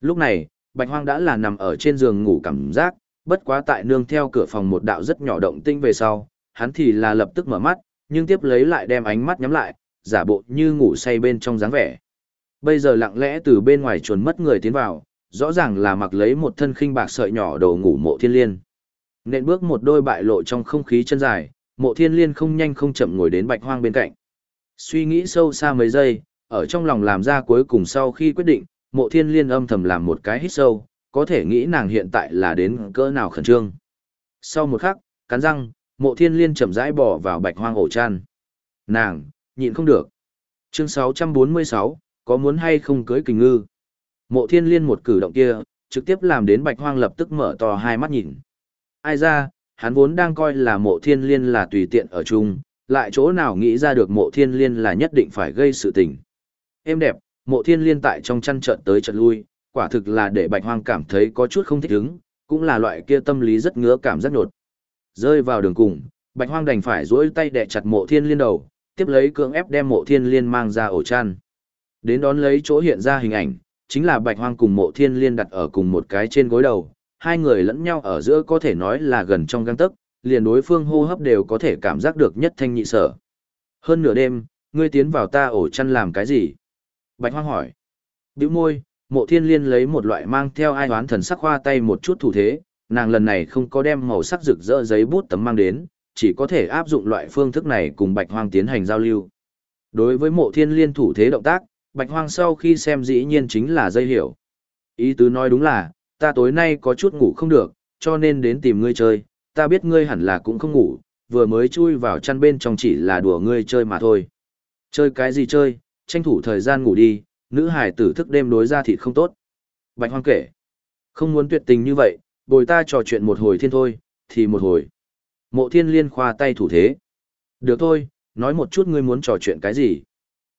Lúc này, Bạch Hoang đã là nằm ở trên giường ngủ cảm giác, bất quá tại nương theo cửa phòng một đạo rất nhỏ động tinh về sau, hắn thì là lập tức mở mắt, nhưng tiếp lấy lại đem ánh mắt nhắm lại, giả bộ như ngủ say bên trong dáng vẻ. Bây giờ lặng lẽ từ bên ngoài chuồn mất người tiến vào, rõ ràng là mặc lấy một thân khinh bạc sợi nhỏ đồ ngủ mộ thiên liên. nên bước một đôi bại lộ trong không khí chân dài, mộ thiên liên không nhanh không chậm ngồi đến bạch hoang bên cạnh. Suy nghĩ sâu xa mấy giây, ở trong lòng làm ra cuối cùng sau khi quyết định, mộ thiên liên âm thầm làm một cái hít sâu, có thể nghĩ nàng hiện tại là đến cỡ nào khẩn trương. Sau một khắc, cắn răng, mộ thiên liên chậm rãi bỏ vào bạch hoang ổ chăn. Nàng, nhịn không được. Chương 646, có muốn hay không cưới kình ngư? Mộ thiên liên một cử động kia, trực tiếp làm đến bạch hoang lập tức mở to hai mắt nhìn. Ai ra, hắn vốn đang coi là mộ thiên liên là tùy tiện ở chung, lại chỗ nào nghĩ ra được mộ thiên liên là nhất định phải gây sự tình. Êm đẹp, mộ thiên liên tại trong chăn trợn tới trợn lui, quả thực là để bạch hoang cảm thấy có chút không thích ứng, cũng là loại kia tâm lý rất ngứa cảm rất nột. Rơi vào đường cùng, bạch hoang đành phải duỗi tay đè chặt mộ thiên liên đầu, tiếp lấy cưỡng ép đem mộ thiên liên mang ra ổ chăn. Đến đón lấy chỗ hiện ra hình ảnh, chính là bạch hoang cùng mộ thiên liên đặt ở cùng một cái trên gối đầu, hai người lẫn nhau ở giữa có thể nói là gần trong găng tấc, liền đối phương hô hấp đều có thể cảm giác được nhất thanh nhị sở. Hơn nửa đêm, ngươi tiến vào ta ổ chăn làm cái gì? Bạch hoang hỏi. Biểu môi, mộ thiên liên lấy một loại mang theo ai hoán thần sắc khoa tay một chút thủ thế, nàng lần này không có đem màu sắc rực rỡ giấy bút tấm mang đến, chỉ có thể áp dụng loại phương thức này cùng bạch hoang tiến hành giao lưu. Đối với mộ thiên liên thủ thế động tác, bạch hoang sau khi xem dĩ nhiên chính là dây hiểu. Ý tứ nói đúng là, ta tối nay có chút ngủ không được, cho nên đến tìm ngươi chơi, ta biết ngươi hẳn là cũng không ngủ, vừa mới chui vào chăn bên trong chỉ là đùa ngươi chơi mà thôi. Chơi cái gì chơi, tranh thủ thời gian ngủ đi, nữ hải tử thức đêm đối ra thịt không tốt. Bạch hoang kể, không muốn tuyệt tình như vậy, bồi ta trò chuyện một hồi thiên thôi, thì một hồi. Mộ thiên liên khoa tay thủ thế. Được thôi, nói một chút ngươi muốn trò chuyện cái gì.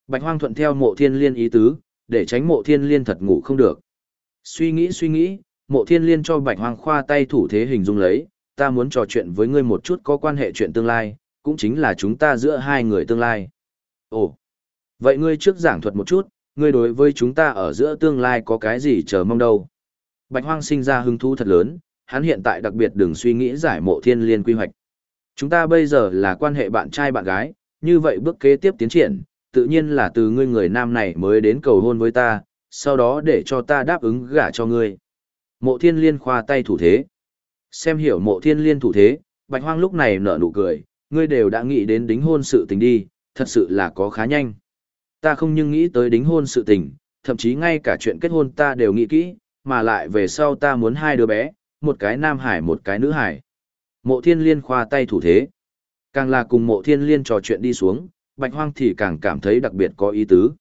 Bạch hoang thuận theo mộ thiên liên ý tứ, để tránh mộ thiên liên thật ngủ không được. Suy nghĩ suy nghĩ, mộ thiên liên cho bạch hoang khoa tay thủ thế hình dung lấy, ta muốn trò chuyện với ngươi một chút có quan hệ chuyện tương lai, cũng chính là chúng ta giữa hai người tương lai. Ồ, vậy ngươi trước giảng thuật một chút, ngươi đối với chúng ta ở giữa tương lai có cái gì chờ mong đâu. Bạch hoang sinh ra hứng thú thật lớn, hắn hiện tại đặc biệt đừng suy nghĩ giải mộ thiên liên quy hoạch. Chúng ta bây giờ là quan hệ bạn trai bạn gái, như vậy bước kế tiếp tiến triển, tự nhiên là từ ngươi người nam này mới đến cầu hôn với ta, sau đó để cho ta đáp ứng gả cho ngươi. Mộ thiên liên khoa tay thủ thế. Xem hiểu mộ thiên liên thủ thế, bạch hoang lúc này nở nụ cười, ngươi đều đã nghĩ đến đính hôn sự tình đi, thật sự là có khá nhanh. Ta không nhưng nghĩ tới đính hôn sự tình, thậm chí ngay cả chuyện kết hôn ta đều nghĩ kỹ, mà lại về sau ta muốn hai đứa bé, một cái nam hải một cái nữ hải. Mộ thiên liên khoa tay thủ thế. Càng là cùng mộ thiên liên trò chuyện đi xuống, bạch hoang thì càng cảm thấy đặc biệt có ý tứ.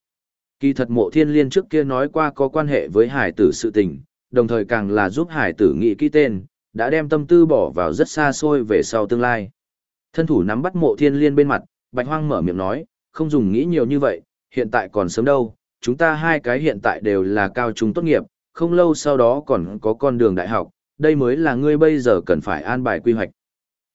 Kỳ thật mộ thiên liên trước kia nói qua có quan hệ với hải tử sự tình, đồng thời càng là giúp hải tử nghĩ kỹ tên, đã đem tâm tư bỏ vào rất xa xôi về sau tương lai. Thân thủ nắm bắt mộ thiên liên bên mặt, bạch hoang mở miệng nói, không dùng nghĩ nhiều như vậy, hiện tại còn sớm đâu, chúng ta hai cái hiện tại đều là cao trung tốt nghiệp, không lâu sau đó còn có con đường đại học, đây mới là ngươi bây giờ cần phải an bài quy hoạch.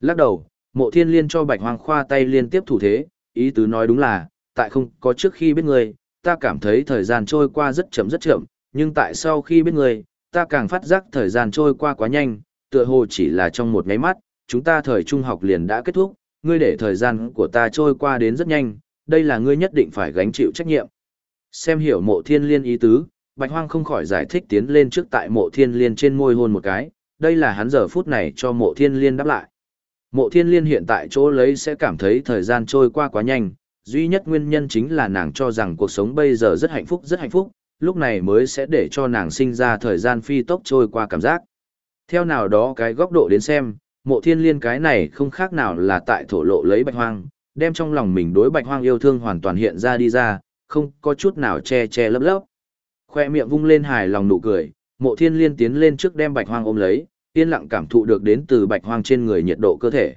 Lắc đầu, mộ thiên liên cho bạch hoang khoa tay liên tiếp thủ thế, ý tứ nói đúng là, tại không có trước khi biết ngươi, ta cảm thấy thời gian trôi qua rất chậm rất chậm, nhưng tại sau khi biết ngươi, ta càng phát giác thời gian trôi qua quá nhanh, tựa hồ chỉ là trong một nháy mắt, chúng ta thời trung học liền đã kết thúc, ngươi để thời gian của ta trôi qua đến rất nhanh, đây là ngươi nhất định phải gánh chịu trách nhiệm. Xem hiểu mộ thiên liên ý tứ, Bạch Hoang không khỏi giải thích tiến lên trước tại mộ thiên liên trên môi hôn một cái, đây là hắn giờ phút này cho mộ thiên liên đáp lại. Mộ thiên liên hiện tại chỗ lấy sẽ cảm thấy thời gian trôi qua quá nhanh, duy nhất nguyên nhân chính là nàng cho rằng cuộc sống bây giờ rất hạnh phúc rất hạnh phúc, lúc này mới sẽ để cho nàng sinh ra thời gian phi tốc trôi qua cảm giác. Theo nào đó cái góc độ đến xem, mộ thiên liên cái này không khác nào là tại thổ lộ lấy bạch hoang, đem trong lòng mình đối bạch hoang yêu thương hoàn toàn hiện ra đi ra, không có chút nào che che lấp lấp. Khoe miệng vung lên hài lòng nụ cười, mộ thiên liên tiến lên trước đem bạch hoang ôm lấy, yên lặng cảm thụ được đến từ bạch hoang trên người nhiệt độ cơ thể.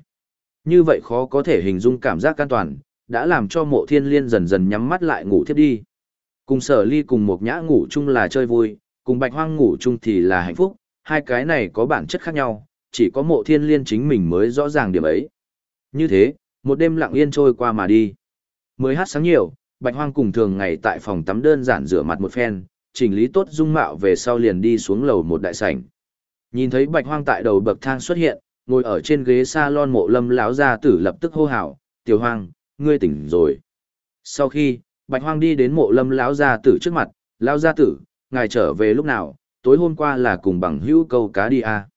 Như vậy khó có thể hình dung cảm giác an toàn, đã làm cho mộ thiên liên dần dần nhắm mắt lại ngủ thiếp đi. Cùng sở ly cùng một nhã ngủ chung là chơi vui, cùng bạch hoang ngủ chung thì là hạnh phúc, hai cái này có bản chất khác nhau, chỉ có mộ thiên liên chính mình mới rõ ràng điểm ấy. Như thế, một đêm lặng yên trôi qua mà đi. Mới hát sáng nhiều, bạch hoang cùng thường ngày tại phòng tắm đơn giản rửa mặt một phen, chỉnh lý tốt dung mạo về sau liền đi xuống lầu một đại sảnh. Nhìn thấy bạch hoang tại đầu bậc thang xuất hiện, ngồi ở trên ghế salon mộ lâm lão gia tử lập tức hô hào, tiểu hoang, ngươi tỉnh rồi. Sau khi, bạch hoang đi đến mộ lâm lão gia tử trước mặt, lão gia tử, ngài trở về lúc nào, tối hôm qua là cùng bằng hữu câu cá đi à.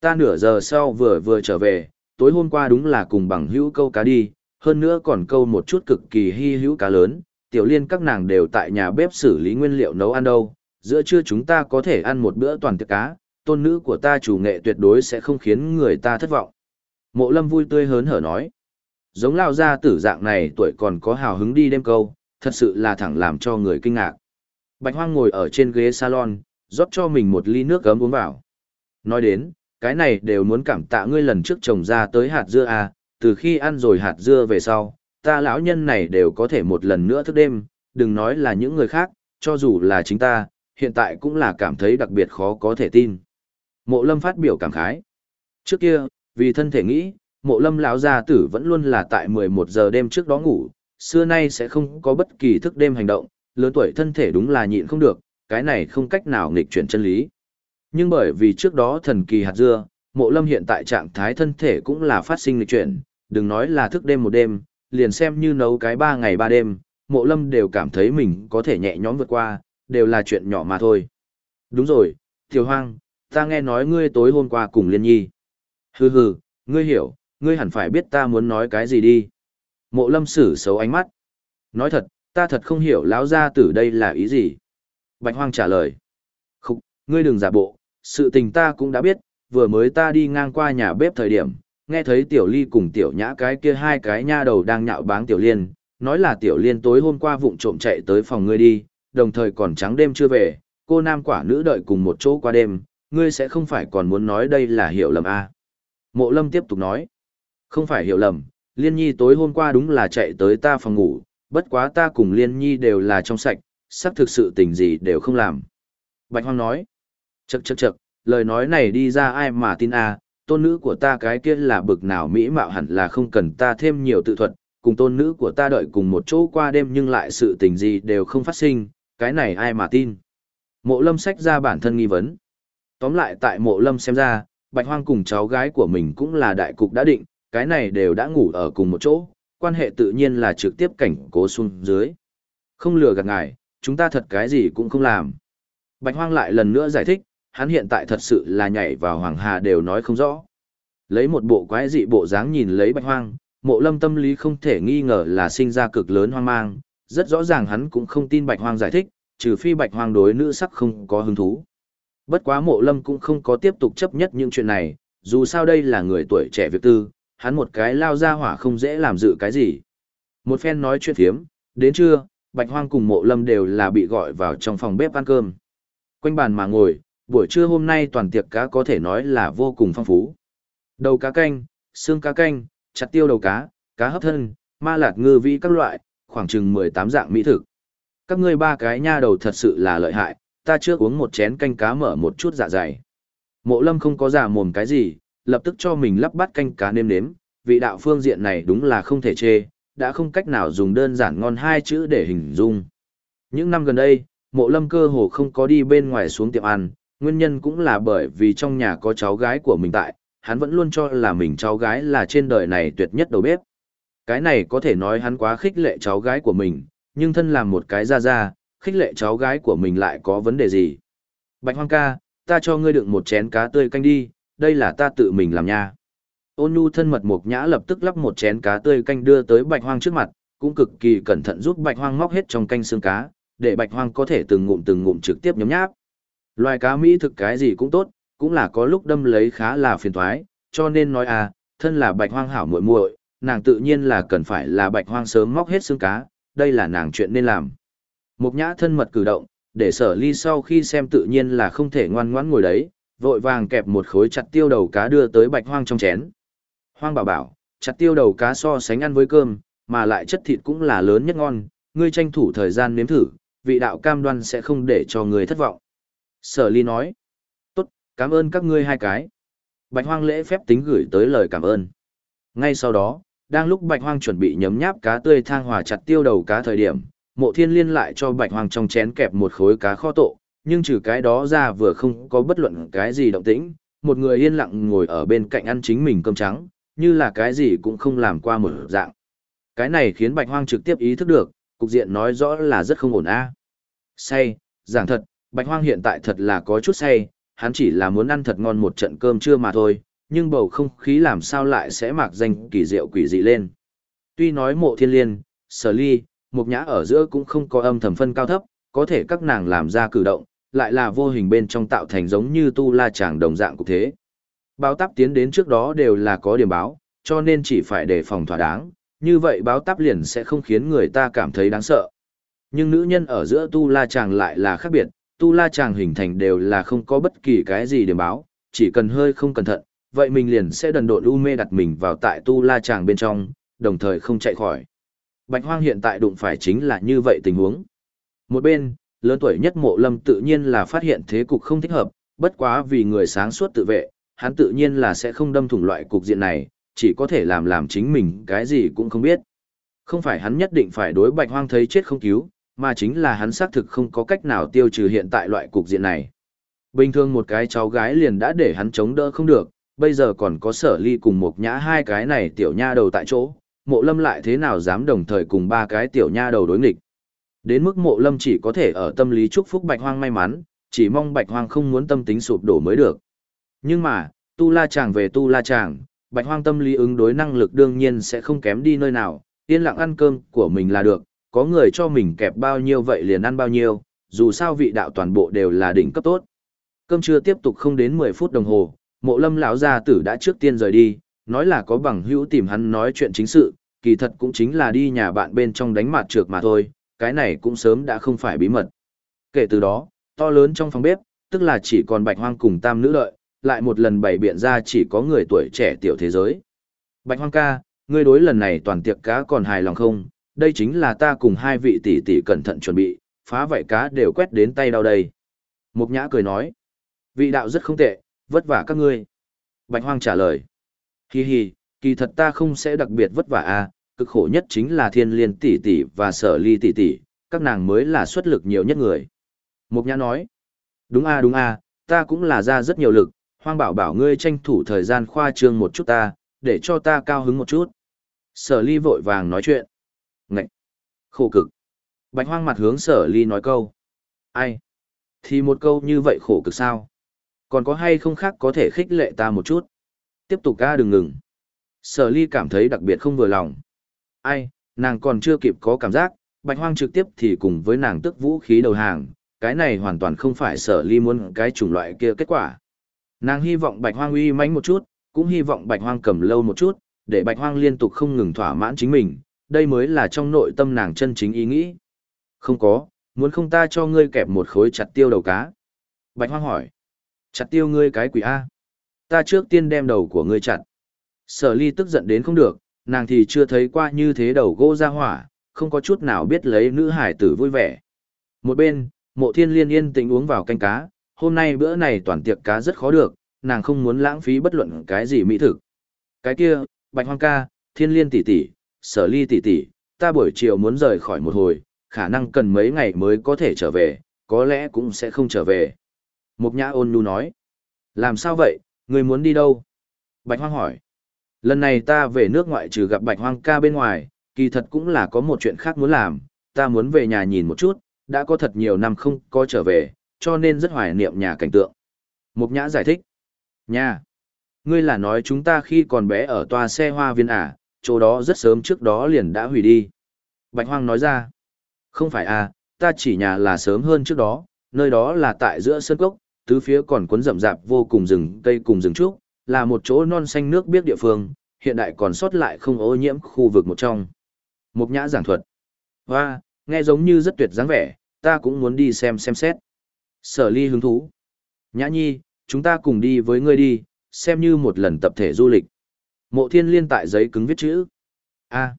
Ta nửa giờ sau vừa vừa trở về, tối hôm qua đúng là cùng bằng hữu câu cá đi, hơn nữa còn câu một chút cực kỳ hy hữu cá lớn, tiểu liên các nàng đều tại nhà bếp xử lý nguyên liệu nấu ăn đâu, giữa trưa chúng ta có thể ăn một bữa toàn tiệc cá, tôn nữ của ta chủ nghệ tuyệt đối sẽ không khiến người ta thất vọng. Mộ lâm vui tươi hớn hở nói, giống lao gia tử dạng này tuổi còn có hào hứng đi đêm câu, thật sự là thẳng làm cho người kinh ngạc. Bạch hoang ngồi ở trên ghế salon, rót cho mình một ly nước gấm uống vào. Nói đến, cái này đều muốn cảm tạ ngươi lần trước trồng ra tới hạt dưa à, từ khi ăn rồi hạt dưa về sau, ta lão nhân này đều có thể một lần nữa thức đêm, đừng nói là những người khác, cho dù là chính ta, hiện tại cũng là cảm thấy đặc biệt khó có thể tin. Mộ lâm phát biểu cảm khái. Trước kia, vì thân thể nghĩ, mộ lâm lão gia tử vẫn luôn là tại 11 giờ đêm trước đó ngủ, xưa nay sẽ không có bất kỳ thức đêm hành động, lớn tuổi thân thể đúng là nhịn không được, cái này không cách nào nghịch chuyển chân lý. Nhưng bởi vì trước đó thần kỳ hạt dưa, mộ lâm hiện tại trạng thái thân thể cũng là phát sinh lịch chuyển, đừng nói là thức đêm một đêm, liền xem như nấu cái ba ngày ba đêm, mộ lâm đều cảm thấy mình có thể nhẹ nhõm vượt qua, đều là chuyện nhỏ mà thôi. Đúng rồi, Tiểu Hoang, ta nghe nói ngươi tối hôm qua cùng Liên Nhi. Hừ hừ, ngươi hiểu, ngươi hẳn phải biết ta muốn nói cái gì đi. Mộ lâm sử xấu ánh mắt. Nói thật, ta thật không hiểu lão gia tử đây là ý gì. Bạch Hoang trả lời. Khúc, ngươi đừng giả bộ, sự tình ta cũng đã biết, vừa mới ta đi ngang qua nhà bếp thời điểm, nghe thấy tiểu ly cùng tiểu nhã cái kia hai cái nha đầu đang nhạo báng tiểu liên, nói là tiểu liên tối hôm qua vụng trộm chạy tới phòng ngươi đi, đồng thời còn trắng đêm chưa về, cô nam quả nữ đợi cùng một chỗ qua đêm, ngươi sẽ không phải còn muốn nói đây là hiểu lầm à. Mộ lâm tiếp tục nói, không phải hiểu lầm, liên nhi tối hôm qua đúng là chạy tới ta phòng ngủ, bất quá ta cùng liên nhi đều là trong sạch, sắp thực sự tình gì đều không làm. Bạch Hoang nói, chậc chậc chậc, lời nói này đi ra ai mà tin à, tôn nữ của ta cái kia là bực nào mỹ mạo hẳn là không cần ta thêm nhiều tự thuật, cùng tôn nữ của ta đợi cùng một chỗ qua đêm nhưng lại sự tình gì đều không phát sinh, cái này ai mà tin. Mộ lâm sách ra bản thân nghi vấn. Tóm lại tại mộ lâm xem ra, bạch hoang cùng cháu gái của mình cũng là đại cục đã định, cái này đều đã ngủ ở cùng một chỗ, quan hệ tự nhiên là trực tiếp cảnh cố xuống dưới. Không lừa gạt ngài, chúng ta thật cái gì cũng không làm. Bạch hoang lại lần nữa giải thích, hắn hiện tại thật sự là nhảy vào hoàng hà đều nói không rõ. Lấy một bộ quái dị bộ dáng nhìn lấy bạch hoang, mộ lâm tâm lý không thể nghi ngờ là sinh ra cực lớn hoang mang, rất rõ ràng hắn cũng không tin bạch hoang giải thích, trừ phi bạch hoang đối nữ sắc không có hứng thú. Bất quá mộ lâm cũng không có tiếp tục chấp nhất những chuyện này, dù sao đây là người tuổi trẻ việc tư, hắn một cái lao ra hỏa không dễ làm dự cái gì. Một phen nói chuyện thiếm, đến trưa, bạch hoang cùng mộ lâm đều là bị gọi vào trong phòng bếp ăn cơm. Quanh bàn mà ngồi, buổi trưa hôm nay toàn tiệc cá có thể nói là vô cùng phong phú. Đầu cá canh, xương cá canh, chặt tiêu đầu cá, cá hấp thân, ma lạt ngư vi các loại, khoảng chừng 18 dạng mỹ thực. Các ngươi ba cái nha đầu thật sự là lợi hại, ta trước uống một chén canh cá mở một chút dạ dày. Mộ lâm không có giả mồm cái gì, lập tức cho mình lắp bát canh cá nêm nếm, vị đạo phương diện này đúng là không thể chê, đã không cách nào dùng đơn giản ngon hai chữ để hình dung. Những năm gần đây, mộ lâm cơ hồ không có đi bên ngoài xuống tiệm ăn, nguyên nhân cũng là bởi vì trong nhà có cháu gái của mình tại, hắn vẫn luôn cho là mình cháu gái là trên đời này tuyệt nhất đầu bếp. Cái này có thể nói hắn quá khích lệ cháu gái của mình, nhưng thân làm một cái ra ra, khích lệ cháu gái của mình lại có vấn đề gì. Bạch Hoang ca, ta cho ngươi đựng một chén cá tươi canh đi, đây là ta tự mình làm nha. Ôn nhu thân mật mục nhã lập tức lắp một chén cá tươi canh đưa tới Bạch Hoang trước mặt, cũng cực kỳ cẩn thận giúp Bạch Hoang móc hết trong canh xương cá, để Bạch Hoang có thể từng ngụm từng ngụm trực tiếp nhấm nháp. Loài cá Mỹ thực cái gì cũng tốt, cũng là có lúc đâm lấy khá là phiền toái, cho nên nói à, thân là bạch hoang hảo muội muội, nàng tự nhiên là cần phải là bạch hoang sớm móc hết xương cá, đây là nàng chuyện nên làm. Mục nhã thân mật cử động, để sở ly sau khi xem tự nhiên là không thể ngoan ngoãn ngồi đấy, vội vàng kẹp một khối chặt tiêu đầu cá đưa tới bạch hoang trong chén. Hoang bảo bảo, chặt tiêu đầu cá so sánh ăn với cơm, mà lại chất thịt cũng là lớn nhất ngon, ngươi tranh thủ thời gian nếm thử, vị đạo cam đoan sẽ không để cho người thất vọng. Sở ly nói, tốt, cảm ơn các ngươi hai cái. Bạch hoang lễ phép tính gửi tới lời cảm ơn. Ngay sau đó, đang lúc bạch hoang chuẩn bị nhấm nháp cá tươi thang hòa chặt tiêu đầu cá thời điểm, mộ thiên liên lại cho bạch hoang trong chén kẹp một khối cá kho tộ, nhưng trừ cái đó ra vừa không có bất luận cái gì động tĩnh, một người yên lặng ngồi ở bên cạnh ăn chính mình cơm trắng, như là cái gì cũng không làm qua một dạng. Cái này khiến bạch hoang trực tiếp ý thức được, cục diện nói rõ là rất không ổn a. Say, giảng thật, bạch hoang hiện tại thật là có chút say, hắn chỉ là muốn ăn thật ngon một trận cơm trưa mà thôi, nhưng bầu không khí làm sao lại sẽ mạc danh kỳ diệu quỷ dị lên. Tuy nói mộ thiên liên, sở ly, mục nhã ở giữa cũng không có âm thầm phân cao thấp, có thể các nàng làm ra cử động, lại là vô hình bên trong tạo thành giống như tu la chàng đồng dạng cục thế. Báo táp tiến đến trước đó đều là có điểm báo, cho nên chỉ phải đề phòng thỏa đáng, như vậy báo táp liền sẽ không khiến người ta cảm thấy đáng sợ. Nhưng nữ nhân ở giữa tu la chàng lại là khác biệt, tu la chàng hình thành đều là không có bất kỳ cái gì điểm báo, chỉ cần hơi không cẩn thận, vậy mình liền sẽ đần độn u mê đặt mình vào tại tu la chàng bên trong, đồng thời không chạy khỏi. Bạch hoang hiện tại đụng phải chính là như vậy tình huống. Một bên, lớn tuổi nhất mộ lâm tự nhiên là phát hiện thế cục không thích hợp, bất quá vì người sáng suốt tự vệ, hắn tự nhiên là sẽ không đâm thủng loại cục diện này, chỉ có thể làm làm chính mình cái gì cũng không biết. Không phải hắn nhất định phải đối bạch hoang thấy chết không cứu, mà chính là hắn xác thực không có cách nào tiêu trừ hiện tại loại cục diện này. Bình thường một cái cháu gái liền đã để hắn chống đỡ không được, bây giờ còn có sở ly cùng một nhã hai cái này tiểu nha đầu tại chỗ, mộ lâm lại thế nào dám đồng thời cùng ba cái tiểu nha đầu đối nghịch. Đến mức mộ lâm chỉ có thể ở tâm lý chúc phúc bạch hoang may mắn, chỉ mong bạch hoang không muốn tâm tính sụp đổ mới được. Nhưng mà, tu la chàng về tu la chàng, bạch hoang tâm lý ứng đối năng lực đương nhiên sẽ không kém đi nơi nào, yên lặng ăn cơm của mình là được, có người cho mình kẹp bao nhiêu vậy liền ăn bao nhiêu, dù sao vị đạo toàn bộ đều là đỉnh cấp tốt. Cơm trưa tiếp tục không đến 10 phút đồng hồ, mộ lâm lão gia tử đã trước tiên rời đi, nói là có bằng hữu tìm hắn nói chuyện chính sự, kỳ thật cũng chính là đi nhà bạn bên trong đánh mặt trược mà thôi, cái này cũng sớm đã không phải bí mật. Kể từ đó, to lớn trong phòng bếp, tức là chỉ còn bạch hoang cùng tam nữ đợi, lại một lần bày biện ra chỉ có người tuổi trẻ tiểu thế giới. Bạch hoang ca, ngươi đối lần này toàn tiệc cá còn hài lòng không? Đây chính là ta cùng hai vị tỷ tỷ cẩn thận chuẩn bị, phá vảy cá đều quét đến tay đau đây. Mục nhã cười nói, vị đạo rất không tệ, vất vả các ngươi. Bạch hoang trả lời, hi hi, kỳ thật ta không sẽ đặc biệt vất vả à, cực khổ nhất chính là thiên liên tỷ tỷ và sở ly tỷ tỷ, các nàng mới là xuất lực nhiều nhất người. Mục nhã nói, đúng a đúng a, ta cũng là ra rất nhiều lực, hoang bảo bảo ngươi tranh thủ thời gian khoa trương một chút ta, để cho ta cao hứng một chút. Sở ly vội vàng nói chuyện. Ngậy! Khổ cực! Bạch hoang mặt hướng sở ly nói câu. Ai? Thì một câu như vậy khổ cực sao? Còn có hay không khác có thể khích lệ ta một chút? Tiếp tục ca đừng ngừng. Sở ly cảm thấy đặc biệt không vừa lòng. Ai, nàng còn chưa kịp có cảm giác, bạch hoang trực tiếp thì cùng với nàng tức vũ khí đầu hàng, cái này hoàn toàn không phải sở ly muốn cái chủng loại kia kết quả. Nàng hy vọng bạch hoang uy mãnh một chút, cũng hy vọng bạch hoang cầm lâu một chút, để bạch hoang liên tục không ngừng thỏa mãn chính mình, đây mới là trong nội tâm nàng chân chính ý nghĩ. Không có, muốn không ta cho ngươi kẹp một khối chặt tiêu đầu cá. Bạch hoang hỏi, chặt tiêu ngươi cái quỷ A. Ta trước tiên đem đầu của ngươi chặt. Sở ly tức giận đến không được, nàng thì chưa thấy qua như thế đầu gỗ ra hỏa, không có chút nào biết lấy nữ hải tử vui vẻ. Một bên, mộ thiên liên yên tĩnh uống vào canh cá, hôm nay bữa này toàn tiệc cá rất khó được, nàng không muốn lãng phí bất luận cái gì mỹ thực. Cái kia, bạch hoang ca, thiên liên tỷ tỷ, sở ly tỷ tỷ, ta buổi chiều muốn rời khỏi một hồi, khả năng cần mấy ngày mới có thể trở về, có lẽ cũng sẽ không trở về. Mục nhã ôn nhu nói. Làm sao vậy, người muốn đi đâu? Bạch hoang hỏi. Lần này ta về nước ngoại trừ gặp bạch hoang ca bên ngoài, kỳ thật cũng là có một chuyện khác muốn làm, ta muốn về nhà nhìn một chút, đã có thật nhiều năm không có trở về, cho nên rất hoài niệm nhà cảnh tượng. Mục nhã giải thích. Nhà. Ngươi là nói chúng ta khi còn bé ở toa xe hoa viên à, chỗ đó rất sớm trước đó liền đã hủy đi. Bạch Hoang nói ra. Không phải à, ta chỉ nhà là sớm hơn trước đó, nơi đó là tại giữa sơn cốc, tứ phía còn cuốn rậm rạp vô cùng rừng cây cùng rừng trúc, là một chỗ non xanh nước biếc địa phương, hiện đại còn sót lại không ô nhiễm khu vực một trong. Mục nhã giảng thuật. Hoa, nghe giống như rất tuyệt dáng vẻ, ta cũng muốn đi xem xem xét. Sở ly hứng thú. Nhã nhi, chúng ta cùng đi với ngươi đi, xem như một lần tập thể du lịch. Mộ thiên liên tại giấy cứng viết chữ. a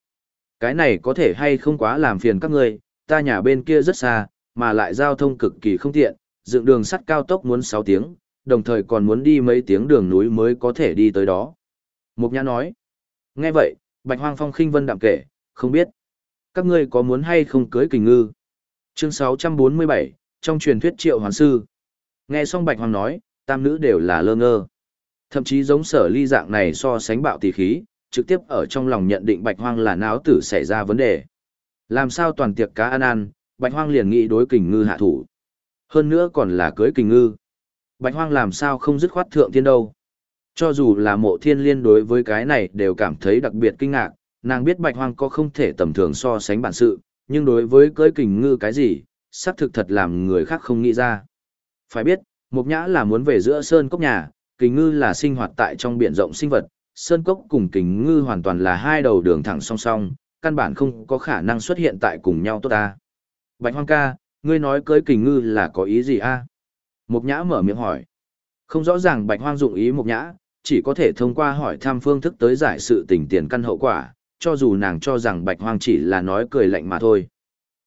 cái này có thể hay không quá làm phiền các ngươi, ta nhà bên kia rất xa, mà lại giao thông cực kỳ không tiện, dựng đường sắt cao tốc muốn 6 tiếng, đồng thời còn muốn đi mấy tiếng đường núi mới có thể đi tới đó. Mục Nhã nói. Nghe vậy, Bạch Hoang Phong khinh vân đạm kể, không biết. Các ngươi có muốn hay không cưới kình ngư? Chương 647, trong truyền thuyết triệu hoàn sư. Nghe xong Bạch Hoang nói, tam nữ đều là lơ ngơ. Thậm chí giống sở ly dạng này so sánh bạo tỷ khí, trực tiếp ở trong lòng nhận định Bạch Hoang là náo tử xảy ra vấn đề. Làm sao toàn tiệc cá ăn ăn, Bạch Hoang liền nghĩ đối kình ngư hạ thủ. Hơn nữa còn là cưới kình ngư. Bạch Hoang làm sao không dứt khoát thượng thiên đâu. Cho dù là mộ thiên liên đối với cái này đều cảm thấy đặc biệt kinh ngạc, nàng biết Bạch Hoang có không thể tầm thường so sánh bản sự, nhưng đối với cưới kình ngư cái gì, sắp thực thật làm người khác không nghĩ ra. Phải biết, Mục Nhã là muốn về giữa sơn cốc nhà, kình ngư là sinh hoạt tại trong biển rộng sinh vật, sơn cốc cùng kình ngư hoàn toàn là hai đầu đường thẳng song song, căn bản không có khả năng xuất hiện tại cùng nhau tốt ta. Bạch Hoang ca, ngươi nói cưới kình ngư là có ý gì a? Mục Nhã mở miệng hỏi. Không rõ ràng Bạch Hoang dụng ý Mục Nhã, chỉ có thể thông qua hỏi thăm phương thức tới giải sự tình tiền căn hậu quả, cho dù nàng cho rằng Bạch Hoang chỉ là nói cười lạnh mà thôi.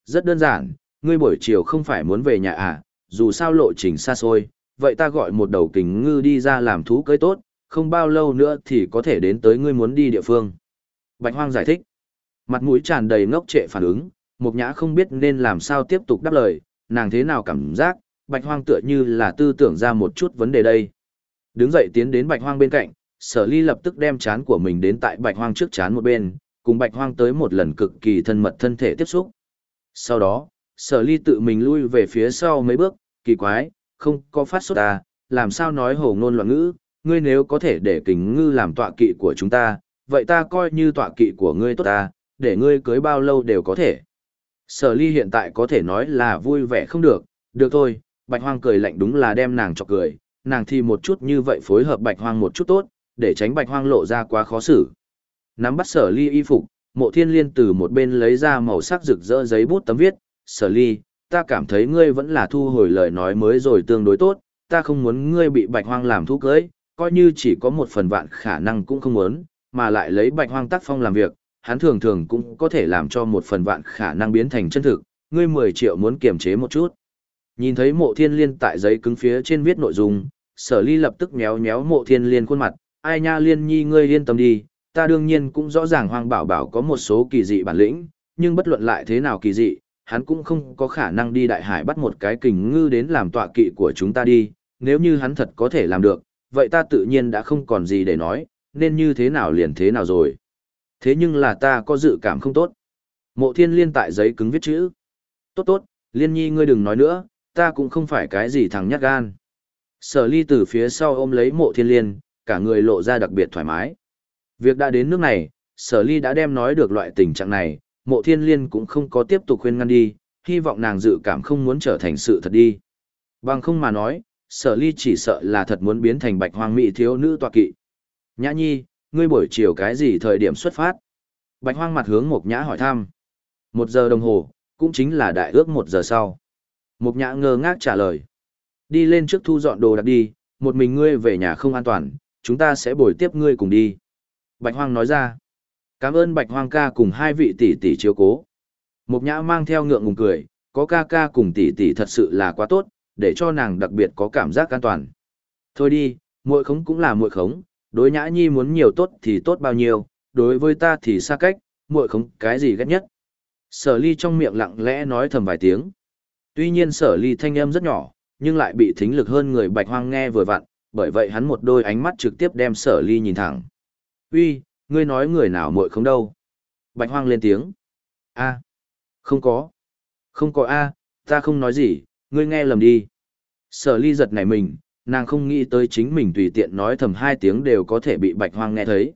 Rất đơn giản, ngươi buổi chiều không phải muốn về nhà à, dù sao lộ trình xa xôi, vậy ta gọi một đầu kính ngư đi ra làm thú cưới tốt, không bao lâu nữa thì có thể đến tới ngươi muốn đi địa phương. Bạch Hoang giải thích. Mặt mũi tràn đầy ngốc trệ phản ứng, Mục Nhã không biết nên làm sao tiếp tục đáp lời, nàng thế nào cảm giác, Bạch Hoang tựa như là tư tưởng ra một chút vấn đề đây. Đứng dậy tiến đến Bạch Hoang bên cạnh, Sở Ly lập tức đem chán của mình đến tại Bạch Hoang trước chán một bên, cùng Bạch Hoang tới một lần cực kỳ thân mật thân thể tiếp xúc. Sau đó, Sở Ly tự mình lui về phía sau mấy bước, kỳ quái, không có phát xuất ta làm sao nói hồ ngôn loạn ngữ, ngươi nếu có thể để kính ngư làm tọa kỵ của chúng ta, vậy ta coi như tọa kỵ của ngươi tốt ta, để ngươi cưới bao lâu đều có thể. Sở ly hiện tại có thể nói là vui vẻ không được, được thôi, bạch hoang cười lạnh đúng là đem nàng chọc cười, nàng thì một chút như vậy phối hợp bạch hoang một chút tốt, để tránh bạch hoang lộ ra quá khó xử. Nắm bắt sở ly y phục, mộ thiên liên từ một bên lấy ra màu sắc rực rỡ giấy bút tấm viết, sở ly, ta cảm thấy ngươi vẫn là thu hồi lời nói mới rồi tương đối tốt, ta không muốn ngươi bị bạch hoang làm thú cưới, coi như chỉ có một phần vạn khả năng cũng không muốn, mà lại lấy bạch hoang tác phong làm việc, hắn thường thường cũng có thể làm cho một phần vạn khả năng biến thành chân thực, ngươi 10 triệu muốn kiềm chế một chút. Nhìn thấy mộ thiên liên tại giấy cứng phía trên viết nội dung, sở ly lập tức méo méo mộ thiên liên khuôn mặt, ai nha liên nhi ngươi yên tâm đi, ta đương nhiên cũng rõ ràng hoang bảo bảo có một số kỳ dị bản lĩnh, nhưng bất luận lại thế nào kỳ dị, hắn cũng không có khả năng đi đại hải bắt một cái kình ngư đến làm tọa kỵ của chúng ta đi, nếu như hắn thật có thể làm được, vậy ta tự nhiên đã không còn gì để nói, nên như thế nào liền thế nào rồi. Thế nhưng là ta có dự cảm không tốt. Mộ thiên liên tại giấy cứng viết chữ. Tốt tốt, liên nhi ngươi đừng nói nữa, ta cũng không phải cái gì thằng nhát gan. Sở ly từ phía sau ôm lấy mộ thiên liên, cả người lộ ra đặc biệt thoải mái. Việc đã đến nước này, sở ly đã đem nói được loại tình trạng này, mộ thiên liên cũng không có tiếp tục khuyên ngăn đi, hy vọng nàng dự cảm không muốn trở thành sự thật đi. Bằng không mà nói, sở ly chỉ sợ là thật muốn biến thành bạch hoang mỹ thiếu nữ tọa kỵ. Nhã nhi, ngươi buổi chiều cái gì thời điểm xuất phát? Bạch hoang mặt hướng Mộc Nhã hỏi thăm. Một giờ đồng hồ, cũng chính là đại ước một giờ sau. Mộc Nhã ngơ ngác trả lời. Đi lên trước thu dọn đồ đạc đi, một mình ngươi về nhà không an toàn, chúng ta sẽ bồi tiếp ngươi cùng đi. Bạch hoang nói ra. Cảm ơn Bạch hoang ca cùng hai vị tỷ tỷ chiếu cố. Mộc Nhã mang theo ngượng ngùng cười, có ca ca cùng tỷ tỷ thật sự là quá tốt, để cho nàng đặc biệt có cảm giác an toàn. Thôi đi, muội khống cũng là muội khống, đối nhã nhi muốn nhiều tốt thì tốt bao nhiêu, đối với ta thì xa cách, muội khống cái gì ghét nhất. Sở ly trong miệng lặng lẽ nói thầm vài tiếng. Tuy nhiên sở ly thanh âm rất nhỏ, nhưng lại bị thính lực hơn người bạch hoang nghe vừa vặn, bởi vậy hắn một đôi ánh mắt trực tiếp đem sở ly nhìn thẳng. Uy, ngươi nói người nào muội không đâu? Bạch hoang lên tiếng. A, không có. Không có A, ta không nói gì, ngươi nghe lầm đi. Sở ly giật nảy mình, nàng không nghĩ tới chính mình tùy tiện nói thầm hai tiếng đều có thể bị bạch hoang nghe thấy.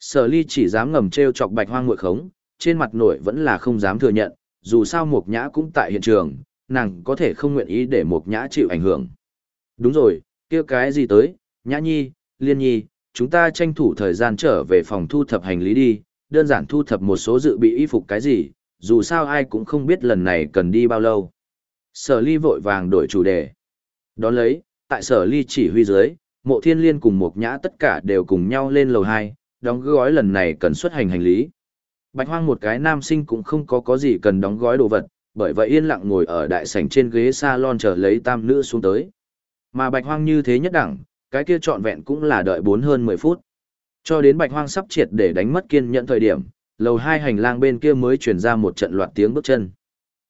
Sở ly chỉ dám ngầm treo chọc bạch hoang muội khống, trên mặt nổi vẫn là không dám thừa nhận, dù sao mục nhã cũng tại hiện trường, nàng có thể không nguyện ý để mục nhã chịu ảnh hưởng. Đúng rồi, kia cái gì tới, nhã nhi, liên nhi, chúng ta tranh thủ thời gian trở về phòng thu thập hành lý đi, đơn giản thu thập một số dự bị y phục cái gì, dù sao ai cũng không biết lần này cần đi bao lâu. Sở ly vội vàng đổi chủ đề. Đón lấy, tại sở ly chỉ huy dưới, mộ thiên liên cùng một nhã tất cả đều cùng nhau lên lầu 2, đóng gói lần này cần xuất hành hành lý. Bạch hoang một cái nam sinh cũng không có có gì cần đóng gói đồ vật, bởi vậy yên lặng ngồi ở đại sảnh trên ghế salon chờ lấy tam nữ xuống tới. Mà bạch hoang như thế nhất đẳng, cái kia trọn vẹn cũng là đợi bốn hơn 10 phút. Cho đến bạch hoang sắp triệt để đánh mất kiên nhẫn thời điểm, lầu hai hành lang bên kia mới truyền ra một trận loạt tiếng bước chân.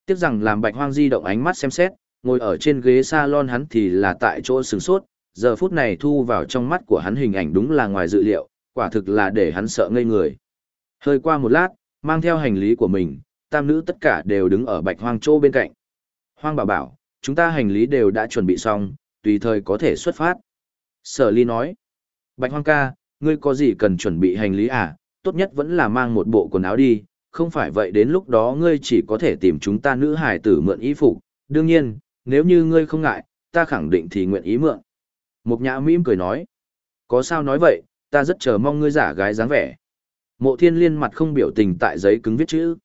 Tiếc rằng làm bạch hoang di động ánh mắt xem xét, ngồi ở trên ghế salon hắn thì là tại chỗ sừng sốt, giờ phút này thu vào trong mắt của hắn hình ảnh đúng là ngoài dự liệu, quả thực là để hắn sợ ngây người. Hơi qua một lát, mang theo hành lý của mình, tam nữ tất cả đều đứng ở bạch hoang chỗ bên cạnh. Hoang bảo bảo, chúng ta hành lý đều đã chuẩn bị xong, tùy thời có thể xuất phát. Sở ly nói, bạch hoang ca, ngươi có gì cần chuẩn bị hành lý à, tốt nhất vẫn là mang một bộ quần áo đi, không phải vậy đến lúc đó ngươi chỉ có thể tìm chúng ta nữ hải tử mượn y phục, đương nhiên, nếu như ngươi không ngại, ta khẳng định thì nguyện ý mượn. Mục nhã mỉm cười nói, có sao nói vậy, ta rất chờ mong ngươi giả gái dáng vẻ. Mộ thiên liên mặt không biểu tình tại giấy cứng viết chữ.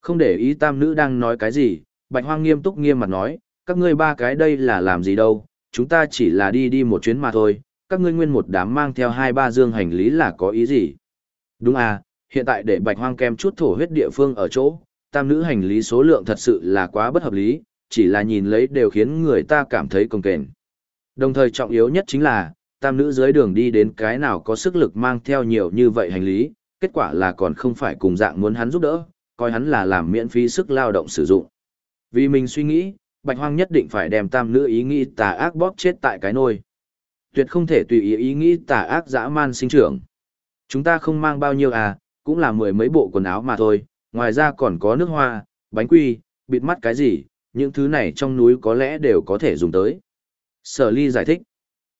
Không để ý tam nữ đang nói cái gì, bạch hoang nghiêm túc nghiêm mặt nói, các ngươi ba cái đây là làm gì đâu, chúng ta chỉ là đi đi một chuyến mà thôi, các ngươi nguyên một đám mang theo hai ba dương hành lý là có ý gì. Đúng à, hiện tại để bạch hoang kem chút thổ huyết địa phương ở chỗ, tam nữ hành lý số lượng thật sự là quá bất hợp lý, chỉ là nhìn lấy đều khiến người ta cảm thấy công kềnh. Đồng thời trọng yếu nhất chính là, tam nữ dưới đường đi đến cái nào có sức lực mang theo nhiều như vậy hành lý, kết quả là còn không phải cùng dạng muốn hắn giúp đỡ, coi hắn là làm miễn phí sức lao động sử dụng. Vì mình suy nghĩ, Bạch Hoang nhất định phải đem tam nữ ý nghĩ tà ác bóp chết tại cái nôi. Tuyệt không thể tùy ý ý nghĩ tà ác dã man sinh trưởng. Chúng ta không mang bao nhiêu à, cũng là mười mấy bộ quần áo mà thôi, ngoài ra còn có nước hoa, bánh quy, bịt mắt cái gì, những thứ này trong núi có lẽ đều có thể dùng tới. Sở ly giải thích.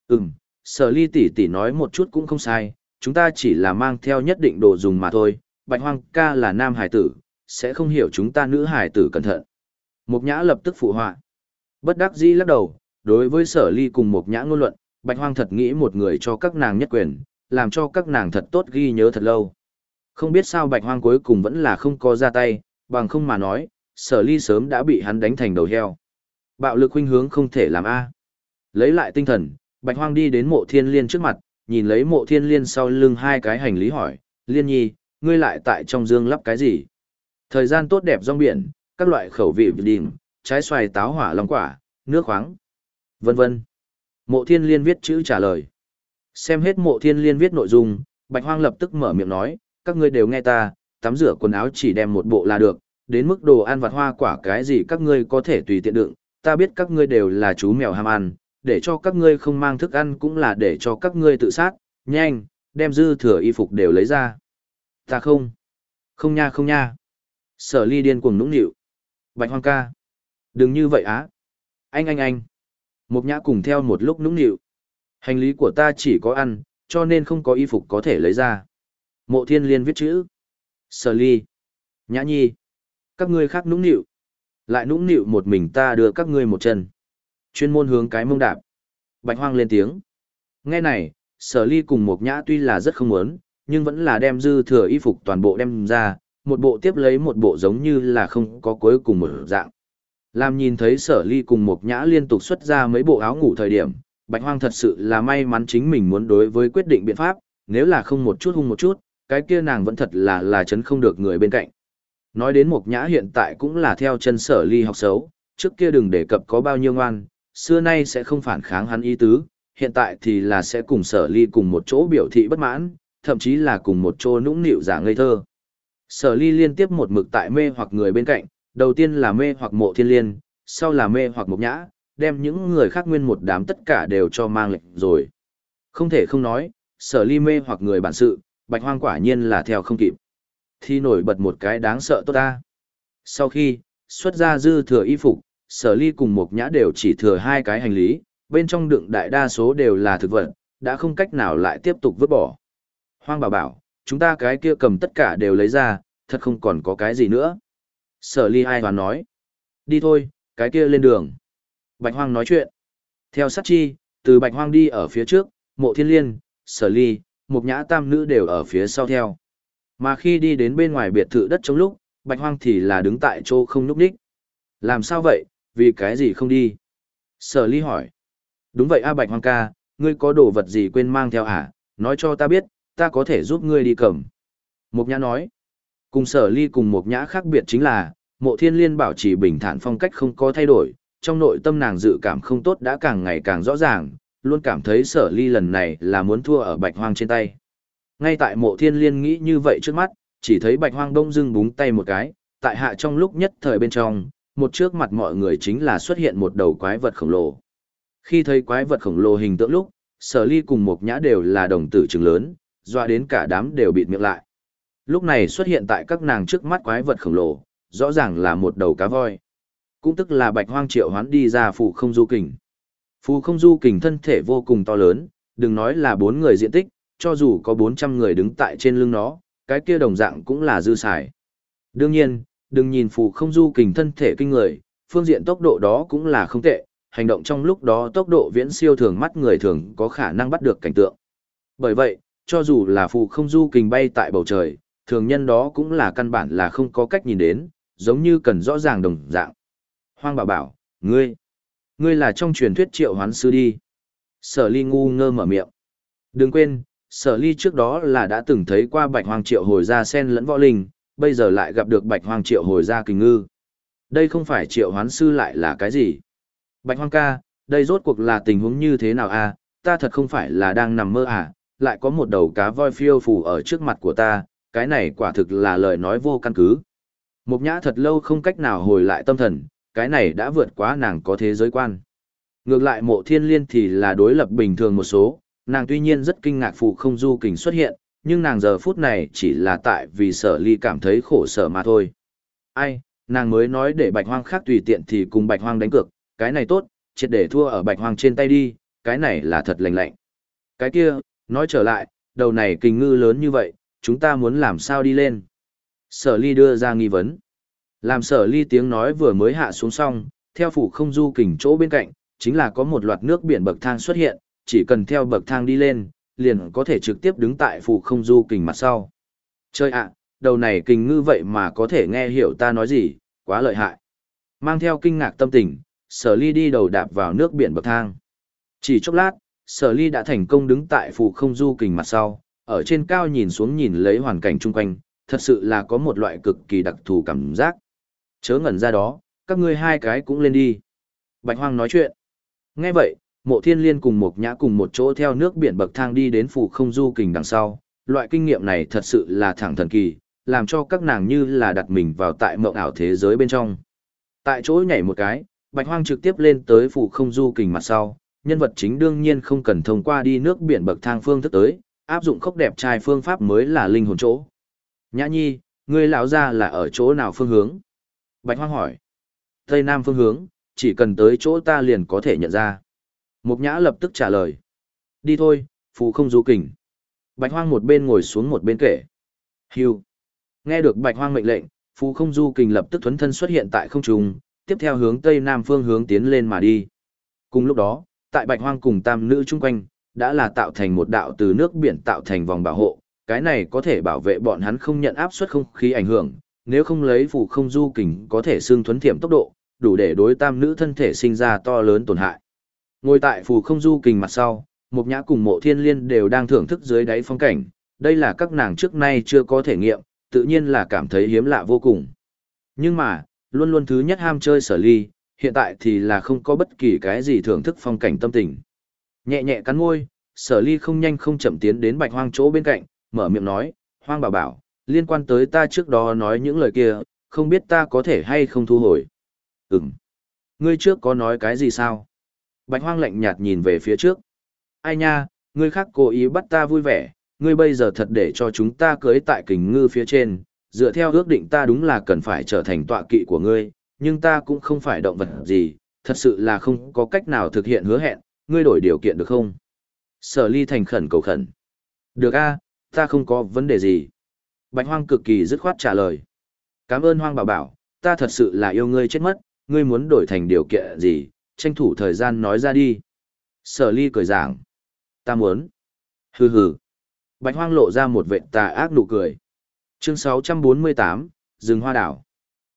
Ừm, sở ly tỷ tỷ nói một chút cũng không sai, chúng ta chỉ là mang theo nhất định đồ dùng mà thôi, bạch hoang ca là nam hải tử, sẽ không hiểu chúng ta nữ hải tử cẩn thận. Mục nhã lập tức phụ họa. Bất đắc dĩ lắc đầu, đối với sở ly cùng mục nhã ngôn luận, bạch hoang thật nghĩ một người cho các nàng nhất quyền, làm cho các nàng thật tốt ghi nhớ thật lâu. Không biết sao bạch hoang cuối cùng vẫn là không có ra tay, bằng không mà nói, sở ly sớm đã bị hắn đánh thành đầu heo. Bạo lực huynh hướng không thể làm A. Lấy lại tinh thần, bạch hoang đi đến mộ thiên liên trước mặt, nhìn lấy mộ thiên liên sau lưng hai cái hành lý hỏi, liên nhi, ngươi lại tại trong dương lắp cái gì? Thời gian tốt đẹp rong biển, các loại khẩu vị đình, trái xoài táo hỏa long quả, nước khoáng, vân vân. Mộ thiên liên viết chữ trả lời. Xem hết mộ thiên liên viết nội dung, bạch hoang lập tức mở miệng nói, các ngươi đều nghe ta, tắm rửa quần áo chỉ đem một bộ là được, đến mức đồ ăn vặt hoa quả cái gì các ngươi có thể tùy tiện đựng, ta biết các ngươi đều là chú mèo ham ăn, để cho các ngươi không mang thức ăn cũng là để cho các ngươi tự sát, nhanh, đem dư thừa y phục đều lấy ra. Ta không. Không nha không nha. Sở ly điên cuồng nũng nịu. Bạch hoang ca. Đừng như vậy á. Anh anh anh. Mục nhã cùng theo một lúc nũng nịu. Hành lý của ta chỉ có ăn, cho nên không có y phục có thể lấy ra. Mộ thiên liên viết chữ. Sở ly. Nhã nhi. Các ngươi khác nũng nịu. Lại nũng nịu một mình ta đưa các ngươi một chân. Chuyên môn hướng cái mông đạp. Bạch hoang lên tiếng. Nghe này, sở ly cùng một nhã tuy là rất không muốn, nhưng vẫn là đem dư thừa y phục toàn bộ đem ra, một bộ tiếp lấy một bộ giống như là không có cuối cùng một dạng. Làm nhìn thấy sở ly cùng một nhã liên tục xuất ra mấy bộ áo ngủ thời điểm, bạch hoang thật sự là may mắn chính mình muốn đối với quyết định biện pháp, nếu là không một chút hung một chút, cái kia nàng vẫn thật là là chấn không được người bên cạnh. Nói đến một nhã hiện tại cũng là theo chân sở ly học xấu, trước kia đừng đề cập có bao nhiêu ngoan, xưa nay sẽ không phản kháng hắn ý tứ, hiện tại thì là sẽ cùng sở ly cùng một chỗ biểu thị bất mãn, thậm chí là cùng một chỗ nũng nịu giả ngây thơ. Sở ly liên tiếp một mực tại mê hoặc người bên cạnh, đầu tiên là mê hoặc mộ thiên liên, sau là mê hoặc mục nhã, đem những người khác nguyên một đám tất cả đều cho mang lệnh rồi. Không thể không nói, sở ly mê hoặc người bản sự, bạch hoang quả nhiên là theo không kịp. Thì nổi bật một cái đáng sợ tốt ta. Sau khi, xuất ra dư thừa y phục, sở ly cùng mục nhã đều chỉ thừa hai cái hành lý, bên trong đựng đại đa số đều là thực vật, đã không cách nào lại tiếp tục vứt bỏ. Hoang bảo bảo, chúng ta cái kia cầm tất cả đều lấy ra, thật không còn có cái gì nữa. Sở ly ai hoàn nói. Đi thôi, cái kia lên đường. Bạch hoang nói chuyện. Theo sát chi, từ bạch hoang đi ở phía trước, mộ thiên liên, sở ly, một nhã tam nữ đều ở phía sau theo. Mà khi đi đến bên ngoài biệt thự đất trong lúc, bạch hoang thì là đứng tại chỗ không núp đích. Làm sao vậy, vì cái gì không đi? Sở ly hỏi. Đúng vậy a bạch hoang ca, ngươi có đồ vật gì quên mang theo à, nói cho ta biết, ta có thể giúp ngươi đi cầm. Mục nhã nói, cùng sở ly cùng một nhã khác biệt chính là, mộ thiên liên bảo trì bình thản phong cách không có thay đổi, trong nội tâm nàng dự cảm không tốt đã càng ngày càng rõ ràng, luôn cảm thấy sở ly lần này là muốn thua ở bạch hoang trên tay. Ngay tại mộ thiên liên nghĩ như vậy trước mắt, chỉ thấy bạch hoang đông dưng búng tay một cái, tại hạ trong lúc nhất thời bên trong, một trước mặt mọi người chính là xuất hiện một đầu quái vật khổng lồ. Khi thấy quái vật khổng lồ hình tượng lúc, sở ly cùng một nhã đều là đồng tử trừng lớn, doa đến cả đám đều bịt miệng lại. Lúc này xuất hiện tại các nàng trước mắt quái vật khổng lồ, rõ ràng là một đầu cá voi. Cũng tức là bạch hoang triệu hoán đi ra phù không du kình. Phù không du kình thân thể vô cùng to lớn, đừng nói là bốn người diện tích, cho dù có 400 người đứng tại trên lưng nó, cái kia đồng dạng cũng là dư xài. Đương nhiên, đừng nhìn phù không du kình thân thể kinh người, phương diện tốc độ đó cũng là không tệ, hành động trong lúc đó tốc độ viễn siêu thường mắt người thường có khả năng bắt được cảnh tượng. Bởi vậy, cho dù là phù không du kình bay tại bầu trời, thường nhân đó cũng là căn bản là không có cách nhìn đến, giống như cần rõ ràng đồng dạng. Hoang bảo bảo, ngươi, ngươi là trong truyền thuyết triệu hoán sư đi. Sở ly ngu ngơ mở miệng. Đừng quên, sở ly trước đó là đã từng thấy qua bạch hoang triệu hồi ra sen lẫn võ linh, bây giờ lại gặp được bạch hoang triệu hồi ra kình ngư. Đây không phải triệu hoán sư lại là cái gì? Bạch hoang ca, đây rốt cuộc là tình huống như thế nào a? À? ta thật không phải là đang nằm mơ à, lại có một đầu cá voi phiêu phù ở trước mặt của ta, cái này quả thực là lời nói vô căn cứ. Mộc nhã thật lâu không cách nào hồi lại tâm thần, cái này đã vượt quá nàng có thế giới quan. Ngược lại mộ thiên liên thì là đối lập bình thường một số, nàng tuy nhiên rất kinh ngạc phụ không du kình xuất hiện, nhưng nàng giờ phút này chỉ là tại vì sở ly cảm thấy khổ sở mà thôi. Ai, nàng mới nói để bạch hoang khác tùy tiện thì cùng bạch hoang đánh cược, cái này tốt, triệt để thua ở bạch hoang trên tay đi, cái này là thật lành lạnh. Cái kia, nói trở lại, đầu này kình ngư lớn như vậy, chúng ta muốn làm sao đi lên? Sở ly đưa ra nghi vấn. Làm sở ly tiếng nói vừa mới hạ xuống xong, theo phủ không du kình chỗ bên cạnh, chính là có một loạt nước biển bậc thang xuất hiện, chỉ cần theo bậc thang đi lên, liền có thể trực tiếp đứng tại phủ không du kình mặt sau. Chơi ạ, đầu này kình ngư vậy mà có thể nghe hiểu ta nói gì, quá lợi hại. Mang theo kinh ngạc tâm tình, sở ly đi đầu đạp vào nước biển bậc thang. Chỉ chốc lát, sở ly đã thành công đứng tại phủ không du kình mặt sau, ở trên cao nhìn xuống nhìn lấy hoàn cảnh chung quanh, thật sự là có một loại cực kỳ đặc thù cảm giác. Chớ ngẩn ra đó, các ngươi hai cái cũng lên đi. Bạch Hoang nói chuyện. Nghe vậy, mộ thiên liên cùng một nhã cùng một chỗ theo nước biển bậc thang đi đến phủ không du kình đằng sau. Loại kinh nghiệm này thật sự là thẳng thần kỳ, làm cho các nàng như là đặt mình vào tại mộng ảo thế giới bên trong. Tại chỗ nhảy một cái, Bạch Hoang trực tiếp lên tới phủ không du kình mặt sau, nhân vật chính đương nhiên không cần thông qua đi nước biển bậc thang phương thức tới, áp dụng khốc đẹp trai phương pháp mới là linh hồn chỗ. Nhã nhi, ngươi lão ra là ở chỗ nào phương hướng? Bạch Hoang hỏi. Tây Nam phương hướng, chỉ cần tới chỗ ta liền có thể nhận ra. Mục nhã lập tức trả lời. Đi thôi, phù không du kình. Bạch Hoang một bên ngồi xuống một bên kể. Hiu. Nghe được Bạch Hoang mệnh lệnh, phù không du kình lập tức thuấn thân xuất hiện tại không trung, tiếp theo hướng Tây Nam phương hướng tiến lên mà đi. Cùng lúc đó, tại Bạch Hoang cùng tam nữ chung quanh, đã là tạo thành một đạo từ nước biển tạo thành vòng bảo hộ, cái này có thể bảo vệ bọn hắn không nhận áp suất không khí ảnh hưởng, nếu không lấy phù không du kình có thể xương thuấn thiểm tốc độ, đủ để đối tam nữ thân thể sinh ra to lớn tổn hại. Ngồi tại phù không du kình mặt sau, một Nhã cùng Mộ Thiên Liên đều đang thưởng thức dưới đáy phong cảnh, đây là các nàng trước nay chưa có thể nghiệm, tự nhiên là cảm thấy hiếm lạ vô cùng. Nhưng mà, luôn luôn thứ nhất ham chơi sở ly, hiện tại thì là không có bất kỳ cái gì thưởng thức phong cảnh tâm tình. Nhẹ nhẹ cắn môi, sở ly không nhanh không chậm tiến đến bạch hoang chỗ bên cạnh, mở miệng nói, hoang bảo bảo, liên quan tới ta trước đó nói những lời kia, không biết ta có thể hay không thu hồi. Ừm. Ngươi trước có nói cái gì sao? Bạch hoang lạnh nhạt nhìn về phía trước. Ai nha, ngươi khác cố ý bắt ta vui vẻ, ngươi bây giờ thật để cho chúng ta cưới tại kình ngư phía trên, dựa theo ước định ta đúng là cần phải trở thành tọa kỵ của ngươi, nhưng ta cũng không phải động vật gì, thật sự là không có cách nào thực hiện hứa hẹn, ngươi đổi điều kiện được không? Sở ly thành khẩn cầu khẩn. Được a, ta không có vấn đề gì. Bạch hoang cực kỳ dứt khoát trả lời. Cảm ơn hoang bảo bảo, ta thật sự là yêu ngươi chết mất, ngươi muốn đổi thành điều kiện gì, tranh thủ thời gian nói ra đi. Sở ly cười giảng. Ta muốn. Hừ hừ. Bạch hoang lộ ra một vệ tà ác nụ cười. Chương 648, rừng hoa đảo.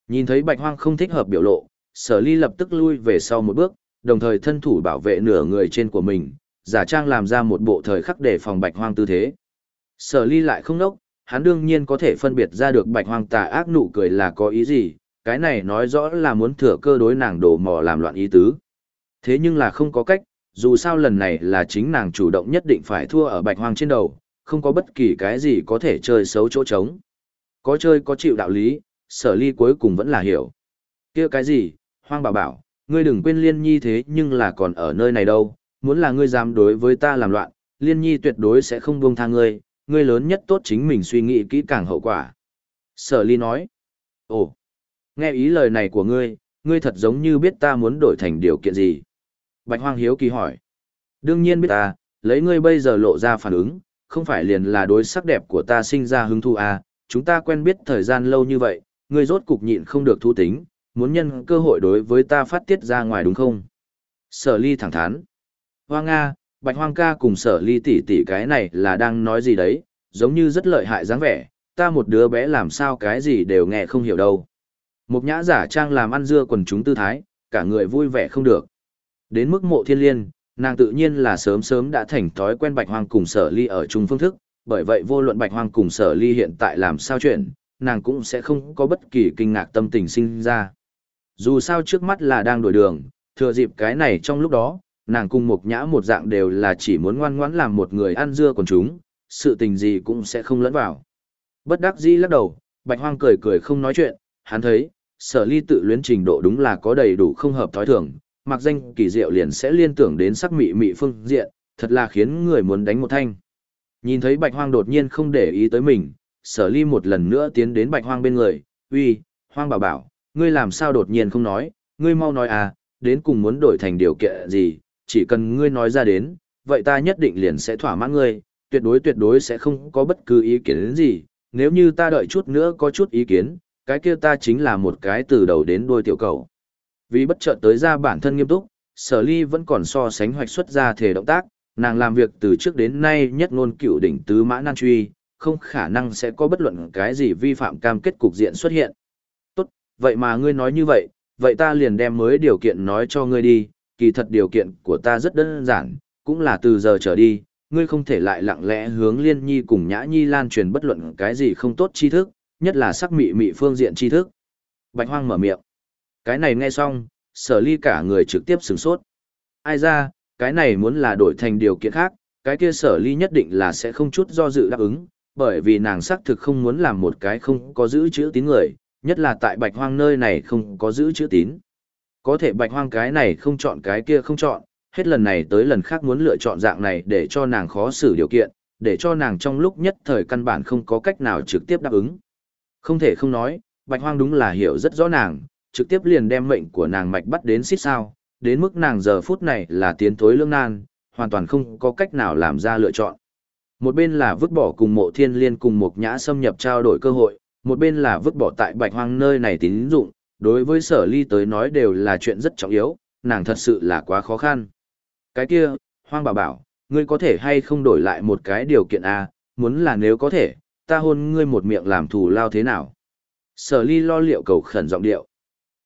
Nhìn thấy bạch hoang không thích hợp biểu lộ, sở ly lập tức lui về sau một bước, đồng thời thân thủ bảo vệ nửa người trên của mình, giả trang làm ra một bộ thời khắc để phòng bạch hoang tư thế. Sở ly lại không nốc, hắn đương nhiên có thể phân biệt ra được bạch hoang tà ác nụ cười là có ý gì, cái này nói rõ là muốn thừa cơ đối nàng đổ mò làm loạn ý tứ. Thế nhưng là không có cách, dù sao lần này là chính nàng chủ động nhất định phải thua ở bạch hoang trên đầu, không có bất kỳ cái gì có thể chơi xấu chỗ trống. có chơi có chịu đạo lý, sở ly cuối cùng vẫn là hiểu. kia cái gì, hoang bảo bảo, ngươi đừng quên liên nhi thế nhưng là còn ở nơi này đâu, muốn là ngươi dám đối với ta làm loạn, liên nhi tuyệt đối sẽ không buông tha ngươi, ngươi lớn nhất tốt chính mình suy nghĩ kỹ càng hậu quả. Sở ly nói, ồ, nghe ý lời này của ngươi, ngươi thật giống như biết ta muốn đổi thành điều kiện gì. Bạch hoang hiếu kỳ hỏi, đương nhiên biết ta, lấy ngươi bây giờ lộ ra phản ứng, không phải liền là đối sắc đẹp của ta sinh ra hứng thú à, chúng ta quen biết thời gian lâu như vậy, ngươi rốt cục nhịn không được thu tính, muốn nhân cơ hội đối với ta phát tiết ra ngoài đúng không? Sở ly thẳng thắn. Hoa Nga, Bạch Hoang ca cùng sở ly tỷ tỷ cái này là đang nói gì đấy, giống như rất lợi hại dáng vẻ, ta một đứa bé làm sao cái gì đều nghe không hiểu đâu. Một nhã giả trang làm ăn dưa quần chúng tư thái, cả người vui vẻ không được. Đến mức mộ thiên liên, nàng tự nhiên là sớm sớm đã thành thói quen Bạch Hoang cùng sở ly ở chung phương thức, bởi vậy vô luận Bạch Hoang cùng sở ly hiện tại làm sao chuyện, nàng cũng sẽ không có bất kỳ kinh ngạc tâm tình sinh ra. Dù sao trước mắt là đang đổi đường, thừa dịp cái này trong lúc đó, nàng cùng một nhã một dạng đều là chỉ muốn ngoan ngoãn làm một người ăn dưa còn chúng, sự tình gì cũng sẽ không lẫn vào. Bất đắc dĩ lắc đầu, bạch hoang cười cười không nói chuyện, hắn thấy, sở ly tự luyến trình độ đúng là có đầy đủ không hợp thói thường, mặc danh kỳ diệu liền sẽ liên tưởng đến sắc mị mị phương diện, thật là khiến người muốn đánh một thanh. Nhìn thấy bạch hoang đột nhiên không để ý tới mình, sở ly một lần nữa tiến đến bạch hoang bên người, uy, hoang bảo bảo, ngươi làm sao đột nhiên không nói, ngươi mau nói à, đến cùng muốn đổi thành điều kiện gì, chỉ cần ngươi nói ra đến, vậy ta nhất định liền sẽ thỏa mãn ngươi, tuyệt đối tuyệt đối sẽ không có bất cứ ý kiến gì, nếu như ta đợi chút nữa có chút ý kiến, cái kia ta chính là một cái từ đầu đến đuôi tiểu cầu. Vì bất chợt tới ra bản thân nghiêm túc, sở ly vẫn còn so sánh hoạch xuất ra thể động tác, nàng làm việc từ trước đến nay nhất ngôn cựu đỉnh tứ mã nan truy, không khả năng sẽ có bất luận cái gì vi phạm cam kết cục diện xuất hiện. Vậy mà ngươi nói như vậy, vậy ta liền đem mới điều kiện nói cho ngươi đi, kỳ thật điều kiện của ta rất đơn giản, cũng là từ giờ trở đi, ngươi không thể lại lặng lẽ hướng liên nhi cùng nhã nhi lan truyền bất luận cái gì không tốt tri thức, nhất là sắc mị mị phương diện tri thức. Bạch hoang mở miệng. Cái này nghe xong, sở ly cả người trực tiếp sửng sốt. Ai ra, cái này muốn là đổi thành điều kiện khác, cái kia sở ly nhất định là sẽ không chút do dự đáp ứng, bởi vì nàng xác thực không muốn làm một cái không có giữ chữ tín người, nhất là tại bạch hoang nơi này không có giữ chữ tín. Có thể bạch hoang cái này không chọn cái kia không chọn, hết lần này tới lần khác muốn lựa chọn dạng này để cho nàng khó xử điều kiện, để cho nàng trong lúc nhất thời căn bản không có cách nào trực tiếp đáp ứng. Không thể không nói, bạch hoang đúng là hiểu rất rõ nàng, trực tiếp liền đem mệnh của nàng mạch bắt đến xít sao, đến mức nàng giờ phút này là tiến thối lương nan, hoàn toàn không có cách nào làm ra lựa chọn. Một bên là vứt bỏ cùng mộ thiên liên cùng một nhã xâm nhập trao đổi cơ hội, một bên là vứt bỏ tại bạch hoang nơi này tín dụng, đối với sở ly tới nói đều là chuyện rất trọng yếu, nàng thật sự là quá khó khăn. Cái kia, hoang bảo bảo, ngươi có thể hay không đổi lại một cái điều kiện A, à, muốn là nếu có thể, ta hôn ngươi một miệng làm thù lao thế nào. Sở ly lo liệu cầu khẩn giọng điệu.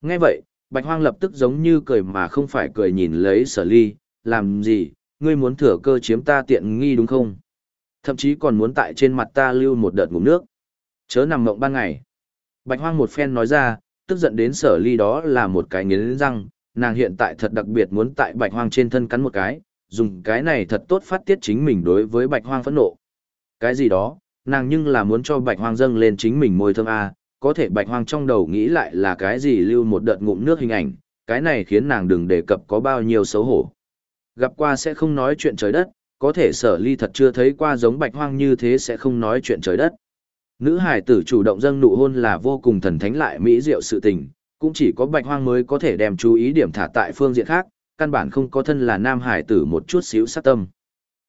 Nghe vậy, bạch hoang lập tức giống như cười mà không phải cười nhìn lấy sở ly, làm gì, ngươi muốn thừa cơ chiếm ta tiện nghi đúng không? Thậm chí còn muốn tại trên mặt ta lưu một đợt ngụm nước. Chớ nằm mộng ban ngày. Bạch hoang một phen nói ra, tức giận đến sở ly đó là một cái nghiến răng, nàng hiện tại thật đặc biệt muốn tại bạch hoang trên thân cắn một cái, dùng cái này thật tốt phát tiết chính mình đối với bạch hoang phẫn nộ. Cái gì đó, nàng nhưng là muốn cho bạch hoang dâng lên chính mình môi thơm A, có thể bạch hoang trong đầu nghĩ lại là cái gì lưu một đợt ngụm nước hình ảnh, cái này khiến nàng đừng đề cập có bao nhiêu xấu hổ. Gặp qua sẽ không nói chuyện trời đất, có thể sở ly thật chưa thấy qua giống bạch hoang như thế sẽ không nói chuyện trời đất. Nữ hải tử chủ động dâng nụ hôn là vô cùng thần thánh lại mỹ diệu sự tình, cũng chỉ có bạch hoang mới có thể đem chú ý điểm thả tại phương diện khác, căn bản không có thân là nam hải tử một chút xíu sát tâm.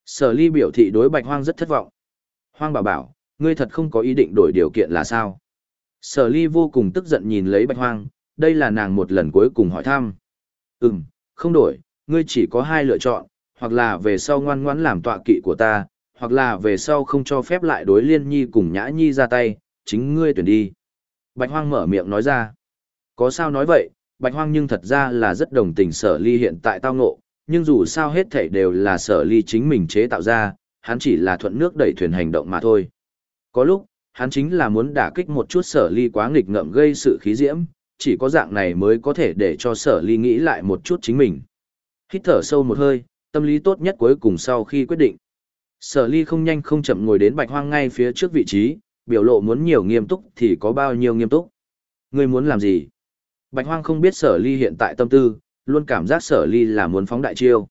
Sở ly biểu thị đối bạch hoang rất thất vọng. Hoang bảo bảo, ngươi thật không có ý định đổi điều kiện là sao? Sở ly vô cùng tức giận nhìn lấy bạch hoang, đây là nàng một lần cuối cùng hỏi thăm. Ừm, không đổi, ngươi chỉ có hai lựa chọn, hoặc là về sau ngoan ngoãn làm tọa kỵ của ta, hoặc là về sau không cho phép lại đối liên nhi cùng nhã nhi ra tay, chính ngươi tuyển đi. Bạch hoang mở miệng nói ra. Có sao nói vậy, bạch hoang nhưng thật ra là rất đồng tình sở ly hiện tại tao ngộ, nhưng dù sao hết thảy đều là sở ly chính mình chế tạo ra, hắn chỉ là thuận nước đẩy thuyền hành động mà thôi. Có lúc, hắn chính là muốn đả kích một chút sở ly quá nghịch ngợm gây sự khí diễm, chỉ có dạng này mới có thể để cho sở ly nghĩ lại một chút chính mình. Hít thở sâu một hơi, tâm lý tốt nhất cuối cùng sau khi quyết định. Sở ly không nhanh không chậm ngồi đến bạch hoang ngay phía trước vị trí, biểu lộ muốn nhiều nghiêm túc thì có bao nhiêu nghiêm túc. Ngươi muốn làm gì? Bạch Hoang không biết sở ly hiện tại tâm tư, luôn cảm giác sở ly là muốn phóng đại chiêu.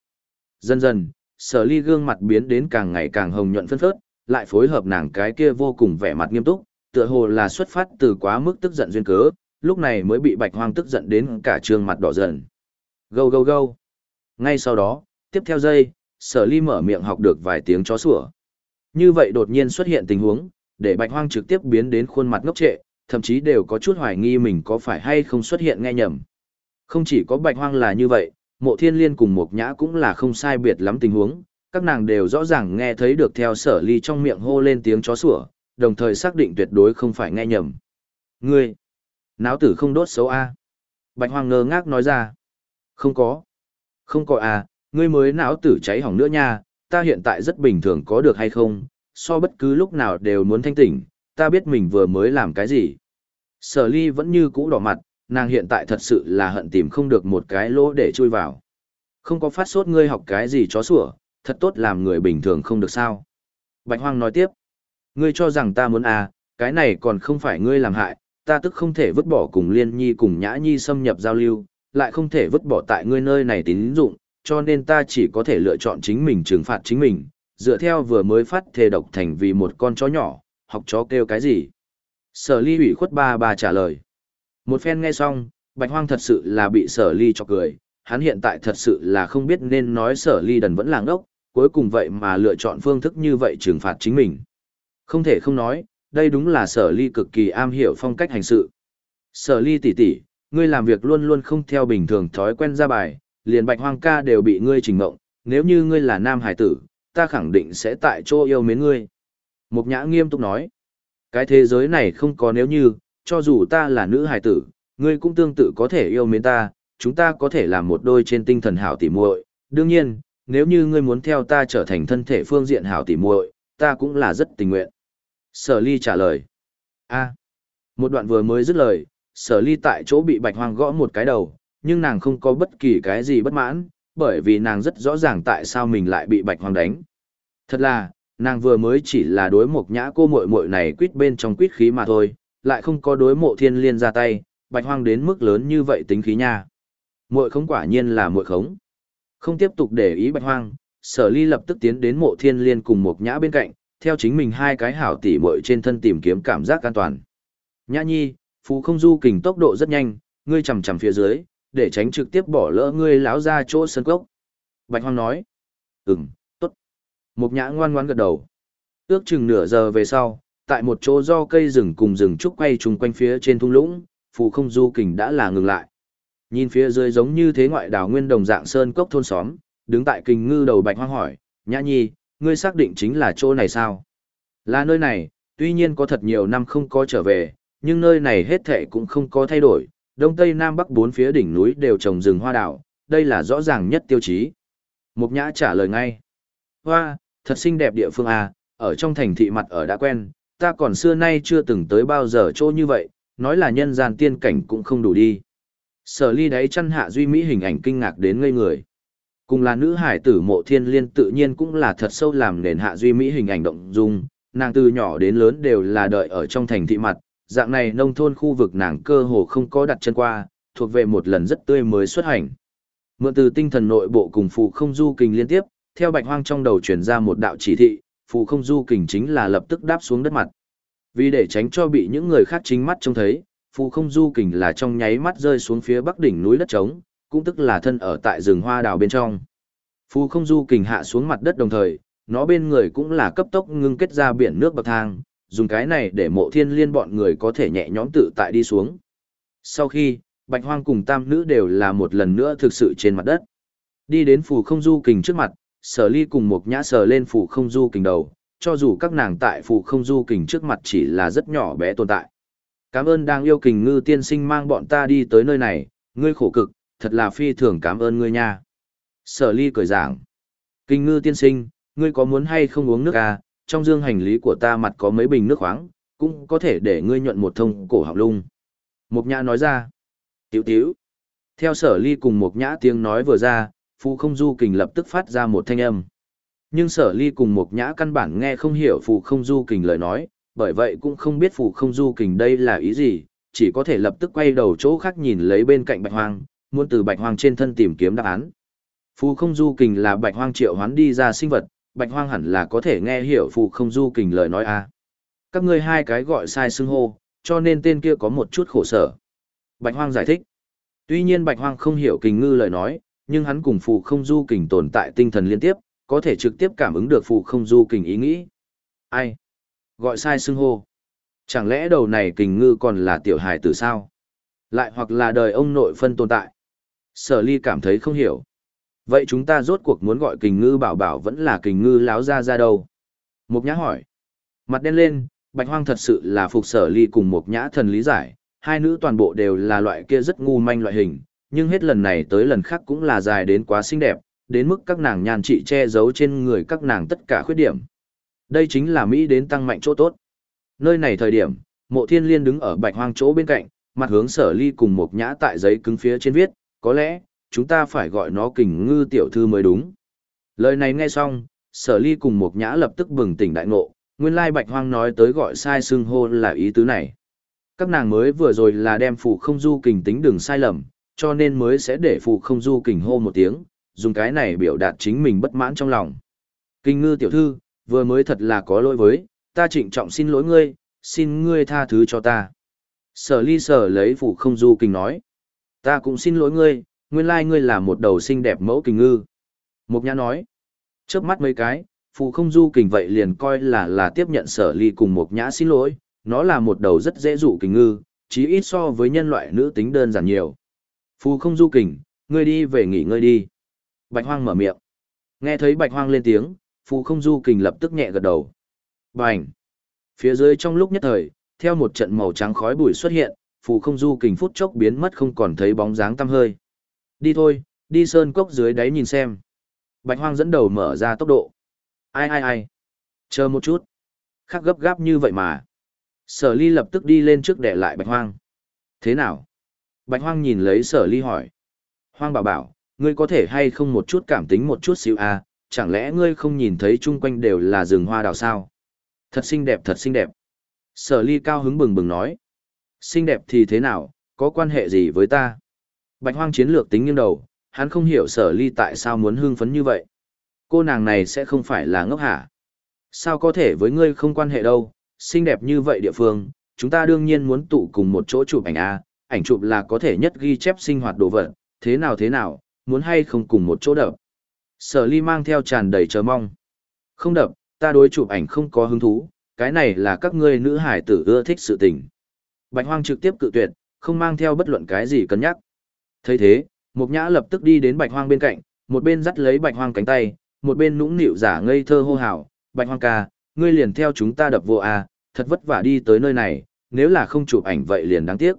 Dần dần, sở ly gương mặt biến đến càng ngày càng hồng nhuận phân phớt, lại phối hợp nàng cái kia vô cùng vẻ mặt nghiêm túc, tựa hồ là xuất phát từ quá mức tức giận duyên cớ, lúc này mới bị bạch hoang tức giận đến cả trường mặt đỏ dần. Gâu gâu gâu. Ngay sau đó, tiếp theo giây, sở ly mở miệng học được vài tiếng chó sủa. Như vậy đột nhiên xuất hiện tình huống, để bạch hoang trực tiếp biến đến khuôn mặt ngốc trệ, thậm chí đều có chút hoài nghi mình có phải hay không xuất hiện nghe nhầm. Không chỉ có bạch hoang là như vậy, mộ thiên liên cùng Mộc nhã cũng là không sai biệt lắm tình huống, các nàng đều rõ ràng nghe thấy được theo sở ly trong miệng hô lên tiếng chó sủa, đồng thời xác định tuyệt đối không phải nghe nhầm. Ngươi, náo tử không đốt xấu a Bạch Hoang ngơ ngác nói ra. Không có. Không có à, ngươi mới não tử cháy hỏng nữa nha, ta hiện tại rất bình thường có được hay không, so bất cứ lúc nào đều muốn thanh tỉnh, ta biết mình vừa mới làm cái gì. Sở ly vẫn như cũ đỏ mặt, nàng hiện tại thật sự là hận tìm không được một cái lỗ để chui vào. Không có phát sốt ngươi học cái gì chó sủa, thật tốt làm người bình thường không được sao. Bạch Hoang nói tiếp, ngươi cho rằng ta muốn à, cái này còn không phải ngươi làm hại, ta tức không thể vứt bỏ cùng liên nhi cùng nhã nhi xâm nhập giao lưu, lại không thể vứt bỏ tại ngươi nơi này tín dụng, cho nên ta chỉ có thể lựa chọn chính mình trừng phạt chính mình, dựa theo vừa mới phát thề độc thành vì một con chó nhỏ, học chó kêu cái gì. Sở ly ủy khuất ba bà trả lời. Một phen nghe xong, bạch hoang thật sự là bị sở ly cho cười, hắn hiện tại thật sự là không biết nên nói sở ly đần vẫn làng ốc, cuối cùng vậy mà lựa chọn phương thức như vậy trừng phạt chính mình. Không thể không nói, đây đúng là sở ly cực kỳ am hiểu phong cách hành sự. Sở ly tỷ tỷ, ngươi làm việc luôn luôn không theo bình thường thói quen ra bài, liền bạch hoang ca đều bị ngươi trình mộng, nếu như ngươi là nam hải tử, ta khẳng định sẽ tại chỗ yêu mến ngươi. Mục nhã nghiêm túc nói, cái thế giới này không có nếu như, cho dù ta là nữ hải tử, ngươi cũng tương tự có thể yêu mến ta, chúng ta có thể làm một đôi trên tinh thần hảo tỉ muội. đương nhiên, nếu như ngươi muốn theo ta trở thành thân thể phương diện hảo tỉ muội, ta cũng là rất tình nguyện. Sở ly trả lời. a một đoạn vừa mới dứt lời, sở ly tại chỗ bị bạch hoang gõ một cái đầu, nhưng nàng không có bất kỳ cái gì bất mãn, bởi vì nàng rất rõ ràng tại sao mình lại bị bạch hoang đánh. Thật là, nàng vừa mới chỉ là đối một nhã cô muội muội này quýt bên trong quýt khí mà thôi, lại không có đối mộ thiên liên ra tay, bạch hoang đến mức lớn như vậy tính khí nha. Muội không quả nhiên là muội khống. Không tiếp tục để ý bạch hoang, sở ly lập tức tiến đến mộ thiên liên cùng một nhã bên cạnh, theo chính mình hai cái hảo tỉ muội trên thân tìm kiếm cảm giác an toàn. Nhã nhi, phú không du kình tốc độ rất nhanh, ngươi chầm chầm phía dưới, để tránh trực tiếp bỏ lỡ ngươi láo ra chỗ sân cốc. Bạch hoang nói, ừm, tốt. Một nhã ngoan ngoãn gật đầu. Ước chừng nửa giờ về sau, tại một chỗ do cây rừng cùng rừng trúc quay chung quanh phía trên thung lũng, phù không du kình đã là ngừng lại. Nhìn phía dưới giống như thế ngoại đảo nguyên đồng dạng sơn cốc thôn xóm, đứng tại kình ngư đầu bạch hoang hỏi, nhã nhi, ngươi xác định chính là chỗ này sao? Là nơi này, tuy nhiên có thật nhiều năm không có trở về, nhưng nơi này hết thệ cũng không có thay đổi, đông tây nam bắc bốn phía đỉnh núi đều trồng rừng hoa đảo, đây là rõ ràng nhất tiêu chí. Mục nhã trả lời ngay. Hoa, thật xinh đẹp địa phương à, ở trong thành thị mặt ở đã quen, ta còn xưa nay chưa từng tới bao giờ chỗ như vậy, nói là nhân gian tiên cảnh cũng không đủ đi. Sở ly đáy chăn hạ duy mỹ hình ảnh kinh ngạc đến ngây người. Cùng là nữ hải tử mộ thiên liên tự nhiên cũng là thật sâu làm nền hạ duy mỹ hình ảnh động dung, nàng từ nhỏ đến lớn đều là đợi ở trong thành thị mặt, dạng này nông thôn khu vực nàng cơ hồ không có đặt chân qua, thuộc về một lần rất tươi mới xuất hành. Mượn từ tinh thần nội bộ cùng phụ không du kình liên tiếp, theo bạch hoang trong đầu truyền ra một đạo chỉ thị, phụ không du kình chính là lập tức đáp xuống đất mặt. Vì để tránh cho bị những người khác chính mắt trông thấy, phụ không du kình là trong nháy mắt rơi xuống phía bắc đỉnh núi đất trống, cũng tức là thân ở tại rừng hoa đào bên trong. Phù không du kình hạ xuống mặt đất đồng thời, nó bên người cũng là cấp tốc ngưng kết ra biển nước bậc thang, dùng cái này để mộ thiên liên bọn người có thể nhẹ nhõm tự tại đi xuống. Sau khi, bạch hoang cùng tam nữ đều là một lần nữa thực sự trên mặt đất. Đi đến phù không du kình trước mặt, sở ly cùng một nhã sờ lên phù không du kình đầu, cho dù các nàng tại phù không du kình trước mặt chỉ là rất nhỏ bé tồn tại. Cảm ơn đang yêu kình ngư tiên sinh mang bọn ta đi tới nơi này, ngươi khổ cực, thật là phi thường cảm ơn ngươi nha. Sở ly cười giảng. Kình ngư tiên sinh, ngươi có muốn hay không uống nước à, trong dương hành lý của ta mặt có mấy bình nước khoáng, cũng có thể để ngươi nhuận một thông cổ học lung. Mục nhã nói ra. Tiểu tiểu. Theo sở ly cùng mục nhã tiếng nói vừa ra, phù không du kình lập tức phát ra một thanh âm. Nhưng sở ly cùng mục nhã căn bản nghe không hiểu phù không du kình lời nói, bởi vậy cũng không biết phù không du kình đây là ý gì, chỉ có thể lập tức quay đầu chỗ khác nhìn lấy bên cạnh bạch hoang, muốn từ bạch hoang trên thân tìm kiếm đáp án. Phù không du kình là bạch hoang triệu hoán đi ra sinh vật, bạch hoang hẳn là có thể nghe hiểu phù không du kình lời nói a. Các ngươi hai cái gọi sai xưng hô, cho nên tên kia có một chút khổ sở. Bạch hoang giải thích. Tuy nhiên bạch hoang không hiểu kình ngư lời nói, nhưng hắn cùng phù không du kình tồn tại tinh thần liên tiếp, có thể trực tiếp cảm ứng được phù không du kình ý nghĩ. Ai? Gọi sai xưng hô. Chẳng lẽ đầu này kình ngư còn là tiểu hài tử sao? Lại hoặc là đời ông nội phân tồn tại? Sở ly cảm thấy không hiểu. Vậy chúng ta rốt cuộc muốn gọi kình ngư bảo bảo vẫn là kình ngư láo ra ra đâu? Mục nhã hỏi. Mặt đen lên, bạch hoang thật sự là phục sở ly cùng mục nhã thần lý giải. Hai nữ toàn bộ đều là loại kia rất ngu manh loại hình, nhưng hết lần này tới lần khác cũng là dài đến quá xinh đẹp, đến mức các nàng nhàn trị che giấu trên người các nàng tất cả khuyết điểm. Đây chính là Mỹ đến tăng mạnh chỗ tốt. Nơi này thời điểm, mộ thiên liên đứng ở bạch hoang chỗ bên cạnh, mặt hướng sở ly cùng một nhã tại giấy cứng phía trên viết, có lẽ, chúng ta phải gọi nó kình ngư tiểu thư mới đúng. Lời này nghe xong, sở ly cùng một nhã lập tức bừng tỉnh đại ngộ, nguyên lai bạch hoang nói tới gọi sai xưng hô là ý tứ này. Các nàng mới vừa rồi là đem phụ không du kình tính đường sai lầm, cho nên mới sẽ để phụ không du kình hô một tiếng, dùng cái này biểu đạt chính mình bất mãn trong lòng. Kinh ngư tiểu thư, vừa mới thật là có lỗi với, ta trịnh trọng xin lỗi ngươi, xin ngươi tha thứ cho ta. Sở ly sở lấy phụ không du kình nói. Ta cũng xin lỗi ngươi, nguyên lai ngươi là một đầu xinh đẹp mẫu kình ngư. Mục nhã nói. Chớp mắt mấy cái, phù không du kình vậy liền coi là là tiếp nhận sở ly cùng mục nhã xin lỗi, nó là một đầu rất dễ dụ kình ngư, chí ít so với nhân loại nữ tính đơn giản nhiều. Phù không du kình, ngươi đi về nghỉ ngơi đi. Bạch hoang mở miệng. Nghe thấy bạch hoang lên tiếng, phù không du kình lập tức nhẹ gật đầu. Bành! Phía dưới trong lúc nhất thời, theo một trận màu trắng khói bụi xuất hiện, phù không du kình phút chốc biến mất không còn thấy bóng dáng tăm hơi. Đi thôi, đi sơn cốc dưới đáy nhìn xem. Bạch hoang dẫn đầu mở ra tốc độ. Ai ai ai? Chờ một chút. Khắc gấp gáp như vậy mà. Sở ly lập tức đi lên trước để lại bạch hoang. Thế nào? Bạch hoang nhìn lấy sở ly hỏi. Hoang bảo bảo, ngươi có thể hay không một chút cảm tính một chút xíu à, chẳng lẽ ngươi không nhìn thấy chung quanh đều là rừng hoa đào sao? Thật xinh đẹp thật xinh đẹp. Sở ly cao hứng bừng bừng nói. Xinh đẹp thì thế nào, có quan hệ gì với ta? Bạch hoang chiến lược tính nghiêng đầu, hắn không hiểu sở ly tại sao muốn hưng phấn như vậy. Cô nàng này sẽ không phải là ngốc hả? Sao có thể với ngươi không quan hệ đâu, xinh đẹp như vậy địa phương, chúng ta đương nhiên muốn tụ cùng một chỗ chụp ảnh A, ảnh chụp là có thể nhất ghi chép sinh hoạt đồ vật, thế nào thế nào, muốn hay không cùng một chỗ đập. Sở ly mang theo tràn đầy chờ mong. Không đập, ta đối chụp ảnh không có hứng thú, cái này là các ngươi nữ hải tử ưa thích sự tình. Bạch hoang trực tiếp cự tuyệt, không mang theo bất luận cái gì cân nhắc thấy thế, mục nhã lập tức đi đến bạch hoang bên cạnh, một bên dắt lấy bạch hoang cánh tay, một bên nũng nịu giả ngây thơ hô hào, bạch hoang ca, ngươi liền theo chúng ta đập vô à, thật vất vả đi tới nơi này, nếu là không chụp ảnh vậy liền đáng tiếc.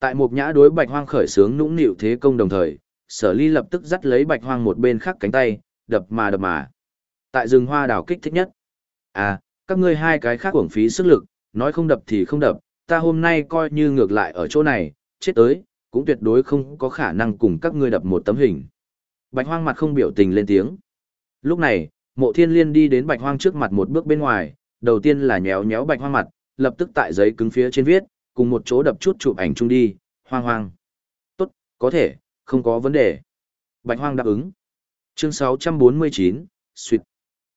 Tại một nhã đối bạch hoang khởi sướng nũng nịu thế công đồng thời, sở ly lập tức dắt lấy bạch hoang một bên khác cánh tay, đập mà đập mà. Tại rừng hoa đào kích thích nhất. À, các ngươi hai cái khác uổng phí sức lực, nói không đập thì không đập, ta hôm nay coi như ngược lại ở chỗ này, chết tới, cũng tuyệt đối không có khả năng cùng các ngươi đập một tấm hình. Bạch hoang mặt không biểu tình lên tiếng. Lúc này, mộ thiên liên đi đến bạch hoang trước mặt một bước bên ngoài, đầu tiên là nhéo nhéo bạch hoang mặt, lập tức tại giấy cứng phía trên viết, cùng một chỗ đập chút chụp ảnh chung đi, hoang hoang. Tốt, có thể, không có vấn đề. Bạch hoang đáp ứng. Chương 649, suyệt.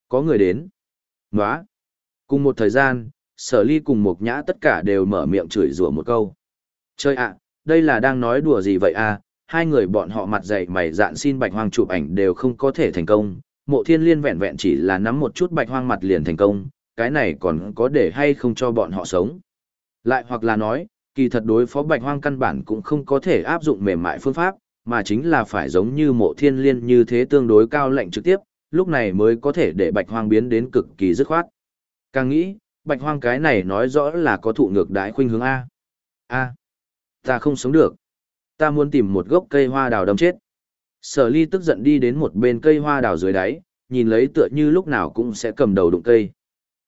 Có người đến. Nóa. Cùng một thời gian, sở ly cùng một nhã tất cả đều mở miệng chửi rủa một câu. Chơi ạ, đây là đang nói đùa gì vậy à, hai người bọn họ mặt dày mày dạn xin bạch hoang chụp ảnh đều không có thể thành công. Mộ thiên liên vẹn vẹn chỉ là nắm một chút bạch hoang mặt liền thành công, cái này còn có để hay không cho bọn họ sống. Lại hoặc là nói, kỳ thật đối phó bạch hoang căn bản cũng không có thể áp dụng mềm mại phương pháp, mà chính là phải giống như mộ thiên liên như thế tương đối cao lệnh trực tiếp, lúc này mới có thể để bạch hoang biến đến cực kỳ dứt khoát. Càng nghĩ, bạch hoang cái này nói rõ là có thụ ngược đái khuynh hướng A. A. Ta không sống được. Ta muốn tìm một gốc cây hoa đào đâm chết. Sở ly tức giận đi đến một bên cây hoa đào dưới đáy, nhìn lấy tựa như lúc nào cũng sẽ cầm đầu đụng cây.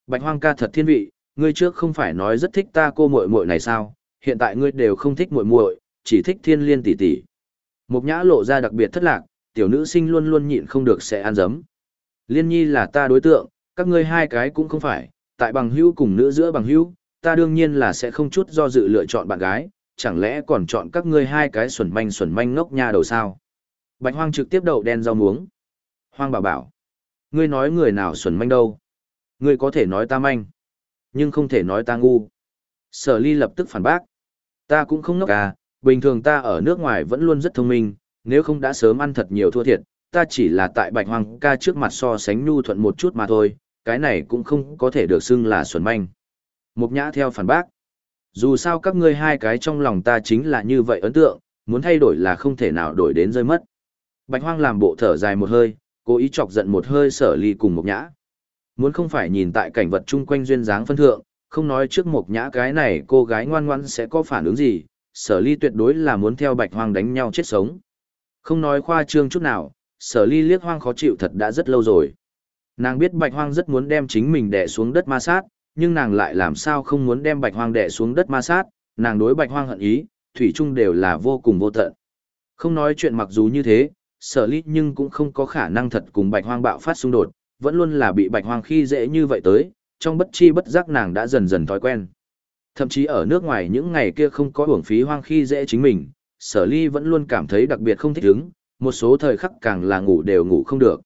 Bạch hoang ca thật thiên vị, ngươi trước không phải nói rất thích ta cô muội muội này sao, hiện tại ngươi đều không thích muội muội, chỉ thích thiên liên tỷ tỷ. Mục nhã lộ ra đặc biệt thất lạc, tiểu nữ sinh luôn luôn nhịn không được sẽ ăn dấm. Liên nhi là ta đối tượng, các ngươi hai cái cũng không phải, tại bằng hữu cùng nữ giữa bằng hữu, ta đương nhiên là sẽ không chút do dự lựa chọn bạn gái, chẳng lẽ còn chọn các ngươi hai cái xuẩn manh xuẩn manh ngốc nha đầu sao? Bạch Hoang trực tiếp đậu đen rau muống. Hoang bảo bảo, ngươi nói người nào xuẩn manh đâu? Ngươi có thể nói ta manh, nhưng không thể nói ta ngu. Sở ly lập tức phản bác. Ta cũng không ngốc à, bình thường ta ở nước ngoài vẫn luôn rất thông minh, nếu không đã sớm ăn thật nhiều thua thiệt, ta chỉ là tại bạch hoàng ca trước mặt so sánh nhu thuận một chút mà thôi, cái này cũng không có thể được xưng là xuẩn manh. Mục nhã theo phản bác. Dù sao các ngươi hai cái trong lòng ta chính là như vậy ấn tượng, muốn thay đổi là không thể nào đổi đến rơi mất. Bạch hoang làm bộ thở dài một hơi, cố ý chọc giận một hơi sở ly cùng Mộc nhã. Muốn không phải nhìn tại cảnh vật chung quanh duyên dáng phân thượng, không nói trước Mộc nhã cái này cô gái ngoan ngoãn sẽ có phản ứng gì, sở ly tuyệt đối là muốn theo bạch hoang đánh nhau chết sống. Không nói khoa trương chút nào, sở ly liếc hoang khó chịu thật đã rất lâu rồi. Nàng biết bạch hoang rất muốn đem chính mình đè xuống đất ma sát, nhưng nàng lại làm sao không muốn đem bạch hoang đè xuống đất ma sát, nàng đối bạch hoang hận ý, thủy chung đều là vô cùng vô tận. Không nói chuyện mặc dù như thế, sở ly nhưng cũng không có khả năng thật cùng bạch hoang bạo phát xung đột, vẫn luôn là bị bạch hoang khi dễ như vậy tới, trong bất chi bất giác nàng đã dần dần thói quen. Thậm chí ở nước ngoài những ngày kia không có hưởng phí hoang khi dễ chính mình, sở ly vẫn luôn cảm thấy đặc biệt không thích ứng, một số thời khắc càng là ngủ đều ngủ không được.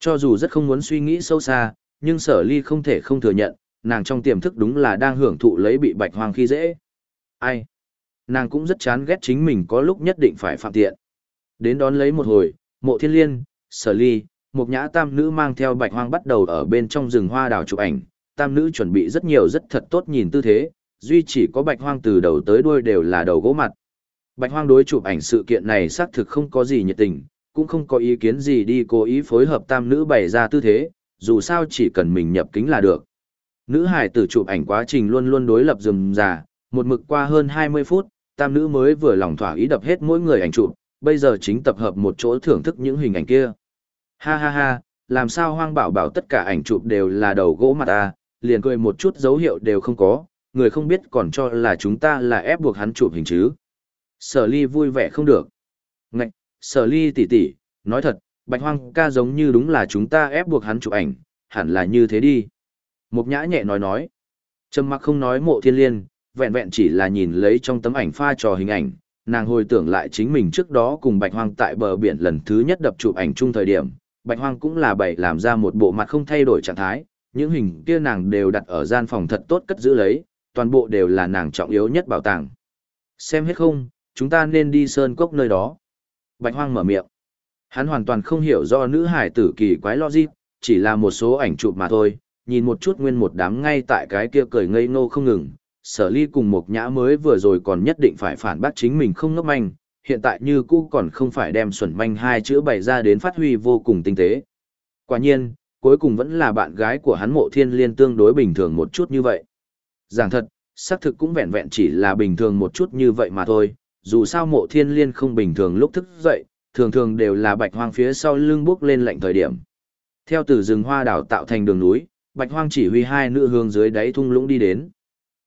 Cho dù rất không muốn suy nghĩ sâu xa, nhưng sở ly không thể không thừa nhận, nàng trong tiềm thức đúng là đang hưởng thụ lấy bị bạch hoang khi dễ. Ai? Nàng cũng rất chán ghét chính mình có lúc nhất định phải phạm tiện. Đến đón lấy một hồi, mộ thiên liên, sở ly, một nhã tam nữ mang theo bạch hoang bắt đầu ở bên trong rừng hoa đào chụp ảnh, tam nữ chuẩn bị rất nhiều rất thật tốt nhìn tư thế, duy chỉ có bạch hoang từ đầu tới đuôi đều là đầu gỗ mặt. Bạch hoang đối chụp ảnh sự kiện này xác thực không có gì nhiệt tình, cũng không có ý kiến gì đi cố ý phối hợp tam nữ bày ra tư thế, dù sao chỉ cần mình nhập kính là được. Nữ hải tử chụp ảnh quá trình luôn luôn đối lập dườm già, một mực qua hơn 20 phút, tam nữ mới vừa lòng thỏa ý đập hết mỗi người ảnh chụp, bây giờ chính tập hợp một chỗ thưởng thức những hình ảnh kia. Ha ha ha, làm sao hoang bảo bảo tất cả ảnh chụp đều là đầu gỗ mặt à, liền cười một chút dấu hiệu đều không có, người không biết còn cho là chúng ta là ép buộc hắn chụp hình chứ. Sở ly vui vẻ không được. Ngạch, sở ly tỷ tỷ, nói thật, bạch hoang ca giống như đúng là chúng ta ép buộc hắn chụp ảnh, hẳn là như thế đi. Mục nhã nhẹ nói nói. Trầm mặc không nói mộ thiên liên, vẹn vẹn chỉ là nhìn lấy trong tấm ảnh pha trò hình ảnh, nàng hồi tưởng lại chính mình trước đó cùng bạch hoang tại bờ biển lần thứ nhất đập chụp ảnh chung thời điểm. Bạch hoang cũng là bày làm ra một bộ mặt không thay đổi trạng thái, những hình kia nàng đều đặt ở gian phòng thật tốt cất giữ lấy, toàn bộ đều là nàng trọng yếu nhất bảo tàng. Xem hết không, chúng ta nên đi sơn cốc nơi đó. Bạch hoang mở miệng. Hắn hoàn toàn không hiểu do nữ hải tử kỳ quái logic, chỉ là một số ảnh chụp mà thôi, nhìn một chút nguyên một đám ngay tại cái kia cười ngây ngô không ngừng. Sở ly cùng một nhã mới vừa rồi còn nhất định phải phản bác chính mình không ngốc manh, hiện tại như cũ còn không phải đem xuẩn manh hai chữ bày ra đến phát huy vô cùng tinh tế. Quả nhiên, cuối cùng vẫn là bạn gái của hắn mộ thiên liên tương đối bình thường một chút như vậy. Giảng thật, xác thực cũng vẹn vẹn chỉ là bình thường một chút như vậy mà thôi, dù sao mộ thiên liên không bình thường lúc thức dậy, thường thường đều là bạch hoang phía sau lưng bước lên lạnh thời điểm. Theo từ rừng hoa đảo tạo thành đường núi, bạch hoang chỉ huy hai nữ hướng dưới đáy thung lũng đi đến.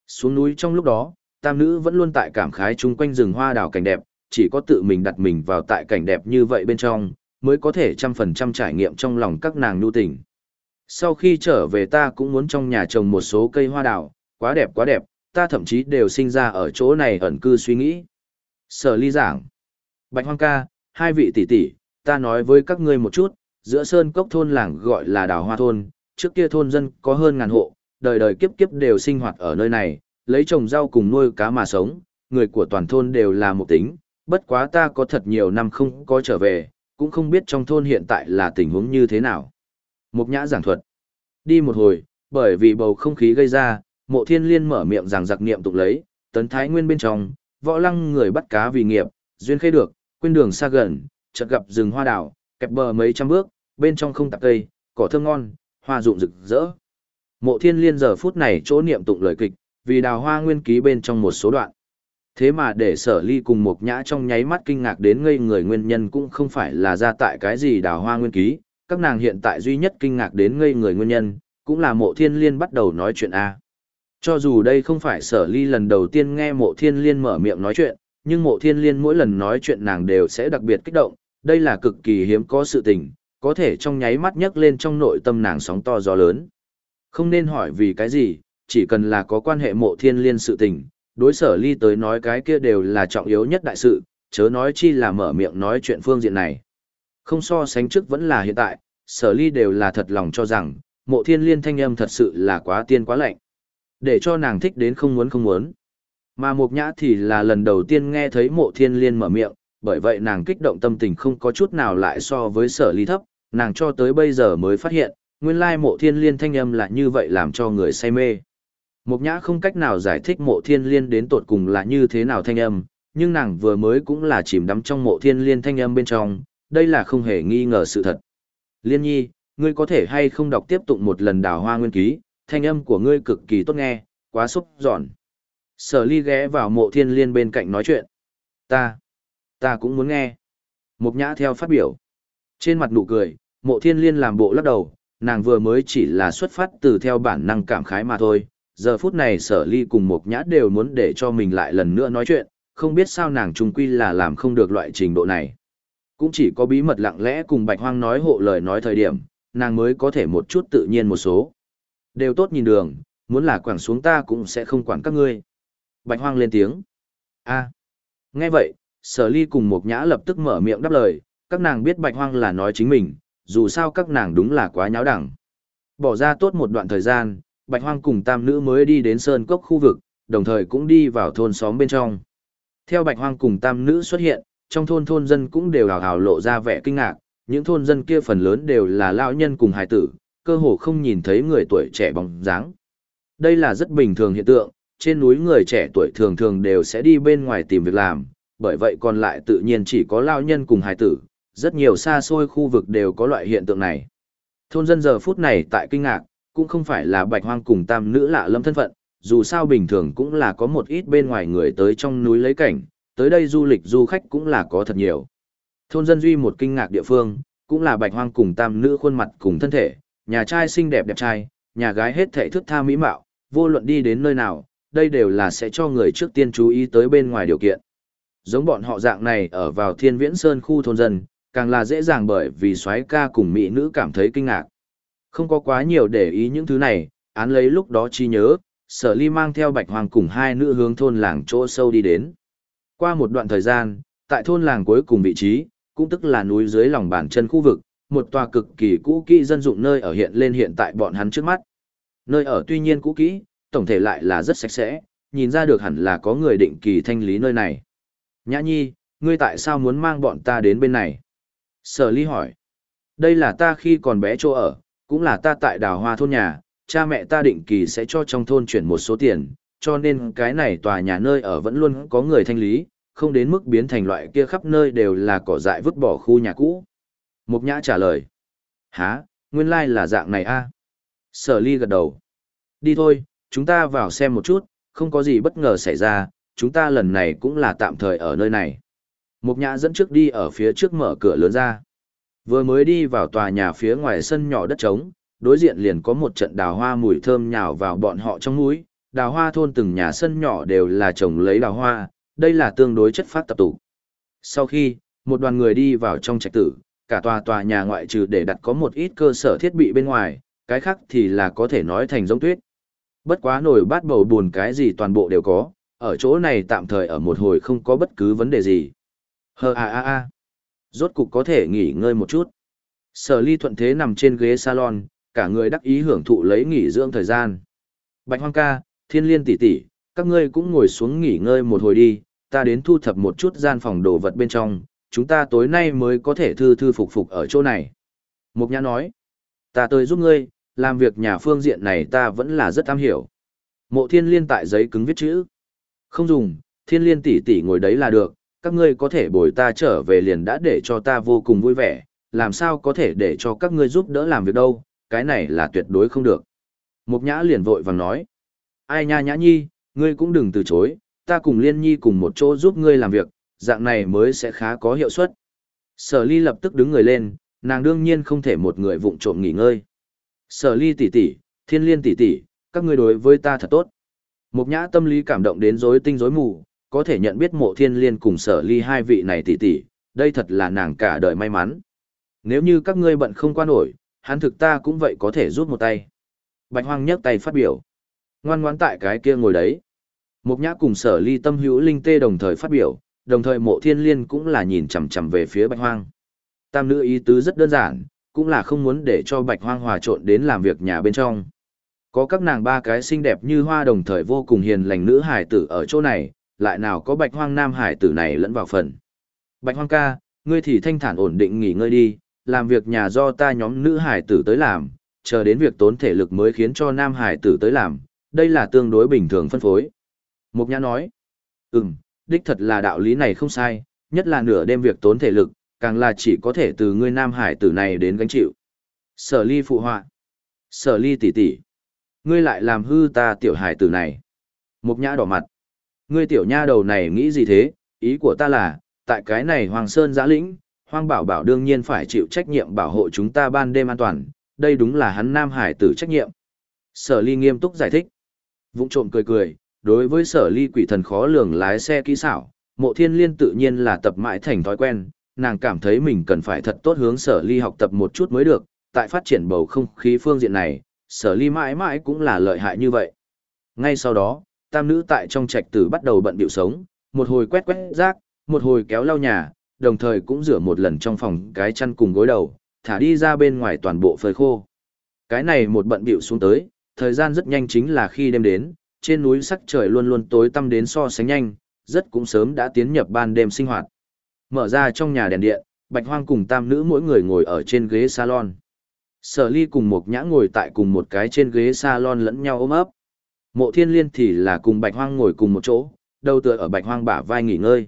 Xuống núi trong lúc đó, tam nữ vẫn luôn tại cảm khái chung quanh rừng hoa đào cảnh đẹp, chỉ có tự mình đặt mình vào tại cảnh đẹp như vậy bên trong, mới có thể trăm phần trăm trải nghiệm trong lòng các nàng nhu tình. Sau khi trở về ta cũng muốn trong nhà trồng một số cây hoa đào, quá đẹp quá đẹp, ta thậm chí đều sinh ra ở chỗ này ẩn cư suy nghĩ. Sở ly giảng. Bạch Hoang ca, hai vị tỷ tỷ, ta nói với các ngươi một chút, giữa sơn cốc thôn làng gọi là đào hoa thôn, trước kia thôn dân có hơn ngàn hộ, đời đời kiếp kiếp đều sinh hoạt ở nơi này, lấy trồng rau cùng nuôi cá mà sống, người của toàn thôn đều là một tính, bất quá ta có thật nhiều năm không có trở về, cũng không biết trong thôn hiện tại là tình huống như thế nào. Mục nhã giảng thuật. Đi một hồi, bởi vì bầu không khí gây ra, mộ thiên liên mở miệng giảng giặc niệm tục lấy, tấn thái nguyên bên trong, võ lăng người bắt cá vì nghiệp, duyên khê được, quên đường xa gần, chợt gặp rừng hoa đảo, kẹp bờ mấy trăm bước, bên trong không tạp cây, cỏ thơm ngon, hoa rụng rực rỡ. Mộ thiên liên giờ phút này chỗ niệm tụng lời kịch, vì đào hoa nguyên ký bên trong một số đoạn. Thế mà để sở ly cùng một nhã trong nháy mắt kinh ngạc đến ngây người nguyên nhân cũng không phải là ra tại cái gì đào hoa nguyên ký, các nàng hiện tại duy nhất kinh ngạc đến ngây người nguyên nhân, cũng là mộ thiên liên bắt đầu nói chuyện A. Cho dù đây không phải sở ly lần đầu tiên nghe mộ thiên liên mở miệng nói chuyện, nhưng mộ thiên liên mỗi lần nói chuyện nàng đều sẽ đặc biệt kích động, đây là cực kỳ hiếm có sự tình, có thể trong nháy mắt nhấc lên trong nội tâm nàng sóng to gió lớn. Không nên hỏi vì cái gì, chỉ cần là có quan hệ mộ thiên liên sự tình, đối sở ly tới nói cái kia đều là trọng yếu nhất đại sự, chớ nói chi là mở miệng nói chuyện phương diện này. Không so sánh trước vẫn là hiện tại, sở ly đều là thật lòng cho rằng, mộ thiên liên thanh âm thật sự là quá tiên quá lạnh. Để cho nàng thích đến không muốn không muốn. Mà mục nhã thì là lần đầu tiên nghe thấy mộ thiên liên mở miệng, bởi vậy nàng kích động tâm tình không có chút nào lại so với sở ly thấp, nàng cho tới bây giờ mới phát hiện, nguyên lai mộ thiên liên thanh âm là như vậy làm cho người say mê. Mục nhã không cách nào giải thích mộ thiên liên đến tột cùng là như thế nào thanh âm, nhưng nàng vừa mới cũng là chìm đắm trong mộ thiên liên thanh âm bên trong, đây là không hề nghi ngờ sự thật. Liên nhi, ngươi có thể hay không đọc tiếp tục một lần đào hoa nguyên ký, thanh âm của ngươi cực kỳ tốt nghe, quá xúc giòn. Sở ly ghé vào mộ thiên liên bên cạnh nói chuyện. Ta, ta cũng muốn nghe. Mục nhã theo phát biểu. Trên mặt nụ cười, mộ thiên liên làm bộ lắc đầu, nàng vừa mới chỉ là xuất phát từ theo bản năng cảm khái mà thôi. Giờ phút này sở ly cùng Mộc nhã đều muốn để cho mình lại lần nữa nói chuyện, không biết sao nàng trung quy là làm không được loại trình độ này. Cũng chỉ có bí mật lặng lẽ cùng bạch hoang nói hộ lời nói thời điểm, nàng mới có thể một chút tự nhiên một số. Đều tốt nhìn đường, muốn là quảng xuống ta cũng sẽ không quản các ngươi. Bạch hoang lên tiếng. a nghe vậy, sở ly cùng một nhã lập tức mở miệng đáp lời, các nàng biết bạch hoang là nói chính mình, dù sao các nàng đúng là quá nháo đẳng. Bỏ ra tốt một đoạn thời gian, bạch hoang cùng tam nữ mới đi đến sơn cốc khu vực, đồng thời cũng đi vào thôn xóm bên trong. Theo bạch hoang cùng tam nữ xuất hiện, trong thôn thôn dân cũng đều hào hào lộ ra vẻ kinh ngạc, những thôn dân kia phần lớn đều là lão nhân cùng hài tử, cơ hồ không nhìn thấy người tuổi trẻ bóng dáng. Đây là rất bình thường hiện tượng, trên núi người trẻ tuổi thường thường đều sẽ đi bên ngoài tìm việc làm, bởi vậy còn lại tự nhiên chỉ có lão nhân cùng hài tử, rất nhiều xa xôi khu vực đều có loại hiện tượng này. Thôn dân giờ phút này tại kinh ngạc, cũng không phải là bạch hoang cùng tam nữ lạ lâm thân phận, dù sao bình thường cũng là có một ít bên ngoài người tới trong núi lấy cảnh, tới đây du lịch du khách cũng là có thật nhiều. Thôn dân duy một kinh ngạc địa phương, cũng là bạch hoang cùng tam nữ khuôn mặt cùng thân thể, nhà trai xinh đẹp đẹp trai, nhà gái hết thảy thức tha mỹ mạo, vô luận đi đến nơi nào, đây đều là sẽ cho người trước tiên chú ý tới bên ngoài điều kiện. Giống bọn họ dạng này ở vào thiên viễn sơn khu thôn dân, càng là dễ dàng bởi vì soái ca cùng mỹ nữ cảm thấy kinh ngạc. Không có quá nhiều để ý những thứ này, án lấy lúc đó chi nhớ, sở ly mang theo bạch hoàng cùng hai nữ hướng thôn làng chỗ sâu đi đến. Qua một đoạn thời gian, tại thôn làng cuối cùng vị trí, cũng tức là núi dưới lòng bàn chân khu vực, một tòa cực kỳ cũ kỹ dân dụng nơi ở hiện lên hiện tại bọn hắn trước mắt. Nơi ở tuy nhiên cũ kỹ, tổng thể lại là rất sạch sẽ, nhìn ra được hẳn là có người định kỳ thanh lý nơi này. Nhã nhi, ngươi tại sao muốn mang bọn ta đến bên này? Sở ly hỏi. Đây là ta khi còn bé chỗ ở, cũng là ta tại đào hoa thôn nhà, cha mẹ ta định kỳ sẽ cho trong thôn chuyển một số tiền, cho nên cái này tòa nhà nơi ở vẫn luôn có người thanh lý, không đến mức biến thành loại kia khắp nơi đều là cỏ dại vứt bỏ khu nhà cũ. Mục nhã trả lời. Hả, nguyên lai like là dạng này a Sở ly gật đầu. Đi thôi, chúng ta vào xem một chút, không có gì bất ngờ xảy ra, chúng ta lần này cũng là tạm thời ở nơi này. Mục nhã dẫn trước đi ở phía trước mở cửa lớn ra. Vừa mới đi vào tòa nhà phía ngoài sân nhỏ đất trống, đối diện liền có một trận đào hoa mùi thơm nhào vào bọn họ trong mũi. Đào hoa thôn từng nhà sân nhỏ đều là trồng lấy đào hoa, đây là tương đối chất phát tập tụ. Sau khi, một đoàn người đi vào trong trạch tử, cả tòa tòa nhà ngoại trừ để đặt có một ít cơ sở thiết bị bên ngoài, cái khác thì là có thể nói thành giống tuyết. Bất quá nổi bát bầu buồn cái gì toàn bộ đều có, ở chỗ này tạm thời ở một hồi không có bất cứ vấn đề gì. Hờ a a a. Rốt cục có thể nghỉ ngơi một chút. Sở ly thuận thế nằm trên ghế salon, cả người đắc ý hưởng thụ lấy nghỉ dưỡng thời gian. Bạch hoang ca, thiên liên tỷ tỷ, các ngươi cũng ngồi xuống nghỉ ngơi một hồi đi, ta đến thu thập một chút gian phòng đồ vật bên trong, chúng ta tối nay mới có thể thư thư phục phục ở chỗ này. Mục Nhã nói, ta tới giúp ngươi, làm việc nhà phương diện này ta vẫn là rất am hiểu. Mộ thiên liên tại giấy cứng viết chữ. Không dùng, thiên liên tỷ tỷ ngồi đấy là được, các ngươi có thể bồi ta trở về liền đã để cho ta vô cùng vui vẻ, làm sao có thể để cho các ngươi giúp đỡ làm việc đâu, cái này là tuyệt đối không được. Mục nhã liền vội vàng nói, ai nha nhã nhi, ngươi cũng đừng từ chối, ta cùng liên nhi cùng một chỗ giúp ngươi làm việc, dạng này mới sẽ khá có hiệu suất. Sở ly lập tức đứng người lên, nàng đương nhiên không thể một người vụng trộm nghỉ ngơi. Sở ly tỷ tỷ, thiên liên tỷ tỷ, các ngươi đối với ta thật tốt. Mục nhã tâm lý cảm động đến rối tinh rối mù, có thể nhận biết mộ thiên liên cùng sở ly hai vị này tỷ tỷ, đây thật là nàng cả đời may mắn. Nếu như các ngươi bận không qua nổi, hắn thực ta cũng vậy có thể rút một tay. Bạch Hoang nhấc tay phát biểu. Ngoan ngoãn tại cái kia ngồi đấy. Mục nhã cùng sở ly tâm hữu linh tê đồng thời phát biểu, đồng thời mộ thiên liên cũng là nhìn chằm chằm về phía Bạch Hoang. Tam nữ ý tứ rất đơn giản, cũng là không muốn để cho Bạch Hoang hòa trộn đến làm việc nhà bên trong. Có các nàng ba cái xinh đẹp như hoa đồng thời vô cùng hiền lành nữ hải tử ở chỗ này, lại nào có Bạch Hoang nam hải tử này lẫn vào phần. Bạch Hoang ca, ngươi thì thanh thản ổn định nghỉ ngơi đi, làm việc nhà do ta nhóm nữ hải tử tới làm, chờ đến việc tốn thể lực mới khiến cho nam hải tử tới làm, đây là tương đối bình thường phân phối. Mục Nhã nói, ừm, đích thật là đạo lý này không sai, nhất là nửa đêm việc tốn thể lực, càng là chỉ có thể từ ngươi nam hải tử này đến gánh chịu. Sở ly phụ họa. Sở ly tỷ tỷ. Ngươi lại làm hư ta tiểu hải tử này. Mục nhã đỏ mặt. Ngươi tiểu nha đầu này nghĩ gì thế, ý của ta là, tại cái này Hoàng Sơn giã lĩnh, Hoàng Bảo Bảo đương nhiên phải chịu trách nhiệm bảo hộ chúng ta ban đêm an toàn, đây đúng là hắn nam hải tử trách nhiệm. Sở ly nghiêm túc giải thích. Vũng trộm cười cười, đối với sở ly quỷ thần khó lường lái xe kỹ xảo, mộ thiên liên tự nhiên là tập mãi thành thói quen, nàng cảm thấy mình cần phải thật tốt hướng sở ly học tập một chút mới được, tại phát triển bầu không khí phương diện này, sở ly mãi mãi cũng là lợi hại như vậy. Ngay sau đó, tam nữ tại trong trạch tử bắt đầu bận biểu sống, một hồi quét quét rác, một hồi kéo lau nhà, đồng thời cũng rửa một lần trong phòng cái chăn cùng gối đầu, thả đi ra bên ngoài toàn bộ phơi khô. Cái này một bận biểu xuống tới, thời gian rất nhanh chính là khi đêm đến, trên núi sắc trời luôn luôn tối tăm đến so sánh nhanh, rất cũng sớm đã tiến nhập ban đêm sinh hoạt. Mở ra trong nhà đèn điện, Bạch Hoang cùng tam nữ mỗi người ngồi ở trên ghế salon. Sở ly cùng một nhã ngồi tại cùng một cái trên ghế salon lẫn nhau ôm ấp. Mộ thiên liên thì là cùng Bạch Hoang ngồi cùng một chỗ, đầu tựa ở Bạch Hoang bả vai nghỉ ngơi.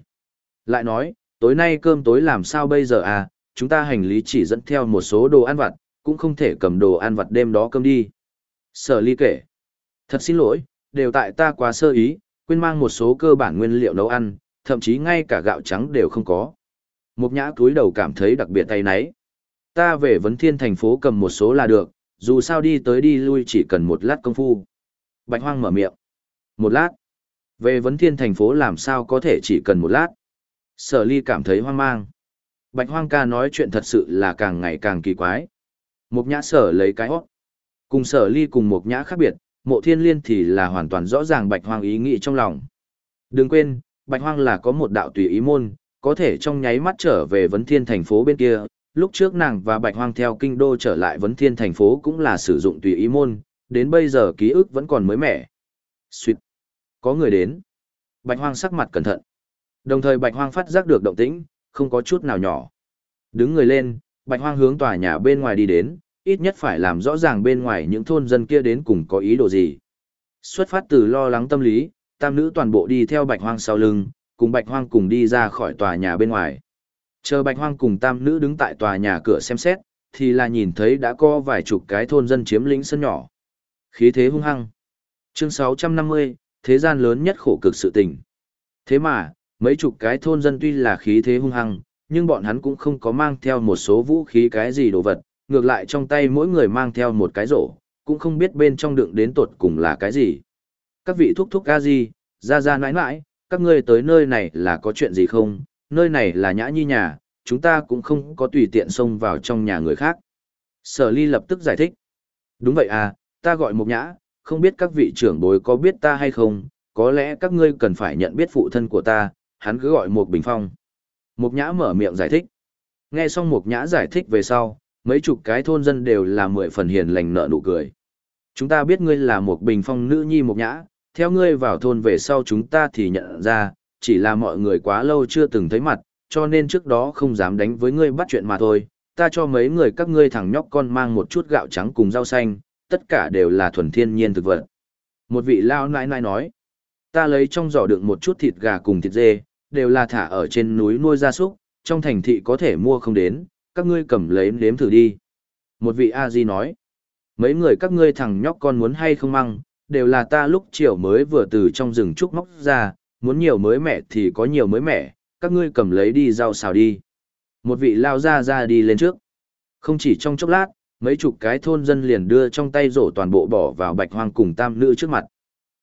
Lại nói, tối nay cơm tối làm sao bây giờ à, chúng ta hành lý chỉ dẫn theo một số đồ ăn vặt, cũng không thể cầm đồ ăn vặt đêm đó cơm đi. Sở ly kể. Thật xin lỗi, đều tại ta quá sơ ý, quên mang một số cơ bản nguyên liệu nấu ăn, thậm chí ngay cả gạo trắng đều không có. Mục nhã túi đầu cảm thấy đặc biệt tay náy. Ta về vấn thiên thành phố cầm một số là được, dù sao đi tới đi lui chỉ cần một lát công phu. Bạch hoang mở miệng. Một lát. Về vấn thiên thành phố làm sao có thể chỉ cần một lát. Sở ly cảm thấy hoang mang. Bạch hoang ca nói chuyện thật sự là càng ngày càng kỳ quái. Mục nhã sở lấy cái hót. Cùng sở ly cùng mục nhã khác biệt, mộ thiên liên thì là hoàn toàn rõ ràng bạch hoang ý nghĩ trong lòng. Đừng quên, bạch hoang là có một đạo tùy ý môn, có thể trong nháy mắt trở về vấn thiên thành phố bên kia. Lúc trước nàng và bạch hoang theo kinh đô trở lại vấn thiên thành phố cũng là sử dụng tùy ý môn, đến bây giờ ký ức vẫn còn mới mẻ. Xuyệt. Có người đến. Bạch hoang sắc mặt cẩn thận. Đồng thời bạch hoang phát giác được động tĩnh, không có chút nào nhỏ. Đứng người lên, bạch hoang hướng tòa nhà bên ngoài đi đến, ít nhất phải làm rõ ràng bên ngoài những thôn dân kia đến cùng có ý đồ gì. Xuất phát từ lo lắng tâm lý, tam nữ toàn bộ đi theo bạch hoang sau lưng, cùng bạch hoang cùng đi ra khỏi tòa nhà bên ngoài. Chờ bạch hoang cùng tam nữ đứng tại tòa nhà cửa xem xét, thì là nhìn thấy đã có vài chục cái thôn dân chiếm lĩnh sân nhỏ. Khí thế hung hăng. Chương 650, thế gian lớn nhất khổ cực sự tình. Thế mà, mấy chục cái thôn dân tuy là khí thế hung hăng, nhưng bọn hắn cũng không có mang theo một số vũ khí cái gì đồ vật, ngược lại trong tay mỗi người mang theo một cái rổ, cũng không biết bên trong đựng đến tột cùng là cái gì. Các vị thúc thúc ca gì, ra ra nãi nãi, các ngươi tới nơi này là có chuyện gì không, nơi này là nhã nhi nhà, chúng ta cũng không có tùy tiện xông vào trong nhà người khác. Sở ly lập tức giải thích. Đúng vậy à, ta gọi một nhã, không biết các vị trưởng bối có biết ta hay không, có lẽ các ngươi cần phải nhận biết phụ thân của ta, hắn cứ gọi một bình phong. Mộc nhã mở miệng giải thích. Nghe xong Mộc nhã giải thích về sau, mấy chục cái thôn dân đều là mười phần hiền lành nợ nụ cười. Chúng ta biết ngươi là một bình phong nữ nhi Mộc nhã, theo ngươi vào thôn về sau chúng ta thì nhận ra, chỉ là mọi người quá lâu chưa từng thấy mặt, cho nên trước đó không dám đánh với ngươi bắt chuyện mà thôi. Ta cho mấy người các ngươi thằng nhóc con mang một chút gạo trắng cùng rau xanh, tất cả đều là thuần thiên nhiên thực vật. Một vị lao nãi nãi nói, ta lấy trong giỏ đựng một chút thịt gà cùng thịt dê, đều là thả ở trên núi nuôi gia súc, trong thành thị có thể mua không đến, các ngươi cầm lấy nếm thử đi. Một vị A-di nói, mấy người các ngươi thằng nhóc con muốn hay không măng, đều là ta lúc chiều mới vừa từ trong rừng trúc móc ra, muốn nhiều mới mẻ thì có nhiều mới mẻ, các ngươi cầm lấy đi rau xào đi. Một vị lao ra ra đi lên trước. Không chỉ trong chốc lát, mấy chục cái thôn dân liền đưa trong tay rổ toàn bộ bỏ vào bạch hoang cùng tam nữ trước mặt.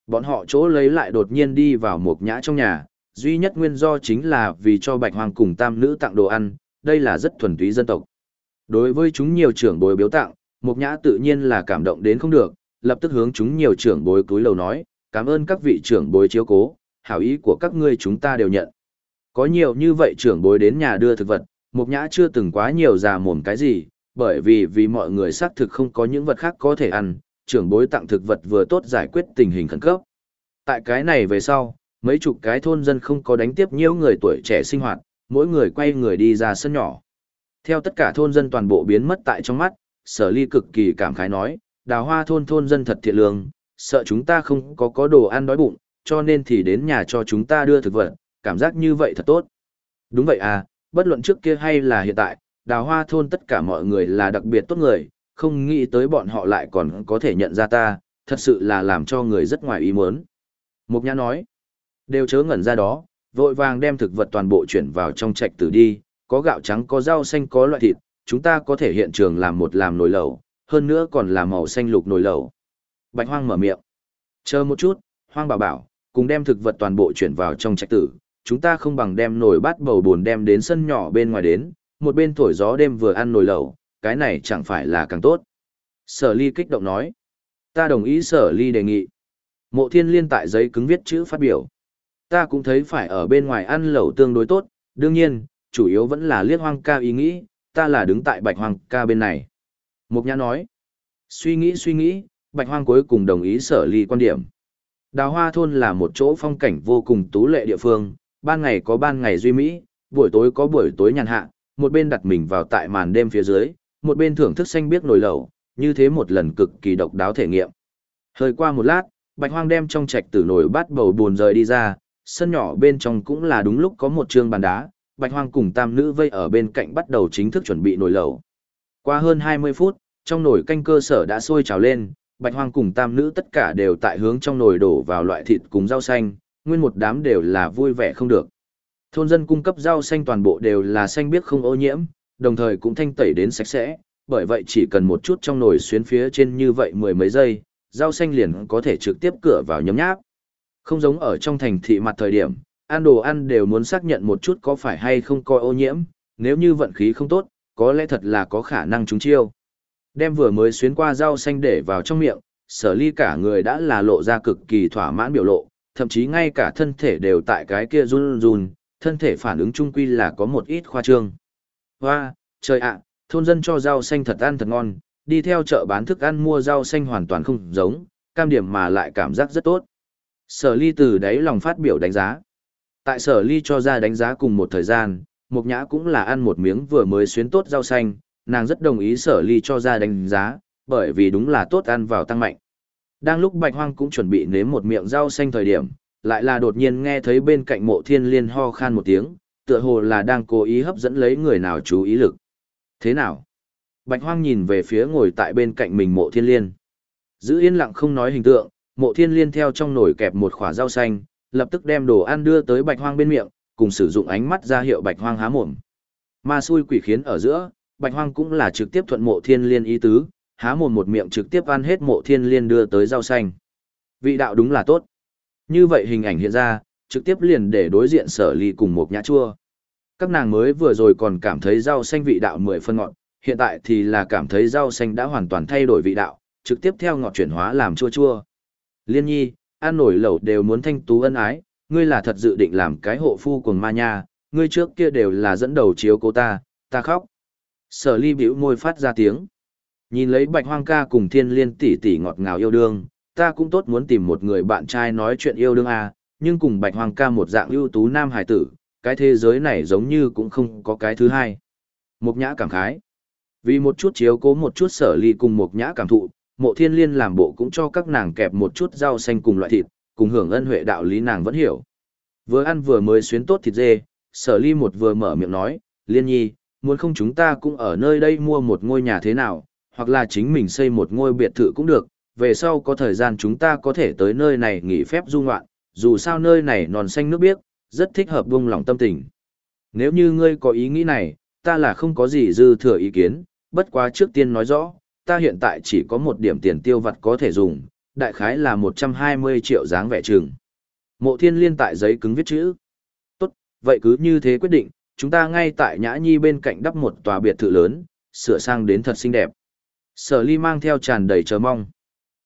Bọn họ chỗ lấy lại đột nhiên đi vào một nhã trong nhà, duy nhất nguyên do chính là vì cho bạch hoang cùng tam nữ tặng đồ ăn, đây là rất thuần túy dân tộc. Đối với chúng nhiều trưởng bối biếu tặng, một Nhã tự nhiên là cảm động đến không được, lập tức hướng chúng nhiều trưởng bối cúi lầu nói, cảm ơn các vị trưởng bối chiếu cố, hảo ý của các ngươi chúng ta đều nhận. Có nhiều như vậy trưởng bối đến nhà đưa thực vật, Mục Nhã chưa từng quá nhiều già mồm cái gì, bởi vì vì mọi người xác thực không có những vật khác có thể ăn, trưởng bối tặng thực vật vừa tốt giải quyết tình hình khẩn cấp. Tại cái này về sau, mấy chục cái thôn dân không có đánh tiếp nhiều người tuổi trẻ sinh hoạt, mỗi người quay người đi ra sân nhỏ. Theo tất cả thôn dân toàn bộ biến mất tại trong mắt, sở ly cực kỳ cảm khái nói, đào hoa thôn thôn dân thật thiện lương, sợ chúng ta không có có đồ ăn đói bụng, cho nên thì đến nhà cho chúng ta đưa thực vật, cảm giác như vậy thật tốt. Đúng vậy à, bất luận trước kia hay là hiện tại, đào hoa thôn tất cả mọi người là đặc biệt tốt người, không nghĩ tới bọn họ lại còn có thể nhận ra ta, thật sự là làm cho người rất ngoài ý muốn. Mục Nhã nói, đều chớ ngẩn ra đó, vội vàng đem thực vật toàn bộ chuyển vào trong trạch tử đi, có gạo trắng có rau xanh có loại thịt, chúng ta có thể hiện trường làm một làm nồi lẩu, hơn nữa còn là màu xanh lục nồi lẩu. Bạch Hoang mở miệng. Chờ một chút, Hoang bảo bảo, cùng đem thực vật toàn bộ chuyển vào trong trạch tử, chúng ta không bằng đem nồi bát bầu buồn đem đến sân nhỏ bên ngoài đến, một bên thổi gió đêm vừa ăn nồi lẩu, cái này chẳng phải là càng tốt. Sở ly kích động nói. Ta đồng ý sở ly đề nghị. Mộ thiên liên tại giấy cứng viết chữ phát biểu. Ta cũng thấy phải ở bên ngoài ăn lẩu tương đối tốt, đương nhiên, chủ yếu vẫn là liếc hoang ca ý nghĩ, ta là đứng tại bạch hoang ca bên này. Mục nhã nói. Suy nghĩ suy nghĩ, bạch hoang cuối cùng đồng ý sở ly quan điểm. Đào hoa thôn là một chỗ phong cảnh vô cùng tú lệ địa phương, ban ngày có ban ngày duy mỹ, buổi tối có buổi tối nhàn hạ, một bên đặt mình vào tại màn đêm phía dưới, một bên thưởng thức xanh biếc nồi lẩu, như thế một lần cực kỳ độc đáo thể nghiệm. Hơi qua một lát, Bạch Hoang đem trong trạch tử nồi bát bầu buồn rời đi ra, sân nhỏ bên trong cũng là đúng lúc có một trường bàn đá, Bạch Hoang cùng tam nữ vây ở bên cạnh bắt đầu chính thức chuẩn bị nồi lẩu. Qua hơn 20 phút, trong nồi canh cơ sở đã sôi trào lên, Bạch Hoang cùng tam nữ tất cả đều tại hướng trong nồi đổ vào loại thịt cùng rau xanh, nguyên một đám đều là vui vẻ không được. Thôn dân cung cấp rau xanh toàn bộ đều là xanh biếc không ô nhiễm, đồng thời cũng thanh tẩy đến sạch sẽ, bởi vậy chỉ cần một chút trong nồi xuyến phía trên như vậy mười mấy giây, rau xanh liền có thể trực tiếp cửa vào nhấm nháp. Không giống ở trong thành thị mặt thời điểm, ăn đồ ăn đều muốn xác nhận một chút có phải hay không coi ô nhiễm, nếu như vận khí không tốt, có lẽ thật là có khả năng trúng chiêu. Đem vừa mới xuyến qua rau xanh để vào trong miệng, sở ly cả người đã là lộ ra cực kỳ thỏa mãn biểu lộ, thậm chí ngay cả thân thể đều tại cái kia run run, thân thể phản ứng trung quy là có một ít khoa trương. Hoa, trời ạ, thôn dân cho rau xanh thật ăn thật ngon, đi theo chợ bán thức ăn mua rau xanh hoàn toàn không giống, cam điểm mà lại cảm giác rất tốt. Sở ly từ đấy lòng phát biểu đánh giá. Tại sở ly cho ra đánh giá cùng một thời gian, mục nhã cũng là ăn một miếng vừa mới xuyến tốt rau xanh, nàng rất đồng ý sở ly cho ra đánh giá, bởi vì đúng là tốt ăn vào tăng mạnh. Đang lúc bạch hoang cũng chuẩn bị nếm một miệng rau xanh thời điểm, lại là đột nhiên nghe thấy bên cạnh mộ thiên liên ho khan một tiếng, tựa hồ là đang cố ý hấp dẫn lấy người nào chú ý lực. Thế nào? Bạch hoang nhìn về phía ngồi tại bên cạnh mình mộ thiên liên. Giữ yên lặng không nói hình tượng, mộ thiên liên theo trong nồi kẹp một khỏa rau xanh, lập tức đem đồ ăn đưa tới bạch hoang bên miệng, cùng sử dụng ánh mắt ra hiệu bạch hoang há mồm. Ma xui quỷ khiến ở giữa, bạch hoang cũng là trực tiếp thuận mộ thiên liên ý tứ, há mồm một miệng trực tiếp ăn hết mộ thiên liên đưa tới rau xanh. Vị đạo đúng là tốt. Như vậy hình ảnh hiện ra, trực tiếp liền để đối diện sở ly cùng một nhã chua. Các nàng mới vừa rồi còn cảm thấy rau xanh vị đạo mười phân ngọt, hiện tại thì là cảm thấy rau xanh đã hoàn toàn thay đổi vị đạo, trực tiếp theo ngọt chuyển hóa làm chua chua. Liên nhi, ăn nổi lẩu đều muốn thanh tú ân ái, ngươi là thật dự định làm cái hộ phu cùng ma nha, ngươi trước kia đều là dẫn đầu chiếu cô ta, ta khóc. Sở ly bĩu môi phát ra tiếng. Nhìn lấy bạch hoang ca cùng thiên liên tỷ tỷ ngọt ngào yêu đương, ta cũng tốt muốn tìm một người bạn trai nói chuyện yêu đương à, nhưng cùng bạch hoàng ca một dạng ưu tú nam hải tử, cái thế giới này giống như cũng không có cái thứ hai. Mộc nhã cảm khái. Vì một chút chiếu cố một chút sở ly cùng Mộc nhã cảm thụ, mộ thiên liên làm bộ cũng cho các nàng kẹp một chút rau xanh cùng loại thịt, cùng hưởng ân huệ đạo lý nàng vẫn hiểu. Vừa ăn vừa mới xuyến tốt thịt dê, sở ly một vừa mở miệng nói, liên nhi, muốn không chúng ta cũng ở nơi đây mua một ngôi nhà thế nào, hoặc là chính mình xây một ngôi biệt thự cũng được, về sau có thời gian chúng ta có thể tới nơi này nghỉ phép du ngoạn, dù sao nơi này non xanh nước biếc, rất thích hợp buông lòng tâm tình. Nếu như ngươi có ý nghĩ này, ta là không có gì dư thừa ý kiến, bất quá trước tiên nói rõ, ta hiện tại chỉ có một điểm tiền tiêu vặt có thể dùng, đại khái là 120 triệu dáng vẻ trường. Mộ thiên liên tại giấy cứng viết chữ. Tốt, vậy cứ như thế quyết định, chúng ta ngay tại Nhã Nhi bên cạnh đắp một tòa biệt thự lớn, sửa sang đến thật xinh đẹp. Sở ly mang theo tràn đầy chờ mong.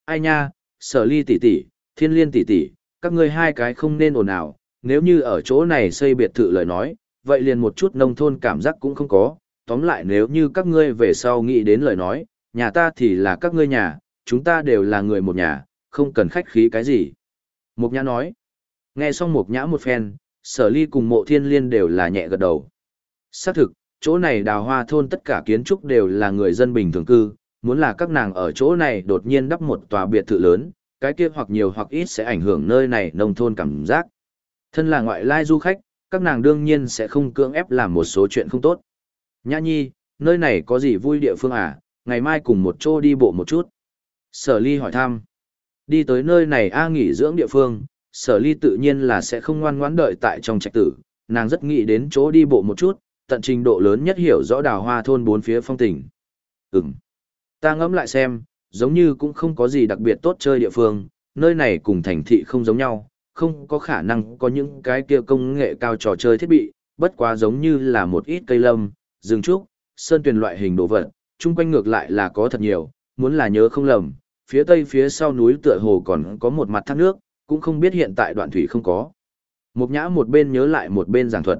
Ai nha, sở ly tỷ tỷ, thiên liên tỷ tỷ, các ngươi hai cái không nên ồn ào, nếu như ở chỗ này xây biệt thự lời nói, vậy liền một chút nông thôn cảm giác cũng không có, tóm lại nếu như các ngươi về sau nghĩ đến lời nói, nhà ta thì là các ngươi nhà, chúng ta đều là người một nhà, không cần khách khí cái gì. Mục nhã nói, nghe xong mục nhã một phen, sở ly cùng mộ thiên liên đều là nhẹ gật đầu. Xác thực, chỗ này đào hoa thôn tất cả kiến trúc đều là người dân bình thường cư, muốn là các nàng ở chỗ này đột nhiên đắp một tòa biệt thự lớn, cái kia hoặc nhiều hoặc ít sẽ ảnh hưởng nơi này nông thôn cảm giác. Thân là ngoại lai du khách, các nàng đương nhiên sẽ không cưỡng ép làm một số chuyện không tốt. Nhã nhi, nơi này có gì vui địa phương à, ngày mai cùng một chỗ đi bộ một chút. Sở ly hỏi thăm. Đi tới nơi này A nghỉ dưỡng địa phương, sở ly tự nhiên là sẽ không ngoan ngoãn đợi tại trong trạch tử, nàng rất nghĩ đến chỗ đi bộ một chút, tận trình độ lớn nhất hiểu rõ đào hoa thôn bốn phía phong tình. Ừm. Ta ngẫm lại xem, giống như cũng không có gì đặc biệt tốt chơi địa phương, nơi này cùng thành thị không giống nhau, không có khả năng có những cái kia công nghệ cao trò chơi thiết bị, bất quá giống như là một ít cây lâm, rừng trúc, sơn tuyền loại hình đồ vật, chung quanh ngược lại là có thật nhiều, muốn là nhớ không lầm, phía tây phía sau núi tựa hồ còn có một mặt thác nước, cũng không biết hiện tại đoạn thủy không có. Một nhã một bên nhớ lại một bên giảng thuật.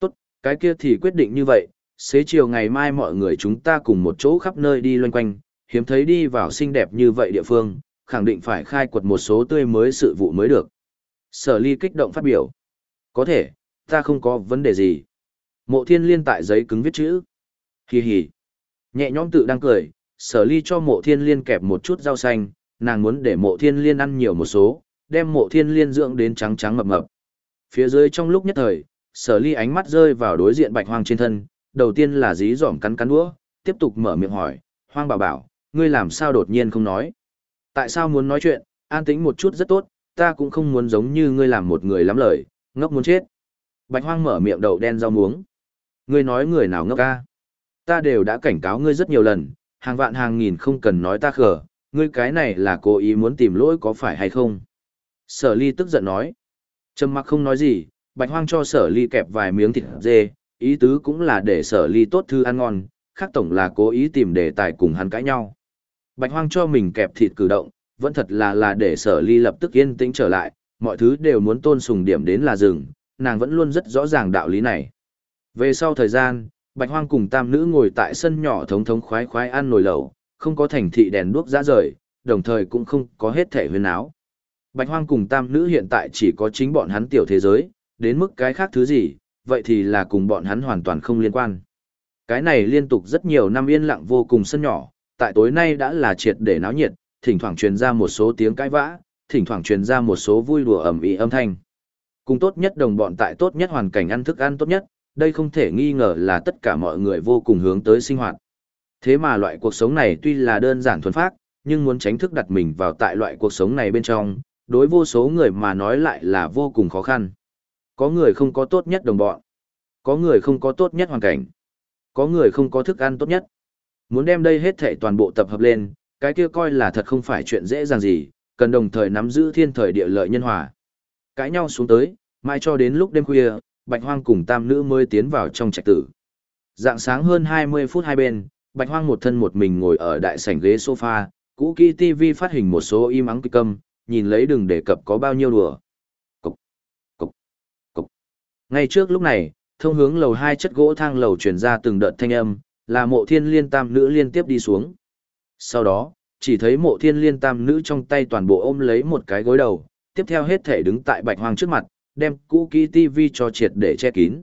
Tốt, cái kia thì quyết định như vậy, xế chiều ngày mai mọi người chúng ta cùng một chỗ khắp nơi đi loanh quanh, hiếm thấy đi vào xinh đẹp như vậy địa phương, khẳng định phải khai quật một số tươi mới sự vụ mới được. Sở ly kích động phát biểu. Có thể, ta không có vấn đề gì. Mộ thiên liên tại giấy cứng viết chữ. Hì hì. Nhẹ nhõm tự đang cười, sở ly cho mộ thiên liên kẹp một chút rau xanh, nàng muốn để mộ thiên liên ăn nhiều một số, đem mộ thiên liên dưỡng đến trắng trắng mập mập. Phía dưới trong lúc nhất thời, sở ly ánh mắt rơi vào đối diện bạch hoang trên thân, đầu tiên là dí dỏm cắn cắn đũa, tiếp tục mở miệng hỏi, hoang bảo bảo, ngươi làm sao đột nhiên không nói? Tại sao muốn nói chuyện, an tĩnh một chút rất tốt, ta cũng không muốn giống như ngươi làm một người lắm lời, ngốc muốn chết. Bạch hoang mở miệng đầu đen rau muống. Ngươi nói người nào ngốc ca? Ta đều đã cảnh cáo ngươi rất nhiều lần, hàng vạn hàng nghìn không cần nói ta khờ, ngươi cái này là cố ý muốn tìm lỗi có phải hay không? Sở ly tức giận nói. Trầm mặc không nói gì, bạch hoang cho sở ly kẹp vài miếng thịt dê, ý tứ cũng là để sở ly tốt thư ăn ngon, khác tổng là cố ý tìm đề tài cùng hắn cãi nhau. Bạch hoang cho mình kẹp thịt cử động, vẫn thật là là để sở ly lập tức yên tĩnh trở lại, mọi thứ đều muốn tôn sùng điểm đến là rừng, nàng vẫn luôn rất rõ ràng đạo lý này. Về sau thời gian, Bạch Hoang cùng tam nữ ngồi tại sân nhỏ thống thống khoái khoái ăn nồi lẩu, không có thành thị đèn đuốc rã rời, đồng thời cũng không có hết thể huyên áo. Bạch Hoang cùng tam nữ hiện tại chỉ có chính bọn hắn tiểu thế giới, đến mức cái khác thứ gì, vậy thì là cùng bọn hắn hoàn toàn không liên quan. Cái này liên tục rất nhiều năm yên lặng vô cùng sân nhỏ, tại tối nay đã là triệt để náo nhiệt, thỉnh thoảng truyền ra một số tiếng cãi vã, thỉnh thoảng truyền ra một số vui đùa ầm ĩ âm thanh. Cùng tốt nhất đồng bọn tại tốt nhất hoàn cảnh ăn thức ăn tốt nhất, đây không thể nghi ngờ là tất cả mọi người vô cùng hướng tới sinh hoạt. Thế mà loại cuộc sống này tuy là đơn giản thuần phác, nhưng muốn tránh thức đặt mình vào tại loại cuộc sống này bên trong, đối vô số người mà nói lại là vô cùng khó khăn. Có người không có tốt nhất đồng bọn, có người không có tốt nhất hoàn cảnh, có người không có thức ăn tốt nhất. Muốn đem đây hết thảy toàn bộ tập hợp lên, cái kia coi là thật không phải chuyện dễ dàng gì, cần đồng thời nắm giữ thiên thời địa lợi nhân hòa. Cãi nhau xuống tới, mai cho đến lúc đêm khuya, Bạch Hoang cùng tam nữ mới tiến vào trong trạch tử. Dạng sáng hơn 20 phút hai bên, Bạch Hoang một thân một mình ngồi ở đại sảnh ghế sofa, cũ kỹ TV phát hình một số im ắng kịch câm, nhìn lấy đừng đề cập có bao nhiêu đùa. Ngay trước lúc này, thông hướng lầu hai chất gỗ thang lầu truyền ra từng đợt thanh âm, là mộ thiên liên tam nữ liên tiếp đi xuống. Sau đó, chỉ thấy mộ thiên liên tam nữ trong tay toàn bộ ôm lấy một cái gối đầu, tiếp theo hết thể đứng tại bạch hoang trước mặt, đem cũ kỹ tivi cho triệt để che kín.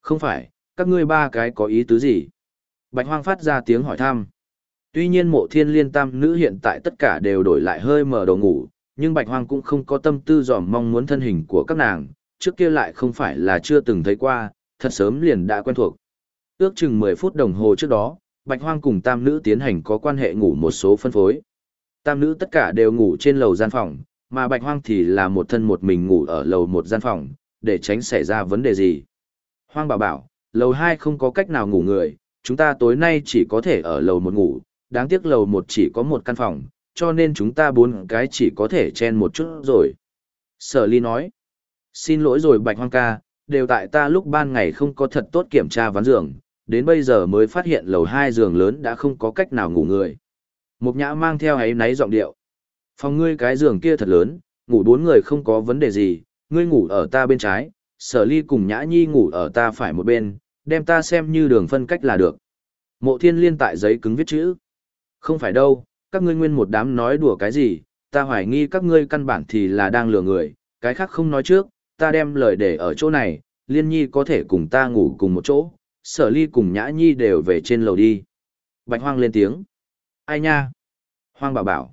Không phải, các ngươi ba cái có ý tứ gì? Bạch hoang phát ra tiếng hỏi thăm. Tuy nhiên mộ thiên liên tam nữ hiện tại tất cả đều đổi lại hơi mở đầu ngủ, nhưng bạch hoang cũng không có tâm tư dòm mong muốn thân hình của các nàng, trước kia lại không phải là chưa từng thấy qua, thật sớm liền đã quen thuộc. Ước chừng 10 phút đồng hồ trước đó, Bạch Hoang cùng tam nữ tiến hành có quan hệ ngủ một số phân phối. Tam nữ tất cả đều ngủ trên lầu gian phòng, mà Bạch Hoang thì là một thân một mình ngủ ở lầu một gian phòng, để tránh xảy ra vấn đề gì. Hoang bảo bảo, lầu 2 không có cách nào ngủ người, chúng ta tối nay chỉ có thể ở lầu một ngủ, đáng tiếc lầu một chỉ có một căn phòng, cho nên chúng ta bốn cái chỉ có thể chen một chút rồi. Sở ly nói, xin lỗi rồi Bạch Hoang ca, đều tại ta lúc ban ngày không có thật tốt kiểm tra ván giường, đến bây giờ mới phát hiện lầu hai giường lớn đã không có cách nào ngủ người. Mục nhã mang theo ấy náy giọng điệu. Phòng ngươi cái giường kia thật lớn, ngủ bốn người không có vấn đề gì, ngươi ngủ ở ta bên trái, sở ly cùng nhã nhi ngủ ở ta phải một bên, đem ta xem như đường phân cách là được. Mộ thiên liên tại giấy cứng viết chữ. Không phải đâu, các ngươi nguyên một đám nói đùa cái gì, ta hoài nghi các ngươi căn bản thì là đang lừa người, cái khác không nói trước, ta đem lời để ở chỗ này, liên nhi có thể cùng ta ngủ cùng một chỗ, sở ly cùng nhã nhi đều về trên lầu đi. Bạch hoang lên tiếng. Ai nha? Hoang bảo bảo.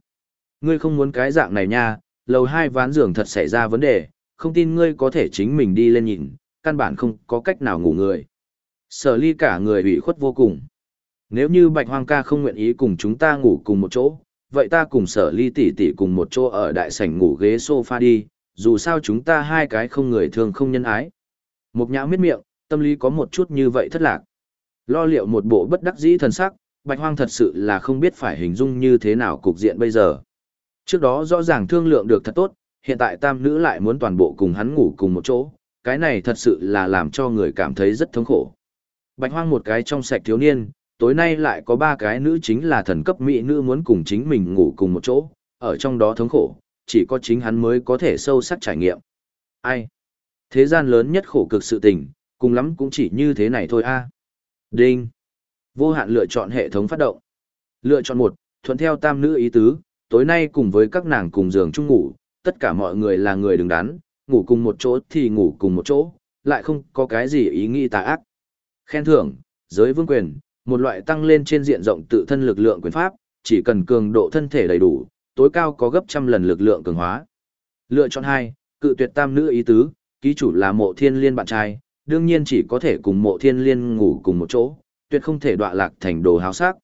Ngươi không muốn cái dạng này nha, lầu hai ván giường thật xảy ra vấn đề, không tin ngươi có thể chính mình đi lên nhìn, căn bản không có cách nào ngủ người. Sở ly cả người ủy khuất vô cùng. Nếu như bạch hoang ca không nguyện ý cùng chúng ta ngủ cùng một chỗ, vậy ta cùng sở ly tỷ tỷ cùng một chỗ ở đại sảnh ngủ ghế sofa đi, dù sao chúng ta hai cái không người thường không nhân ái. Một nhã miết miệng, tâm lý có một chút như vậy thất lạc. Lo liệu một bộ bất đắc dĩ thần sắc, bạch hoang thật sự là không biết phải hình dung như thế nào cục diện bây giờ. Trước đó rõ ràng thương lượng được thật tốt, hiện tại tam nữ lại muốn toàn bộ cùng hắn ngủ cùng một chỗ, cái này thật sự là làm cho người cảm thấy rất thống khổ. Bạch hoang một cái trong sạch thiếu niên, tối nay lại có ba cái nữ chính là thần cấp mỹ nữ muốn cùng chính mình ngủ cùng một chỗ, ở trong đó thống khổ, chỉ có chính hắn mới có thể sâu sắc trải nghiệm. Ai? Thế gian lớn nhất khổ cực sự tình, cùng lắm cũng chỉ như thế này thôi a. À. Đinh. Vô hạn lựa chọn hệ thống phát động. Lựa chọn một, thuận theo tam nữ ý tứ, tối nay cùng với các nàng cùng giường chung ngủ, tất cả mọi người là người đứng đắn, ngủ cùng một chỗ thì ngủ cùng một chỗ, lại không có cái gì ý nghĩ tà ác. Khen thưởng, giới vương quyền, một loại tăng lên trên diện rộng tự thân lực lượng quyền pháp, chỉ cần cường độ thân thể đầy đủ, tối cao có gấp trăm lần lực lượng cường hóa. Lựa chọn hai, cự tuyệt tam nữ ý tứ, ký chủ là mộ thiên liên bạn trai, đương nhiên chỉ có thể cùng mộ thiên liên ngủ cùng một chỗ, tuyệt không thể đọa lạc thành đồ háo sắc.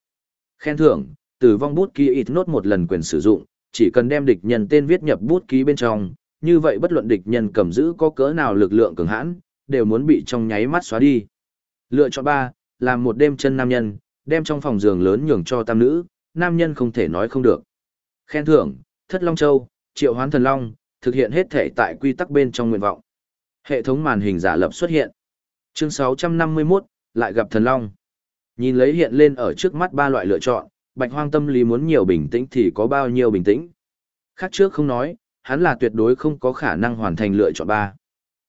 Khen thưởng, tử vong bút ký ít nốt một lần quyền sử dụng, chỉ cần đem địch nhân tên viết nhập bút ký bên trong, như vậy bất luận địch nhân cầm giữ có cỡ nào lực lượng cường hãn, đều muốn bị trong nháy mắt xóa đi. Lựa chọn ba, làm một đêm chân nam nhân, đem trong phòng giường lớn nhường cho tam nữ, nam nhân không thể nói không được. Khen thưởng, Thất Long Châu, Triệu Hoán Thần Long, thực hiện hết thể tại quy tắc bên trong nguyện vọng. Hệ thống màn hình giả lập xuất hiện. Chương 651, lại gặp Thần Long. Nhìn lấy hiện lên ở trước mắt ba loại lựa chọn, Bạch Hoang tâm lý muốn nhiều bình tĩnh thì có bao nhiêu bình tĩnh. Khác trước không nói, hắn là tuyệt đối không có khả năng hoàn thành lựa chọn ba.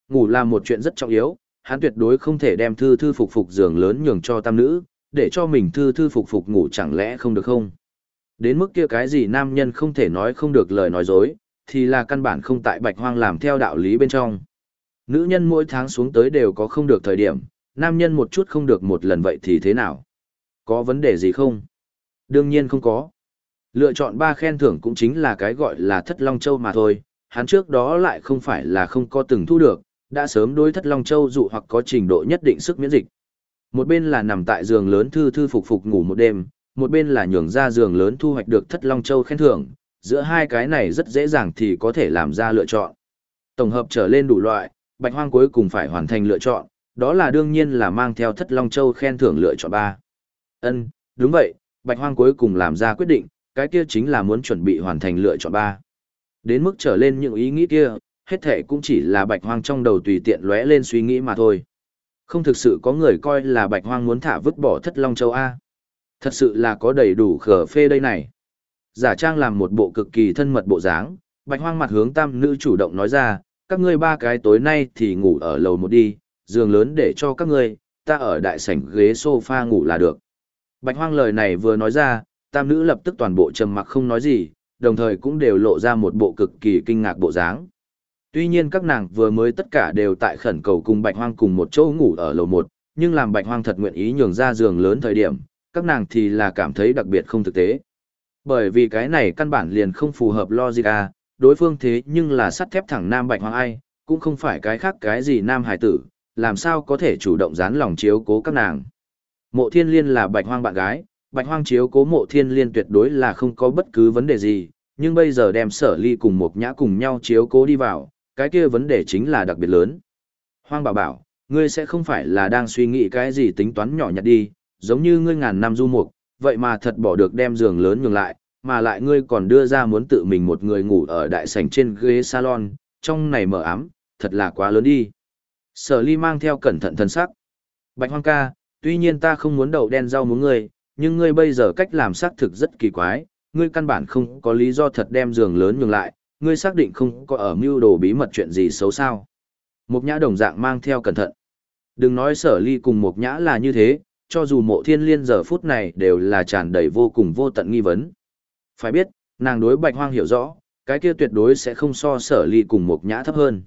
Ngủ là một chuyện rất trọng yếu, hắn tuyệt đối không thể đem thư thư phục phục giường lớn nhường cho tam nữ, để cho mình thư thư phục phục ngủ chẳng lẽ không được không? Đến mức kia cái gì nam nhân không thể nói không được lời nói dối, thì là căn bản không tại bạch hoang làm theo đạo lý bên trong. Nữ nhân mỗi tháng xuống tới đều có không được thời điểm, nam nhân một chút không được một lần vậy thì thế nào? Có vấn đề gì không? Đương nhiên không có. Lựa chọn ba khen thưởng cũng chính là cái gọi là thất long châu mà thôi, hắn trước đó lại không phải là không có từng thu được, đã sớm đối thất long châu dụ hoặc có trình độ nhất định sức miễn dịch. Một bên là nằm tại giường lớn thư thư phục phục ngủ một đêm, một bên là nhường ra giường lớn thu hoạch được thất long châu khen thưởng, giữa hai cái này rất dễ dàng thì có thể làm ra lựa chọn. Tổng hợp trở lên đủ loại, bạch hoang cuối cùng phải hoàn thành lựa chọn, đó là đương nhiên là mang theo thất long châu khen thưởng lựa chọn ba. Ân, đúng vậy, bạch hoang cuối cùng làm ra quyết định, cái kia chính là muốn chuẩn bị hoàn thành lựa chọn ba. Đến mức trở lên những ý nghĩ kia, hết thề cũng chỉ là bạch hoang trong đầu tùy tiện lóe lên suy nghĩ mà thôi. Không thực sự có người coi là bạch hoang muốn thả vứt bỏ thất long châu A. Thật sự là có đầy đủ khở phê đây này. Giả trang làm một bộ cực kỳ thân mật bộ dáng, bạch hoang mặt hướng tam nữ chủ động nói ra, các ngươi ba cái tối nay thì ngủ ở lầu một đi, giường lớn để cho các ngươi, ta ở đại sảnh ghế sofa ngủ là được. Bạch hoang lời này vừa nói ra, tam nữ lập tức toàn bộ trầm mặc không nói gì, đồng thời cũng đều lộ ra một bộ cực kỳ kinh ngạc bộ dáng. Tuy nhiên các nàng vừa mới tất cả đều tại khẩn cầu cùng bạch hoang cùng một chỗ ngủ ở lầu một, nhưng làm bạch hoang thật nguyện ý nhường ra giường lớn thời điểm, các nàng thì là cảm thấy đặc biệt không thực tế. Bởi vì cái này căn bản liền không phù hợp logic à, đối phương thế nhưng là sắt thép thẳng nam bạch hoang ai, cũng không phải cái khác cái gì nam hải tử, làm sao có thể chủ động dán lòng chiếu cố các nàng. Mộ thiên liên là bạch hoang bạn gái, bạch hoang chiếu cố mộ thiên liên tuyệt đối là không có bất cứ vấn đề gì, nhưng bây giờ đem sở ly cùng một nhã cùng nhau chiếu cố đi vào, cái kia vấn đề chính là đặc biệt lớn. Hoang bảo bảo, ngươi sẽ không phải là đang suy nghĩ cái gì tính toán nhỏ nhặt đi, giống như ngươi ngàn năm du mục, vậy mà thật bỏ được đem giường lớn nhường lại, mà lại ngươi còn đưa ra muốn tự mình một người ngủ ở đại sảnh trên ghế salon, trong này mở ám, thật là quá lớn đi. Sở ly mang theo cẩn thận thân sắc. Bạch hoang ca, tuy nhiên ta không muốn đậu đen rau muốn ngươi, nhưng ngươi bây giờ cách làm xác thực rất kỳ quái, ngươi căn bản không có lý do thật đem giường lớn nhường lại, ngươi xác định không có ở mưu đồ bí mật chuyện gì xấu sao. Mục nhã đồng dạng mang theo cẩn thận. Đừng nói sở ly cùng mục nhã là như thế, cho dù mộ thiên liên giờ phút này đều là tràn đầy vô cùng vô tận nghi vấn. Phải biết, nàng đối bạch hoang hiểu rõ, cái kia tuyệt đối sẽ không so sở ly cùng một nhã thấp hơn.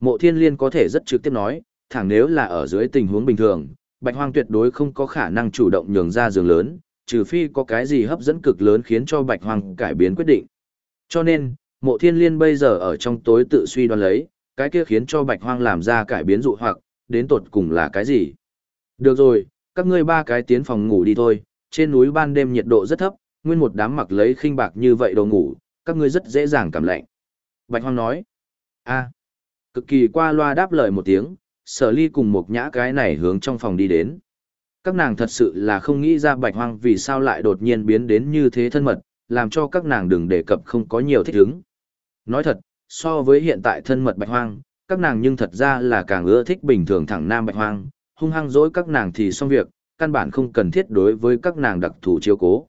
Mộ thiên liên có thể rất trực tiếp nói, thẳng nếu là ở dưới tình huống bình thường, bạch hoang tuyệt đối không có khả năng chủ động nhường ra giường lớn, trừ phi có cái gì hấp dẫn cực lớn khiến cho bạch hoang cải biến quyết định. Cho nên, mộ thiên liên bây giờ ở trong tối tự suy đoán lấy, cái kia khiến cho bạch hoang làm ra cải biến dụ hoặc, đến tột cùng là cái gì. Được rồi, các ngươi ba cái tiến phòng ngủ đi thôi, trên núi ban đêm nhiệt độ rất thấp, nguyên một đám mặc lấy khinh bạc như vậy đồ ngủ, các ngươi rất dễ dàng cảm lạnh. Bạch hoang nói, a, cực kỳ qua loa đáp lời một tiếng, sở ly cùng một nhã cái này hướng trong phòng đi đến. Các nàng thật sự là không nghĩ ra bạch hoang vì sao lại đột nhiên biến đến như thế thân mật, làm cho các nàng đừng đề cập không có nhiều thích hứng. Nói thật, so với hiện tại thân mật bạch hoang, các nàng nhưng thật ra là càng ưa thích bình thường thẳng nam bạch hoang, hung hăng dỗi các nàng thì xong việc, căn bản không cần thiết đối với các nàng đặc thù chiếu cố.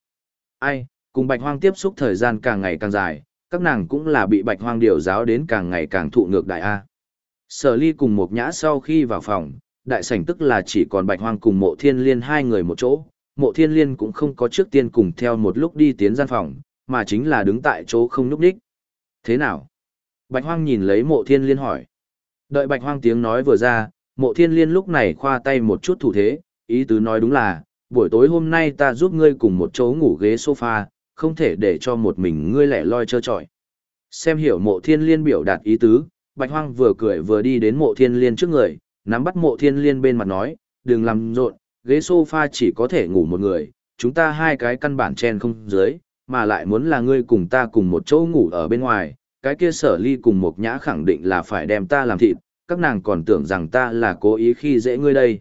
Ai, cùng bạch hoang tiếp xúc thời gian càng ngày càng dài, các nàng cũng là bị bạch hoang điều giáo đến càng ngày càng thụ ngược đại A. Sở ly cùng một nhã sau khi vào phòng, đại sảnh tức là chỉ còn bạch hoang cùng mộ thiên liên hai người một chỗ, mộ thiên liên cũng không có trước tiên cùng theo một lúc đi tiến gian phòng, mà chính là đứng tại chỗ không núp đích. Thế nào? Bạch hoang nhìn lấy mộ thiên liên hỏi. Đợi bạch hoang tiếng nói vừa ra, mộ thiên liên lúc này khoa tay một chút thủ thế, ý tứ nói đúng là, buổi tối hôm nay ta giúp ngươi cùng một chỗ ngủ ghế sofa, không thể để cho một mình ngươi lẻ loi trơ trọi. Xem hiểu mộ thiên liên biểu đạt ý tứ, bạch hoang vừa cười vừa đi đến mộ thiên liên trước người, nắm bắt mộ thiên liên bên mặt nói, đừng làm rộn, ghế sofa chỉ có thể ngủ một người, chúng ta hai cái căn bản chen không dưới, mà lại muốn là ngươi cùng ta cùng một chỗ ngủ ở bên ngoài, cái kia sở ly cùng một nhã khẳng định là phải đem ta làm thịt, các nàng còn tưởng rằng ta là cố ý khi dễ ngươi đây.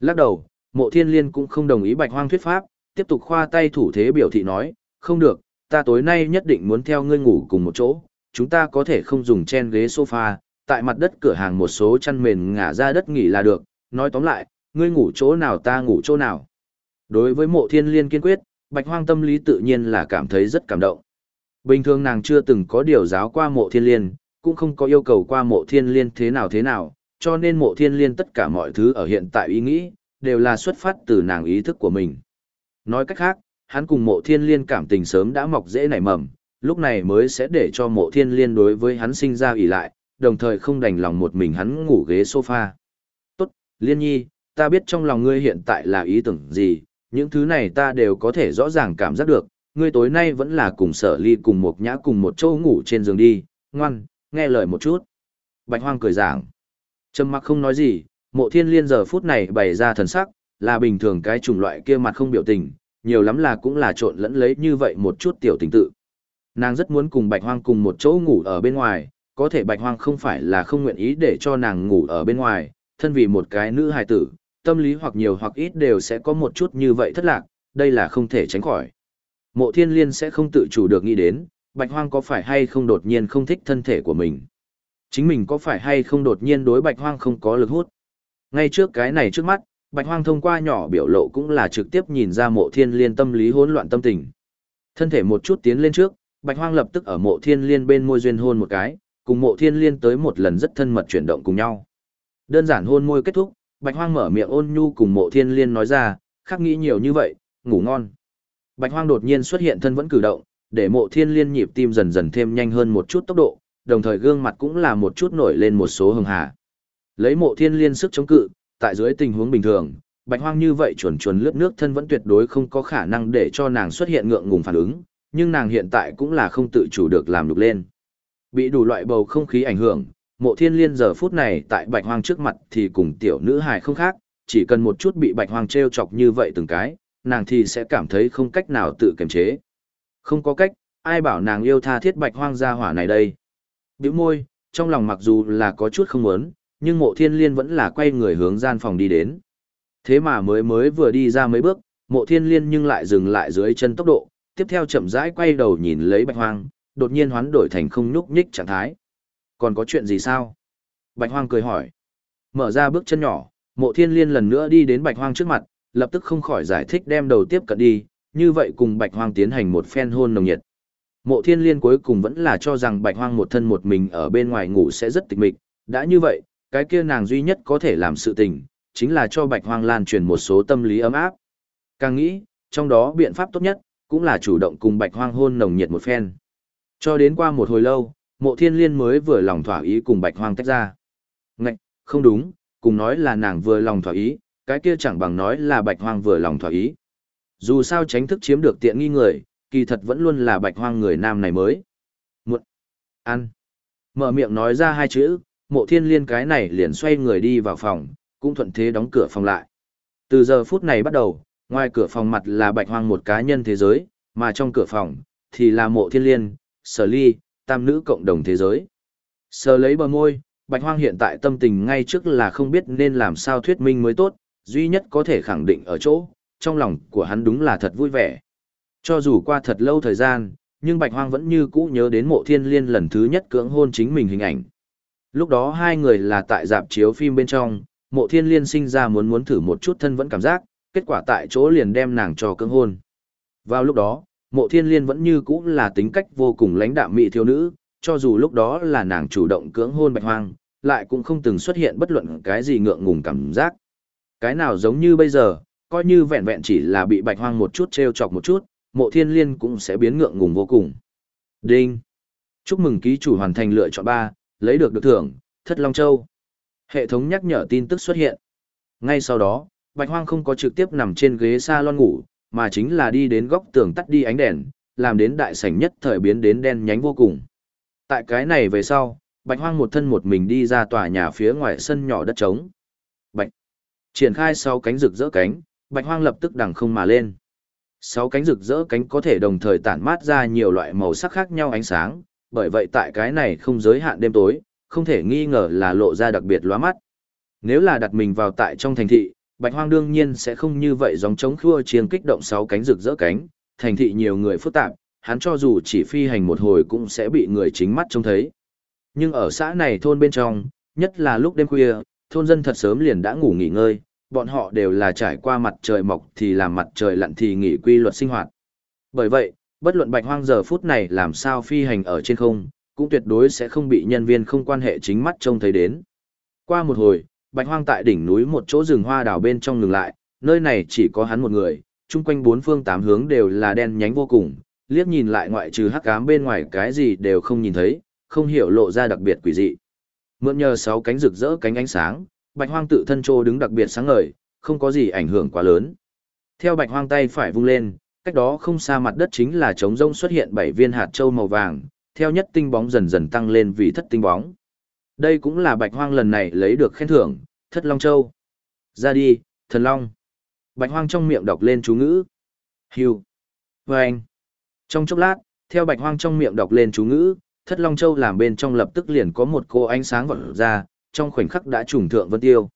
Lắc đầu, mộ thiên liên cũng không đồng ý bạch hoang thuyết pháp, tiếp tục khoa tay thủ thế biểu thị nói, không được, ta tối nay nhất định muốn theo ngươi ngủ cùng một chỗ, chúng ta có thể không dùng chen ghế sofa, tại mặt đất cửa hàng một số chăn mền ngả ra đất nghỉ là được, nói tóm lại, ngươi ngủ chỗ nào ta ngủ chỗ nào. Đối với mộ thiên liên kiên quyết, bạch hoang tâm lý tự nhiên là cảm thấy rất cảm động. Bình thường nàng chưa từng có điều giáo qua mộ thiên liên, cũng không có yêu cầu qua mộ thiên liên thế nào thế nào, cho nên mộ thiên liên tất cả mọi thứ ở hiện tại ý nghĩ, đều là xuất phát từ nàng ý thức của mình. Nói cách khác, hắn cùng mộ thiên liên cảm tình sớm đã mọc dễ nảy mầm, lúc này mới sẽ để cho mộ thiên liên đối với hắn sinh ra ỷ lại, đồng thời không đành lòng một mình hắn ngủ ghế sofa. Tốt, liên nhi, ta biết trong lòng ngươi hiện tại là ý tưởng gì, những thứ này ta đều có thể rõ ràng cảm giác được, ngươi tối nay vẫn là cùng sở ly cùng một nhã cùng một chỗ ngủ trên giường đi, ngoan, nghe lời một chút. Bạch hoang cười giảng. Trầm mặc không nói gì, mộ thiên liên giờ phút này bày ra thần sắc, là bình thường cái chủng loại kia mặt không biểu tình, nhiều lắm là cũng là trộn lẫn lấy như vậy một chút tiểu tình tự. Nàng rất muốn cùng bạch hoang cùng một chỗ ngủ ở bên ngoài, có thể bạch hoang không phải là không nguyện ý để cho nàng ngủ ở bên ngoài, thân vì một cái nữ hài tử, tâm lý hoặc nhiều hoặc ít đều sẽ có một chút như vậy thất lạc, đây là không thể tránh khỏi. Mộ thiên liên sẽ không tự chủ được nghĩ đến, bạch hoang có phải hay không đột nhiên không thích thân thể của mình. Chính mình có phải hay không đột nhiên đối bạch hoang không có lực hút. Ngay trước cái này trước mắt, bạch hoang thông qua nhỏ biểu lộ cũng là trực tiếp nhìn ra mộ thiên liên tâm lý hỗn loạn tâm tình. Thân thể một chút tiến lên trước, bạch hoang lập tức ở mộ thiên liên bên môi duyên hôn một cái, cùng mộ thiên liên tới một lần rất thân mật chuyển động cùng nhau. Đơn giản hôn môi kết thúc, bạch hoang mở miệng ôn nhu cùng mộ thiên liên nói ra, khắc nghĩ nhiều như vậy, ngủ ngon. Bạch hoang đột nhiên xuất hiện thân vẫn cử động, để mộ thiên liên nhịp tim dần dần thêm nhanh hơn một chút tốc độ, đồng thời gương mặt cũng là một chút nổi lên một số hưng hà. Lấy mộ thiên liên sức chống cự, tại dưới tình huống bình thường, bạch hoang như vậy chuẩn chuẩn lướt nước thân vẫn tuyệt đối không có khả năng để cho nàng xuất hiện ngượng ngùng phản ứng, nhưng nàng hiện tại cũng là không tự chủ được làm lục lên. Bị đủ loại bầu không khí ảnh hưởng, mộ thiên liên giờ phút này tại bạch hoang trước mặt thì cùng tiểu nữ hài không khác, chỉ cần một chút bị bạch hoang treo chọc như vậy từng cái, nàng thì sẽ cảm thấy không cách nào tự kiềm chế. Không có cách, ai bảo nàng yêu tha thiết bạch hoang gia hỏa này đây. Biểu môi, trong lòng mặc dù là có chút không muốn, nhưng mộ thiên liên vẫn là quay người hướng gian phòng đi đến. Thế mà mới mới vừa đi ra mấy bước, mộ thiên liên nhưng lại dừng lại dưới chân tốc độ, tiếp theo chậm rãi quay đầu nhìn lấy bạch hoang, đột nhiên hoán đổi thành không nhúc nhích trạng thái. Còn có chuyện gì sao? Bạch hoang cười hỏi. Mở ra bước chân nhỏ, mộ thiên liên lần nữa đi đến bạch hoang trước mặt, lập tức không khỏi giải thích đem đầu tiếp cận đi, như vậy cùng bạch hoang tiến hành một phen hôn nồng nhiệt. Mộ thiên liên cuối cùng vẫn là cho rằng bạch hoang một thân một mình ở bên ngoài ngủ sẽ rất tịch mịch, đã như vậy, cái kia nàng duy nhất có thể làm sự tình, chính là cho bạch hoang lan truyền một số tâm lý ấm áp. Càng nghĩ, trong đó biện pháp tốt nhất, cũng là chủ động cùng bạch hoang hôn nồng nhiệt một phen. Cho đến qua một hồi lâu, mộ thiên liên mới vừa lòng thỏa ý cùng bạch hoang tách ra. Ngạch, không đúng, cùng nói là nàng vừa lòng thỏa ý, cái kia chẳng bằng nói là bạch hoang vừa lòng thỏa ý. Dù sao tránh thức chiếm được tiện nghi người, kỳ thật vẫn luôn là bạch hoang người nam này mới. Muộn. Ăn. Mở miệng nói ra hai chữ, mộ thiên liên cái này liền xoay người đi vào phòng, cũng thuận thế đóng cửa phòng lại. Từ giờ phút này bắt đầu, ngoài cửa phòng mặt là bạch hoang một cá nhân thế giới, mà trong cửa phòng, thì là mộ thiên liên, sở ly, tam nữ cộng đồng thế giới. Sở lấy bờ môi, bạch hoang hiện tại tâm tình ngay trước là không biết nên làm sao thuyết minh mới tốt, duy nhất có thể khẳng định ở chỗ, trong lòng của hắn đúng là thật vui vẻ. Cho dù qua thật lâu thời gian, nhưng bạch hoang vẫn như cũ nhớ đến mộ thiên liên lần thứ nhất cưỡng hôn chính mình hình ảnh. Lúc đó hai người là tại dạp chiếu phim bên trong, mộ thiên liên sinh ra muốn muốn thử một chút thân vẫn cảm giác, kết quả tại chỗ liền đem nàng cho cưỡng hôn. Vào lúc đó, mộ thiên liên vẫn như cũ là tính cách vô cùng lãnh đạm mỹ thiếu nữ, cho dù lúc đó là nàng chủ động cưỡng hôn bạch hoang, lại cũng không từng xuất hiện bất luận cái gì ngượng ngùng cảm giác. Cái nào giống như bây giờ, coi như vẹn vẹn chỉ là bị bạch hoang một chút treo chọc một chút, mộ thiên liên cũng sẽ biến ngượng ngùng vô cùng. Đinh! Chúc mừng ký chủ hoàn thành lựa chọn 3, lấy được được thưởng, thất long châu. Hệ thống nhắc nhở tin tức xuất hiện. Ngay sau đó, bạch hoang không có trực tiếp nằm trên ghế salon ngủ, mà chính là đi đến góc tường tắt đi ánh đèn, làm đến đại sảnh nhất thời biến đến đen nhánh vô cùng. Tại cái này về sau, bạch hoang một thân một mình đi ra tòa nhà phía ngoài sân nhỏ đất trống. Bạch! Triển khai sau cánh rực rỡ cánh, bạch hoang lập tức đằng không mà lên. Sáu cánh rực rỡ cánh có thể đồng thời tản mát ra nhiều loại màu sắc khác nhau ánh sáng, bởi vậy tại cái này không giới hạn đêm tối, không thể nghi ngờ là lộ ra đặc biệt lóa mắt. Nếu là đặt mình vào tại trong thành thị, Bạch Hoang đương nhiên sẽ không như vậy giống chống khua chiên kích động sáu cánh rực rỡ cánh, thành thị nhiều người phức tạp, hắn cho dù chỉ phi hành một hồi cũng sẽ bị người chính mắt trông thấy. Nhưng ở xã này thôn bên trong, nhất là lúc đêm khuya, thôn dân thật sớm liền đã ngủ nghỉ ngơi, bọn họ đều là trải qua mặt trời mọc thì làm mặt trời lặn thì nghỉ quy luật sinh hoạt. Bởi vậy, bất luận bạch hoang giờ phút này làm sao phi hành ở trên không, cũng tuyệt đối sẽ không bị nhân viên không quan hệ chính mắt trông thấy đến. Qua một hồi, bạch hoang tại đỉnh núi một chỗ rừng hoa đào bên trong ngừng lại, nơi này chỉ có hắn một người, chung quanh bốn phương tám hướng đều là đen nhánh vô cùng, liếc nhìn lại ngoại trừ hắc ám bên ngoài cái gì đều không nhìn thấy, không hiểu lộ ra đặc biệt quỷ dị. Mượn nhờ sáu cánh rực rỡ cánh ánh sáng, bạch hoang tự thân trô đứng đặc biệt sáng ngời, không có gì ảnh hưởng quá lớn. Theo bạch hoang tay phải vung lên, cách đó không xa mặt đất chính là trống rông xuất hiện bảy viên hạt châu màu vàng, theo nhất tinh bóng dần dần tăng lên vì thất tinh bóng. Đây cũng là bạch hoang lần này lấy được khen thưởng, thất long châu. Ra đi, thần long. Bạch hoang trong miệng đọc lên chú ngữ. Hiu. Vâng. Trong chốc lát, theo bạch hoang trong miệng đọc lên chú ngữ, thất long châu làm bên trong lập tức liền có một cô ánh sáng vọt ra, trong khoảnh khắc đã trùng thượng vân tiêu.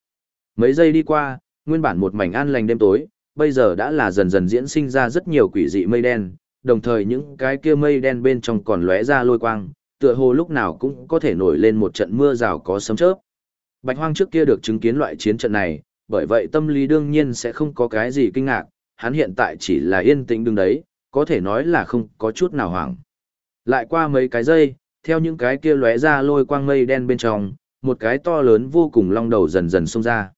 Mấy giây đi qua, nguyên bản một mảnh an lành đêm tối, bây giờ đã là dần dần diễn sinh ra rất nhiều quỷ dị mây đen, đồng thời những cái kia mây đen bên trong còn lóe ra lôi quang, tựa hồ lúc nào cũng có thể nổi lên một trận mưa rào có sấm chớp. Bạch Hoang trước kia được chứng kiến loại chiến trận này, bởi vậy tâm lý đương nhiên sẽ không có cái gì kinh ngạc, hắn hiện tại chỉ là yên tĩnh đứng đấy, có thể nói là không có chút nào hoảng. Lại qua mấy cái giây, theo những cái kia lóe ra lôi quang mây đen bên trong, một cái to lớn vô cùng long đầu dần dần xông ra.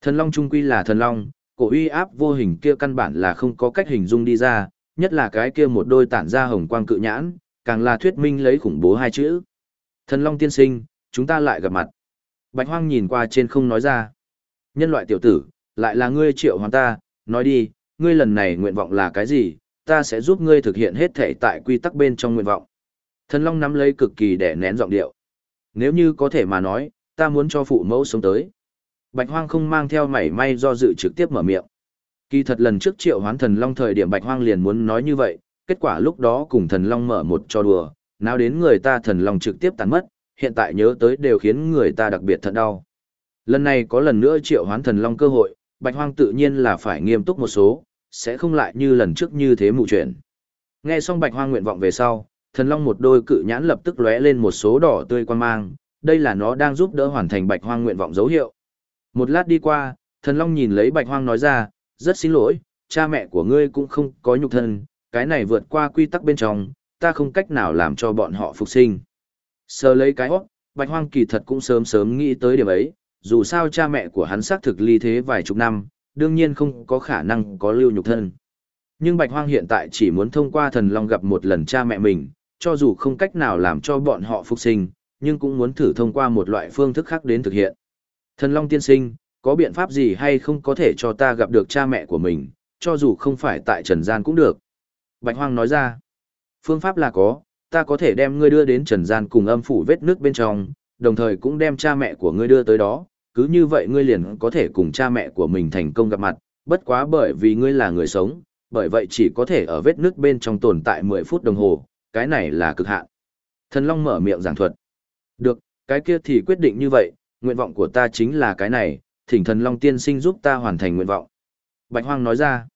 Thần long trung quy là thần long, cổ uy áp vô hình kia căn bản là không có cách hình dung đi ra, nhất là cái kia một đôi tản ra hồng quang cự nhãn, càng là thuyết minh lấy khủng bố hai chữ. Thần long tiên sinh, chúng ta lại gặp mặt. Bạch hoang nhìn qua trên không nói ra. Nhân loại tiểu tử, lại là ngươi triệu hoàng ta, nói đi, ngươi lần này nguyện vọng là cái gì, ta sẽ giúp ngươi thực hiện hết thể tại quy tắc bên trong nguyện vọng. Thần long nắm lấy cực kỳ để nén giọng điệu. Nếu như có thể mà nói, ta muốn cho phụ mẫu sống tới. Bạch Hoang không mang theo mảy may do dự trực tiếp mở miệng. Kỳ thật lần trước triệu hoán thần long thời điểm Bạch Hoang liền muốn nói như vậy, kết quả lúc đó cùng thần long mở một trò đùa, nào đến người ta thần long trực tiếp tàn mất, hiện tại nhớ tới đều khiến người ta đặc biệt thật đau. Lần này có lần nữa triệu hoán thần long cơ hội, Bạch Hoang tự nhiên là phải nghiêm túc một số, sẽ không lại như lần trước như thế mù chuyện. Nghe xong Bạch Hoang nguyện vọng về sau, thần long một đôi cự nhãn lập tức lóe lên một số đỏ tươi quan mang, đây là nó đang giúp đỡ hoàn thành Bạch Hoang nguyện vọng dấu hiệu. Một lát đi qua, thần long nhìn lấy bạch hoang nói ra, rất xin lỗi, cha mẹ của ngươi cũng không có nhục thân, cái này vượt qua quy tắc bên trong, ta không cách nào làm cho bọn họ phục sinh. Sờ lấy cái hót, Bạch Hoang kỳ thật cũng sớm sớm nghĩ tới điểm ấy, dù sao cha mẹ của hắn xác thực ly thế vài chục năm, đương nhiên không có khả năng có lưu nhục thân. Nhưng Bạch Hoang hiện tại chỉ muốn thông qua thần long gặp một lần cha mẹ mình, cho dù không cách nào làm cho bọn họ phục sinh, nhưng cũng muốn thử thông qua một loại phương thức khác đến thực hiện. Thần long tiên sinh, có biện pháp gì hay không có thể cho ta gặp được cha mẹ của mình, cho dù không phải tại trần gian cũng được. Bạch Hoang nói ra, phương pháp là có, ta có thể đem ngươi đưa đến trần gian cùng âm phủ vết nước bên trong, đồng thời cũng đem cha mẹ của ngươi đưa tới đó, cứ như vậy ngươi liền có thể cùng cha mẹ của mình thành công gặp mặt, bất quá bởi vì ngươi là người sống, bởi vậy chỉ có thể ở vết nước bên trong tồn tại 10 phút đồng hồ, cái này là cực hạn. Thần Long mở miệng giảng thuật. Được, cái kia thì quyết định như vậy, nguyện vọng của ta chính là cái này, thỉnh thần Long tiên sinh giúp ta hoàn thành nguyện vọng. Bạch Hoang nói ra.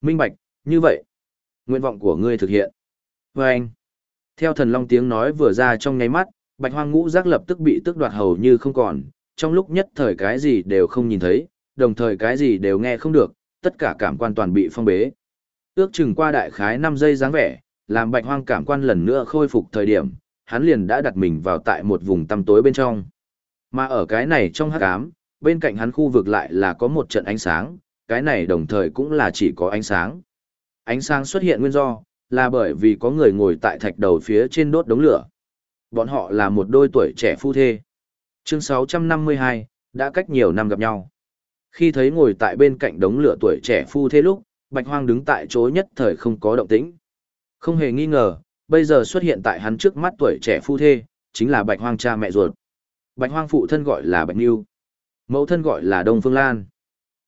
Minh Bạch, như vậy. Nguyện vọng của ngươi thực hiện. Và anh. Theo thần Long tiếng nói vừa ra trong ngay mắt, Bạch Hoang ngũ giác lập tức bị tước đoạt hầu như không còn, trong lúc nhất thời cái gì đều không nhìn thấy, đồng thời cái gì đều nghe không được, tất cả cảm quan toàn bị phong bế. Ước chừng qua đại khái 5 giây dáng vẻ, làm Bạch Hoang cảm quan lần nữa khôi phục thời điểm, hắn liền đã đặt mình vào tại một vùng tăm tối bên trong. Mà ở cái này trong hắc ám, bên cạnh hắn khu vực lại là có một trận ánh sáng, cái này đồng thời cũng là chỉ có ánh sáng. Ánh sáng xuất hiện nguyên do, là bởi vì có người ngồi tại thạch đầu phía trên đốt đống lửa. Bọn họ là một đôi tuổi trẻ phu thê. Chương 652, đã cách nhiều năm gặp nhau. Khi thấy ngồi tại bên cạnh đống lửa tuổi trẻ phu thê lúc, Bạch Hoang đứng tại chỗ nhất thời không có động tĩnh. Không hề nghi ngờ, bây giờ xuất hiện tại hắn trước mắt tuổi trẻ phu thê, chính là Bạch Hoang cha mẹ ruột. Bạch Hoang phụ thân gọi là Bạch Nưu, mẫu thân gọi là Đông Phương Lan.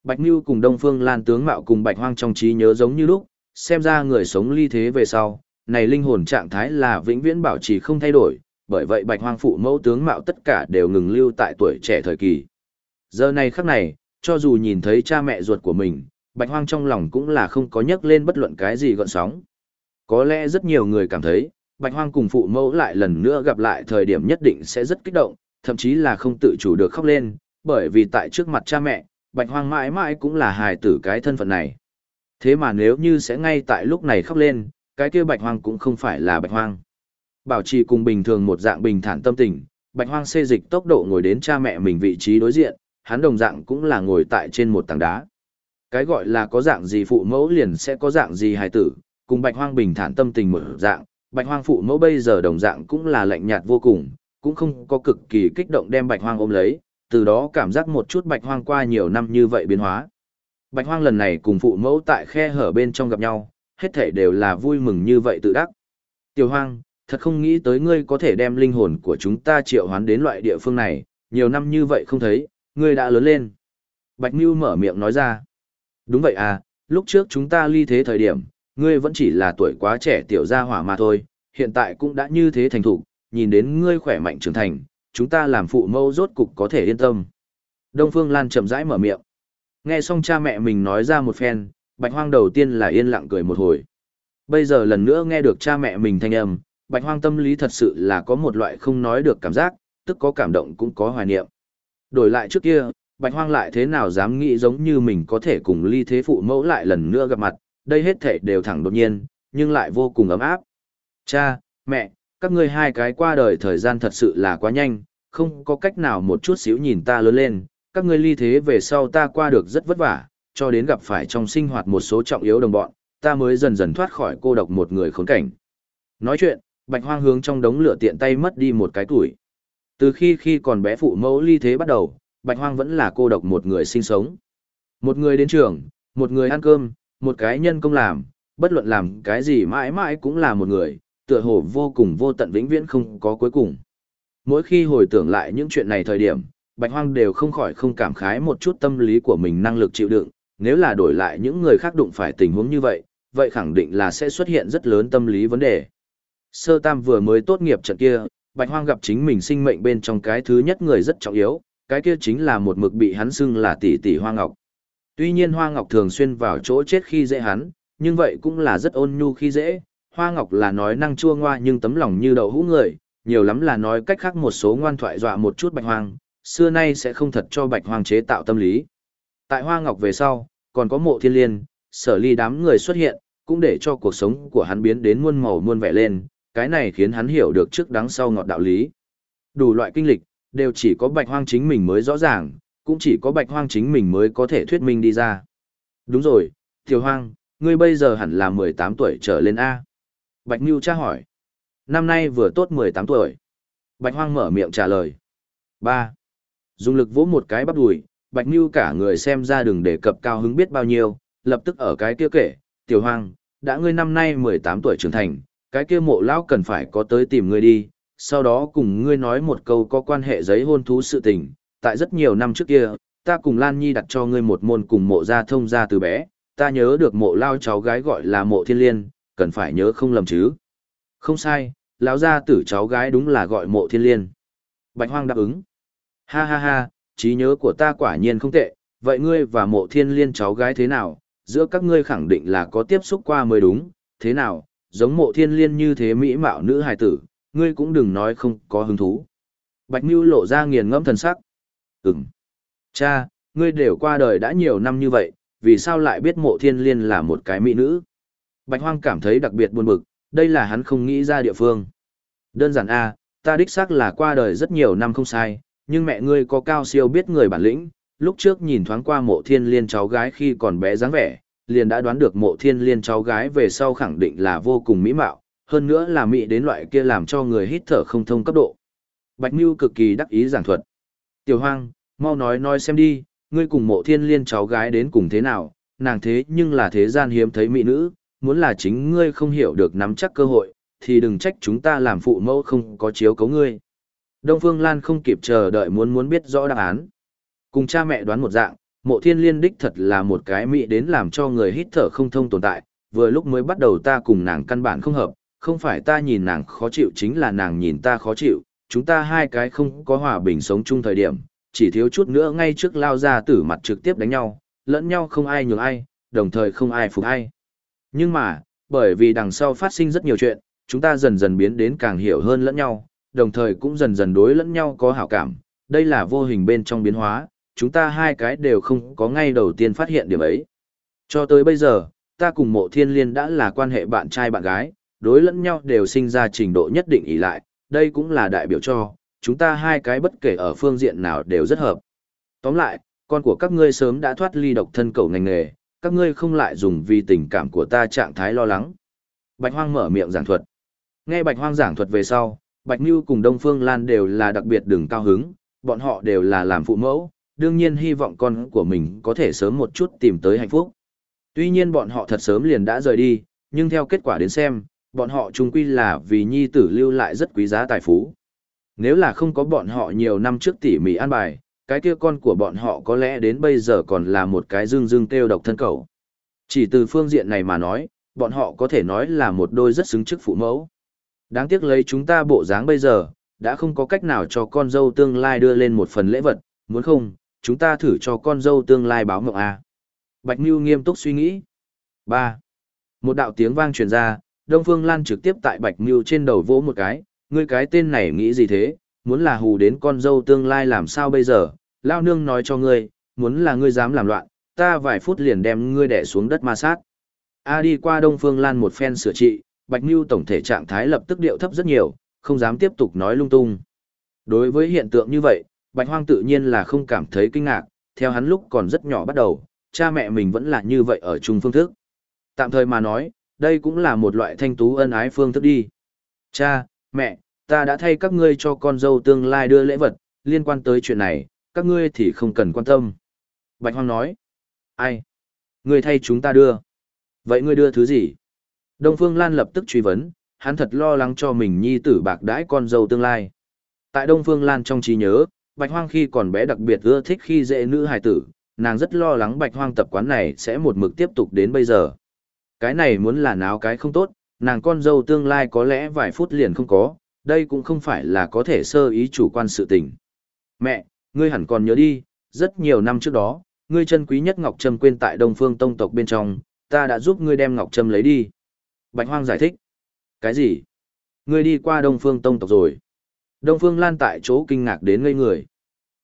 Bạch Nưu cùng Đông Phương Lan tướng mạo cùng Bạch Hoang trong trí nhớ giống như lúc, xem ra người sống ly thế về sau, này linh hồn trạng thái là vĩnh viễn bảo trì không thay đổi, bởi vậy Bạch Hoang phụ mẫu tướng mạo tất cả đều ngừng lưu tại tuổi trẻ thời kỳ. Giờ này khắc này, cho dù nhìn thấy cha mẹ ruột của mình, Bạch Hoang trong lòng cũng là không có nhắc lên bất luận cái gì gợn sóng. Có lẽ rất nhiều người cảm thấy, Bạch Hoang cùng phụ mẫu lại lần nữa gặp lại thời điểm nhất định sẽ rất kích động, thậm chí là không tự chủ được khóc lên, bởi vì tại trước mặt cha mẹ, Bạch Hoang mãi mãi cũng là hài tử cái thân phận này. Thế mà nếu như sẽ ngay tại lúc này khóc lên, cái kia Bạch Hoang cũng không phải là Bạch Hoang. Bảo trì cùng bình thường một dạng bình thản tâm tình, Bạch Hoang xê dịch tốc độ ngồi đến cha mẹ mình vị trí đối diện, hắn đồng dạng cũng là ngồi tại trên một tảng đá. Cái gọi là có dạng gì phụ mẫu liền sẽ có dạng gì hài tử, cùng Bạch Hoang bình thản tâm tình một dạng, Bạch Hoang phụ mẫu bây giờ đồng dạng cũng là lạnh nhạt vô cùng, cũng không có cực kỳ kích động đem Bạch Hoang ôm lấy, từ đó cảm giác một chút Bạch Hoang qua nhiều năm như vậy biến hóa. Bạch Hoang lần này cùng phụ mẫu tại khe hở bên trong gặp nhau, hết thảy đều là vui mừng như vậy tự đắc. Tiểu Hoang, thật không nghĩ tới ngươi có thể đem linh hồn của chúng ta triệu hoán đến loại địa phương này, nhiều năm như vậy không thấy, ngươi đã lớn lên. Bạch Nưu mở miệng nói ra. Đúng vậy à, lúc trước chúng ta ly thế thời điểm, ngươi vẫn chỉ là tuổi quá trẻ tiểu gia hỏa mà thôi, hiện tại cũng đã như thế thành thủ, nhìn đến ngươi khỏe mạnh trưởng thành, chúng ta làm phụ mẫu rốt cục có thể yên tâm. Đông Phương Lan chậm rãi mở miệng. Nghe xong cha mẹ mình nói ra một phen, Bạch Hoang đầu tiên là yên lặng cười một hồi. Bây giờ lần nữa nghe được cha mẹ mình thanh âm, Bạch Hoang tâm lý thật sự là có một loại không nói được cảm giác, tức có cảm động cũng có hoài niệm. Đổi lại trước kia, Bạch Hoang lại thế nào dám nghĩ giống như mình có thể cùng ly thế phụ mẫu lại lần nữa gặp mặt, đây hết thảy đều thẳng đột nhiên, nhưng lại vô cùng ấm áp. Cha, mẹ, các ngươi hai cái qua đời thời gian thật sự là quá nhanh, không có cách nào một chút xíu nhìn ta lớn lên, các ngươi ly thế về sau ta qua được rất vất vả, cho đến gặp phải trong sinh hoạt một số trọng yếu đồng bọn, ta mới dần dần thoát khỏi cô độc một người khốn cảnh. Nói chuyện, Bạch Hoang hướng trong đống lửa tiện tay mất đi một cái tuổi. Từ khi khi còn bé phụ mẫu ly thế bắt đầu, Bạch Hoang vẫn là cô độc một người sinh sống. Một người đến trường, một người ăn cơm, một cái nhân công làm, bất luận làm cái gì mãi mãi cũng là một người, tựa hồ vô cùng vô tận vĩnh viễn không có cuối cùng. Mỗi khi hồi tưởng lại những chuyện này thời điểm, Bạch Hoang đều không khỏi không cảm khái một chút tâm lý của mình năng lực chịu đựng, nếu là đổi lại những người khác đụng phải tình huống như vậy, vậy khẳng định là sẽ xuất hiện rất lớn tâm lý vấn đề. Sơ Tam vừa mới tốt nghiệp trận kia, Bạch Hoang gặp chính mình sinh mệnh bên trong cái thứ nhất người rất trọng yếu, cái kia chính là một mực bị hắn xưng là tỷ tỷ Hoa Ngọc. Tuy nhiên Hoa Ngọc thường xuyên vào chỗ chết khi dễ hắn, nhưng vậy cũng là rất ôn nhu khi dễ. Hoa Ngọc là nói năng chua ngoa nhưng tấm lòng như đậu hũ người, nhiều lắm là nói cách khác một số ngoan thoại dọa một chút Bạch Hoang, xưa nay sẽ không thật cho Bạch Hoang chế tạo tâm lý. Tại Hoa Ngọc về sau, còn có mộ thiên liên, sở ly đám người xuất hiện, cũng để cho cuộc sống của hắn biến đến muôn màu muôn vẻ lên, cái này khiến hắn hiểu được trước đắng sau ngọt đạo lý. Đủ loại kinh lịch, đều chỉ có bạch hoang chính mình mới rõ ràng, cũng chỉ có bạch hoang chính mình mới có thể thuyết minh đi ra. Đúng rồi, tiểu hoang, ngươi bây giờ hẳn là 18 tuổi trở lên A. Bạch Nhu tra hỏi. Năm nay vừa tốt 18 tuổi. Bạch hoang mở miệng trả lời. 3. Dùng lực vỗ một cái bắp đùi, Bạch Nhu cả người xem ra đừng đề cập cao hứng biết bao nhiêu, lập tức ở cái kia kể, tiểu hoang, đã ngươi năm nay 18 tuổi trưởng thành, cái kia mộ lão cần phải có tới tìm ngươi đi, sau đó cùng ngươi nói một câu có quan hệ giấy hôn thú sự tình, tại rất nhiều năm trước kia, ta cùng Lan Nhi đặt cho ngươi một môn cùng mộ gia thông gia từ bé, ta nhớ được mộ lao cháu gái gọi là mộ thiên liên, cần phải nhớ không lầm chứ. Không sai, lão gia tử cháu gái đúng là gọi mộ thiên liên. Bạch hoang đáp ứng. Ha ha ha, trí nhớ của ta quả nhiên không tệ, vậy ngươi và mộ thiên liên cháu gái thế nào, giữa các ngươi khẳng định là có tiếp xúc qua mới đúng, thế nào, giống mộ thiên liên như thế mỹ mạo nữ hài tử, ngươi cũng đừng nói không có hứng thú. Bạch Nhu lộ ra nghiền ngẫm thần sắc. Ừm. Cha, ngươi đều qua đời đã nhiều năm như vậy, vì sao lại biết mộ thiên liên là một cái mỹ nữ? Bạch Hoang cảm thấy đặc biệt buồn bực, đây là hắn không nghĩ ra địa phương. Đơn giản a, ta đích xác là qua đời rất nhiều năm không sai, nhưng mẹ ngươi có cao siêu biết người bản lĩnh, lúc trước nhìn thoáng qua mộ thiên liên cháu gái khi còn bé dáng vẻ, liền đã đoán được mộ thiên liên cháu gái về sau khẳng định là vô cùng mỹ mạo, hơn nữa là mỹ đến loại kia làm cho người hít thở không thông cấp độ. Bạch Nhu cực kỳ đắc ý giảng thuật. Tiểu Hoang, mau nói nói xem đi, ngươi cùng mộ thiên liên cháu gái đến cùng thế nào, nàng thế nhưng là thế gian hiếm thấy mỹ nữ, muốn là chính ngươi không hiểu được nắm chắc cơ hội, thì đừng trách chúng ta làm phụ mẫu không có chiếu cấu ngươi. Đông Phương Lan không kịp chờ đợi muốn muốn biết rõ đáp án. Cùng cha mẹ đoán một dạng, mộ thiên liên đích thật là một cái mỹ đến làm cho người hít thở không thông tồn tại, vừa lúc mới bắt đầu ta cùng nàng căn bản không hợp, không phải ta nhìn nàng khó chịu chính là nàng nhìn ta khó chịu, chúng ta hai cái không có hòa bình sống chung thời điểm, chỉ thiếu chút nữa ngay trước lao ra tử mặt trực tiếp đánh nhau, lẫn nhau không ai nhường ai, đồng thời không ai phục ai. Nhưng mà, bởi vì đằng sau phát sinh rất nhiều chuyện, chúng ta dần dần biến đến càng hiểu hơn lẫn nhau, đồng thời cũng dần dần đối lẫn nhau có hảo cảm, đây là vô hình bên trong biến hóa, chúng ta hai cái đều không có ngay đầu tiên phát hiện điểm ấy. Cho tới bây giờ, ta cùng mộ thiên liên đã là quan hệ bạn trai bạn gái, đối lẫn nhau đều sinh ra trình độ nhất định ý lại, đây cũng là đại biểu cho, chúng ta hai cái bất kể ở phương diện nào đều rất hợp. Tóm lại, con của các ngươi sớm đã thoát ly độc thân cầu ngành nghề, các ngươi không lại dùng vì tình cảm của ta trạng thái lo lắng. Bạch Hoang mở miệng giảng thuật. Nghe Bạch Hoang giảng thuật về sau, Bạch Nhu cùng Đông Phương Lan đều là đặc biệt đừng cao hứng, bọn họ đều là làm phụ mẫu, đương nhiên hy vọng con của mình có thể sớm một chút tìm tới hạnh phúc. Tuy nhiên bọn họ thật sớm liền đã rời đi, nhưng theo kết quả đến xem, bọn họ chung quy là vì nhi tử lưu lại rất quý giá tài phú. Nếu là không có bọn họ nhiều năm trước tỉ mỉ an bài, cái kia con của bọn họ có lẽ đến bây giờ còn là một cái dương dương kêu độc thân cầu. Chỉ từ phương diện này mà nói, bọn họ có thể nói là một đôi rất xứng chức phụ mẫu. Đáng tiếc lấy chúng ta bộ dáng bây giờ, đã không có cách nào cho con dâu tương lai đưa lên một phần lễ vật, muốn không, chúng ta thử cho con dâu tương lai báo mộng A. Bạch Nhu nghiêm túc suy nghĩ. 3. Một đạo tiếng vang truyền ra, Đông Phương Lan trực tiếp tại Bạch Mưu trên đầu vỗ một cái, ngươi cái tên này nghĩ gì thế, muốn là hù đến con dâu tương lai làm sao bây giờ, lao nương nói cho ngươi, muốn là ngươi dám làm loạn, ta vài phút liền đem ngươi đẻ xuống đất ma sát. A đi qua Đông Phương Lan một phen sửa trị, Bạch Nhu tổng thể trạng thái lập tức điệu thấp rất nhiều, không dám tiếp tục nói lung tung. Đối với hiện tượng như vậy, Bạch Hoang tự nhiên là không cảm thấy kinh ngạc, theo hắn lúc còn rất nhỏ bắt đầu, cha mẹ mình vẫn là như vậy ở chung phương thức. Tạm thời mà nói, đây cũng là một loại thanh tú ân ái phương thức đi. Cha, mẹ, ta đã thay các ngươi cho con dâu tương lai đưa lễ vật, liên quan tới chuyện này, các ngươi thì không cần quan tâm. Bạch Hoang nói, ai? Ngươi thay chúng ta đưa. Vậy ngươi đưa thứ gì? Đông Phương Lan lập tức truy vấn, hắn thật lo lắng cho mình nhi tử bạc đãi con dâu tương lai. Tại Đông Phương Lan trong trí nhớ, Bạch Hoang khi còn bé đặc biệt ưa thích khi dễ nữ hài tử, nàng rất lo lắng Bạch Hoang tập quán này sẽ một mực tiếp tục đến bây giờ. Cái này muốn là náo cái không tốt, nàng con dâu tương lai có lẽ vài phút liền không có, đây cũng không phải là có thể sơ ý chủ quan sự tình. Mẹ, ngươi hẳn còn nhớ đi, rất nhiều năm trước đó, ngươi chân quý nhất Ngọc Trâm quên tại Đông Phương Tông tộc bên trong, ta đã giúp ngươi đem Ngọc Trâm lấy đi. Bạch Hoang giải thích. Cái gì? Ngươi đi qua Đông Phương Tông tộc rồi. Đông Phương Lan tại chỗ kinh ngạc đến ngây người.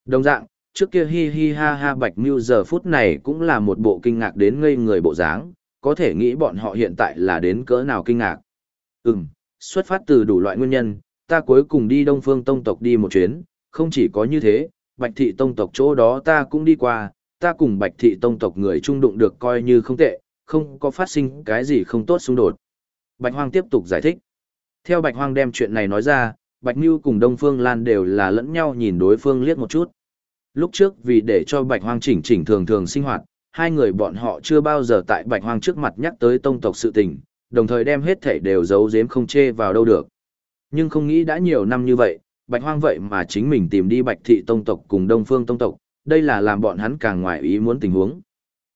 Đồng dạng, trước kia hi hi ha ha Bạch Mưu giờ phút này cũng là một bộ kinh ngạc đến ngây người bộ dáng, có thể nghĩ bọn họ hiện tại là đến cỡ nào kinh ngạc. Ừm, xuất phát từ đủ loại nguyên nhân, ta cuối cùng đi Đông Phương Tông tộc đi một chuyến, không chỉ có như thế, Bạch Thị Tông tộc chỗ đó ta cũng đi qua, ta cùng Bạch Thị Tông tộc người trung đụng được coi như không tệ, không có phát sinh cái gì không tốt xung đột. Bạch Hoang tiếp tục giải thích. Theo Bạch Hoang đem chuyện này nói ra, Bạch Nưu cùng Đông Phương Lan đều là lẫn nhau nhìn đối phương liếc một chút. Lúc trước vì để cho Bạch Hoang chỉnh chỉnh thường thường sinh hoạt, hai người bọn họ chưa bao giờ tại Bạch Hoang trước mặt nhắc tới tông tộc sự tình, đồng thời đem hết thảy đều giấu giếm không chê vào đâu được. Nhưng không nghĩ đã nhiều năm như vậy, Bạch Hoang vậy mà chính mình tìm đi Bạch Thị Tông tộc cùng Đông Phương Tông tộc, đây là làm bọn hắn càng ngoài ý muốn tình huống.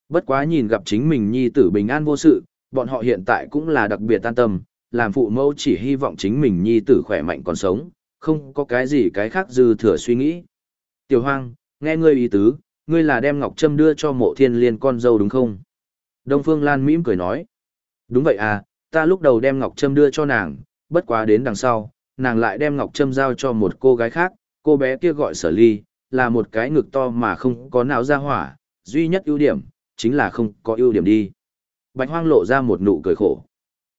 Bất quá nhìn gặp chính mình nhi tử bình an vô sự, bọn họ hiện tại cũng là đặc biệt an tâm, làm phụ mẫu chỉ hy vọng chính mình nhi tử khỏe mạnh còn sống, không có cái gì cái khác dư thừa suy nghĩ. Tiểu Hoang, nghe ngươi ý tứ, ngươi là đem Ngọc Trâm đưa cho mộ thiên liên con dâu đúng không? Đông Phương Lan mỉm cười nói. Đúng vậy à, ta lúc đầu đem Ngọc Trâm đưa cho nàng, bất quá đến đằng sau, nàng lại đem Ngọc Trâm giao cho một cô gái khác, cô bé kia gọi sở ly, là một cái ngực to mà không có não ra hỏa, duy nhất ưu điểm, chính là không có ưu điểm đi. Bạch Hoang lộ ra một nụ cười khổ.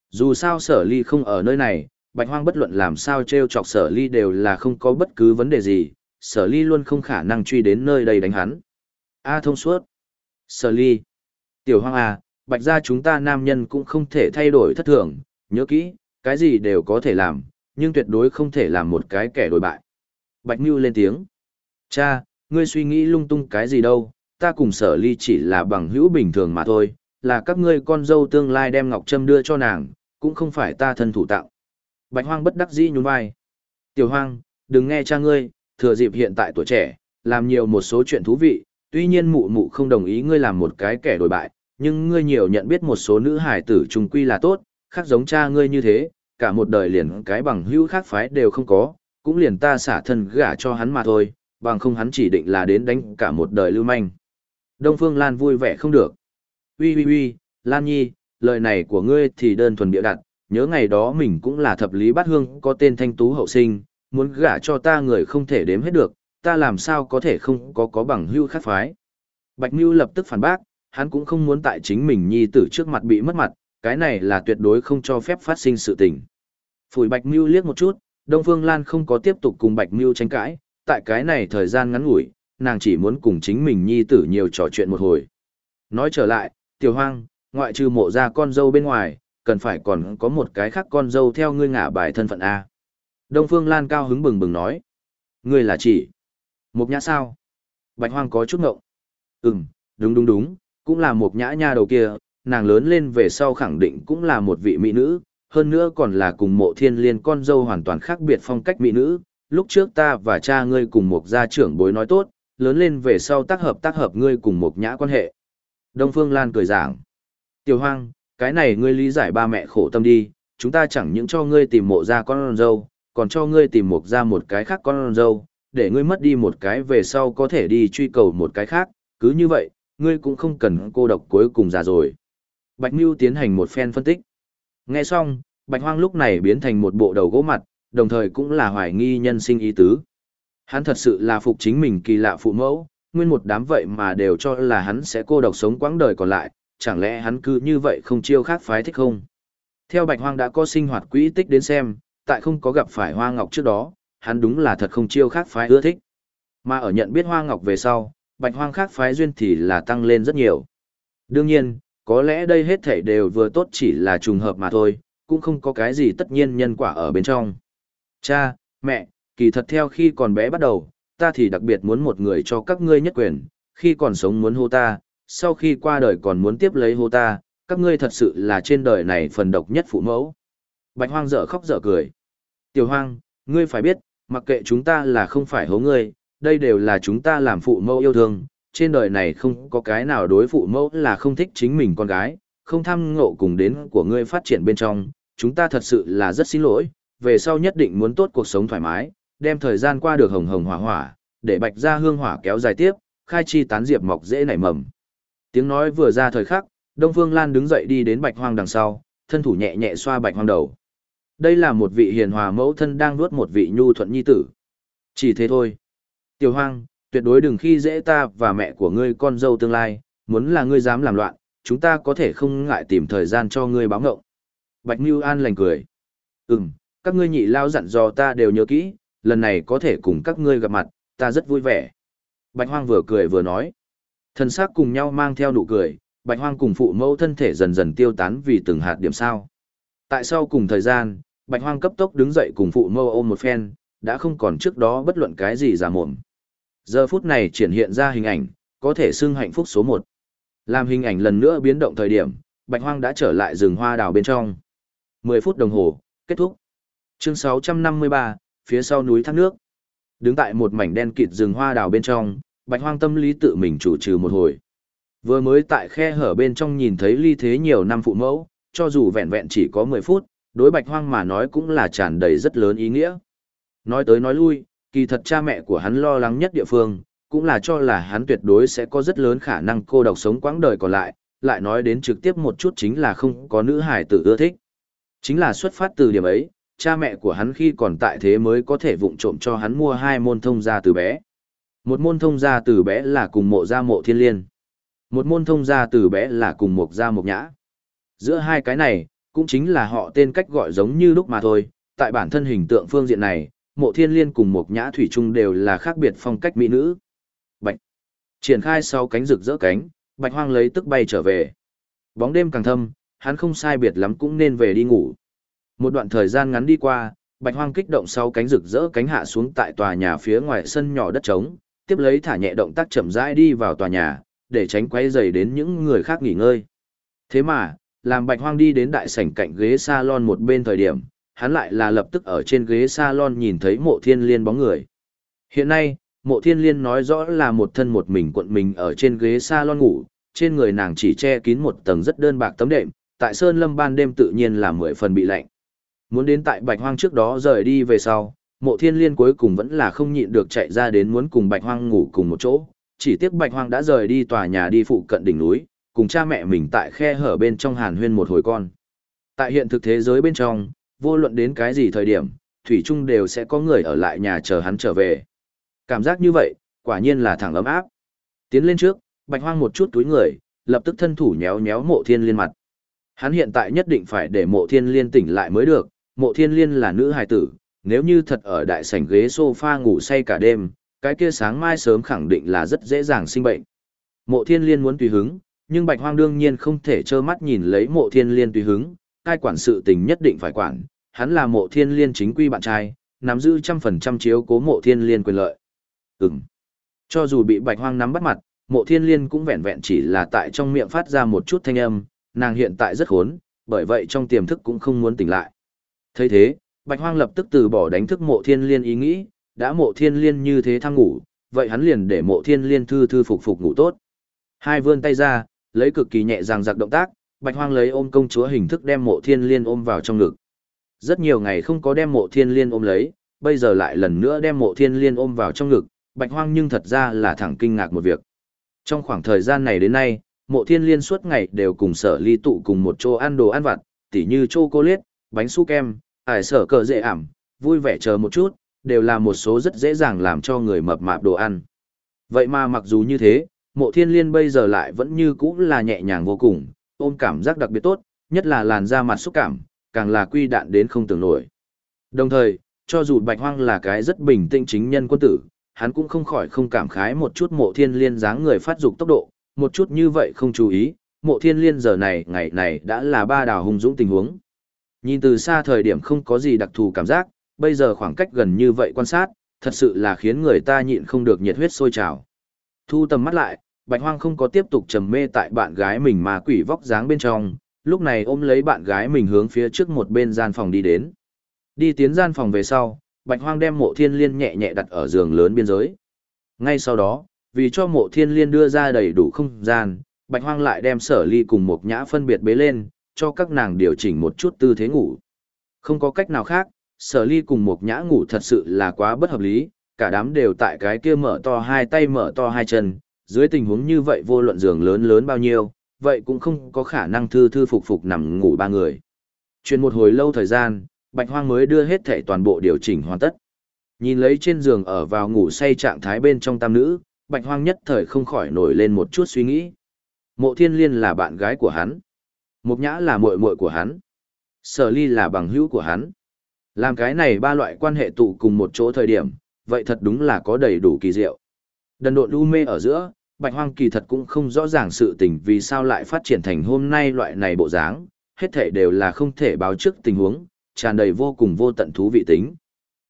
Dù sao sở ly không ở nơi này, Bạch Hoang bất luận làm sao treo chọc sở ly đều là không có bất cứ vấn đề gì, sở ly luôn không khả năng truy đến nơi đây đánh hắn. A thông suốt. Sở ly. Tiểu Hoang à, Bạch gia chúng ta nam nhân cũng không thể thay đổi thất thường, nhớ kỹ, cái gì đều có thể làm, nhưng tuyệt đối không thể làm một cái kẻ đổi bại. Bạch Mưu lên tiếng. Cha, ngươi suy nghĩ lung tung cái gì đâu, ta cùng sở ly chỉ là bằng hữu bình thường mà thôi, là các ngươi con dâu tương lai đem Ngọc Trâm đưa cho nàng, cũng không phải ta thân thủ tạo. Bạch Hoang bất đắc dĩ nhún vai. Tiểu Hoang, đừng nghe cha ngươi, thừa dịp hiện tại tuổi trẻ, làm nhiều một số chuyện thú vị, tuy nhiên mụ mụ không đồng ý ngươi làm một cái kẻ đổi bại, nhưng ngươi nhiều nhận biết một số nữ hài tử trùng quy là tốt, khác giống cha ngươi như thế, cả một đời liền cái bằng hữu khác phái đều không có, cũng liền ta xả thân gả cho hắn mà thôi, bằng không hắn chỉ định là đến đánh cả một đời lưu manh. Đông Phương Lan vui vẻ không được. Ui ui ui, Lan Nhi, lời này của ngươi thì đơn thuần bịa đặt, nhớ ngày đó mình cũng là thập lý bát hương có tên thanh tú hậu sinh, muốn gả cho ta người không thể đếm hết được, ta làm sao có thể không có có bằng hưu khác phái. Bạch Nưu lập tức phản bác, hắn cũng không muốn tại chính mình nhi tử trước mặt bị mất mặt, cái này là tuyệt đối không cho phép phát sinh sự tình. Phủi Bạch Mưu liếc một chút, Đông Phương Lan không có tiếp tục cùng Bạch Mưu tranh cãi, tại cái này thời gian ngắn ngủi, nàng chỉ muốn cùng chính mình nhi tử nhiều trò chuyện một hồi. Nói trở lại, Tiểu Hoang, ngoại trừ mộ ra con dâu bên ngoài, cần phải còn có một cái khác con dâu theo ngươi ngả bài thân phận A. Đông Phương Lan cao hứng bừng bừng nói. Ngươi là chỉ. Một nhã sao? Bạch Hoang có chút ngộng. Ừm, đúng đúng đúng, cũng là một nhã nha đầu kia, nàng lớn lên về sau khẳng định cũng là một vị mỹ nữ, hơn nữa còn là cùng mộ thiên liên con dâu hoàn toàn khác biệt phong cách mỹ nữ. Lúc trước ta và cha ngươi cùng một gia trưởng bối nói tốt, lớn lên về sau tác hợp tác hợp ngươi cùng một nhã quan hệ. Đông Phương Lan cười giảng. Tiểu Hoang, cái này ngươi lý giải ba mẹ khổ tâm đi, chúng ta chẳng những cho ngươi tìm mộ ra con dâu, còn cho ngươi tìm một ra một cái khác con dâu, để ngươi mất đi một cái về sau có thể đi truy cầu một cái khác, cứ như vậy, ngươi cũng không cần cô độc cuối cùng già rồi. Bạch Mưu tiến hành một phen phân tích. Nghe xong, Bạch Hoang lúc này biến thành một bộ đầu gỗ mặt, đồng thời cũng là hoài nghi nhân sinh ý tứ. Hắn thật sự là phục chính mình kỳ lạ phụ mẫu, nguyên một đám vậy mà đều cho là hắn sẽ cô độc sống quãng đời còn lại, chẳng lẽ hắn cứ như vậy không chiêu khác phái thích không? Theo Bạch Hoang đã có sinh hoạt quỹ tích đến xem, tại không có gặp phải Hoa Ngọc trước đó, hắn đúng là thật không chiêu khác phái ưa thích. Mà ở nhận biết Hoa Ngọc về sau, Bạch Hoang khác phái duyên thì là tăng lên rất nhiều. Đương nhiên, có lẽ đây hết thảy đều vừa tốt chỉ là trùng hợp mà thôi, cũng không có cái gì tất nhiên nhân quả ở bên trong. Cha, mẹ, kỳ thật theo khi còn bé bắt đầu, ta thì đặc biệt muốn một người cho các ngươi nhất quyền, khi còn sống muốn hô ta, sau khi qua đời còn muốn tiếp lấy hô ta, các ngươi thật sự là trên đời này phần độc nhất phụ mẫu. Bạch hoang dở khóc dở cười. Tiểu hoang, ngươi phải biết, mặc kệ chúng ta là không phải hố ngươi, đây đều là chúng ta làm phụ mẫu yêu thương, trên đời này không có cái nào đối phụ mẫu là không thích chính mình con gái, không tham ngộ cùng đến của ngươi phát triển bên trong, chúng ta thật sự là rất xin lỗi, về sau nhất định muốn tốt cuộc sống thoải mái, đem thời gian qua được hồng hồng hỏa hỏa, để bạch ra hương hỏa kéo dài tiếp, khai chi tán diệp mọc dễ nảy mầm. Tiếng nói vừa ra thời khắc, Đông Phương Lan đứng dậy đi đến bạch hoang đằng sau, thân thủ nhẹ nhẹ xoa bạch hoang đầu. Đây là một vị hiền hòa mẫu thân đang nuốt một vị nhu thuận nhi tử. Chỉ thế thôi. Tiểu hoang, tuyệt đối đừng khi dễ ta và mẹ của ngươi con dâu tương lai, muốn là ngươi dám làm loạn, chúng ta có thể không ngại tìm thời gian cho ngươi báo ngộng. Bạch Nhu An lành cười. Ừm, các ngươi nhị lao dặn dò ta đều nhớ kỹ, lần này có thể cùng các ngươi gặp mặt, ta rất vui vẻ. Bạch Hoang vừa cười vừa nói. Thần sắc cùng nhau mang theo nụ cười, Bạch Hoang cùng phụ mẫu thân thể dần dần tiêu tán vì từng hạt điểm sao. Tại sau cùng thời gian, Bạch Hoang cấp tốc đứng dậy cùng phụ mẫu ôm một phen, đã không còn trước đó bất luận cái gì giả mồm. Giờ phút này triển hiện ra hình ảnh, có thể xưng hạnh phúc số một. Làm hình ảnh lần nữa biến động thời điểm, Bạch Hoang đã trở lại rừng hoa đào bên trong. 10 phút đồng hồ, kết thúc. Chương 653, phía sau núi thác nước. Đứng tại một mảnh đen kịt rừng hoa đào bên trong, Bạch Hoang tâm lý tự mình chủ trừ một hồi. Vừa mới tại khe hở bên trong nhìn thấy ly thế nhiều năm phụ mẫu, cho dù vẹn vẹn chỉ có 10 phút, đối Bạch Hoang mà nói cũng là tràn đầy rất lớn ý nghĩa. Nói tới nói lui, kỳ thật cha mẹ của hắn lo lắng nhất địa phương, cũng là cho là hắn tuyệt đối sẽ có rất lớn khả năng cô độc sống quãng đời còn lại, lại nói đến trực tiếp một chút chính là không có nữ hải tử ưa thích. Chính là xuất phát từ điểm ấy, cha mẹ của hắn khi còn tại thế mới có thể vụng trộm cho hắn mua hai môn thông gia từ bé. Một môn thông gia từ bé là cùng mộ gia mộ thiên liên. Một môn thông gia từ bé là cùng mộc gia mộc nhã. Giữa hai cái này, cũng chính là họ tên cách gọi giống như lúc mà thôi, tại bản thân hình tượng phương diện này, mộ thiên liên cùng một nhã thủy trung đều là khác biệt phong cách mỹ nữ. Bạch. Triển khai sau cánh rực rỡ cánh, bạch hoang lấy tức bay trở về. Bóng đêm càng thâm, hắn không sai biệt lắm cũng nên về đi ngủ. Một đoạn thời gian ngắn đi qua, bạch hoang kích động sau cánh rực rỡ cánh hạ xuống tại tòa nhà phía ngoài sân nhỏ đất trống, tiếp lấy thả nhẹ động tác chậm rãi đi vào tòa nhà, để tránh quấy rầy đến những người khác nghỉ ngơi. Thế mà, làm bạch hoang đi đến đại sảnh cạnh ghế salon một bên thời điểm, hắn lại là lập tức ở trên ghế salon nhìn thấy mộ thiên liên bóng người. Hiện nay, mộ thiên liên nói rõ là một thân một mình cuộn mình ở trên ghế salon ngủ, trên người nàng chỉ che kín một tầng rất đơn bạc tấm đệm, tại Sơn Lâm ban đêm tự nhiên là mười phần bị lạnh. Muốn đến tại Bạch Hoang trước đó rời đi về sau, mộ thiên liên cuối cùng vẫn là không nhịn được chạy ra đến muốn cùng Bạch Hoang ngủ cùng một chỗ, chỉ tiếc Bạch Hoang đã rời đi tòa nhà đi phụ cận đỉnh núi, cùng cha mẹ mình tại khe hở bên trong hàn huyên một hồi con. Tại hiện thực thế giới bên trong, vô luận đến cái gì thời điểm, Thủy Trung đều sẽ có người ở lại nhà chờ hắn trở về. Cảm giác như vậy, quả nhiên là thẳng ấm áp. Tiến lên trước, Bạch Hoang một chút túi người, lập tức thân thủ nhéo nhéo mộ thiên liên mặt. Hắn hiện tại nhất định phải để mộ thiên liên tỉnh lại mới được, mộ thiên liên là nữ hài tử, nếu như thật ở đại sảnh ghế sofa ngủ say cả đêm, cái kia sáng mai sớm khẳng định là rất dễ dàng sinh bệnh. Mộ thiên liên muốn tùy hứng, nhưng bạch hoang đương nhiên không thể trơ mắt nhìn lấy mộ thiên liên tùy hứng, ai quản sự tình nhất định phải quản, hắn là mộ thiên liên chính quy bạn trai, nắm giữ trăm phần trăm chiếu cố mộ thiên liên quyền lợi. Ừm. Cho dù bị bạch hoang nắm bắt mặt, mộ thiên liên cũng vẹn vẹn chỉ là tại trong miệng phát ra một chút thanh âm, nàng hiện tại rất khốn, bởi vậy trong tiềm thức cũng không muốn tỉnh lại. thấy thế, bạch hoang lập tức từ bỏ đánh thức mộ thiên liên ý nghĩ, đã mộ thiên liên như thế thăng ngủ, vậy hắn liền để mộ thiên liên thư thư phục phục ngủ tốt. Hai vươn tay ra, lấy cực kỳ nhẹ dàng giặc động tác, bạch hoang lấy ôm công chúa hình thức đem mộ thiên liên ôm vào trong ngực. Rất nhiều ngày không có đem mộ thiên liên ôm lấy, bây giờ lại lần nữa đem mộ thiên liên ôm vào trong ngực, bạch hoang nhưng thật ra là thẳng kinh ngạc một việc. Trong khoảng thời gian này đến nay, mộ thiên liên suốt ngày đều cùng sở ly tụ cùng một chỗ ăn đồ ăn vặt, tỉ như chocolate, bánh su kem, ải sở cờ dễ ảm, vui vẻ chờ một chút, đều là một số rất dễ dàng làm cho người mập mạp đồ ăn. Vậy mà mặc dù như thế, mộ thiên liên bây giờ lại vẫn như cũ là nhẹ nhàng vô cùng, ôm cảm giác đặc biệt tốt, nhất là làn da mặt xúc cảm, càng là quy đạn đến không tưởng nổi. Đồng thời, cho dù bạch hoang là cái rất bình tĩnh chính nhân quân tử, hắn cũng không khỏi không cảm khái một chút mộ thiên liên dáng người phát dục tốc độ, một chút như vậy không chú ý, mộ thiên liên giờ này ngày này đã là ba đào hung dũng tình huống. Nhìn từ xa thời điểm không có gì đặc thù cảm giác, bây giờ khoảng cách gần như vậy quan sát, thật sự là khiến người ta nhịn không được nhiệt huyết sôi trào. Thu tầm mắt lại, Bạch Hoang không có tiếp tục trầm mê tại bạn gái mình mà quỷ vóc dáng bên trong, lúc này ôm lấy bạn gái mình hướng phía trước một bên gian phòng đi đến. Đi tiến gian phòng về sau, Bạch Hoang đem mộ thiên liên nhẹ nhẹ đặt ở giường lớn biên giới. Ngay sau đó, vì cho mộ thiên liên đưa ra đầy đủ không gian, Bạch Hoang lại đem sở ly cùng một nhã phân biệt bế lên, cho các nàng điều chỉnh một chút tư thế ngủ. Không có cách nào khác, sở ly cùng một nhã ngủ thật sự là quá bất hợp lý, cả đám đều tại cái kia mở to hai tay mở to hai chân, dưới tình huống như vậy vô luận giường lớn lớn bao nhiêu, vậy cũng không có khả năng thư thư phục phục nằm ngủ ba người. Chuyện một hồi lâu thời gian, Bạch Hoang mới đưa hết thể toàn bộ điều chỉnh hoàn tất. Nhìn lấy trên giường ở vào ngủ say trạng thái bên trong tam nữ, Bạch Hoang nhất thời không khỏi nổi lên một chút suy nghĩ. Mộ thiên liên là bạn gái của hắn. Mục nhã là muội muội của hắn. Sở ly là bằng hữu của hắn. Làm cái này ba loại quan hệ tụ cùng một chỗ thời điểm, vậy thật đúng là có đầy đủ kỳ diệu. Đần độn u mê ở giữa, bạch hoang kỳ thật cũng không rõ ràng sự tình vì sao lại phát triển thành hôm nay loại này bộ dáng, hết thể đều là không thể báo trước tình huống, tràn đầy vô cùng vô tận thú vị tính.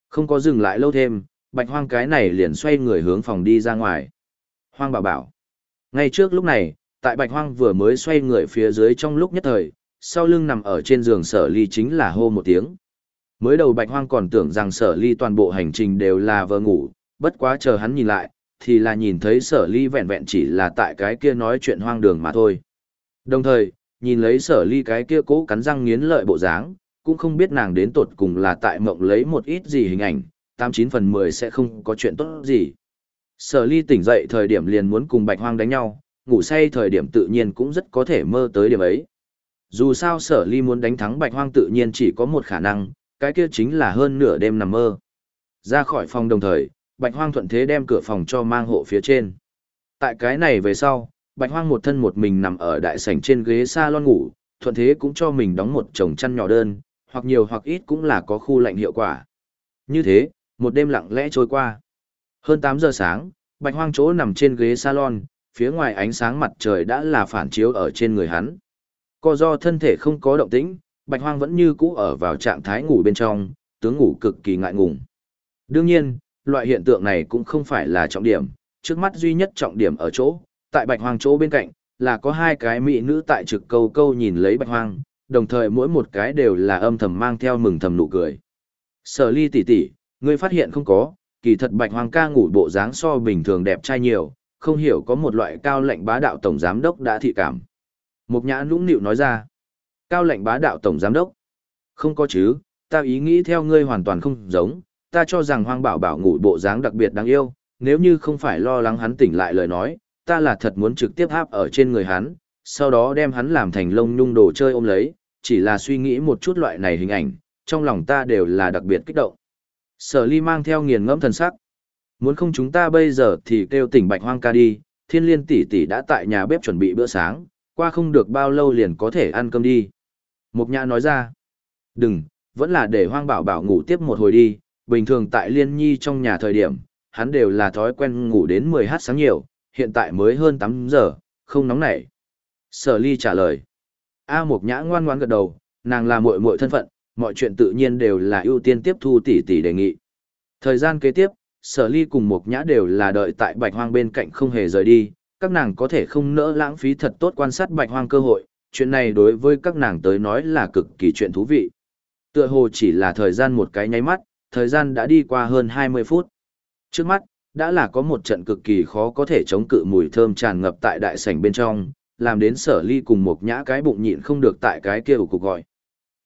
Không có dừng lại lâu thêm, bạch hoang cái này liền xoay người hướng phòng đi ra ngoài. Hoang bảo bảo. Ngay trước lúc này, tại bạch hoang vừa mới xoay người phía dưới trong lúc nhất thời, sau lưng nằm ở trên giường sở ly chính là hô một tiếng. Mới đầu bạch hoang còn tưởng rằng sở ly toàn bộ hành trình đều là vờ ngủ, bất quá chờ hắn nhìn lại, thì là nhìn thấy sở ly vẹn vẹn chỉ là tại cái kia nói chuyện hoang đường mà thôi. Đồng thời, nhìn lấy sở ly cái kia cố cắn răng nghiến lợi bộ dáng, cũng không biết nàng đến tột cùng là tại mộng lấy một ít gì hình ảnh, 89 phần 10 sẽ không có chuyện tốt gì. Sở ly tỉnh dậy thời điểm liền muốn cùng bạch hoang đánh nhau, ngủ say thời điểm tự nhiên cũng rất có thể mơ tới điểm ấy. Dù sao sở ly muốn đánh thắng bạch hoang tự nhiên chỉ có một khả năng, cái kia chính là hơn nửa đêm nằm mơ. Ra khỏi phòng đồng thời, bạch hoang thuận thế đem cửa phòng cho mang hộ phía trên. Tại cái này về sau, bạch hoang một thân một mình nằm ở đại sảnh trên ghế salon ngủ, thuận thế cũng cho mình đóng một chồng chăn nhỏ đơn, hoặc nhiều hoặc ít cũng là có khu lạnh hiệu quả. Như thế, một đêm lặng lẽ trôi qua. Hơn 8 giờ sáng, bạch hoang chỗ nằm trên ghế salon, phía ngoài ánh sáng mặt trời đã là phản chiếu ở trên người hắn. Co do thân thể không có động tĩnh, bạch hoang vẫn như cũ ở vào trạng thái ngủ bên trong, tướng ngủ cực kỳ ngại ngùng. Đương nhiên, loại hiện tượng này cũng không phải là trọng điểm, trước mắt duy nhất trọng điểm ở chỗ, tại bạch hoang chỗ bên cạnh, là có hai cái mỹ nữ tại trực câu câu nhìn lấy bạch hoang, đồng thời mỗi một cái đều là âm thầm mang theo mừng thầm nụ cười. Sở ly tỷ tỷ, ngươi phát hiện không có, kỳ thật bạch hoang ca ngủ bộ dáng so bình thường đẹp trai nhiều, không hiểu có một loại cao lệnh bá đạo tổng giám đốc đã thị cảm. Mục nhã nũng nịu nói ra, cao lệnh bá đạo tổng giám đốc. Không có chứ, ta ý nghĩ theo ngươi hoàn toàn không giống, ta cho rằng hoang bảo bảo ngủ bộ dáng đặc biệt đáng yêu, nếu như không phải lo lắng hắn tỉnh lại lời nói, ta là thật muốn trực tiếp áp ở trên người hắn, sau đó đem hắn làm thành lông nhung đồ chơi ôm lấy, chỉ là suy nghĩ một chút loại này hình ảnh, trong lòng ta đều là đặc biệt kích động. Sở ly mang theo nghiền ngẫm thần sắc. Muốn không chúng ta bây giờ thì kêu tỉnh bạch hoang ca đi, thiên liên tỷ tỷ đã tại nhà bếp chuẩn bị bữa sáng, qua không được bao lâu liền có thể ăn cơm đi. Mục nhã nói ra, đừng, vẫn là để hoang bảo bảo ngủ tiếp một hồi đi, bình thường tại liên nhi trong nhà thời điểm, hắn đều là thói quen ngủ đến 10 h sáng nhiều, hiện tại mới hơn 8 giờ, không nóng nảy. Sở ly trả lời, A Mục nhã ngoan ngoan gật đầu, nàng là muội muội thân phận, mọi chuyện tự nhiên đều là ưu tiên tiếp thu tỷ tỷ đề nghị. Thời gian kế tiếp, sở ly cùng Mục nhã đều là đợi tại bạch hoang bên cạnh không hề rời đi, các nàng có thể không nỡ lãng phí thật tốt quan sát bạch hoang cơ hội, chuyện này đối với các nàng tới nói là cực kỳ chuyện thú vị. Tựa hồ chỉ là thời gian một cái nháy mắt, thời gian đã đi qua hơn 20 phút. Trước mắt, đã là có một trận cực kỳ khó có thể chống cự mùi thơm tràn ngập tại đại sảnh bên trong, làm đến sở ly cùng một nhã cái bụng nhịn không được tại cái kia ủ cục gọi.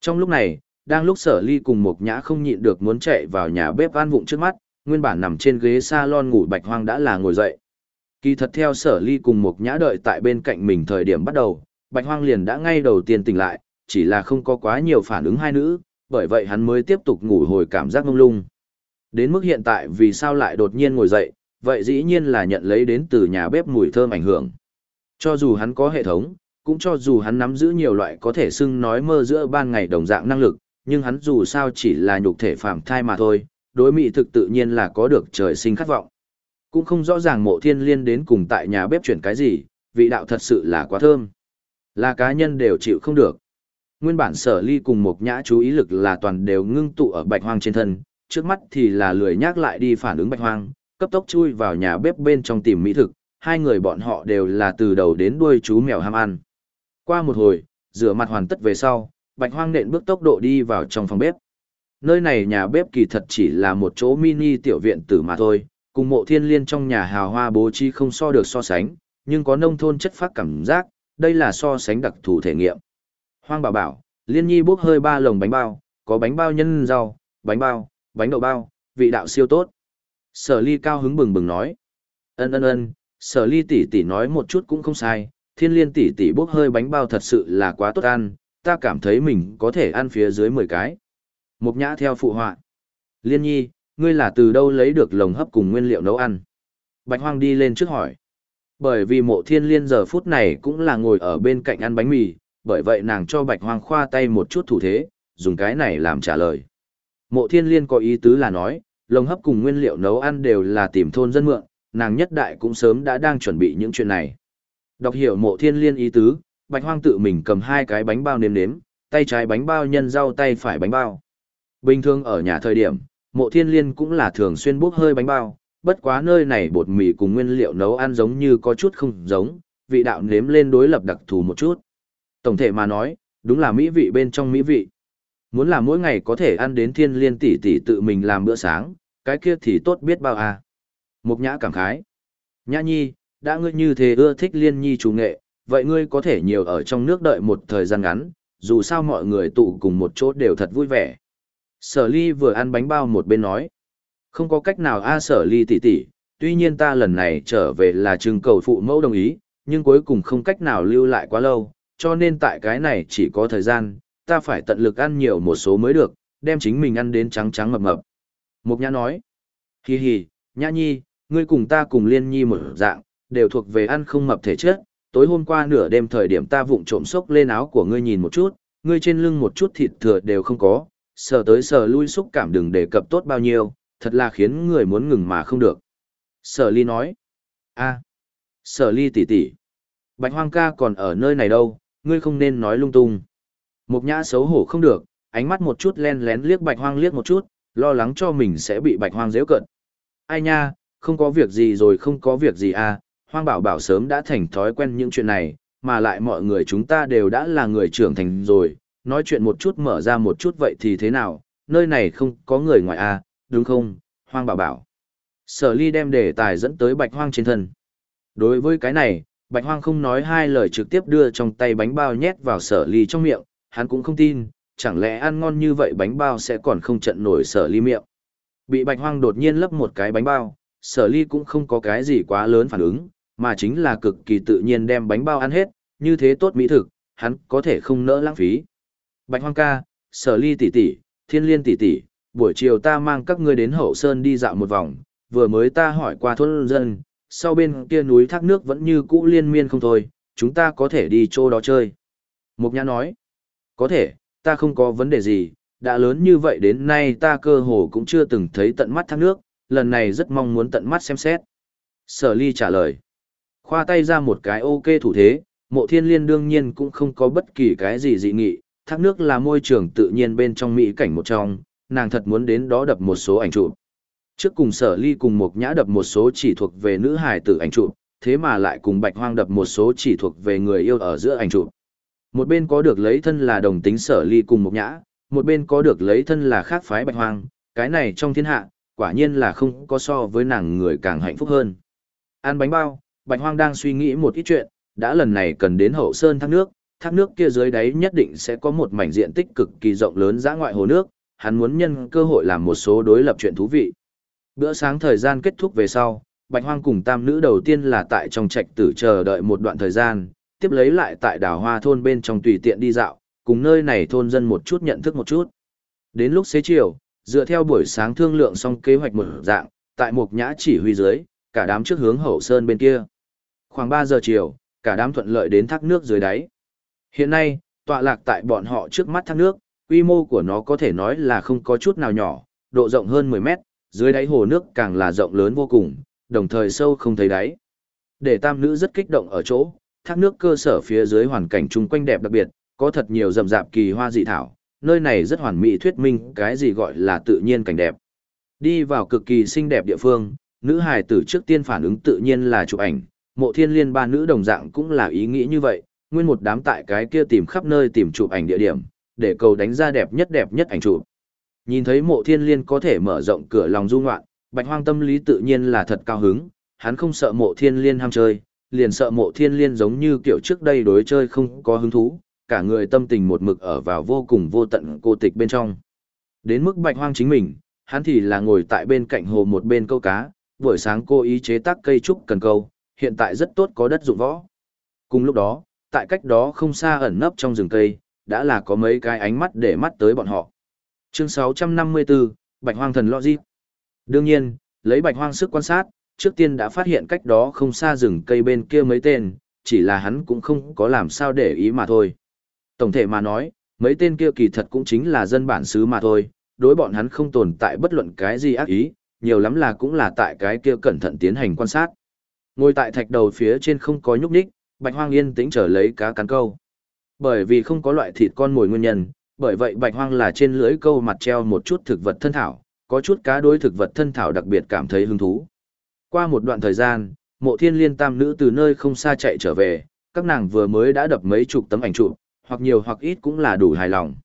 Trong lúc này, đang lúc sở ly cùng một nhã không nhịn được muốn chạy vào nhà bếp an vụng trước mắt, nguyên bản nằm trên ghế salon ngủ bạch hoang đã là ngồi dậy. Kỳ thật theo sở ly cùng một nhã đợi tại bên cạnh mình thời điểm bắt đầu, bạch hoang liền đã ngay đầu tiên tỉnh lại, chỉ là không có quá nhiều phản ứng hai nữ, bởi vậy hắn mới tiếp tục ngủ hồi cảm giác mông lung. Đến mức hiện tại vì sao lại đột nhiên ngồi dậy, vậy dĩ nhiên là nhận lấy đến từ nhà bếp mùi thơm ảnh hưởng. Cho dù hắn có hệ thống, cũng cho dù hắn nắm giữ nhiều loại có thể xưng nói mơ giữa ban ngày đồng dạng năng lực, nhưng hắn dù sao chỉ là nhục thể phàm thai mà thôi, đối mỹ thực tự nhiên là có được trời sinh khát vọng. Cũng không rõ ràng mộ thiên liên đến cùng tại nhà bếp chuyển cái gì, vị đạo thật sự là quá thơm. Là cá nhân đều chịu không được. Nguyên bản sở ly cùng một nhã chú ý lực là toàn đều ngưng tụ ở bạch hoang trên thân, trước mắt thì là lười nhác lại đi phản ứng bạch hoang, cấp tốc chui vào nhà bếp bên trong tìm mỹ thực, hai người bọn họ đều là từ đầu đến đuôi chú mèo ham ăn. Qua một hồi, rửa mặt hoàn tất về sau, bạch hoang nện bước tốc độ đi vào trong phòng bếp. Nơi này nhà bếp kỳ thật chỉ là một chỗ mini tiểu viện tử mà thôi, cùng mộ thiên liên trong nhà hào hoa bố trí không so được so sánh, nhưng có nông thôn chất phát cảm giác, đây là so sánh đặc thù thể nghiệm. Hoang bảo bảo, liên nhi bốc hơi ba lồng bánh bao, có bánh bao nhân rau, bánh bao, bánh đậu bao, vị đạo siêu tốt. Sở ly cao hứng bừng bừng nói. Ân ân ân, sở ly tỷ tỷ nói một chút cũng không sai, thiên liên tỷ tỷ bốc hơi bánh bao thật sự là quá tốt ăn, ta cảm thấy mình có thể ăn phía dưới 10 cái. Mục nhã theo phụ họa. Liên nhi, ngươi là từ đâu lấy được lồng hấp cùng nguyên liệu nấu ăn? Bạch hoang đi lên trước hỏi. Bởi vì mộ thiên liên giờ phút này cũng là ngồi ở bên cạnh ăn bánh mì, bởi vậy nàng cho bạch hoang khoa tay một chút thủ thế, dùng cái này làm trả lời. Mộ thiên liên có ý tứ là nói, lồng hấp cùng nguyên liệu nấu ăn đều là tìm thôn dân mượn, nàng nhất đại cũng sớm đã đang chuẩn bị những chuyện này. Đọc hiểu mộ thiên liên ý tứ, bạch hoang tự mình cầm hai cái bánh bao nếm nếm, tay trái bánh bao nhân rau tay phải bánh bao. Bình thường ở nhà thời điểm, mộ thiên liên cũng là thường xuyên bốc hơi bánh bao, bất quá nơi này bột mì cùng nguyên liệu nấu ăn giống như có chút không giống, vị đạo nếm lên đối lập đặc thù một chút. Tổng thể mà nói, đúng là mỹ vị bên trong mỹ vị. Muốn là mỗi ngày có thể ăn đến thiên liên tỷ tỷ tự mình làm bữa sáng, cái kia thì tốt biết bao à. Mục nhã cảm khái. Nhã nhi, đã ngươi như thế ưa thích liên nhi chủ nghệ, vậy ngươi có thể nhiều ở trong nước đợi một thời gian ngắn, dù sao mọi người tụ cùng một chỗ đều thật vui vẻ. Sở ly vừa ăn bánh bao một bên nói. Không có cách nào a sở ly tỷ tỷ, tuy nhiên ta lần này trở về là trưng cầu phụ mẫu đồng ý, nhưng cuối cùng không cách nào lưu lại quá lâu, cho nên tại cái này chỉ có thời gian, ta phải tận lực ăn nhiều một số mới được, đem chính mình ăn đến trắng trắng mập mập. Mục Nhã nói, hì hì, Nhã Nhi, ngươi cùng ta cùng Liên Nhi một dạng, đều thuộc về ăn không mập thể chất. Tối hôm qua nửa đêm thời điểm ta vụng trộm sốc lên áo của ngươi nhìn một chút, ngươi trên lưng một chút thịt thừa đều không có, sờ tới sờ lui xúc cảm đừng đề cập tốt bao nhiêu, thật là khiến người muốn ngừng mà không được. Sở ly nói, a, sở ly tỷ tỷ, bạch hoang ca còn ở nơi này đâu, ngươi không nên nói lung tung. Mục nhã xấu hổ không được, ánh mắt một chút len lén liếc bạch hoang liếc một chút, lo lắng cho mình sẽ bị bạch hoang dễ cận. Ai nha, không có việc gì rồi không có việc gì à, hoang bảo bảo sớm đã thành thói quen những chuyện này, mà lại mọi người chúng ta đều đã là người trưởng thành rồi, nói chuyện một chút mở ra một chút vậy thì thế nào, nơi này không có người ngoài à, đúng không, hoang bảo bảo. Sở ly đem đề tài dẫn tới bạch hoang trên thân. Đối với cái này, bạch hoang không nói hai lời trực tiếp đưa trong tay bánh bao nhét vào sở ly trong miệng, hắn cũng không tin, chẳng lẽ ăn ngon như vậy bánh bao sẽ còn không trận nổi sở ly miệng. Bị bạch hoang đột nhiên lấp một cái bánh bao, sở ly cũng không có cái gì quá lớn phản ứng, mà chính là cực kỳ tự nhiên đem bánh bao ăn hết, như thế tốt mỹ thực, hắn có thể không nỡ lãng phí. Bạch hoang ca, sở ly tỷ tỷ, thiên liên tỷ tỷ, buổi chiều ta mang các ngươi đến hậu sơn đi dạo một vòng, vừa mới ta hỏi qua thôn dân, sau bên kia núi thác nước vẫn như cũ liên miên không thôi, chúng ta có thể đi chỗ đó chơi. Mục Nhã nói, có thể, ta không có vấn đề gì, đã lớn như vậy đến nay ta cơ hồ cũng chưa từng thấy tận mắt thác nước, lần này rất mong muốn tận mắt xem xét. Sở ly trả lời, khoa tay ra một cái ok thủ thế, mộ thiên liên đương nhiên cũng không có bất kỳ cái gì dị nghị, thác nước là môi trường tự nhiên bên trong mỹ cảnh một trong, nàng thật muốn đến đó đập một số ảnh chụp. Trước cùng sở ly cùng một nhã đập một số chỉ thuộc về nữ hài tử ảnh chụp, thế mà lại cùng bạch hoang đập một số chỉ thuộc về người yêu ở giữa ảnh chụp. Một bên có được lấy thân là đồng tính sở ly cùng một nhã, một bên có được lấy thân là khác phái bạch hoang, cái này trong thiên hạ, quả nhiên là không có so với nàng người càng hạnh phúc hơn. Ăn bánh bao, bạch hoang đang suy nghĩ một ít chuyện, đã lần này cần đến hậu sơn thác nước, thác nước kia dưới đáy nhất định sẽ có một mảnh diện tích cực kỳ rộng lớn dã ngoại hồ nước, hắn muốn nhân cơ hội làm một số đối lập chuyện thú vị. Bữa sáng thời gian kết thúc về sau, Bạch Hoang cùng tam nữ đầu tiên là tại trong trạch tử chờ đợi một đoạn thời gian, tiếp lấy lại tại đảo hoa thôn bên trong tùy tiện đi dạo, cùng nơi này thôn dân một chút nhận thức một chút. Đến lúc xế chiều, dựa theo buổi sáng thương lượng xong kế hoạch một dạng, tại một nhã chỉ huy dưới, cả đám trước hướng hậu sơn bên kia. Khoảng 3 giờ chiều, cả đám thuận lợi đến thác nước dưới đáy. Hiện nay, tọa lạc tại bọn họ trước mắt thác nước, quy mô của nó có thể nói là không có chút nào nhỏ, độ rộng hơn 10 mét, dưới đáy hồ nước càng là rộng lớn vô cùng, đồng thời sâu không thấy đáy. Để tam nữ rất kích động ở chỗ, thác nước cơ sở phía dưới hoàn cảnh chung quanh đẹp đặc biệt, có thật nhiều rậm rạp kỳ hoa dị thảo, nơi này rất hoàn mỹ thuyết minh cái gì gọi là tự nhiên cảnh đẹp. Đi vào cực kỳ xinh đẹp địa phương, nữ hài tử trước tiên phản ứng tự nhiên là chụp ảnh, mộ thiên liên ba nữ đồng dạng cũng là ý nghĩ như vậy, nguyên một đám tại cái kia tìm khắp nơi tìm chụp ảnh địa điểm, để cầu đánh ra đẹp nhất đẹp nhất ảnh chụp. Nhìn thấy mộ thiên liên có thể mở rộng cửa lòng du ngoạn, bạch hoang tâm lý tự nhiên là thật cao hứng, hắn không sợ mộ thiên liên ham chơi, liền sợ mộ thiên liên giống như kiểu trước đây đối chơi không có hứng thú, cả người tâm tình một mực ở vào vô cùng vô tận cô tịch bên trong. Đến mức bạch hoang chính mình, hắn thì là ngồi tại bên cạnh hồ một bên câu cá, buổi sáng cô ý chế tác cây trúc cần câu, hiện tại rất tốt có đất dụng võ. Cùng lúc đó, tại cách đó không xa ẩn nấp trong rừng cây, đã là có mấy cái ánh mắt để mắt tới bọn họ. Chương 654, Bạch Hoang thần Logic. Đương nhiên, lấy Bạch Hoang sức quan sát, Trước tiên đã phát hiện cách đó không xa rừng cây bên kia mấy tên, chỉ là hắn cũng không có làm sao để ý mà thôi. Tổng thể mà nói, mấy tên kia kỳ thật cũng chính là dân bản xứ mà thôi, đối bọn hắn không tồn tại bất luận cái gì ác ý, nhiều lắm là cũng là tại cái kia cẩn thận tiến hành quan sát. Ngồi tại thạch đầu phía trên không có nhúc nhích, Bạch Hoang yên tĩnh trở lấy cá cắn câu. Bởi vì không có loại thịt con mồi nguyên nhân, bởi vậy Bạch Hoang là trên lưới câu mặt treo một chút thực vật thân thảo, có chút cá đối thực vật thân thảo đặc biệt cảm thấy hứng thú. Qua một đoạn thời gian, Mộ Thiên Liên tam nữ từ nơi không xa chạy trở về, các nàng vừa mới đã đập mấy chục tấm ảnh chụp, hoặc nhiều hoặc ít cũng là đủ hài lòng.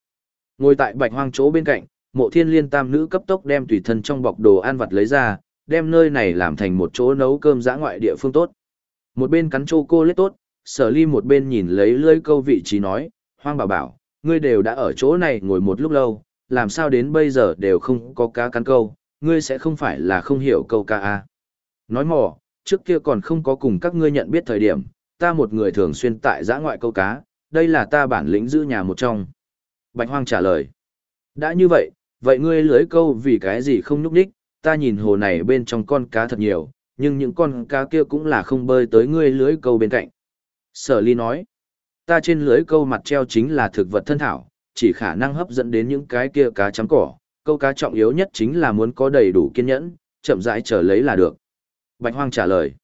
Ngồi tại Bạch Hoang chỗ bên cạnh, Mộ Thiên Liên tam nữ cấp tốc đem tùy thân trong bọc đồ ăn vặt lấy ra, đem nơi này làm thành một chỗ nấu cơm dã ngoại địa phương tốt. Một bên cắn chô cô lết tốt, sở ly một bên nhìn lấy lưỡi câu vị trí nói, hoang bảo bảo, ngươi đều đã ở chỗ này ngồi một lúc lâu, làm sao đến bây giờ đều không có cá cắn câu, ngươi sẽ không phải là không hiểu câu ca à. Nói mò, trước kia còn không có cùng các ngươi nhận biết thời điểm, ta một người thường xuyên tại giã ngoại câu cá, đây là ta bản lĩnh giữ nhà một trong. Bạch hoang trả lời, đã như vậy, vậy ngươi lưới câu vì cái gì không nhúc đích, ta nhìn hồ này bên trong con cá thật nhiều, nhưng những con cá kia cũng là không bơi tới ngươi lưới câu bên cạnh. Sở ly nói, ta trên lưới câu mặt treo chính là thực vật thân thảo, chỉ khả năng hấp dẫn đến những cái kia cá chấm cỏ, câu cá trọng yếu nhất chính là muốn có đầy đủ kiên nhẫn, chậm rãi chờ lấy là được. Bạch Hoang trả lời,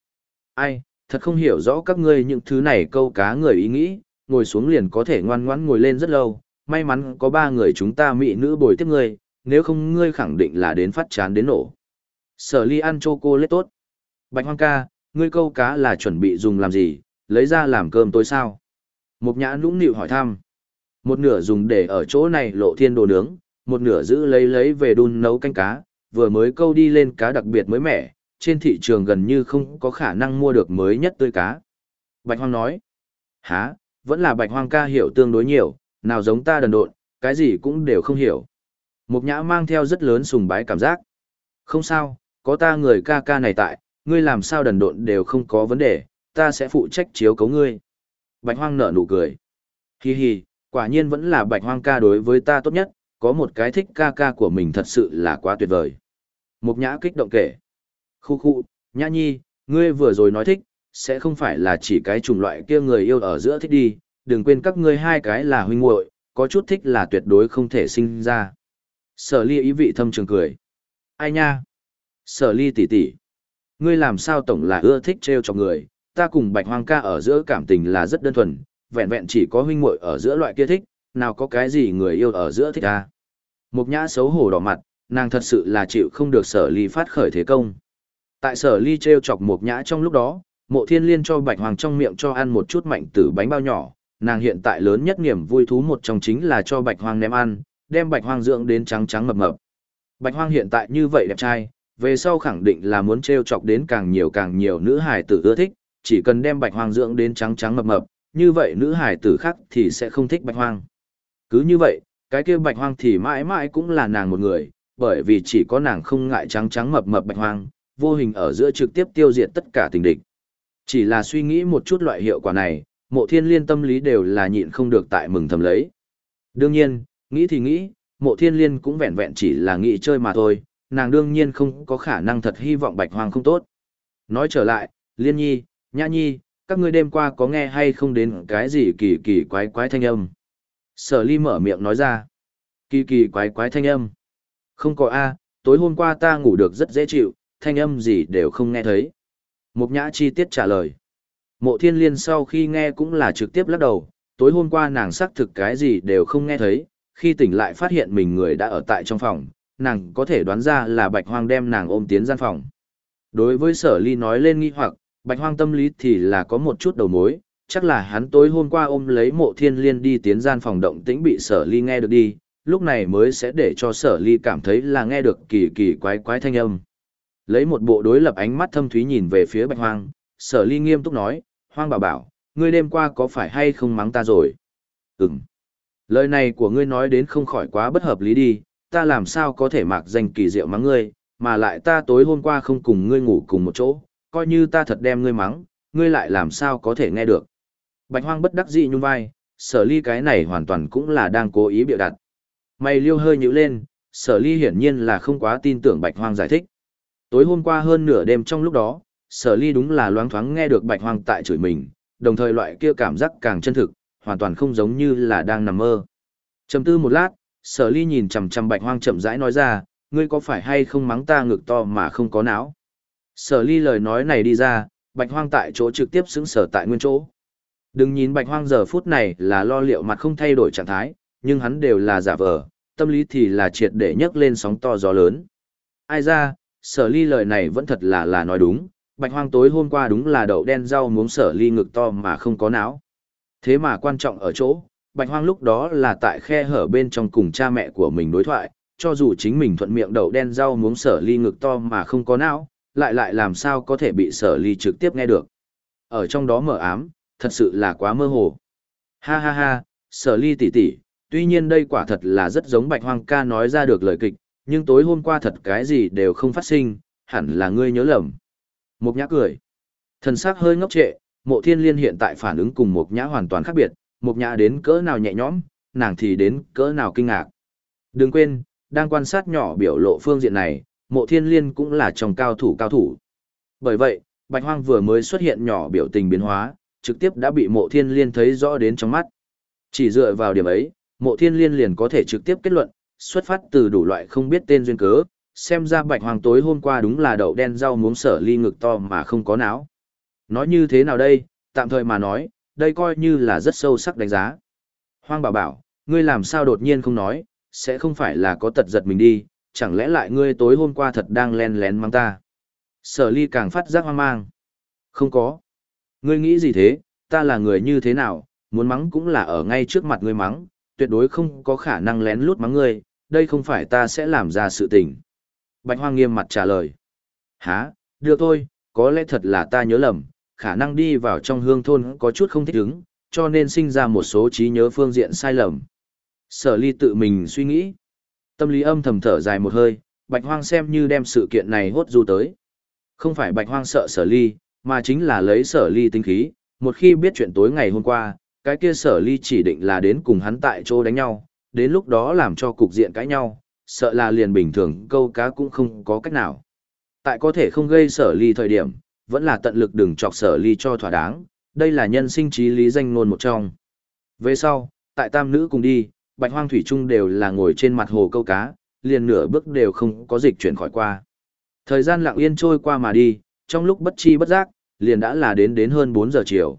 ai, thật không hiểu rõ các ngươi những thứ này câu cá người ý nghĩ, ngồi xuống liền có thể ngoan ngoãn ngồi lên rất lâu, may mắn có ba người chúng ta mỹ nữ bồi tiếp ngươi, nếu không ngươi khẳng định là đến phát chán đến nổ. Sở ly ăn chocolate tốt. Bạch Hoang ca, ngươi câu cá là chuẩn bị dùng làm gì, lấy ra làm cơm tối sao? Mục nhã nũng nịu hỏi thăm. Một nửa dùng để ở chỗ này lộ thiên đồ nướng, một nửa giữ lấy lấy về đun nấu canh cá, vừa mới câu đi lên cá đặc biệt mới mẻ, trên thị trường gần như không có khả năng mua được mới nhất tươi cá. Bạch Hoang nói. Hả, vẫn là Bạch Hoang ca hiểu tương đối nhiều, nào giống ta đần độn, cái gì cũng đều không hiểu. Mục nhã mang theo rất lớn sùng bái cảm giác. Không sao, có ta người ca ca này tại, ngươi làm sao đần độn đều không có vấn đề, ta sẽ phụ trách chiếu cấu ngươi. Bạch hoang nở nụ cười. Hi hi, quả nhiên vẫn là bạch hoang ca đối với ta tốt nhất, có một cái thích ca ca của mình thật sự là quá tuyệt vời. Mục nhã kích động kể. Khu khu, nhã nhi, ngươi vừa rồi nói thích, sẽ không phải là chỉ cái chủng loại kia người yêu ở giữa thích đi, đừng quên các ngươi hai cái là huynh muội, có chút thích là tuyệt đối không thể sinh ra. Sở ly ý vị thâm trường cười. Ai nha? Sở ly tỷ tỷ. Ngươi làm sao tổng là ưa thích trêu cho người, ta cùng bạch hoang ca ở giữa cảm tình là rất đơn thuần, vẹn vẹn chỉ có huynh muội ở giữa loại kia thích, nào có cái gì người yêu ở giữa thích ta. Mục nhã xấu hổ đỏ mặt, nàng thật sự là chịu không được sở ly phát khởi thế công. Tại sở ly treo chọc mục nhã trong lúc đó, mộ thiên liên cho bạch hoàng trong miệng cho ăn một chút mạnh tử bánh bao nhỏ, nàng hiện tại lớn nhất niềm vui thú một trong chính là cho bạch hoàng ném ăn, đem bạch hoàng dưỡng đến trắng trắng mập mập. Bạch hoang hiện tại như vậy đẹp trai, về sau khẳng định là muốn treo chọc đến càng nhiều càng nhiều nữ hải tử ưa thích, chỉ cần đem bạch hoang dưỡng đến trắng trắng mập mập, như vậy nữ hải tử khác thì sẽ không thích bạch hoang. Cứ như vậy, cái kia bạch hoang thì mãi mãi cũng là nàng một người, bởi vì chỉ có nàng không ngại trắng trắng mập mập bạch hoang, vô hình ở giữa trực tiếp tiêu diệt tất cả tình địch. Chỉ là suy nghĩ một chút loại hiệu quả này, mộ thiên liên tâm lý đều là nhịn không được tại mừng thầm lấy. Đương nhiên, Nghĩ thì nghĩ, mộ thiên liên cũng vẹn vẹn chỉ là nghĩ chơi mà thôi, nàng đương nhiên không có khả năng thật hy vọng bạch hoang không tốt. Nói trở lại, liên nhi, nhã nhi, các ngươi đêm qua có nghe hay không đến cái gì kỳ kỳ quái quái thanh âm. Sở ly mở miệng nói ra. Kỳ kỳ quái quái thanh âm. Không có A, tối hôm qua ta ngủ được rất dễ chịu, thanh âm gì đều không nghe thấy. Mục nhã chi tiết trả lời. Mộ thiên liên sau khi nghe cũng là trực tiếp lắc đầu, tối hôm qua nàng xác thực cái gì đều không nghe thấy, khi tỉnh lại phát hiện mình người đã ở tại trong phòng, nàng có thể đoán ra là bạch hoang đem nàng ôm tiến gian phòng. Đối với sở ly nói lên nghi hoặc, bạch hoang tâm lý thì là có một chút đầu mối, chắc là hắn tối hôm qua ôm lấy mộ thiên liên đi tiến gian phòng động tĩnh bị sở ly nghe được đi, lúc này mới sẽ để cho sở ly cảm thấy là nghe được kỳ kỳ quái quái thanh âm. Lấy một bộ đối lập ánh mắt thâm thúy nhìn về phía bạch hoang, sở ly nghiêm túc nói, hoang bảo bảo, ngươi đêm qua có phải hay không mắng ta rồi? Ừm. Lời này của ngươi nói đến không khỏi quá bất hợp lý đi, ta làm sao có thể mặc danh kỳ diệu mắng ngươi, mà lại ta tối hôm qua không cùng ngươi ngủ cùng một chỗ, coi như ta thật đem ngươi mắng, ngươi lại làm sao có thể nghe được. Bạch hoang bất đắc dĩ nhún vai, sở ly cái này hoàn toàn cũng là đang cố ý biểu đặt. Mày liêu hơi nhíu lên, sở ly hiển nhiên là không quá tin tưởng bạch hoang giải thích. Tối hôm qua hơn nửa đêm trong lúc đó, sở ly đúng là loáng thoáng nghe được bạch hoang tại chửi mình, đồng thời loại kia cảm giác càng chân thực, hoàn toàn không giống như là đang nằm mơ. Trầm tư một lát, sở ly nhìn chằm chằm bạch hoang chậm rãi nói ra, ngươi có phải hay không mắng ta ngực to mà không có não? Sở ly lời nói này đi ra, bạch hoang tại chỗ trực tiếp xứng sở tại nguyên chỗ. Đừng nhìn bạch hoang giờ phút này là lo liệu mặt không thay đổi trạng thái, nhưng hắn đều là giả vờ, tâm lý thì là triệt để nhấc lên sóng to gió lớn. Ai ra, sở ly lời này vẫn thật là là nói đúng, bạch hoang tối hôm qua đúng là đậu đen rau muống sở ly ngực to mà không có não. Thế mà quan trọng ở chỗ, bạch hoang lúc đó là tại khe hở bên trong cùng cha mẹ của mình đối thoại, cho dù chính mình thuận miệng đậu đen rau muống sở ly ngực to mà không có não, lại lại làm sao có thể bị sở ly trực tiếp nghe được. Ở trong đó mở ám, thật sự là quá mơ hồ. Ha ha ha, sở ly tỷ tỷ, tuy nhiên đây quả thật là rất giống bạch hoang ca nói ra được lời kịch, nhưng tối hôm qua thật cái gì đều không phát sinh, hẳn là ngươi nhớ lầm. Mục nhã cười. Thần sắc hơi ngốc trệ, mộ thiên liên hiện tại phản ứng cùng mục nhã hoàn toàn khác biệt, mục nhã đến cỡ nào nhẹ nhõm, nàng thì đến cỡ nào kinh ngạc. Đừng quên, đang quan sát nhỏ biểu lộ phương diện này, mộ thiên liên cũng là trong cao thủ cao thủ. Bởi vậy, bạch hoang vừa mới xuất hiện nhỏ biểu tình biến hóa, trực tiếp đã bị mộ thiên liên thấy rõ đến trong mắt. Chỉ dựa vào điểm ấy, mộ thiên liên liền có thể trực tiếp kết luận, xuất phát từ đủ loại không biết tên duyên cớ, xem ra bạch hoàng tối hôm qua đúng là đậu đen rau muống sở ly ngực to mà không có não. Nói như thế nào đây, tạm thời mà nói, đây coi như là rất sâu sắc đánh giá. Hoang bảo bảo, ngươi làm sao đột nhiên không nói, sẽ không phải là có tật giật mình đi, chẳng lẽ lại ngươi tối hôm qua thật đang len lén mang ta. Sở ly càng phát giác hoang mang. Không có. Ngươi nghĩ gì thế, ta là người như thế nào, muốn mắng cũng là ở ngay trước mặt ngươi mắng, tuyệt đối không có khả năng lén lút mắng ngươi, đây không phải ta sẽ làm ra sự tình. Bạch Hoang nghiêm mặt trả lời. Hả, được thôi, có lẽ thật là ta nhớ lầm, khả năng đi vào trong hương thôn có chút không thích ứng, cho nên sinh ra một số trí nhớ phương diện sai lầm. Sở ly tự mình suy nghĩ. Tâm lý âm thầm thở dài một hơi, Bạch Hoang xem như đem sự kiện này hốt du tới. Không phải Bạch Hoang sợ sở ly, mà chính là lấy sở ly tinh khí, một khi biết chuyện tối ngày hôm qua, cái kia sở ly chỉ định là đến cùng hắn tại chỗ đánh nhau, đến lúc đó làm cho cục diện cãi nhau, sợ là liền bình thường câu cá cũng không có cách nào. Tại có thể không gây sở ly thời điểm, vẫn là tận lực đừng chọc sở ly cho thỏa đáng, đây là nhân sinh trí lý danh ngôn một trong. Về sau, tại tam nữ cùng đi, bạch hoang thủy trung đều là ngồi trên mặt hồ câu cá, liền nửa bước đều không có dịch chuyển khỏi qua. Thời gian lặng yên trôi qua mà đi, trong lúc bất chi bất giác, liền đã là đến đến hơn 4 giờ chiều.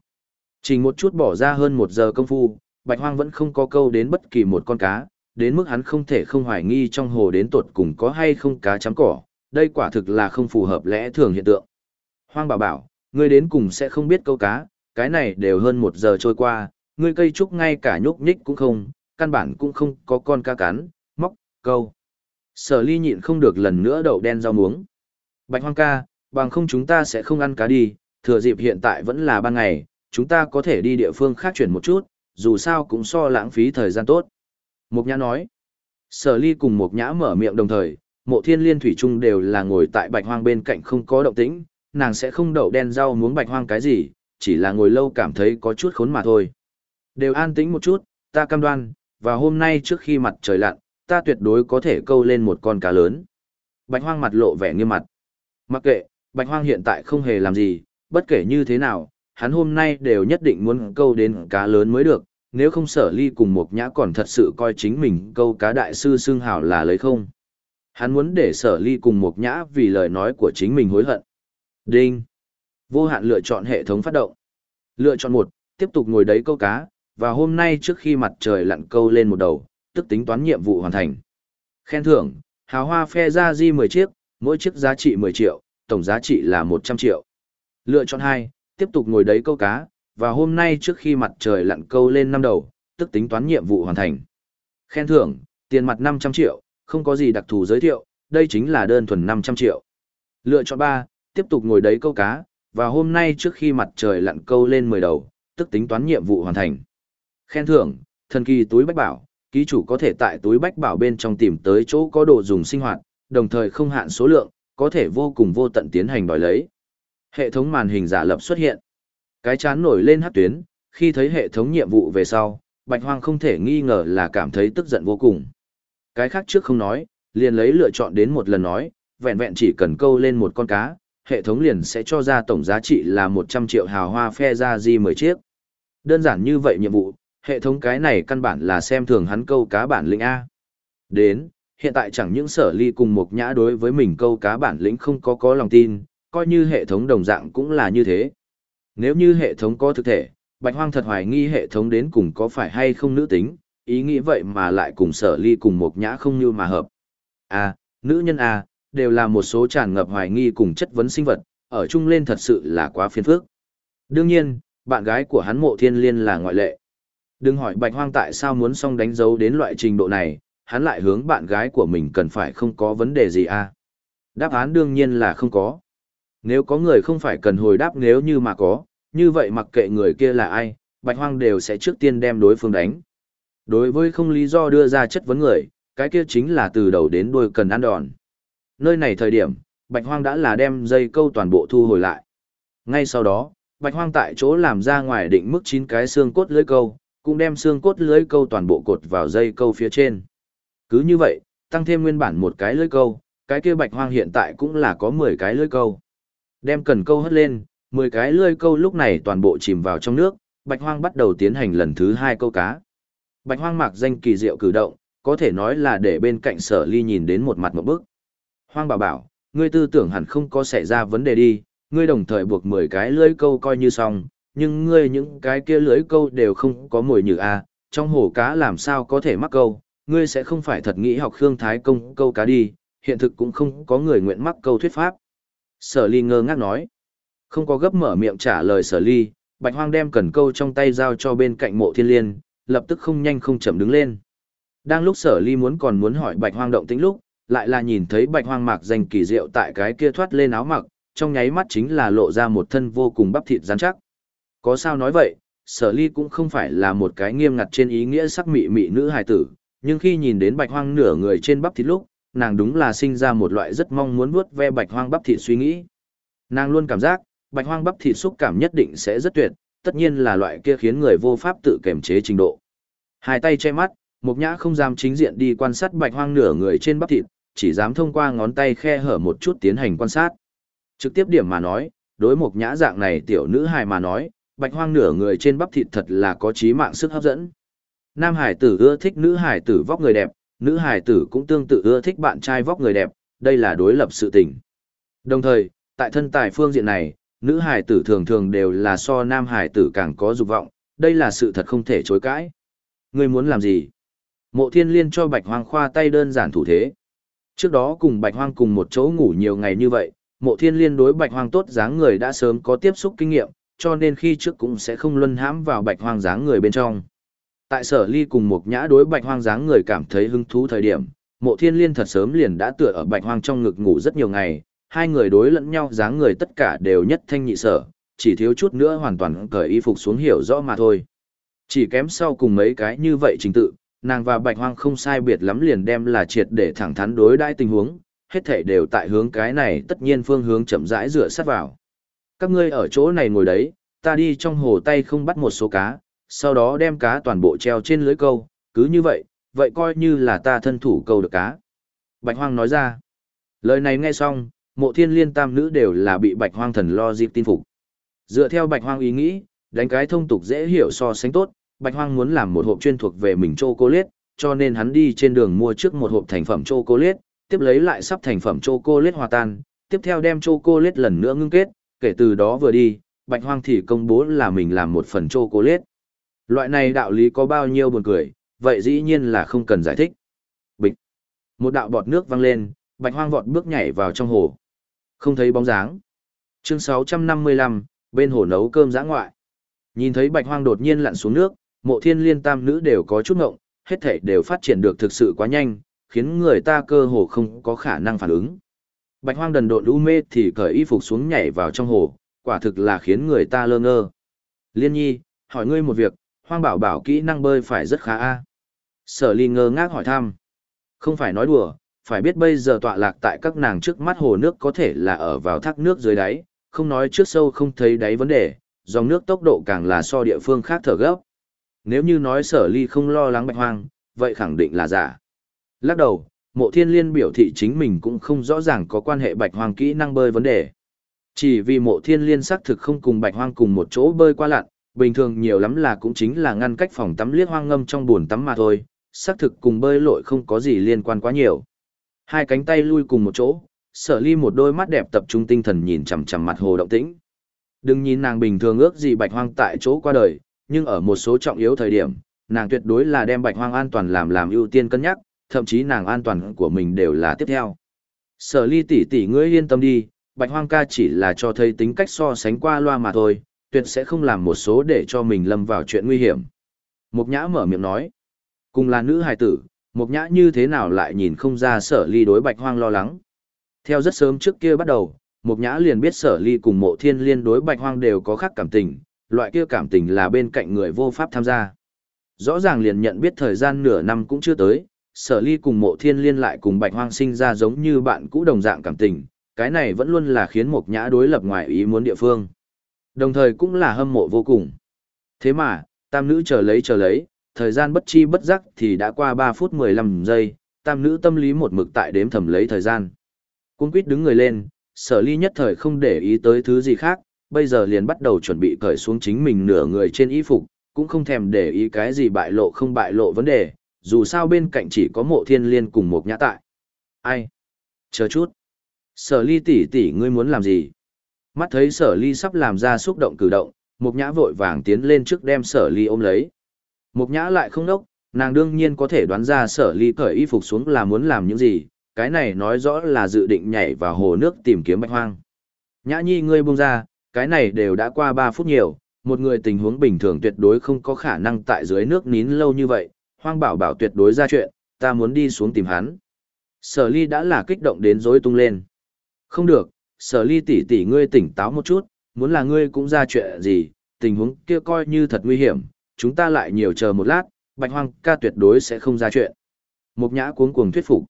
Chỉ một chút bỏ ra hơn một giờ công phu, Bạch Hoang vẫn không có câu đến bất kỳ một con cá, đến mức hắn không thể không hoài nghi trong hồ đến tột cùng có hay không cá chấm cỏ, đây quả thực là không phù hợp lẽ thường hiện tượng. Hoang bảo bảo, ngươi đến cùng sẽ không biết câu cá, cái này đều hơn một giờ trôi qua, ngươi cây trúc ngay cả nhúc nhích cũng không, căn bản cũng không có con cá cắn, móc, câu. Sở ly nhịn không được lần nữa đậu đen rau muống. Bạch hoang ca, bằng không chúng ta sẽ không ăn cá đi, thừa dịp hiện tại vẫn là ban ngày, chúng ta có thể đi địa phương khác chuyển một chút, dù sao cũng so lãng phí thời gian tốt. Mục Nhã nói, Sở Ly cùng Mục Nhã mở miệng đồng thời, mộ thiên liên thủy trung đều là ngồi tại bạch hoang bên cạnh không có động tĩnh, nàng sẽ không đậu đen rau muống bạch hoang cái gì, chỉ là ngồi lâu cảm thấy có chút khốn mà thôi. Đều an tĩnh một chút, ta cam đoan, và hôm nay trước khi mặt trời lặn, ta tuyệt đối có thể câu lên một con cá lớn. Bạch hoang mặt lộ vẻ nghiêm mặt. Mặc kệ, bạch hoang hiện tại không hề làm gì, bất kể như thế nào, hắn hôm nay đều nhất định muốn câu đến cá lớn mới được, nếu không sở ly cùng một nhã còn thật sự coi chính mình câu cá đại sư xương hảo là lấy không. Hắn muốn để sở ly cùng một nhã vì lời nói của chính mình hối hận. Đinh. Vô hạn lựa chọn hệ thống phát động. Lựa chọn một, tiếp tục ngồi đấy câu cá, và hôm nay trước khi mặt trời lặn câu lên một đầu, tức tính toán nhiệm vụ hoàn thành. Khen thưởng, hào hoa phe ra di 10 chiếc, mỗi chiếc giá trị 10 triệu, tổng giá trị là 100 triệu. Lựa chọn 2, tiếp tục ngồi đấy câu cá, và hôm nay trước khi mặt trời lặn câu lên năm đầu, tức tính toán nhiệm vụ hoàn thành. Khen thưởng, tiền mặt 500 triệu, không có gì đặc thù giới thiệu, đây chính là đơn thuần 500 triệu. Lựa chọn 3, tiếp tục ngồi đấy câu cá, và hôm nay trước khi mặt trời lặn câu lên 10 đầu, tức tính toán nhiệm vụ hoàn thành. Khen thưởng, thần kỳ túi bách bảo, ký chủ có thể tại túi bách bảo bên trong tìm tới chỗ có đồ dùng sinh hoạt, đồng thời không hạn số lượng, có thể vô cùng vô tận tiến hành đòi lấy. Hệ thống màn hình giả lập xuất hiện. Cái chán nổi lên hát tuyến, khi thấy hệ thống nhiệm vụ về sau, Bạch Hoang không thể nghi ngờ là cảm thấy tức giận vô cùng. Cái khác trước không nói, liền lấy lựa chọn đến một lần nói, vẹn vẹn chỉ cần câu lên một con cá, hệ thống liền sẽ cho ra tổng giá trị là 100 triệu hào hoa phe ra di 10 chiếc. Đơn giản như vậy nhiệm vụ, hệ thống cái này căn bản là xem thường hắn câu cá bản lĩnh A. Đến, hiện tại chẳng những sở ly cùng một nhã đối với mình câu cá bản lĩnh không có có lòng tin, coi như hệ thống đồng dạng cũng là như thế. Nếu như hệ thống có thực thể, Bạch Hoang thật hoài nghi hệ thống đến cùng có phải hay không nữ tính, ý nghĩ vậy mà lại cùng sở ly cùng một nhã không như mà hợp. À, nữ nhân à, đều là một số tràn ngập hoài nghi cùng chất vấn sinh vật, ở chung lên thật sự là quá phiền phức. Đương nhiên, bạn gái của hắn mộ thiên liên là ngoại lệ. Đừng hỏi bạch hoang tại sao muốn song đánh dấu đến loại trình độ này, hắn lại hướng bạn gái của mình cần phải không có vấn đề gì à. Đáp án đương nhiên là không có. Nếu có người không phải cần hồi đáp nếu như mà có, như vậy mặc kệ người kia là ai, bạch hoang đều sẽ trước tiên đem đối phương đánh. Đối với không lý do đưa ra chất vấn người, cái kia chính là từ đầu đến đuôi cần ăn đòn. Nơi này thời điểm, bạch hoang đã là đem dây câu toàn bộ thu hồi lại. Ngay sau đó, bạch hoang tại chỗ làm ra ngoài định mức 9 cái xương cốt lưới câu, cũng đem xương cốt lưới câu toàn bộ cột vào dây câu phía trên. Cứ như vậy, tăng thêm nguyên bản một cái lưới câu, cái kia bạch hoang hiện tại cũng là có 10 cái lưới câu. Đem cần câu hất lên, 10 cái lưới câu lúc này toàn bộ chìm vào trong nước, bạch hoang bắt đầu tiến hành lần thứ hai câu cá. Bạch hoang mạc danh kỳ diệu cử động, có thể nói là để bên cạnh sở ly nhìn đến một mặt một bức. Hoang bảo bảo, ngươi tư tưởng hẳn không có xảy ra vấn đề đi, ngươi đồng thời buộc 10 cái lưới câu coi như xong, nhưng ngươi những cái kia lưới câu đều không có mồi nhử a, trong hồ cá làm sao có thể mắc câu, ngươi sẽ không phải thật nghĩ học Khương Thái Công câu cá đi, hiện thực cũng không có người nguyện mắc câu thuyết pháp. Sở ly ngơ ngác nói, không có gấp mở miệng trả lời sở ly, bạch hoang đem cần câu trong tay giao cho bên cạnh mộ thiên liên, lập tức không nhanh không chậm đứng lên. Đang lúc sở ly muốn còn muốn hỏi bạch hoang động tĩnh lúc, lại là nhìn thấy bạch hoang mạc danh kỳ diệu tại cái kia thoát lên áo mặc, trong nháy mắt chính là lộ ra một thân vô cùng bắp thịt rắn chắc. Có sao nói vậy, sở ly cũng không phải là một cái nghiêm ngặt trên ý nghĩa sắc mị mị nữ hài tử, nhưng khi nhìn đến bạch hoang nửa người trên bắp thịt lúc, nàng đúng là sinh ra một loại rất mong muốn vuốt ve bạch hoang bắp thịt suy nghĩ. Nàng luôn cảm giác, bạch hoang bắp thịt xúc cảm nhất định sẽ rất tuyệt, tất nhiên là loại kia khiến người vô pháp tự kiềm chế trình độ. Hai tay che mắt, Mục Nhã không dám chính diện đi quan sát bạch hoang nửa người trên bắp thịt, chỉ dám thông qua ngón tay khe hở một chút tiến hành quan sát. Trực tiếp điểm mà nói, đối Mục Nhã dạng này tiểu nữ hài mà nói, bạch hoang nửa người trên bắp thịt thật là có trí mạng sức hấp dẫn. Nam hải tử ưa thích nữ hải tử vóc người đẹp, nữ hải tử cũng tương tự ưa thích bạn trai vóc người đẹp, đây là đối lập sự tình. Đồng thời, tại thân tài phương diện này, nữ hải tử thường thường đều là so nam hải tử càng có dục vọng, đây là sự thật không thể chối cãi. Ngươi muốn làm gì? Mộ thiên liên cho bạch hoang khoa tay đơn giản thủ thế. Trước đó cùng bạch hoang cùng một chỗ ngủ nhiều ngày như vậy, mộ thiên liên đối bạch hoang tốt dáng người đã sớm có tiếp xúc kinh nghiệm, cho nên khi trước cũng sẽ không luân hãm vào bạch hoang dáng người bên trong. Tại sở ly cùng một nhã đối bạch hoang dáng người cảm thấy hứng thú thời điểm, mộ thiên liên thật sớm liền đã tựa ở bạch hoang trong ngực ngủ rất nhiều ngày, hai người đối lẫn nhau dáng người tất cả đều nhất thanh nhị sở, chỉ thiếu chút nữa hoàn toàn cởi y phục xuống hiểu rõ mà thôi. Chỉ kém sau cùng mấy cái như vậy trình tự, nàng và bạch hoang không sai biệt lắm liền đem là triệt để thẳng thắn đối đãi tình huống, hết thảy đều tại hướng cái này tất nhiên phương hướng chậm rãi rửa sát vào. Các ngươi ở chỗ này ngồi đấy, ta đi trong hồ tay không bắt một số cá, sau đó đem cá toàn bộ treo trên lưới câu, cứ như vậy, vậy coi như là ta thân thủ câu được cá. Bạch hoang nói ra, lời này nghe xong, mộ thiên liên tam nữ đều là bị bạch hoang thần lo dịp tin phục. Dựa theo bạch hoang ý nghĩ, đánh cái thông tục dễ hiểu so sánh tốt, Bạch Hoang muốn làm một hộp chuyên thuộc về mình chocolate, cho nên hắn đi trên đường mua trước một hộp thành phẩm chocolate, tiếp lấy lại sắp thành phẩm chocolate hòa tan, tiếp theo đem chocolate lần nữa ngưng kết, kể từ đó vừa đi, Bạch Hoang thì công bố là mình làm một phần chocolate. Loại này đạo lý có bao nhiêu buồn cười, vậy dĩ nhiên là không cần giải thích. Bịch. Một đạo bọt nước văng lên, Bạch Hoang vọt bước nhảy vào trong hồ. Không thấy bóng dáng. Chương 655, bên hồ nấu cơm giã ngoại. Nhìn thấy Bạch Hoang đột nhiên lặn xuống nước, mộ thiên liên tam nữ đều có chút ngộng, hết thể đều phát triển được thực sự quá nhanh, khiến người ta cơ hồ không có khả năng phản ứng. Bạch hoang đần độn u mê thì cởi y phục xuống nhảy vào trong hồ, quả thực là khiến người ta lơ ngơ. Liên nhi, hỏi ngươi một việc, hoang bảo bảo kỹ năng bơi phải rất khá a. Sở ly ngơ ngác hỏi thăm. Không phải nói đùa, phải biết bây giờ tọa lạc tại các nàng trước mắt hồ nước có thể là ở vào thác nước dưới đáy, không nói trước sâu không thấy đáy vấn đề, dòng nước tốc độ càng là so địa phương khác thở gấp. Nếu như nói sở ly không lo lắng bạch hoang, vậy khẳng định là giả. Lắc đầu, mộ thiên liên biểu thị chính mình cũng không rõ ràng có quan hệ bạch hoang kỹ năng bơi vấn đề. Chỉ vì mộ thiên liên xác thực không cùng bạch hoang cùng một chỗ bơi qua lặn, bình thường nhiều lắm là cũng chính là ngăn cách phòng tắm liếc hoang ngâm trong buồn tắm mà thôi, xác thực cùng bơi lội không có gì liên quan quá nhiều. Hai cánh tay lui cùng một chỗ, sở ly một đôi mắt đẹp tập trung tinh thần nhìn chằm chằm mặt hồ động tĩnh. Đừng nhìn nàng bình thường ước gì bạch hoang tại chỗ qua đời, nhưng ở một số trọng yếu thời điểm, nàng tuyệt đối là đem bạch hoang an toàn làm làm ưu tiên cân nhắc, thậm chí nàng an toàn của mình đều là tiếp theo. Sở ly tỷ tỷ ngươi yên tâm đi, bạch hoang ca chỉ là cho thấy tính cách so sánh qua loa mà thôi, tuyệt sẽ không làm một số để cho mình lâm vào chuyện nguy hiểm. Mục nhã mở miệng nói, cùng là nữ hài tử, mục nhã như thế nào lại nhìn không ra sở ly đối bạch hoang lo lắng. Theo rất sớm trước kia bắt đầu, mục nhã liền biết sở ly cùng mộ thiên liên đối bạch hoang đều có khác cảm tình, loại kia cảm tình là bên cạnh người vô pháp tham gia. Rõ ràng liền nhận biết thời gian nửa năm cũng chưa tới, sở ly cùng mộ thiên liên lại cùng bạch hoang sinh ra giống như bạn cũ đồng dạng cảm tình, cái này vẫn luôn là khiến mộc nhã đối lập ngoài ý muốn địa phương. Đồng thời cũng là hâm mộ vô cùng. Thế mà, tam nữ chờ lấy chờ lấy, thời gian bất chi bất giác thì đã qua 3 phút 15 giây, tam nữ tâm lý một mực tại đếm thầm lấy thời gian. Cung quýt đứng người lên, sở ly nhất thời không để ý tới thứ gì khác, bây giờ liền bắt đầu chuẩn bị cởi xuống chính mình nửa người trên y phục, cũng không thèm để ý cái gì bại lộ không bại lộ vấn đề, dù sao bên cạnh chỉ có mộ thiên liên cùng một nhã tại. Ai? Chờ chút. Sở ly tỷ tỷ ngươi muốn làm gì? Mắt thấy sở ly sắp làm ra xúc động cử động, Mục Nhã vội vàng tiến lên trước đem sở ly ôm lấy. Mục Nhã lại không đốc, nàng đương nhiên có thể đoán ra sở ly cởi y phục xuống là muốn làm những gì, cái này nói rõ là dự định nhảy vào hồ nước tìm kiếm bạch hoang. Nhã nhi ngươi buông ra, cái này đều đã qua 3 phút nhiều, một người tình huống bình thường tuyệt đối không có khả năng tại dưới nước nín lâu như vậy, hoang bảo bảo tuyệt đối ra chuyện, ta muốn đi xuống tìm hắn. Sở ly đã là kích động đến rối tung lên. Không được, sở ly tỷ tỷ ngươi tỉnh táo một chút, muốn là ngươi cũng ra chuyện gì, tình huống kia coi như thật nguy hiểm, chúng ta lại nhiều chờ một lát, bạch hoang ca tuyệt đối sẽ không ra chuyện. Mục nhã cuống cuồng thuyết phục.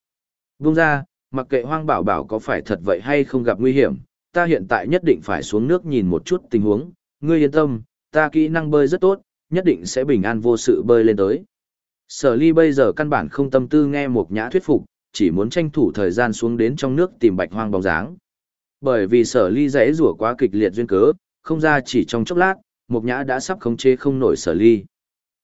Vung ra, mặc kệ hoang bảo bảo có phải thật vậy hay không gặp nguy hiểm, ta hiện tại nhất định phải xuống nước nhìn một chút tình huống, ngươi yên tâm, ta kỹ năng bơi rất tốt, nhất định sẽ bình an vô sự bơi lên tới. Sở ly bây giờ căn bản không tâm tư nghe một nhã thuyết phục, chỉ muốn tranh thủ thời gian xuống đến trong nước tìm bạch hoang bóng dáng. Bởi vì sở ly rẽ rủa quá kịch liệt duyên cớ, không ra chỉ trong chốc lát, một Nhã đã sắp khống chế không nổi sở ly.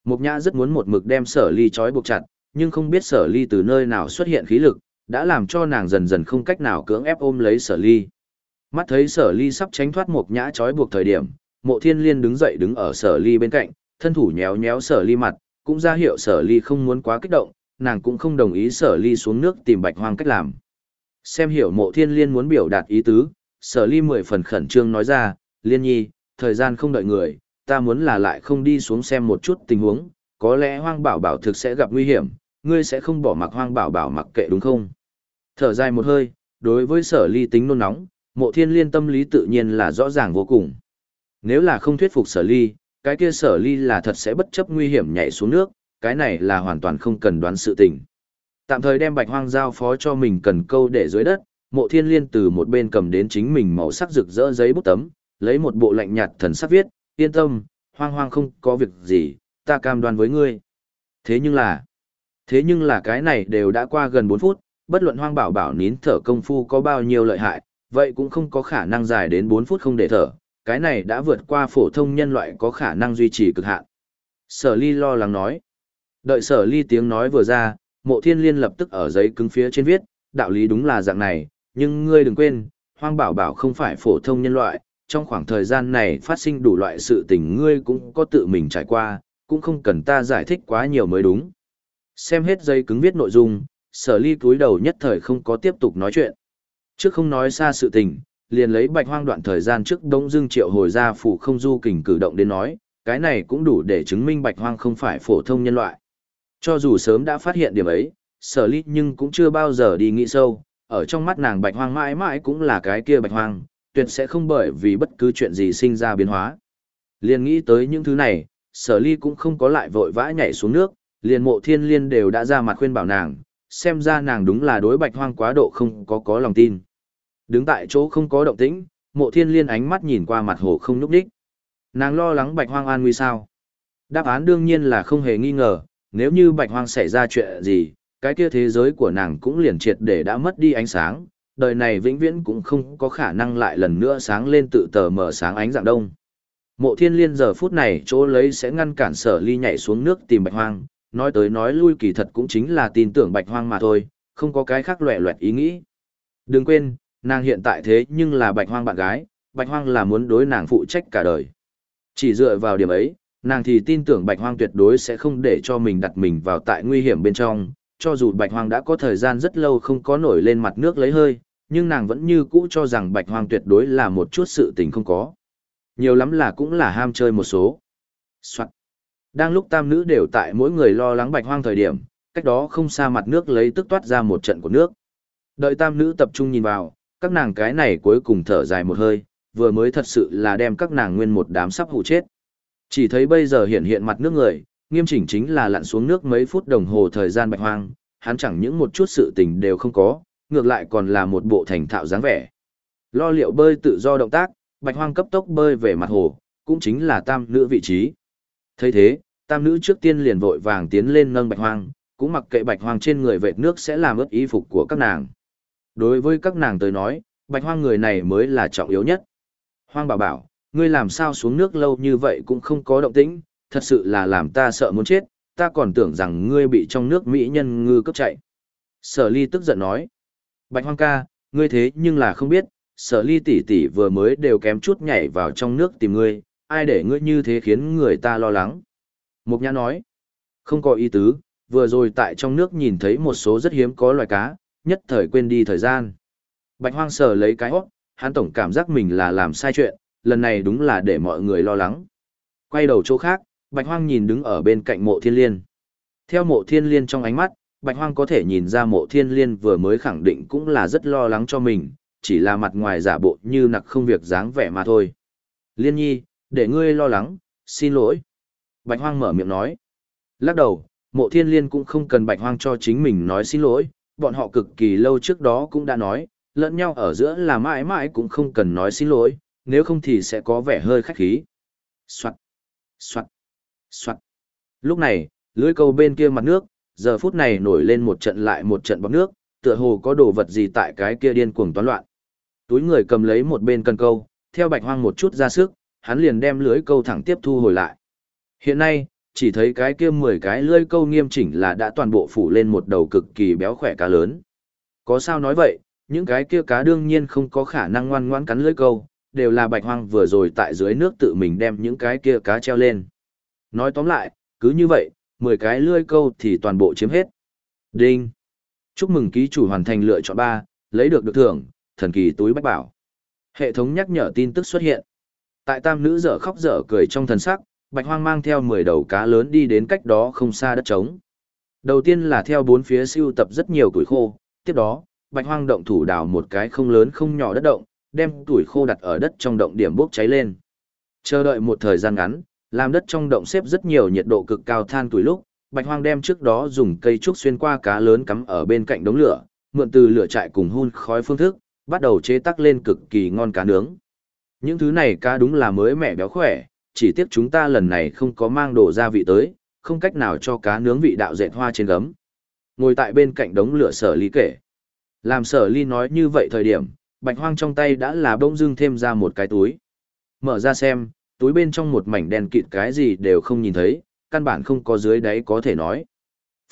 Một Nhã rất muốn một mực đem sở ly trói buộc chặt, nhưng không biết sở ly từ nơi nào xuất hiện khí lực, đã làm cho nàng dần dần không cách nào cưỡng ép ôm lấy sở ly. Mắt thấy sở ly sắp tránh thoát một Nhã trói buộc thời điểm, mộ thiên liên đứng dậy đứng ở sở ly bên cạnh, thân thủ nhéo nhéo sở ly mặt, cũng ra hiệu sở ly không muốn quá kích động, nàng cũng không đồng ý sở ly xuống nước tìm bạch hoang cách làm. Xem hiểu mộ thiên liên muốn biểu đạt ý tứ, sở ly mười phần khẩn trương nói ra, liên nhi, thời gian không đợi người, ta muốn là lại không đi xuống xem một chút tình huống, có lẽ hoang bảo bảo thực sẽ gặp nguy hiểm, ngươi sẽ không bỏ mặc hoang bảo bảo mặc kệ đúng không? Thở dài một hơi, đối với sở ly tính nôn nóng, mộ thiên liên tâm lý tự nhiên là rõ ràng vô cùng. Nếu là không thuyết phục sở ly, cái kia sở ly là thật sẽ bất chấp nguy hiểm nhảy xuống nước, cái này là hoàn toàn không cần đoán sự tình. Tạm thời đem bạch hoang giao phó cho mình cần câu để dưới đất, mộ thiên liên từ một bên cầm đến chính mình màu sắc rực rỡ giấy bút tấm, lấy một bộ lạnh nhạt thần sắc viết, yên tâm, hoang hoang không có việc gì, ta cam đoan với ngươi. Thế nhưng là, thế nhưng là cái này đều đã qua gần 4 phút, bất luận hoang bảo bảo nín thở công phu có bao nhiêu lợi hại, vậy cũng không có khả năng dài đến 4 phút không để thở, cái này đã vượt qua phổ thông nhân loại có khả năng duy trì cực hạn. Sở ly lo lắng nói. Đợi sở ly tiếng nói vừa ra, mộ thiên liên lập tức ở giấy cứng phía trên viết, đạo lý đúng là dạng này, nhưng ngươi đừng quên, hoang bảo bảo không phải phổ thông nhân loại, trong khoảng thời gian này phát sinh đủ loại sự tình ngươi cũng có tự mình trải qua, cũng không cần ta giải thích quá nhiều mới đúng. Xem hết giấy cứng viết nội dung, sở ly cúi đầu nhất thời không có tiếp tục nói chuyện. Trước không nói xa sự tình, liền lấy bạch hoang đoạn thời gian trước đông dương triệu hồi ra phủ không du kình cử động đến nói, cái này cũng đủ để chứng minh bạch hoang không phải phổ thông nhân loại. Cho dù sớm đã phát hiện điểm ấy, sở ly nhưng cũng chưa bao giờ đi nghĩ sâu, ở trong mắt nàng bạch hoang mãi mãi cũng là cái kia bạch hoang, tuyệt sẽ không bởi vì bất cứ chuyện gì sinh ra biến hóa. Liền nghĩ tới những thứ này, sở ly cũng không có lại vội vã nhảy xuống nước, liền mộ thiên liên đều đã ra mặt khuyên bảo nàng, xem ra nàng đúng là đối bạch hoang quá độ không có có lòng tin. Đứng tại chỗ không có động tĩnh, mộ thiên liên ánh mắt nhìn qua mặt hồ không núp đích. Nàng lo lắng bạch hoang an nguy sao. Đáp án đương nhiên là không hề nghi ngờ, nếu như bạch hoang xảy ra chuyện gì, cái kia thế giới của nàng cũng liền triệt để đã mất đi ánh sáng, đời này vĩnh viễn cũng không có khả năng lại lần nữa sáng lên tự tờ mở sáng ánh dạng đông. Mộ thiên liên giờ phút này chỗ lấy sẽ ngăn cản sở ly nhảy xuống nước tìm bạch hoang, nói tới nói lui kỳ thật cũng chính là tin tưởng bạch hoang mà thôi, không có cái khác loẹ loẹt ý nghĩ. Đừng quên, nàng hiện tại thế nhưng là bạch hoang bạn gái, bạch hoang là muốn đối nàng phụ trách cả đời. Chỉ dựa vào điểm ấy, nàng thì tin tưởng bạch hoang tuyệt đối sẽ không để cho mình đặt mình vào tại nguy hiểm bên trong, cho dù bạch hoang đã có thời gian rất lâu không có nổi lên mặt nước lấy hơi, nhưng nàng vẫn như cũ cho rằng bạch hoang tuyệt đối là một chút sự tình không có. Nhiều lắm là cũng là ham chơi một số. Soạn. Đang lúc tam nữ đều tại mỗi người lo lắng bạch hoang thời điểm, cách đó không xa mặt nước lấy tức toát ra một trận của nước. Đợi tam nữ tập trung nhìn vào, các nàng cái này cuối cùng thở dài một hơi, vừa mới thật sự là đem các nàng nguyên một đám sắp hụ chết. Chỉ thấy bây giờ hiện hiện mặt nước người, nghiêm chỉnh chính là lặn xuống nước mấy phút đồng hồ thời gian bạch hoang, hắn chẳng những một chút sự tình đều không có, ngược lại còn là một bộ thành thạo dáng vẻ. Lo liệu bơi tự do động tác, bạch hoang cấp tốc bơi về mặt hồ, cũng chính là tam nữ vị trí. thấy thế, tam nữ trước tiên liền vội vàng tiến lên nâng bạch hoang, cũng mặc kệ bạch hoang trên người vệt nước sẽ làm ướt y phục của các nàng. Đối với các nàng tới nói, bạch hoang người này mới là trọng yếu nhất. Hoang bảo bảo, ngươi làm sao xuống nước lâu như vậy cũng không có động tĩnh, thật sự là làm ta sợ muốn chết, ta còn tưởng rằng ngươi bị trong nước mỹ nhân ngư cấp chạy. Sở ly tức giận nói, bạch hoang ca, ngươi thế nhưng là không biết, sở ly tỷ tỷ vừa mới đều kém chút nhảy vào trong nước tìm ngươi, ai để ngươi như thế khiến người ta lo lắng. Mục nhã nói, không có ý tứ, vừa rồi tại trong nước nhìn thấy một số rất hiếm có loài cá, nhất thời quên đi thời gian. Bạch hoang sờ lấy cái hót, hắn tổng cảm giác mình là làm sai chuyện, lần này đúng là để mọi người lo lắng. Quay đầu chỗ khác, Bạch hoang nhìn đứng ở bên cạnh mộ thiên liên. Theo mộ thiên liên trong ánh mắt, Bạch hoang có thể nhìn ra mộ thiên liên vừa mới khẳng định cũng là rất lo lắng cho mình, chỉ là mặt ngoài giả bộ như nặc không việc dáng vẻ mà thôi. Liên nhi, để ngươi lo lắng, xin lỗi. Bạch hoang mở miệng nói. Lắc đầu, mộ thiên liên cũng không cần bạch hoang cho chính mình nói xin lỗi, bọn họ cực kỳ lâu trước đó cũng đã nói, lẫn nhau ở giữa là mãi mãi cũng không cần nói xin lỗi, nếu không thì sẽ có vẻ hơi khách khí. Soạn, soạn, soạn. Lúc này, lưới câu bên kia mặt nước, giờ phút này nổi lên một trận lại một trận bọc nước, tựa hồ có đồ vật gì tại cái kia điên cuồng toán loạn. Túi người cầm lấy một bên cần câu, theo bạch hoang một chút ra sức, hắn liền đem lưới câu thẳng tiếp thu hồi lại. Hiện nay, chỉ thấy cái kia 10 cái lưỡi câu nghiêm chỉnh là đã toàn bộ phủ lên một đầu cực kỳ béo khỏe cá lớn. Có sao nói vậy, những cái kia cá đương nhiên không có khả năng ngoan ngoãn cắn lưỡi câu, đều là bạch hoang vừa rồi tại dưới nước tự mình đem những cái kia cá treo lên. Nói tóm lại, cứ như vậy, 10 cái lưỡi câu thì toàn bộ chiếm hết. Đinh! Chúc mừng ký chủ hoàn thành lựa chọn 3, lấy được được thưởng, thần kỳ túi bách bảo. Hệ thống nhắc nhở tin tức xuất hiện. Tại tam nữ dở khóc dở cười trong thần sắc, Bạch Hoang mang theo 10 đầu cá lớn đi đến cách đó không xa đất trống. Đầu tiên là theo bốn phía siêu tập rất nhiều tuổi khô, tiếp đó, Bạch Hoang động thủ đào một cái không lớn không nhỏ đất động, đem tuổi khô đặt ở đất trong động điểm bốc cháy lên. Chờ đợi một thời gian ngắn, làm đất trong động xếp rất nhiều nhiệt độ cực cao than tuổi lúc, Bạch Hoang đem trước đó dùng cây trúc xuyên qua cá lớn cắm ở bên cạnh đống lửa, mượn từ lửa trại cùng hun khói phương thức, bắt đầu chế tác lên cực kỳ ngon cá nướng. Những thứ này cá đúng là mới mẻ béo khỏe, chỉ tiếc chúng ta lần này không có mang đồ gia vị tới, không cách nào cho cá nướng vị đạo dệt hoa trên gấm. Ngồi tại bên cạnh đống lửa sở ly kể. Làm sở ly nói như vậy thời điểm, bạch hoang trong tay đã là bông dưng thêm ra một cái túi. Mở ra xem, túi bên trong một mảnh đèn kịt cái gì đều không nhìn thấy, căn bản không có dưới đáy có thể nói.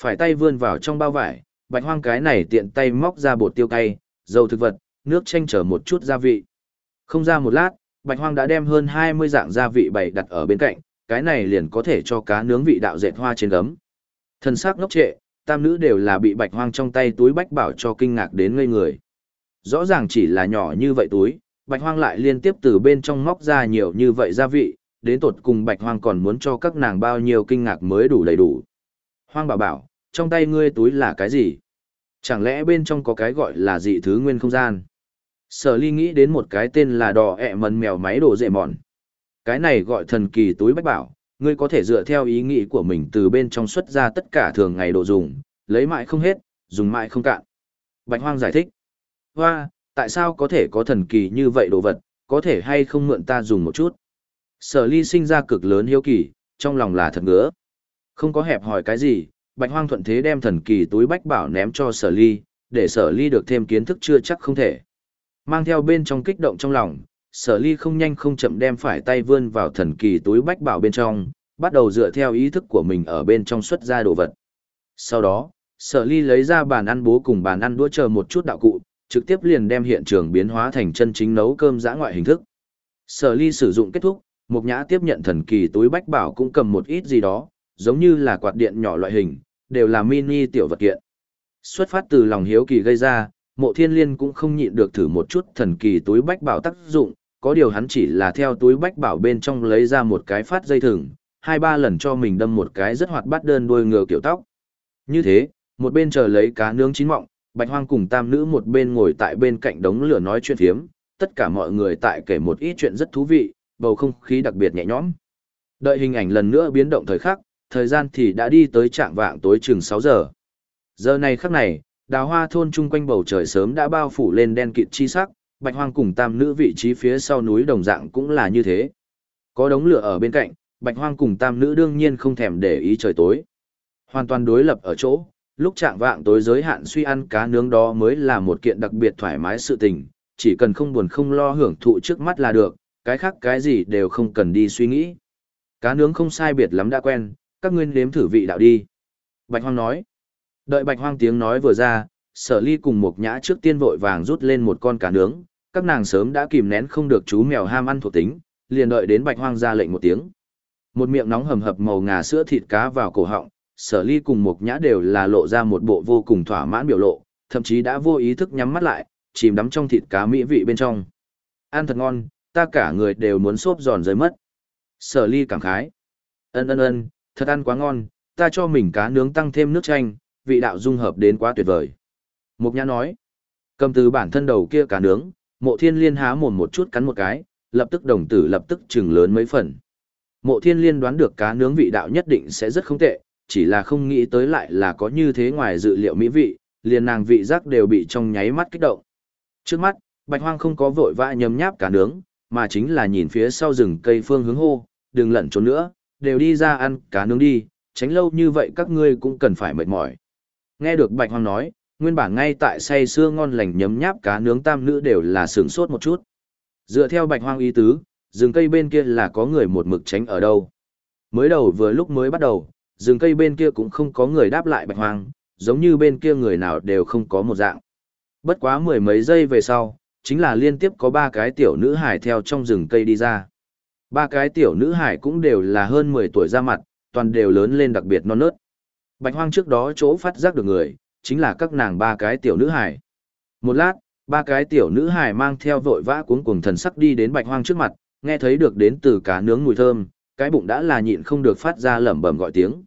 Phải tay vươn vào trong bao vải, bạch hoang cái này tiện tay móc ra bột tiêu cay, dầu thực vật, nước chanh chở một chút gia vị. Không ra một lát, Bạch Hoang đã đem hơn 20 dạng gia vị bày đặt ở bên cạnh, cái này liền có thể cho cá nướng vị đạo dệt hoa trên gấm. Thần sắc ngốc trệ, tam nữ đều là bị Bạch Hoang trong tay túi bách bảo cho kinh ngạc đến ngây người. Rõ ràng chỉ là nhỏ như vậy túi, Bạch Hoang lại liên tiếp từ bên trong móc ra nhiều như vậy gia vị, đến tột cùng Bạch Hoang còn muốn cho các nàng bao nhiêu kinh ngạc mới đủ đầy đủ. Hoang bảo bảo, trong tay ngươi túi là cái gì? Chẳng lẽ bên trong có cái gọi là dị thứ nguyên không gian? Sở ly nghĩ đến một cái tên là đỏ ẹ mần mèo máy đồ dệ mòn. Cái này gọi thần kỳ túi bách bảo, ngươi có thể dựa theo ý nghĩ của mình từ bên trong xuất ra tất cả thường ngày đồ dùng, lấy mãi không hết, dùng mãi không cạn. Bạch hoang giải thích. Hoa, tại sao có thể có thần kỳ như vậy đồ vật, có thể hay không mượn ta dùng một chút. Sở ly sinh ra cực lớn hiếu kỳ, trong lòng là thật ngứa. Không có hẹp hỏi cái gì, Bạch Hoang thuận thế đem thần kỳ túi bách bảo ném cho sở ly, để sở ly được thêm kiến thức chưa chắc không thể. Mang theo bên trong kích động trong lòng, sở ly không nhanh không chậm đem phải tay vươn vào thần kỳ túi bách bảo bên trong, bắt đầu dựa theo ý thức của mình ở bên trong xuất ra đồ vật. Sau đó, sở ly lấy ra bàn ăn bố cùng bàn ăn đũa chờ một chút đạo cụ, trực tiếp liền đem hiện trường biến hóa thành chân chính nấu cơm giã ngoại hình thức. Sở ly sử dụng kết thúc, mục nhã tiếp nhận thần kỳ túi bách bảo cũng cầm một ít gì đó, giống như là quạt điện nhỏ loại hình, đều là mini tiểu vật kiện. Xuất phát từ lòng hiếu kỳ gây ra, mộ thiên liên cũng không nhịn được thử một chút thần kỳ túi bách bảo tác dụng, có điều hắn chỉ là theo túi bách bảo bên trong lấy ra một cái phát dây thừng, hai ba lần cho mình đâm một cái rất hoạt bát đơn đuôi ngựa kiểu tóc. Như thế, một bên chờ lấy cá nướng chín mọng, bạch hoang cùng tam nữ một bên ngồi tại bên cạnh đống lửa nói chuyện phiếm, tất cả mọi người tại kể một ít chuyện rất thú vị, bầu không khí đặc biệt nhẹ nhõm. Đợi hình ảnh lần nữa biến động thời khắc, thời gian thì đã đi tới trạng vạng tối chừng 6 giờ. Giờ này khắc này, đào hoa thôn chung quanh bầu trời sớm đã bao phủ lên đen kịt chi sắc, bạch hoang cùng tam nữ vị trí phía sau núi đồng dạng cũng là như thế. Có đống lửa ở bên cạnh, bạch hoang cùng tam nữ đương nhiên không thèm để ý trời tối. Hoàn toàn đối lập ở chỗ, lúc trạng vạng tối giới hạn suy ăn cá nướng đó mới là một kiện đặc biệt thoải mái sự tình, chỉ cần không buồn không lo hưởng thụ trước mắt là được, cái khác cái gì đều không cần đi suy nghĩ. Cá nướng không sai biệt lắm đã quen, các ngươi nếm thử vị đạo đi. Bạch Hoang nói. Đợi Bạch Hoang tiếng nói vừa ra, sở ly cùng một nhã trước tiên vội vàng rút lên một con cá nướng, các nàng sớm đã kìm nén không được chú mèo ham ăn thuộc tính, liền đợi đến Bạch Hoang ra lệnh một tiếng. Một miệng nóng hầm hập màu ngà sữa thịt cá vào cổ họng, sở ly cùng một nhã đều là lộ ra một bộ vô cùng thỏa mãn biểu lộ, thậm chí đã vô ý thức nhắm mắt lại, chìm đắm trong thịt cá mỹ vị bên trong. Ăn thật ngon, ta cả người đều muốn xốp giòn rơi mất. Sở ly cảm khái. Ân ân ân, thật ăn quá ngon, ta cho mình cá nướng tăng thêm nước chanh, vị đạo dung hợp đến quá tuyệt vời. Mục nhã nói. Cầm từ bản thân đầu kia cá nướng, mộ thiên liên há mồm một chút cắn một cái, lập tức đồng tử lập tức trừng lớn mấy phần. Mộ thiên liên đoán được cá nướng vị đạo nhất định sẽ rất không tệ, chỉ là không nghĩ tới lại là có như thế ngoài dự liệu mỹ vị, liền nàng vị giác đều bị trong nháy mắt kích động. Trước mắt, bạch hoang không có vội vã nhấm nháp cá nướng, mà chính là nhìn phía sau rừng cây phương hướng hô, đừng lẩn trốn nữa, đều đi ra ăn cá nướng đi, tránh lâu như vậy các ngươi cũng cần phải mệt mỏi. Nghe được bạch hoang nói, nguyên bản ngay tại say sưa ngon lành nhấm nháp cá nướng tam nữ đều là sướng sốt một chút. Dựa theo bạch hoang ý tứ, rừng cây bên kia là có người một mực tránh ở đâu. Mới đầu vừa lúc mới bắt đầu, rừng cây bên kia cũng không có người đáp lại bạch hoang, giống như bên kia người nào đều không có một dạng. Bất quá mười mấy giây về sau, chính là liên tiếp có ba cái tiểu nữ hải theo trong rừng cây đi ra. Ba cái tiểu nữ hải cũng đều là hơn 10 tuổi ra mặt, toàn đều lớn lên đặc biệt non nớt. Bạch hoang trước đó chỗ phát giác được người, chính là các nàng ba cái tiểu nữ hải. Một lát, ba cái tiểu nữ hải mang theo vội vã cuống cuồng thần sắc đi đến bạch hoang trước mặt, nghe thấy được đến từ cá nướng mùi thơm, cái bụng đã là nhịn không được phát ra lẩm bẩm gọi tiếng.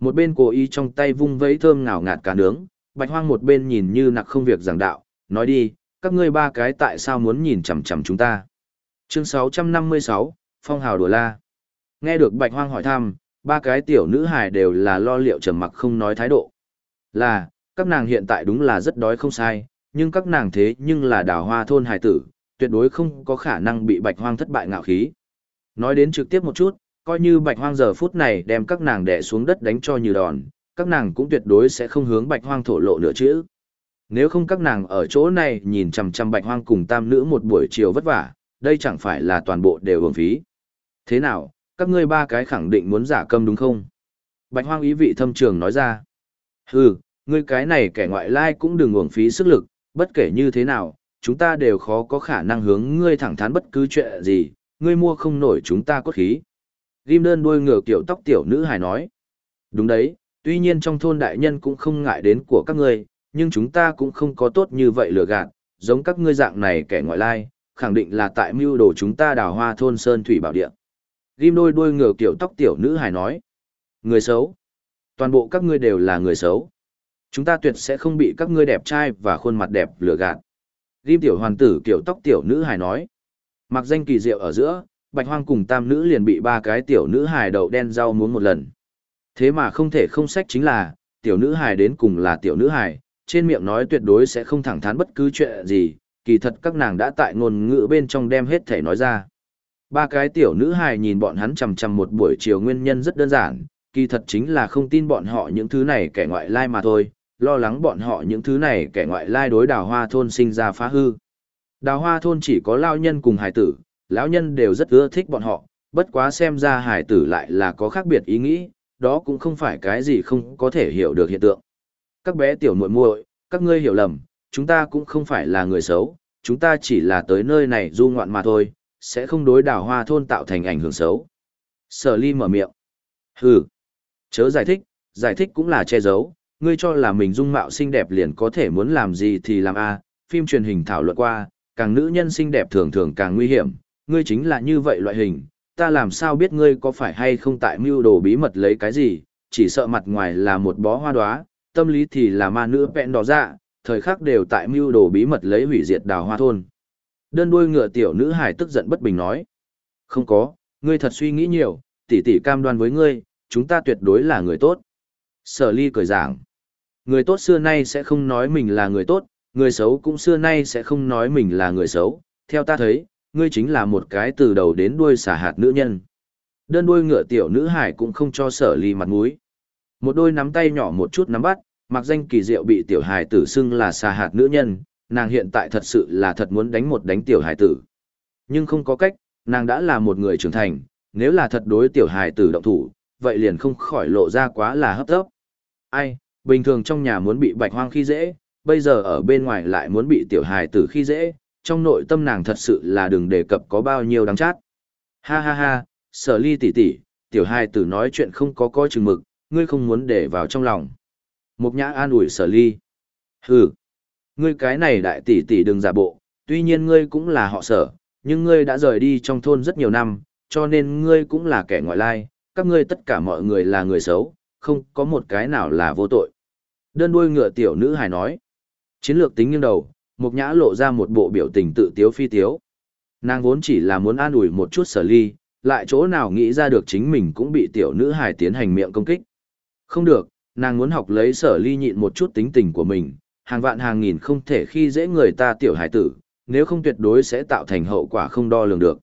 Một bên cố ý trong tay vung vẫy thơm ngào ngạt cá nướng, bạch hoang một bên nhìn như nặc không việc giảng đạo, nói đi, các ngươi ba cái tại sao muốn nhìn chằm chằm chúng ta. Chương 656, Phong hào đùa la. Nghe được bạch hoang hỏi thăm, ba cái tiểu nữ hài đều là lo liệu trầm mặc không nói thái độ. Là, các nàng hiện tại đúng là rất đói không sai, nhưng các nàng thế nhưng là đào hoa thôn hài tử, tuyệt đối không có khả năng bị bạch hoang thất bại ngạo khí. Nói đến trực tiếp một chút, coi như bạch hoang giờ phút này đem các nàng đè xuống đất đánh cho như đòn, các nàng cũng tuyệt đối sẽ không hướng bạch hoang thổ lộ nữa chứ. Nếu không các nàng ở chỗ này nhìn chằm chằm bạch hoang cùng tam nữ một buổi chiều vất vả, đây chẳng phải là toàn bộ đều hưởng phí. Thế nào, các ngươi ba cái khẳng định muốn giả câm đúng không? Bạch hoang ý vị thâm trường nói ra. Hừ, ngươi cái này kẻ ngoại lai cũng đừng uổng phí sức lực, bất kể như thế nào, chúng ta đều khó có khả năng hướng ngươi thẳng thắn bất cứ chuyện gì, ngươi mua không nổi chúng ta cốt khí. Ghim đơn đuôi ngựa kiểu tóc tiểu nữ hài nói. Đúng đấy, tuy nhiên trong thôn đại nhân cũng không ngại đến của các ngươi, nhưng chúng ta cũng không có tốt như vậy lừa gạt, giống các ngươi dạng này kẻ ngoại lai, khẳng định là tại mưu đồ chúng ta đào hoa thôn sơn thủy bảo địa. Ghim đôi đuôi ngựa kiểu tóc tiểu nữ hài nói. Người xấu. Toàn bộ các ngươi đều là người xấu. Chúng ta tuyệt sẽ không bị các ngươi đẹp trai và khuôn mặt đẹp lừa gạt. Ghim tiểu hoàn tử kiểu tóc tiểu nữ hài nói. Mặc danh kỳ diệu ở giữa, bạch hoang cùng tam nữ liền bị ba cái tiểu nữ hài đậu đen rau muốn một lần. Thế mà không thể không sách chính là, tiểu nữ hài đến cùng là tiểu nữ hài, trên miệng nói tuyệt đối sẽ không thẳng thắn bất cứ chuyện gì, kỳ thật các nàng đã tại ngôn ngữ bên trong đem hết thể nói ra. Ba cái tiểu nữ hài nhìn bọn hắn chằm chằm một buổi chiều nguyên nhân rất đơn giản, kỳ thật chính là không tin bọn họ những thứ này kẻ ngoại lai mà thôi, lo lắng bọn họ những thứ này kẻ ngoại lai đối đào hoa thôn sinh ra phá hư. Đào hoa thôn chỉ có lao nhân cùng hải tử, lão nhân đều rất ưa thích bọn họ, bất quá xem ra hải tử lại là có khác biệt ý nghĩ, đó cũng không phải cái gì không có thể hiểu được hiện tượng. Các bé tiểu muội muội, các ngươi hiểu lầm, chúng ta cũng không phải là người xấu, chúng ta chỉ là tới nơi này du ngoạn mà thôi, sẽ không đối đảo hoa thôn tạo thành ảnh hưởng xấu. Sở ly mở miệng. Hừ. Chớ giải thích, giải thích cũng là che giấu, ngươi cho là mình dung mạo xinh đẹp liền có thể muốn làm gì thì làm a phim truyền hình thảo luận qua, càng nữ nhân xinh đẹp thường thường càng nguy hiểm, ngươi chính là như vậy loại hình, ta làm sao biết ngươi có phải hay không tại mưu đồ bí mật lấy cái gì, chỉ sợ mặt ngoài là một bó hoa đóa, tâm lý thì là ma nữ vẹn đỏ dạ, thời khắc đều tại mưu đồ bí mật lấy hủy diệt đào hoa thôn. Đơn đuôi ngựa tiểu nữ hải tức giận bất bình nói. Không có, ngươi thật suy nghĩ nhiều, tỷ tỷ cam đoan với ngươi, chúng ta tuyệt đối là người tốt. Sở ly cười giảng. Người tốt xưa nay sẽ không nói mình là người tốt, người xấu cũng xưa nay sẽ không nói mình là người xấu. Theo ta thấy, ngươi chính là một cái từ đầu đến đuôi xả hạt nữ nhân. Đơn đuôi ngựa tiểu nữ hải cũng không cho sở ly mặt mũi. Một đôi nắm tay nhỏ một chút nắm bắt, mặc danh kỳ diệu bị tiểu hải tử xưng là xà hạt nữ nhân, nàng hiện tại thật sự là thật muốn đánh một đánh tiểu hải tử. Nhưng không có cách, nàng đã là một người trưởng thành, nếu là thật đối tiểu hải tử động thủ, vậy liền không khỏi lộ ra quá là hấp tấp. Ai, bình thường trong nhà muốn bị bạch hoang khi dễ, bây giờ ở bên ngoài lại muốn bị tiểu hải tử khi dễ, trong nội tâm nàng thật sự là đừng đề cập có bao nhiêu đáng chát. Ha ha ha, sở ly tỷ tỷ, tiểu hải tử nói chuyện không có coi chừng mực, ngươi không muốn để vào trong lòng. Mục nhã an ủi sở ly. Hừ, ngươi cái này đại tỷ tỷ đừng giả bộ, tuy nhiên ngươi cũng là họ sở, nhưng ngươi đã rời đi trong thôn rất nhiều năm, cho nên ngươi cũng là kẻ ngoại lai, các ngươi tất cả mọi người là người xấu, không có một cái nào là vô tội. Đơn đuôi ngựa tiểu nữ hài nói. Chiến lược tính nghiêng đầu, mục nhã lộ ra một bộ biểu tình tự tiếu phi tiếu. Nàng vốn chỉ là muốn an ủi một chút sở ly, lại chỗ nào nghĩ ra được chính mình cũng bị tiểu nữ hài tiến hành miệng công kích. Không được, nàng muốn học lấy sở ly nhịn một chút tính tình của mình, hàng vạn hàng nghìn không thể khi dễ người ta tiểu hải tử, nếu không tuyệt đối sẽ tạo thành hậu quả không đo lường được.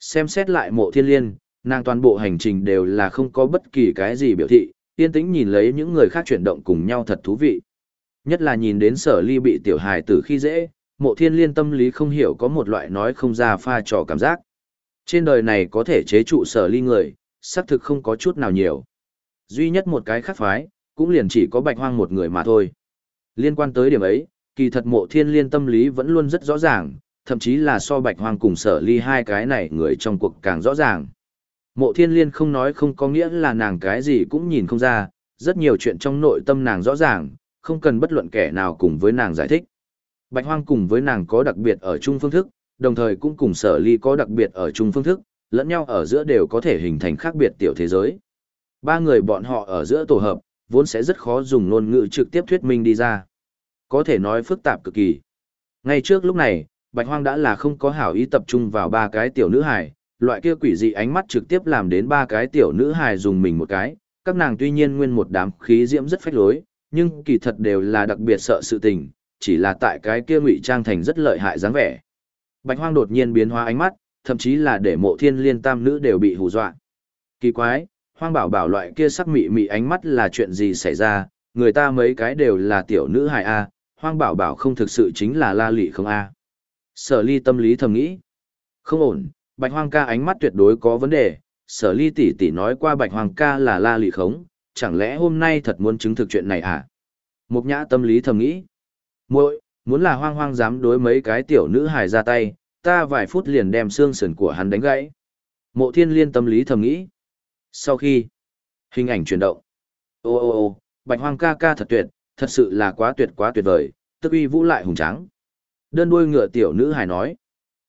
Xem xét lại mộ thiên liên, nàng toàn bộ hành trình đều là không có bất kỳ cái gì biểu thị, yên tĩnh nhìn lấy những người khác chuyển động cùng nhau thật thú vị. Nhất là nhìn đến sở ly bị tiểu hài tử khi dễ, mộ thiên liên tâm lý không hiểu có một loại nói không ra pha trò cảm giác. Trên đời này có thể chế trụ sở ly người, xác thực không có chút nào nhiều. Duy nhất một cái khác phái, cũng liền chỉ có bạch hoang một người mà thôi. Liên quan tới điểm ấy, kỳ thật mộ thiên liên tâm lý vẫn luôn rất rõ ràng, thậm chí là so bạch hoang cùng sở ly hai cái này người trong cuộc càng rõ ràng. Mộ thiên liên không nói không có nghĩa là nàng cái gì cũng nhìn không ra, rất nhiều chuyện trong nội tâm nàng rõ ràng, không cần bất luận kẻ nào cùng với nàng giải thích. Bạch hoang cùng với nàng có đặc biệt ở chung phương thức, đồng thời cũng cùng sở ly có đặc biệt ở chung phương thức, lẫn nhau ở giữa đều có thể hình thành khác biệt tiểu thế giới. Ba người bọn họ ở giữa tổ hợp, vốn sẽ rất khó dùng ngôn ngữ trực tiếp thuyết minh đi ra. Có thể nói phức tạp cực kỳ. Ngay trước lúc này, Bạch Hoang đã là không có hảo ý tập trung vào ba cái tiểu nữ hài, loại kia quỷ dị ánh mắt trực tiếp làm đến ba cái tiểu nữ hài dùng mình một cái, các nàng tuy nhiên nguyên một đám khí diễm rất phách lối, nhưng kỳ thật đều là đặc biệt sợ sự tình, chỉ là tại cái kia ngụy trang thành rất lợi hại dáng vẻ. Bạch Hoang đột nhiên biến hóa ánh mắt, thậm chí là để mộ thiên liên tam nữ đều bị hù dọa. Kỳ quái, hoang bảo bảo loại kia sắc mị mị ánh mắt là chuyện gì xảy ra, người ta mấy cái đều là tiểu nữ hài A, hoang bảo bảo không thực sự chính là la lị không A. Sở ly tâm lý thầm nghĩ. Không ổn, bạch hoang ca ánh mắt tuyệt đối có vấn đề, sở ly tỷ tỷ nói qua bạch hoang ca là la lị khống, chẳng lẽ hôm nay thật muốn chứng thực chuyện này à? Mục nhã tâm lý thầm nghĩ. muội muốn là hoang hoang dám đối mấy cái tiểu nữ hài ra tay, ta vài phút liền đem xương sườn của hắn đánh gãy. Mộ thiên liên tâm lý thầm nghĩ. Sau khi hình ảnh chuyển động, ô ô ô, bạch hoang ca ca thật tuyệt, thật sự là quá tuyệt quá tuyệt vời, tức uy vũ lại hùng tráng. Đơn đuôi ngựa tiểu nữ hài nói,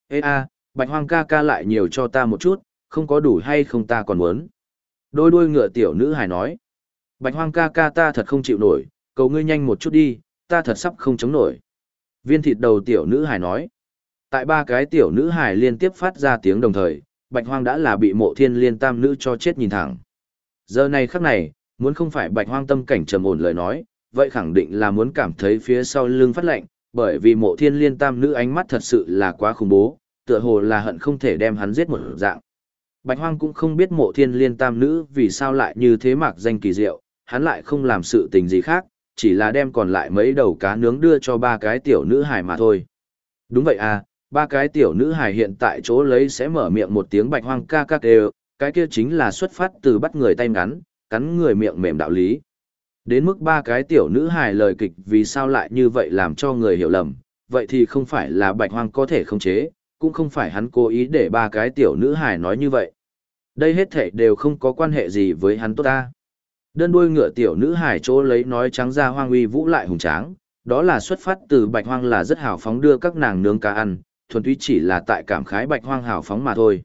ê a, bạch hoang ca ca lại nhiều cho ta một chút, không có đủ hay không ta còn muốn. Đôi đuôi ngựa tiểu nữ hài nói, bạch hoang ca ca ta thật không chịu nổi, cầu ngươi nhanh một chút đi, ta thật sắp không chống nổi. Viên thịt đầu tiểu nữ hài nói, tại ba cái tiểu nữ hài liên tiếp phát ra tiếng đồng thời, bạch hoang đã là bị mộ thiên liên tam nữ cho chết nhìn thẳng. Giờ này khắc này, muốn không phải bạch hoang tâm cảnh trầm ổn lời nói, vậy khẳng định là muốn cảm thấy phía sau lưng phát lạnh, bởi vì mộ thiên liên tam nữ ánh mắt thật sự là quá khủng bố, tựa hồ là hận không thể đem hắn giết một dạng. Bạch Hoang cũng không biết mộ thiên liên tam nữ vì sao lại như thế mạc danh kỳ diệu, hắn lại không làm sự tình gì khác, chỉ là đem còn lại mấy đầu cá nướng đưa cho ba cái tiểu nữ hài mà thôi. Đúng vậy à, ba cái tiểu nữ hài hiện tại chỗ lấy sẽ mở miệng một tiếng bạch hoang ca ca đều, cái kia chính là xuất phát từ bắt người tay ngắn, cắn người miệng mềm đạo lý. Đến mức ba cái tiểu nữ hài lời kịch vì sao lại như vậy làm cho người hiểu lầm, vậy thì không phải là bạch hoang có thể không chế, cũng không phải hắn cố ý để ba cái tiểu nữ hài nói như vậy. Đây hết thảy đều không có quan hệ gì với hắn tốt ta. Đơn đuôi ngựa tiểu nữ hài chỗ lấy nói trắng ra hoang uy vũ lại hùng tráng, đó là xuất phát từ bạch hoang là rất hào phóng đưa các nàng nướng cá ăn, thuần túy chỉ là tại cảm khái bạch hoang hào phóng mà thôi.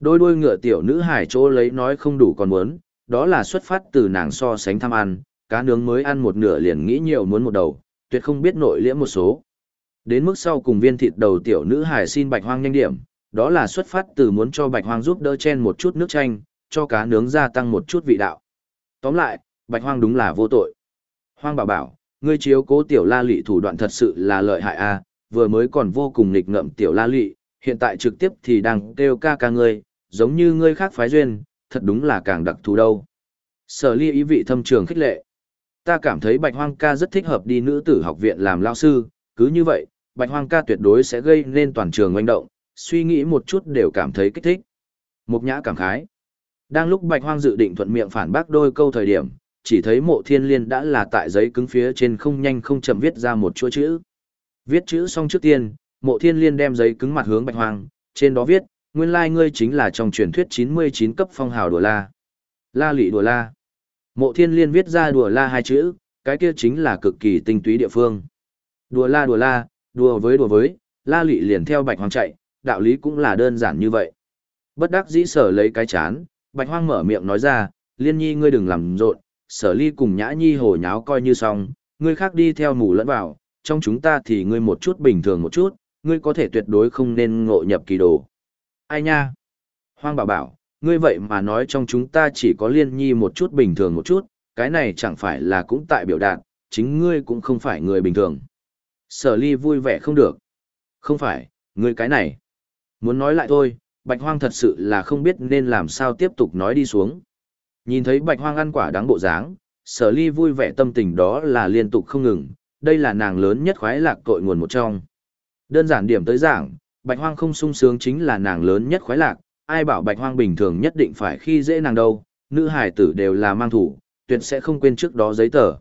Đôi đuôi ngựa tiểu nữ hải chỗ lấy nói không đủ còn muốn, đó là xuất phát từ nàng so sánh tham ăn, cá nướng mới ăn một nửa liền nghĩ nhiều muốn một đầu, tuyệt không biết nội liễm một số. Đến mức sau cùng viên thịt đầu tiểu nữ hải xin bạch hoang nhanh điểm, đó là xuất phát từ muốn cho bạch hoang giúp đỡ chen một chút nước chanh, cho cá nướng gia tăng một chút vị đạo. Tóm lại, bạch hoang đúng là vô tội. Hoang bảo bảo, ngươi chiếu cố tiểu la lị thủ đoạn thật sự là lợi hại a, vừa mới còn vô cùng nghịch ngợm tiểu la lị, hiện tại trực tiếp thì đang kêu ca ca ngươi, giống như ngươi khác phái duyên, thật đúng là càng đặc thù đâu. Sở ly ý vị thâm trường khích lệ. Ta cảm thấy bạch hoang ca rất thích hợp đi nữ tử học viện làm lao sư, cứ như vậy, bạch hoang ca tuyệt đối sẽ gây nên toàn trường oanh động, suy nghĩ một chút đều cảm thấy kích thích. Mục nhã cảm khái. Đang lúc bạch hoang dự định thuận miệng phản bác đôi câu thời điểm, chỉ thấy mộ thiên liên đã là tại giấy cứng phía trên không nhanh không chậm viết ra một chuỗi chữ. Viết chữ xong trước tiên, mộ thiên liên đem giấy cứng mặt hướng bạch hoang, trên đó viết, nguyên lai ngươi chính là trong truyền thuyết 99 cấp phong hào đùa la. La lị đùa la. Mộ thiên liên viết ra đùa la hai chữ, cái kia chính là cực kỳ tinh túy địa phương. Đùa la đùa la, đùa với đùa với, la lị liền theo bạch hoang chạy, đạo lý cũng là đơn giản như vậy. Bất đắc dĩ sở lấy cái chán, bạch hoang mở miệng nói ra, liên nhi ngươi đừng làm rộn, sở ly cùng nhã nhi hồ nháo coi như xong, ngươi khác đi theo mù lẫn vào, trong chúng ta thì ngươi một chút bình thường một chút, ngươi có thể tuyệt đối không nên ngộ nhập kỳ đồ. Ai nha? Hoang bảo bảo, ngươi vậy mà nói trong chúng ta chỉ có liên nhi một chút bình thường một chút, cái này chẳng phải là cũng tại biểu đạt, chính ngươi cũng không phải người bình thường. Sở ly vui vẻ không được. Không phải, ngươi cái này. Muốn nói lại thôi, bạch hoang thật sự là không biết nên làm sao tiếp tục nói đi xuống. Nhìn thấy bạch hoang ăn quả đáng bộ dáng, sở ly vui vẻ tâm tình đó là liên tục không ngừng, đây là nàng lớn nhất khoái lạc cội nguồn một trong. Đơn giản điểm tới giảng, bạch hoang không sung sướng chính là nàng lớn nhất khoái lạc, ai bảo bạch hoang bình thường nhất định phải khi dễ nàng đâu, nữ hải tử đều là mang thủ, tuyệt sẽ không quên trước đó giấy tờ.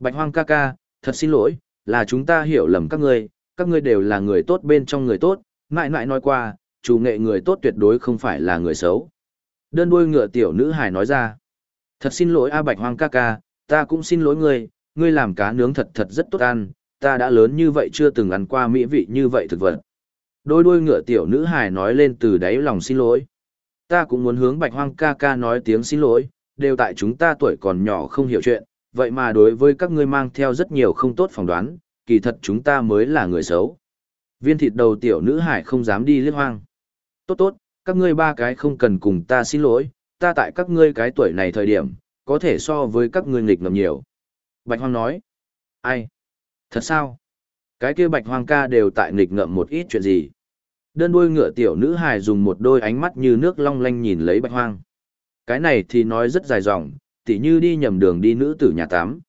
Bạch hoang ca ca, thật xin lỗi, là chúng ta hiểu lầm các ngươi, các ngươi đều là người tốt bên trong người tốt, ngại ngại nói qua, chủ nghệ người tốt tuyệt đối không phải là người xấu. Đơn đuôi ngựa tiểu nữ Hải nói ra. Thật xin lỗi A Bạch Hoang ca ca, ta cũng xin lỗi ngươi, ngươi làm cá nướng thật thật rất tốt ăn, ta đã lớn như vậy chưa từng ăn qua mỹ vị như vậy thực vật. Đôi đuôi ngựa tiểu nữ hài nói lên từ đáy lòng xin lỗi. Ta cũng muốn hướng Bạch Hoang ca ca nói tiếng xin lỗi, đều tại chúng ta tuổi còn nhỏ không hiểu chuyện, vậy mà đối với các ngươi mang theo rất nhiều không tốt phỏng đoán, kỳ thật chúng ta mới là người xấu. Viên thịt đầu tiểu nữ hải không dám đi liếc hoang. Tốt tốt, các ngươi ba cái không cần cùng ta xin lỗi, ta tại các ngươi cái tuổi này thời điểm, có thể so với các ngươi nghịch ngầm nhiều. Bạch Hoang nói, ai? Thật sao? Cái kia Bạch Hoang ca đều tại nghịch ngợm một ít chuyện gì? Đơn đuôi ngựa tiểu nữ hài dùng một đôi ánh mắt như nước long lanh nhìn lấy Bạch Hoang. Cái này thì nói rất dài dòng, tỉ như đi nhầm đường đi nữ tử nhà tám.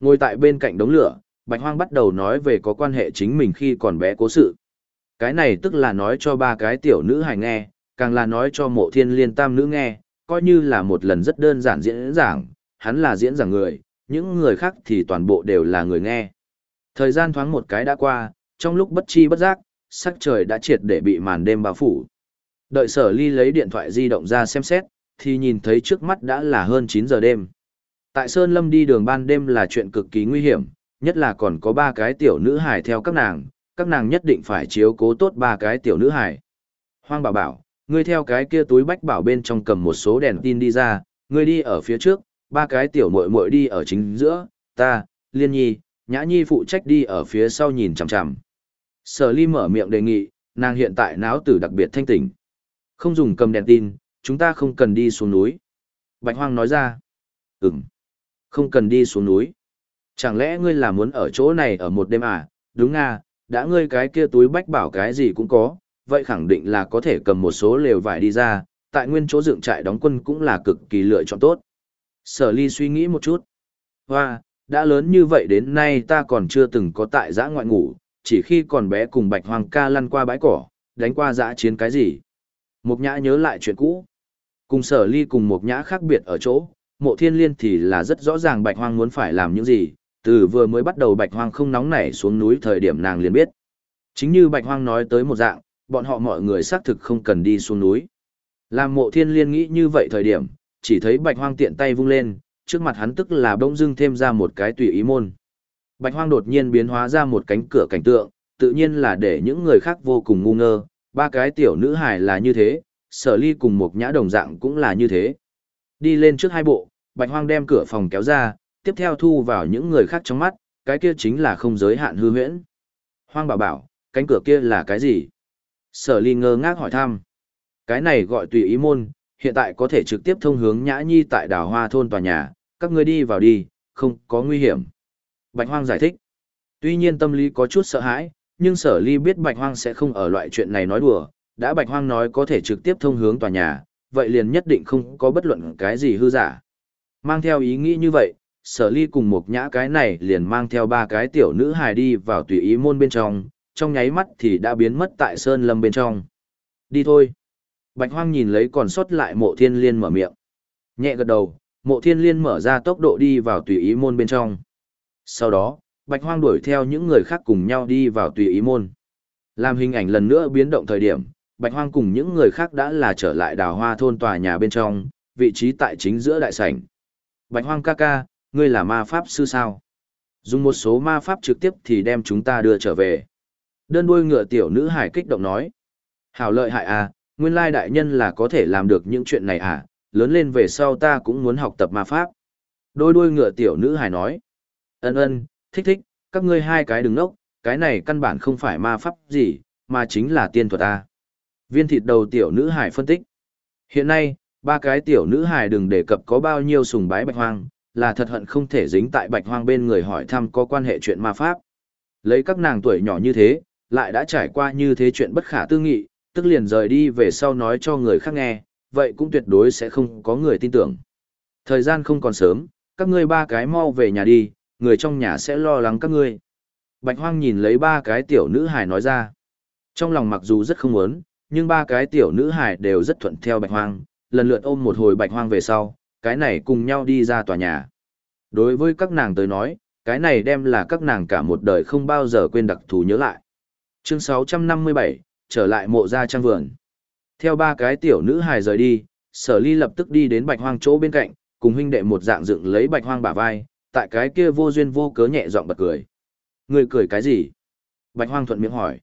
Ngồi tại bên cạnh đống lửa, Bạch Hoang bắt đầu nói về có quan hệ chính mình khi còn bé cố sự. Cái này tức là nói cho ba cái tiểu nữ hài nghe, càng là nói cho mộ thiên liên tam nữ nghe, coi như là một lần rất đơn giản diễn giảng, hắn là diễn giảng người, những người khác thì toàn bộ đều là người nghe. Thời gian thoáng một cái đã qua, trong lúc bất chi bất giác, sắc trời đã triệt để bị màn đêm bao phủ. Đợi sở ly lấy điện thoại di động ra xem xét, thì nhìn thấy trước mắt đã là hơn 9 giờ đêm. Tại Sơn Lâm đi đường ban đêm là chuyện cực kỳ nguy hiểm, nhất là còn có ba cái tiểu nữ hài theo các nàng, các nàng nhất định phải chiếu cố tốt ba cái tiểu nữ hài. Hoang bảo bảo, ngươi theo cái kia túi bách bảo bên trong cầm một số đèn tin đi ra, ngươi đi ở phía trước, ba cái tiểu muội muội đi ở chính giữa, ta, Liên Nhi, Nhã Nhi phụ trách đi ở phía sau nhìn chằm chằm. Sở Ly mở miệng đề nghị, nàng hiện tại não tử đặc biệt thanh tỉnh. Không dùng cầm đèn tin, chúng ta không cần đi xuống núi. Bạch Hoang nói ra. Ừm. Không cần đi xuống núi. Chẳng lẽ ngươi là muốn ở chỗ này ở một đêm à? Đúng à, đã ngươi cái kia túi bách bảo cái gì cũng có, vậy khẳng định là có thể cầm một số lều vải đi ra, tại nguyên chỗ dựng trại đóng quân cũng là cực kỳ lựa chọn tốt. Sở ly suy nghĩ một chút. Hoa, đã lớn như vậy đến nay ta còn chưa từng có tại giã ngoại ngủ, chỉ khi còn bé cùng bạch hoàng ca lăn qua bãi cỏ, đánh qua giã chiến cái gì. Mục nhã nhớ lại chuyện cũ. Cùng sở ly cùng mục nhã khác biệt ở chỗ, mộ thiên liên thì là rất rõ ràng bạch hoang muốn phải làm những gì, từ vừa mới bắt đầu bạch hoang không nóng nảy xuống núi thời điểm nàng liền biết. Chính như bạch hoang nói tới một dạng, bọn họ mọi người xác thực không cần đi xuống núi. Làm mộ thiên liên nghĩ như vậy thời điểm, chỉ thấy bạch hoang tiện tay vung lên, trước mặt hắn tức là bỗng dưng thêm ra một cái tùy ý môn. Bạch hoang đột nhiên biến hóa ra một cánh cửa cảnh tượng, tự nhiên là để những người khác vô cùng ngu ngơ, ba cái tiểu nữ hài là như thế, sở ly cùng một nhã đồng dạng cũng là như thế. Đi lên trước hai bộ, bạch hoang đem cửa phòng kéo ra, tiếp theo thu vào những người khác trong mắt, cái kia chính là không giới hạn hư huyễn. Hoang bảo bảo, cánh cửa kia là cái gì? Sở ly ngơ ngác hỏi thăm. Cái này gọi tùy ý môn, hiện tại có thể trực tiếp thông hướng nhã nhi tại đảo hoa thôn tòa nhà, các ngươi đi vào đi, không có nguy hiểm. Bạch hoang giải thích. Tuy nhiên tâm lý có chút sợ hãi, nhưng sở ly biết bạch hoang sẽ không ở loại chuyện này nói đùa, đã bạch hoang nói có thể trực tiếp thông hướng tòa nhà, vậy liền nhất định không có bất luận cái gì hư giả. Mang theo ý nghĩ như vậy, sở ly cùng một nhã cái này liền mang theo ba cái tiểu nữ hài đi vào tùy ý môn bên trong, trong nháy mắt thì đã biến mất tại sơn lâm bên trong. Đi thôi. Bạch hoang nhìn lấy còn sót lại mộ thiên liên mở miệng. Nhẹ gật đầu, mộ thiên liên mở ra tốc độ đi vào tùy ý môn bên trong. Sau đó, bạch hoang đuổi theo những người khác cùng nhau đi vào tùy ý môn. Làm hình ảnh lần nữa biến động thời điểm, bạch hoang cùng những người khác đã là trở lại đào hoa thôn tòa nhà bên trong, vị trí tại chính giữa đại sảnh. Bạch hoang ca ca, ngươi là ma pháp sư sao? Dùng một số ma pháp trực tiếp thì đem chúng ta đưa trở về. Đơn đuôi ngựa tiểu nữ hải kích động nói. Hảo lợi hại à, nguyên lai đại nhân là có thể làm được những chuyện này à, lớn lên về sau ta cũng muốn học tập ma pháp. Đôi đuôi ngựa tiểu nữ hài nói. Ân ân, thích thích, các ngươi hai cái đừng nốc, cái này căn bản không phải ma pháp gì, mà chính là tiên thuật à. Viên thịt đầu tiểu nữ hài phân tích. Hiện nay, ba cái tiểu nữ hài đừng đề cập có bao nhiêu sùng bái bạch hoang, là thật hận không thể dính tại bạch hoang bên người hỏi thăm có quan hệ chuyện ma pháp. Lấy các nàng tuổi nhỏ như thế, lại đã trải qua như thế chuyện bất khả tư nghị, tức liền rời đi về sau nói cho người khác nghe, vậy cũng tuyệt đối sẽ không có người tin tưởng. Thời gian không còn sớm, các ngươi ba cái mau về nhà đi, người trong nhà sẽ lo lắng các ngươi. Bạch hoang nhìn lấy ba cái tiểu nữ hài nói ra. Trong lòng mặc dù rất không muốn, nhưng ba cái tiểu nữ hài đều rất thuận theo bạch hoang, lần lượt ôm một hồi bạch hoang về sau, cái này cùng nhau đi ra tòa nhà. Đối với các nàng tới nói, cái này đem là các nàng cả một đời không bao giờ quên đặc thù nhớ lại. Chương 657, trở lại mộ gia trang vườn. Theo ba cái tiểu nữ hài rời đi, sở ly lập tức đi đến bạch hoang chỗ bên cạnh, cùng huynh đệ một dạng dựng lấy bạch hoang bả vai, tại cái kia vô duyên vô cớ nhẹ giọng bật cười. Người cười cái gì? Bạch hoang thuận miệng hỏi.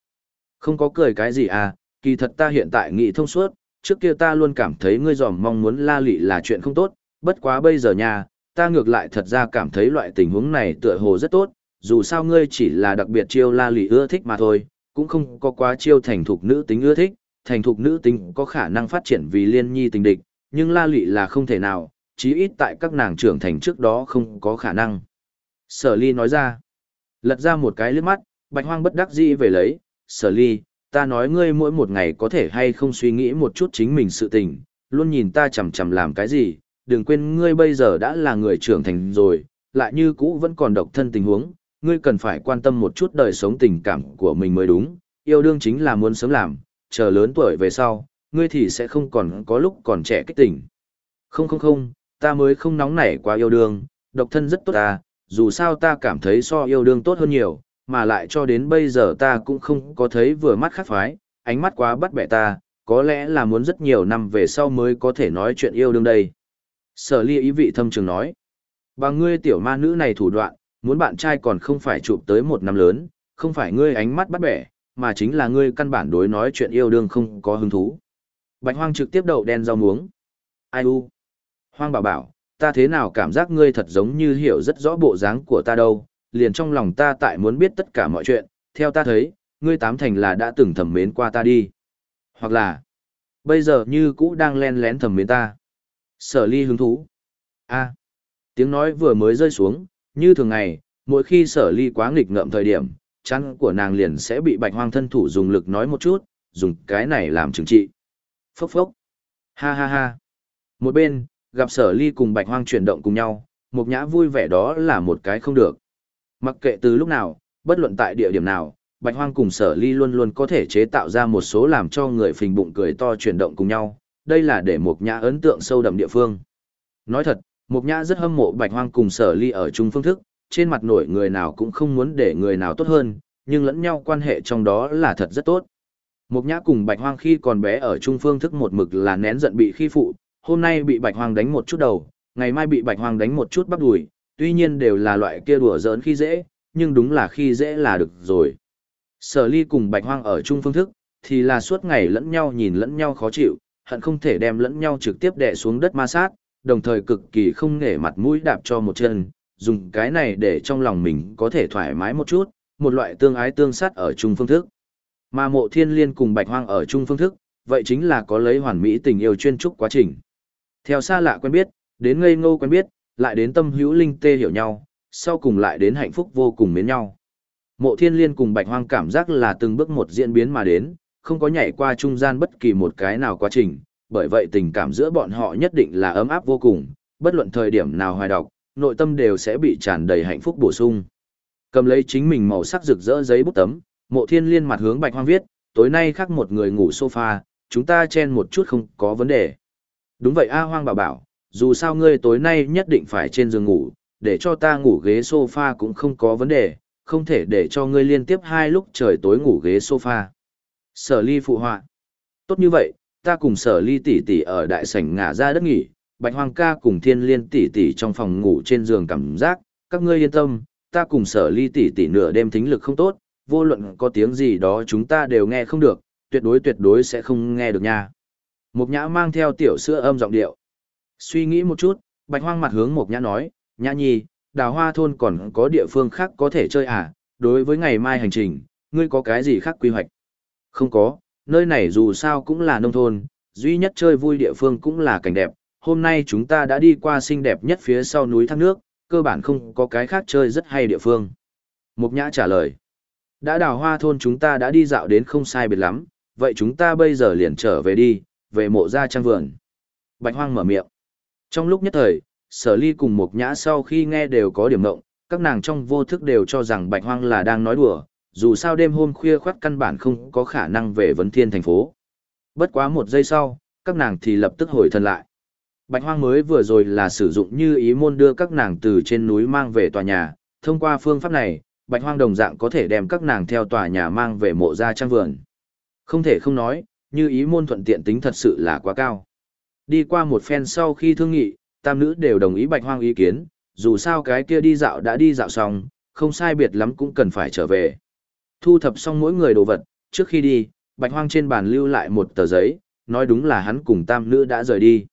Không có cười cái gì à, kỳ thật ta hiện tại nghĩ thông suốt, trước kia ta luôn cảm thấy ngươi dòm mong muốn la lị là chuyện không tốt, bất quá bây giờ nha, ta ngược lại thật ra cảm thấy loại tình huống này tựa hồ rất tốt, dù sao ngươi chỉ là đặc biệt chiêu la lị ưa thích mà thôi, cũng không có quá chiêu thành thục nữ tính ưa thích, thành thục nữ tính có khả năng phát triển vì liên nhi tình địch, nhưng la lị là không thể nào, chí ít tại các nàng trưởng thành trước đó không có khả năng. Sở ly nói ra, lật ra một cái lướt mắt, bạch hoang bất đắc dĩ về lấy, sở ly, ta nói ngươi mỗi một ngày có thể hay không suy nghĩ một chút chính mình sự tình, luôn nhìn ta chằm chằm làm cái gì, đừng quên ngươi bây giờ đã là người trưởng thành rồi, lại như cũ vẫn còn độc thân tình huống, ngươi cần phải quan tâm một chút đời sống tình cảm của mình mới đúng, yêu đương chính là muốn sớm làm, chờ lớn tuổi về sau, ngươi thì sẽ không còn có lúc còn trẻ kích tỉnh. Không không không, ta mới không nóng nảy quá yêu đương, độc thân rất tốt ta, dù sao ta cảm thấy so yêu đương tốt hơn nhiều, mà lại cho đến bây giờ ta cũng không có thấy vừa mắt khác phái, ánh mắt quá bắt bẻ ta, có lẽ là muốn rất nhiều năm về sau mới có thể nói chuyện yêu đương đây. Sở ly ý vị thâm trường nói, bằng ngươi tiểu ma nữ này thủ đoạn, muốn bạn trai còn không phải chụp tới một năm lớn, không phải ngươi ánh mắt bắt bẻ, mà chính là ngươi căn bản đối nói chuyện yêu đương không có hứng thú. Bạch hoang trực tiếp đậu đen rau muống. Ai u? Hoang bảo bảo, ta thế nào cảm giác ngươi thật giống như hiểu rất rõ bộ dáng của ta đâu, liền trong lòng ta tại muốn biết tất cả mọi chuyện, theo ta thấy, ngươi tám thành là đã từng thầm mến qua ta đi. Hoặc là, bây giờ như cũ đang len lén thầm mến ta. Sở ly hứng thú. a tiếng nói vừa mới rơi xuống, như thường ngày, mỗi khi sở ly quá nghịch ngợm thời điểm, chăn của nàng liền sẽ bị bạch hoang thân thủ dùng lực nói một chút, dùng cái này làm chứng trị. Phốc phốc. Ha ha ha. Một bên, gặp sở ly cùng bạch hoang chuyển động cùng nhau, mục nhã vui vẻ đó là một cái không được. Mặc kệ từ lúc nào, bất luận tại địa điểm nào, bạch hoang cùng sở ly luôn luôn có thể chế tạo ra một số làm cho người phình bụng cười to chuyển động cùng nhau. Đây là để mục nhã ấn tượng sâu đậm địa phương. Nói thật, mục nhã rất hâm mộ bạch hoang cùng sở ly ở chung phương thức, trên mặt nổi người nào cũng không muốn để người nào tốt hơn, nhưng lẫn nhau quan hệ trong đó là thật rất tốt. Mục nhã cùng bạch hoang khi còn bé ở chung phương thức một mực là nén giận bị khi phụ, hôm nay bị bạch hoang đánh một chút đầu, ngày mai bị bạch hoang đánh một chút bắp đùi, tuy nhiên đều là loại kia đùa giỡn khi dễ, nhưng đúng là khi dễ là được rồi. Sở ly cùng bạch hoang ở chung phương thức, thì là suốt ngày lẫn nhau nhìn lẫn nhau khó chịu, hận không thể đem lẫn nhau trực tiếp đè xuống đất ma sát, đồng thời cực kỳ không nể mặt mũi đạp cho một chân, dùng cái này để trong lòng mình có thể thoải mái một chút, một loại tương ái tương sát ở chung phương thức. Mà mộ thiên liên cùng bạch hoang ở chung phương thức, vậy chính là có lấy hoàn mỹ tình yêu chuyên trúc quá trình. Theo xa lạ quen biết, đến ngây ngô quen biết, lại đến tâm hữu linh tê hiểu nhau, sau cùng lại đến hạnh phúc vô cùng mến nhau. Mộ thiên liên cùng bạch hoang cảm giác là từng bước một diễn biến mà đến, không có nhảy qua trung gian bất kỳ một cái nào quá trình, bởi vậy tình cảm giữa bọn họ nhất định là ấm áp vô cùng, bất luận thời điểm nào hoài đọc, nội tâm đều sẽ bị tràn đầy hạnh phúc bổ sung. Cầm lấy chính mình màu sắc rực rỡ giấy bút tấm, mộ thiên liên mặt hướng bạch hoang viết, tối nay khác một người ngủ sofa, chúng ta chen một chút không có vấn đề. Đúng vậy A hoang bảo bảo, dù sao ngươi tối nay nhất định phải trên giường ngủ, để cho ta ngủ ghế sofa cũng không có vấn đề, không thể để cho ngươi liên tiếp hai lúc trời tối ngủ ghế sofa. Sở ly phụ họa. Tốt như vậy, ta cùng sở ly tỷ tỷ ở đại sảnh ngả ra đất nghỉ, bạch hoang ca cùng thiên liên tỷ tỷ trong phòng ngủ trên giường cảm giác, các ngươi yên tâm, ta cùng sở ly tỷ tỷ nửa đêm thính lực không tốt, vô luận có tiếng gì đó chúng ta đều nghe không được, tuyệt đối tuyệt đối sẽ không nghe được nha. Mục nhã mang theo tiểu sữa âm giọng điệu. Suy nghĩ một chút, bạch hoang mặt hướng mục nhã nói, nhã nhi, đào hoa thôn còn có địa phương khác có thể chơi à, đối với ngày mai hành trình, ngươi có cái gì khác quy hoạch? Không có, nơi này dù sao cũng là nông thôn, duy nhất chơi vui địa phương cũng là cảnh đẹp, hôm nay chúng ta đã đi qua xinh đẹp nhất phía sau núi thác nước, cơ bản không có cái khác chơi rất hay địa phương. Mục nhã trả lời, đã đào hoa thôn chúng ta đã đi dạo đến không sai biệt lắm, vậy chúng ta bây giờ liền trở về đi, về mộ gia trang vườn. Bạch hoang mở miệng. Trong lúc nhất thời, sở ly cùng mục nhã sau khi nghe đều có điểm mộng, các nàng trong vô thức đều cho rằng bạch hoang là đang nói đùa, dù sao đêm hôm khuya khoát căn bản không có khả năng về vấn thiên thành phố. Bất quá một giây sau, các nàng thì lập tức hồi thần lại. Bạch hoang mới vừa rồi là sử dụng như ý môn đưa các nàng từ trên núi mang về tòa nhà, thông qua phương pháp này, bạch hoang đồng dạng có thể đem các nàng theo tòa nhà mang về mộ gia trang vườn. Không thể không nói, như ý môn thuận tiện tính thật sự là quá cao. Đi qua một phen sau khi thương nghị, tam nữ đều đồng ý bạch hoang ý kiến, dù sao cái kia đi dạo đã đi dạo xong, không sai biệt lắm cũng cần phải trở về. Thu thập xong mỗi người đồ vật, trước khi đi, bạch hoang trên bàn lưu lại một tờ giấy, nói đúng là hắn cùng tam nữ đã rời đi.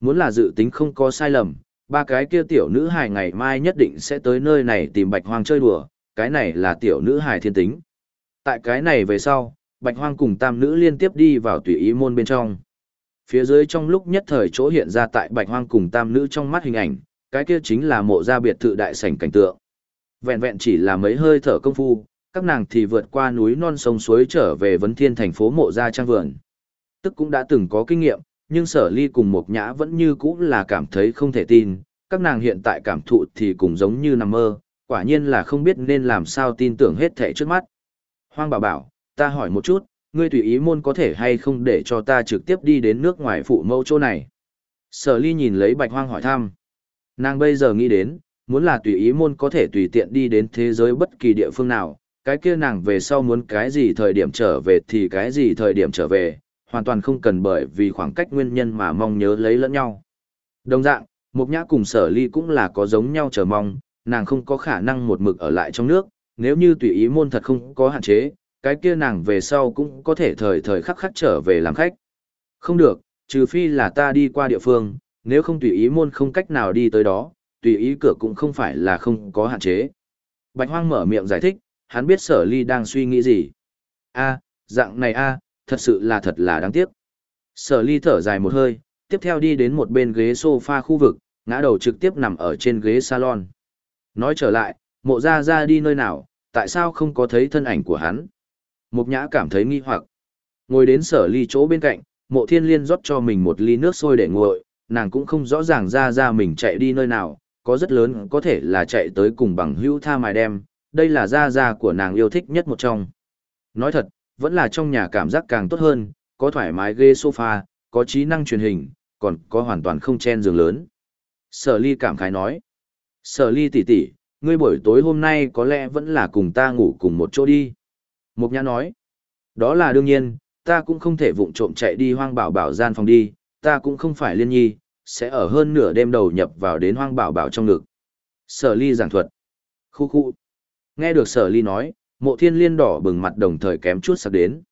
Muốn là dự tính không có sai lầm, ba cái kia tiểu nữ hài ngày mai nhất định sẽ tới nơi này tìm bạch hoang chơi đùa, cái này là tiểu nữ hài thiên tính. Tại cái này về sau, bạch hoang cùng tam nữ liên tiếp đi vào tùy ý môn bên trong. Phía dưới trong lúc nhất thời chỗ hiện ra tại bạch hoang cùng tam nữ trong mắt hình ảnh, cái kia chính là mộ gia biệt thự đại sảnh cảnh tượng. Vẹn vẹn chỉ là mấy hơi thở công phu, các nàng thì vượt qua núi non sông suối trở về vấn thiên thành phố mộ gia trang vườn. Tức cũng đã từng có kinh nghiệm, nhưng sở ly cùng mộc nhã vẫn như cũ là cảm thấy không thể tin, các nàng hiện tại cảm thụ thì cũng giống như nằm mơ, quả nhiên là không biết nên làm sao tin tưởng hết thảy trước mắt. Hoang bảo bảo, ta hỏi một chút, ngươi tùy ý môn có thể hay không để cho ta trực tiếp đi đến nước ngoài phụ mẫu chỗ này. Sở ly nhìn lấy bạch hoang hỏi thăm. Nàng bây giờ nghĩ đến, muốn là tùy ý môn có thể tùy tiện đi đến thế giới bất kỳ địa phương nào, cái kia nàng về sau muốn cái gì thời điểm trở về thì cái gì thời điểm trở về, hoàn toàn không cần bởi vì khoảng cách nguyên nhân mà mong nhớ lấy lẫn nhau. Đồng dạng, Mộc Nhã cùng Sở Ly cũng là có giống nhau chờ mong, nàng không có khả năng một mực ở lại trong nước, nếu như tùy ý môn thật không có hạn chế, cái kia nàng về sau cũng có thể thời thời khắc khắc trở về làm khách. Không được, trừ phi là ta đi qua địa phương, nếu không tùy ý môn không cách nào đi tới đó, tùy ý cửa cũng không phải là không có hạn chế. Bạch Hoang mở miệng giải thích, hắn biết sở ly đang suy nghĩ gì. a dạng này a thật sự là thật là đáng tiếc. Sở ly thở dài một hơi, tiếp theo đi đến một bên ghế sofa khu vực, ngã đầu trực tiếp nằm ở trên ghế salon. Nói trở lại, mộ ra ra đi nơi nào, tại sao không có thấy thân ảnh của hắn? Mục nhã cảm thấy nghi hoặc. Ngồi đến sở ly chỗ bên cạnh, mộ thiên liên rót cho mình một ly nước sôi để nguội, nàng cũng không rõ ràng ra ra mình chạy đi nơi nào, có rất lớn có thể là chạy tới cùng bằng hữu tha mài đem, đây là gia gia của nàng yêu thích nhất một trong. Nói thật, vẫn là trong nhà cảm giác càng tốt hơn, có thoải mái ghế sofa, có trí năng truyền hình, còn có hoàn toàn không chen giường lớn. Sở ly cảm khái nói. Sở ly tỷ tỷ, ngươi buổi tối hôm nay có lẽ vẫn là cùng ta ngủ cùng một chỗ đi. Mục nhã nói. Đó là đương nhiên, ta cũng không thể vụng trộm chạy đi hoang bảo bảo gian phòng đi, ta cũng không phải liên nhi, sẽ ở hơn nửa đêm đầu nhập vào đến hoang bảo bảo trong ngực. Sở ly giảng thuật. Khu khu. Nghe được sở ly nói, mộ thiên liên đỏ bừng mặt đồng thời kém chút sắp đến.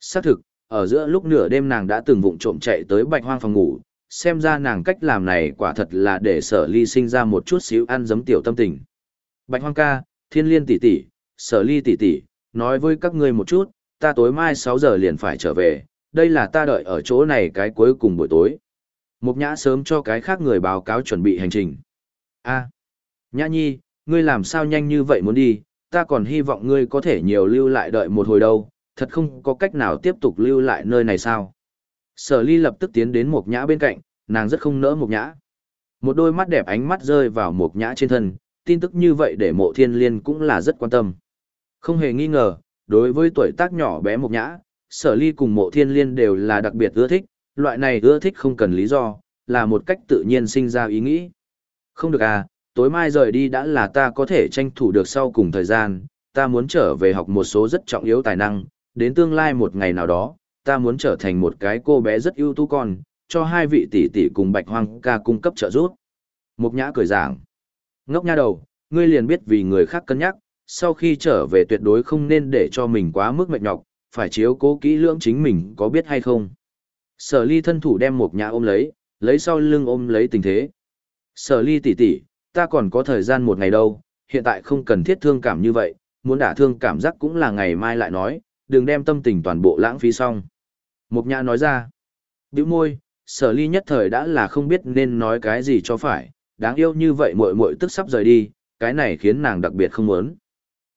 Xác thực, ở giữa lúc nửa đêm nàng đã từng vụng trộm chạy tới bạch hoang phòng ngủ, xem ra nàng cách làm này quả thật là để sở ly sinh ra một chút xíu ăn giấm tiểu tâm tình. Bạch hoang ca, thiên liên tỷ tỷ, sở ly tỷ tỷ, nói với các ngươi một chút, ta tối mai 6 giờ liền phải trở về, đây là ta đợi ở chỗ này cái cuối cùng buổi tối. Mục nhã sớm cho cái khác người báo cáo chuẩn bị hành trình. a nhã nhi, ngươi làm sao nhanh như vậy muốn đi, ta còn hy vọng ngươi có thể nhiều lưu lại đợi một hồi đâu, thật không có cách nào tiếp tục lưu lại nơi này sao. Sở ly lập tức tiến đến một nhã bên cạnh, nàng rất không nỡ một nhã. Một đôi mắt đẹp ánh mắt rơi vào một nhã trên thân, tin tức như vậy để mộ thiên liên cũng là rất quan tâm. Không hề nghi ngờ, đối với tuổi tác nhỏ bé một nhã, sở ly cùng mộ thiên liên đều là đặc biệt ưa thích, loại này ưa thích không cần lý do, là một cách tự nhiên sinh ra ý nghĩ. Không được à, tối mai rời đi đã là ta có thể tranh thủ được sau cùng thời gian, ta muốn trở về học một số rất trọng yếu tài năng, đến tương lai một ngày nào đó, ta muốn trở thành một cái cô bé rất ưu tú con, cho hai vị tỷ tỷ cùng bạch hoang ca cung cấp trợ giúp. Mục nhã cười giảng. Ngốc nha đầu, ngươi liền biết vì người khác cân nhắc, sau khi trở về tuyệt đối không nên để cho mình quá mức mệt nhọc, phải chiếu cố kỹ lưỡng chính mình có biết hay không. Sở ly thân thủ đem Mục nhã ôm lấy, lấy sau lưng ôm lấy tình thế. Sở ly tỷ tỷ, ta còn có thời gian một ngày đâu, hiện tại không cần thiết thương cảm như vậy, muốn đả thương cảm giác cũng là ngày mai lại nói, đừng đem tâm tình toàn bộ lãng phí xong. Mục nhã nói ra, bĩu môi, sở ly nhất thời đã là không biết nên nói cái gì cho phải, đáng yêu như vậy muội muội tức sắp rời đi, cái này khiến nàng đặc biệt không muốn.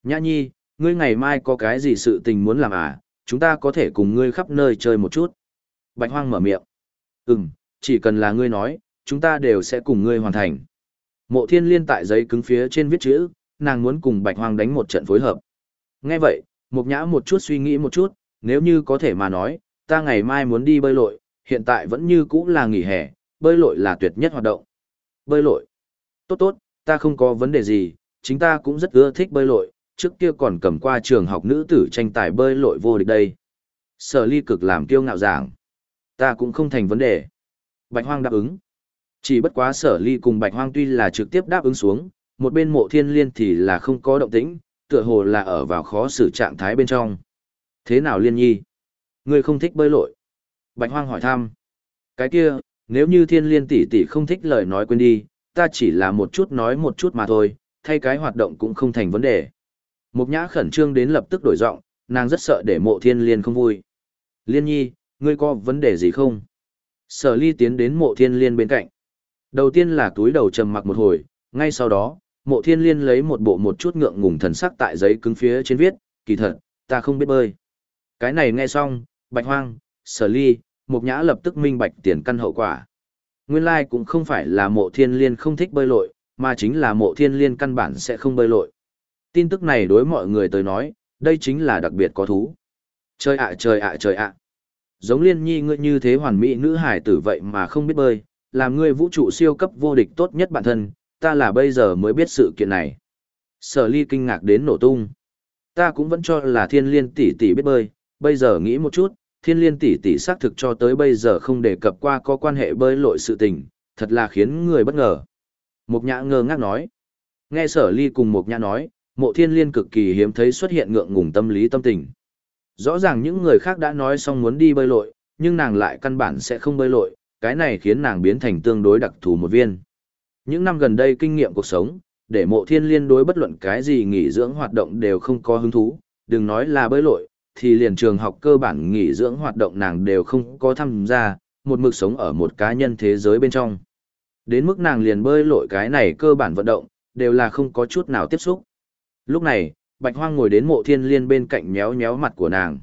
Nhã nhi, ngươi ngày mai có cái gì sự tình muốn làm à, chúng ta có thể cùng ngươi khắp nơi chơi một chút. Bạch hoang mở miệng. Ừm, chỉ cần là ngươi nói, chúng ta đều sẽ cùng ngươi hoàn thành. Mộ thiên liên tại giấy cứng phía trên viết chữ, nàng muốn cùng bạch hoang đánh một trận phối hợp. Nghe vậy, mục nhã một chút suy nghĩ một chút, nếu như có thể mà nói, ta ngày mai muốn đi bơi lội, hiện tại vẫn như cũ là nghỉ hè, bơi lội là tuyệt nhất hoạt động. Bơi lội. Tốt tốt, ta không có vấn đề gì, chính ta cũng rất ưa thích bơi lội, trước kia còn cầm qua trường học nữ tử tranh tài bơi lội vô địch đây. Sở ly cực làm kiêu ngạo giảng. Ta cũng không thành vấn đề. Bạch hoang đáp ứng. Chỉ bất quá sở ly cùng bạch hoang tuy là trực tiếp đáp ứng xuống, một bên mộ thiên liên thì là không có động tĩnh, tựa hồ là ở vào khó xử trạng thái bên trong. Thế nào liên nhi? Ngươi không thích bơi lội? Bạch hoang hỏi thăm. Cái kia, nếu như thiên liên tỷ tỷ không thích lời nói quên đi, ta chỉ là một chút nói một chút mà thôi, thay cái hoạt động cũng không thành vấn đề. Mục nhã khẩn trương đến lập tức đổi giọng, nàng rất sợ để mộ thiên liên không vui. Liên nhi, ngươi có vấn đề gì không? Sở ly tiến đến mộ thiên liên bên cạnh. Đầu tiên là túi đầu trầm mặc một hồi, ngay sau đó, mộ thiên liên lấy một bộ một chút ngượng ngùng thần sắc tại giấy cứng phía trên viết, kỳ thật, ta không biết bơi. Cái này nghe xong, bạch hoang, sở ly, mục nhã lập tức minh bạch tiền căn hậu quả. Nguyên lai like cũng không phải là mộ thiên liên không thích bơi lội, mà chính là mộ thiên liên căn bản sẽ không bơi lội. Tin tức này đối mọi người tới nói, đây chính là đặc biệt có thú. Trời ạ trời ạ trời ạ. Giống liên nhi ngươi như thế hoàn mỹ nữ hải tử vậy mà không biết bơi, làm ngươi vũ trụ siêu cấp vô địch tốt nhất bản thân, ta là bây giờ mới biết sự kiện này. Sở ly kinh ngạc đến nổ tung. Ta cũng vẫn cho là thiên liên tỷ tỷ biết bơi, bây giờ nghĩ một chút, thiên liên tỷ tỷ xác thực cho tới bây giờ không đề cập qua có quan hệ bơi lội sự tình, thật là khiến người bất ngờ. Mục nhã ngơ ngác nói. Nghe sở ly cùng mục nhã nói, Mộ thiên liên cực kỳ hiếm thấy xuất hiện ngượng ngùng tâm lý tâm tình. Rõ ràng những người khác đã nói xong muốn đi bơi lội, nhưng nàng lại căn bản sẽ không bơi lội, cái này khiến nàng biến thành tương đối đặc thù một viên. Những năm gần đây kinh nghiệm cuộc sống, để mộ thiên liên đối bất luận cái gì nghỉ dưỡng hoạt động đều không có hứng thú, đừng nói là bơi lội, thì liền trường học cơ bản nghỉ dưỡng hoạt động nàng đều không có tham gia, một mực sống ở một cá nhân thế giới bên trong. Đến mức nàng liền bơi lội cái này cơ bản vận động, đều là không có chút nào tiếp xúc. Lúc này, Bạch Hoang ngồi đến mộ thiên liên bên cạnh nhéo nhéo mặt của nàng.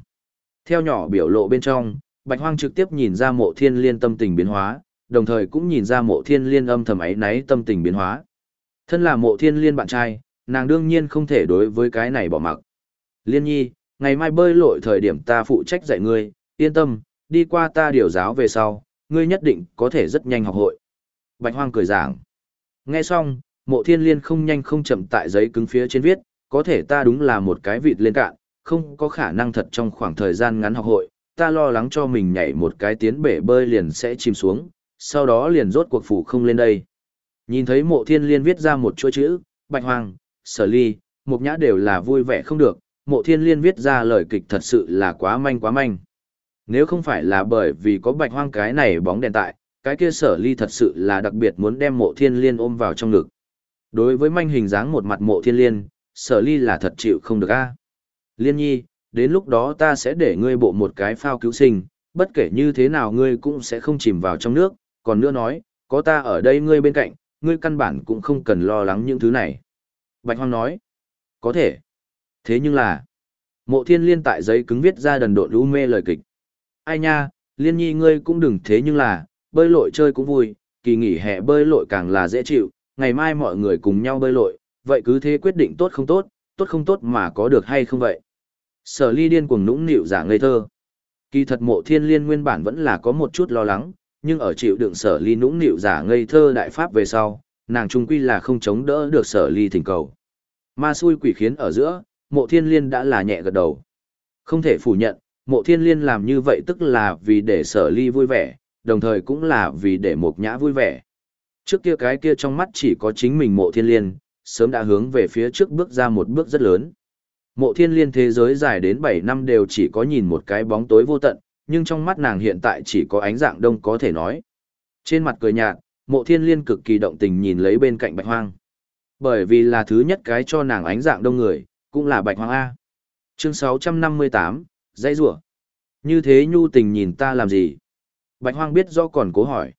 Theo nhỏ biểu lộ bên trong, Bạch Hoang trực tiếp nhìn ra mộ thiên liên tâm tình biến hóa, đồng thời cũng nhìn ra mộ thiên liên âm thầm ấy náy tâm tình biến hóa. Thân là mộ thiên liên bạn trai, nàng đương nhiên không thể đối với cái này bỏ mặc. Liên nhi, ngày mai bơi lội thời điểm ta phụ trách dạy ngươi, yên tâm, đi qua ta điều giáo về sau, ngươi nhất định có thể rất nhanh học hội. Bạch Hoang cười giảng. Nghe xong, mộ thiên liên không nhanh không chậm tại giấy cứng phía trên viết, có thể ta đúng là một cái vịt lên cạn, không có khả năng thật trong khoảng thời gian ngắn học hội, ta lo lắng cho mình nhảy một cái tiến bể bơi liền sẽ chìm xuống, sau đó liền rốt cuộc phủ không lên đây. Nhìn thấy mộ thiên liên viết ra một chuỗi chữ, Bạch Hoàng, Sở Ly, Mục Nhã đều là vui vẻ không được, mộ thiên liên viết ra lời kịch thật sự là quá manh quá manh. Nếu không phải là bởi vì có Bạch Hoang cái này bóng đèn tại, cái kia Sở Ly thật sự là đặc biệt muốn đem mộ thiên liên ôm vào trong ngực. Đối với manh hình dáng một mặt mộ thiên liên, Sở Ly là thật chịu không được a. Liên nhi, đến lúc đó ta sẽ để ngươi bộ một cái phao cứu sinh, bất kể như thế nào ngươi cũng sẽ không chìm vào trong nước, còn nữa nói, có ta ở đây ngươi bên cạnh, ngươi căn bản cũng không cần lo lắng những thứ này. Bạch Hoang nói, có thể. Thế nhưng là, mộ thiên liên tại giấy cứng viết ra đần độn lũ mê lời kịch. Ai nha, liên nhi ngươi cũng đừng thế nhưng là, bơi lội chơi cũng vui, kỳ nghỉ hè bơi lội càng là dễ chịu, ngày mai mọi người cùng nhau bơi lội, vậy cứ thế quyết định tốt không tốt, tốt không tốt mà có được hay không vậy. Sở ly điên cuồng nũng nịu giả ngây thơ. Kỳ thật mộ thiên liên nguyên bản vẫn là có một chút lo lắng, nhưng ở chịu đựng sở ly nũng nịu giả ngây thơ đại pháp về sau, nàng trung quy là không chống đỡ được sở ly thỉnh cầu. Ma xui quỷ khiến ở giữa, mộ thiên liên đã là nhẹ gật đầu. Không thể phủ nhận, mộ thiên liên làm như vậy tức là vì để sở ly vui vẻ, đồng thời cũng là vì để mộc nhã vui vẻ. Trước kia cái kia trong mắt chỉ có chính mình mộ thiên liên, sớm đã hướng về phía trước bước ra một bước rất lớn. Mộ thiên liên thế giới dài đến 7 năm đều chỉ có nhìn một cái bóng tối vô tận, nhưng trong mắt nàng hiện tại chỉ có ánh dạng đông có thể nói. Trên mặt cười nhạt, mộ thiên liên cực kỳ động tình nhìn lấy bên cạnh bạch hoang. Bởi vì là thứ nhất cái cho nàng ánh dạng đông người, cũng là bạch hoang A. Chương 658, dây rủa Như thế nhu tình nhìn ta làm gì? Bạch hoang biết rõ còn cố hỏi.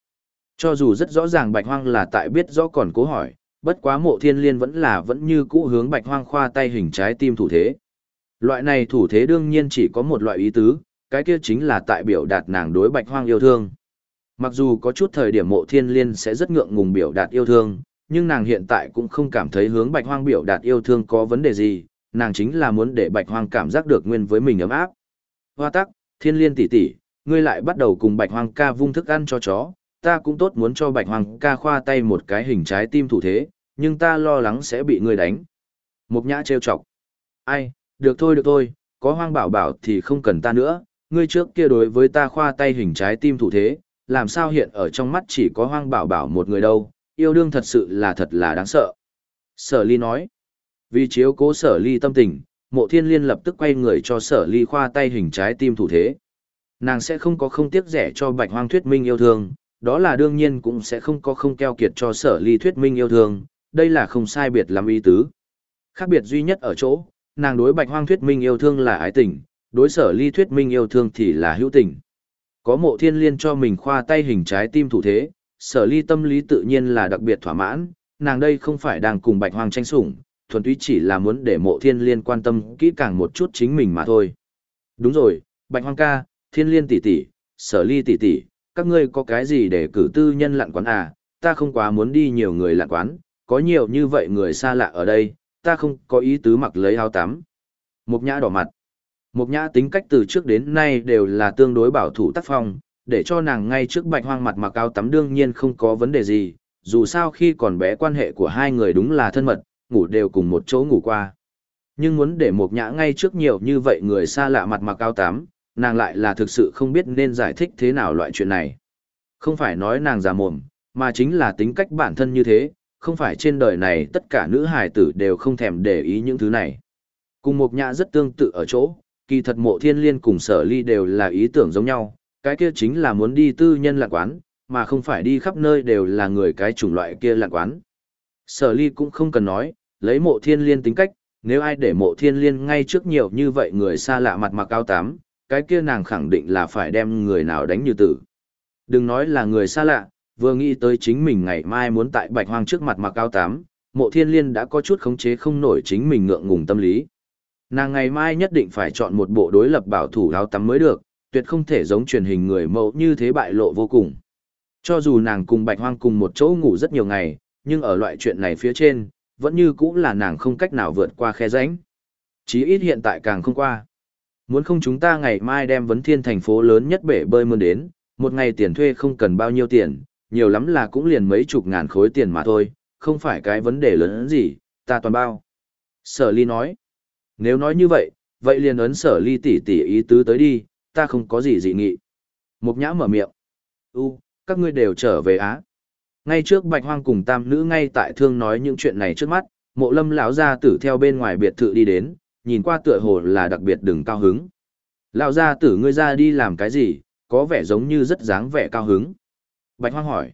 Cho dù rất rõ ràng bạch hoang là tại biết rõ còn cố hỏi, bất quá mộ thiên liên vẫn là vẫn như cũ hướng bạch hoang khoa tay hình trái tim thủ thế. Loại này thủ thế đương nhiên chỉ có một loại ý tứ, cái kia chính là tại biểu đạt nàng đối bạch hoang yêu thương. Mặc dù có chút thời điểm mộ thiên liên sẽ rất ngượng ngùng biểu đạt yêu thương, nhưng nàng hiện tại cũng không cảm thấy hướng bạch hoang biểu đạt yêu thương có vấn đề gì, nàng chính là muốn để bạch hoang cảm giác được nguyên với mình ấm áp. Hoa tắc, thiên liên tỷ tỷ, ngươi lại bắt đầu cùng bạch hoang ca vung thức ăn cho chó, ta cũng tốt muốn cho bạch hoang ca khoa tay một cái hình trái tim thủ thế, nhưng ta lo lắng sẽ bị ngươi đánh. Mục nhã trêu chọc. Ai, được thôi được thôi, có hoang bảo bảo thì không cần ta nữa, ngươi trước kia đối với ta khoa tay hình trái tim thủ thế, làm sao hiện ở trong mắt chỉ có hoang bảo bảo một người đâu, yêu đương thật sự là thật là đáng sợ. Sở ly nói. Vì chiếu cố sở ly tâm tình, mộ thiên liên lập tức quay người cho sở ly khoa tay hình trái tim thủ thế. Nàng sẽ không có không tiếc rẻ cho bạch hoang thuyết minh yêu thương, đó là đương nhiên cũng sẽ không có không keo kiệt cho sở ly thuyết minh yêu thương, đây là không sai biệt lắm ý tứ. Khác biệt duy nhất ở chỗ, nàng đối bạch hoang thuyết minh yêu thương là ái tình, đối sở ly thuyết minh yêu thương thì là hữu tình. Có mộ thiên liên cho mình khoa tay hình trái tim thủ thế, sở ly tâm lý tự nhiên là đặc biệt thỏa mãn, nàng đây không phải đang cùng bạch hoang tranh sủng, thuần túy chỉ là muốn để mộ thiên liên quan tâm kỹ càng một chút chính mình mà thôi. Đúng rồi, bạch hoang ca, thiên liên tỷ tỷ, sở ly tỷ tỷ, các ngươi có cái gì để cử tư nhân lặn quán à, ta không quá muốn đi nhiều người lặn quán, có nhiều như vậy người xa lạ ở đây, ta không có ý tứ mặc lấy áo tắm. Mục nhã đỏ mặt. Mục nhã tính cách từ trước đến nay đều là tương đối bảo thủ tác phong, để cho nàng ngay trước bạch hoang mặt mặc áo tắm đương nhiên không có vấn đề gì, dù sao khi còn bé quan hệ của hai người đúng là thân mật, ngủ đều cùng một chỗ ngủ qua. Nhưng muốn để mục nhã ngay trước nhiều như vậy người xa lạ mặt mặc áo tắm, nàng lại là thực sự không biết nên giải thích thế nào loại chuyện này. Không phải nói nàng già mồm, mà chính là tính cách bản thân như thế, không phải trên đời này tất cả nữ hài tử đều không thèm để ý những thứ này. Cùng một nhã rất tương tự ở chỗ, kỳ thật mộ thiên liên cùng sở ly đều là ý tưởng giống nhau, cái kia chính là muốn đi tư nhân lạc quán, mà không phải đi khắp nơi đều là người cái chủng loại kia lạc quán. Sở ly cũng không cần nói, lấy mộ thiên liên tính cách, nếu ai để mộ thiên liên ngay trước nhiều như vậy người xa lạ mặt mặc áo tám, cái kia nàng khẳng định là phải đem người nào đánh như tử. Đừng nói là người xa lạ, vừa nghĩ tới chính mình ngày mai muốn tại bạch hoang trước mặt mặc áo tám, mộ thiên liên đã có chút khống chế không nổi chính mình ngượng ngùng tâm lý. Nàng ngày mai nhất định phải chọn một bộ đối lập bảo thủ áo tắm mới được, tuyệt không thể giống truyền hình người mẫu như thế bại lộ vô cùng. Cho dù nàng cùng Bạch Hoang cùng một chỗ ngủ rất nhiều ngày, nhưng ở loại chuyện này phía trên, vẫn như cũng là nàng không cách nào vượt qua khe rãnh. Chí ít hiện tại càng không qua. Muốn không chúng ta ngày mai đem vấn thiên thành phố lớn nhất bể bơi mơn đến, một ngày tiền thuê không cần bao nhiêu tiền, nhiều lắm là cũng liền mấy chục ngàn khối tiền mà thôi, không phải cái vấn đề lớn gì, ta toàn bao. Sở ly nói, nếu nói như vậy, vậy liền ấn sở ly tỷ tỷ ý tứ tới đi, ta không có gì dị nghị. Mục nhã mở miệng. U, các ngươi đều trở về Á. Ngay trước bạch hoang cùng tam nữ ngay tại thương nói những chuyện này trước mắt, mộ lâm lão gia tử theo bên ngoài biệt thự đi đến, nhìn qua tựa hồ là đặc biệt đừng cao hứng. Lão gia tử ngươi ra đi làm cái gì, có vẻ giống như rất dáng vẻ cao hứng. Bạch hoang hỏi.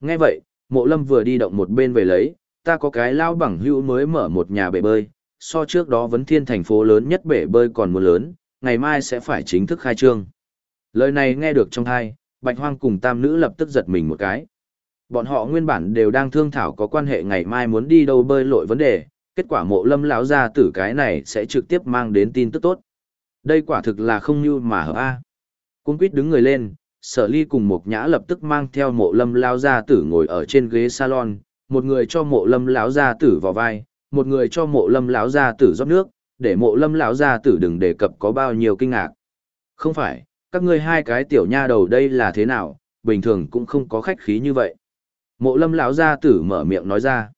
Nghe vậy, mộ lâm vừa đi động một bên về lấy, ta có cái lao bằng hữu mới mở một nhà bể bơi, so trước đó vấn thiên thành phố lớn nhất bể bơi còn một lớn, ngày mai sẽ phải chính thức khai trương. Lời này nghe được trong hai, bạch hoang cùng tam nữ lập tức giật mình một cái. Bọn họ nguyên bản đều đang thương thảo có quan hệ ngày mai muốn đi đâu bơi lội vấn đề, kết quả mộ lâm lão gia tử cái này sẽ trực tiếp mang đến tin tức tốt. Đây quả thực là không như mà hợp A. Cung quýt đứng người lên, sở ly cùng một nhã lập tức mang theo mộ lâm lão gia tử ngồi ở trên ghế salon, một người cho mộ lâm lão gia tử vào vai, một người cho mộ lâm lão gia tử rót nước, để mộ lâm lão gia tử đừng đề cập có bao nhiêu kinh ngạc. Không phải, các ngươi hai cái tiểu nha đầu đây là thế nào, bình thường cũng không có khách khí như vậy. Mộ lâm lão gia tử mở miệng nói ra.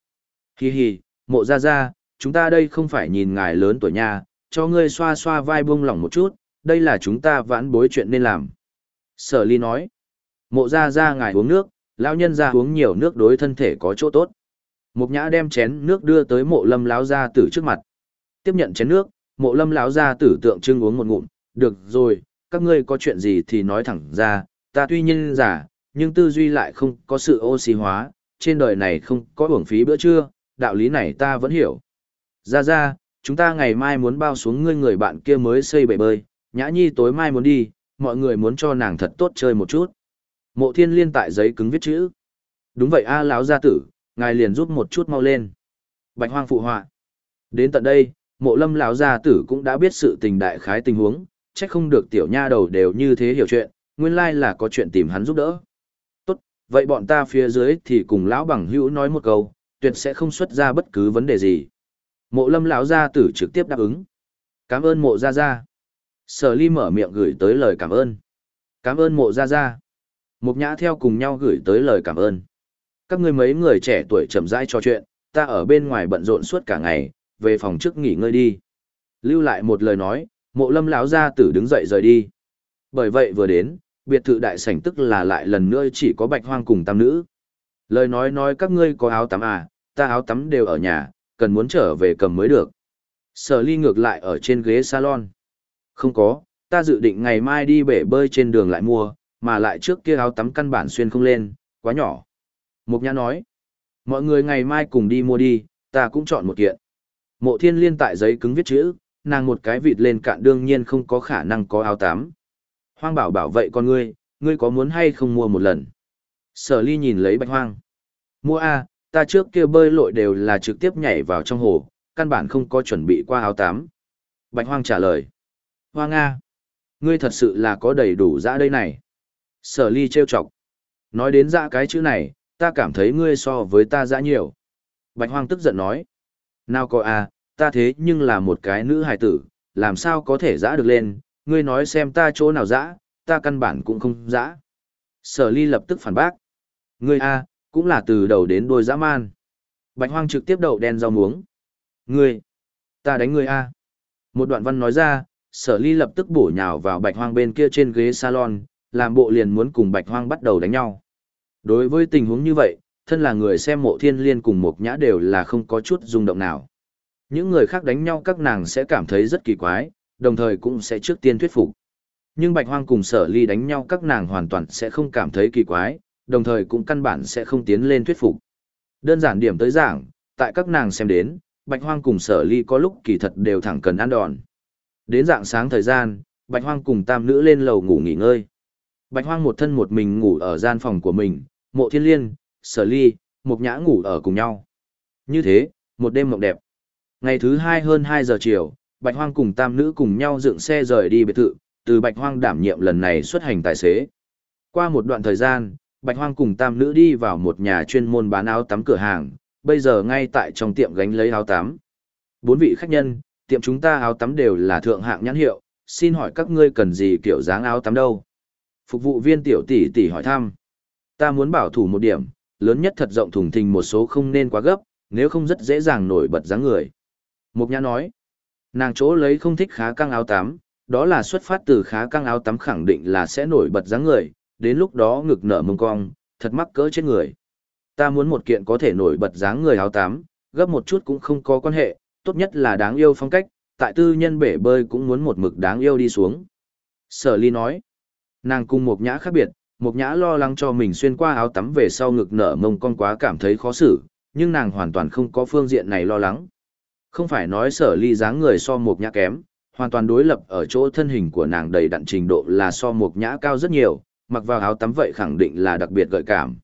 Hi hi, mộ gia gia, chúng ta đây không phải nhìn ngài lớn tuổi nha, cho ngươi xoa xoa vai buông lỏng một chút, đây là chúng ta vãn bối chuyện nên làm. Sở ly nói. Mộ gia gia ngài uống nước, lão nhân gia uống nhiều nước đối thân thể có chỗ tốt. Mục nhã đem chén nước đưa tới mộ lâm lão gia tử trước mặt. Tiếp nhận chén nước, mộ lâm lão gia tử tượng trưng uống một ngụm, được rồi, các ngươi có chuyện gì thì nói thẳng ra, ta tuy nhiên giả, nhưng tư duy lại không có sự oxy hóa, trên đời này không có uổng phí bữa trưa, đạo lý này ta vẫn hiểu. Ra ra, chúng ta ngày mai muốn bao xuống ngươi người bạn kia mới xây bể bơi, nhã nhi tối mai muốn đi, mọi người muốn cho nàng thật tốt chơi một chút. Mộ thiên liên tại giấy cứng viết chữ. Đúng vậy a lão gia tử, ngài liền giúp một chút mau lên. Bạch hoang phụ họa. Đến tận đây, mộ lâm lão gia tử cũng đã biết sự tình đại khái tình huống, chắc không được tiểu nha đầu đều như thế hiểu chuyện, nguyên lai là có chuyện tìm hắn giúp đỡ. Tốt, vậy bọn ta phía dưới thì cùng lão bằng hữu nói một câu, tuyệt sẽ không xuất ra bất cứ vấn đề gì. Mộ lâm lão gia tử trực tiếp đáp ứng. Cảm ơn mộ gia gia. Sở ly mở miệng gửi tới lời cảm ơn. Cảm ơn mộ gia gia. Mục nhã theo cùng nhau gửi tới lời cảm ơn. Các ngươi mấy người trẻ tuổi chậm rãi trò chuyện, ta ở bên ngoài bận rộn suốt cả ngày, về phòng trước nghỉ ngơi đi. Lưu lại một lời nói, mộ lâm lão gia tử đứng dậy rời đi. Bởi vậy vừa đến, biệt thự đại sảnh tức là lại lần nữa chỉ có bạch hoang cùng tam nữ. Lời nói nói các ngươi có áo tắm à, ta áo tắm đều ở nhà, cần muốn trở về cầm mới được. Sở ly ngược lại ở trên ghế salon. Không có, ta dự định ngày mai đi bể bơi trên đường lại mua, mà lại trước kia áo tắm căn bản xuyên không lên, quá nhỏ. Mục nhã nói, mọi người ngày mai cùng đi mua đi, ta cũng chọn một kiện. Mộ thiên liên tại giấy cứng viết chữ, nàng một cái vịt lên cạn đương nhiên không có khả năng có áo tắm. Hoang bảo bảo vậy con ngươi, ngươi có muốn hay không mua một lần? Sở ly nhìn lấy bạch hoang. Mua A, ta trước kia bơi lội đều là trực tiếp nhảy vào trong hồ, căn bản không có chuẩn bị qua áo tắm. Bạch hoang trả lời. Hoang A, ngươi thật sự là có đầy đủ dã đây này. Sở ly trêu chọc. Nói đến dã cái chữ này, ta cảm thấy ngươi so với ta dã nhiều. Bạch hoang tức giận nói. Nào có A, ta thế nhưng là một cái nữ hài tử, làm sao có thể dã được lên, ngươi nói xem ta chỗ nào dã, ta căn bản cũng không dã. Sở ly lập tức phản bác. Ngươi A, cũng là từ đầu đến đuôi dã man. Bạch hoang trực tiếp đậu đen rau muống. Ngươi, ta đánh ngươi A. Một đoạn văn nói ra, sở ly lập tức bổ nhào vào bạch hoang bên kia trên ghế salon, làm bộ liền muốn cùng bạch hoang bắt đầu đánh nhau. Đối với tình huống như vậy, thân là người xem mộ thiên liên cùng một nhã đều là không có chút rung động nào. Những người khác đánh nhau các nàng sẽ cảm thấy rất kỳ quái, đồng thời cũng sẽ trước tiên thuyết phục. Nhưng bạch hoang cùng sở ly đánh nhau các nàng hoàn toàn sẽ không cảm thấy kỳ quái, đồng thời cũng căn bản sẽ không tiến lên thuyết phục. Đơn giản điểm tới giảng, tại các nàng xem đến, bạch hoang cùng sở ly có lúc kỳ thật đều thẳng cần ăn đòn. Đến dạng sáng thời gian, bạch hoang cùng tam nữ lên lầu ngủ nghỉ ngơi. Bạch hoang một thân một mình ngủ ở gian phòng của mình, mộ thiên liên, sở ly, một nhã ngủ ở cùng nhau. Như thế, một đêm mộng đẹp. Ngày thứ hai hơn 2 giờ chiều, Bạch Hoang cùng tam nữ cùng nhau dựng xe rời đi biệt thự, từ Bạch Hoang đảm nhiệm lần này xuất hành tài xế. Qua một đoạn thời gian, Bạch Hoang cùng tam nữ đi vào một nhà chuyên môn bán áo tắm cửa hàng, bây giờ ngay tại trong tiệm gánh lấy áo tắm. Bốn vị khách nhân, tiệm chúng ta áo tắm đều là thượng hạng nhãn hiệu, xin hỏi các ngươi cần gì kiểu dáng áo tắm đâu? Phục vụ viên tiểu tỷ tỷ hỏi thăm. Ta muốn bảo thủ một điểm, lớn nhất thật rộng thùng thình một số không nên quá gấp, nếu không rất dễ dàng nổi bật dáng người. Mục Nhã nói, nàng chỗ lấy không thích khá căng áo tắm, đó là xuất phát từ khá căng áo tắm khẳng định là sẽ nổi bật dáng người, đến lúc đó ngực nở mông cong, thật mắc cỡ chết người. Ta muốn một kiện có thể nổi bật dáng người áo tắm, gấp một chút cũng không có quan hệ, tốt nhất là đáng yêu phong cách, tại tư nhân bể bơi cũng muốn một mực đáng yêu đi xuống. Sở ly nói, nàng cùng một nhã khác biệt, một nhã lo lắng cho mình xuyên qua áo tắm về sau ngực nở mông cong quá cảm thấy khó xử, nhưng nàng hoàn toàn không có phương diện này lo lắng. Không phải nói sở ly dáng người so một nhã kém, hoàn toàn đối lập ở chỗ thân hình của nàng đầy đặn trình độ là so một nhã cao rất nhiều, mặc vào áo tắm vậy khẳng định là đặc biệt gợi cảm.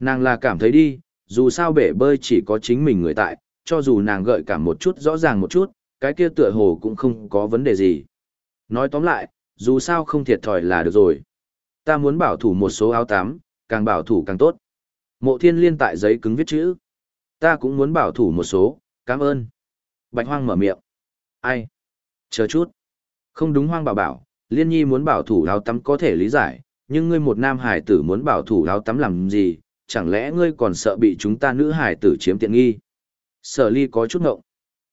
Nàng là cảm thấy đi, dù sao bể bơi chỉ có chính mình người tại, cho dù nàng gợi cảm một chút rõ ràng một chút, cái kia tựa hồ cũng không có vấn đề gì. Nói tóm lại, dù sao không thiệt thòi là được rồi. Ta muốn bảo thủ một số áo tắm, càng bảo thủ càng tốt. Mộ thiên liên tại giấy cứng viết chữ. Ta cũng muốn bảo thủ một số, cảm ơn. Bạch hoang mở miệng. Ai? Chờ chút. Không đúng hoang bảo bảo, liên nhi muốn bảo thủ áo tắm có thể lý giải, nhưng ngươi một nam hải tử muốn bảo thủ áo tắm làm gì, chẳng lẽ ngươi còn sợ bị chúng ta nữ hải tử chiếm tiện nghi? Sở ly có chút ngộng.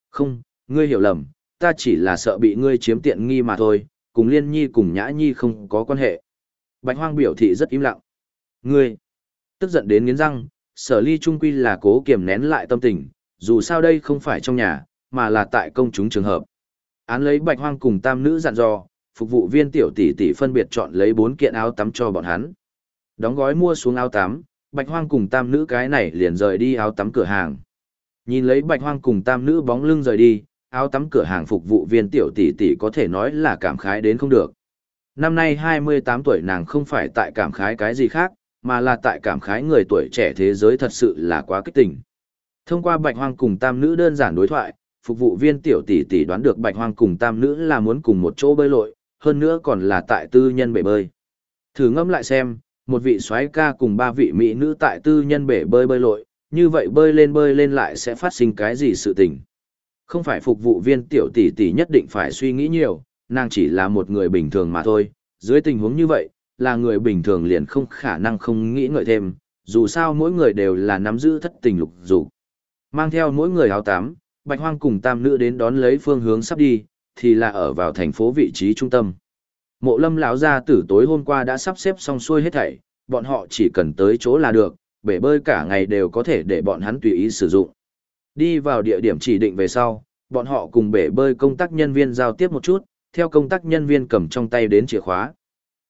Không, ngươi hiểu lầm, ta chỉ là sợ bị ngươi chiếm tiện nghi mà thôi, cùng liên nhi cùng nhã nhi không có quan hệ. Bạch hoang biểu thị rất im lặng. Ngươi, tức giận đến nghiến răng, sở ly trung quy là cố kiềm nén lại tâm tình, dù sao đây không phải trong nhà, mà là tại công chúng trường hợp. Án lấy bạch hoang cùng tam nữ dặn dò, phục vụ viên tiểu tỷ tỷ phân biệt chọn lấy bốn kiện áo tắm cho bọn hắn. Đóng gói mua xuống áo tắm, bạch hoang cùng tam nữ cái này liền rời đi áo tắm cửa hàng. Nhìn lấy bạch hoang cùng tam nữ bóng lưng rời đi, áo tắm cửa hàng phục vụ viên tiểu tỷ tỷ có thể nói là cảm khái đến không được. Năm nay 28 tuổi nàng không phải tại cảm khái cái gì khác, mà là tại cảm khái người tuổi trẻ thế giới thật sự là quá kích tình. Thông qua bạch hoang cùng tam nữ đơn giản đối thoại, phục vụ viên tiểu tỷ tỷ đoán được bạch hoang cùng tam nữ là muốn cùng một chỗ bơi lội, hơn nữa còn là tại tư nhân bể bơi. Thử ngẫm lại xem, một vị soái ca cùng ba vị mỹ nữ tại tư nhân bể bơi bơi lội, như vậy bơi lên bơi lên lại sẽ phát sinh cái gì sự tình. Không phải phục vụ viên tiểu tỷ tỷ nhất định phải suy nghĩ nhiều, nàng chỉ là một người bình thường mà thôi, dưới tình huống như vậy, là người bình thường liền không khả năng không nghĩ ngợi thêm, dù sao mỗi người đều là nắm giữ thất tình lục dục. Mang theo mỗi người áo tám, Bạch Hoang cùng tam nữ đến đón lấy phương hướng sắp đi, thì là ở vào thành phố vị trí trung tâm. Mộ lâm lão gia tử tối hôm qua đã sắp xếp xong xuôi hết thảy, bọn họ chỉ cần tới chỗ là được, bể bơi cả ngày đều có thể để bọn hắn tùy ý sử dụng. Đi vào địa điểm chỉ định về sau, bọn họ cùng bể bơi công tác nhân viên giao tiếp một chút, theo công tác nhân viên cầm trong tay đến chìa khóa.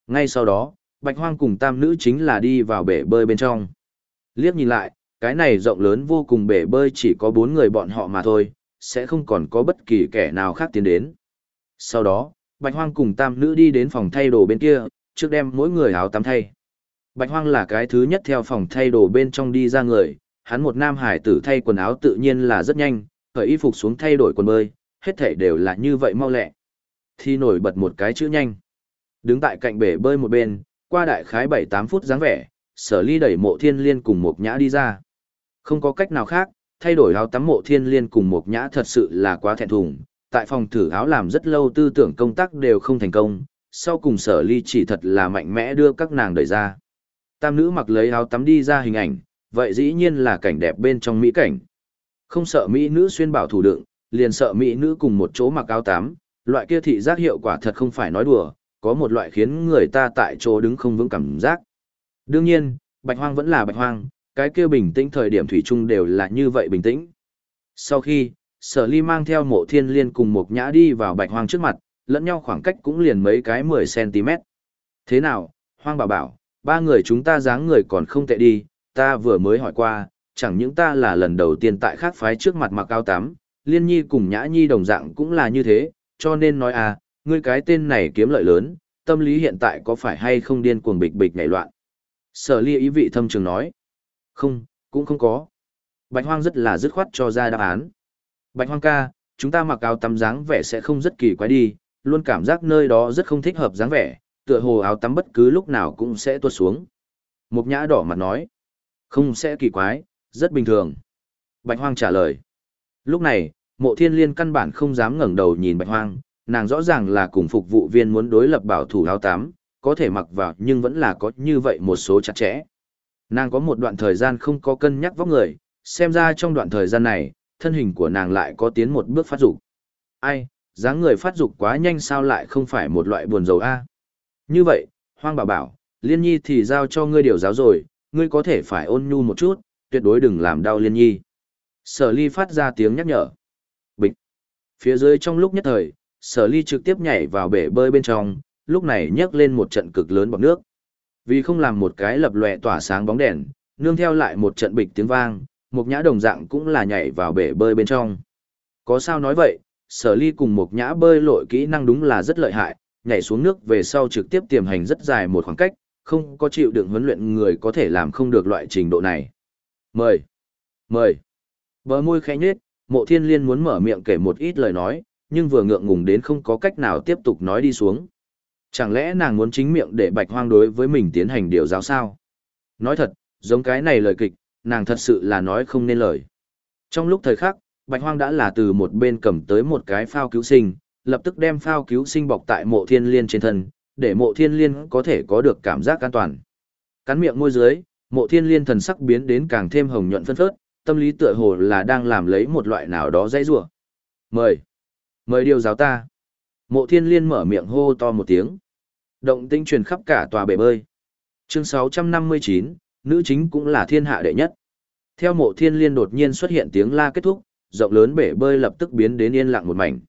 Ngay sau đó, Bạch Hoang cùng tam nữ chính là đi vào bể bơi bên trong. Liếc nhìn lại, cái này rộng lớn vô cùng bể bơi chỉ có bốn người bọn họ mà thôi, sẽ không còn có bất kỳ kẻ nào khác tiến đến. Sau đó, Bạch Hoang cùng tam nữ đi đến phòng thay đồ bên kia, trước đem mỗi người áo tắm thay. Bạch Hoang là cái thứ nhất theo phòng thay đồ bên trong đi ra người, hắn một nam hải tử thay quần áo tự nhiên là rất nhanh, cởi y phục xuống thay đổi quần bơi, hết thảy đều là như vậy mau lẹ. Thì nổi bật một cái chữ nhanh. Đứng tại cạnh bể bơi một bên, qua đại khái 7-8 phút dáng vẻ, sở ly đẩy mộ thiên liên cùng một nhã đi ra. Không có cách nào khác, thay đổi áo tắm mộ thiên liên cùng một nhã thật sự là quá thẹn thùng. Tại phòng thử áo làm rất lâu tư tưởng công tác đều không thành công, sau cùng sở ly chỉ thật là mạnh mẽ đưa các nàng đẩy ra. Tam nữ mặc lấy áo tắm đi ra hình ảnh, vậy dĩ nhiên là cảnh đẹp bên trong mỹ cảnh. Không sợ mỹ nữ xuyên bảo thủ đựng, liền sợ mỹ nữ cùng một chỗ mặc áo tắm, loại kia thị giác hiệu quả thật không phải nói đùa, có một loại khiến người ta tại chỗ đứng không vững cảm giác. Đương nhiên, bạch hoang vẫn là bạch hoang, cái kia bình tĩnh thời điểm thủy chung đều là như vậy bình tĩnh. Sau khi, sở ly mang theo mộ thiên liên cùng một nhã đi vào bạch hoang trước mặt, lẫn nhau khoảng cách cũng liền mấy cái 10cm. Thế nào, hoang bảo bảo, ba người chúng ta dáng người còn không tệ đi, ta vừa mới hỏi qua, chẳng những ta là lần đầu tiên tại khác phái trước mặt mặc áo tắm, liên nhi cùng nhã nhi đồng dạng cũng là như thế, cho nên nói à, ngươi cái tên này kiếm lợi lớn, tâm lý hiện tại có phải hay không điên cuồng bịch bịch nhảy loạn. Sở ly ý vị thâm trường nói, không, cũng không có. Bạch hoang rất là dứt khoát cho ra đáp án. Bạch hoang ca, chúng ta mặc áo tắm dáng vẻ sẽ không rất kỳ quái đi, luôn cảm giác nơi đó rất không thích hợp dáng vẻ, tựa hồ áo tắm bất cứ lúc nào cũng sẽ tuột xuống. Mục nhã đỏ mặt nói, không sẽ kỳ quái, rất bình thường. Bạch hoang trả lời. Lúc này, mộ thiên liên căn bản không dám ngẩng đầu nhìn bạch hoang, nàng rõ ràng là cùng phục vụ viên muốn đối lập bảo thủ áo tắm, có thể mặc vào nhưng vẫn là có như vậy một số chặt chẽ. Nàng có một đoạn thời gian không có cân nhắc vóc người, xem ra trong đoạn thời gian này, thân hình của nàng lại có tiến một bước phát dục. Ai, dáng người phát dục quá nhanh sao lại không phải một loại buồn rầu a? Như vậy, Hoang bảo bảo, Liên Nhi thì giao cho ngươi điều giáo rồi, ngươi có thể phải ôn nhu một chút, tuyệt đối đừng làm đau Liên Nhi. Sở Ly phát ra tiếng nhắc nhở. Bịch. Phía dưới trong lúc nhất thời, Sở Ly trực tiếp nhảy vào bể bơi bên trong, lúc này nhấc lên một trận cực lớn bọt nước. Vì không làm một cái lập lòe tỏa sáng bóng đèn, nương theo lại một trận bịch tiếng vang, một nhã đồng dạng cũng là nhảy vào bể bơi bên trong. Có sao nói vậy, sở ly cùng một nhã bơi lội kỹ năng đúng là rất lợi hại, nhảy xuống nước về sau trực tiếp tiềm hành rất dài một khoảng cách, không có chịu đựng huấn luyện người có thể làm không được loại trình độ này. Mời! Mời! Bờ môi khẽ nhết, mộ thiên liên muốn mở miệng kể một ít lời nói, nhưng vừa ngượng ngùng đến không có cách nào tiếp tục nói đi xuống. Chẳng lẽ nàng muốn chính miệng để bạch hoang đối với mình tiến hành điều giáo sao? Nói thật, giống cái này lời kịch, nàng thật sự là nói không nên lời. Trong lúc thời khắc, bạch hoang đã là từ một bên cầm tới một cái phao cứu sinh, lập tức đem phao cứu sinh bọc tại mộ thiên liên trên thân, để mộ thiên liên có thể có được cảm giác an toàn. Cắn miệng môi dưới, mộ thiên liên thần sắc biến đến càng thêm hồng nhuận phân phớt, tâm lý tựa hồ là đang làm lấy một loại nào đó dây rủa. Mời! Mời điều giáo ta! Mộ thiên liên mở miệng hô to một tiếng. Động tinh truyền khắp cả tòa bể bơi. Chương 659, nữ chính cũng là thiên hạ đệ nhất. Theo mộ thiên liên đột nhiên xuất hiện tiếng la kết thúc, rộng lớn bể bơi lập tức biến đến yên lặng một mảnh.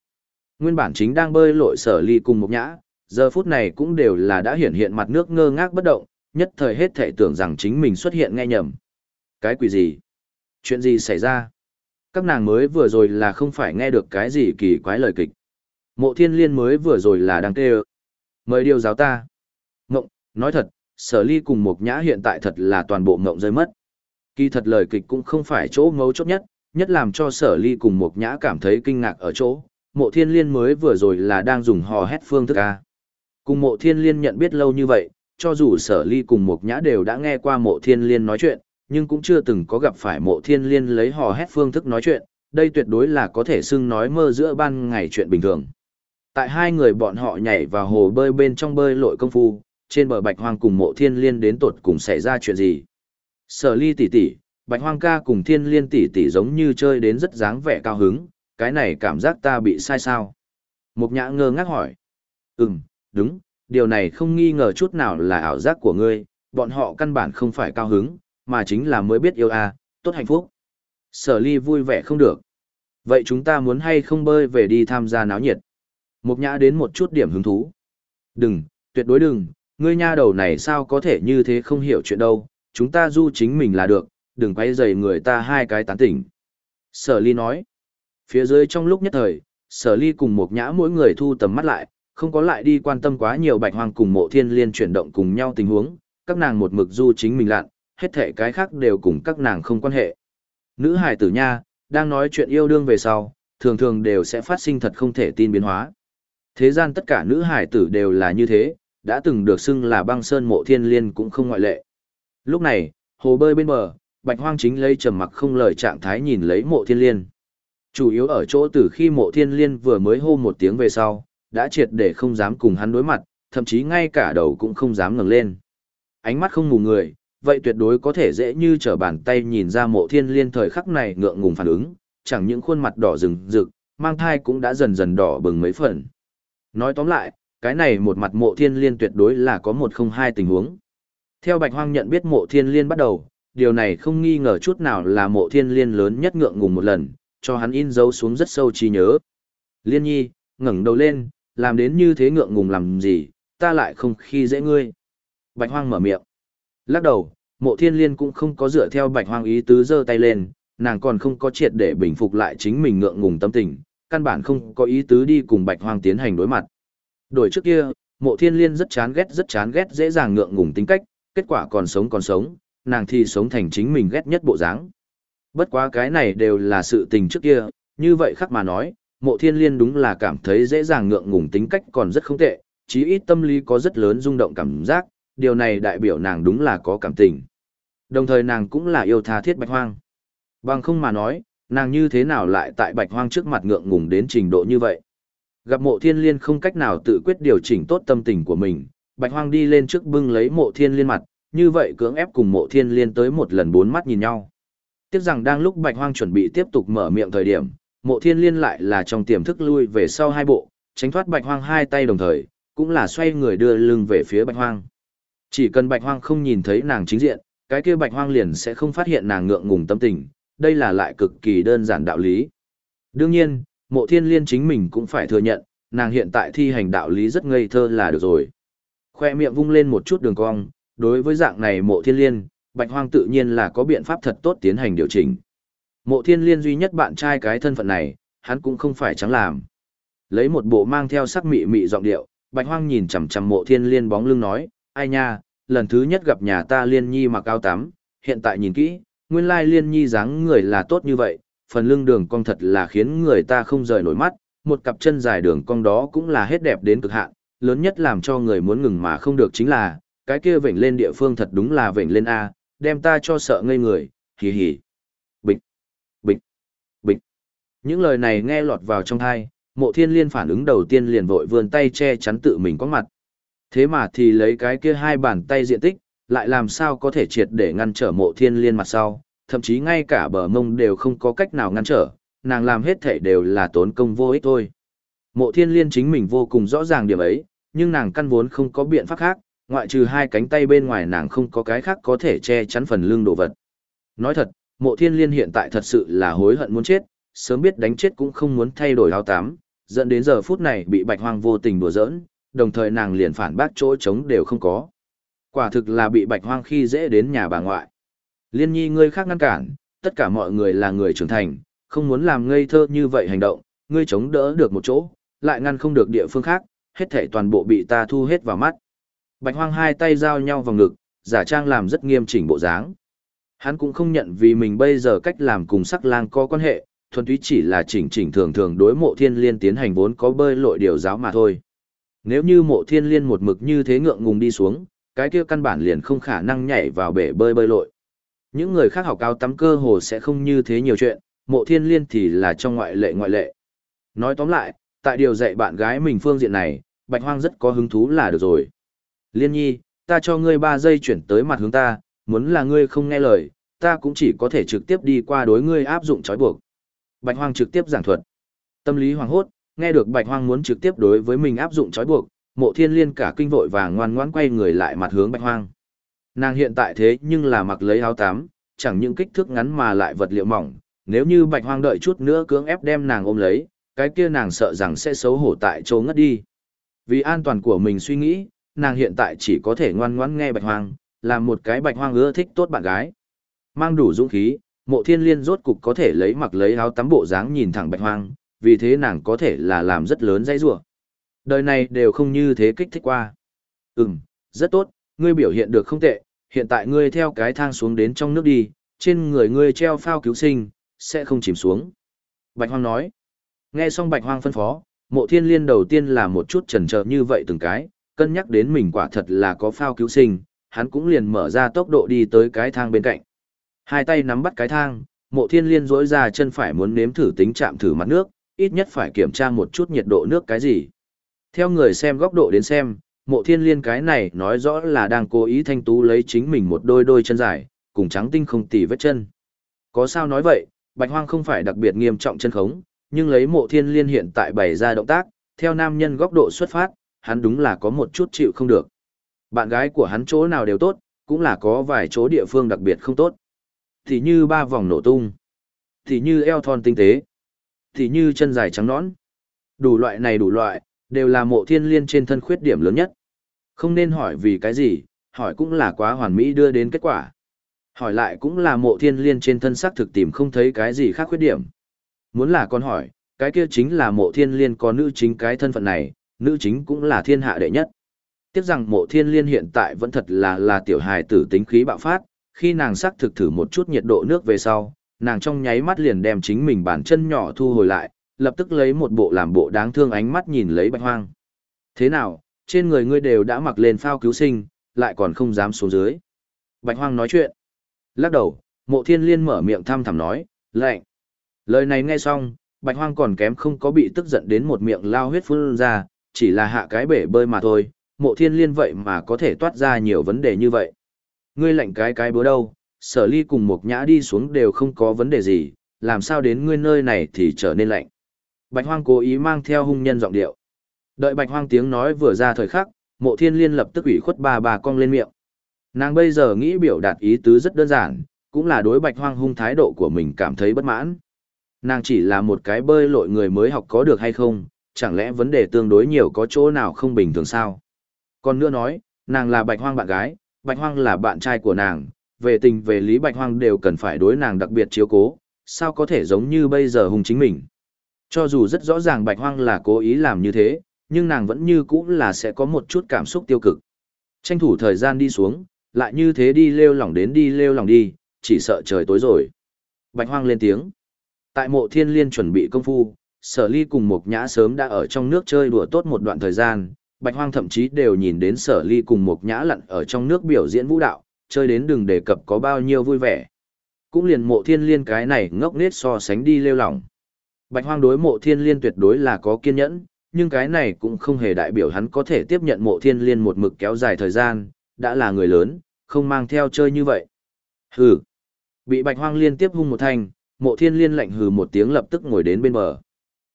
Nguyên bản chính đang bơi lội sở ly cùng một nhã, giờ phút này cũng đều là đã hiện hiện mặt nước ngơ ngác bất động, nhất thời hết thể tưởng rằng chính mình xuất hiện nghe nhầm. Cái quỷ gì? Chuyện gì xảy ra? Các nàng mới vừa rồi là không phải nghe được cái gì kỳ quái lời kịch. Mộ thiên liên mới vừa rồi là đang kêu. Mời điều giáo ta. Ngộng, nói thật, sở ly cùng Mục nhã hiện tại thật là toàn bộ ngộng rơi mất. Kỳ thật lời kịch cũng không phải chỗ ngấu chốt nhất, nhất làm cho sở ly cùng Mục nhã cảm thấy kinh ngạc ở chỗ. Mộ thiên liên mới vừa rồi là đang dùng hò hét phương thức A. Cùng mộ thiên liên nhận biết lâu như vậy, cho dù sở ly cùng Mục nhã đều đã nghe qua mộ thiên liên nói chuyện, nhưng cũng chưa từng có gặp phải mộ thiên liên lấy hò hét phương thức nói chuyện, đây tuyệt đối là có thể xưng nói mơ giữa ban ngày chuyện bình thường. Tại hai người bọn họ nhảy vào hồ bơi bên trong bơi lội công phu, trên bờ bạch hoang cùng mộ thiên liên đến tột cùng xảy ra chuyện gì. Sở ly tỷ tỷ, bạch hoang ca cùng thiên liên tỷ tỷ giống như chơi đến rất dáng vẻ cao hứng, cái này cảm giác ta bị sai sao. Mục nhã ngơ ngác hỏi. Ừm, đúng, điều này không nghi ngờ chút nào là ảo giác của ngươi, bọn họ căn bản không phải cao hứng, mà chính là mới biết yêu a, tốt hạnh phúc. Sở ly vui vẻ không được. Vậy chúng ta muốn hay không bơi về đi tham gia náo nhiệt? Mục nhã đến một chút điểm hứng thú. Đừng, tuyệt đối đừng, ngươi nha đầu này sao có thể như thế không hiểu chuyện đâu, chúng ta du chính mình là được, đừng quay dày người ta hai cái tán tỉnh. Sở ly nói. Phía dưới trong lúc nhất thời, sở ly cùng một nhã mỗi người thu tầm mắt lại, không có lại đi quan tâm quá nhiều bạch hoang cùng mộ thiên liên chuyển động cùng nhau tình huống, các nàng một mực du chính mình lặn, hết thể cái khác đều cùng các nàng không quan hệ. Nữ hải tử nha, đang nói chuyện yêu đương về sau, thường thường đều sẽ phát sinh thật không thể tin biến hóa. Thế gian tất cả nữ hải tử đều là như thế, đã từng được xưng là băng sơn mộ thiên liên cũng không ngoại lệ. Lúc này, hồ bơi bên bờ, bạch hoang chính lấy trầm mặc không lời trạng thái nhìn lấy mộ thiên liên. Chủ yếu ở chỗ từ khi mộ thiên liên vừa mới hô một tiếng về sau, đã triệt để không dám cùng hắn đối mặt, thậm chí ngay cả đầu cũng không dám ngẩng lên. Ánh mắt không mù người, vậy tuyệt đối có thể dễ như trở bàn tay nhìn ra mộ thiên liên thời khắc này ngượng ngùng phản ứng, chẳng những khuôn mặt đỏ rừng rực, mang thai cũng đã dần dần đỏ bừng mấy phần. Nói tóm lại, cái này một mặt mộ thiên liên tuyệt đối là có một không hai tình huống. Theo Bạch Hoang nhận biết mộ thiên liên bắt đầu, điều này không nghi ngờ chút nào là mộ thiên liên lớn nhất ngượng ngùng một lần, cho hắn in dấu xuống rất sâu trí nhớ. Liên nhi, ngẩng đầu lên, làm đến như thế ngượng ngùng làm gì, ta lại không khi dễ ngươi. Bạch Hoang mở miệng. Lắc đầu, mộ thiên liên cũng không có dựa theo Bạch Hoang ý tứ giơ tay lên, nàng còn không có triệt để bình phục lại chính mình ngượng ngùng tâm tình, căn bản không có ý tứ đi cùng Bạch Hoang tiến hành đối mặt. Đổi trước kia, mộ thiên liên rất chán ghét rất chán ghét dễ dàng ngượng ngùng tính cách, kết quả còn sống còn sống, nàng thì sống thành chính mình ghét nhất bộ dáng. Bất quá cái này đều là sự tình trước kia, như vậy khác mà nói, mộ thiên liên đúng là cảm thấy dễ dàng ngượng ngùng tính cách còn rất không tệ, chí ít tâm lý có rất lớn rung động cảm giác, điều này đại biểu nàng đúng là có cảm tình. Đồng thời nàng cũng là yêu tha thiết bạch hoang. Bằng không mà nói, nàng như thế nào lại tại bạch hoang trước mặt ngượng ngùng đến trình độ như vậy. Gặp mộ thiên liên không cách nào tự quyết điều chỉnh tốt tâm tình của mình, bạch hoang đi lên trước bưng lấy mộ thiên liên mặt, như vậy cưỡng ép cùng mộ thiên liên tới một lần bốn mắt nhìn nhau. Tiếc rằng đang lúc bạch hoang chuẩn bị tiếp tục mở miệng thời điểm, mộ thiên liên lại là trong tiềm thức lui về sau hai bộ, tránh thoát bạch hoang hai tay đồng thời, cũng là xoay người đưa lưng về phía bạch hoang. Chỉ cần bạch hoang không nhìn thấy nàng chính diện, cái kia bạch hoang liền sẽ không phát hiện nàng ngượng ngùng tâm tình, đây là lại cực kỳ đơn giản đạo lý. Đương nhiên, mộ thiên liên chính mình cũng phải thừa nhận, nàng hiện tại thi hành đạo lý rất ngây thơ là được rồi. Khoe miệng vung lên một chút đường cong, đối với dạng này mộ thiên liên, bạch hoang tự nhiên là có biện pháp thật tốt tiến hành điều chỉnh. Mộ thiên liên duy nhất bạn trai cái thân phận này, hắn cũng không phải trắng làm. Lấy một bộ mang theo sắc mị mị giọng điệu, bạch hoang nhìn chằm chằm mộ thiên liên bóng lưng nói, ai nha, lần thứ nhất gặp nhà ta liên nhi mặc áo tắm, hiện tại nhìn kỹ, nguyên lai liên nhi dáng người là tốt như vậy, phần lưng đường cong thật là khiến người ta không rời nổi mắt, một cặp chân dài đường cong đó cũng là hết đẹp đến cực hạn, lớn nhất làm cho người muốn ngừng mà không được chính là, cái kia vểnh lên địa phương thật đúng là vểnh lên A, đem ta cho sợ ngây người, hì hì. Bịch, bịch, bịch. Những lời này nghe lọt vào trong thai, mộ thiên liên phản ứng đầu tiên liền vội vươn tay che chắn tự mình có mặt. Thế mà thì lấy cái kia hai bàn tay diện tích, lại làm sao có thể triệt để ngăn trở mộ thiên liên mặt sau, thậm chí ngay cả bờ mông đều không có cách nào ngăn trở, nàng làm hết thể đều là tốn công vô ích thôi. Mộ thiên liên chính mình vô cùng rõ ràng điểm ấy, nhưng nàng căn vốn không có biện pháp khác, ngoại trừ hai cánh tay bên ngoài nàng không có cái khác có thể che chắn phần lưng đồ vật. Nói thật, mộ thiên liên hiện tại thật sự là hối hận muốn chết, sớm biết đánh chết cũng không muốn thay đổi áo tám, dẫn đến giờ phút này bị bạch hoang vô tình đùa giỡn, đồng thời nàng liền phản bác chỗ chống đều không có. Quả thực là bị bạch hoang khi dễ đến nhà bà ngoại. Liên nhi ngươi khác ngăn cản, tất cả mọi người là người trưởng thành, không muốn làm ngây thơ như vậy hành động, ngươi chống đỡ được một chỗ, lại ngăn không được địa phương khác, hết thảy toàn bộ bị ta thu hết vào mắt. Bạch hoang hai tay giao nhau vào ngực, giả trang làm rất nghiêm chỉnh bộ dáng. Hắn cũng không nhận vì mình bây giờ cách làm cùng sắc lang có quan hệ, thuần túy chỉ là chỉnh chỉnh thường thường đối mộ thiên liên tiến hành vốn có bơi lội điều giáo mà thôi. Nếu như mộ thiên liên một mực như thế ngượng ngùng đi xuống, cái kia căn bản liền không khả năng nhảy vào bể bơi bơi lội. Những người khác học cao tắm cơ hồ sẽ không như thế nhiều chuyện, mộ thiên liên thì là trong ngoại lệ ngoại lệ. Nói tóm lại, tại điều dạy bạn gái mình phương diện này, bạch hoang rất có hứng thú là được rồi. Liên nhi, ta cho ngươi 3 giây chuyển tới mặt hướng ta, muốn là ngươi không nghe lời, ta cũng chỉ có thể trực tiếp đi qua đối ngươi áp dụng trói buộc. Bạch hoang trực tiếp giảng thuật. Tâm lý hoàng hốt, nghe được bạch hoang muốn trực tiếp đối với mình áp dụng trói buộc, mộ thiên liên cả kinh vội và ngoan ngoãn quay người lại mặt hướng bạch hoang. Nàng hiện tại thế nhưng là mặc lấy áo tám, chẳng những kích thước ngắn mà lại vật liệu mỏng, nếu như bạch hoang đợi chút nữa cưỡng ép đem nàng ôm lấy, cái kia nàng sợ rằng sẽ xấu hổ tại chỗ ngất đi. Vì an toàn của mình suy nghĩ, nàng hiện tại chỉ có thể ngoan ngoãn nghe bạch hoang, làm một cái bạch hoang ưa thích tốt bạn gái. Mang đủ dũng khí, mộ thiên liên rốt cục có thể lấy mặc lấy áo tắm bộ dáng nhìn thẳng bạch hoang, vì thế nàng có thể là làm rất lớn dây rủa. Đời này đều không như thế kích thích qua. Ừm, rất tốt, ngươi biểu hiện được không tệ, hiện tại ngươi theo cái thang xuống đến trong nước đi, trên người ngươi treo phao cứu sinh, sẽ không chìm xuống. Bạch Hoang nói. Nghe xong Bạch Hoang phân phó, mộ thiên liên đầu tiên là một chút chần chờ như vậy từng cái, cân nhắc đến mình quả thật là có phao cứu sinh, hắn cũng liền mở ra tốc độ đi tới cái thang bên cạnh. Hai tay nắm bắt cái thang, mộ thiên liên rỗi ra chân phải muốn nếm thử tính chạm thử mặt nước, ít nhất phải kiểm tra một chút nhiệt độ nước cái gì. Theo người xem góc độ đến xem, mộ thiên liên cái này nói rõ là đang cố ý thanh tú lấy chính mình một đôi đôi chân dài, cùng trắng tinh không tì vết chân. Có sao nói vậy, bạch hoang không phải đặc biệt nghiêm trọng chân khống, nhưng lấy mộ thiên liên hiện tại bày ra động tác, theo nam nhân góc độ xuất phát, hắn đúng là có một chút chịu không được. Bạn gái của hắn chỗ nào đều tốt, cũng là có vài chỗ địa phương đặc biệt không tốt. Thì như ba vòng nổ tung, thì như eo thon tinh tế, thì như chân dài trắng nõn. Đủ loại này đủ loại, đều là mộ thiên liên trên thân khuyết điểm lớn nhất. Không nên hỏi vì cái gì, hỏi cũng là quá hoàn mỹ đưa đến kết quả. Hỏi lại cũng là mộ thiên liên trên thân xác thực tìm không thấy cái gì khác khuyết điểm. Muốn là con hỏi, cái kia chính là mộ thiên liên có nữ chính cái thân phận này, nữ chính cũng là thiên hạ đệ nhất. Tiếc rằng mộ thiên liên hiện tại vẫn thật là là tiểu hài tử tính khí bạo phát, khi nàng xác thực thử một chút nhiệt độ nước về sau, nàng trong nháy mắt liền đem chính mình bản chân nhỏ thu hồi lại, lập tức lấy một bộ làm bộ đáng thương ánh mắt nhìn lấy bạch hoang. Thế nào, trên người ngươi đều đã mặc lên phao cứu sinh, lại còn không dám xuống dưới. Bạch hoang nói chuyện. Lắc đầu, mộ thiên liên mở miệng thăm thẳm nói, lạnh. Lời này nghe xong, bạch hoang còn kém không có bị tức giận đến một miệng lao huyết phun ra, chỉ là hạ cái bể bơi mà thôi, mộ thiên liên vậy mà có thể toát ra nhiều vấn đề như vậy. Ngươi lạnh cái cái bữa đâu, sở ly cùng một nhã đi xuống đều không có vấn đề gì, làm sao đến ngươi nơi này thì trở nên lạnh. Bạch hoang cố ý mang theo hung nhân giọng điệu. Đợi bạch hoang tiếng nói vừa ra thời khắc, mộ thiên liên lập tức ủy khuất bà bà cong lên miệng. Nàng bây giờ nghĩ biểu đạt ý tứ rất đơn giản, cũng là đối bạch hoang hung thái độ của mình cảm thấy bất mãn. Nàng chỉ là một cái bơi lội người mới học có được hay không, chẳng lẽ vấn đề tương đối nhiều có chỗ nào không bình thường sao? Còn nữa nói, nàng là bạch hoang bạn gái, bạch hoang là bạn trai của nàng, về tình về lý bạch hoang đều cần phải đối nàng đặc biệt chiếu cố, sao có thể giống như bây giờ hùng chính mình. Cho dù rất rõ ràng bạch hoang là cố ý làm như thế, nhưng nàng vẫn như cũ là sẽ có một chút cảm xúc tiêu cực. Tranh thủ thời gian đi xuống, lại như thế đi lêu lỏng đến đi lêu lỏng đi, chỉ sợ trời tối rồi. Bạch hoang lên tiếng. Tại mộ thiên liên chuẩn bị công phu, sở ly cùng một nhã sớm đã ở trong nước chơi đùa tốt một đoạn thời gian, bạch hoang thậm chí đều nhìn đến sở ly cùng một nhã lặn ở trong nước biểu diễn vũ đạo, chơi đến đừng đề cập có bao nhiêu vui vẻ. Cũng liền mộ thiên liên cái này ngốc nết so sánh đi lêu lỏng. Bạch hoang đối mộ thiên liên tuyệt đối là có kiên nhẫn, nhưng cái này cũng không hề đại biểu hắn có thể tiếp nhận mộ thiên liên một mực kéo dài thời gian, đã là người lớn, không mang theo chơi như vậy. Hừ. Bị bạch hoang liên tiếp hung một thanh, mộ thiên liên lạnh hừ một tiếng lập tức ngồi đến bên bờ.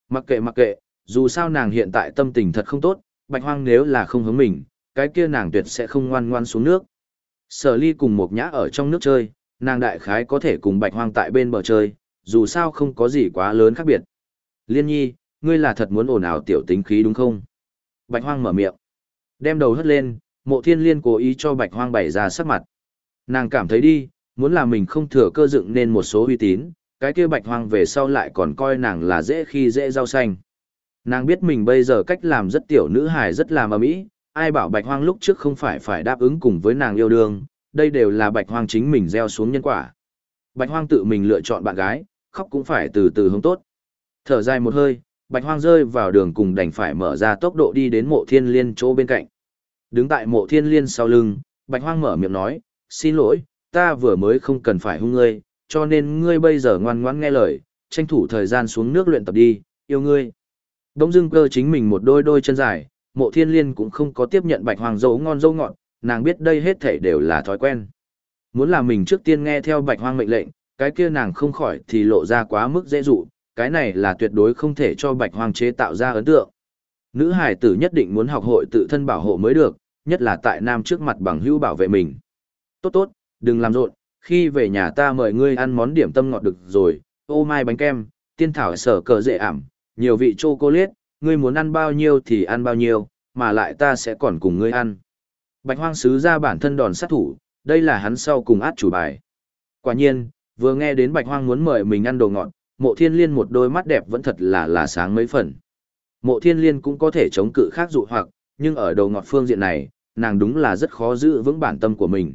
Mặc kệ mặc kệ, dù sao nàng hiện tại tâm tình thật không tốt, bạch hoang nếu là không hướng mình, cái kia nàng tuyệt sẽ không ngoan ngoan xuống nước. Sở ly cùng một nhã ở trong nước chơi, nàng đại khái có thể cùng bạch hoang tại bên bờ chơi, dù sao không có gì quá lớn khác biệt. Liên nhi, ngươi là thật muốn ồn ào tiểu tính khí đúng không? Bạch hoang mở miệng. Đem đầu hất lên, mộ thiên liên cố ý cho bạch hoang bày ra sắc mặt. Nàng cảm thấy đi, muốn là mình không thừa cơ dựng nên một số uy tín, cái kia bạch hoang về sau lại còn coi nàng là dễ khi dễ rau xanh. Nàng biết mình bây giờ cách làm rất tiểu nữ hài rất làm ấm ý, ai bảo bạch hoang lúc trước không phải phải đáp ứng cùng với nàng yêu đương, đây đều là bạch hoang chính mình gieo xuống nhân quả. Bạch hoang tự mình lựa chọn bạn gái, khóc cũng phải từ từ hướng tốt. Thở dài một hơi, bạch hoang rơi vào đường cùng đành phải mở ra tốc độ đi đến mộ thiên liên chỗ bên cạnh. Đứng tại mộ thiên liên sau lưng, bạch hoang mở miệng nói, xin lỗi, ta vừa mới không cần phải hung ngươi, cho nên ngươi bây giờ ngoan ngoãn nghe lời, tranh thủ thời gian xuống nước luyện tập đi, yêu ngươi. Đông dưng cơ chính mình một đôi đôi chân dài, mộ thiên liên cũng không có tiếp nhận bạch hoang dấu ngon dấu ngọt, nàng biết đây hết thảy đều là thói quen. Muốn là mình trước tiên nghe theo bạch hoang mệnh lệnh, cái kia nàng không khỏi thì lộ ra quá mức dễ dụ, cái này là tuyệt đối không thể cho bạch hoang chế tạo ra ấn tượng. Nữ hải tử nhất định muốn học hội tự thân bảo hộ mới được, nhất là tại nam trước mặt bằng hữu bảo vệ mình. Tốt tốt, đừng làm rộn, khi về nhà ta mời ngươi ăn món điểm tâm ngọt được rồi, ô mai bánh kem, tiên thảo sở cờ dễ ảm, nhiều vị chocolate, ngươi muốn ăn bao nhiêu thì ăn bao nhiêu, mà lại ta sẽ còn cùng ngươi ăn. Bạch hoang sứ ra bản thân đòn sát thủ, đây là hắn sau cùng át chủ bài. Quả nhiên, vừa nghe đến bạch hoang muốn mời mình ăn đồ ngọt, mộ thiên liên một đôi mắt đẹp vẫn thật là là sáng mấy phần. Mộ thiên liên cũng có thể chống cự khác dụ hoặc, nhưng ở đầu ngọt phương diện này, nàng đúng là rất khó giữ vững bản tâm của mình.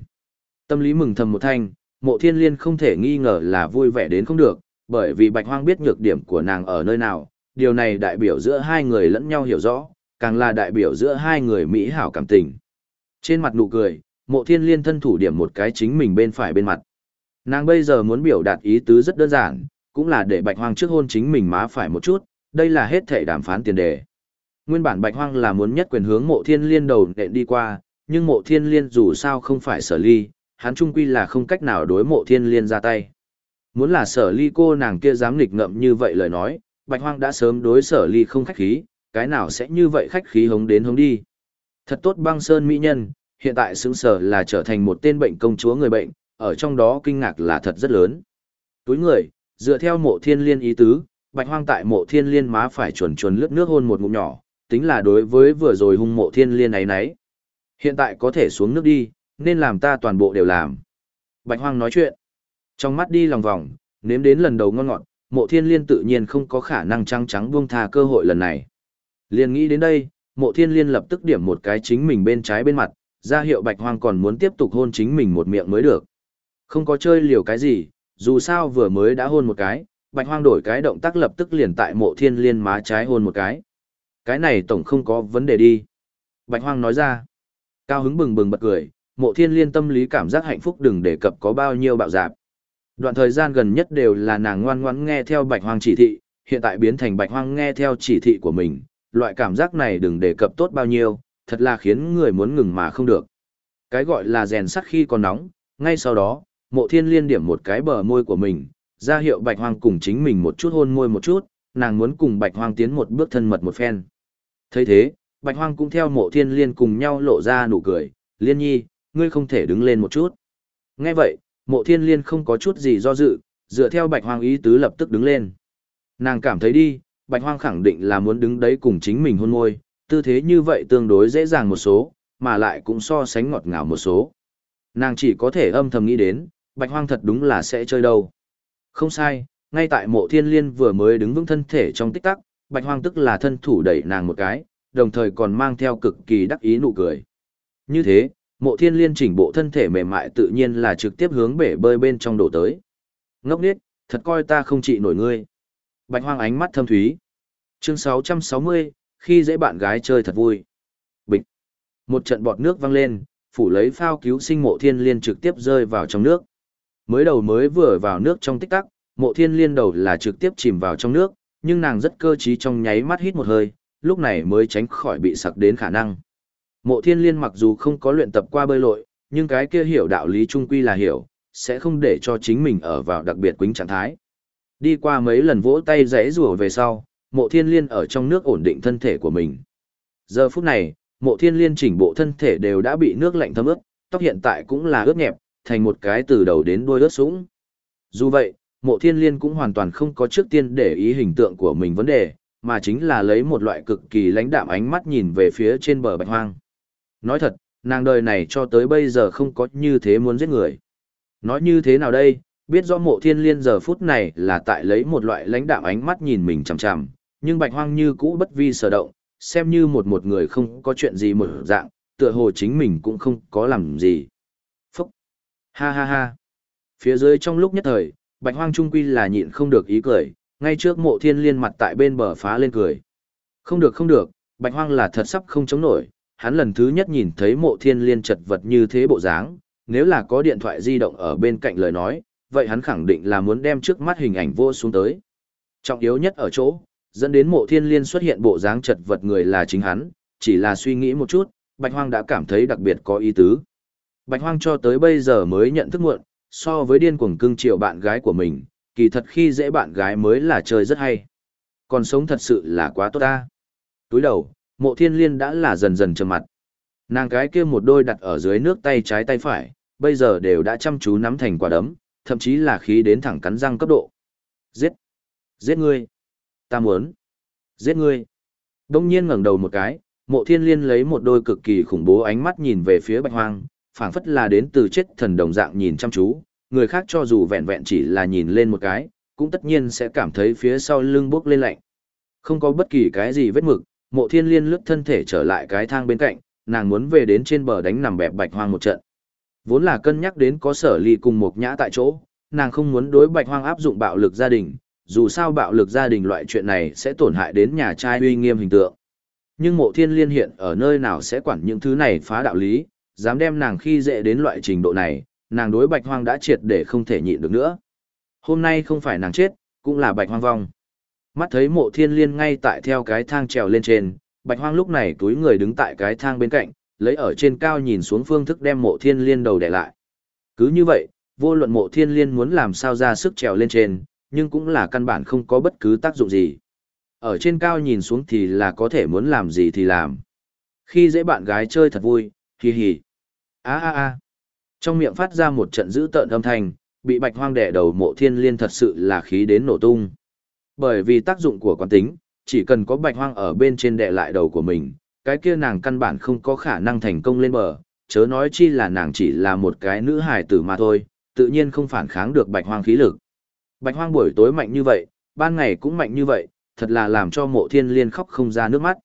Tâm lý mừng thầm một thanh, mộ thiên liên không thể nghi ngờ là vui vẻ đến không được, bởi vì bạch hoang biết nhược điểm của nàng ở nơi nào, điều này đại biểu giữa hai người lẫn nhau hiểu rõ, càng là đại biểu giữa hai người mỹ hảo cảm tình. Trên mặt nụ cười, mộ thiên liên thân thủ điểm một cái chính mình bên phải bên mặt. Nàng bây giờ muốn biểu đạt ý tứ rất đơn giản, cũng là để bạch hoang trước hôn chính mình má phải một chút, đây là hết thể đàm phán tiền đề. Nguyên bản bạch hoang là muốn nhất quyền hướng mộ thiên liên đầu nện đi qua, nhưng mộ thiên liên dù sao không phải sở ly, hắn trung quy là không cách nào đối mộ thiên liên ra tay. Muốn là sở ly cô nàng kia dám nghịch ngậm như vậy lời nói, bạch hoang đã sớm đối sở ly không khách khí, cái nào sẽ như vậy khách khí hống đến hống đi. Thật tốt băng sơn mỹ nhân, hiện tại xứng sở là trở thành một tên bệnh công chúa người bệnh, ở trong đó kinh ngạc là thật rất lớn. Túi người, dựa theo mộ thiên liên ý tứ, bạch hoang tại mộ thiên liên má phải chuẩn chuẩn lướt nước hôn một ngụm nhỏ, tính là đối với vừa rồi hung mộ thiên liên ấy nấy. Hiện tại có thể xuống nước đi, nên làm ta toàn bộ đều làm. Bạch hoang nói chuyện. Trong mắt đi lòng vòng, nếm đến lần đầu ngon ngọt, mộ thiên liên tự nhiên không có khả năng trắng trắng buông tha cơ hội lần này. Liên nghĩ đến đây, mộ thiên liên lập tức điểm một cái chính mình bên trái bên mặt, ra hiệu bạch hoang còn muốn tiếp tục hôn chính mình một miệng mới được. Không có chơi liều cái gì, dù sao vừa mới đã hôn một cái, bạch hoang đổi cái động tác lập tức liền tại mộ thiên liên má trái hôn một cái. Cái này tổng không có vấn đề đi. Bạch hoang nói ra. Cao hứng bừng bừng bật cười, mộ thiên liên tâm lý cảm giác hạnh phúc đừng đề cập có bao nhiêu bạo dạp. Đoạn thời gian gần nhất đều là nàng ngoan ngoãn nghe theo bạch hoang chỉ thị, hiện tại biến thành bạch hoang nghe theo chỉ thị của mình, loại cảm giác này đừng đề cập tốt bao nhiêu, thật là khiến người muốn ngừng mà không được. Cái gọi là rèn sắt khi còn nóng, ngay sau đó, mộ thiên liên điểm một cái bờ môi của mình, ra hiệu bạch hoang cùng chính mình một chút hôn môi một chút, nàng muốn cùng bạch hoang tiến một bước thân mật một phen. thấy thế, bạch hoang cũng theo mộ thiên liên cùng nhau lộ ra nụ cười, liên nhi, ngươi không thể đứng lên một chút. Nghe vậy, mộ thiên liên không có chút gì do dự, dựa theo bạch hoang ý tứ lập tức đứng lên. Nàng cảm thấy đi, bạch hoang khẳng định là muốn đứng đấy cùng chính mình hôn môi, tư thế như vậy tương đối dễ dàng một số, mà lại cũng so sánh ngọt ngào một số. Nàng chỉ có thể âm thầm nghĩ đến, bạch hoang thật đúng là sẽ chơi đâu. Không sai, ngay tại mộ thiên liên vừa mới đứng vững thân thể trong tích tắc, bạch hoang tức là thân thủ đẩy nàng một cái, đồng thời còn mang theo cực kỳ đắc ý nụ cười. Như thế, mộ thiên liên chỉnh bộ thân thể mềm mại tự nhiên là trực tiếp hướng bể bơi bên trong đổ tới. Ngốc điếc, thật coi ta không trị nổi ngươi. Bạch hoang ánh mắt thâm thúy. Chương 660, khi dễ bạn gái chơi thật vui. Bịch. Một trận bọt nước văng lên, phủ lấy phao cứu sinh mộ thiên liên trực tiếp rơi vào trong nước. Mới đầu mới vừa vào nước trong tích tắc, mộ thiên liên đầu là trực tiếp chìm vào trong nước, nhưng nàng rất cơ trí trong nháy mắt hít một hơi, lúc này mới tránh khỏi bị sặc đến khả năng. Mộ thiên liên mặc dù không có luyện tập qua bơi lội, nhưng cái kia hiểu đạo lý trung quy là hiểu, sẽ không để cho chính mình ở vào đặc biệt quính trạng thái. Đi qua mấy lần vỗ tay rẽ rùa về sau, mộ thiên liên ở trong nước ổn định thân thể của mình. Giờ phút này, mộ thiên liên chỉnh bộ thân thể đều đã bị nước lạnh thấm ướt, tóc hiện tại cũng là ướt nhẹp, thành một cái từ đầu đến đuôi ướt sũng. Dù vậy, mộ thiên liên cũng hoàn toàn không có trước tiên để ý hình tượng của mình vấn đề, mà chính là lấy một loại cực kỳ lãnh đạm ánh mắt nhìn về phía trên bờ bạch hoang. Nói thật, nàng đời này cho tới bây giờ không có như thế muốn giết người. Nói như thế nào đây, biết rõ mộ thiên liên giờ phút này là tại lấy một loại lãnh đạm ánh mắt nhìn mình chằm chằm, nhưng bạch hoang như cũ bất vi sở động, xem như một một người không có chuyện gì một dạng, tựa hồ chính mình cũng không có làm gì. Ha ha ha! Phía dưới trong lúc nhất thời, bạch hoang trung quy là nhịn không được ý cười, ngay trước mộ thiên liên mặt tại bên bờ phá lên cười. Không được không được, bạch hoang là thật sắp không chống nổi, hắn lần thứ nhất nhìn thấy mộ thiên liên chật vật như thế bộ dáng, nếu là có điện thoại di động ở bên cạnh lời nói, vậy hắn khẳng định là muốn đem trước mắt hình ảnh vô xuống tới. Trọng yếu nhất ở chỗ, dẫn đến mộ thiên liên xuất hiện bộ dáng chật vật người là chính hắn, chỉ là suy nghĩ một chút, Bạch Hoang đã cảm thấy đặc biệt có ý tứ. Bạch Hoang cho tới bây giờ mới nhận thức muộn, so với điên cuồng cưng chiều bạn gái của mình, kỳ thật khi dễ bạn gái mới là chơi rất hay. Còn sống thật sự là quá tốt ta. Túi đầu, mộ thiên liên đã là dần dần trầm mặt. Nàng gái kia một đôi đặt ở dưới nước tay trái tay phải, bây giờ đều đã chăm chú nắm thành quả đấm, thậm chí là khí đến thẳng cắn răng cấp độ. Giết! Giết ngươi! Ta muốn! Giết ngươi! Đông nhiên ngẩng đầu một cái, mộ thiên liên lấy một đôi cực kỳ khủng bố ánh mắt nhìn về phía bạch hoang, phảng phất là đến từ chết thần đồng dạng nhìn chăm chú, người khác cho dù vẹn vẹn chỉ là nhìn lên một cái, cũng tất nhiên sẽ cảm thấy phía sau lưng bốc lên lạnh. Không có bất kỳ cái gì vết mực, mộ thiên liên lướt thân thể trở lại cái thang bên cạnh, nàng muốn về đến trên bờ đánh nằm bẹp bạch hoang một trận. Vốn là cân nhắc đến có sở ly cùng một nhã tại chỗ, nàng không muốn đối bạch hoang áp dụng bạo lực gia đình, dù sao bạo lực gia đình loại chuyện này sẽ tổn hại đến nhà trai uy nghiêm hình tượng. Nhưng mộ thiên liên hiện ở nơi nào sẽ quản những thứ này phá đạo lý, dám đem nàng khi dễ đến loại trình độ này, nàng đối bạch hoang đã triệt để không thể nhịn được nữa. Hôm nay không phải nàng chết, cũng là bạch hoang vong. Mắt thấy mộ thiên liên ngay tại theo cái thang trèo lên trên, bạch hoang lúc này túi người đứng tại cái thang bên cạnh, lấy ở trên cao nhìn xuống phương thức đem mộ thiên liên đầu đè lại. Cứ như vậy, vô luận mộ thiên liên muốn làm sao ra sức trèo lên trên, nhưng cũng là căn bản không có bất cứ tác dụng gì. Ở trên cao nhìn xuống thì là có thể muốn làm gì thì làm. Khi dễ bạn gái chơi thật vui, hì hì. a a a Trong miệng phát ra một trận dữ tợn âm thanh, bị bạch hoang đè đầu mộ thiên liên thật sự là khí đến nổ tung. Bởi vì tác dụng của quán tính, chỉ cần có bạch hoang ở bên trên đè lại đầu của mình, cái kia nàng căn bản không có khả năng thành công lên bờ, chớ nói chi là nàng chỉ là một cái nữ hài tử mà thôi, tự nhiên không phản kháng được bạch hoang khí lực. Bạch hoang buổi tối mạnh như vậy, ban ngày cũng mạnh như vậy, thật là làm cho mộ thiên liên khóc không ra nước mắt.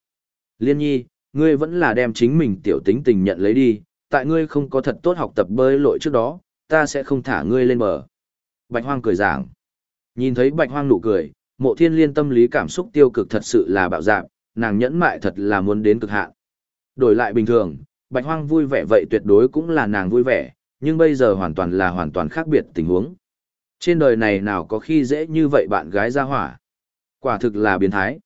Liên nhi, ngươi vẫn là đem chính mình tiểu tính tình nhận lấy đi, tại ngươi không có thật tốt học tập bơi lội trước đó, ta sẽ không thả ngươi lên bờ. Bạch hoang cười giảng. Nhìn thấy bạch hoang nụ cười, mộ thiên liên tâm lý cảm xúc tiêu cực thật sự là bạo dạn, nàng nhẫn mại thật là muốn đến cực hạn. Đổi lại bình thường, bạch hoang vui vẻ vậy tuyệt đối cũng là nàng vui vẻ, nhưng bây giờ hoàn toàn là hoàn toàn khác biệt tình huống. Trên đời này nào có khi dễ như vậy bạn gái ra hỏa. Quả thực là biến thái.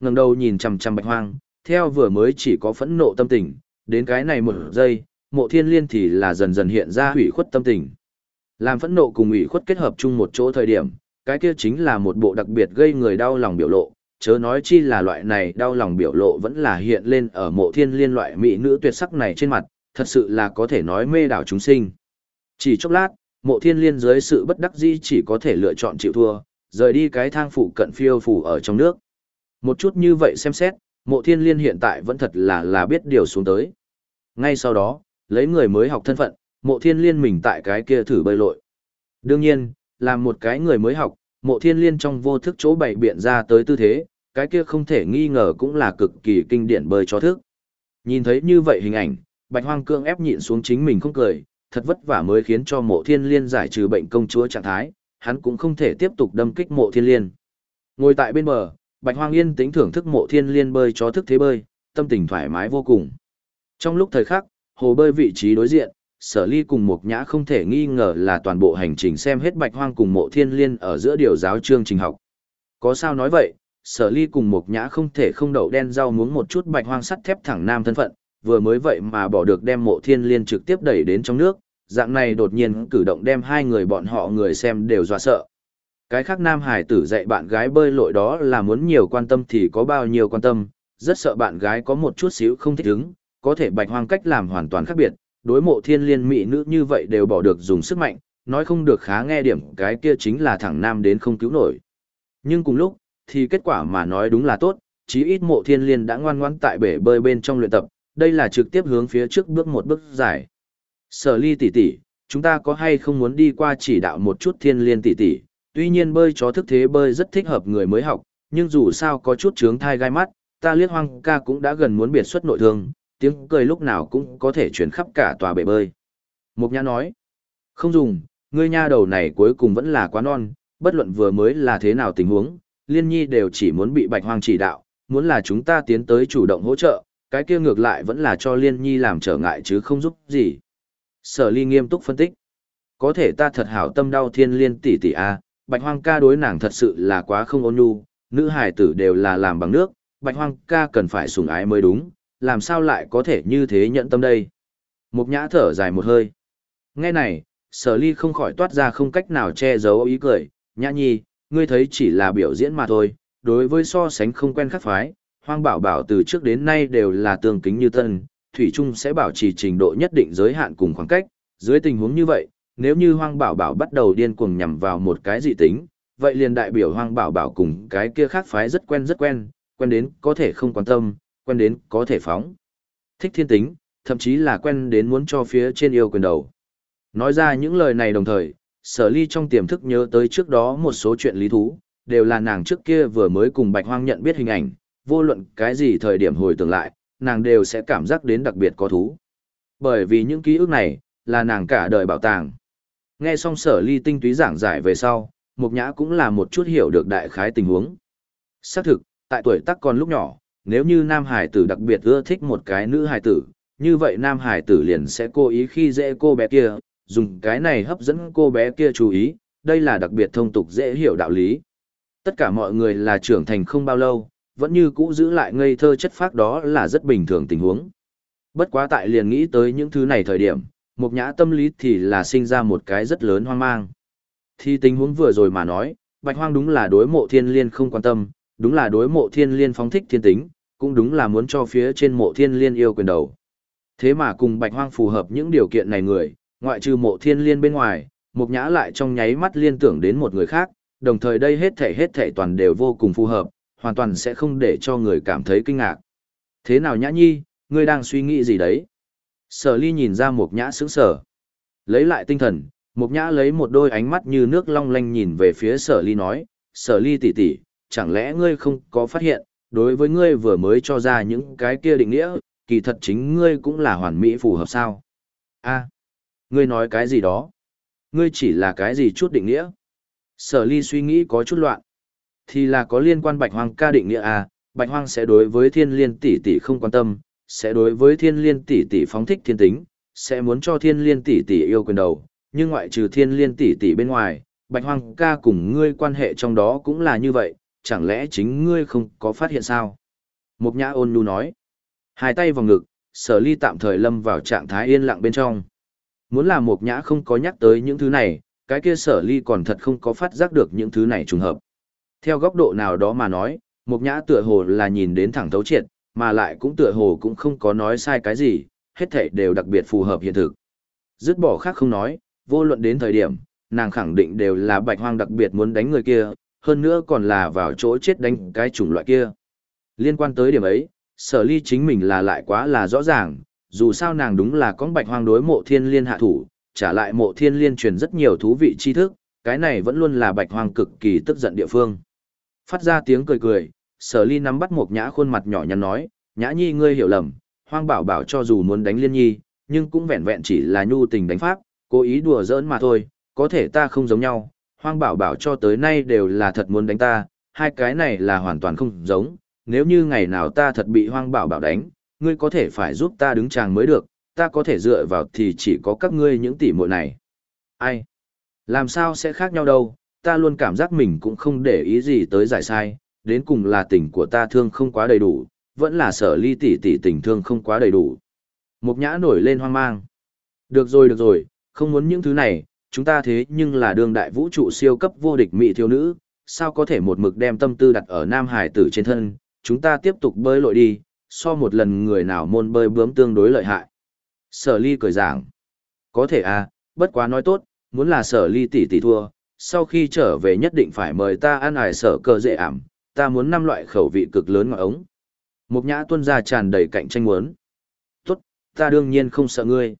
ngẩng đầu nhìn chằm chằm bạch hoang, theo vừa mới chỉ có phẫn nộ tâm tình, đến cái này một giây, mộ thiên liên thì là dần dần hiện ra ủy khuất tâm tình. Làm phẫn nộ cùng ủy khuất kết hợp chung một chỗ thời điểm, cái kia chính là một bộ đặc biệt gây người đau lòng biểu lộ, chớ nói chi là loại này đau lòng biểu lộ vẫn là hiện lên ở mộ thiên liên loại mỹ nữ tuyệt sắc này trên mặt, thật sự là có thể nói mê đảo chúng sinh. Chỉ chốc lát, mộ thiên liên dưới sự bất đắc dĩ chỉ có thể lựa chọn chịu thua, rời đi cái thang phụ cận phiêu phù ở trong nước. Một chút như vậy xem xét, mộ thiên liên hiện tại vẫn thật là là biết điều xuống tới. Ngay sau đó, lấy người mới học thân phận, mộ thiên liên mình tại cái kia thử bơi lội. Đương nhiên, là một cái người mới học, mộ thiên liên trong vô thức chỗ bày biện ra tới tư thế, cái kia không thể nghi ngờ cũng là cực kỳ kinh điển bơi cho thức. Nhìn thấy như vậy hình ảnh, bạch hoang cương ép nhịn xuống chính mình không cười, thật vất vả mới khiến cho mộ thiên liên giải trừ bệnh công chúa trạng thái, hắn cũng không thể tiếp tục đâm kích mộ thiên liên. Ngồi tại bên bờ, bạch hoang yên tĩnh thưởng thức mộ thiên liên bơi cho thức thế bơi, tâm tình thoải mái vô cùng. Trong lúc thời khắc, hồ bơi vị trí đối diện, sở ly cùng Mục nhã không thể nghi ngờ là toàn bộ hành trình xem hết bạch hoang cùng mộ thiên liên ở giữa điều giáo chương trình học. Có sao nói vậy, sở ly cùng Mục nhã không thể không đậu đen rau muống một chút bạch hoang sắt thép thẳng nam thân phận, vừa mới vậy mà bỏ được đem mộ thiên liên trực tiếp đẩy đến trong nước, dạng này đột nhiên cử động đem hai người bọn họ người xem đều dọa sợ. Cái khác nam hải tử dạy bạn gái bơi lội đó là muốn nhiều quan tâm thì có bao nhiêu quan tâm, rất sợ bạn gái có một chút xíu không thích ứng, có thể bạch hoang cách làm hoàn toàn khác biệt, đối mộ thiên liên mỹ nữ như vậy đều bỏ được dùng sức mạnh, nói không được khá nghe điểm cái kia chính là thẳng nam đến không cứu nổi. Nhưng cùng lúc, thì kết quả mà nói đúng là tốt, chí ít mộ thiên liên đã ngoan ngoãn tại bể bơi bên trong luyện tập, đây là trực tiếp hướng phía trước bước một bước dài. Sở ly tỷ tỷ, chúng ta có hay không muốn đi qua chỉ đạo một chút thiên liên tỷ tỷ, tuy nhiên bơi chó thức thế bơi rất thích hợp người mới học, nhưng dù sao có chút trướng thai gai mắt, ta liếc hoang ca cũng đã gần muốn biệt xuất nội thương, tiếng cười lúc nào cũng có thể chuyển khắp cả tòa bể bơi. Mục Nhã nói, không dùng, ngươi nha đầu này cuối cùng vẫn là quá non, bất luận vừa mới là thế nào tình huống, liên nhi đều chỉ muốn bị bạch hoang chỉ đạo, muốn là chúng ta tiến tới chủ động hỗ trợ, cái kia ngược lại vẫn là cho liên nhi làm trở ngại chứ không giúp gì. Sở ly nghiêm túc phân tích, có thể ta thật hảo tâm đau thiên liên tỷ tỷ a, bạch hoang ca đối nàng thật sự là quá không ôn nhu, nữ hài tử đều là làm bằng nước, bạch hoang ca cần phải sủng ái mới đúng, làm sao lại có thể như thế nhận tâm đây? Mục nhã thở dài một hơi. Nghe này, sở ly không khỏi toát ra không cách nào che giấu ý cười, nhã nhi, ngươi thấy chỉ là biểu diễn mà thôi, đối với so sánh không quen khắc phái, hoang bảo bảo từ trước đến nay đều là tương kính như tân, thủy chung sẽ bảo trì trình độ nhất định giới hạn cùng khoảng cách, dưới tình huống như vậy, nếu như hoang bảo bảo bắt đầu điên cuồng nhằm vào một cái dị tính, vậy liền đại biểu hoang bảo bảo cùng cái kia khác phái rất quen rất quen, quen đến có thể không quan tâm, quen đến có thể phóng. Thích thiên tính, thậm chí là quen đến muốn cho phía trên yêu quyền đầu. Nói ra những lời này đồng thời, sở ly trong tiềm thức nhớ tới trước đó một số chuyện lý thú, đều là nàng trước kia vừa mới cùng bạch hoang nhận biết hình ảnh, vô luận cái gì thời điểm hồi tưởng lại, nàng đều sẽ cảm giác đến đặc biệt có thú. Bởi vì những ký ức này, là nàng cả đời bảo tàng. Nghe xong sở ly tinh túy giảng giải về sau, Mục Nhã cũng là một chút hiểu được đại khái tình huống. Xác thực, tại tuổi tác còn lúc nhỏ, nếu như nam hải tử đặc biệt ưa thích một cái nữ hải tử, như vậy nam hải tử liền sẽ cố ý khi dễ cô bé kia, dùng cái này hấp dẫn cô bé kia chú ý, đây là đặc biệt thông tục dễ hiểu đạo lý. Tất cả mọi người là trưởng thành không bao lâu, vẫn như cũ giữ lại ngây thơ chất phác đó là rất bình thường tình huống. Bất quá tại liền nghĩ tới những thứ này thời điểm, một nhã tâm lý thì là sinh ra một cái rất lớn hoang mang. Thì tình huống vừa rồi mà nói, bạch hoang đúng là đối mộ thiên liên không quan tâm, đúng là đối mộ thiên liên phóng thích thiên tính, cũng đúng là muốn cho phía trên mộ thiên liên yêu quyền đầu. Thế mà cùng bạch hoang phù hợp những điều kiện này người, ngoại trừ mộ thiên liên bên ngoài, Mộc nhã lại trong nháy mắt liên tưởng đến một người khác, đồng thời đây hết thể hết thể toàn đều vô cùng phù hợp, hoàn toàn sẽ không để cho người cảm thấy kinh ngạc. Thế nào nhã nhi, ngươi đang suy nghĩ gì đấy? Sở ly nhìn ra mục nhã sững sở. Lấy lại tinh thần, mục nhã lấy một đôi ánh mắt như nước long lanh nhìn về phía sở ly nói, sở ly tỷ tỷ, chẳng lẽ ngươi không có phát hiện, đối với ngươi vừa mới cho ra những cái kia định nghĩa, kỳ thật chính ngươi cũng là hoàn mỹ phù hợp sao? A, ngươi nói cái gì đó? Ngươi chỉ là cái gì chút định nghĩa? Sở ly suy nghĩ có chút loạn. Thì là có liên quan bạch hoang ca định nghĩa à, bạch hoang sẽ đối với thiên liên tỷ tỷ không quan tâm, sẽ đối với thiên liên tỷ tỷ phóng thích thiên tính, sẽ muốn cho thiên liên tỷ tỷ yêu quyền đầu, nhưng ngoại trừ thiên liên tỷ tỷ bên ngoài, bạch hoang ca cùng ngươi quan hệ trong đó cũng là như vậy, chẳng lẽ chính ngươi không có phát hiện sao? Mục nhã ôn nhu nói. Hai tay vào ngực, sở ly tạm thời lâm vào trạng thái yên lặng bên trong. Muốn là mục nhã không có nhắc tới những thứ này, cái kia sở ly còn thật không có phát giác được những thứ này trùng hợp. Theo góc độ nào đó mà nói, mục nhã tựa hồ là nhìn đến thẳng thấu triệt, mà lại cũng tựa hồ cũng không có nói sai cái gì, hết thảy đều đặc biệt phù hợp hiện thực. Dứt bỏ khác không nói, vô luận đến thời điểm, nàng khẳng định đều là bạch hoang đặc biệt muốn đánh người kia, hơn nữa còn là vào chỗ chết đánh cái chủng loại kia. Liên quan tới điểm ấy, sở ly chính mình là lại quá là rõ ràng, dù sao nàng đúng là con bạch hoang đối mộ thiên liên hạ thủ, trả lại mộ thiên liên truyền rất nhiều thú vị tri thức, cái này vẫn luôn là bạch hoang cực kỳ tức giận địa phương. Phát ra tiếng cười cười, sở ly nắm bắt một nhã khuôn mặt nhỏ nhắn nói, nhã nhi ngươi hiểu lầm, hoang bảo bảo cho dù muốn đánh liên nhi, nhưng cũng vẹn vẹn chỉ là nhu tình đánh pháp, cố ý đùa giỡn mà thôi, có thể ta không giống nhau, hoang bảo bảo cho tới nay đều là thật muốn đánh ta, hai cái này là hoàn toàn không giống, nếu như ngày nào ta thật bị hoang bảo bảo đánh, ngươi có thể phải giúp ta đứng tràng mới được, ta có thể dựa vào thì chỉ có các ngươi những tỷ muội này. Ai? Làm sao sẽ khác nhau đâu, ta luôn cảm giác mình cũng không để ý gì tới giải sai, đến cùng là tình của ta thương không quá đầy đủ, vẫn là sở ly tỷ tỷ tình thương không quá đầy đủ. Mục nhã nổi lên hoang mang. Được rồi được rồi, không muốn những thứ này, chúng ta thế nhưng là đương đại vũ trụ siêu cấp vô địch mỹ thiếu nữ, sao có thể một mực đem tâm tư đặt ở nam hải tử trên thân, chúng ta tiếp tục bơi lội đi, so một lần người nào môn bơi bướm tương đối lợi hại. Sở ly cười giảng. Có thể à, bất quá nói tốt, muốn là sở ly tỷ tỷ thua, sau khi trở về nhất định phải mời ta ăn ải sở cơ dễ ảm, ta muốn năm loại khẩu vị cực lớn ngoài ống. Mục nhã tuân ra tràn đầy cạnh tranh muốn. Tốt, ta đương nhiên không sợ ngươi.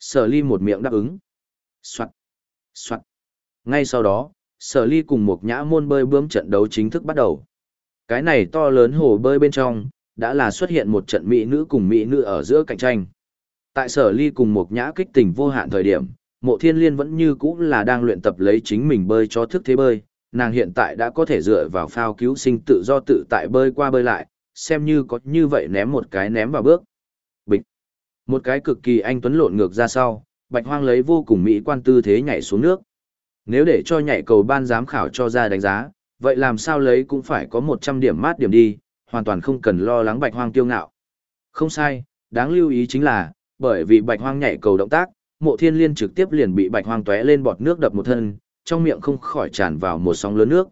Sở ly một miệng đáp ứng. Xoạn, xoạn. Ngay sau đó, sở ly cùng Mục nhã môn bơi bướm trận đấu chính thức bắt đầu. Cái này to lớn hồ bơi bên trong, đã là xuất hiện một trận mỹ nữ cùng mỹ nữ ở giữa cạnh tranh. Tại sở ly cùng Mục nhã kích tình vô hạn thời điểm, mộ thiên liên vẫn như cũ là đang luyện tập lấy chính mình bơi cho thức thế bơi. Nàng hiện tại đã có thể dựa vào phao cứu sinh tự do tự tại bơi qua bơi lại, xem như có như vậy ném một cái ném vào bước. Bịch. Một cái cực kỳ anh tuấn lộn ngược ra sau, bạch hoang lấy vô cùng mỹ quan tư thế nhảy xuống nước. Nếu để cho nhảy cầu ban giám khảo cho ra đánh giá, vậy làm sao lấy cũng phải có 100 điểm mát điểm đi, hoàn toàn không cần lo lắng bạch hoang tiêu ngạo. Không sai, đáng lưu ý chính là, bởi vì bạch hoang nhảy cầu động tác, mộ thiên liên trực tiếp liền bị bạch hoang tóe lên bọt nước đập một thân, trong miệng không khỏi tràn vào một sóng lớn nước.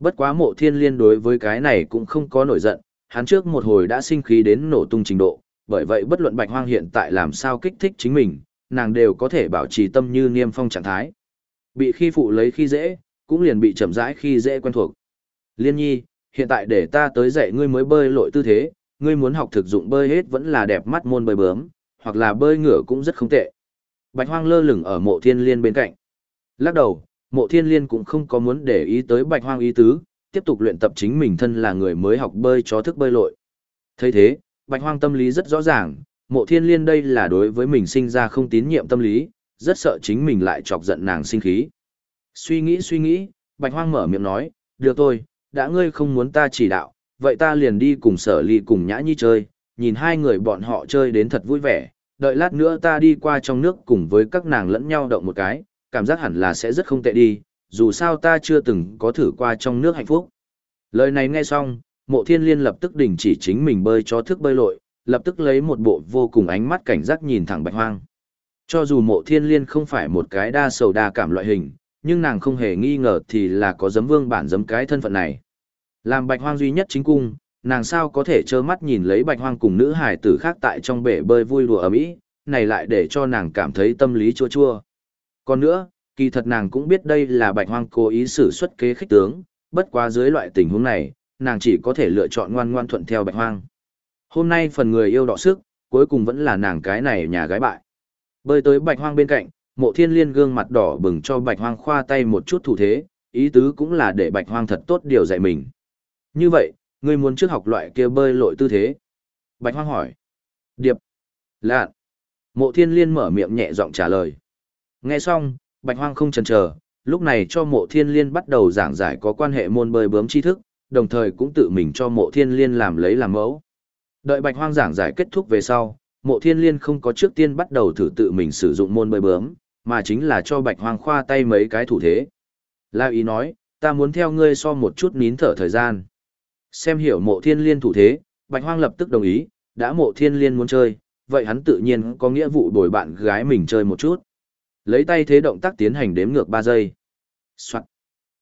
Bất quá mộ thiên liên đối với cái này cũng không có nổi giận, hắn trước một hồi đã sinh khí đến nổ tung trình độ, bởi vậy bất luận bạch hoang hiện tại làm sao kích thích chính mình, nàng đều có thể bảo trì tâm như niêm phong trạng thái. Bị khi phụ lấy khi dễ, cũng liền bị chậm rãi khi dễ quen thuộc. Liên nhi, hiện tại để ta tới dạy ngươi mới bơi lội tư thế, ngươi muốn học thực dụng bơi hết vẫn là đẹp mắt môn bơi bướm, hoặc là bơi ngửa cũng rất không tệ. Bạch hoang lơ lửng ở mộ thiên liên bên cạnh. Lắc đầu, mộ thiên liên cũng không có muốn để ý tới bạch hoang ý tứ, tiếp tục luyện tập chính mình thân là người mới học bơi cho thức bơi lội. thấy thế, bạch hoang tâm lý rất rõ ràng, mộ thiên liên đây là đối với mình sinh ra không tín nhiệm tâm lý, rất sợ chính mình lại chọc giận nàng sinh khí. Suy nghĩ suy nghĩ, bạch hoang mở miệng nói, được thôi, đã ngươi không muốn ta chỉ đạo, vậy ta liền đi cùng sở ly cùng nhã nhi chơi, nhìn hai người bọn họ chơi đến thật vui vẻ, đợi lát nữa ta đi qua trong nước cùng với các nàng lẫn nhau động một cái, cảm giác hẳn là sẽ rất không tệ đi, dù sao ta chưa từng có thử qua trong nước hạnh phúc. Lời này nghe xong, mộ thiên liên lập tức đình chỉ chính mình bơi cho thức bơi lội, lập tức lấy một bộ vô cùng ánh mắt cảnh giác nhìn thẳng bạch hoang. Cho dù mộ thiên liên không phải một cái đa sầu đa cảm loại hình, nhưng nàng không hề nghi ngờ thì là có giấm vương bản giấm cái thân phận này. Làm bạch hoang duy nhất chính cung, nàng sao có thể trơ mắt nhìn lấy bạch hoang cùng nữ hải tử khác tại trong bể bơi vui đùa ở mỹ, này lại để cho nàng cảm thấy tâm lý chua chua. Còn nữa, kỳ thật nàng cũng biết đây là bạch hoang cố ý sử xuất kế khích tướng, bất quá dưới loại tình huống này, nàng chỉ có thể lựa chọn ngoan ngoan thuận theo bạch hoang. Hôm nay phần người yêu đọ sức, cuối cùng vẫn là nàng cái này nhà gái bại. Bơi tới bạch hoang bên cạnh, mộ thiên liên gương mặt đỏ bừng cho bạch hoang khoa tay một chút thủ thế, ý tứ cũng là để bạch hoang thật tốt điều dạy mình. Như vậy, ngươi muốn trước học loại kia bơi lội tư thế. Bạch hoang hỏi. Điệp. Lạn. Mộ thiên liên mở miệng nhẹ giọng trả lời. Nghe xong, bạch hoang không chần chờ, lúc này cho mộ thiên liên bắt đầu giảng giải có quan hệ môn bơi bướm tri thức, đồng thời cũng tự mình cho mộ thiên liên làm lấy làm mẫu. Đợi bạch hoang giảng giải kết thúc về sau, mộ thiên liên không có trước tiên bắt đầu thử tự mình sử dụng môn bơi bướm, mà chính là cho bạch hoang khoa tay mấy cái thủ thế. La ý nói, ta muốn theo ngươi so một chút nín thở thời gian. Xem hiểu mộ thiên liên thủ thế, bạch hoang lập tức đồng ý, đã mộ thiên liên muốn chơi, vậy hắn tự nhiên có nghĩa vụ đổi bạn gái mình chơi một chút. Lấy tay thế động tác tiến hành đếm ngược 3 giây. Soạn.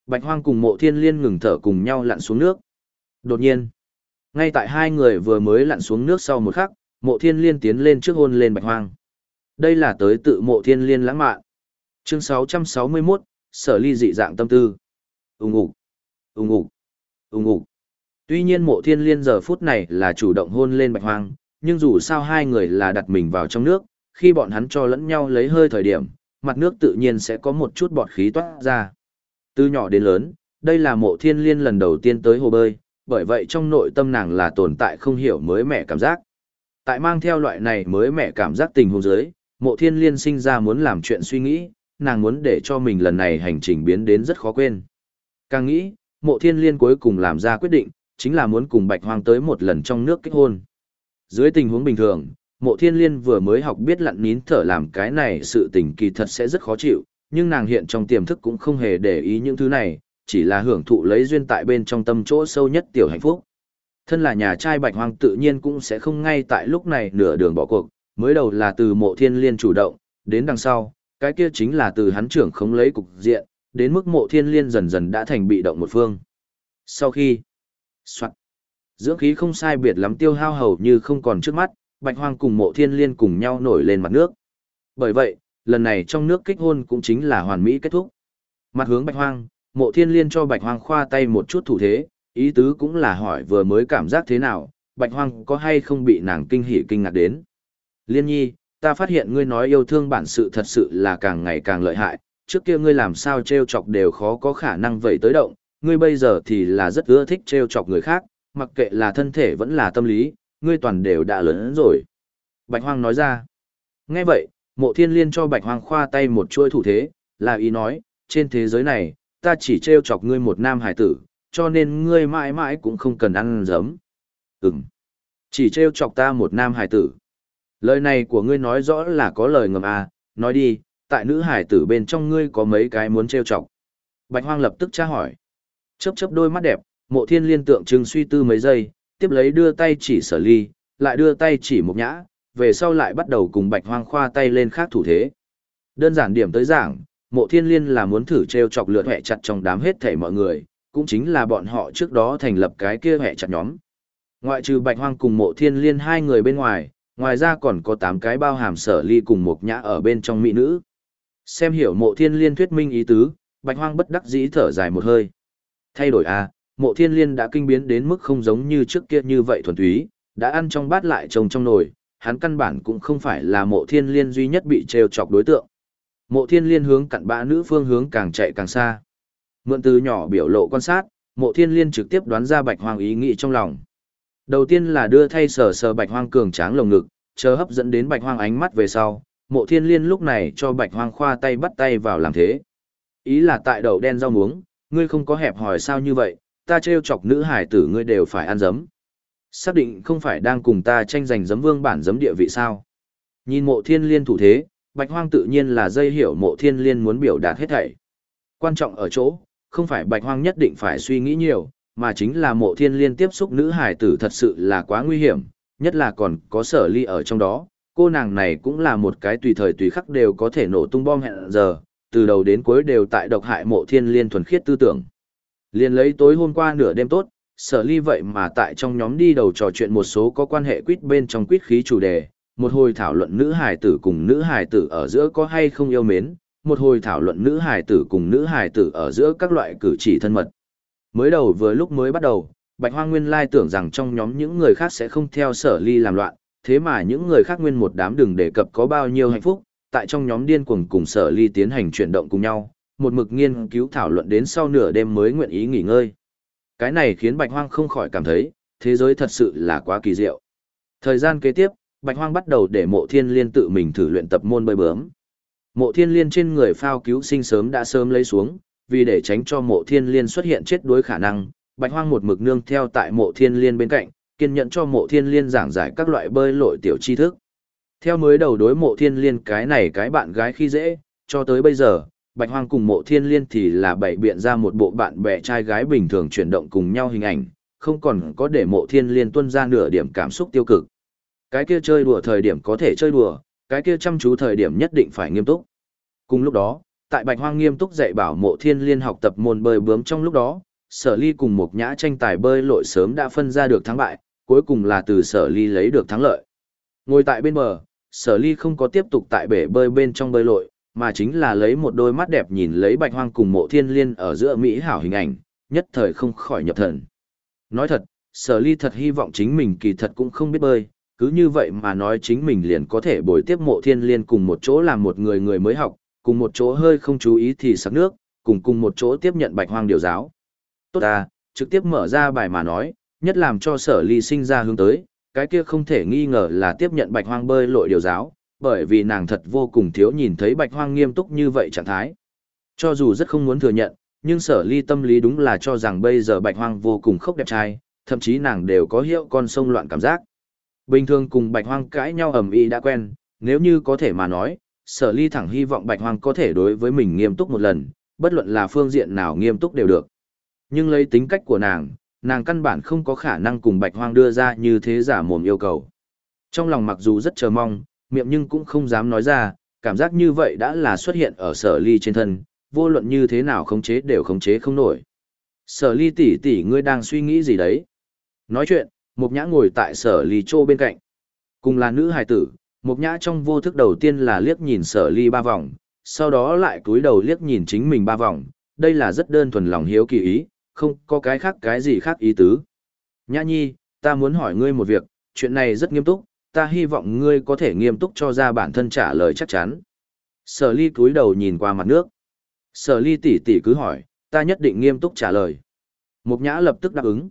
Bạch hoang cùng mộ thiên liên ngừng thở cùng nhau lặn xuống nước. Đột nhiên, ngay tại hai người vừa mới lặn xuống nước sau một khắc, mộ thiên liên tiến lên trước hôn lên bạch hoang. Đây là tới tự mộ thiên liên lãng mạn. Chương 661, sở ly dị dạng tâm tư. Ung ung, ung ung, ung ung. Tuy nhiên mộ thiên liên giờ phút này là chủ động hôn lên bạch hoang, nhưng dù sao hai người là đặt mình vào trong nước, khi bọn hắn cho lẫn nhau lấy hơi thời điểm, mặt nước tự nhiên sẽ có một chút bọt khí toát ra. Từ nhỏ đến lớn, đây là mộ thiên liên lần đầu tiên tới hồ bơi, bởi vậy trong nội tâm nàng là tồn tại không hiểu mới mẻ cảm giác. Tại mang theo loại này mới mẻ cảm giác tình huống dưới, mộ thiên liên sinh ra muốn làm chuyện suy nghĩ, nàng muốn để cho mình lần này hành trình biến đến rất khó quên. Càng nghĩ, mộ thiên liên cuối cùng làm ra quyết định, chính là muốn cùng bạch hoang tới một lần trong nước kết hôn. Dưới tình huống bình thường, mộ thiên liên vừa mới học biết lặn nín thở làm cái này sự tình kỳ thật sẽ rất khó chịu, nhưng nàng hiện trong tiềm thức cũng không hề để ý những thứ này, chỉ là hưởng thụ lấy duyên tại bên trong tâm chỗ sâu nhất tiểu hạnh phúc. Thân là nhà trai bạch hoang tự nhiên cũng sẽ không ngay tại lúc này nửa đường bỏ cuộc, mới đầu là từ mộ thiên liên chủ động, đến đằng sau, cái kia chính là từ hắn trưởng không lấy cục diện, đến mức mộ thiên liên dần dần đã thành bị động một phương. Sau khi, soạn, dưỡng khí không sai biệt lắm tiêu hao hầu như không còn trước mắt, bạch hoang cùng mộ thiên liên cùng nhau nổi lên mặt nước. Bởi vậy, lần này trong nước kích hôn cũng chính là hoàn mỹ kết thúc. Mặt hướng bạch hoang, mộ thiên liên cho bạch hoang khoa tay một chút thủ thế, ý tứ cũng là hỏi vừa mới cảm giác thế nào, bạch hoang có hay không bị nàng kinh hỉ kinh ngạc đến. Liên nhi, ta phát hiện ngươi nói yêu thương bản sự thật sự là càng ngày càng lợi hại, trước kia ngươi làm sao treo chọc đều khó có khả năng vậy tới động, ngươi bây giờ thì là rất ưa thích treo chọc người khác, mặc kệ là thân thể vẫn là tâm lý, ngươi toàn đều đã lớn rồi. Bạch hoang nói ra. Nghe vậy, mộ thiên liên cho bạch hoang khoa tay một chuôi thủ thế, là ý nói, trên thế giới này, ta chỉ treo chọc ngươi một nam hải tử, cho nên ngươi mãi mãi cũng không cần ăn giấm. Ừm. Chỉ treo chọc ta một nam hải tử. Lời này của ngươi nói rõ là có lời ngầm à, nói đi, tại nữ hải tử bên trong ngươi có mấy cái muốn treo chọc. Bạch hoang lập tức tra hỏi. Chớp chớp đôi mắt đẹp, mộ thiên liên tượng trưng suy tư mấy giây, tiếp lấy đưa tay chỉ sở ly, lại đưa tay chỉ mộc nhã, về sau lại bắt đầu cùng bạch hoang khoa tay lên khác thủ thế. Đơn giản điểm tới giảng, mộ thiên liên là muốn thử treo chọc lượt hẹ chặt trong đám hết thảy mọi người, cũng chính là bọn họ trước đó thành lập cái kia hẹ chặt nhóm. Ngoại trừ bạch hoang cùng mộ thiên liên hai người bên ngoài, ngoài ra còn có 8 cái bao hàm sở ly cùng mộc nhã ở bên trong mỹ nữ. Xem hiểu mộ thiên liên thuyết minh ý tứ, bạch hoang bất đắc dĩ thở dài một hơi. Thay đổi à, mộ thiên liên đã kinh biến đến mức không giống như trước kia như vậy thuần túy, đã ăn trong bát lại trồng trong nồi, hắn căn bản cũng không phải là mộ thiên liên duy nhất bị trêu chọc đối tượng. Mộ thiên liên hướng cặn bã nữ phương hướng càng chạy càng xa. Mượn từ nhỏ biểu lộ quan sát, mộ thiên liên trực tiếp đoán ra bạch hoang ý nghĩ trong lòng. Đầu tiên là đưa thay sờ sờ bạch hoang cường tráng lồng ngực, chờ hấp dẫn đến bạch hoang ánh mắt về sau, mộ thiên liên lúc này cho bạch hoang khoa tay bắt tay vào làm thế. Ý là tại đầu đen rau muống, ngươi không có hẹp hỏi sao như vậy, ta trêu chọc nữ hải tử ngươi đều phải ăn dấm. Xác định không phải đang cùng ta tranh giành dấm vương bản dấm địa vị sao. Nhìn mộ thiên liên thủ thế, bạch hoang tự nhiên là dây hiểu mộ thiên liên muốn biểu đạt hết thảy. Quan trọng ở chỗ, không phải bạch hoang nhất định phải suy nghĩ nhiều, mà chính là mộ thiên liên tiếp xúc nữ hải tử thật sự là quá nguy hiểm, nhất là còn có sở ly ở trong đó. Cô nàng này cũng là một cái tùy thời tùy khắc đều có thể nổ tung bom hẹn giờ, từ đầu đến cuối đều tại độc hại mộ thiên liên thuần khiết tư tưởng. Liên lấy tối hôm qua nửa đêm tốt, sở ly vậy mà tại trong nhóm đi đầu trò chuyện một số có quan hệ quýt bên trong quýt khí chủ đề, một hồi thảo luận nữ hài tử cùng nữ hài tử ở giữa có hay không yêu mến, một hồi thảo luận nữ hài tử cùng nữ hài tử ở giữa các loại cử chỉ thân mật. Mới đầu vừa lúc mới bắt đầu, Bạch Hoa Nguyên lai tưởng rằng trong nhóm những người khác sẽ không theo sở ly làm loạn, thế mà những người khác nguyên một đám đừng đề cập có bao nhiêu hạnh phúc, tại trong nhóm điên cuồng cùng sở ly tiến hành chuyển động cùng nhau, một mực nghiên cứu thảo luận đến sau nửa đêm mới nguyện ý nghỉ ngơi. Cái này khiến Bạch Hoang không khỏi cảm thấy, thế giới thật sự là quá kỳ diệu. Thời gian kế tiếp, Bạch Hoang bắt đầu để mộ thiên liên tự mình thử luyện tập môn bơi bướm. Mộ thiên liên trên người phao cứu sinh sớm đã sớm lấy xuống, vì để tránh cho mộ thiên liên xuất hiện chết đuối khả năng, bạch hoang một mực nương theo tại mộ thiên liên bên cạnh, kiên nhẫn cho mộ thiên liên giảng giải các loại bơi lội tiểu tri thức. Theo mới đầu đối mộ thiên liên cái này cái bạn gái khi dễ, cho tới bây giờ, bạch hoang cùng mộ thiên liên thì là bảy biện ra một bộ bạn bè trai gái bình thường chuyển động cùng nhau hình ảnh, không còn có để mộ thiên liên tuân ra nửa điểm cảm xúc tiêu cực. Cái kia chơi đùa thời điểm có thể chơi đùa, cái kia chăm chú thời điểm nhất định phải nghiêm túc. Cùng lúc đó, tại Bạch Hoang nghiêm túc dạy bảo mộ thiên liên học tập môn bơi bướm trong lúc đó, sở ly cùng một nhã tranh tài bơi lội sớm đã phân ra được thắng bại, cuối cùng là từ sở ly lấy được thắng lợi. Ngồi tại bên bờ, sở ly không có tiếp tục tại bể bơi bên trong bơi lội, mà chính là lấy một đôi mắt đẹp nhìn lấy Bạch Hoang cùng mộ thiên liên ở giữa Mỹ hảo hình ảnh, nhất thời không khỏi nhập thần. Nói thật, sở ly thật hy vọng chính mình kỳ thật cũng không biết bơi, cứ như vậy mà nói chính mình liền có thể bồi tiếp mộ thiên liên cùng một chỗ làm một người người mới học, cùng một chỗ hơi không chú ý thì sắc nước, cùng cùng một chỗ tiếp nhận bạch hoang điều giáo. Tốt à, trực tiếp mở ra bài mà nói, nhất làm cho sở ly sinh ra hướng tới, cái kia không thể nghi ngờ là tiếp nhận bạch hoang bơi lội điều giáo, bởi vì nàng thật vô cùng thiếu nhìn thấy bạch hoang nghiêm túc như vậy trạng thái. Cho dù rất không muốn thừa nhận, nhưng sở ly tâm lý đúng là cho rằng bây giờ bạch hoang vô cùng khốc đẹp trai, thậm chí nàng đều có hiệu con sông loạn cảm giác. Bình thường cùng bạch hoang cãi nhau ầm ĩ đã quen, nếu như có thể mà nói, sở ly thẳng hy vọng bạch hoang có thể đối với mình nghiêm túc một lần, bất luận là phương diện nào nghiêm túc đều được. Nhưng lấy tính cách của nàng, nàng căn bản không có khả năng cùng bạch hoang đưa ra như thế giả mồm yêu cầu. Trong lòng mặc dù rất chờ mong, miệng nhưng cũng không dám nói ra, cảm giác như vậy đã là xuất hiện ở sở ly trên thân, vô luận như thế nào khống chế đều khống chế không nổi. Sở ly tỷ tỷ ngươi đang suy nghĩ gì đấy? Nói chuyện, Mục nhã ngồi tại sở ly chô bên cạnh. Cùng là nữ hài tử, mục nhã trong vô thức đầu tiên là liếc nhìn sở ly ba vòng, sau đó lại cúi đầu liếc nhìn chính mình ba vòng, đây là rất đơn thuần lòng hiếu kỳ ý, không có cái khác cái gì khác ý tứ. Nhã nhi, ta muốn hỏi ngươi một việc, chuyện này rất nghiêm túc, ta hy vọng ngươi có thể nghiêm túc cho ra bản thân trả lời chắc chắn. Sở ly cúi đầu nhìn qua mặt nước. Sở ly tỉ tỉ cứ hỏi, ta nhất định nghiêm túc trả lời. Mục nhã lập tức đáp ứng.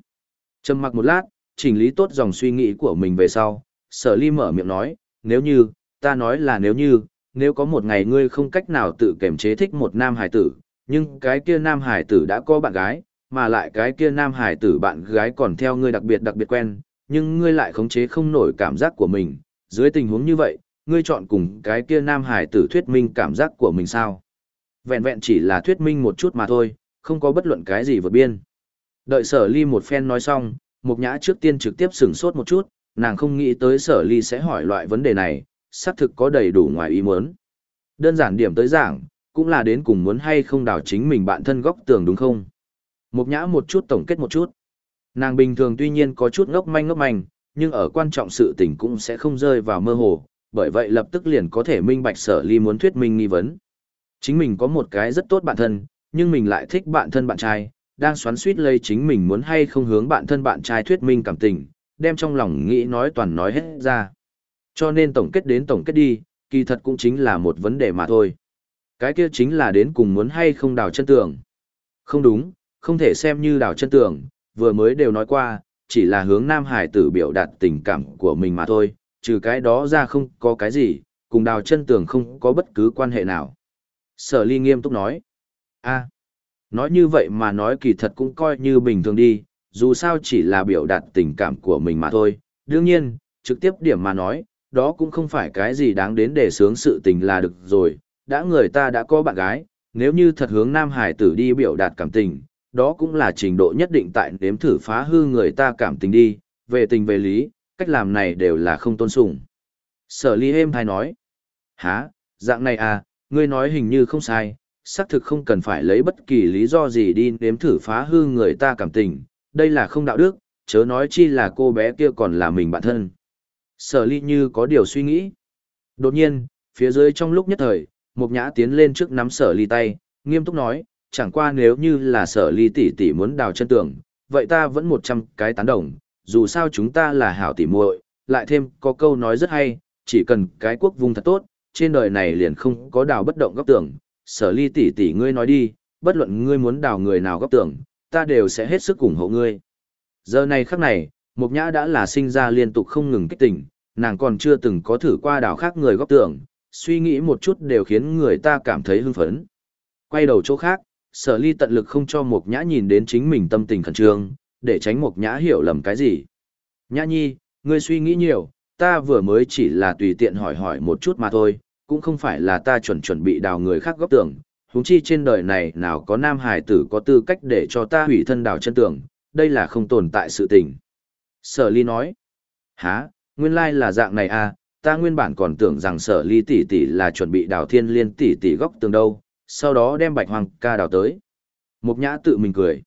Trầm mặc một lát, chỉnh lý tốt dòng suy nghĩ của mình về sau, sở ly mở miệng nói, nếu như, ta nói là nếu như, nếu có một ngày ngươi không cách nào tự kiểm chế thích một nam hải tử, nhưng cái kia nam hải tử đã có bạn gái, mà lại cái kia nam hải tử bạn gái còn theo ngươi đặc biệt đặc biệt quen, nhưng ngươi lại khống chế không nổi cảm giác của mình, dưới tình huống như vậy, ngươi chọn cùng cái kia nam hải tử thuyết minh cảm giác của mình sao? Vẹn vẹn chỉ là thuyết minh một chút mà thôi, không có bất luận cái gì vượt biên. Đợi sở ly một phen nói xong, Mục Nhã trước tiên trực tiếp sửng sốt một chút, nàng không nghĩ tới sở ly sẽ hỏi loại vấn đề này, xác thực có đầy đủ ngoài ý muốn. Đơn giản điểm tới giảng, cũng là đến cùng muốn hay không đào chính mình bạn thân góc tường đúng không? Mục Nhã một chút tổng kết một chút. Nàng bình thường tuy nhiên có chút ngốc manh ngốc manh, nhưng ở quan trọng sự tình cũng sẽ không rơi vào mơ hồ, bởi vậy lập tức liền có thể minh bạch sở ly muốn thuyết minh nghi vấn. Chính mình có một cái rất tốt bạn thân, nhưng mình lại thích bạn thân bạn trai, đang xoắn suýt lây chính mình muốn hay không hướng bạn thân bạn trai thuyết minh cảm tình, đem trong lòng nghĩ nói toàn nói hết ra. Cho nên tổng kết đến tổng kết đi, kỳ thật cũng chính là một vấn đề mà thôi. Cái kia chính là đến cùng muốn hay không đào chân tường. Không đúng, không thể xem như đào chân tường, vừa mới đều nói qua, chỉ là hướng Nam Hải tử biểu đạt tình cảm của mình mà thôi, trừ cái đó ra không có cái gì, cùng đào chân tường không có bất cứ quan hệ nào. Sở ly nghiêm túc nói. a Nói như vậy mà nói kỳ thật cũng coi như bình thường đi, dù sao chỉ là biểu đạt tình cảm của mình mà thôi. Đương nhiên, trực tiếp điểm mà nói, đó cũng không phải cái gì đáng đến để sướng sự tình là được rồi, đã người ta đã có bạn gái, nếu như thật hướng Nam Hải tử đi biểu đạt cảm tình, đó cũng là trình độ nhất định tại nếm thử phá hư người ta cảm tình đi, về tình về lý, cách làm này đều là không tôn sùng. Sở ly êm hay nói, há, dạng này à, ngươi nói hình như không sai, xác thực không cần phải lấy bất kỳ lý do gì đi nếm thử phá hư người ta cảm tình, đây là không đạo đức, chớ nói chi là cô bé kia còn là mình bản thân. Sở ly như có điều suy nghĩ. Đột nhiên, phía dưới trong lúc nhất thời, một nhã tiến lên trước nắm sở ly tay, nghiêm túc nói, chẳng qua nếu như là sở ly tỷ tỷ muốn đào chân tường, vậy ta vẫn một trăm cái tán đồng, dù sao chúng ta là hảo tỷ muội, lại thêm có câu nói rất hay, chỉ cần cái quốc vung thật tốt, trên đời này liền không có đào bất động góc tường, sở ly tỷ tỷ ngươi nói đi, bất luận ngươi muốn đào người nào góc tường, ta đều sẽ hết sức ủng hộ ngươi. Giờ này khắc này, Mục Nhã đã là sinh ra liên tục không ngừng kích tỉnh, nàng còn chưa từng có thử qua đào khác người góc tường, suy nghĩ một chút đều khiến người ta cảm thấy hưng phấn. Quay đầu chỗ khác, sở ly tận lực không cho Mộc Nhã nhìn đến chính mình tâm tình khẩn trương, để tránh Mộc Nhã hiểu lầm cái gì. Nhã nhi, ngươi suy nghĩ nhiều, ta vừa mới chỉ là tùy tiện hỏi hỏi một chút mà thôi, cũng không phải là ta chuẩn chuẩn bị đào người khác góc tưởng, huống chi trên đời này nào có nam hải tử có tư cách để cho ta hủy thân đào chân tưởng, đây là không tồn tại sự tình. Sở ly nói, há, nguyên lai là dạng này à, ta nguyên bản còn tưởng rằng sở ly tỷ tỷ là chuẩn bị đào thiên liên tỷ tỷ góc tường đâu, sau đó đem bạch hoàng ca đào tới. Mục nhã tự mình cười.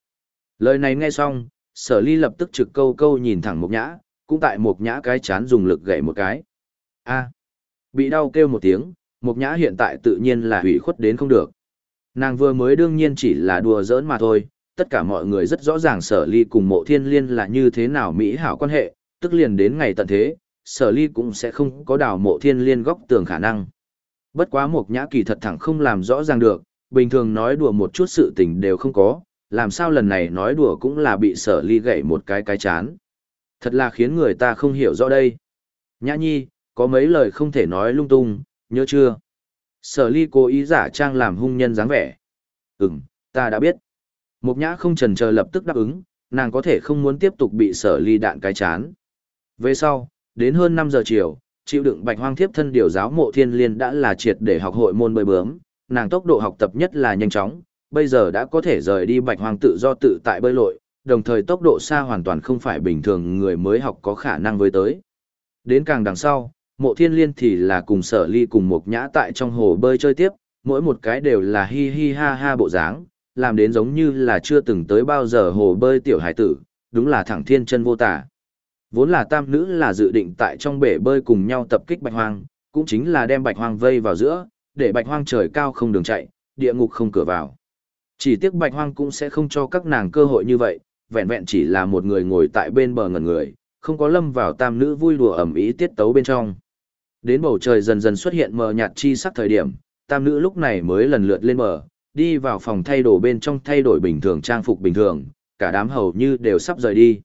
Lời này nghe xong, sở ly lập tức trực câu câu nhìn thẳng mục nhã, cũng tại mục nhã cái chán dùng lực gậy một cái. a bị đau kêu một tiếng, mục nhã hiện tại tự nhiên là hủy khuất đến không được. Nàng vừa mới đương nhiên chỉ là đùa giỡn mà thôi, tất cả mọi người rất rõ ràng sở ly cùng mộ thiên liên là như thế nào mỹ hảo quan hệ, tức liền đến ngày tận thế, sở ly cũng sẽ không có đào mộ thiên liên góc tường khả năng. Bất quá một nhã kỳ thật thẳng không làm rõ ràng được, bình thường nói đùa một chút sự tình đều không có, làm sao lần này nói đùa cũng là bị sở ly gậy một cái cái chán. Thật là khiến người ta không hiểu rõ đây. Nhã nhi, có mấy lời không thể nói lung tung, nhớ chưa? Sở ly cố ý giả trang làm hung nhân dáng vẻ. Ừm, ta đã biết. Mục nhã không trần chờ lập tức đáp ứng, nàng có thể không muốn tiếp tục bị sở ly đạn cái chán. Về sau, đến hơn 5 giờ chiều, chịu đựng bạch hoang thiếp thân điều giáo mộ thiên liên đã là triệt để học hội môn bơi bướm, nàng tốc độ học tập nhất là nhanh chóng, bây giờ đã có thể rời đi bạch hoang tự do tự tại bơi lội, đồng thời tốc độ xa hoàn toàn không phải bình thường người mới học có khả năng với tới. Đến càng đằng sau, mộ thiên liên thì là cùng sở ly cùng một nhã tại trong hồ bơi chơi tiếp, mỗi một cái đều là hi hi ha ha bộ dáng, làm đến giống như là chưa từng tới bao giờ hồ bơi tiểu hải tử, đúng là thẳng thiên chân vô tả. Vốn là tam nữ là dự định tại trong bể bơi cùng nhau tập kích bạch hoang, cũng chính là đem bạch hoang vây vào giữa, để bạch hoang trời cao không đường chạy, địa ngục không cửa vào. Chỉ tiếc bạch hoang cũng sẽ không cho các nàng cơ hội như vậy, vẹn vẹn chỉ là một người ngồi tại bên bờ ngẩn người, không có lâm vào tam nữ vui đùa ẩm ý tiết tấu bên trong. Đến bầu trời dần dần xuất hiện mờ nhạt chi sắc thời điểm, tam nữ lúc này mới lần lượt lên bờ, đi vào phòng thay đồ bên trong thay đổi bình thường trang phục bình thường, cả đám hầu như đều sắp rời đi.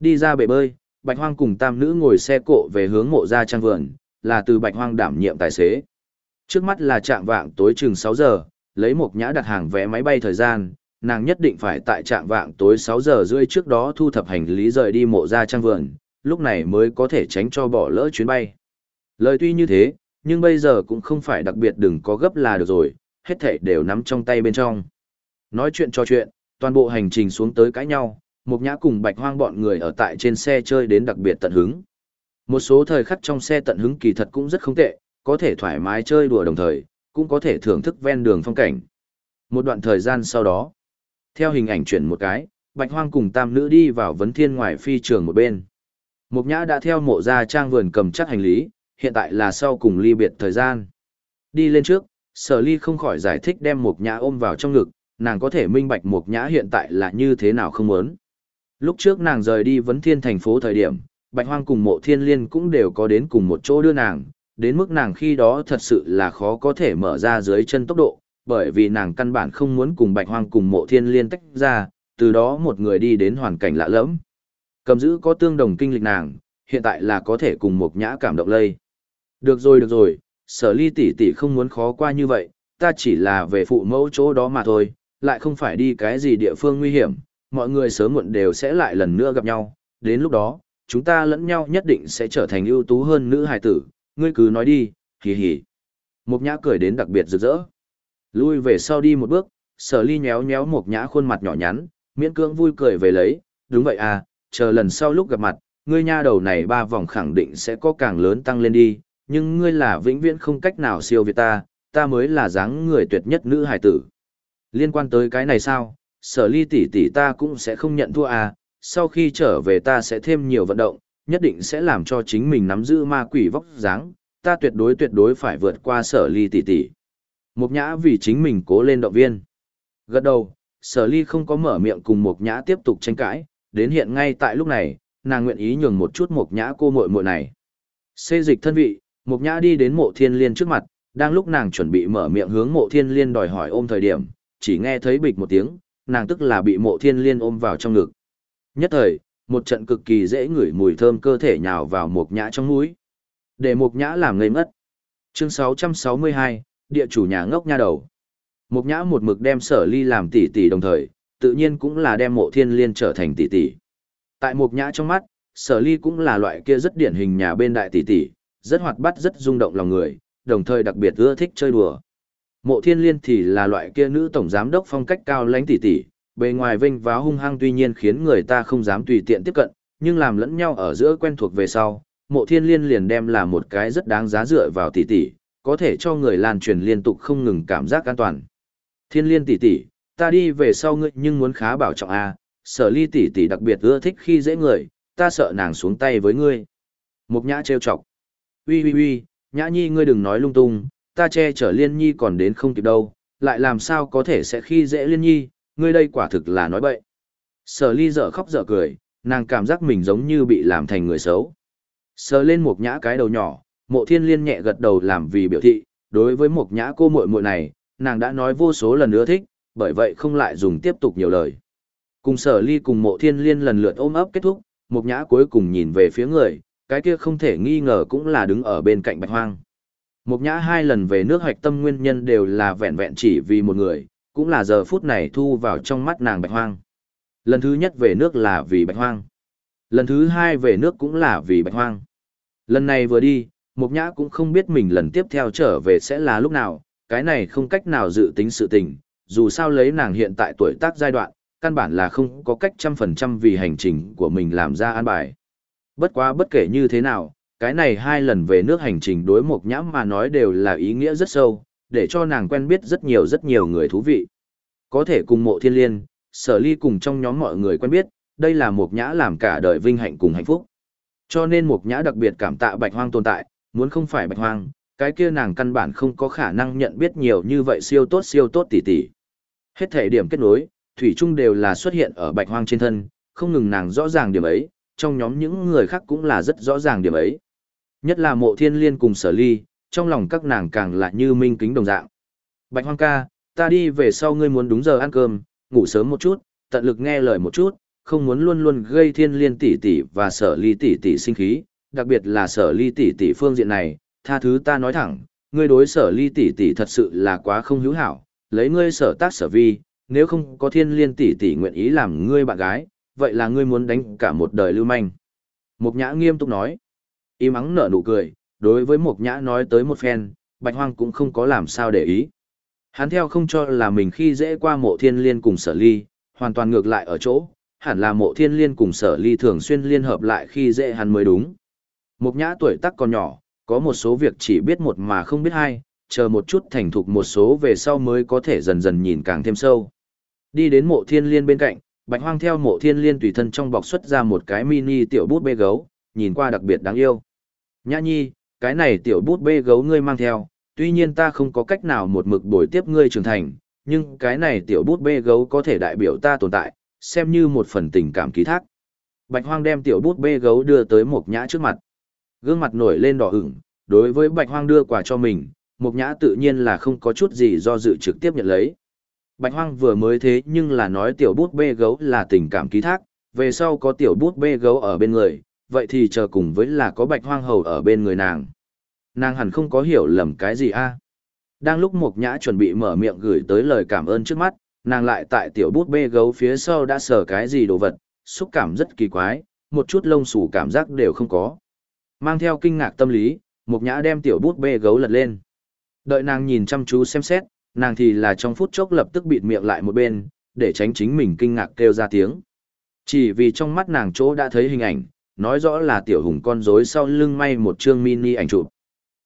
Đi ra bể bơi, Bạch Hoang cùng tam nữ ngồi xe cộ về hướng mộ gia trang vườn, là từ Bạch Hoang đảm nhiệm tài xế. Trước mắt là trạng vạng tối chừng 6 giờ, lấy một nhã đặt hàng vé máy bay thời gian, nàng nhất định phải tại trạng vạng tối 6 giờ rưỡi trước đó thu thập hành lý rời đi mộ gia trang vườn, lúc này mới có thể tránh cho bỏ lỡ chuyến bay. Lời tuy như thế, nhưng bây giờ cũng không phải đặc biệt đừng có gấp là được rồi, hết thảy đều nắm trong tay bên trong. Nói chuyện cho chuyện, toàn bộ hành trình xuống tới cãi nhau, Mục Nhã cùng Bạch Hoang bọn người ở tại trên xe chơi đến đặc biệt tận hứng. Một số thời khắc trong xe tận hứng kỳ thật cũng rất không tệ, có thể thoải mái chơi đùa đồng thời, cũng có thể thưởng thức ven đường phong cảnh. Một đoạn thời gian sau đó, theo hình ảnh chuyển một cái, Bạch Hoang cùng tam nữ đi vào vấn thiên ngoài phi trường một bên. Mục Nhã đã theo mộ gia trang vườn cầm chắc hành lý, hiện tại là sau cùng ly biệt thời gian. Đi lên trước, sở ly không khỏi giải thích đem Mục Nhã ôm vào trong ngực, nàng có thể minh bạch Mục Nhã hiện tại là như thế nào không muốn. Lúc trước nàng rời đi vấn thiên thành phố thời điểm, Bạch Hoang cùng mộ thiên liên cũng đều có đến cùng một chỗ đưa nàng, đến mức nàng khi đó thật sự là khó có thể mở ra dưới chân tốc độ, bởi vì nàng căn bản không muốn cùng Bạch Hoang cùng mộ thiên liên tách ra, từ đó một người đi đến hoàn cảnh lạ lẫm. Cầm giữ có tương đồng kinh lịch nàng, hiện tại là có thể cùng một nhã cảm động lây. Được rồi được rồi, sở ly tỷ tỷ không muốn khó qua như vậy, ta chỉ là về phụ mẫu chỗ đó mà thôi, lại không phải đi cái gì địa phương nguy hiểm, mọi người sớm muộn đều sẽ lại lần nữa gặp nhau, đến lúc đó, chúng ta lẫn nhau nhất định sẽ trở thành ưu tú hơn nữ hài tử, ngươi cứ nói đi, hì hì. Mộc nhã cười đến đặc biệt rực rỡ. Lui về sau đi một bước, sở ly nhéo nhéo Mộc nhã khuôn mặt nhỏ nhắn, miễn cưỡng vui cười về lấy, đúng vậy à, chờ lần sau lúc gặp mặt, ngươi nha đầu này ba vòng khẳng định sẽ có càng lớn tăng lên đi, nhưng ngươi là vĩnh viễn không cách nào siêu việt ta, ta mới là dáng người tuyệt nhất nữ hài tử. Liên quan tới cái này sao, sở ly tỷ tỷ ta cũng sẽ không nhận thua à, sau khi trở về ta sẽ thêm nhiều vận động, nhất định sẽ làm cho chính mình nắm giữ ma quỷ vóc dáng, ta tuyệt đối tuyệt đối phải vượt qua sở ly tỷ tỷ. Mục nhã vì chính mình cố lên động viên. Gật đầu, sở ly không có mở miệng cùng mục nhã tiếp tục tranh cãi, đến hiện ngay tại lúc này, nàng nguyện ý nhường một chút mục nhã cô muội muội này. Xê dịch thân vị, mục nhã đi đến mộ thiên liên trước mặt, đang lúc nàng chuẩn bị mở miệng hướng mộ thiên liên đòi hỏi ôm thời điểm, chỉ nghe thấy bịch một tiếng, nàng tức là bị mộ thiên liên ôm vào trong ngực. Nhất thời, một trận cực kỳ dễ ngửi mùi thơm cơ thể nhào vào mộc nhã trong mũi. Để mộc nhã làm ngây mất. Chương 662, địa chủ nhà ngốc nha đầu. mộc nhã một mực đem sở ly làm tỷ tỷ đồng thời, tự nhiên cũng là đem mộ thiên liên trở thành tỷ tỷ. Tại mộc nhã trong mắt, sở ly cũng là loại kia rất điển hình nhà bên đại tỷ tỷ, rất hoạt bát rất rung động lòng người, đồng thời đặc biệt ưa thích chơi đùa. Mộ thiên liên thì là loại kia nữ tổng giám đốc phong cách cao lãnh tỷ tỷ, bề ngoài vinh váo hung hăng tuy nhiên khiến người ta không dám tùy tiện tiếp cận, nhưng làm lẫn nhau ở giữa quen thuộc về sau, mộ thiên liên liền đem là một cái rất đáng giá dựa vào tỷ tỷ, có thể cho người lan truyền liên tục không ngừng cảm giác an toàn. Thiên liên tỷ tỷ, ta đi về sau ngươi nhưng muốn khá bảo trọng a, sở ly tỷ tỷ đặc biệt ưa thích khi dễ người, ta sợ nàng xuống tay với ngươi. Mục nhã trêu chọc. Ui ui ui, nhã nhi ngươi đừng nói lung tung, ta che chở liên nhi còn đến không kịp đâu, lại làm sao có thể sẽ khi dễ liên nhi, ngươi đây quả thực là nói bậy. Sở ly dở khóc dở cười, nàng cảm giác mình giống như bị làm thành người xấu. Sờ lên một nhã cái đầu nhỏ, mộ thiên liên nhẹ gật đầu làm vì biểu thị, đối với một nhã cô muội muội này, nàng đã nói vô số lần nữa thích, bởi vậy không lại dùng tiếp tục nhiều lời. Cùng sở ly cùng mộ thiên liên lần lượt ôm ấp kết thúc, một nhã cuối cùng nhìn về phía người, cái kia không thể nghi ngờ cũng là đứng ở bên cạnh bạch hoang. Một nhã hai lần về nước hoạch tâm nguyên nhân đều là vẹn vẹn chỉ vì một người, cũng là giờ phút này thu vào trong mắt nàng bạch hoang. Lần thứ nhất về nước là vì bạch hoang. Lần thứ hai về nước cũng là vì bạch hoang. Lần này vừa đi, Mộc Nhã cũng không biết mình lần tiếp theo trở về sẽ là lúc nào, cái này không cách nào dự tính sự tình, dù sao lấy nàng hiện tại tuổi tác giai đoạn, căn bản là không có cách trăm phần trăm vì hành trình của mình làm ra an bài. Bất quá bất kể như thế nào, cái này hai lần về nước hành trình đối Mộc Nhã mà nói đều là ý nghĩa rất sâu, để cho nàng quen biết rất nhiều rất nhiều người thú vị. Có thể cùng mộ thiên liên, sở ly cùng trong nhóm mọi người quen biết, đây là Mộc Nhã làm cả đời vinh hạnh cùng hạnh phúc. Cho nên Mộc Nhã đặc biệt cảm tạ Bạch Hoang tồn tại, muốn không phải Bạch Hoang, cái kia nàng căn bản không có khả năng nhận biết nhiều như vậy siêu tốt siêu tốt tỷ tỷ. Hết thể điểm kết nối, thủy chung đều là xuất hiện ở Bạch Hoang trên thân, không ngừng nàng rõ ràng điểm ấy, trong nhóm những người khác cũng là rất rõ ràng điểm ấy. Nhất là Mộ Thiên Liên cùng Sở Ly, trong lòng các nàng càng là như minh kính đồng dạng. Bạch Hoang ca, ta đi về sau ngươi muốn đúng giờ ăn cơm, ngủ sớm một chút, tận lực nghe lời một chút, không muốn luôn luôn gây thiên liên tỷ tỷ và sở ly tỷ tỷ sinh khí, đặc biệt là sở ly tỷ tỷ phương diện này, tha thứ ta nói thẳng, ngươi đối sở ly tỷ tỷ thật sự là quá không hữu hảo, lấy ngươi sở tác sở vi, nếu không có thiên liên tỷ tỷ nguyện ý làm ngươi bạn gái, vậy là ngươi muốn đánh cả một đời lưu manh. Mục nhã nghiêm túc nói, Y mắng nở nụ cười, đối với Mộc nhã nói tới một phen, bạch hoang cũng không có làm sao để ý. Hắn theo không cho là mình khi dễ qua mộ thiên liên cùng sở ly, hoàn toàn ngược lại ở chỗ, hẳn là mộ thiên liên cùng sở ly thường xuyên liên hợp lại khi dễ hắn mới đúng. Mộc nhã tuổi tác còn nhỏ, có một số việc chỉ biết một mà không biết hai, chờ một chút thành thục một số về sau mới có thể dần dần nhìn càng thêm sâu. Đi đến mộ thiên liên bên cạnh, bạch hoang theo mộ thiên liên tùy thân trong bọc xuất ra một cái mini tiểu bút bê gấu, nhìn qua đặc biệt đáng yêu. Nhã nhi, cái này tiểu bút bê gấu ngươi mang theo, tuy nhiên ta không có cách nào một mực bồi tiếp ngươi trưởng thành, nhưng cái này tiểu bút bê gấu có thể đại biểu ta tồn tại, xem như một phần tình cảm ký thác. Bạch Hoang đem tiểu bút bê gấu đưa tới Mộc Nhã trước mặt. Gương mặt nổi lên đỏ ửng, đối với Bạch Hoang đưa quà cho mình, Mộc Nhã tự nhiên là không có chút gì do dự trực tiếp nhận lấy. Bạch Hoang vừa mới thế nhưng là nói tiểu bút bê gấu là tình cảm ký thác, về sau có tiểu bút bê gấu ở bên người, vậy thì chờ cùng với là có Bạch Hoang hầu ở bên người nàng. Nàng hẳn không có hiểu lầm cái gì a. Đang lúc Mộc Nhã chuẩn bị mở miệng gửi tới lời cảm ơn trước mắt, nàng lại tại tiểu bút bê gấu phía sau đã sờ cái gì đồ vật, xúc cảm rất kỳ quái, một chút lông xù cảm giác đều không có. Mang theo kinh ngạc tâm lý, Mộc Nhã đem tiểu bút bê gấu lật lên. Đợi nàng nhìn chăm chú xem xét, nàng thì là trong phút chốc lập tức bịt miệng lại một bên, để tránh chính mình kinh ngạc kêu ra tiếng. Chỉ vì trong mắt nàng chỗ đã thấy hình ảnh, nói rõ là tiểu hùng con rối sau lưng may một chương mini ảnh chụp.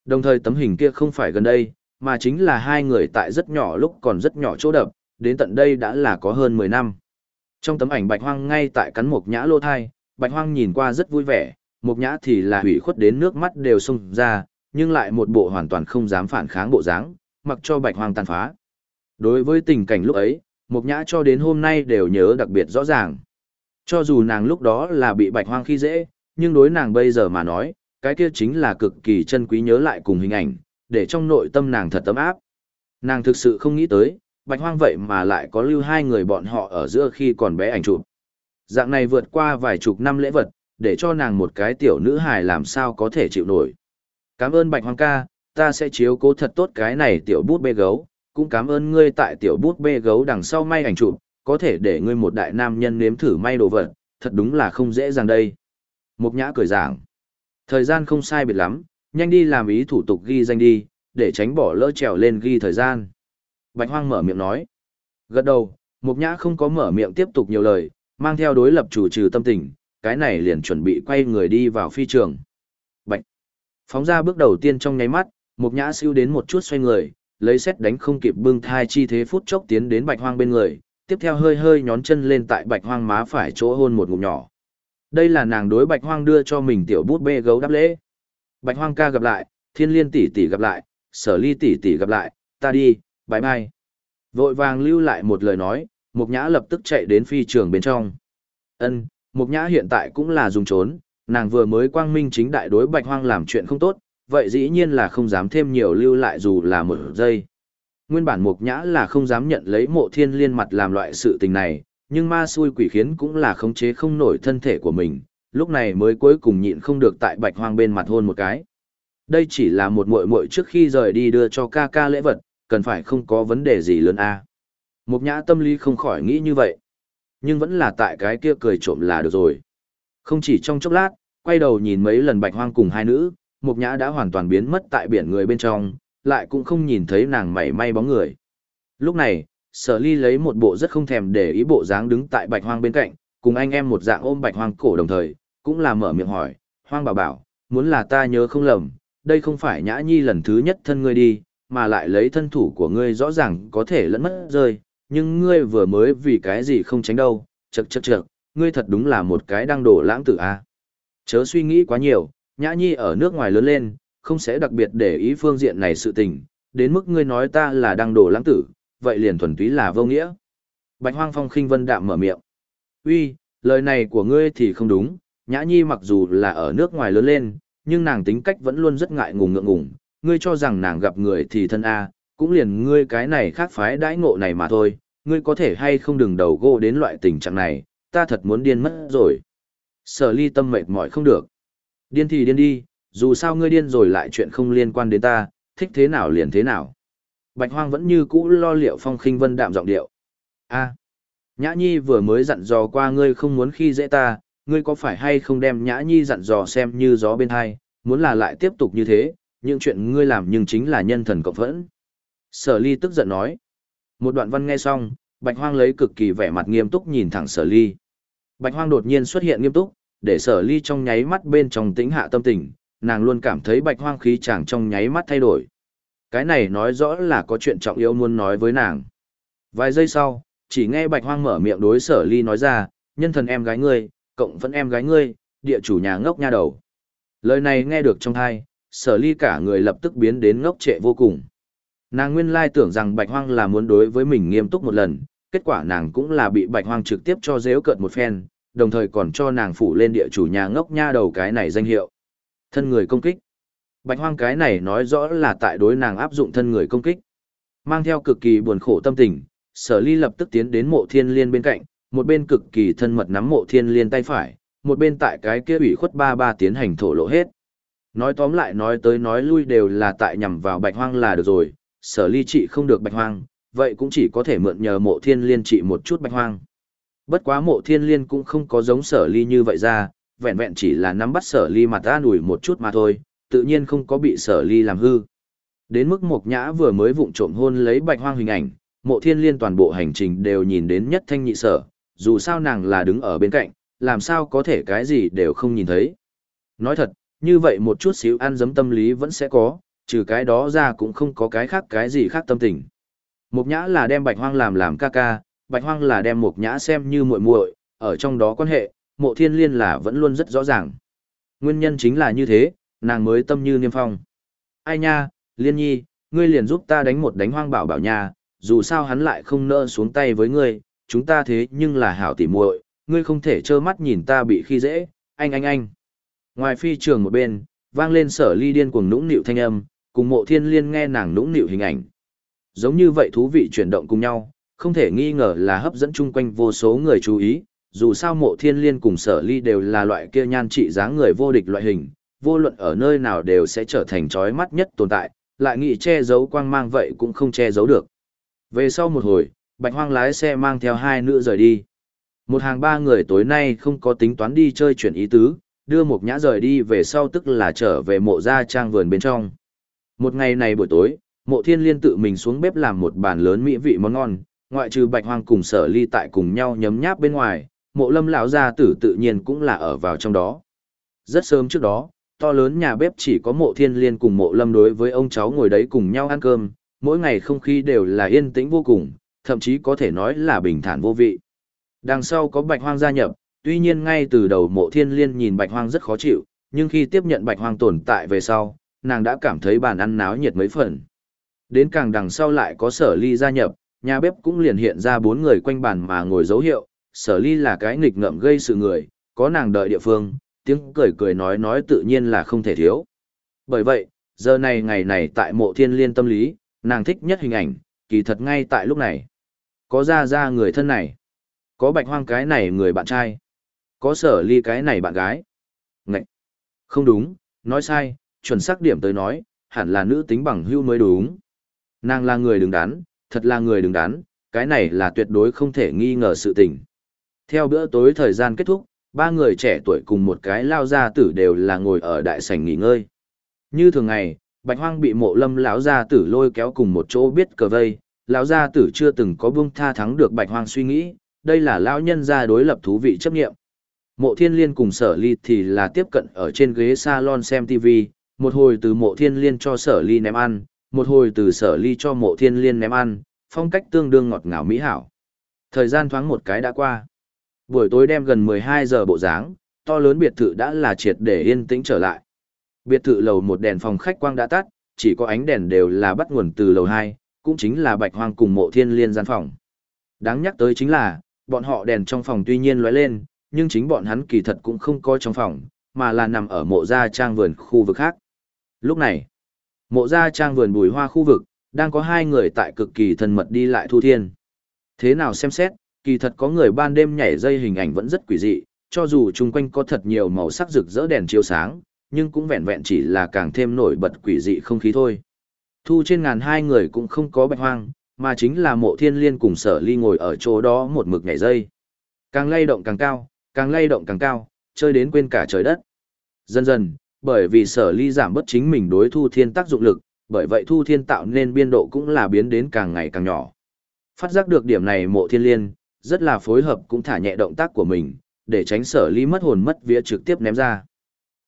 Đồng thời tấm hình kia không phải gần đây, mà chính là hai người tại rất nhỏ lúc còn rất nhỏ chỗ đập, đến tận đây đã là có hơn 10 năm. Trong tấm ảnh Bạch Hoang ngay tại cắn một nhã lô thai, Bạch Hoang nhìn qua rất vui vẻ, một nhã thì là hủy khuất đến nước mắt đều sung ra, nhưng lại một bộ hoàn toàn không dám phản kháng bộ dáng, mặc cho Bạch Hoang tàn phá. Đối với tình cảnh lúc ấy, một nhã cho đến hôm nay đều nhớ đặc biệt rõ ràng. Cho dù nàng lúc đó là bị Bạch Hoang khi dễ, nhưng đối nàng bây giờ mà nói, cái kia chính là cực kỳ chân quý nhớ lại cùng hình ảnh, để trong nội tâm nàng thật tấm áp. Nàng thực sự không nghĩ tới, bạch hoang vậy mà lại có lưu hai người bọn họ ở giữa khi còn bé ảnh chụp. Dạng này vượt qua vài chục năm lễ vật, để cho nàng một cái tiểu nữ hài làm sao có thể chịu nổi. Cảm ơn bạch hoang ca, ta sẽ chiếu cố thật tốt cái này tiểu bút bê gấu, cũng cảm ơn ngươi tại tiểu bút bê gấu đằng sau may ảnh chụp, có thể để ngươi một đại nam nhân nếm thử may đồ vật, thật đúng là không dễ dàng đây. Mục nhã cười giảng. Thời gian không sai biệt lắm, nhanh đi làm ý thủ tục ghi danh đi, để tránh bỏ lỡ trèo lên ghi thời gian. Bạch Hoang mở miệng nói. Gật đầu, Mục Nhã không có mở miệng tiếp tục nhiều lời, mang theo đối lập chủ trừ tâm tình, cái này liền chuẩn bị quay người đi vào phi trường. Bạch. Phóng ra bước đầu tiên trong nháy mắt, Mục Nhã siêu đến một chút xoay người, lấy xét đánh không kịp bưng thai chi thế phút chốc tiến đến Bạch Hoang bên người, tiếp theo hơi hơi nhón chân lên tại Bạch Hoang má phải chỗ hôn một ngụm nhỏ. Đây là nàng đối Bạch Hoang đưa cho mình tiểu bút bê gấu đáp lễ. Bạch Hoang ca gặp lại, Thiên Liên tỷ tỷ gặp lại, Sở Ly tỷ tỷ gặp lại, ta đi, bye bye. Vội vàng lưu lại một lời nói, Mục Nhã lập tức chạy đến phi trường bên trong. Ân, Mục Nhã hiện tại cũng là dùng trốn, nàng vừa mới quang minh chính đại đối Bạch Hoang làm chuyện không tốt, vậy dĩ nhiên là không dám thêm nhiều lưu lại dù là một giây. Nguyên bản Mục Nhã là không dám nhận lấy mộ thiên liên mặt làm loại sự tình này, nhưng ma xui quỷ khiến cũng là khống chế không nổi thân thể của mình, lúc này mới cuối cùng nhịn không được tại Bạch Hoang bên mặt hôn một cái. Đây chỉ là một muội muội trước khi rời đi đưa cho ca ca lễ vật, cần phải không có vấn đề gì lớn a. À. Mục nhã tâm lý không khỏi nghĩ như vậy. Nhưng vẫn là tại cái kia cười trộm là được rồi. Không chỉ trong chốc lát, quay đầu nhìn mấy lần bạch hoang cùng hai nữ, mục nhã đã hoàn toàn biến mất tại biển người bên trong, lại cũng không nhìn thấy nàng mảy may bóng người. Lúc này, sở ly lấy một bộ rất không thèm để ý bộ dáng đứng tại bạch hoang bên cạnh, cùng anh em một dạng ôm bạch hoang cổ đồng thời, cũng là mở miệng hỏi, hoang bảo bảo, muốn là ta nhớ không lầm, đây không phải nhã nhi lần thứ nhất thân ngươi đi, mà lại lấy thân thủ của ngươi rõ ràng có thể lẫn mất rơi, nhưng ngươi vừa mới vì cái gì không tránh đâu, chật chật chật, ngươi thật đúng là một cái đang đổ lãng tử a. À. Chớ suy nghĩ quá nhiều, nhã nhi ở nước ngoài lớn lên, không sẽ đặc biệt để ý phương diện này sự tình, đến mức ngươi nói ta là đang đổ lãng tử, vậy liền thuần túy là vô nghĩa. Bạch Hoang Phong khinh vân đạm mở miệng. Uy, lời này của ngươi thì không đúng, nhã nhi mặc dù là ở nước ngoài lớn lên, nhưng nàng tính cách vẫn luôn rất ngại ngùng ngượng ngùng, ngươi cho rằng nàng gặp người thì thân A, cũng liền ngươi cái này khác phái đãi ngộ này mà thôi, ngươi có thể hay không đừng đầu gỗ đến loại tình trạng này, ta thật muốn điên mất rồi. Sở ly tâm mệt mỏi không được. Điên thì điên đi, dù sao ngươi điên rồi lại chuyện không liên quan đến ta, thích thế nào liền thế nào. Bạch hoang vẫn như cũ lo liệu phong khinh vân đạm giọng điệu. A, Nhã Nhi vừa mới dặn dò qua ngươi không muốn khi dễ ta, ngươi có phải hay không đem Nhã Nhi dặn dò xem như gió bên tai, muốn là lại tiếp tục như thế, những chuyện ngươi làm nhưng chính là nhân thần cộng phẫn. Sở ly tức giận nói. Một đoạn văn nghe xong, bạch hoang lấy cực kỳ vẻ mặt nghiêm túc nhìn thẳng sở ly. Bạch hoang đột nhiên xuất hiện nghiêm túc, để sở ly trong nháy mắt bên trong tĩnh hạ tâm tình, nàng luôn cảm thấy bạch hoang khí chàng trong nháy mắt thay đổi. Cái này nói rõ là có chuyện trọng yếu muốn nói với nàng. Vài giây sau, chỉ nghe bạch hoang mở miệng đối sở ly nói ra, nhân thần em gái ngươi, cộng vẫn em gái ngươi, địa chủ nhà ngốc nha đầu. Lời này nghe được trong hai, sở ly cả người lập tức biến đến ngốc trệ vô cùng. Nàng nguyên lai tưởng rằng bạch hoang là muốn đối với mình nghiêm túc một lần, kết quả nàng cũng là bị bạch hoang trực tiếp cho dễ cợt một phen, đồng thời còn cho nàng phủ lên địa chủ nhà ngốc nha đầu cái này danh hiệu. Thân người công kích. Bạch hoang cái này nói rõ là tại đối nàng áp dụng thân người công kích. Mang theo cực kỳ buồn khổ tâm tình, sở ly lập tức tiến đến mộ thiên liên bên cạnh, một bên cực kỳ thân mật nắm mộ thiên liên tay phải, một bên tại cái kia ủy khuất ba ba tiến hành thổ lộ hết. Nói tóm lại nói tới nói lui đều là tại nhằm vào bạch hoang là được rồi, sở ly trị không được bạch hoang, vậy cũng chỉ có thể mượn nhờ mộ thiên liên trị một chút bạch hoang. Bất quá mộ thiên liên cũng không có giống sở ly như vậy ra, vẹn vẹn chỉ là nắm bắt sở ly mặt ta ủi một chút mà thôi, tự nhiên không có bị sở ly làm hư. Đến mức mộc nhã vừa mới vụng trộm hôn lấy bạch hoang hình ảnh, mộ thiên liên toàn bộ hành trình đều nhìn đến nhất thanh nhị sở, dù sao nàng là đứng ở bên cạnh, làm sao có thể cái gì đều không nhìn thấy. Nói thật, như vậy một chút xíu ăn dấm tâm lý vẫn sẽ có, trừ cái đó ra cũng không có cái khác cái gì khác tâm tình. Mộc nhã là đem bạch hoang làm làm ca ca, bạch hoang là đem mộc nhã xem như muội muội, ở trong đó quan hệ, mộ thiên liên là vẫn luôn rất rõ ràng. Nguyên nhân chính là như thế, nàng mới tâm như niêm phong. Ai nha, liên nhi, ngươi liền giúp ta đánh một đánh hoang bảo bảo nha, dù sao hắn lại không nỡ xuống tay với ngươi, chúng ta thế nhưng là hảo tỉ muội, ngươi không thể trơ mắt nhìn ta bị khi dễ, anh anh anh. Ngoài phi trường một bên, vang lên sở ly điên cuồng nũng nịu thanh âm, cùng mộ thiên liên nghe nàng nũng nịu hình ảnh. Giống như vậy thú vị chuyển động cùng nhau, không thể nghi ngờ là hấp dẫn chung quanh vô số người chú ý, dù sao mộ thiên liên cùng sở ly đều là loại kia nhan trị dáng người vô địch loại hình, vô luận ở nơi nào đều sẽ trở thành trói mắt nhất tồn tại, lại nghĩ che giấu quang mang vậy cũng không che giấu được. Về sau một hồi, bạch hoang lái xe mang theo hai nữ rời đi. Một hàng ba người tối nay không có tính toán đi chơi chuyển ý tứ, đưa một nhã rời đi về sau tức là trở về mộ gia trang vườn bên trong. Một ngày này buổi tối, mộ thiên liên tự mình xuống bếp làm một bàn lớn mỹ vị món ngon, ngoại trừ bạch hoang cùng sở ly tại cùng nhau nhấm nháp bên ngoài, mộ lâm lão gia tử tự nhiên cũng là ở vào trong đó. Rất sớm trước đó, to lớn nhà bếp chỉ có mộ thiên liên cùng mộ lâm đối với ông cháu ngồi đấy cùng nhau ăn cơm, mỗi ngày không khí đều là yên tĩnh vô cùng, thậm chí có thể nói là bình thản vô vị. Đằng sau có bạch hoang gia nhập, tuy nhiên ngay từ đầu mộ thiên liên nhìn bạch hoang rất khó chịu, nhưng khi tiếp nhận bạch hoang tồn tại về sau, nàng đã cảm thấy bàn ăn náo nhiệt mấy phần. Đến càng đằng sau lại có sở ly gia nhập, nhà bếp cũng liền hiện ra bốn người quanh bàn mà ngồi dấu hiệu, sở ly là cái nghịch ngợm gây sự người, có nàng đợi địa phương, tiếng cười cười nói nói tự nhiên là không thể thiếu. Bởi vậy, giờ này ngày này tại mộ thiên liên tâm lý, nàng thích nhất hình ảnh, kỳ thật ngay tại lúc này. Có ra ra người thân này, có bạch hoang cái này người bạn trai, có sở ly cái này bạn gái. Ngậy! Không đúng, nói sai, chuẩn xác điểm tới nói, hẳn là nữ tính bằng hưu mới đúng. Nàng là người đứng đắn, thật là người đứng đắn, cái này là tuyệt đối không thể nghi ngờ sự tình. Theo bữa tối thời gian kết thúc, ba người trẻ tuổi cùng một cái lao gia tử đều là ngồi ở đại sảnh nghỉ ngơi. Như thường ngày, Bạch Hoang bị Mộ Lâm lão gia tử lôi kéo cùng một chỗ biết cờ vây, lão gia tử chưa từng có buông tha thắng được Bạch Hoang suy nghĩ, đây là lão nhân gia đối lập thú vị chấp nghiệm. Mộ Thiên Liên cùng Sở Ly thì là tiếp cận ở trên ghế salon xem TV, một hồi từ Mộ Thiên Liên cho Sở Ly ném ăn, một hồi từ Sở Ly cho Mộ Thiên Liên ném ăn, phong cách tương đương ngọt ngào mỹ hảo. Thời gian thoáng một cái đã qua. Buổi tối đêm gần 12 giờ bộ dáng, to lớn biệt thự đã là triệt để yên tĩnh trở lại. Biệt thự lầu một đèn phòng khách quang đã tắt, chỉ có ánh đèn đều là bắt nguồn từ lầu 2, cũng chính là Bạch Hoang cùng Mộ Thiên Liên gian phòng. Đáng nhắc tới chính là, bọn họ đèn trong phòng tuy nhiên lóe lên, nhưng chính bọn hắn kỳ thật cũng không có trong phòng, mà là nằm ở mộ gia trang vườn khu vực khác. Lúc này, mộ gia trang vườn bùi hoa khu vực, đang có hai người tại cực kỳ thân mật đi lại thu thiên. Thế nào xem xét, kỳ thật có người ban đêm nhảy dây hình ảnh vẫn rất quỷ dị, cho dù chung quanh có thật nhiều màu sắc rực rỡ đèn chiếu sáng, nhưng cũng vẹn vẹn chỉ là càng thêm nổi bật quỷ dị không khí thôi. Thu trên ngàn hai người cũng không có bạch hoang, mà chính là mộ thiên liên cùng sở ly ngồi ở chỗ đó một mực nhảy dây. Càng lay động càng cao, càng lay động càng cao, chơi đến quên cả trời đất. Dần dần, bởi vì sở ly giảm bất chính mình đối thu thiên tác dụng lực, bởi vậy thu thiên tạo nên biên độ cũng là biến đến càng ngày càng nhỏ. Phát giác được điểm này mộ thiên liên, rất là phối hợp cũng thả nhẹ động tác của mình, để tránh sở ly mất hồn mất vía trực tiếp ném ra.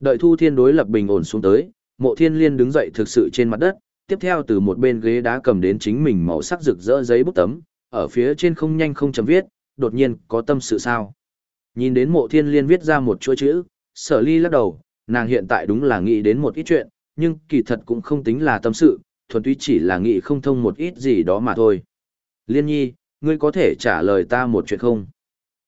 Đợi thu thiên đối lập bình ổn xuống tới, mộ thiên liên đứng dậy thực sự trên mặt đất, tiếp theo từ một bên ghế đá cầm đến chính mình màu sắc rực rỡ giấy bút tấm, ở phía trên không nhanh không chấm viết, đột nhiên có tâm sự sao. Nhìn đến mộ thiên liên viết ra một chuỗi chữ, sở ly lắc đầu, nàng hiện tại đúng là nghĩ đến một ít chuyện, nhưng kỳ thật cũng không tính là tâm sự, thuần túy chỉ là nghĩ không thông một ít gì đó mà thôi. Liên nhi, ngươi có thể trả lời ta một chuyện không?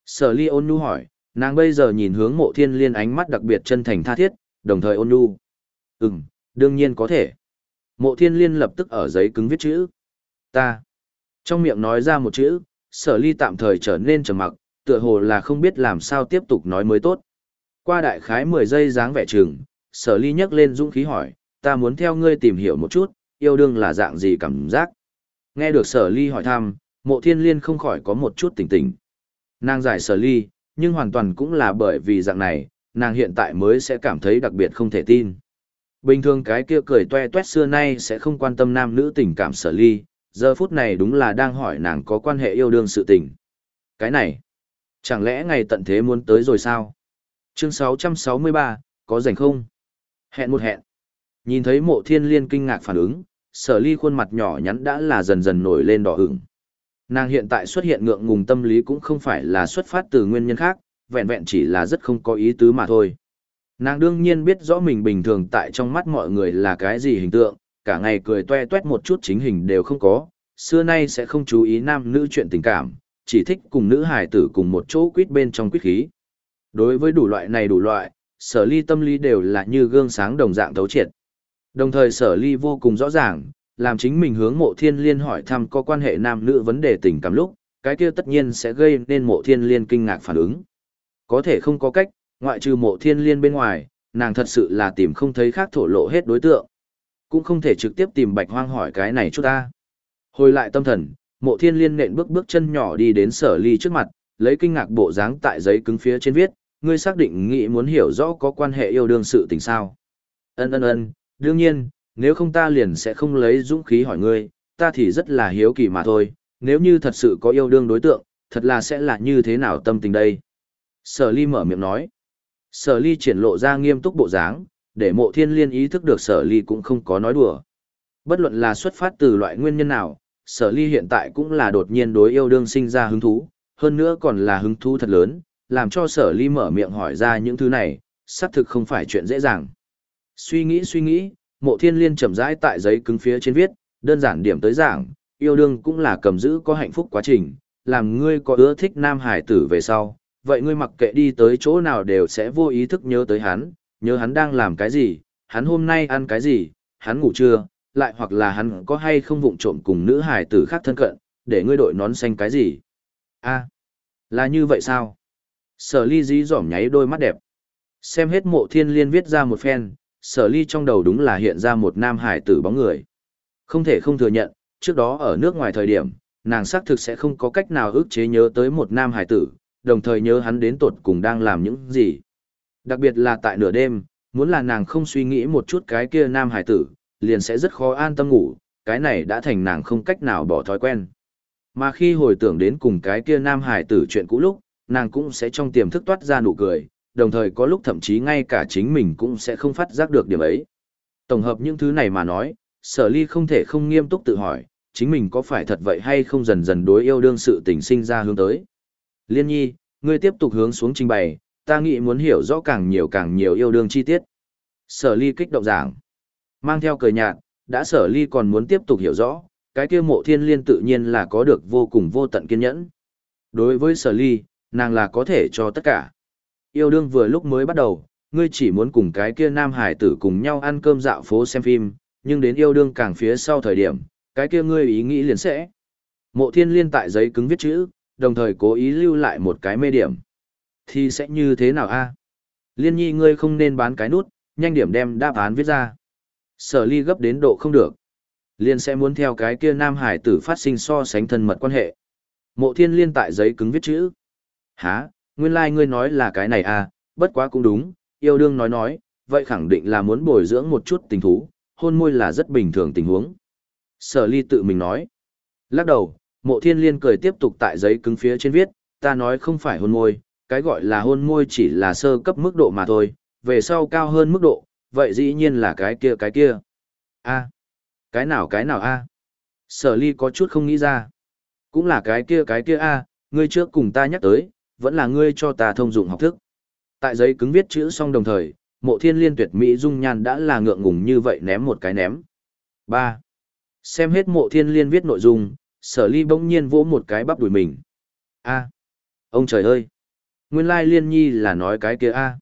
Sở ly ôn nhu hỏi, nàng bây giờ nhìn hướng mộ thiên liên ánh mắt đặc biệt chân thành tha thiết, đồng thời ôn nhu. Ừm, đương nhiên có thể. Mộ thiên liên lập tức ở giấy cứng viết chữ. Ta. Trong miệng nói ra một chữ, sở ly tạm thời trở nên trầm mặc, tựa hồ là không biết làm sao tiếp tục nói mới tốt. Qua đại khái 10 giây dáng vẻ trường, sở ly nhấc lên dũng khí hỏi, ta muốn theo ngươi tìm hiểu một chút, yêu đương là dạng gì cảm giác. Nghe được sở ly hỏi thăm, mộ thiên liên không khỏi có một chút tỉnh tỉnh. Nàng giải sở ly, nhưng hoàn toàn cũng là bởi vì dạng này, nàng hiện tại mới sẽ cảm thấy đặc biệt không thể tin. Bình thường cái kia cười toe toét xưa nay sẽ không quan tâm nam nữ tình cảm sở ly, giờ phút này đúng là đang hỏi nàng có quan hệ yêu đương sự tình. Cái này, chẳng lẽ ngày tận thế muốn tới rồi sao? Chương 663, có rảnh không? Hẹn một hẹn. Nhìn thấy mộ thiên liên kinh ngạc phản ứng, sở ly khuôn mặt nhỏ nhắn đã là dần dần nổi lên đỏ ửng. Nàng hiện tại xuất hiện ngượng ngùng tâm lý cũng không phải là xuất phát từ nguyên nhân khác, vẹn vẹn chỉ là rất không có ý tứ mà thôi. Nàng đương nhiên biết rõ mình bình thường tại trong mắt mọi người là cái gì hình tượng, cả ngày cười toe toét một chút chính hình đều không có, xưa nay sẽ không chú ý nam nữ chuyện tình cảm, chỉ thích cùng nữ hài tử cùng một chỗ quýt bên trong quýt khí. Đối với đủ loại này đủ loại, sở ly tâm lý đều là như gương sáng đồng dạng thấu triệt. Đồng thời sở ly vô cùng rõ ràng, làm chính mình hướng mộ thiên liên hỏi thăm có quan hệ nam nữ vấn đề tình cảm lúc, cái kia tất nhiên sẽ gây nên mộ thiên liên kinh ngạc phản ứng. Có thể không có cách, ngoại trừ mộ thiên liên bên ngoài, nàng thật sự là tìm không thấy khác thổ lộ hết đối tượng. Cũng không thể trực tiếp tìm bạch hoang hỏi cái này chút ta. Hồi lại tâm thần, mộ thiên liên nện bước bước chân nhỏ đi đến sở ly trước mặt, lấy kinh ngạc bộ dáng tại giấy cứng phía trên viết, ngươi xác định nghĩ muốn hiểu rõ có quan hệ yêu đương sự tình sao. Ân ân ân, đương nhiên, nếu không ta liền sẽ không lấy dũng khí hỏi ngươi, ta thì rất là hiếu kỳ mà thôi, nếu như thật sự có yêu đương đối tượng, thật là sẽ là như thế nào tâm tình đây. Sở ly mở miệng nói. Sở ly triển lộ ra nghiêm túc bộ dáng, để mộ thiên liên ý thức được sở ly cũng không có nói đùa. Bất luận là xuất phát từ loại nguyên nhân nào, sở ly hiện tại cũng là đột nhiên đối yêu đương sinh ra hứng thú, hơn nữa còn là hứng thú thật lớn, làm cho sở ly mở miệng hỏi ra những thứ này, xác thực không phải chuyện dễ dàng. Suy nghĩ suy nghĩ, mộ thiên liên chậm rãi tại giấy cứng phía trên viết, đơn giản điểm tới giảng, yêu đương cũng là cầm giữ có hạnh phúc quá trình, làm ngươi có ưa thích nam hải tử về sau, vậy ngươi mặc kệ đi tới chỗ nào đều sẽ vô ý thức nhớ tới hắn, nhớ hắn đang làm cái gì, hắn hôm nay ăn cái gì, hắn ngủ trưa, lại hoặc là hắn có hay không vụng trộm cùng nữ hải tử khác thân cận, để ngươi đội nón xanh cái gì. a là như vậy sao? Sở ly dí dỏm nháy đôi mắt đẹp. Xem hết mộ thiên liên viết ra một phen, sở ly trong đầu đúng là hiện ra một nam hải tử bóng người. Không thể không thừa nhận, trước đó ở nước ngoài thời điểm, nàng xác thực sẽ không có cách nào ức chế nhớ tới một nam hải tử, đồng thời nhớ hắn đến tột cùng đang làm những gì. Đặc biệt là tại nửa đêm, muốn là nàng không suy nghĩ một chút cái kia nam hải tử, liền sẽ rất khó an tâm ngủ, cái này đã thành nàng không cách nào bỏ thói quen. Mà khi hồi tưởng đến cùng cái kia nam hải tử chuyện cũ lúc, nàng cũng sẽ trong tiềm thức toát ra nụ cười, đồng thời có lúc thậm chí ngay cả chính mình cũng sẽ không phát giác được điểm ấy. Tổng hợp những thứ này mà nói, sở ly không thể không nghiêm túc tự hỏi, chính mình có phải thật vậy hay không dần dần đối yêu đương sự tình sinh ra hướng tới. Liên nhi, ngươi tiếp tục hướng xuống trình bày, ta nghĩ muốn hiểu rõ càng nhiều càng nhiều yêu đương chi tiết. Sở ly kích động giảng. Mang theo cười nhạt, đã sở ly còn muốn tiếp tục hiểu rõ, cái kia mộ thiên liên tự nhiên là có được vô cùng vô tận kiên nhẫn. Đối với sở ly, nàng là có thể cho tất cả. Yêu đương vừa lúc mới bắt đầu, ngươi chỉ muốn cùng cái kia nam hải tử cùng nhau ăn cơm dạo phố xem phim, nhưng đến yêu đương càng phía sau thời điểm, cái kia ngươi ý nghĩ liền sẽ. Mộ thiên liên tại giấy cứng viết chữ, đồng thời cố ý lưu lại một cái mê điểm. Thì sẽ như thế nào a? Liên nhi ngươi không nên bán cái nút, nhanh điểm đem đáp án viết ra. Sở ly gấp đến độ không được. Liên sẽ muốn theo cái kia nam hải tử phát sinh so sánh thân mật quan hệ. Mộ thiên liên tại giấy cứng viết chữ. Hả, nguyên lai like ngươi nói là cái này à, bất quá cũng đúng, yêu đương nói nói, vậy khẳng định là muốn bồi dưỡng một chút tình thú, hôn môi là rất bình thường tình huống. Sở ly tự mình nói. Lắc đầu, mộ thiên liên cười tiếp tục tại giấy cứng phía trên viết, ta nói không phải hôn môi, cái gọi là hôn môi chỉ là sơ cấp mức độ mà thôi, về sau cao hơn mức độ, vậy dĩ nhiên là cái kia cái kia. a cái nào cái nào a Sở ly có chút không nghĩ ra. Cũng là cái kia cái kia a ngươi trước cùng ta nhắc tới, vẫn là ngươi cho ta thông dụng học thức. Tại giấy cứng viết chữ xong đồng thời, mộ thiên liên tuyệt mỹ dung nhan đã là ngượng ngùng như vậy ném một cái ném. 3. Xem hết mộ thiên liên viết nội dung, sở ly bỗng nhiên vỗ một cái bắp đùi mình. a ông trời ơi! Nguyên lai liên nhi là nói cái kia a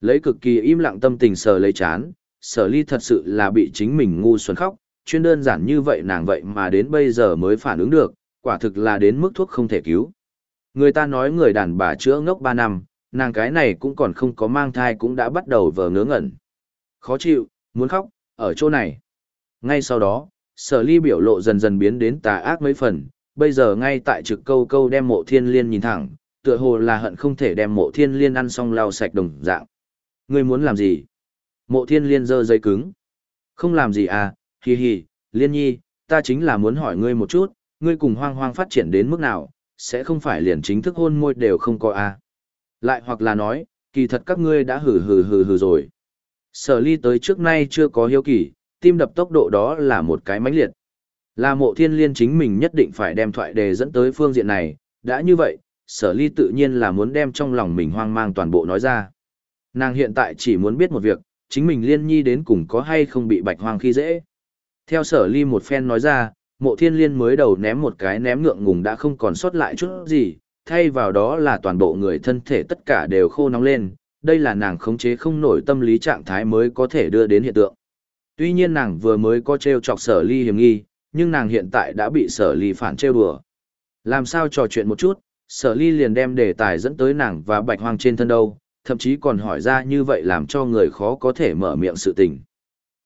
Lấy cực kỳ im lặng tâm tình sở lấy chán, sở ly thật sự là bị chính mình ngu xuẩn khóc, chuyên đơn giản như vậy nàng vậy mà đến bây giờ mới phản ứng được, quả thực là đến mức thuốc không thể cứu. Người ta nói người đàn bà chữa ngốc 3 năm, nàng cái này cũng còn không có mang thai cũng đã bắt đầu vờ ngớ ngẩn. Khó chịu, muốn khóc, ở chỗ này. Ngay sau đó, sở ly biểu lộ dần dần biến đến tà ác mấy phần, bây giờ ngay tại trực câu câu đem mộ thiên liên nhìn thẳng, tựa hồ là hận không thể đem mộ thiên liên ăn xong lau sạch đồng dạng. Ngươi muốn làm gì? Mộ thiên liên giơ dây cứng. Không làm gì à, hi hi, liên nhi, ta chính là muốn hỏi ngươi một chút, ngươi cùng hoang hoang phát triển đến mức nào, sẽ không phải liền chính thức hôn môi đều không có à. Lại hoặc là nói, kỳ thật các ngươi đã hừ hừ hừ hừ rồi. Sở ly tới trước nay chưa có hiếu kỳ, tim đập tốc độ đó là một cái mãnh liệt. Là mộ thiên liên chính mình nhất định phải đem thoại đề dẫn tới phương diện này, đã như vậy, sở ly tự nhiên là muốn đem trong lòng mình hoang mang toàn bộ nói ra. Nàng hiện tại chỉ muốn biết một việc, chính mình liên nhi đến cùng có hay không bị bạch hoang khi dễ. Theo sở ly một phen nói ra, mộ thiên liên mới đầu ném một cái ném ngượng ngùng đã không còn sót lại chút gì, thay vào đó là toàn bộ người thân thể tất cả đều khô nóng lên, đây là nàng khống chế không nổi tâm lý trạng thái mới có thể đưa đến hiện tượng. Tuy nhiên nàng vừa mới có trêu chọc sở ly hiểm nghi, nhưng nàng hiện tại đã bị sở ly phản trêu đùa. Làm sao trò chuyện một chút, sở ly liền đem đề tài dẫn tới nàng và bạch hoang trên thân đâu, thậm chí còn hỏi ra như vậy làm cho người khó có thể mở miệng sự tình.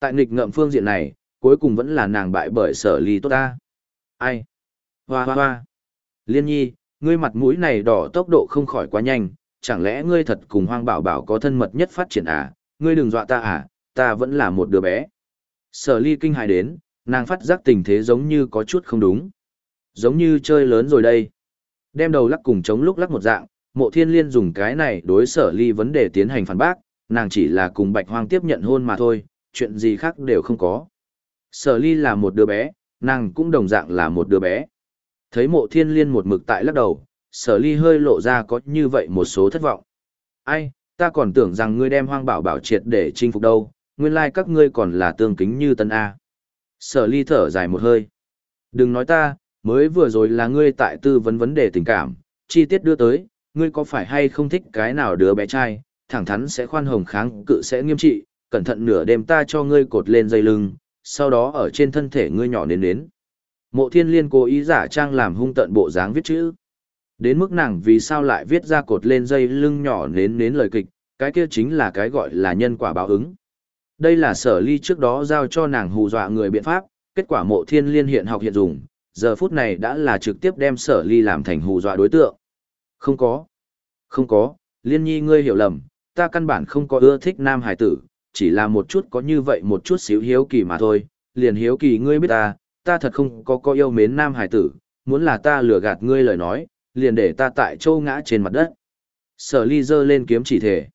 Tại nghịch ngợm phương diện này, cuối cùng vẫn là nàng bại bởi sở ly tốt ta. Ai? Hoa hoa hoa. Liên nhi, ngươi mặt mũi này đỏ tốc độ không khỏi quá nhanh, chẳng lẽ ngươi thật cùng hoang bảo bảo có thân mật nhất phát triển à, ngươi đừng dọa ta à, ta vẫn là một đứa bé. Sở ly kinh hài đến, nàng phát giác tình thế giống như có chút không đúng. Giống như chơi lớn rồi đây. Đem đầu lắc cùng chống lúc lắc một dạng, mộ thiên liên dùng cái này đối sở ly vấn đề tiến hành phản bác, nàng chỉ là cùng bạch hoang tiếp nhận hôn mà thôi, chuyện gì khác đều không có. Sở ly là một đứa bé, nàng cũng đồng dạng là một đứa bé. Thấy mộ thiên liên một mực tại lắc đầu, sở ly hơi lộ ra có như vậy một số thất vọng. Ai, ta còn tưởng rằng ngươi đem hoang bảo bảo triệt để chinh phục đâu, nguyên lai các ngươi còn là tương kính như tân A. Sở ly thở dài một hơi. Đừng nói ta, mới vừa rồi là ngươi tại tư vấn vấn đề tình cảm, chi tiết đưa tới, ngươi có phải hay không thích cái nào đứa bé trai, thẳng thắn sẽ khoan hồng kháng cự sẽ nghiêm trị, cẩn thận nửa đêm ta cho ngươi cột lên dây lưng, sau đó ở trên thân thể ngươi nhỏ nến nến. Mộ thiên liên cố ý giả trang làm hung tận bộ dáng viết chữ. Đến mức nàng vì sao lại viết ra cột lên dây lưng nhỏ nến nến lời kịch, cái kia chính là cái gọi là nhân quả báo ứng. Đây là sở ly trước đó giao cho nàng hù dọa người biện pháp, kết quả mộ thiên liên hiện học hiện dùng, giờ phút này đã là trực tiếp đem sở ly làm thành hù dọa đối tượng. Không có. Không có, liên nhi ngươi hiểu lầm, ta căn bản không có ưa thích nam hải tử, chỉ là một chút có như vậy một chút xíu hiếu kỳ mà thôi, liền hiếu kỳ ngươi biết ta, ta thật không có có yêu mến nam hải tử, muốn là ta lừa gạt ngươi lời nói, liền để ta tại châu ngã trên mặt đất. Sở ly dơ lên kiếm chỉ thể.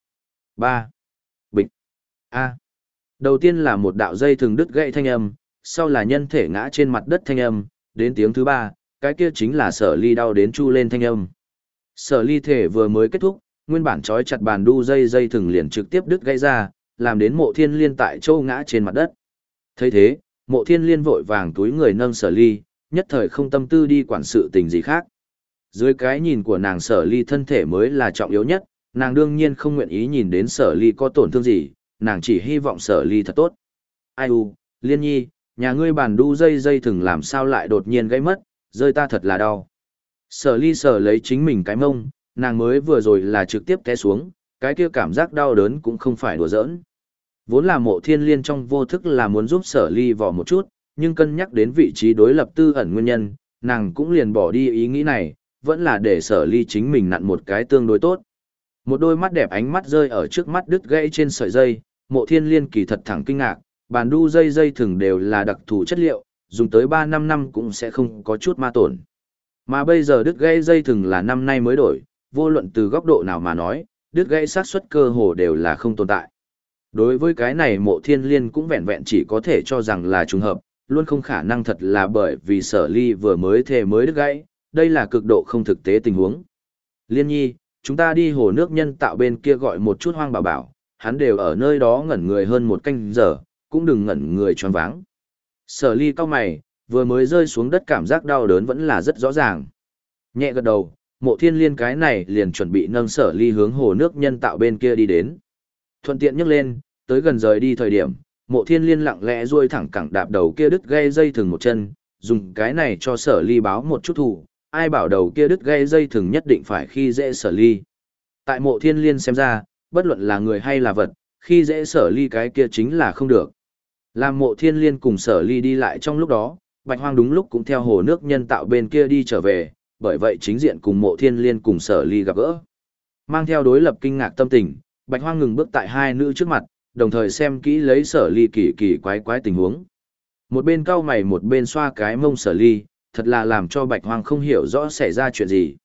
ba Bịch. A. Đầu tiên là một đạo dây thường đứt gãy thanh âm, sau là nhân thể ngã trên mặt đất thanh âm, đến tiếng thứ ba, cái kia chính là sở ly đau đến chu lên thanh âm. Sở ly thể vừa mới kết thúc, nguyên bản trói chặt bàn đu dây dây thừng liền trực tiếp đứt gãy ra, làm đến mộ thiên liên tại châu ngã trên mặt đất. thấy thế, mộ thiên liên vội vàng túi người nâng sở ly, nhất thời không tâm tư đi quản sự tình gì khác. Dưới cái nhìn của nàng sở ly thân thể mới là trọng yếu nhất, nàng đương nhiên không nguyện ý nhìn đến sở ly có tổn thương gì, nàng chỉ hy vọng sở ly thật tốt. Ai u, liên nhi, nhà ngươi bàn đu dây dây thừng làm sao lại đột nhiên gãy mất, rơi ta thật là đau. Sở ly sở lấy chính mình cái mông, nàng mới vừa rồi là trực tiếp té xuống, cái kia cảm giác đau đớn cũng không phải đùa giỡn. Vốn là mộ thiên liên trong vô thức là muốn giúp sở ly vỏ một chút, nhưng cân nhắc đến vị trí đối lập tư ẩn nguyên nhân, nàng cũng liền bỏ đi ý nghĩ này, vẫn là để sở ly chính mình nặn một cái tương đối tốt. Một đôi mắt đẹp ánh mắt rơi ở trước mắt đứt gãy trên sợi dây, mộ thiên liên kỳ thật thẳng kinh ngạc, bàn đu dây dây thường đều là đặc thù chất liệu, dùng tới 3 năm năm cũng sẽ không có chút ma tổn. Mà bây giờ đứt gãy dây thường là năm nay mới đổi, vô luận từ góc độ nào mà nói, đứt gãy xác suất cơ hồ đều là không tồn tại. Đối với cái này mộ thiên liên cũng vẹn vẹn chỉ có thể cho rằng là trùng hợp, luôn không khả năng thật là bởi vì sở ly vừa mới thề mới đứt gãy, đây là cực độ không thực tế tình huống. Liên nhi, chúng ta đi hồ nước nhân tạo bên kia gọi một chút hoang bảo bảo, hắn đều ở nơi đó ngẩn người hơn một canh giờ, cũng đừng ngẩn người tròn váng. Sở ly cao mày, vừa mới rơi xuống đất cảm giác đau đớn vẫn là rất rõ ràng. Nhẹ gật đầu, mộ thiên liên cái này liền chuẩn bị nâng sở ly hướng hồ nước nhân tạo bên kia đi đến. Thuận tiện nhấc lên, tới gần rời đi thời điểm, mộ thiên liên lặng lẽ ruôi thẳng cẳng đạp đầu kia đứt gây dây thừng một chân, dùng cái này cho sở ly báo một chút thủ, ai bảo đầu kia đứt gây dây thừng nhất định phải khi dễ sở ly. Tại mộ thiên liên xem ra, bất luận là người hay là vật, khi dễ sở ly cái kia chính là không được. Làm mộ thiên liên cùng sở ly đi lại trong lúc đó, bạch hoang đúng lúc cũng theo hồ nước nhân tạo bên kia đi trở về, bởi vậy chính diện cùng mộ thiên liên cùng sở ly gặp gỡ. Mang theo đối lập kinh ngạc tâm tình, bạch hoang ngừng bước tại hai nữ trước mặt, đồng thời xem kỹ lấy sở ly kỳ kỳ quái quái tình huống. Một bên cau mày một bên xoa cái mông sở ly, thật là làm cho bạch hoang không hiểu rõ xảy ra chuyện gì.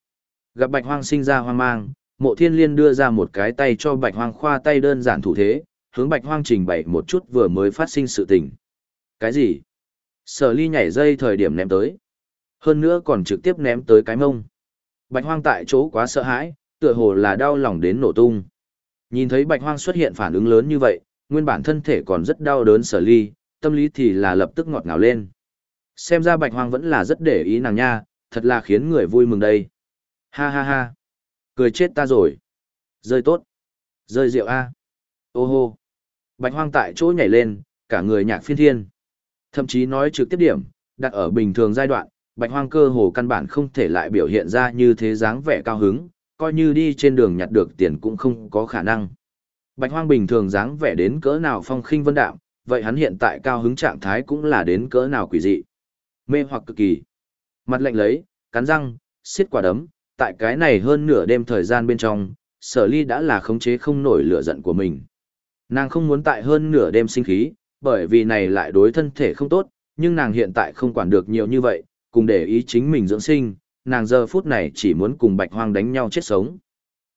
Gặp bạch hoang sinh ra hoang mang, mộ thiên liên đưa ra một cái tay cho bạch hoang khoa tay đơn giản thủ thế, hướng bạch hoang trình bày một chút vừa mới phát sinh sự tình. Cái gì? Sở ly nhảy dây thời điểm ném tới. Hơn nữa còn trực tiếp ném tới cái mông. Bạch hoang tại chỗ quá sợ hãi, tựa hồ là đau lòng đến nổ tung. Nhìn thấy bạch hoang xuất hiện phản ứng lớn như vậy, nguyên bản thân thể còn rất đau đớn sở ly, tâm lý thì là lập tức ngọt ngào lên. Xem ra bạch hoang vẫn là rất để ý nàng nha, thật là khiến người vui mừng đây. Ha ha ha. Cười chết ta rồi. Rơi tốt. Rơi rượu a. Ô hô. Bạch hoang tại chỗ nhảy lên, cả người nhạc phiên thiên. Thậm chí nói trực tiếp điểm, đặt ở bình thường giai đoạn, bạch hoang cơ hồ căn bản không thể lại biểu hiện ra như thế dáng vẻ cao hứng, coi như đi trên đường nhặt được tiền cũng không có khả năng. Bạch hoang bình thường dáng vẻ đến cỡ nào phong khinh vân đạm, vậy hắn hiện tại cao hứng trạng thái cũng là đến cỡ nào quỷ dị. Mê hoặc cực kỳ. Mặt lạnh lấy, cắn răng, xiết quả đấm, tại cái này hơn nửa đêm thời gian bên trong, sở ly đã là khống chế không nổi lửa giận của mình. Nàng không muốn tại hơn nửa đêm sinh khí, bởi vì này lại đối thân thể không tốt, nhưng nàng hiện tại không quản được nhiều như vậy, cùng để ý chính mình dưỡng sinh, nàng giờ phút này chỉ muốn cùng bạch hoang đánh nhau chết sống.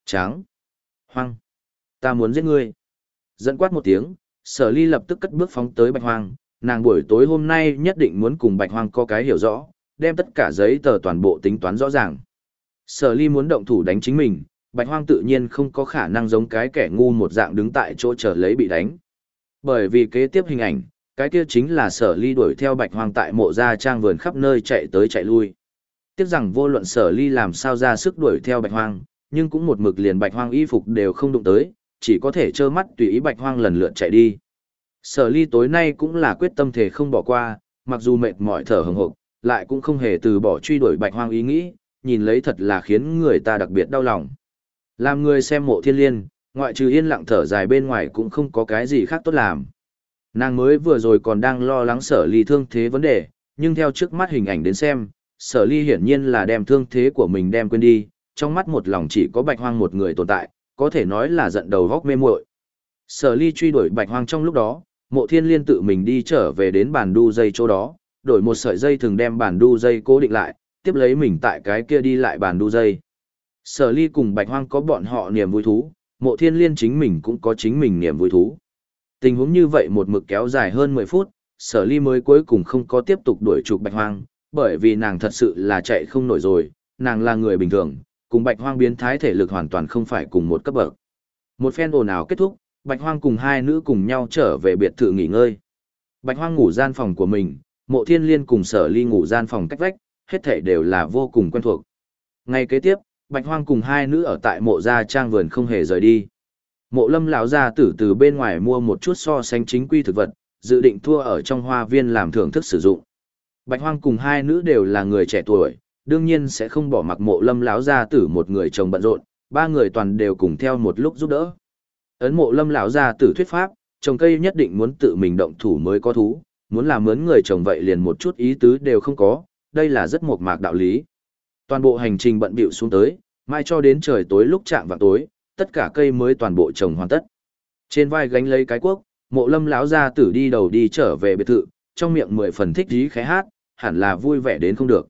Tráng! Hoang! Ta muốn giết ngươi! Dẫn quát một tiếng, sở ly lập tức cất bước phóng tới bạch hoang, nàng buổi tối hôm nay nhất định muốn cùng bạch hoang có cái hiểu rõ, đem tất cả giấy tờ toàn bộ tính toán rõ ràng. Sở ly muốn động thủ đánh chính mình, bạch hoang tự nhiên không có khả năng giống cái kẻ ngu một dạng đứng tại chỗ chờ lấy bị đánh. Bởi vì kế tiếp hình ảnh, cái kia chính là sở ly đuổi theo bạch hoang tại mộ gia trang vườn khắp nơi chạy tới chạy lui. Tiếc rằng vô luận sở ly làm sao ra sức đuổi theo bạch hoang, nhưng cũng một mực liền bạch hoang y phục đều không đụng tới, chỉ có thể trơ mắt tùy ý bạch hoang lần lượt chạy đi. Sở ly tối nay cũng là quyết tâm thể không bỏ qua, mặc dù mệt mỏi thở hừng hực, lại cũng không hề từ bỏ truy đuổi bạch hoang ý nghĩ, nhìn lấy thật là khiến người ta đặc biệt đau lòng. Làm người xem mộ thiên liên, ngoại trừ yên lặng thở dài bên ngoài cũng không có cái gì khác tốt làm. Nàng mới vừa rồi còn đang lo lắng sở ly thương thế vấn đề, nhưng theo trước mắt hình ảnh đến xem, sở ly hiển nhiên là đem thương thế của mình đem quên đi, trong mắt một lòng chỉ có bạch hoang một người tồn tại, có thể nói là giận đầu góc mê muội. Sở ly truy đuổi bạch hoang trong lúc đó, mộ thiên liên tự mình đi trở về đến bàn đu dây chỗ đó, đổi một sợi dây thường đem bàn đu dây cố định lại, tiếp lấy mình tại cái kia đi lại bàn đu dây. Sở ly cùng bạch hoang có bọn họ niềm vui thú, mộ thiên liên chính mình cũng có chính mình niềm vui thú. Tình huống như vậy một mực kéo dài hơn 10 phút, sở ly mới cuối cùng không có tiếp tục đuổi trục bạch hoang, bởi vì nàng thật sự là chạy không nổi rồi, nàng là người bình thường, cùng bạch hoang biến thái thể lực hoàn toàn không phải cùng một cấp bậc. Một phen ồn ào kết thúc, bạch hoang cùng hai nữ cùng nhau trở về biệt thự nghỉ ngơi. Bạch hoang ngủ gian phòng của mình, mộ thiên liên cùng sở ly ngủ gian phòng cách vách, hết thảy đều là vô cùng quen thuộc. Ngày kế tiếp, bạch hoang cùng hai nữ ở tại mộ gia trang vườn không hề rời đi. Mộ lâm lão gia tử từ bên ngoài mua một chút so sánh chính quy thực vật, dự định thua ở trong hoa viên làm thưởng thức sử dụng. Bạch hoang cùng hai nữ đều là người trẻ tuổi, đương nhiên sẽ không bỏ mặc mộ lâm lão gia tử một người chồng bận rộn, ba người toàn đều cùng theo một lúc giúp đỡ. Ấn mộ lâm lão gia tử thuyết pháp, trồng cây nhất định muốn tự mình động thủ mới có thú, muốn làm mướn người chồng vậy liền một chút ý tứ đều không có, đây là rất một mạc đạo lý. Toàn bộ hành trình bận bịu xuống tới, mai cho đến trời tối lúc chạm vào tối, tất cả cây mới toàn bộ trồng hoàn tất. Trên vai gánh lấy cái cuốc, mộ lâm lão gia tử đi đầu đi trở về biệt thự, trong miệng mười phần thích dí khẽ hát, hẳn là vui vẻ đến không được.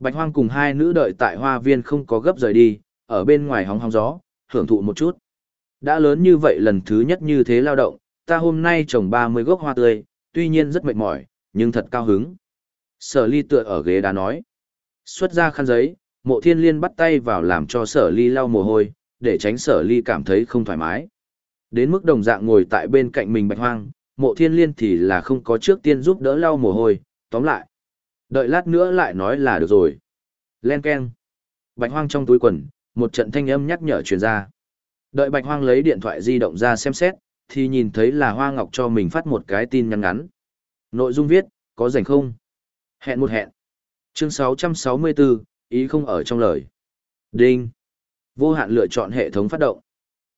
Bạch hoang cùng hai nữ đợi tại hoa viên không có gấp rời đi, ở bên ngoài hóng hóng gió, hưởng thụ một chút. Đã lớn như vậy lần thứ nhất như thế lao động, ta hôm nay trồng 30 gốc hoa tươi, tuy nhiên rất mệt mỏi, nhưng thật cao hứng. Sở ly tựa ở ghế đá nói. Xuất ra khăn giấy, mộ thiên liên bắt tay vào làm cho sở ly lau mồ hôi, để tránh sở ly cảm thấy không thoải mái. Đến mức đồng dạng ngồi tại bên cạnh mình bạch hoang, mộ thiên liên thì là không có trước tiên giúp đỡ lau mồ hôi, tóm lại. Đợi lát nữa lại nói là được rồi. Len keng. Bạch hoang trong túi quần, một trận thanh âm nhắc nhở truyền ra. Đợi bạch hoang lấy điện thoại di động ra xem xét, thì nhìn thấy là hoa ngọc cho mình phát một cái tin nhắn ngắn. Nội dung viết, có rảnh không? Hẹn một hẹn. Chương 664, ý không ở trong lời. Đinh. Vô hạn lựa chọn hệ thống phát động.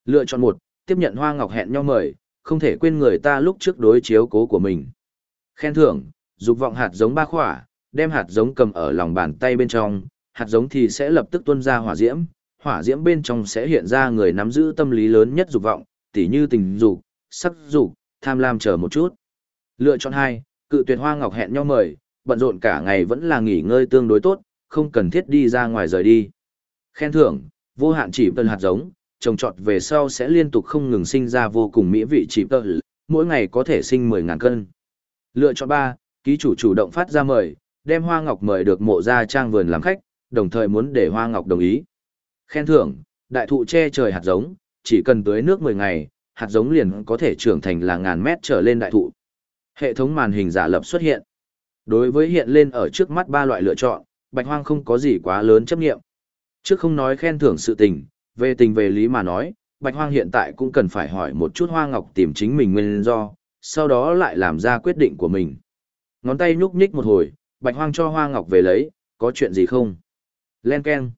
Lựa chọn một, tiếp nhận hoa ngọc hẹn nhau mời, không thể quên người ta lúc trước đối chiếu cố của mình. Khen thưởng, dục vọng hạt giống ba khỏa, đem hạt giống cầm ở lòng bàn tay bên trong, hạt giống thì sẽ lập tức tuôn ra hỏa diễm, hỏa diễm bên trong sẽ hiện ra người nắm giữ tâm lý lớn nhất dục vọng, tỉ như tình dục, sắc dục, tham lam chờ một chút. Lựa chọn hai, cự tuyệt hoa ngọc hẹn nhau mời, bận rộn cả ngày vẫn là nghỉ ngơi tương đối tốt, không cần thiết đi ra ngoài rời đi. Khen thưởng, vô hạn chỉ tân hạt giống, trồng trọt về sau sẽ liên tục không ngừng sinh ra vô cùng mỹ vị chỉ tân, mỗi ngày có thể sinh 10.000 cân. Lựa chọn 3, ký chủ chủ động phát ra mời, đem Hoa Ngọc mời được mộ ra trang vườn làm khách, đồng thời muốn để Hoa Ngọc đồng ý. Khen thưởng, đại thụ che trời hạt giống, chỉ cần tưới nước 10 ngày, hạt giống liền có thể trưởng thành là ngàn mét trở lên đại thụ. Hệ thống màn hình giả lập xuất hiện. Đối với hiện lên ở trước mắt ba loại lựa chọn, Bạch Hoang không có gì quá lớn chấp nghiệm. Trước không nói khen thưởng sự tình, về tình về lý mà nói, Bạch Hoang hiện tại cũng cần phải hỏi một chút Hoa Ngọc tìm chính mình nguyên do, sau đó lại làm ra quyết định của mình. Ngón tay nhúc nhích một hồi, Bạch Hoang cho Hoa Ngọc về lấy, có chuyện gì không? Len Ken.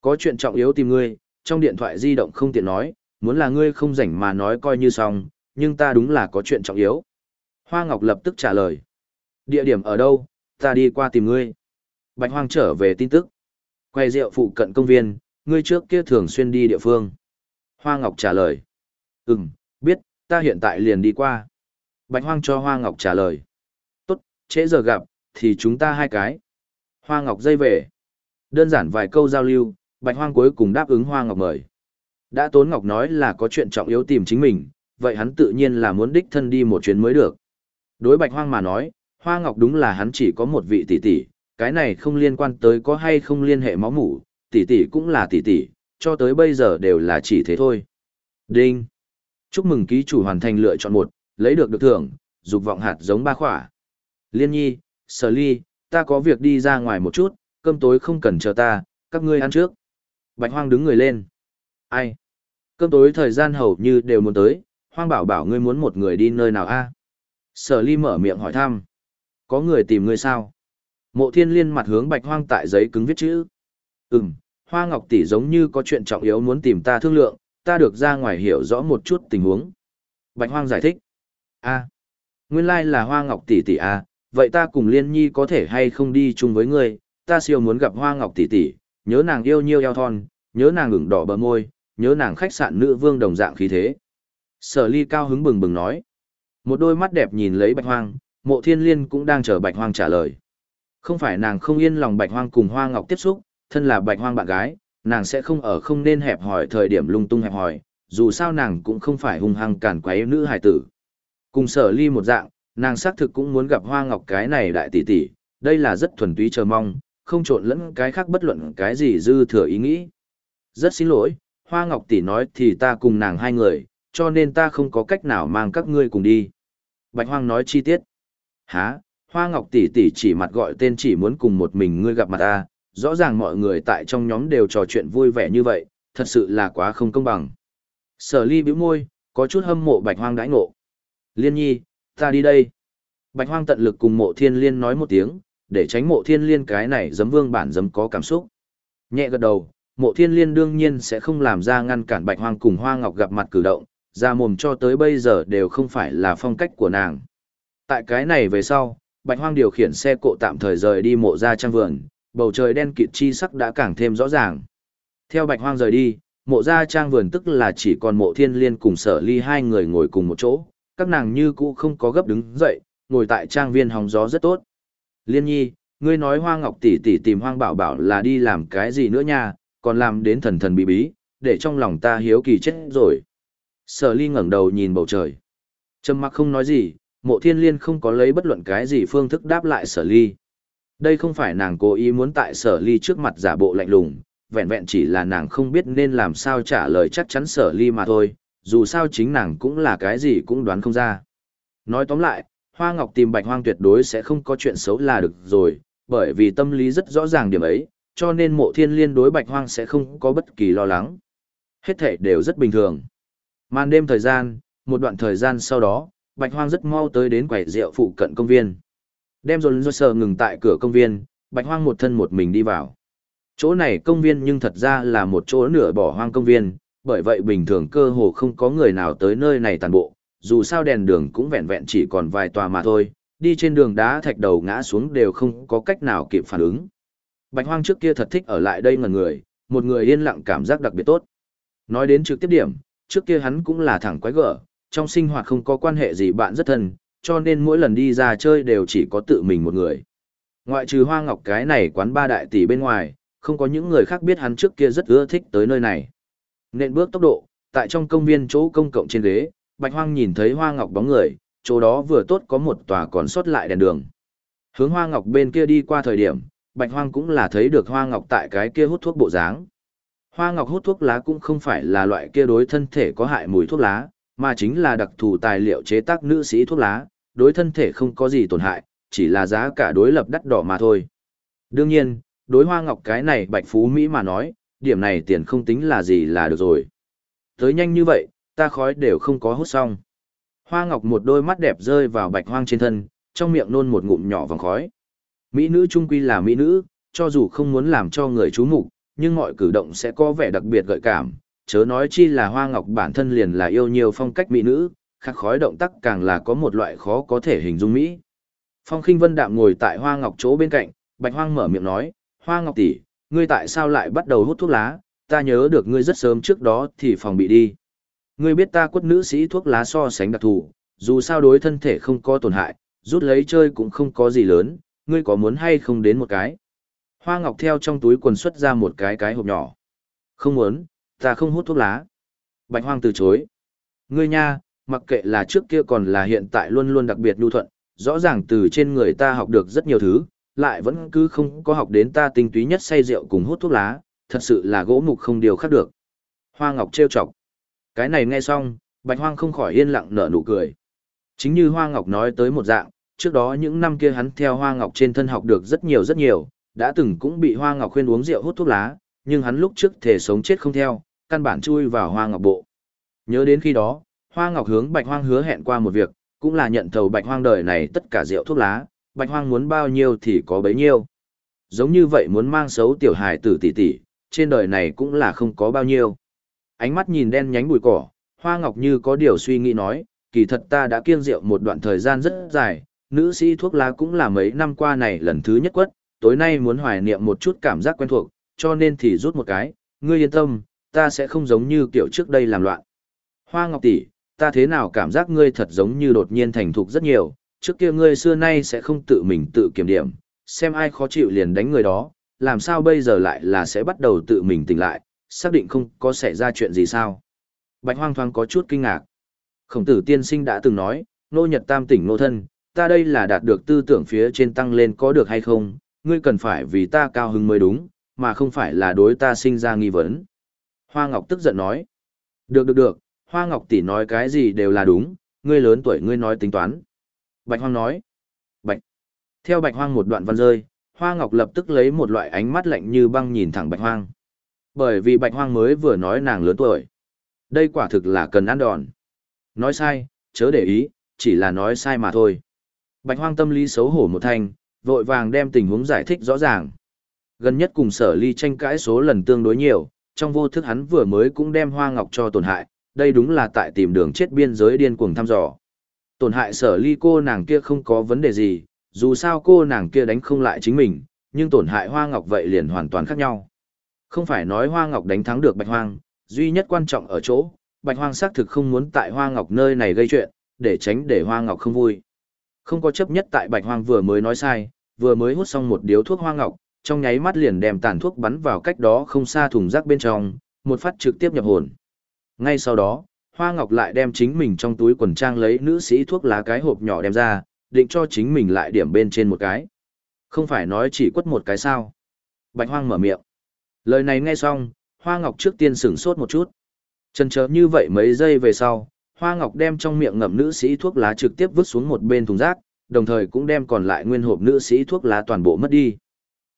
Có chuyện trọng yếu tìm ngươi, trong điện thoại di động không tiện nói, muốn là ngươi không rảnh mà nói coi như xong, nhưng ta đúng là có chuyện trọng yếu. Hoa Ngọc lập tức trả lời. Địa điểm ở đâu, ta đi qua tìm ngươi. Bạch Hoang trở về tin tức. Quay rượu phụ cận công viên, ngươi trước kia thường xuyên đi địa phương. Hoa Ngọc trả lời. Ừm, biết, ta hiện tại liền đi qua. Bạch Hoang cho Hoa Ngọc trả lời. Tốt, trễ giờ gặp, thì chúng ta hai cái. Hoa Ngọc dây về. Đơn giản vài câu giao lưu, Bạch Hoang cuối cùng đáp ứng Hoa Ngọc mời. Đã Tốn Ngọc nói là có chuyện trọng yếu tìm chính mình, vậy hắn tự nhiên là muốn đích thân đi một chuyến mới được. Đối Bạch Hoang mà nói, Hoa Ngọc đúng là hắn chỉ có một vị tỷ tỷ, cái này không liên quan tới có hay không liên hệ máu mủ, tỷ tỷ cũng là tỷ tỷ, cho tới bây giờ đều là chỉ thế thôi. Đinh. Chúc mừng ký chủ hoàn thành lựa chọn một, lấy được được thưởng, dục vọng hạt giống ba khỏa. Liên nhi, sở ly, ta có việc đi ra ngoài một chút, cơm tối không cần chờ ta, các ngươi ăn trước. Bạch hoang đứng người lên. Ai? Cơm tối thời gian hầu như đều muốn tới, hoang bảo bảo ngươi muốn một người đi nơi nào a? Sở ly mở miệng hỏi thăm. Có người tìm ngươi sao? Mộ thiên liên mặt hướng bạch hoang tại giấy cứng viết chữ. Ừm, hoa ngọc tỷ giống như có chuyện trọng yếu muốn tìm ta thương lượng, ta được ra ngoài hiểu rõ một chút tình huống. Bạch hoang giải thích. a nguyên lai là hoa ngọc tỷ tỷ a vậy ta cùng liên nhi có thể hay không đi chung với ngươi, ta siêu muốn gặp hoa ngọc tỷ tỷ, nhớ nàng yêu nhiêu eo thon, nhớ nàng ửng đỏ bờ môi, nhớ nàng khách sạn nữ vương đồng dạng khí thế. Sở ly cao hứng bừng bừng nói. Một đôi mắt đẹp nhìn lấy bạch hoang, mộ thiên liên cũng đang chờ bạch hoang trả lời. Không phải nàng không yên lòng bạch hoang cùng hoa ngọc tiếp xúc, thân là bạch hoang bạn gái, nàng sẽ không ở không nên hẹp hỏi thời điểm lung tung hẹp hỏi, dù sao nàng cũng không phải hung hăng cản quấy nữ hài tử. Cùng sở ly một dạng, nàng xác thực cũng muốn gặp hoa ngọc cái này đại tỷ tỷ, đây là rất thuần túy chờ mong, không trộn lẫn cái khác bất luận cái gì dư thừa ý nghĩ. Rất xin lỗi, hoa ngọc tỷ nói thì ta cùng nàng hai người, cho nên ta không có cách nào mang các ngươi cùng đi. Bạch hoang nói chi tiết. Hả, hoa ngọc tỷ tỷ chỉ mặt gọi tên chỉ muốn cùng một mình ngươi gặp mặt ta, rõ ràng mọi người tại trong nhóm đều trò chuyện vui vẻ như vậy, thật sự là quá không công bằng. Sở ly bĩu môi, có chút hâm mộ bạch hoang đãi ngộ. Liên nhi, ta đi đây. Bạch hoang tận lực cùng mộ thiên liên nói một tiếng, để tránh mộ thiên liên cái này giấm vương bản giấm có cảm xúc. Nhẹ gật đầu, mộ thiên liên đương nhiên sẽ không làm ra ngăn cản bạch hoang cùng hoa ngọc gặp mặt cử động, ra mồm cho tới bây giờ đều không phải là phong cách của nàng. Tại cái này về sau, bạch hoang điều khiển xe cộ tạm thời rời đi mộ ra trang vườn, bầu trời đen kịt chi sắc đã càng thêm rõ ràng. Theo bạch hoang rời đi, mộ ra trang vườn tức là chỉ còn mộ thiên liên cùng sở ly hai người ngồi cùng một chỗ, các nàng như cũ không có gấp đứng dậy, ngồi tại trang viên hóng gió rất tốt. Liên nhi, ngươi nói hoa ngọc tỷ tỷ tìm hoang bảo bảo là đi làm cái gì nữa nha, còn làm đến thần thần bí bí, để trong lòng ta hiếu kỳ chết rồi. Sở ly ngẩng đầu nhìn bầu trời. Trầm mặc không nói gì, mộ thiên liên không có lấy bất luận cái gì phương thức đáp lại sở ly. Đây không phải nàng cố ý muốn tại sở ly trước mặt giả bộ lạnh lùng, vẹn vẹn chỉ là nàng không biết nên làm sao trả lời chắc chắn sở ly mà thôi, dù sao chính nàng cũng là cái gì cũng đoán không ra. Nói tóm lại, Hoa Ngọc tìm Bạch Hoang tuyệt đối sẽ không có chuyện xấu là được rồi, bởi vì tâm lý rất rõ ràng điểm ấy, cho nên mộ thiên liên đối Bạch Hoang sẽ không có bất kỳ lo lắng. Hết thể đều rất bình thường. Màn đêm thời gian, một đoạn thời gian sau đó, Bạch Hoang rất mau tới đến quầy rượu phụ cận công viên. Đem dồn dồn sờ ngừng tại cửa công viên, Bạch Hoang một thân một mình đi vào. Chỗ này công viên nhưng thật ra là một chỗ nửa bỏ hoang công viên, bởi vậy bình thường cơ hồ không có người nào tới nơi này tàn bộ, dù sao đèn đường cũng vẹn vẹn chỉ còn vài tòa mà thôi, đi trên đường đá thạch đầu ngã xuống đều không có cách nào kịp phản ứng. Bạch Hoang trước kia thật thích ở lại đây ngần người, một người yên lặng cảm giác đặc biệt tốt. Nói đến trực tiếp điểm, trước kia hắn cũng là thẳng quái gở, trong sinh hoạt không có quan hệ gì bạn rất thân, cho nên mỗi lần đi ra chơi đều chỉ có tự mình một người. Ngoại trừ Hoa Ngọc cái này quán ba đại tỷ bên ngoài, không có những người khác biết hắn trước kia rất ưa thích tới nơi này. Nên bước tốc độ, tại trong công viên chỗ công cộng trên ghế, Bạch Hoang nhìn thấy Hoa Ngọc bóng người, chỗ đó vừa tốt có một tòa còn sót lại đèn đường. Hướng Hoa Ngọc bên kia đi qua thời điểm, Bạch Hoang cũng là thấy được Hoa Ngọc tại cái kia hút thuốc bộ dáng. Hoa Ngọc hút thuốc lá cũng không phải là loại kia đối thân thể có hại mùi thuốc lá, mà chính là đặc thù tài liệu chế tác nữ sĩ thuốc lá, đối thân thể không có gì tổn hại, chỉ là giá cả đối lập đắt đỏ mà thôi. Đương nhiên, đối Hoa Ngọc cái này Bạch Phú Mỹ mà nói, điểm này tiền không tính là gì là được rồi. Tới nhanh như vậy, ta khói đều không có hút xong. Hoa Ngọc một đôi mắt đẹp rơi vào bạch hoang trên thân, trong miệng nôn một ngụm nhỏ vòng khói. Mỹ nữ trung quy là mỹ nữ, cho dù không muốn làm cho người chú mục, nhưng mọi cử động sẽ có vẻ đặc biệt gợi cảm, chớ nói chi là Hoa Ngọc bản thân liền là yêu nhiều phong cách mỹ nữ, khắc khói động tác càng là có một loại khó có thể hình dung mỹ. Phong Khinh Vân đạm ngồi tại Hoa Ngọc chỗ bên cạnh, Bạch Hoang mở miệng nói, "Hoa Ngọc tỷ, ngươi tại sao lại bắt đầu hút thuốc lá? Ta nhớ được ngươi rất sớm trước đó thì phòng bị đi. Ngươi biết ta quất nữ sĩ thuốc lá so sánh đặc thù, dù sao đối thân thể không có tổn hại, rút lấy chơi cũng không có gì lớn, ngươi có muốn hay không đến một cái?" Hoa Ngọc theo trong túi quần xuất ra một cái cái hộp nhỏ. "Không muốn, ta không hút thuốc lá." Bạch Hoang từ chối. "Ngươi nha, mặc kệ là trước kia còn là hiện tại luôn luôn đặc biệt nhu thuận, rõ ràng từ trên người ta học được rất nhiều thứ, lại vẫn cứ không có học đến ta tinh túy nhất say rượu cùng hút thuốc lá, thật sự là gỗ mục không điều khác được. Hoa Ngọc trêu chọc. Cái này nghe xong, Bạch Hoang không khỏi yên lặng nở nụ cười. Chính như Hoa Ngọc nói tới một dạng, trước đó những năm kia hắn theo Hoa Ngọc trên thân học được rất nhiều rất nhiều, đã từng cũng bị Hoa Ngọc khuyên uống rượu hút thuốc lá, nhưng hắn lúc trước thể sống chết không theo, căn bản chui vào Hoa Ngọc bộ. Nhớ đến khi đó, Hoa Ngọc hướng Bạch Hoang hứa hẹn qua một việc, cũng là nhận thầu Bạch Hoang đời này tất cả rượu thuốc lá, Bạch Hoang muốn bao nhiêu thì có bấy nhiêu. Giống như vậy muốn mang xấu tiểu hài tử tỷ tỷ, trên đời này cũng là không có bao nhiêu. Ánh mắt nhìn đen nhánh bụi cỏ, Hoa Ngọc như có điều suy nghĩ nói, kỳ thật ta đã kiêng rượu một đoạn thời gian rất dài, nữ sĩ thuốc lá cũng là mấy năm qua này lần thứ nhất quất, tối nay muốn hoài niệm một chút cảm giác quen thuộc, cho nên thì rút một cái, ngươi yên tâm, ta sẽ không giống như kiểu trước đây làm loạn. Hoa Ngọc tỷ, ta thế nào cảm giác ngươi thật giống như đột nhiên thành thục rất nhiều, trước kia ngươi xưa nay sẽ không tự mình tự kiểm điểm, xem ai khó chịu liền đánh người đó, làm sao bây giờ lại là sẽ bắt đầu tự mình tỉnh lại, xác định không có xảy ra chuyện gì sao. Bạch hoang thoáng có chút kinh ngạc. Khổng tử tiên sinh đã từng nói, nô nhật tam tỉnh nô thân, ta đây là đạt được tư tưởng phía trên tăng lên có được hay không, ngươi cần phải vì ta cao hứng mới đúng, mà không phải là đối ta sinh ra nghi vấn. Hoa Ngọc tức giận nói, được được được, Hoa Ngọc tỷ nói cái gì đều là đúng, ngươi lớn tuổi ngươi nói tính toán. Bạch Hoang nói. Bạch. Theo Bạch Hoang một đoạn văn rơi, Hoa Ngọc lập tức lấy một loại ánh mắt lạnh như băng nhìn thẳng Bạch Hoang. Bởi vì Bạch Hoang mới vừa nói nàng lớn tuổi. Đây quả thực là cần ăn đòn. Nói sai, chớ để ý, chỉ là nói sai mà thôi. Bạch Hoang tâm lý xấu hổ một thanh, vội vàng đem tình huống giải thích rõ ràng. Gần nhất cùng sở ly tranh cãi số lần tương đối nhiều, trong vô thức hắn vừa mới cũng đem Hoa Ngọc cho tổn hại, đây đúng là tại tìm đường chết biên giới điên cuồng thăm dò. Tổn hại sở ly cô nàng kia không có vấn đề gì, dù sao cô nàng kia đánh không lại chính mình, nhưng tổn hại hoa ngọc vậy liền hoàn toàn khác nhau. Không phải nói hoa ngọc đánh thắng được bạch hoang, duy nhất quan trọng ở chỗ, bạch hoang xác thực không muốn tại hoa ngọc nơi này gây chuyện, để tránh để hoa ngọc không vui. Không có chấp nhất tại bạch hoang vừa mới nói sai, vừa mới hút xong một điếu thuốc hoa ngọc, trong nháy mắt liền đem tàn thuốc bắn vào cách đó không xa thùng rác bên trong, một phát trực tiếp nhập hồn. Ngay sau đó, Hoa Ngọc lại đem chính mình trong túi quần trang lấy nữ sĩ thuốc lá cái hộp nhỏ đem ra, định cho chính mình lại điểm bên trên một cái. Không phải nói chỉ quất một cái sao. Bạch Hoang mở miệng. Lời này nghe xong, Hoa Ngọc trước tiên sửng sốt một chút. Chần chớ như vậy mấy giây về sau, Hoa Ngọc đem trong miệng ngậm nữ sĩ thuốc lá trực tiếp vứt xuống một bên thùng rác, đồng thời cũng đem còn lại nguyên hộp nữ sĩ thuốc lá toàn bộ mất đi.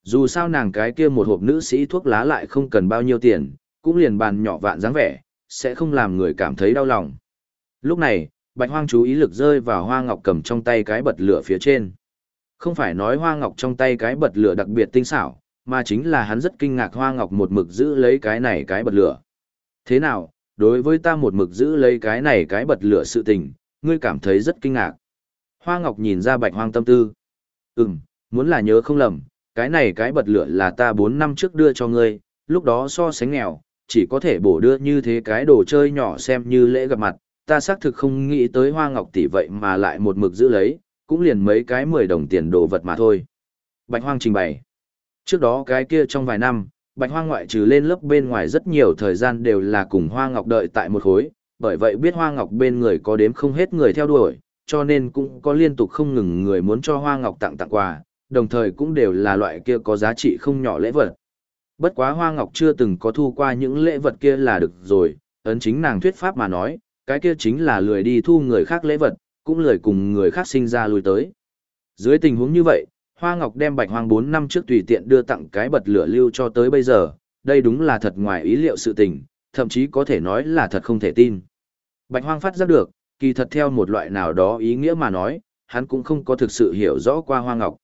Dù sao nàng cái kia một hộp nữ sĩ thuốc lá lại không cần bao nhiêu tiền, cũng liền bàn nhỏ vạn dáng vẻ, sẽ không làm người cảm thấy đau lòng. Lúc này, Bạch Hoang chú ý lực rơi vào Hoa Ngọc cầm trong tay cái bật lửa phía trên. Không phải nói Hoa Ngọc trong tay cái bật lửa đặc biệt tinh xảo, mà chính là hắn rất kinh ngạc Hoa Ngọc một mực giữ lấy cái này cái bật lửa. Thế nào, đối với ta một mực giữ lấy cái này cái bật lửa sự tình, ngươi cảm thấy rất kinh ngạc. Hoa Ngọc nhìn ra Bạch Hoang tâm tư. Ừm, muốn là nhớ không lầm, cái này cái bật lửa là ta 4 năm trước đưa cho ngươi, lúc đó so sánh nghèo, chỉ có thể bổ đưa như thế cái đồ chơi nhỏ xem như lễ gặp mặt, ta xác thực không nghĩ tới hoa ngọc tỷ vậy mà lại một mực giữ lấy, cũng liền mấy cái 10 đồng tiền đồ vật mà thôi. Bạch hoang trình bày. Trước đó cái kia trong vài năm, bạch hoang ngoại trừ lên lớp bên ngoài rất nhiều thời gian đều là cùng hoa ngọc đợi tại một khối, bởi vậy biết hoa ngọc bên người có đếm không hết người theo đuổi, cho nên cũng có liên tục không ngừng người muốn cho hoa ngọc tặng tặng quà, đồng thời cũng đều là loại kia có giá trị không nhỏ lễ vật. Bất quá Hoa Ngọc chưa từng có thu qua những lễ vật kia là được rồi, ấn chính nàng thuyết pháp mà nói, cái kia chính là lười đi thu người khác lễ vật, cũng lười cùng người khác sinh ra lui tới. Dưới tình huống như vậy, Hoa Ngọc đem Bạch Hoang 4 năm trước tùy tiện đưa tặng cái bật lửa lưu cho tới bây giờ, đây đúng là thật ngoài ý liệu sự tình, thậm chí có thể nói là thật không thể tin. Bạch Hoang phát giác được, kỳ thật theo một loại nào đó ý nghĩa mà nói, hắn cũng không có thực sự hiểu rõ qua Hoa Ngọc.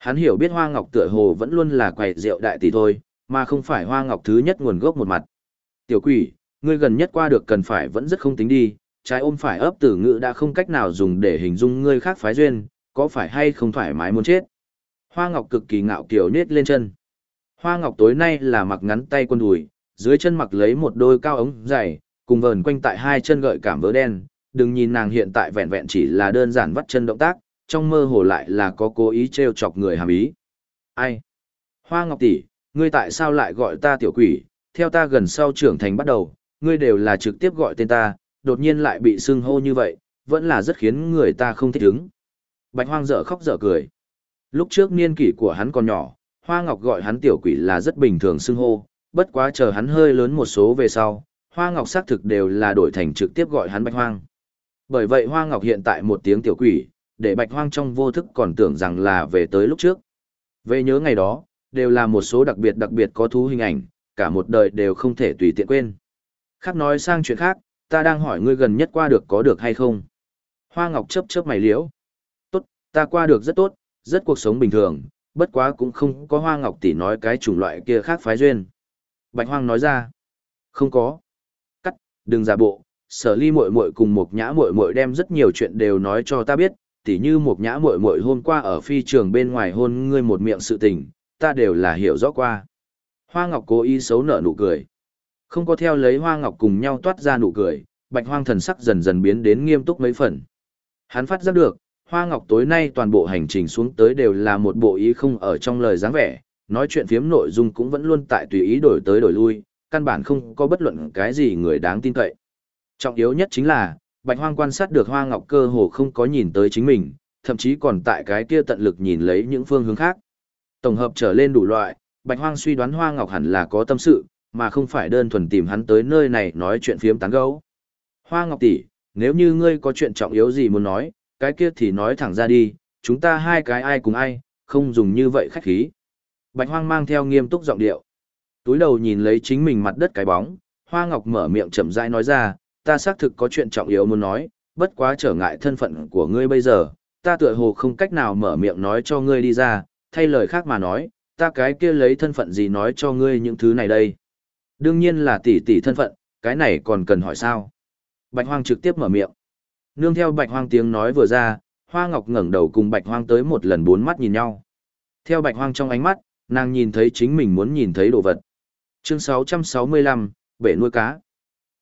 Hắn hiểu biết Hoa Ngọc tựa hồ vẫn luôn là quầy rượu đại tỷ thôi, mà không phải hoa ngọc thứ nhất nguồn gốc một mặt. Tiểu quỷ, ngươi gần nhất qua được cần phải vẫn rất không tính đi, trái ôm phải ấp tử ngữ đã không cách nào dùng để hình dung ngươi khác phái duyên, có phải hay không thoải mái muốn chết. Hoa Ngọc cực kỳ ngạo kiều nết lên chân. Hoa Ngọc tối nay là mặc ngắn tay quần đùi, dưới chân mặc lấy một đôi cao ống dày, cùng vờn quanh tại hai chân gợi cảm vớ đen, đừng nhìn nàng hiện tại vẹn vẹn chỉ là đơn giản vắt chân động tác, trong mơ hồ lại là có cố ý treo chọc người hàm ý. Ai? Hoa Ngọc tỷ, ngươi tại sao lại gọi ta tiểu quỷ? Theo ta gần sau trưởng thành bắt đầu, ngươi đều là trực tiếp gọi tên ta, đột nhiên lại bị xưng hô như vậy, vẫn là rất khiến người ta không thích ứng. Bạch Hoang dở khóc dở cười. Lúc trước niên kỷ của hắn còn nhỏ, Hoa Ngọc gọi hắn tiểu quỷ là rất bình thường xưng hô, bất quá chờ hắn hơi lớn một số về sau, Hoa Ngọc xác thực đều là đổi thành trực tiếp gọi hắn Bạch Hoang. Bởi vậy Hoa Ngọc hiện tại một tiếng tiểu quỷ, để Bạch Hoang trong vô thức còn tưởng rằng là về tới lúc trước. Về nhớ ngày đó, đều là một số đặc biệt đặc biệt có thú hình ảnh, cả một đời đều không thể tùy tiện quên. Khác nói sang chuyện khác, ta đang hỏi ngươi gần nhất qua được có được hay không? Hoa Ngọc chớp chớp mày liễu. Tốt, ta qua được rất tốt, rất cuộc sống bình thường, bất quá cũng không có Hoa Ngọc tỷ nói cái chủng loại kia khác phái duyên. Bạch Hoang nói ra. Không có. Cắt, đừng giả bộ, sở ly muội muội cùng một nhã muội muội đem rất nhiều chuyện đều nói cho ta biết, tỉ như một nhã muội muội hôm qua ở phi trường bên ngoài hôn ngươi một miệng sự tình, ta đều là hiểu rõ qua. Hoa Ngọc cố ý xấu nở nụ cười. Không có theo lấy Hoa Ngọc cùng nhau toát ra nụ cười, Bạch Hoang thần sắc dần dần biến đến nghiêm túc mấy phần. Hắn phát giác được, Hoa Ngọc tối nay toàn bộ hành trình xuống tới đều là một bộ ý không ở trong lời dáng vẻ, nói chuyện phiếm nội dung cũng vẫn luôn tại tùy ý đổi tới đổi lui, căn bản không có bất luận cái gì người đáng tin cậy. Trọng yếu nhất chính là, Bạch Hoang quan sát được Hoa Ngọc cơ hồ không có nhìn tới chính mình, thậm chí còn tại cái kia tận lực nhìn lấy những phương hướng khác. Tổng hợp trở lên đủ loại, Bạch Hoang suy đoán Hoa Ngọc hẳn là có tâm sự, mà không phải đơn thuần tìm hắn tới nơi này nói chuyện phiếm tán gẫu. Hoa Ngọc tỷ, nếu như ngươi có chuyện trọng yếu gì muốn nói, cái kia thì nói thẳng ra đi, chúng ta hai cái ai cùng ai, không dùng như vậy khách khí. Bạch Hoang mang theo nghiêm túc giọng điệu. Túi đầu nhìn lấy chính mình mặt đất cái bóng, Hoa Ngọc mở miệng chậm rãi nói ra, ta xác thực có chuyện trọng yếu muốn nói, bất quá trở ngại thân phận của ngươi bây giờ, ta tựa hồ không cách nào mở miệng nói cho ngươi đi ra, thay lời khác mà nói, ta cái kia lấy thân phận gì nói cho ngươi những thứ này đây. Đương nhiên là tỷ tỷ thân phận, cái này còn cần hỏi sao. Bạch Hoang trực tiếp mở miệng. Nương theo Bạch Hoang tiếng nói vừa ra, Hoa Ngọc ngẩng đầu cùng Bạch Hoang tới một lần bốn mắt nhìn nhau. Theo Bạch Hoang trong ánh mắt, nàng nhìn thấy chính mình muốn nhìn thấy đồ vật. Chương 665, bể nuôi cá.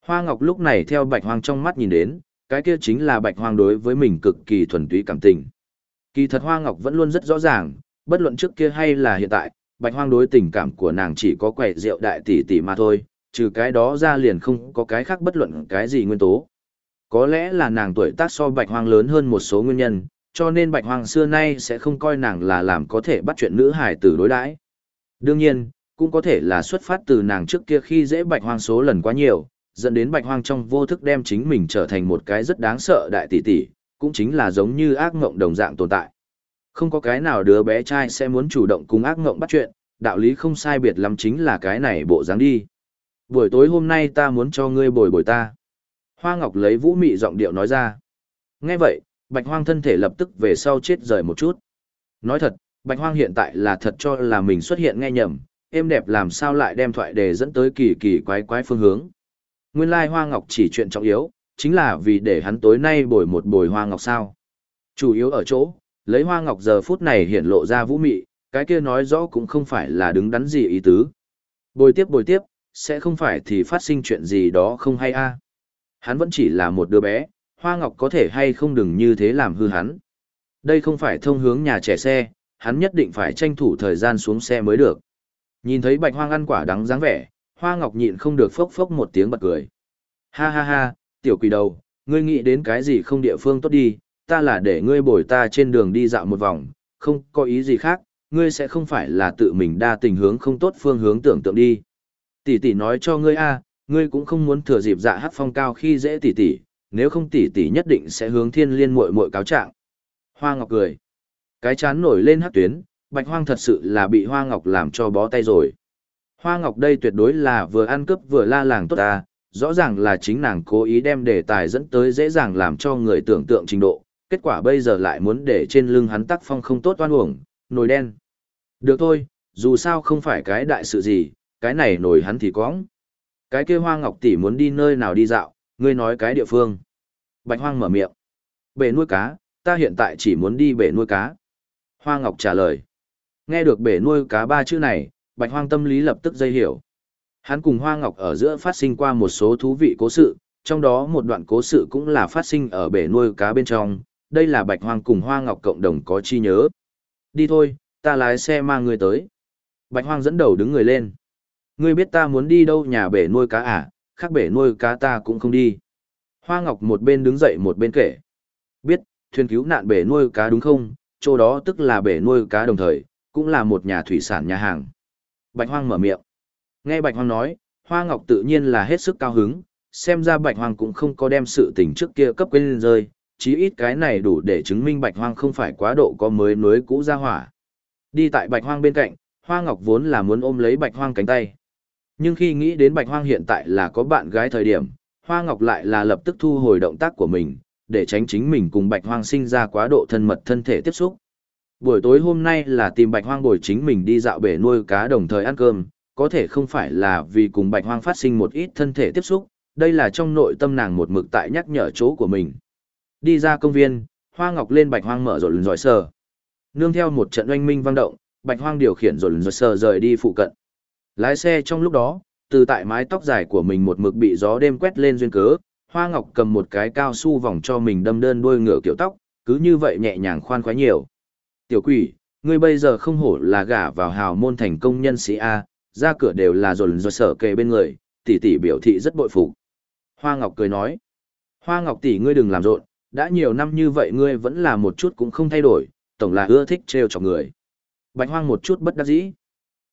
Hoa Ngọc lúc này theo Bạch Hoang trong mắt nhìn đến, cái kia chính là Bạch Hoang đối với mình cực kỳ thuần túy cảm tình. Kỳ thật Hoa Ngọc vẫn luôn rất rõ ràng, bất luận trước kia hay là hiện tại, Bạch Hoang đối tình cảm của nàng chỉ có quẻ rượu đại tỷ tỷ mà thôi, trừ cái đó ra liền không có cái khác bất luận cái gì nguyên tố. Có lẽ là nàng tuổi tác so Bạch Hoang lớn hơn một số nguyên nhân, cho nên Bạch Hoang xưa nay sẽ không coi nàng là làm có thể bắt chuyện nữ hài tử đối đãi. Đương nhiên, cũng có thể là xuất phát từ nàng trước kia khi dễ Bạch Hoang số lần quá nhiều, dẫn đến Bạch Hoang trong vô thức đem chính mình trở thành một cái rất đáng sợ đại tỷ tỷ, cũng chính là giống như ác ngộng đồng dạng tồn tại. Không có cái nào đứa bé trai sẽ muốn chủ động cùng ác ngộng bắt chuyện, đạo lý không sai biệt lắm chính là cái này bộ dáng đi. Buổi tối hôm nay ta muốn cho ngươi bồi bồi ta. Hoa Ngọc lấy vũ mị giọng điệu nói ra. Nghe vậy, Bạch Hoang thân thể lập tức về sau chết rời một chút. Nói thật, Bạch Hoang hiện tại là thật cho là mình xuất hiện nghe nhầm, êm đẹp làm sao lại đem thoại đề dẫn tới kỳ kỳ quái quái phương hướng. Nguyên lai Hoa Ngọc chỉ chuyện trọng yếu, chính là vì để hắn tối nay bồi một bồi Hoa Ngọc sao. Chủ yếu ở chỗ, lấy Hoa Ngọc giờ phút này hiện lộ ra vũ mị, cái kia nói rõ cũng không phải là đứng đắn gì ý tứ. Bồi tiếp bồi tiếp, sẽ không phải thì phát sinh chuyện gì đó không hay a. Hắn vẫn chỉ là một đứa bé, Hoa Ngọc có thể hay không đừng như thế làm hư hắn. Đây không phải thông hướng nhà trẻ xe, hắn nhất định phải tranh thủ thời gian xuống xe mới được. Nhìn thấy Bạch Hoang ăn quả đắng dáng vẻ, Hoa Ngọc nhịn không được phốc phốc một tiếng bật cười. Ha ha ha, tiểu quỷ đầu, ngươi nghĩ đến cái gì không địa phương tốt đi, ta là để ngươi bồi ta trên đường đi dạo một vòng, không có ý gì khác, ngươi sẽ không phải là tự mình đa tình hướng không tốt phương hướng tưởng tượng đi. Tỷ tỷ nói cho ngươi a, ngươi cũng không muốn thừa dịp dạ hát phong cao khi dễ tỷ tỷ, nếu không tỷ tỷ nhất định sẽ hướng thiên liên muội muội cáo trạng. Hoa Ngọc cười. Cái chán nổi lên hát tuyến, Bạch Hoang thật sự là bị Hoa Ngọc làm cho bó tay rồi. Hoa Ngọc đây tuyệt đối là vừa ăn cướp vừa la làng tốt ta, rõ ràng là chính nàng cố ý đem đề tài dẫn tới dễ dàng làm cho người tưởng tượng trình độ, kết quả bây giờ lại muốn để trên lưng hắn tắc phong không tốt oan uổng, nồi đen. Được thôi, dù sao không phải cái đại sự gì, cái này nổi hắn thì có. Cái kia hoa ngọc tỷ muốn đi nơi nào đi dạo, ngươi nói cái địa phương. Bạch Hoang mở miệng. Bể nuôi cá, ta hiện tại chỉ muốn đi bể nuôi cá. Hoa Ngọc trả lời. Nghe được bể nuôi cá ba chữ này, Bạch Hoang tâm lý lập tức dây hiểu. Hắn cùng Hoa Ngọc ở giữa phát sinh qua một số thú vị cố sự, trong đó một đoạn cố sự cũng là phát sinh ở bể nuôi cá bên trong, đây là Bạch Hoang cùng Hoa Ngọc cộng đồng có chi nhớ. Đi thôi, ta lái xe mang người tới. Bạch Hoang dẫn đầu đứng người lên. Ngươi biết ta muốn đi đâu nhà bể nuôi cá à, khác bể nuôi cá ta cũng không đi. Hoa Ngọc một bên đứng dậy một bên kể. Biết, thuyền cứu nạn bể nuôi cá đúng không, chỗ đó tức là bể nuôi cá đồng thời, cũng là một nhà thủy sản nhà hàng. Bạch Hoang mở miệng. Nghe Bạch Hoang nói, Hoa Ngọc tự nhiên là hết sức cao hứng, xem ra Bạch Hoang cũng không có đem sự tình trước kia cấp quên rơi, chí ít cái này đủ để chứng minh Bạch Hoang không phải quá độ có mới núi cũ ra hỏa. Đi tại Bạch Hoang bên cạnh, Hoa Ngọc vốn là muốn ôm lấy Bạch Hoang cánh tay. Nhưng khi nghĩ đến Bạch Hoang hiện tại là có bạn gái thời điểm, Hoa Ngọc lại là lập tức thu hồi động tác của mình, để tránh chính mình cùng Bạch Hoang sinh ra quá độ thân mật thân thể tiếp xúc. Buổi tối hôm nay là tìm Bạch Hoang bồi chính mình đi dạo bể nuôi cá đồng thời ăn cơm, có thể không phải là vì cùng Bạch Hoang phát sinh một ít thân thể tiếp xúc, đây là trong nội tâm nàng một mực tại nhắc nhở chỗ của mình. Đi ra công viên, Hoa Ngọc lên Bạch Hoang mở rồi lần giỏi sờ. Nương theo một trận oanh minh vang động, Bạch Hoang điều khiển rồi lần giỏi sờ rời đi phụ cận. Lái xe trong lúc đó, từ tại mái tóc dài của mình một mực bị gió đêm quét lên duyên cớ, Hoa Ngọc cầm một cái cao su vòng cho mình đâm đơn đuôi ngựa kiểu tóc, cứ như vậy nhẹ nhàng khoan khoái nhiều. Tiểu quỷ, ngươi bây giờ không hổ là gả vào hào môn thành công nhân sĩ A, ra cửa đều là dồn dồn sở kề bên người, tỷ tỷ biểu thị rất bội phục. Hoa Ngọc cười nói, Hoa Ngọc tỷ ngươi đừng làm rộn, đã nhiều năm như vậy ngươi vẫn là một chút cũng không thay đổi, tổng là ưa thích trêu chọc người. Bạch Hoang một chút bất đắc dĩ.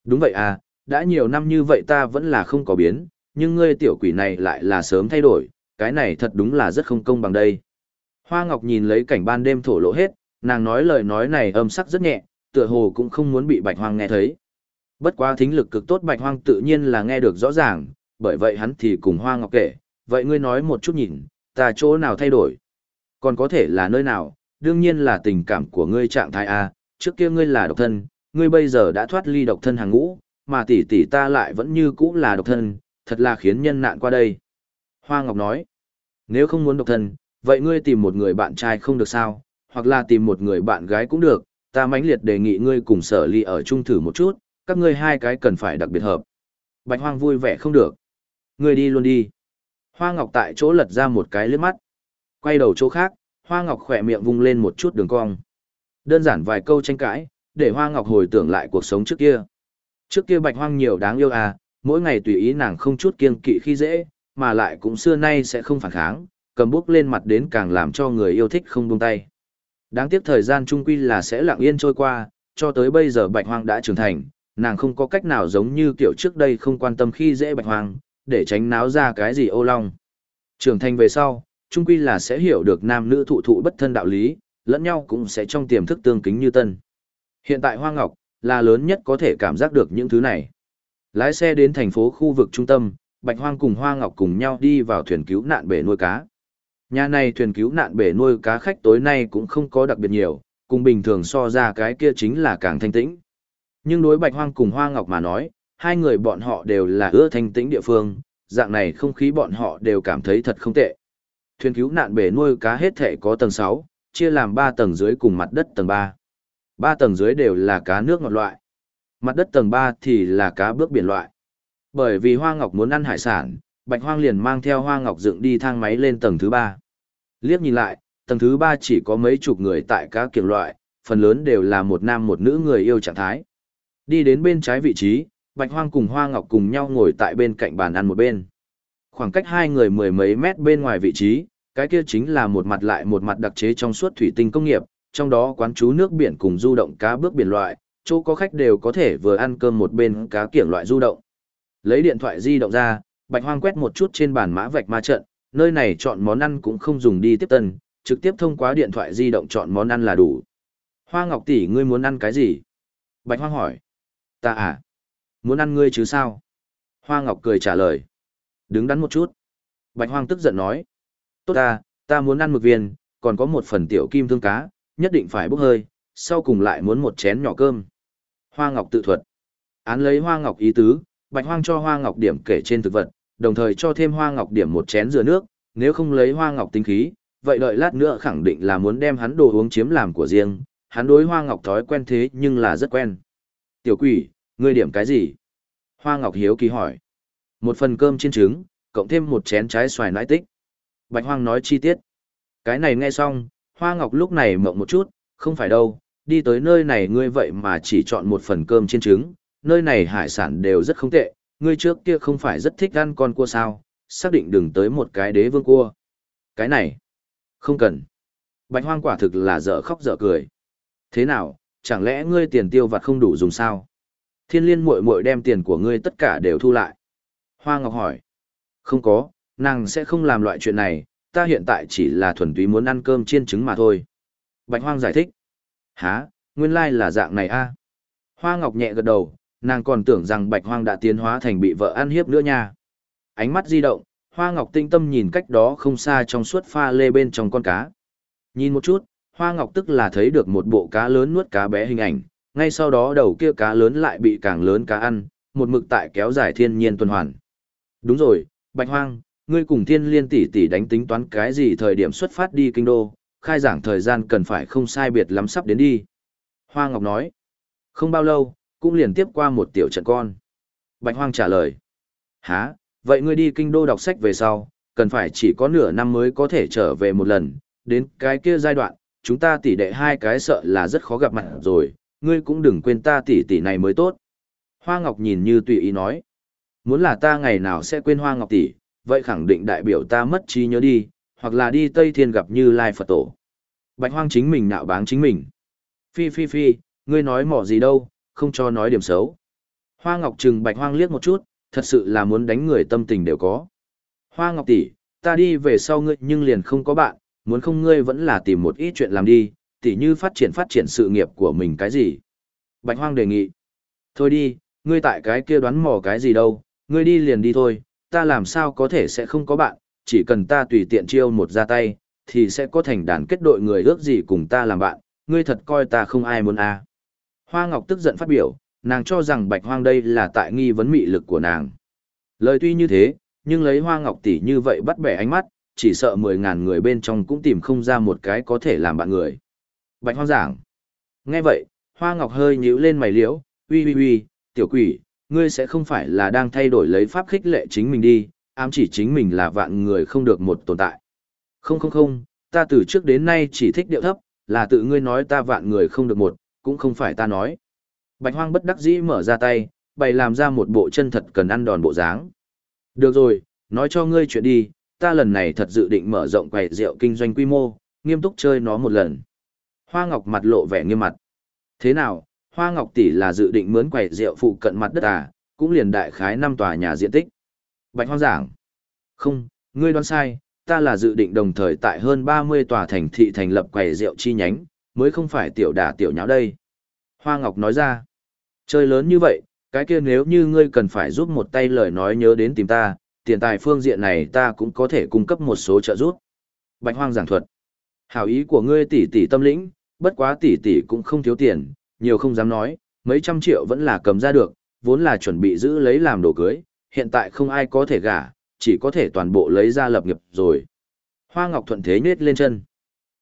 Đúng vậy à, đã nhiều năm như vậy ta vẫn là không có biến, nhưng ngươi tiểu quỷ này lại là sớm thay đổi, cái này thật đúng là rất không công bằng đây. Hoa Ngọc nhìn lấy cảnh ban đêm thổ lộ hết, nàng nói lời nói này âm sắc rất nhẹ, tựa hồ cũng không muốn bị Bạch Hoang nghe thấy. Bất quá thính lực cực tốt Bạch Hoang tự nhiên là nghe được rõ ràng, bởi vậy hắn thì cùng Hoa Ngọc kể, vậy ngươi nói một chút nhìn, ta chỗ nào thay đổi? Còn có thể là nơi nào, đương nhiên là tình cảm của ngươi trạng thái A, trước kia ngươi là độc thân, ngươi bây giờ đã thoát ly độc thân hàng ngũ, mà tỷ tỷ ta lại vẫn như cũ là độc thân, thật là khiến nhân nạn qua đây. Hoa Ngọc nói, nếu không muốn độc thân, vậy ngươi tìm một người bạn trai không được sao, hoặc là tìm một người bạn gái cũng được, ta mãnh liệt đề nghị ngươi cùng sở ly ở chung thử một chút, các ngươi hai cái cần phải đặc biệt hợp. Bạch Hoang vui vẻ không được. Ngươi đi luôn đi. Hoa Ngọc tại chỗ lật ra một cái lướt mắt. Quay đầu chỗ khác, Hoa Ngọc khỏe miệng vung lên một chút đường cong. Đơn giản vài câu tranh cãi, để Hoa Ngọc hồi tưởng lại cuộc sống trước kia. Trước kia Bạch Hoang nhiều đáng yêu à, mỗi ngày tùy ý nàng không chút kiêng kỵ khi dễ, mà lại cũng xưa nay sẽ không phản kháng, cầm bút lên mặt đến càng làm cho người yêu thích không buông tay. Đáng tiếc thời gian trung quy là sẽ lặng yên trôi qua, cho tới bây giờ Bạch Hoang đã trưởng thành, nàng không có cách nào giống như kiểu trước đây không quan tâm khi dễ Bạch Hoang, để tránh náo ra cái gì ô long. Trưởng thành về sau, trung quy là sẽ hiểu được nam nữ thụ thụ bất thân đạo lý, lẫn nhau cũng sẽ trong tiềm thức tương kính như tân. Hiện tại Hoa Ngọc là lớn nhất có thể cảm giác được những thứ này. Lái xe đến thành phố khu vực trung tâm, Bạch Hoang cùng Hoa Ngọc cùng nhau đi vào thuyền cứu nạn bể nuôi cá. Nhà này thuyền cứu nạn bể nuôi cá khách tối nay cũng không có đặc biệt nhiều, cùng bình thường so ra cái kia chính là càng thanh tĩnh. Nhưng đối Bạch Hoang cùng Hoa Ngọc mà nói, hai người bọn họ đều là ưa thanh tĩnh địa phương, dạng này không khí bọn họ đều cảm thấy thật không tệ. Thuyền cứu nạn bể nuôi cá hết thể có tầng 6, chia làm 3 tầng dưới cùng mặt đất tầng 3. 3 tầng dưới đều là cá nước ngọt loại. Mặt đất tầng 3 thì là cá bước biển loại. Bởi vì Hoa Ngọc muốn ăn hải sản, Bạch Hoang liền mang theo Hoa Ngọc dựng đi thang máy lên tầng thứ 3. Liếc nhìn lại, tầng thứ 3 chỉ có mấy chục người tại cá kiểng loại, phần lớn đều là một nam một nữ người yêu trạng thái. Đi đến bên trái vị trí, Bạch Hoang cùng Hoa Ngọc cùng nhau ngồi tại bên cạnh bàn ăn một bên. Khoảng cách hai người mười mấy mét bên ngoài vị trí, cái kia chính là một mặt lại một mặt đặc chế trong suốt thủy tinh công nghiệp, trong đó quán chú nước biển cùng du động cá bước biển loại, chỗ có khách đều có thể vừa ăn cơm một bên cá kiểng loại du động. Lấy điện thoại di động ra, Bạch Hoang quét một chút trên bàn mã vạch ma trận, nơi này chọn món ăn cũng không dùng đi tiếp tân, trực tiếp thông qua điện thoại di động chọn món ăn là đủ. Hoa Ngọc tỷ ngươi muốn ăn cái gì? Bạch Hoang hỏi. Ta à? Muốn ăn ngươi chứ sao? Hoa Ngọc cười trả lời. Đứng đắn một chút. Bạch Hoang tức giận nói. Tốt ta, ta muốn ăn mực viên, còn có một phần tiểu kim thương cá, nhất định phải bốc hơi, sau cùng lại muốn một chén nhỏ cơm. Hoa Ngọc tự thuật. Án lấy Hoa Ngọc ý tứ, Bạch Hoang cho Hoa Ngọc điểm kể trên thực vật, đồng thời cho thêm Hoa Ngọc điểm một chén dừa nước, nếu không lấy Hoa Ngọc tinh khí, vậy đợi lát nữa khẳng định là muốn đem hắn đồ uống chiếm làm của riêng, hắn đối Hoa Ngọc thói quen thế nhưng là rất quen. Tiểu quỷ, ngươi điểm cái gì? Hoa Ngọc hiếu kỳ hỏi. Một phần cơm chiên trứng, cộng thêm một chén trái xoài nãi tích. Bạch Hoang nói chi tiết. Cái này nghe xong, Hoa Ngọc lúc này mộng một chút, không phải đâu, đi tới nơi này ngươi vậy mà chỉ chọn một phần cơm chiên trứng, nơi này hải sản đều rất không tệ, ngươi trước kia không phải rất thích ăn con cua sao, xác định đừng tới một cái đế vương cua. Cái này, không cần. Bạch hoang quả thực là dở khóc dở cười. Thế nào, chẳng lẽ ngươi tiền tiêu vặt không đủ dùng sao? Thiên liên muội muội đem tiền của ngươi tất cả đều thu lại. Hoa Ngọc hỏi. Không có, nàng sẽ không làm loại chuyện này, ta hiện tại chỉ là thuần túy muốn ăn cơm chiên trứng mà thôi. Bạch hoang giải thích. Hả, nguyên lai là dạng này a. Hoa Ngọc nhẹ gật đầu, nàng còn tưởng rằng Bạch hoang đã tiến hóa thành bị vợ ăn hiếp nữa nha. Ánh mắt di động, Hoa Ngọc tinh tâm nhìn cách đó không xa trong suốt pha lê bên trong con cá. Nhìn một chút, Hoa Ngọc tức là thấy được một bộ cá lớn nuốt cá bé hình ảnh, ngay sau đó đầu kia cá lớn lại bị càng lớn cá ăn, một mực tại kéo dài thiên nhiên tuần hoàn. Đúng rồi, Bạch Hoang, ngươi cùng thiên liên tỷ tỷ đánh tính toán cái gì thời điểm xuất phát đi kinh đô, khai giảng thời gian cần phải không sai biệt lắm sắp đến đi. Hoa Ngọc nói, không bao lâu, cũng liền tiếp qua một tiểu trận con. Bạch Hoang trả lời, há, vậy ngươi đi kinh đô đọc sách về sau, cần phải chỉ có nửa năm mới có thể trở về một lần, đến cái kia giai đoạn, chúng ta tỷ đệ hai cái sợ là rất khó gặp mặt rồi, ngươi cũng đừng quên ta tỷ tỷ này mới tốt. Hoa Ngọc nhìn như tùy ý nói, muốn là ta ngày nào sẽ quên Hoa Ngọc tỷ, vậy khẳng định đại biểu ta mất trí nhớ đi, hoặc là đi Tây Thiên gặp Như Lai Phật Tổ. Bạch Hoang chính mình nạo báng chính mình. Phi phi phi, ngươi nói mỏ gì đâu, không cho nói điểm xấu. Hoa Ngọc trừng Bạch Hoang liếc một chút, thật sự là muốn đánh người tâm tình đều có. Hoa Ngọc tỷ, ta đi về sau ngươi nhưng liền không có bạn, muốn không ngươi vẫn là tìm một ít chuyện làm đi, tỷ như phát triển phát triển sự nghiệp của mình cái gì. Bạch Hoang đề nghị. Thôi đi, ngươi tại cái kia đoán mò cái gì đâu, ngươi đi liền đi thôi, ta làm sao có thể sẽ không có bạn, chỉ cần ta tùy tiện chiêu một ra tay, thì sẽ có thành đàn kết đội người ước gì cùng ta làm bạn, ngươi thật coi ta không ai muốn à. Hoa Ngọc tức giận phát biểu, nàng cho rằng Bạch Hoang đây là tại nghi vấn mị lực của nàng. Lời tuy như thế, nhưng lấy Hoa Ngọc tỷ như vậy bắt bẻ ánh mắt, chỉ sợ mười ngàn người bên trong cũng tìm không ra một cái có thể làm bạn người. Bạch Hoang giảng. Nghe vậy, Hoa Ngọc hơi nhíu lên mày liễu, uy uy uy, tiểu quỷ, ngươi sẽ không phải là đang thay đổi lấy pháp khích lệ chính mình đi, ám chỉ chính mình là vạn người không được một tồn tại. Không không không, ta từ trước đến nay chỉ thích điệu thấp, là tự ngươi nói ta vạn người không được một, cũng không phải ta nói. Bạch hoang bất đắc dĩ mở ra tay, bày làm ra một bộ chân thật cần ăn đòn bộ dáng. Được rồi, nói cho ngươi chuyện đi, ta lần này thật dự định mở rộng quầy rượu kinh doanh quy mô, nghiêm túc chơi nó một lần. Hoa Ngọc mặt lộ vẻ nghiêm mặt. Thế nào, Hoa Ngọc tỷ là dự định mướn quầy rượu phụ cận mặt đất à, cũng liền đại khái năm tòa nhà diện tích. Bạch Hoang giảng. Không, ngươi đoán sai, ta là dự định đồng thời tại hơn 30 tòa thành thị thành lập quầy rượu chi nhánh, mới không phải tiểu đả tiểu nháo đây. Hoa Ngọc nói ra. Chơi lớn như vậy, cái kia nếu như ngươi cần phải giúp một tay lời nói nhớ đến tìm ta, tiền tài phương diện này ta cũng có thể cung cấp một số trợ giúp. Bạch Hoang giảng thuật. Hảo ý của ngươi tỷ tỷ tâm lĩnh, bất quá tỷ tỷ cũng không thiếu tiền, nhiều không dám nói, mấy trăm triệu vẫn là cầm ra được, vốn là chuẩn bị giữ lấy làm đồ cưới, hiện tại không ai có thể gả, chỉ có thể toàn bộ lấy ra lập nghiệp rồi. Hoa Ngọc thuận thế nhết lên chân.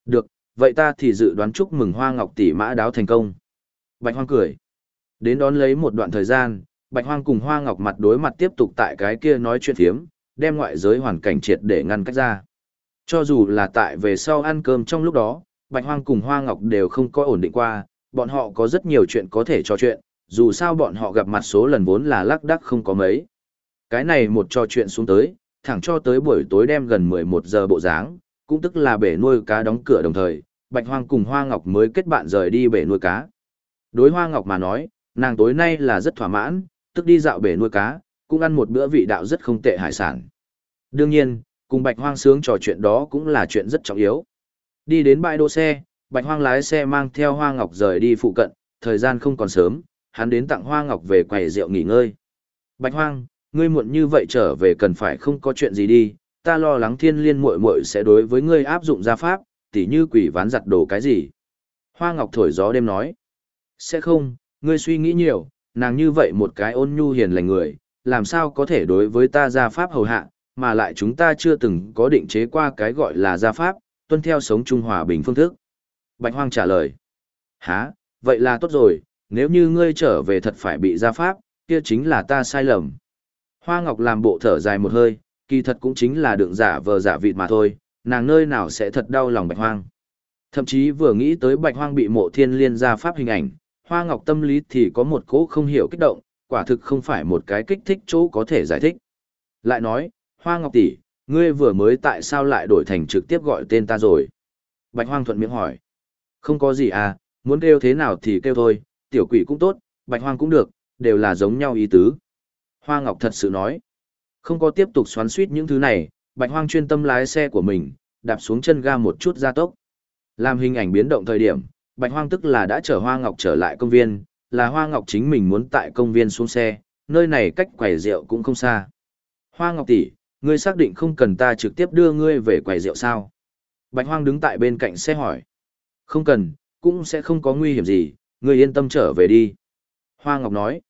Được, vậy ta thì dự đoán chúc mừng Hoa Ngọc tỷ mã đáo thành công. Bạch Hoang cười. Đến đón lấy một đoạn thời gian, Bạch Hoang cùng Hoa Ngọc mặt đối mặt tiếp tục tại cái kia nói chuyện thiếm, đem ngoại giới hoàn cảnh triệt để ngăn cách ra. Cho dù là tại về sau ăn cơm trong lúc đó, Bạch Hoang cùng Hoa Ngọc đều không có ổn định qua, bọn họ có rất nhiều chuyện có thể trò chuyện, dù sao bọn họ gặp mặt số lần vốn là lắc đắc không có mấy. Cái này một trò chuyện xuống tới, thẳng cho tới buổi tối đêm gần 11 giờ bộ dáng, cũng tức là bể nuôi cá đóng cửa đồng thời, Bạch Hoang cùng Hoa Ngọc mới kết bạn rời đi bể nuôi cá. Đối Hoa Ngọc mà nói, nàng tối nay là rất thỏa mãn, tức đi dạo bể nuôi cá, cũng ăn một bữa vị đạo rất không tệ hải sản. Đương nhiên, cùng Bạch Hoang sướng trò chuyện đó cũng là chuyện rất trọng yếu. Đi đến bãi đỗ xe, Bạch Hoang lái xe mang theo Hoa Ngọc rời đi phụ cận, thời gian không còn sớm, hắn đến tặng Hoa Ngọc về quầy rượu nghỉ ngơi. Bạch Hoang, ngươi muộn như vậy trở về cần phải không có chuyện gì đi, ta lo lắng thiên liên muội muội sẽ đối với ngươi áp dụng gia pháp, tỉ như quỷ ván giặt đồ cái gì. Hoa Ngọc thổi gió đêm nói, sẽ không, ngươi suy nghĩ nhiều, nàng như vậy một cái ôn nhu hiền lành người, làm sao có thể đối với ta gia pháp hầu hạ, mà lại chúng ta chưa từng có định chế qua cái gọi là gia pháp, tuân theo sống trung hòa bình phương thức. Bạch Hoang trả lời. há, vậy là tốt rồi, nếu như ngươi trở về thật phải bị gia pháp, kia chính là ta sai lầm. Hoa Ngọc làm bộ thở dài một hơi, kỳ thật cũng chính là đường giả vờ giả vịt mà thôi, nàng nơi nào sẽ thật đau lòng Bạch Hoang. Thậm chí vừa nghĩ tới Bạch Hoang bị mộ thiên liên ra pháp hình ảnh, Hoa Ngọc tâm lý thì có một cỗ không hiểu kích động, quả thực không phải một cái kích thích chỗ có thể giải thích. Lại nói, Hoa Ngọc tỷ, ngươi vừa mới tại sao lại đổi thành trực tiếp gọi tên ta rồi? Bạch Hoang thuận miệng hỏi. Không có gì à, muốn kêu thế nào thì kêu thôi, tiểu quỷ cũng tốt, Bạch Hoang cũng được, đều là giống nhau ý tứ. Hoa Ngọc thật sự nói. Không có tiếp tục xoắn suýt những thứ này, Bạch Hoang chuyên tâm lái xe của mình, đạp xuống chân ga một chút gia tốc. Làm hình ảnh biến động thời điểm, Bạch Hoang tức là đã chở Hoa Ngọc trở lại công viên, là Hoa Ngọc chính mình muốn tại công viên xuống xe, nơi này cách quầy rượu cũng không xa. Hoa Ngọc tỷ, ngươi xác định không cần ta trực tiếp đưa ngươi về quầy rượu sao? Bạch Hoang đứng tại bên cạnh xe hỏi. Không cần, cũng sẽ không có nguy hiểm gì, ngươi yên tâm trở về đi. Hoa Ngọc nói.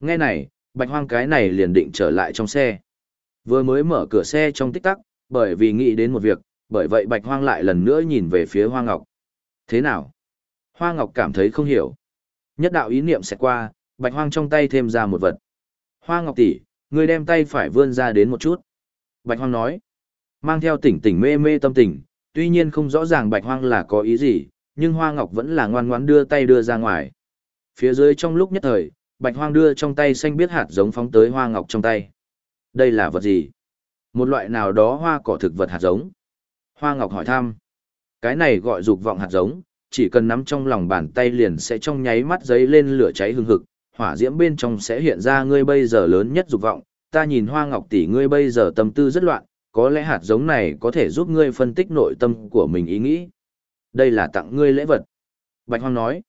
Nghe này, Bạch Hoang cái này liền định trở lại trong xe. Vừa mới mở cửa xe trong tích tắc, bởi vì nghĩ đến một việc, bởi vậy Bạch Hoang lại lần nữa nhìn về phía Hoa Ngọc. Thế nào? Hoa Ngọc cảm thấy không hiểu. Nhất đạo ý niệm sẽ qua, Bạch Hoang trong tay thêm ra một vật. Hoa Ngọc tỷ, ngươi đem tay phải vươn ra đến một chút. Bạch Hoang nói, mang theo tỉnh tỉnh mê mê tâm tình, tuy nhiên không rõ ràng Bạch Hoang là có ý gì, nhưng Hoa Ngọc vẫn là ngoan ngoãn đưa tay đưa ra ngoài. Phía dưới trong lúc nhất thời, Bạch Hoang đưa trong tay xanh biết hạt giống phóng tới Hoa Ngọc trong tay. Đây là vật gì? Một loại nào đó hoa cỏ thực vật hạt giống. Hoa Ngọc hỏi thăm. Cái này gọi dục vọng hạt giống, chỉ cần nắm trong lòng bàn tay liền sẽ trong nháy mắt giấy lên lửa cháy hừng hực, hỏa diễm bên trong sẽ hiện ra ngươi bây giờ lớn nhất dục vọng. Ta nhìn Hoa Ngọc tỷ ngươi bây giờ tâm tư rất loạn, có lẽ hạt giống này có thể giúp ngươi phân tích nội tâm của mình ý nghĩ. Đây là tặng ngươi lễ vật. Bạch Hoang nói.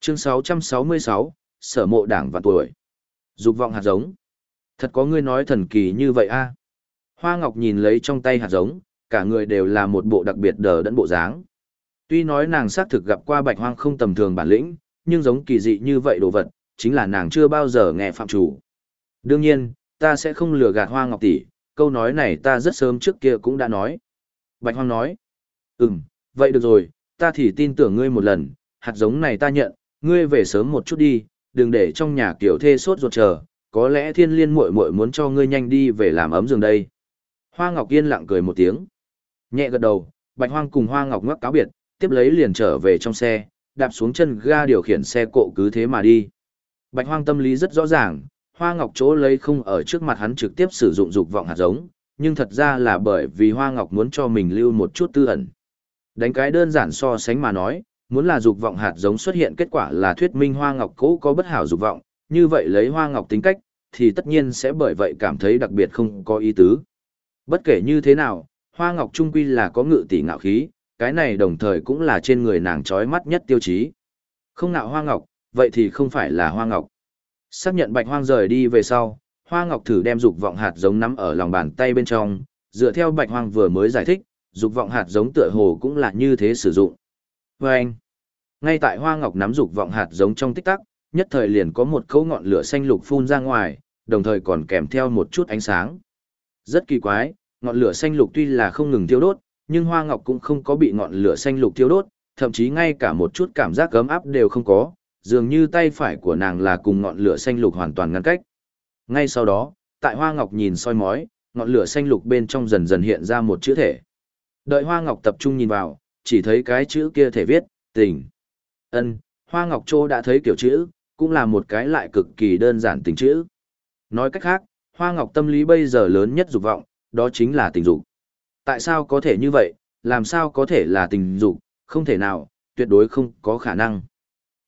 Chương 666, Sở mộ đảng và tuổi. Dục vọng hạt giống. Thật có ngươi nói thần kỳ như vậy a Hoa Ngọc nhìn lấy trong tay hạt giống, cả người đều là một bộ đặc biệt đờ đẫn bộ dáng. Tuy nói nàng xác thực gặp qua bạch hoang không tầm thường bản lĩnh, nhưng giống kỳ dị như vậy đồ vật, chính là nàng chưa bao giờ nghe phạm chủ. Đương nhiên, ta sẽ không lừa gạt hoa ngọc tỷ, câu nói này ta rất sớm trước kia cũng đã nói. Bạch hoang nói, ừm, vậy được rồi, ta thì tin tưởng ngươi một lần, hạt giống này ta nhận, ngươi về sớm một chút đi, đừng để trong nhà kiểu thê sốt ruột chờ, có lẽ thiên liên muội muội muốn cho ngươi nhanh đi về làm ấm giường đây. Hoa Ngọc Yên lặng cười một tiếng. Nhẹ gật đầu, Bạch Hoang cùng Hoa Ngọc ngoắc cáo biệt, tiếp lấy liền trở về trong xe, đạp xuống chân ga điều khiển xe cộ cứ thế mà đi. Bạch Hoang tâm lý rất rõ ràng, Hoa Ngọc chỗ lấy không ở trước mặt hắn trực tiếp sử dụng dục vọng hạt giống, nhưng thật ra là bởi vì Hoa Ngọc muốn cho mình lưu một chút tư ẩn. Đánh cái đơn giản so sánh mà nói, muốn là dục vọng hạt giống xuất hiện kết quả là thuyết minh Hoa Ngọc cố có bất hảo dục vọng, như vậy lấy Hoa Ngọc tính cách, thì tất nhiên sẽ bởi vậy cảm thấy đặc biệt không có ý tứ. Bất kể như thế nào, Hoa Ngọc Trung Quy là có ngự tỷ ngạo khí, cái này đồng thời cũng là trên người nàng trói mắt nhất tiêu chí. Không ngạo Hoa Ngọc, vậy thì không phải là Hoa Ngọc. Xác nhận bạch hoang rời đi về sau, Hoa Ngọc thử đem dục vọng hạt giống nắm ở lòng bàn tay bên trong, dựa theo bạch hoang vừa mới giải thích, dục vọng hạt giống tựa hồ cũng là như thế sử dụng. Vâng! anh, ngay tại Hoa Ngọc nắm dục vọng hạt giống trong tích tắc, nhất thời liền có một cấu ngọn lửa xanh lục phun ra ngoài, đồng thời còn kèm theo một chút ánh sáng. Rất kỳ quái, ngọn lửa xanh lục tuy là không ngừng thiêu đốt, nhưng hoa ngọc cũng không có bị ngọn lửa xanh lục thiêu đốt, thậm chí ngay cả một chút cảm giác ấm áp đều không có, dường như tay phải của nàng là cùng ngọn lửa xanh lục hoàn toàn ngăn cách. Ngay sau đó, tại hoa ngọc nhìn soi mói, ngọn lửa xanh lục bên trong dần dần hiện ra một chữ thể. Đợi hoa ngọc tập trung nhìn vào, chỉ thấy cái chữ kia thể viết, tình. Ân, hoa ngọc châu đã thấy kiểu chữ, cũng là một cái lại cực kỳ đơn giản tình chữ. Nói cách khác, hoa ngọc tâm lý bây giờ lớn nhất dục vọng, đó chính là tình dục. Tại sao có thể như vậy, làm sao có thể là tình dục, không thể nào, tuyệt đối không có khả năng.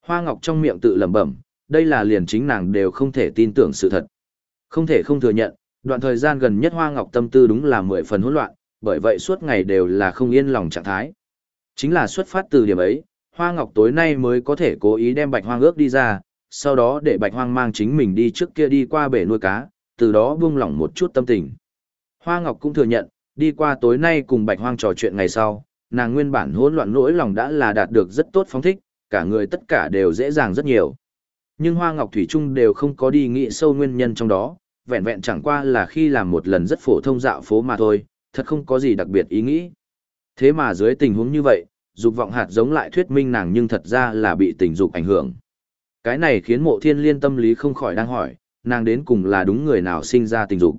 Hoa Ngọc trong miệng tự lẩm bẩm, đây là liền chính nàng đều không thể tin tưởng sự thật. Không thể không thừa nhận, đoạn thời gian gần nhất Hoa Ngọc tâm tư đúng là mười phần hỗn loạn, bởi vậy suốt ngày đều là không yên lòng trạng thái. Chính là xuất phát từ điểm ấy, Hoa Ngọc tối nay mới có thể cố ý đem Bạch Hoang ước đi ra, sau đó để Bạch Hoang mang chính mình đi trước kia đi qua bể nuôi cá, từ đó buông lỏng một chút tâm tình. Hoa Ngọc cũng thừa nhận, đi qua tối nay cùng Bạch Hoang trò chuyện ngày sau, nàng nguyên bản hỗn loạn nỗi lòng đã là đạt được rất tốt phóng thích, cả người tất cả đều dễ dàng rất nhiều. Nhưng Hoa Ngọc Thủy Trung đều không có đi nghĩ sâu nguyên nhân trong đó, vẹn vẹn chẳng qua là khi làm một lần rất phổ thông dạo phố mà thôi, thật không có gì đặc biệt ý nghĩ. Thế mà dưới tình huống như vậy, dục vọng hạt giống lại thuyết minh nàng nhưng thật ra là bị tình dục ảnh hưởng. Cái này khiến mộ thiên liên tâm lý không khỏi đang hỏi, nàng đến cùng là đúng người nào sinh ra tình dục.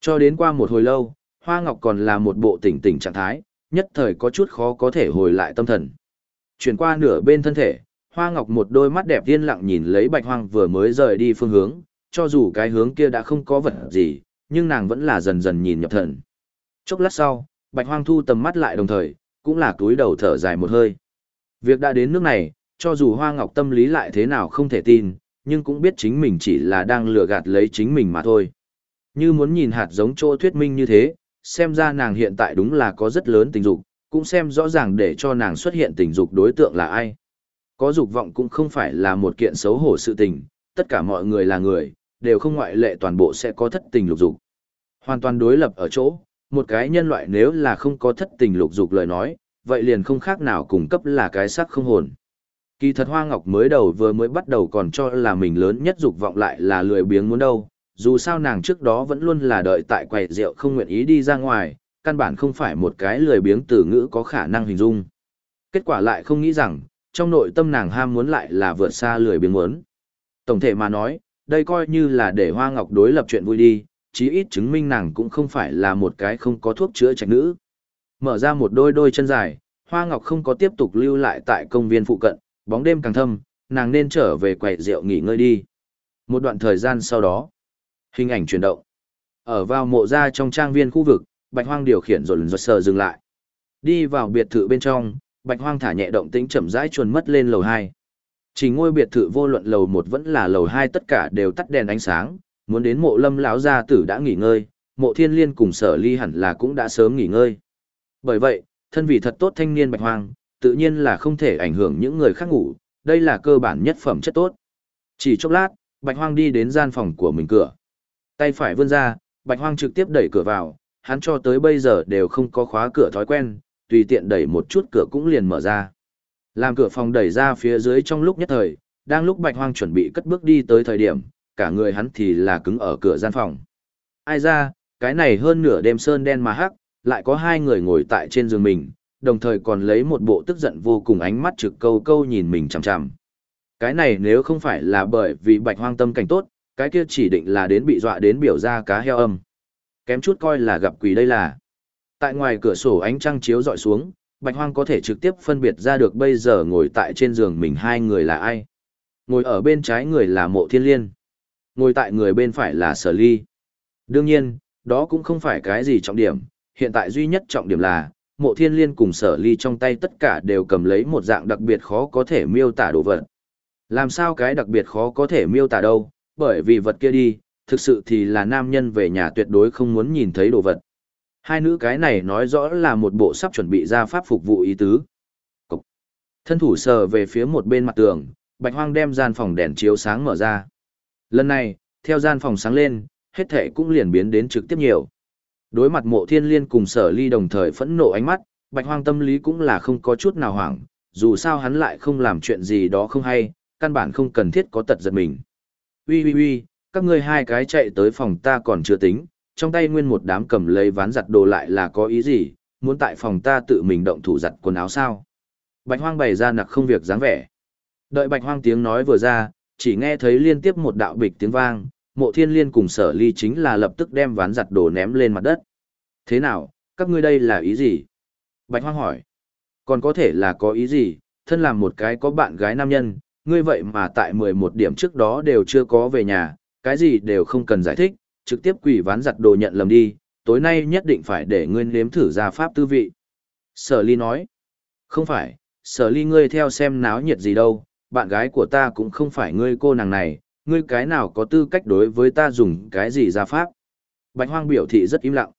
Cho đến qua một hồi lâu, Hoa Ngọc còn là một bộ tỉnh tỉnh trạng thái, nhất thời có chút khó có thể hồi lại tâm thần. Chuyển qua nửa bên thân thể, Hoa Ngọc một đôi mắt đẹp yên lặng nhìn lấy Bạch Hoang vừa mới rời đi phương hướng, cho dù cái hướng kia đã không có vật gì, nhưng nàng vẫn là dần dần nhìn nhập thần. Chốc lát sau, Bạch Hoang thu tầm mắt lại đồng thời, cũng là túi đầu thở dài một hơi. Việc đã đến nước này, cho dù Hoa Ngọc tâm lý lại thế nào không thể tin, nhưng cũng biết chính mình chỉ là đang lừa gạt lấy chính mình mà thôi. Như muốn nhìn hạt giống chỗ thuyết minh như thế, xem ra nàng hiện tại đúng là có rất lớn tình dục, cũng xem rõ ràng để cho nàng xuất hiện tình dục đối tượng là ai. Có dục vọng cũng không phải là một kiện xấu hổ sự tình, tất cả mọi người là người, đều không ngoại lệ toàn bộ sẽ có thất tình lục dục. Hoàn toàn đối lập ở chỗ, một cái nhân loại nếu là không có thất tình lục dục lời nói, vậy liền không khác nào cung cấp là cái sắc không hồn. Kỳ thật Hoa Ngọc mới đầu vừa mới bắt đầu còn cho là mình lớn nhất dục vọng lại là lười biếng muốn đâu, dù sao nàng trước đó vẫn luôn là đợi tại quầy rượu không nguyện ý đi ra ngoài, căn bản không phải một cái lười biếng từ ngữ có khả năng hình dung. Kết quả lại không nghĩ rằng, trong nội tâm nàng ham muốn lại là vượt xa lười biếng muốn. Tổng thể mà nói, đây coi như là để Hoa Ngọc đối lập chuyện vui đi, chí ít chứng minh nàng cũng không phải là một cái không có thuốc chữa trạch nữ. Mở ra một đôi đôi chân dài, Hoa Ngọc không có tiếp tục lưu lại tại công viên phụ cận, bóng đêm càng thâm, nàng nên trở về quầy rượu nghỉ ngơi đi. Một đoạn thời gian sau đó, hình ảnh chuyển động. Ở vào mộ ra trong trang viên khu vực, Bạch Hoang điều khiển rồi lần sờ dừng lại. Đi vào biệt thự bên trong, Bạch Hoang thả nhẹ động tĩnh chậm rãi chuồn mất lên lầu 2. Chỉ ngôi biệt thự vô luận lầu 1 vẫn là lầu 2 tất cả đều tắt đèn ánh sáng, muốn đến mộ lâm lão gia tử đã nghỉ ngơi, mộ thiên liên cùng sở ly hẳn là cũng đã sớm nghỉ ngơi. Bởi vậy, thân vị thật tốt thanh niên Bạch Hoang, tự nhiên là không thể ảnh hưởng những người khác ngủ, đây là cơ bản nhất phẩm chất tốt. Chỉ chốc lát, Bạch Hoang đi đến gian phòng của mình cửa. Tay phải vươn ra, Bạch Hoang trực tiếp đẩy cửa vào, hắn cho tới bây giờ đều không có khóa cửa thói quen, tùy tiện đẩy một chút cửa cũng liền mở ra. Làm cửa phòng đẩy ra phía dưới trong lúc nhất thời, đang lúc Bạch Hoang chuẩn bị cất bước đi tới thời điểm, cả người hắn thì là cứng ở cửa gian phòng. Ai ra, cái này hơn nửa đêm sơn đen mà hắc, lại có hai người ngồi tại trên giường mình, đồng thời còn lấy một bộ tức giận vô cùng ánh mắt trực câu câu nhìn mình chằm chằm. Cái này nếu không phải là bởi vì Bạch Hoang tâm cảnh tốt, cái kia chỉ định là đến bị dọa đến biểu ra cá heo âm. Kém chút coi là gặp quỷ đây là. Tại ngoài cửa sổ ánh trăng chiếu dọi xuống, Bạch Hoang có thể trực tiếp phân biệt ra được bây giờ ngồi tại trên giường mình hai người là ai. Ngồi ở bên trái người là Mộ Thiên Liên. Ngồi tại người bên phải là Sở Ly. Đương nhiên, đó cũng không phải cái gì trọng điểm, hiện tại duy nhất trọng điểm là, Mộ Thiên Liên cùng Sở Ly trong tay tất cả đều cầm lấy một dạng đặc biệt khó có thể miêu tả đồ vật. Làm sao cái đặc biệt khó có thể miêu tả đâu, bởi vì vật kia đi, thực sự thì là nam nhân về nhà tuyệt đối không muốn nhìn thấy đồ vật. Hai nữ cái này nói rõ là một bộ sắp chuẩn bị ra pháp phục vụ ý tứ. Cục. Thân thủ sờ về phía một bên mặt tường, bạch hoang đem gian phòng đèn chiếu sáng mở ra. Lần này, theo gian phòng sáng lên, hết thể cũng liền biến đến trực tiếp nhiều. Đối mặt mộ thiên liên cùng sở ly đồng thời phẫn nộ ánh mắt, bạch hoang tâm lý cũng là không có chút nào hoảng, dù sao hắn lại không làm chuyện gì đó không hay, căn bản không cần thiết có tật giật mình. Ui ui ui, các ngươi hai cái chạy tới phòng ta còn chưa tính, trong tay nguyên một đám cầm lấy ván giặt đồ lại là có ý gì, muốn tại phòng ta tự mình động thủ giặt quần áo sao. Bạch hoang bày ra nặc không việc dáng vẻ. Đợi bạch hoang tiếng nói vừa ra, chỉ nghe thấy liên tiếp một đạo bịch tiếng vang, mộ thiên liên cùng sở ly chính là lập tức đem ván giặt đồ ném lên mặt đất. Thế nào, các ngươi đây là ý gì? Bạch hoang hỏi. Còn có thể là có ý gì, thân làm một cái có bạn gái nam nhân, ngươi vậy mà tại 11 điểm trước đó đều chưa có về nhà, cái gì đều không cần giải thích, trực tiếp quỷ ván giặt đồ nhận lầm đi, tối nay nhất định phải để ngươi nếm thử ra pháp tư vị. Sở ly nói, không phải, sở ly ngươi theo xem náo nhiệt gì đâu, bạn gái của ta cũng không phải ngươi cô nàng này, ngươi cái nào có tư cách đối với ta dùng cái gì ra pháp. Bạch hoang biểu thị rất im lặng.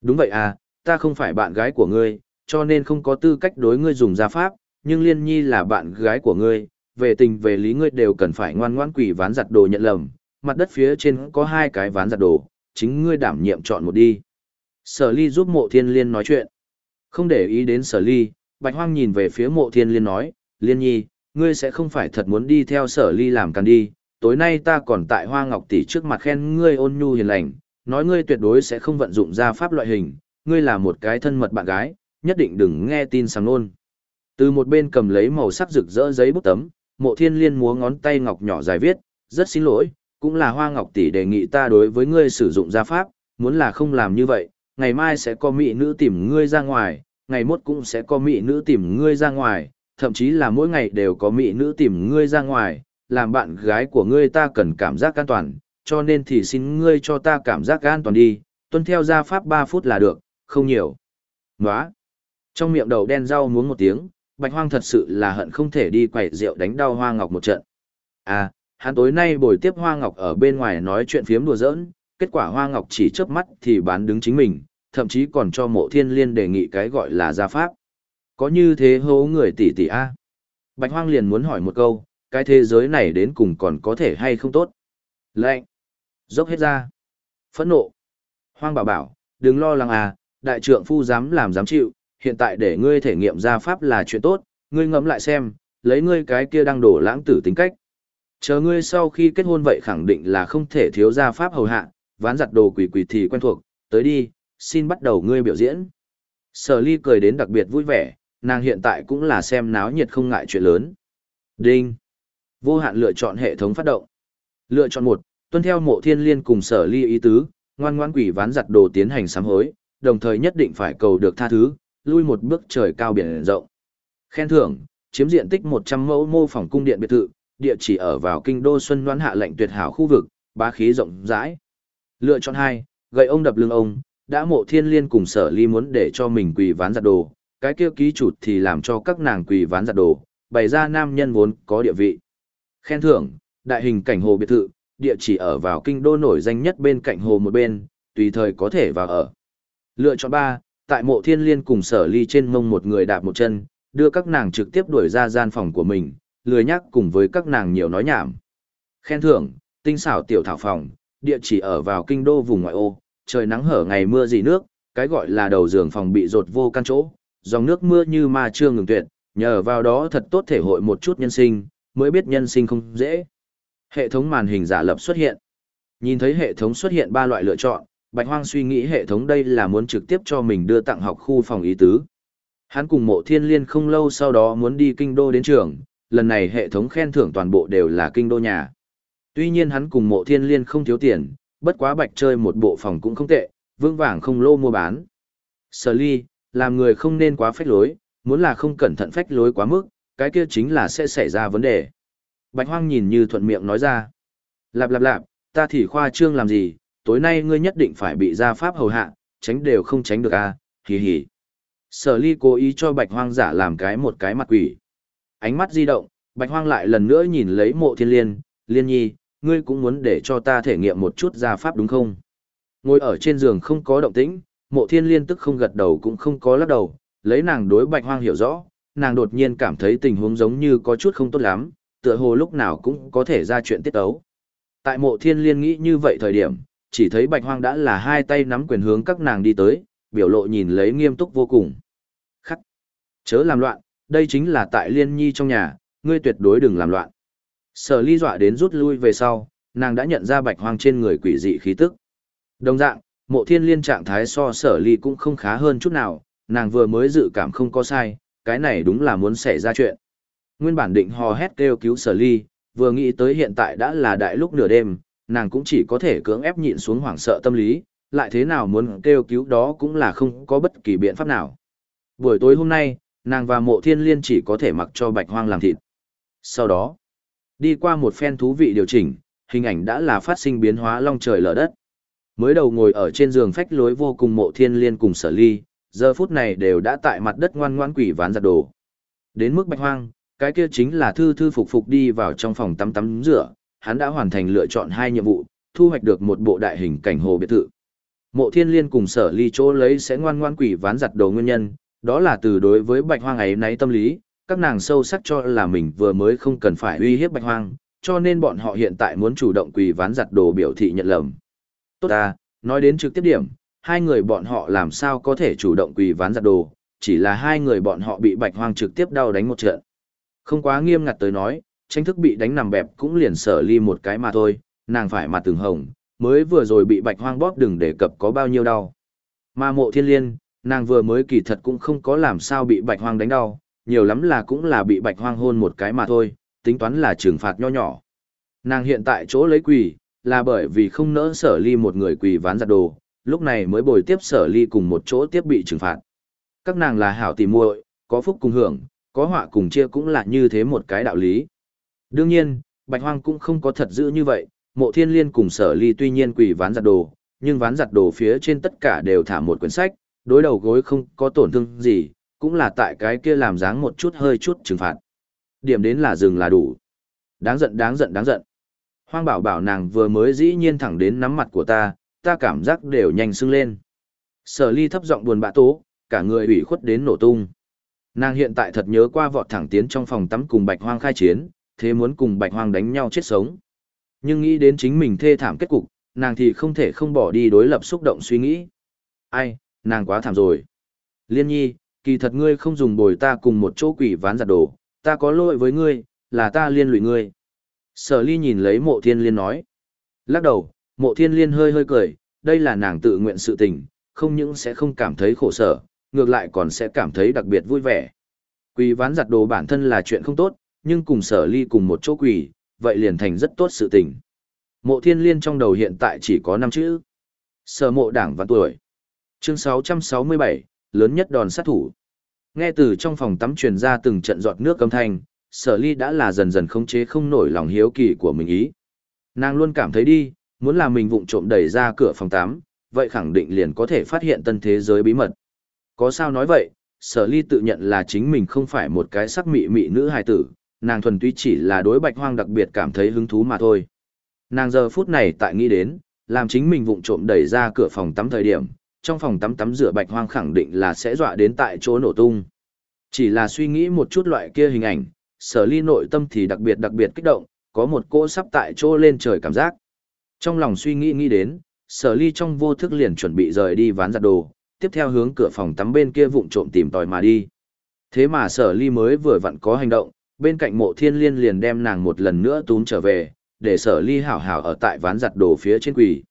Đúng vậy à, ta không phải bạn gái của ngươi, cho nên không có tư cách đối ngươi dùng ra pháp, nhưng liên nhi là bạn gái của ngươi, về tình về lý ngươi đều cần phải ngoan ngoãn quỷ ván giặt đồ nhận lầm, mặt đất phía trên có hai cái ván giặt đồ, chính ngươi đảm nhiệm chọn một đi. Sở ly giúp mộ thiên liên nói chuyện. Không để ý đến sở ly, bạch hoang nhìn về phía mộ thiên liên nói, liên nhi, ngươi sẽ không phải thật muốn đi theo sở ly làm càn đi, tối nay ta còn tại hoa ngọc tỷ trước mặt khen ngươi ôn nhu hiền lành, nói ngươi tuyệt đối sẽ không vận dụng ra pháp loại hình, ngươi là một cái thân mật bạn gái, nhất định đừng nghe tin sáng nôn. Từ một bên cầm lấy màu sắc rực rỡ giấy bút tấm, mộ thiên liên múa ngón tay ngọc nhỏ dài viết, rất xin lỗi, cũng là hoa ngọc tỷ đề nghị ta đối với ngươi sử dụng gia pháp, muốn là không làm như vậy, ngày mai sẽ có mỹ nữ tìm ngươi ra ngoài, ngày mốt cũng sẽ có mỹ nữ tìm ngươi ra ngoài, thậm chí là mỗi ngày đều có mỹ nữ tìm ngươi ra ngoài, làm bạn gái của ngươi ta cần cảm giác an toàn, cho nên thì xin ngươi cho ta cảm giác an toàn đi, tuân theo gia pháp 3 phút là được, không nhiều. Nóa! Trong miệng đầu đen rau muốn một tiếng, bạch hoang thật sự là hận không thể đi quẩy rượu đánh đau hoa ngọc một trận. À, hắn tối nay buổi tiếp hoa ngọc ở bên ngoài nói chuyện phiếm đùa giỡn, kết quả hoa ngọc chỉ chớp mắt thì bán đứng chính mình, thậm chí còn cho mộ thiên liên đề nghị cái gọi là gia pháp. Có như thế hố người tỷ tỷ A. Bạch hoang liền muốn hỏi một câu, cái thế giới này đến cùng còn có thể hay không tốt. Lệnh. Dốc hết ra. Phẫn nộ. Hoang bảo bảo, đừng lo lắng à, đại trượng phu dám làm dám chịu, hiện tại để ngươi thể nghiệm gia pháp là chuyện tốt, ngươi ngẫm lại xem, lấy ngươi cái kia đang đổ lãng tử tính cách. Chờ ngươi sau khi kết hôn vậy khẳng định là không thể thiếu gia pháp hầu hạ, ván giặt đồ quỷ quỷ thì quen thuộc, tới đi, xin bắt đầu ngươi biểu diễn. Sở ly cười đến đặc biệt vui vẻ, nàng hiện tại cũng là xem náo nhiệt không ngại chuyện lớn. Đinh. Vô hạn lựa chọn hệ thống phát động. Lựa chọn một, tuân theo mộ thiên liên cùng sở ly ý tứ, ngoan ngoãn quỷ ván giặt đồ tiến hành sám hối, đồng thời nhất định phải cầu được tha thứ, lui một bước trời cao biển rộng. Khen thưởng, chiếm diện tích 100 mẫu mô phỏng cung điện biệt thự, địa chỉ ở vào kinh đô Xuân Loan hạ lệnh tuyệt hảo khu vực, bá khí rộng rãi. Lựa chọn hai, gậy ông đập lưng ông, đã mộ thiên liên cùng sở ly muốn để cho mình quỳ ván giặt đồ, cái kia ký chủ thì làm cho các nàng quỳ ván giặt đồ, bày ra nam nhân vốn có địa vị. Khen thưởng, đại hình cảnh hồ biệt thự, địa chỉ ở vào kinh đô nổi danh nhất bên cạnh hồ một bên, tùy thời có thể vào ở. Lựa chọn 3, tại mộ thiên liên cùng sở ly trên mông một người đạp một chân, đưa các nàng trực tiếp đuổi ra gian phòng của mình, lười nhắc cùng với các nàng nhiều nói nhảm. Khen thưởng, tinh xảo tiểu thảo phòng, địa chỉ ở vào kinh đô vùng ngoại ô, trời nắng hở ngày mưa gì nước, cái gọi là đầu giường phòng bị rột vô căn chỗ, dòng nước mưa như ma chưa ngừng tuyệt, nhờ vào đó thật tốt thể hội một chút nhân sinh, mới biết nhân sinh không dễ. Hệ thống màn hình giả lập xuất hiện. Nhìn thấy hệ thống xuất hiện ba loại lựa chọn, Bạch Hoang suy nghĩ hệ thống đây là muốn trực tiếp cho mình đưa tặng học khu phòng ý tứ. Hắn cùng mộ thiên liên không lâu sau đó muốn đi kinh đô đến trường, lần này hệ thống khen thưởng toàn bộ đều là kinh đô nhà. Tuy nhiên hắn cùng mộ thiên liên không thiếu tiền, bất quá bạch chơi một bộ phòng cũng không tệ, vương vàng không lô mua bán. Sở ly, làm người không nên quá phách lối, muốn là không cẩn thận phách lối quá mức, cái kia chính là sẽ xảy ra vấn đề. Bạch hoang nhìn như thuận miệng nói ra. Lạp lạp lạp, ta thì khoa trương làm gì, tối nay ngươi nhất định phải bị gia pháp hầu hạ, tránh đều không tránh được a, à, hì hì. Sở ly cố ý cho bạch hoang giả làm cái một cái mặt quỷ. Ánh mắt di động, bạch hoang lại lần nữa nhìn lấy mộ thiên liên, liên nhi, ngươi cũng muốn để cho ta thể nghiệm một chút gia pháp đúng không? Ngồi ở trên giường không có động tĩnh, mộ thiên liên tức không gật đầu cũng không có lắc đầu, lấy nàng đối bạch hoang hiểu rõ, nàng đột nhiên cảm thấy tình huống giống như có chút không tốt lắm, tựa hồ lúc nào cũng có thể ra chuyện tiết ấu. Tại mộ thiên liên nghĩ như vậy thời điểm, chỉ thấy bạch hoang đã là hai tay nắm quyền hướng các nàng đi tới, biểu lộ nhìn lấy nghiêm túc vô cùng. Khắc! Chớ làm loạn, đây chính là tại liên nhi trong nhà, ngươi tuyệt đối đừng làm loạn. Sở ly dọa đến rút lui về sau, nàng đã nhận ra bạch hoang trên người quỷ dị khí tức. Đồng dạng, mộ thiên liên trạng thái so sở ly cũng không khá hơn chút nào, nàng vừa mới dự cảm không có sai, cái này đúng là muốn xảy ra chuyện. Nguyên bản định hò hét kêu cứu sở ly, vừa nghĩ tới hiện tại đã là đại lúc nửa đêm, nàng cũng chỉ có thể cưỡng ép nhịn xuống hoảng sợ tâm lý, lại thế nào muốn kêu cứu đó cũng là không có bất kỳ biện pháp nào. Buổi tối hôm nay, nàng và mộ thiên liên chỉ có thể mặc cho bạch hoang làm thịt. Sau đó, đi qua một phen thú vị điều chỉnh, hình ảnh đã là phát sinh biến hóa long trời lở đất. Mới đầu ngồi ở trên giường phách lối vô cùng mộ thiên liên cùng sở ly, giờ phút này đều đã tại mặt đất ngoan ngoan quỷ ván giặt đồ. Đến mức bạch hoang, cái kia chính là thư thư phục phục đi vào trong phòng tắm tắm rửa, hắn đã hoàn thành lựa chọn hai nhiệm vụ, thu hoạch được một bộ đại hình cảnh hồ biệt thự. Mộ Thiên Liên cùng Sở Ly chỗ lấy sẽ ngoan ngoan quỷ ván giặt đồ nguyên nhân, đó là từ đối với Bạch Hoang ấy nấy tâm lý, các nàng sâu sắc cho là mình vừa mới không cần phải uy hiếp Bạch Hoang, cho nên bọn họ hiện tại muốn chủ động quỷ ván giặt đồ biểu thị nhận lầm. Tốt à, nói đến trực tiếp điểm, hai người bọn họ làm sao có thể chủ động quỳ ván giặt đồ, chỉ là hai người bọn họ bị Bạch Hoang trực tiếp đau đánh một trận. Không quá nghiêm ngặt tới nói, tranh thức bị đánh nằm bẹp cũng liền sở ly một cái mà thôi, nàng phải mặt từng hồng, mới vừa rồi bị bạch hoang bóp đừng đề cập có bao nhiêu đau. Mà mộ thiên liên, Nàng vừa mới kỳ thật cũng không có làm sao bị bạch hoang đánh đau, nhiều lắm là cũng là bị bạch hoang hôn một cái mà thôi, tính toán là trừng phạt nho nhỏ. Nàng hiện tại chỗ lấy quỳ, là bởi vì không nỡ sở ly một người quỳ ván giặt đồ, lúc này mới bồi tiếp sở ly cùng một chỗ tiếp bị trừng phạt. Các nàng là hảo tỉ muội, có phúc cùng hưởng, có họa cùng chia cũng là như thế một cái đạo lý. Đương nhiên, bạch hoang cũng không có thật giữ như vậy, mộ thiên liên cùng sở ly tuy nhiên quỳ ván giặt đồ, nhưng ván giặt đồ phía trên tất cả đều thả một quyển sách, đối đầu gối không có tổn thương gì, cũng là tại cái kia làm dáng một chút hơi chút trừng phạt. Điểm đến là dừng là đủ. Đáng giận đáng giận đáng giận. Hoang bảo bảo nàng vừa mới dĩ nhiên thẳng đến nắm mặt của ta, ta cảm giác đều nhanh sưng lên. Sở ly thấp giọng buồn bã tố, cả người ủy khuất đến nổ tung. Nàng hiện tại thật nhớ qua vọt thẳng tiến trong phòng tắm cùng bạch hoang khai chiến, thế muốn cùng bạch hoang đánh nhau chết sống. Nhưng nghĩ đến chính mình thê thảm kết cục, nàng thì không thể không bỏ đi đối lập xúc động suy nghĩ. Ai, nàng quá thảm rồi. Liên nhi, kỳ thật ngươi không dùng bồi ta cùng một chỗ quỷ ván giặt đồ, ta có lỗi với ngươi, là ta liên lụy ngươi. Sở ly nhìn lấy mộ thiên liên nói. Lắc đầu, mộ thiên liên hơi hơi cười, đây là nàng tự nguyện sự tình, không những sẽ không cảm thấy khổ sở, ngược lại còn sẽ cảm thấy đặc biệt vui vẻ. Quỳ ván giặt đồ bản thân là chuyện không tốt, nhưng cùng sở ly cùng một chỗ quỳ, vậy liền thành rất tốt sự tình. Mộ thiên liên trong đầu hiện tại chỉ có 5 chữ. Sở mộ đảng văn tuổi. Chương 667, lớn nhất đòn sát thủ. Nghe từ trong phòng tắm truyền ra từng trận giọt nước âm thanh, sở ly đã là dần dần khống chế không nổi lòng hiếu kỳ của mình ý. Nàng luôn cảm thấy đi, muốn là mình vụng trộm đẩy ra cửa phòng tắm, vậy khẳng định liền có thể phát hiện tân thế giới bí mật. Có sao nói vậy, sở ly tự nhận là chính mình không phải một cái sắc mị mị nữ hài tử, nàng thuần túy chỉ là đối bạch hoang đặc biệt cảm thấy hứng thú mà thôi. Nàng giờ phút này tại nghĩ đến, làm chính mình vụng trộm đẩy ra cửa phòng tắm thời điểm, trong phòng tắm tắm rửa bạch hoang khẳng định là sẽ dọa đến tại chỗ nổ tung. Chỉ là suy nghĩ một chút loại kia hình ảnh, sở ly nội tâm thì đặc biệt đặc biệt kích động, có một cỗ sắp tại chỗ lên trời cảm giác. Trong lòng suy nghĩ nghĩ đến, sở ly trong vô thức liền chuẩn bị rời đi ván giặt đồ, tiếp theo hướng cửa phòng tắm bên kia vụng trộm tìm tòi mà đi. Thế mà sở ly mới vừa vặn có hành động, bên cạnh mộ thiên liên liền đem nàng một lần nữa tún trở về, để sở ly hảo hảo ở tại ván giặt đồ phía trên quỷ.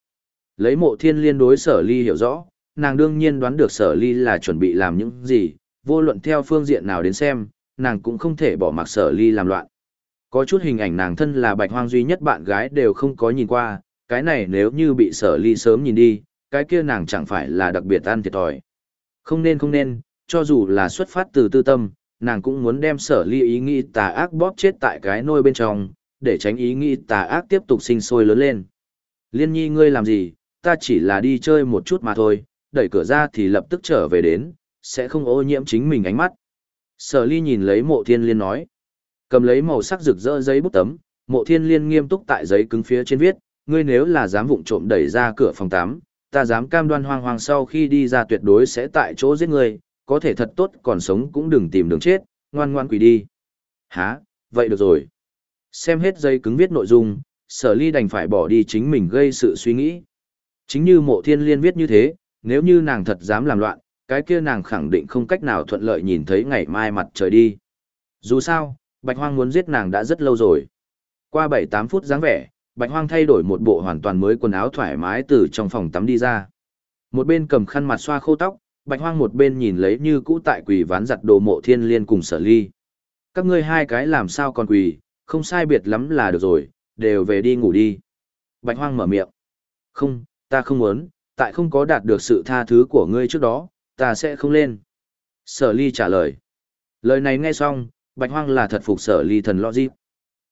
Lấy mộ thiên liên đối sở ly hiểu rõ, nàng đương nhiên đoán được sở ly là chuẩn bị làm những gì, vô luận theo phương diện nào đến xem, nàng cũng không thể bỏ mặc sở ly làm loạn. Có chút hình ảnh nàng thân là bạch hoang duy nhất bạn gái đều không có nhìn qua, cái này nếu như bị sở ly sớm nhìn đi, cái kia nàng chẳng phải là đặc biệt ăn thiệt thòi. Không nên không nên, cho dù là xuất phát từ tư tâm, nàng cũng muốn đem sở ly ý nghĩ tà ác bóp chết tại cái nôi bên trong, để tránh ý nghĩ tà ác tiếp tục sinh sôi lớn lên. Liên nhi ngươi làm gì, ta chỉ là đi chơi một chút mà thôi, đẩy cửa ra thì lập tức trở về đến, sẽ không ô nhiễm chính mình ánh mắt. Sở ly nhìn lấy mộ thiên liên nói. Cầm lấy màu sắc rực rỡ giấy bút tấm, mộ thiên liên nghiêm túc tại giấy cứng phía trên viết, ngươi nếu là dám vụng trộm đẩy ra cửa phòng 8, ta dám cam đoan hoang hoang sau khi đi ra tuyệt đối sẽ tại chỗ giết ngươi, có thể thật tốt còn sống cũng đừng tìm đường chết, ngoan ngoan quỷ đi. Hả, vậy được rồi. Xem hết dây cứng viết nội dung, sở ly đành phải bỏ đi chính mình gây sự suy nghĩ. Chính như mộ thiên liên viết như thế, nếu như nàng thật dám làm loạn, cái kia nàng khẳng định không cách nào thuận lợi nhìn thấy ngày mai mặt trời đi. Dù sao, Bạch Hoang muốn giết nàng đã rất lâu rồi. Qua 7-8 phút dáng vẻ, Bạch Hoang thay đổi một bộ hoàn toàn mới quần áo thoải mái từ trong phòng tắm đi ra. Một bên cầm khăn mặt xoa khô tóc, Bạch Hoang một bên nhìn lấy như cũ tại quỳ ván giặt đồ mộ thiên liên cùng sở ly. Các ngươi hai cái làm sao còn quỳ, không sai biệt lắm là được rồi, đều về đi ngủ đi. Bạch Hoang mở miệng. Không, ta không muốn, tại không có đạt được sự tha thứ của ngươi trước đó, ta sẽ không lên. Sở ly trả lời. Lời này nghe xong, Bạch Hoang là thật phục sở ly thần logic.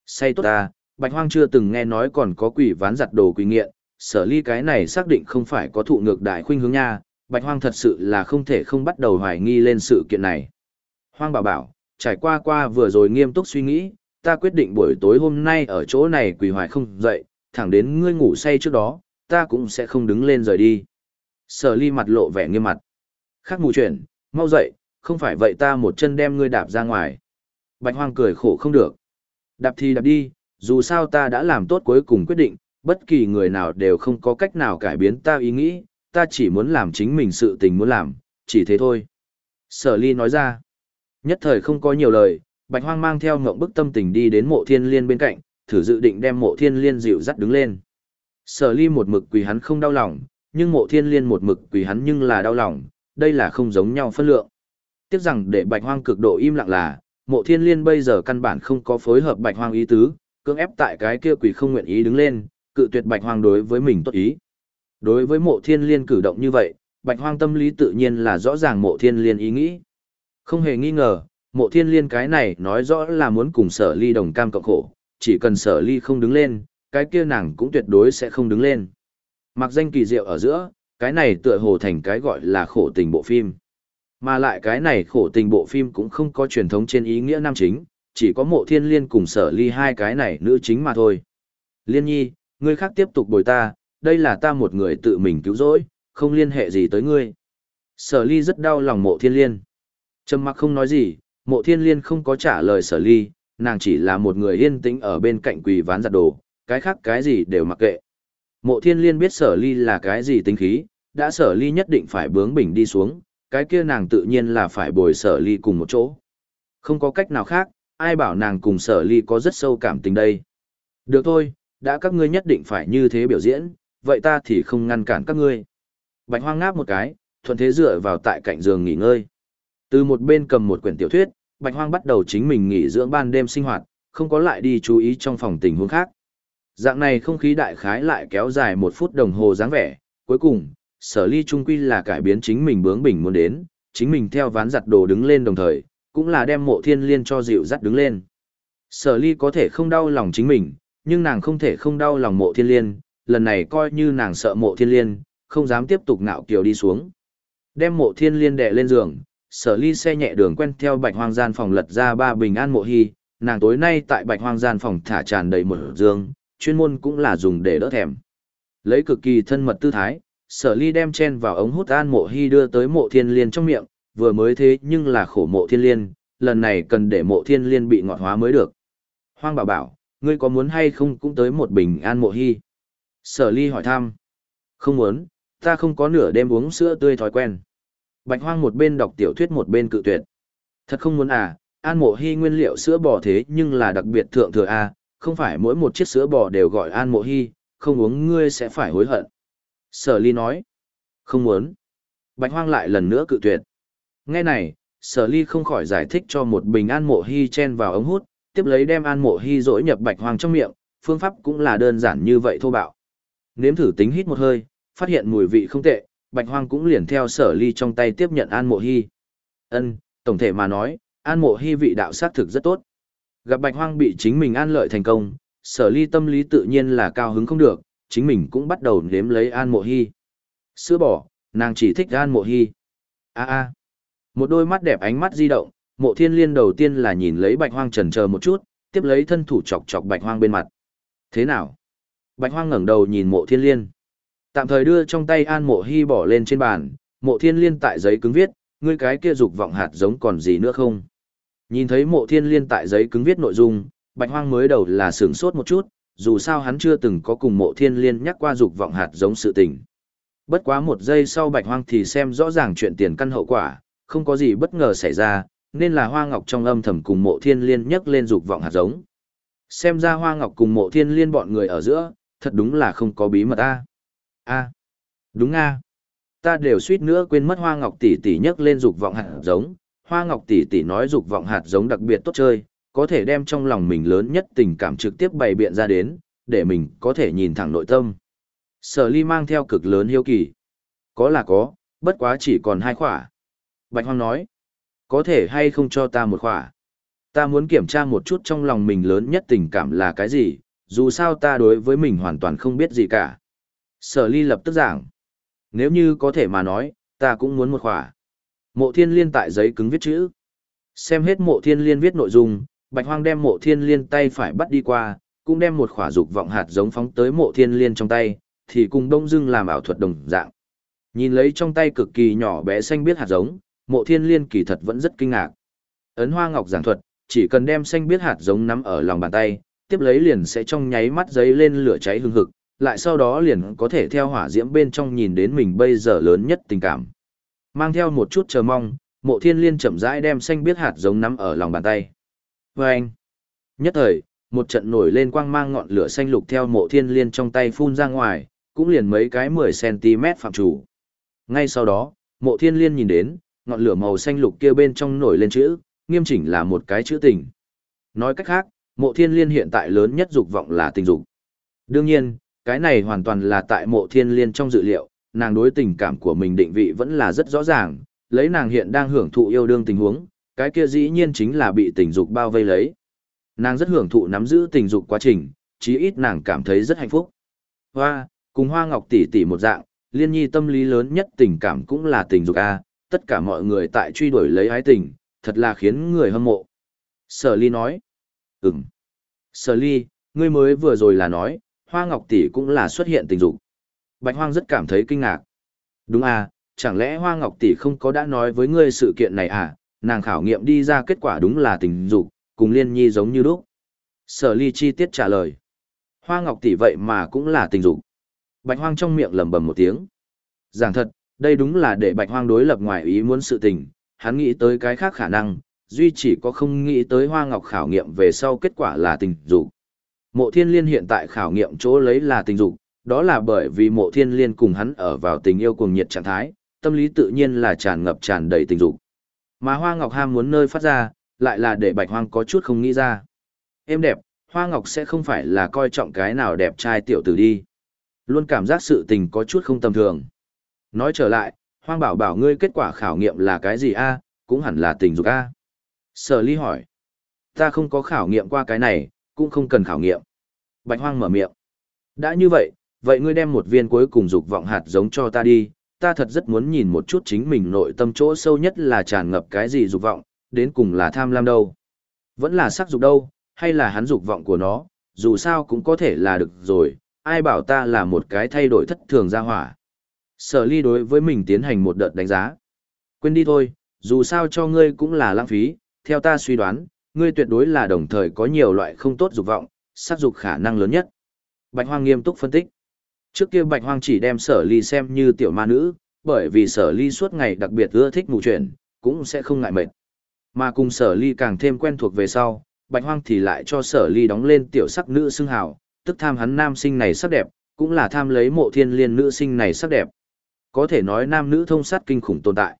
Say tốt ta, Bạch Hoang chưa từng nghe nói còn có quỷ ván giặt đồ quỷ nghiện, sở ly cái này xác định không phải có thụ ngược đại khuynh hướng nha, Bạch Hoang thật sự là không thể không bắt đầu hoài nghi lên sự kiện này. Hoang bảo bảo, trải qua qua vừa rồi nghiêm túc suy nghĩ, ta quyết định buổi tối hôm nay ở chỗ này quỳ hoài không dậy, thẳng đến ngươi ngủ say trước đó, ta cũng sẽ không đứng lên rời đi. Sở ly mặt lộ vẻ nghiêm mặt. Khác mù chuyển, mau dậy, không phải vậy ta một chân đem ngươi đạp ra ngoài. Bạch hoang cười khổ không được. Đạp thì đạp đi, dù sao ta đã làm tốt cuối cùng quyết định, bất kỳ người nào đều không có cách nào cải biến ta ý nghĩ, ta chỉ muốn làm chính mình sự tình muốn làm, chỉ thế thôi. Sở ly nói ra. Nhất thời không có nhiều lời, Bạch hoang mang theo ngộng bức tâm tình đi đến mộ thiên liên bên cạnh, thử dự định đem mộ thiên liên dịu dắt đứng lên. Sở ly một mực quỳ hắn không đau lòng, nhưng mộ thiên liên một mực quỳ hắn nhưng là đau lòng, đây là không giống nhau phân lượng. Tiếc rằng để bạch hoang cực độ im lặng là, mộ thiên liên bây giờ căn bản không có phối hợp bạch hoang ý tứ, cưỡng ép tại cái kia quỷ không nguyện ý đứng lên, cự tuyệt bạch hoang đối với mình tốt ý. Đối với mộ thiên liên cử động như vậy, bạch hoang tâm lý tự nhiên là rõ ràng mộ thiên liên ý nghĩ. Không hề nghi ngờ, mộ thiên liên cái này nói rõ là muốn cùng sở ly đồng cam cộng khổ, chỉ cần sở ly không đứng lên, cái kia nàng cũng tuyệt đối sẽ không đứng lên. Mặc danh kỳ diệu ở giữa, cái này tựa hồ thành cái gọi là khổ tình bộ phim. Mà lại cái này khổ tình bộ phim cũng không có truyền thống trên ý nghĩa nam chính, chỉ có mộ thiên liên cùng sở ly hai cái này nữ chính mà thôi. Liên nhi, ngươi khác tiếp tục bồi ta, đây là ta một người tự mình cứu rỗi, không liên hệ gì tới ngươi. Sở ly rất đau lòng mộ thiên liên. Trầm mặc không nói gì, mộ thiên liên không có trả lời sở ly, nàng chỉ là một người yên tĩnh ở bên cạnh quỳ ván giặt đồ, cái khác cái gì đều mặc kệ. Mộ thiên liên biết sở ly là cái gì tính khí, đã sở ly nhất định phải bướng bỉnh đi xuống, cái kia nàng tự nhiên là phải bồi sở ly cùng một chỗ. Không có cách nào khác, ai bảo nàng cùng sở ly có rất sâu cảm tình đây. Được thôi, đã các ngươi nhất định phải như thế biểu diễn, vậy ta thì không ngăn cản các ngươi. Bạch hoang ngáp một cái, thuận thế dựa vào tại cạnh giường nghỉ ngơi. Từ một bên cầm một quyển tiểu thuyết, Bạch hoang bắt đầu chính mình nghỉ dưỡng ban đêm sinh hoạt, không có lại đi chú ý trong phòng tình huống khác. Dạng này không khí đại khái lại kéo dài một phút đồng hồ dáng vẻ, cuối cùng, sở ly trung quy là cải biến chính mình bướng bỉnh muốn đến, chính mình theo ván giặt đồ đứng lên đồng thời, cũng là đem mộ thiên liên cho dịu dắt đứng lên. Sở ly có thể không đau lòng chính mình, nhưng nàng không thể không đau lòng mộ thiên liên, lần này coi như nàng sợ mộ thiên liên, không dám tiếp tục ngạo kiều đi xuống. Đem mộ thiên liên đè lên giường, sở ly xe nhẹ đường quen theo bạch hoang gian phòng lật ra ba bình an mộ hy, nàng tối nay tại bạch hoang gian phòng thả tràn đầy một giường, chuyên môn cũng là dùng để đỡ thèm. Lấy cực kỳ thân mật tư thái, sở ly đem chen vào ống hút an mộ hy đưa tới mộ thiên liên trong miệng, vừa mới thế nhưng là khổ mộ thiên liên, lần này cần để mộ thiên liên bị ngọt hóa mới được. Hoang bảo bảo, ngươi có muốn hay không cũng tới một bình an mộ hy? Sở ly hỏi thăm. Không muốn, ta không có nửa đêm uống sữa tươi thói quen. Bạch hoang một bên đọc tiểu thuyết một bên cự tuyệt. Thật không muốn à, an mộ hy nguyên liệu sữa bò thế nhưng là đặc biệt thượng thừa à, không phải mỗi một chiếc sữa bò đều gọi an mộ hy, không uống ngươi sẽ phải hối hận. Sở ly nói. Không muốn. Bạch hoang lại lần nữa cự tuyệt. Nghe này, sở ly không khỏi giải thích cho một bình an mộ hy chen vào ống hút, tiếp lấy đem an mộ hy dỗi nhập bạch hoang trong miệng, phương pháp cũng là đơn giản như vậy thô bạo. Nếm thử tính hít một hơi, phát hiện mùi vị không tệ, bạch hoang cũng liền theo sở ly trong tay tiếp nhận an mộ hy. Ân, tổng thể mà nói, an mộ hy vị đạo sát thực rất tốt. Gặp bạch hoang bị chính mình an lợi thành công, sở ly tâm lý tự nhiên là cao hứng không được, chính mình cũng bắt đầu nếm lấy an mộ hy. Sữa bỏ, nàng chỉ thích an mộ hy. A a. Một đôi mắt đẹp ánh mắt di động, mộ thiên liên đầu tiên là nhìn lấy bạch hoang trần chờ một chút, tiếp lấy thân thủ chọc chọc bạch hoang bên mặt. Thế nào? Bạch hoang ngẩng đầu nhìn mộ thiên liên. Tạm thời đưa trong tay an mộ hy bỏ lên trên bàn, mộ thiên liên tại giấy cứng viết, ngươi cái kia dục vọng hạt giống còn gì nữa không? Nhìn thấy mộ thiên liên tại giấy cứng viết nội dung, bạch hoang mới đầu là sửng sốt một chút, dù sao hắn chưa từng có cùng mộ thiên liên nhắc qua dục vọng hạt giống sự tình. Bất quá một giây sau bạch hoang thì xem rõ ràng chuyện tiền căn hậu quả, không có gì bất ngờ xảy ra, nên là hoa ngọc trong âm thầm cùng mộ thiên liên nhấc lên dục vọng hạt giống. Xem ra hoa ngọc cùng mộ thiên liên bọn người ở giữa, thật đúng là không có bí mật a. A, đúng a. Ta đều suýt nữa quên mất hoa ngọc tỷ tỷ nhấc lên dục vọng hạt giống, hoa ngọc tỷ tỷ nói dục vọng hạt giống đặc biệt tốt chơi, có thể đem trong lòng mình lớn nhất tình cảm trực tiếp bày biện ra đến, để mình có thể nhìn thẳng nội tâm. Sở ly mang theo cực lớn hiếu kỳ. Có là có, bất quá chỉ còn hai khỏa. Bạch Hoang nói, có thể hay không cho ta một khỏa. Ta muốn kiểm tra một chút trong lòng mình lớn nhất tình cảm là cái gì, dù sao ta đối với mình hoàn toàn không biết gì cả. Sở ly lập tức giảng. Nếu như có thể mà nói, ta cũng muốn một khỏa. Mộ thiên liên tại giấy cứng viết chữ. Xem hết mộ thiên liên viết nội dung, bạch hoang đem mộ thiên liên tay phải bắt đi qua, cũng đem một khỏa dục vọng hạt giống phóng tới mộ thiên liên trong tay, thì cùng đông dưng làm ảo thuật đồng dạng. Nhìn lấy trong tay cực kỳ nhỏ bé xanh biết hạt giống, mộ thiên liên kỳ thật vẫn rất kinh ngạc. Ấn hoa ngọc giảng thuật, chỉ cần đem xanh biết hạt giống nắm ở lòng bàn tay, tiếp lấy liền sẽ trong nháy mắt giấy lên lửa cháy hương hực, lại sau đó liền có thể theo hỏa diễm bên trong nhìn đến mình bây giờ lớn nhất tình cảm. Mang theo một chút chờ mong, mộ thiên liên chậm rãi đem xanh biết hạt giống nắm ở lòng bàn tay. Và anh, nhất thời, một trận nổi lên quang mang ngọn lửa xanh lục theo mộ thiên liên trong tay phun ra ngoài, cũng liền mấy cái 10cm phạm chủ. Ngay sau đó, Mộ thiên liên nhìn đến, ngọn lửa màu xanh lục kia bên trong nổi lên chữ, nghiêm chỉnh là một cái chữ tình. Nói cách khác, mộ thiên liên hiện tại lớn nhất dục vọng là tình dục. Đương nhiên, cái này hoàn toàn là tại mộ thiên liên trong dự liệu, nàng đối tình cảm của mình định vị vẫn là rất rõ ràng, lấy nàng hiện đang hưởng thụ yêu đương tình huống, cái kia dĩ nhiên chính là bị tình dục bao vây lấy. Nàng rất hưởng thụ nắm giữ tình dục quá trình, chí ít nàng cảm thấy rất hạnh phúc. Hoa, cùng Hoa Ngọc tỷ tỷ một dạng, liên nhi tâm lý lớn nhất tình cảm cũng là tình dục a, tất cả mọi người tại truy đuổi lấy ái tình, thật là khiến người hâm mộ. Sở Ly nói, ừm. Sở Ly, ngươi mới vừa rồi là nói, Hoa Ngọc tỷ cũng là xuất hiện tình dục. Bạch Hoang rất cảm thấy kinh ngạc. Đúng à, chẳng lẽ Hoa Ngọc tỷ không có đã nói với ngươi sự kiện này à? Nàng khảo nghiệm đi ra kết quả đúng là tình dục, cùng Liên Nhi giống như lúc. Sở Ly chi tiết trả lời. Hoa Ngọc tỷ vậy mà cũng là tình dục. Bạch Hoang trong miệng lẩm bẩm một tiếng. Giảng thật, đây đúng là để Bạch Hoang đối lập ngoài ý muốn sự tình, hắn nghĩ tới cái khác khả năng, duy chỉ có không nghĩ tới Hoa Ngọc khảo nghiệm về sau kết quả là tình dục. Mộ Thiên Liên hiện tại khảo nghiệm chỗ lấy là tình dục, đó là bởi vì Mộ Thiên Liên cùng hắn ở vào tình yêu cuồng nhiệt trạng thái, tâm lý tự nhiên là tràn ngập tràn đầy tình dục. Mà Hoa Ngọc ham muốn nơi phát ra, lại là để Bạch Hoang có chút không nghĩ ra. Em đẹp, Hoa Ngọc sẽ không phải là coi trọng cái nào đẹp trai tiểu tử đi. Luôn cảm giác sự tình có chút không tầm thường. Nói trở lại, Hoang bảo bảo ngươi kết quả khảo nghiệm là cái gì a? cũng hẳn là tình dục a. Sở ly hỏi. Ta không có khảo nghiệm qua cái này, cũng không cần khảo nghiệm. Bạch Hoang mở miệng. Đã như vậy, vậy ngươi đem một viên cuối cùng dục vọng hạt giống cho ta đi, ta thật rất muốn nhìn một chút chính mình nội tâm chỗ sâu nhất là tràn ngập cái gì dục vọng, đến cùng là tham lam đâu. Vẫn là sắc dục đâu, hay là hắn dục vọng của nó, dù sao cũng có thể là được rồi, ai bảo ta là một cái thay đổi thất thường ra hỏa. Sở ly đối với mình tiến hành một đợt đánh giá. Quên đi thôi, dù sao cho ngươi cũng là lãng phí, theo ta suy đoán, ngươi tuyệt đối là đồng thời có nhiều loại không tốt dục vọng, sát dục khả năng lớn nhất. Bạch Hoang nghiêm túc phân tích. Trước kia Bạch Hoang chỉ đem sở ly xem như tiểu ma nữ, bởi vì sở ly suốt ngày đặc biệt ưa thích ngủ chuyện, cũng sẽ không ngại mệt. Mà cùng sở ly càng thêm quen thuộc về sau, Bạch Hoang thì lại cho sở ly đóng lên tiểu sắc nữ xưng hào, tức tham hắn nam sinh này sắc đẹp, cũng là tham lấy mộ thiên liên nữ sinh này sắc đẹp. Có thể nói nam nữ thông sát kinh khủng tồn tại.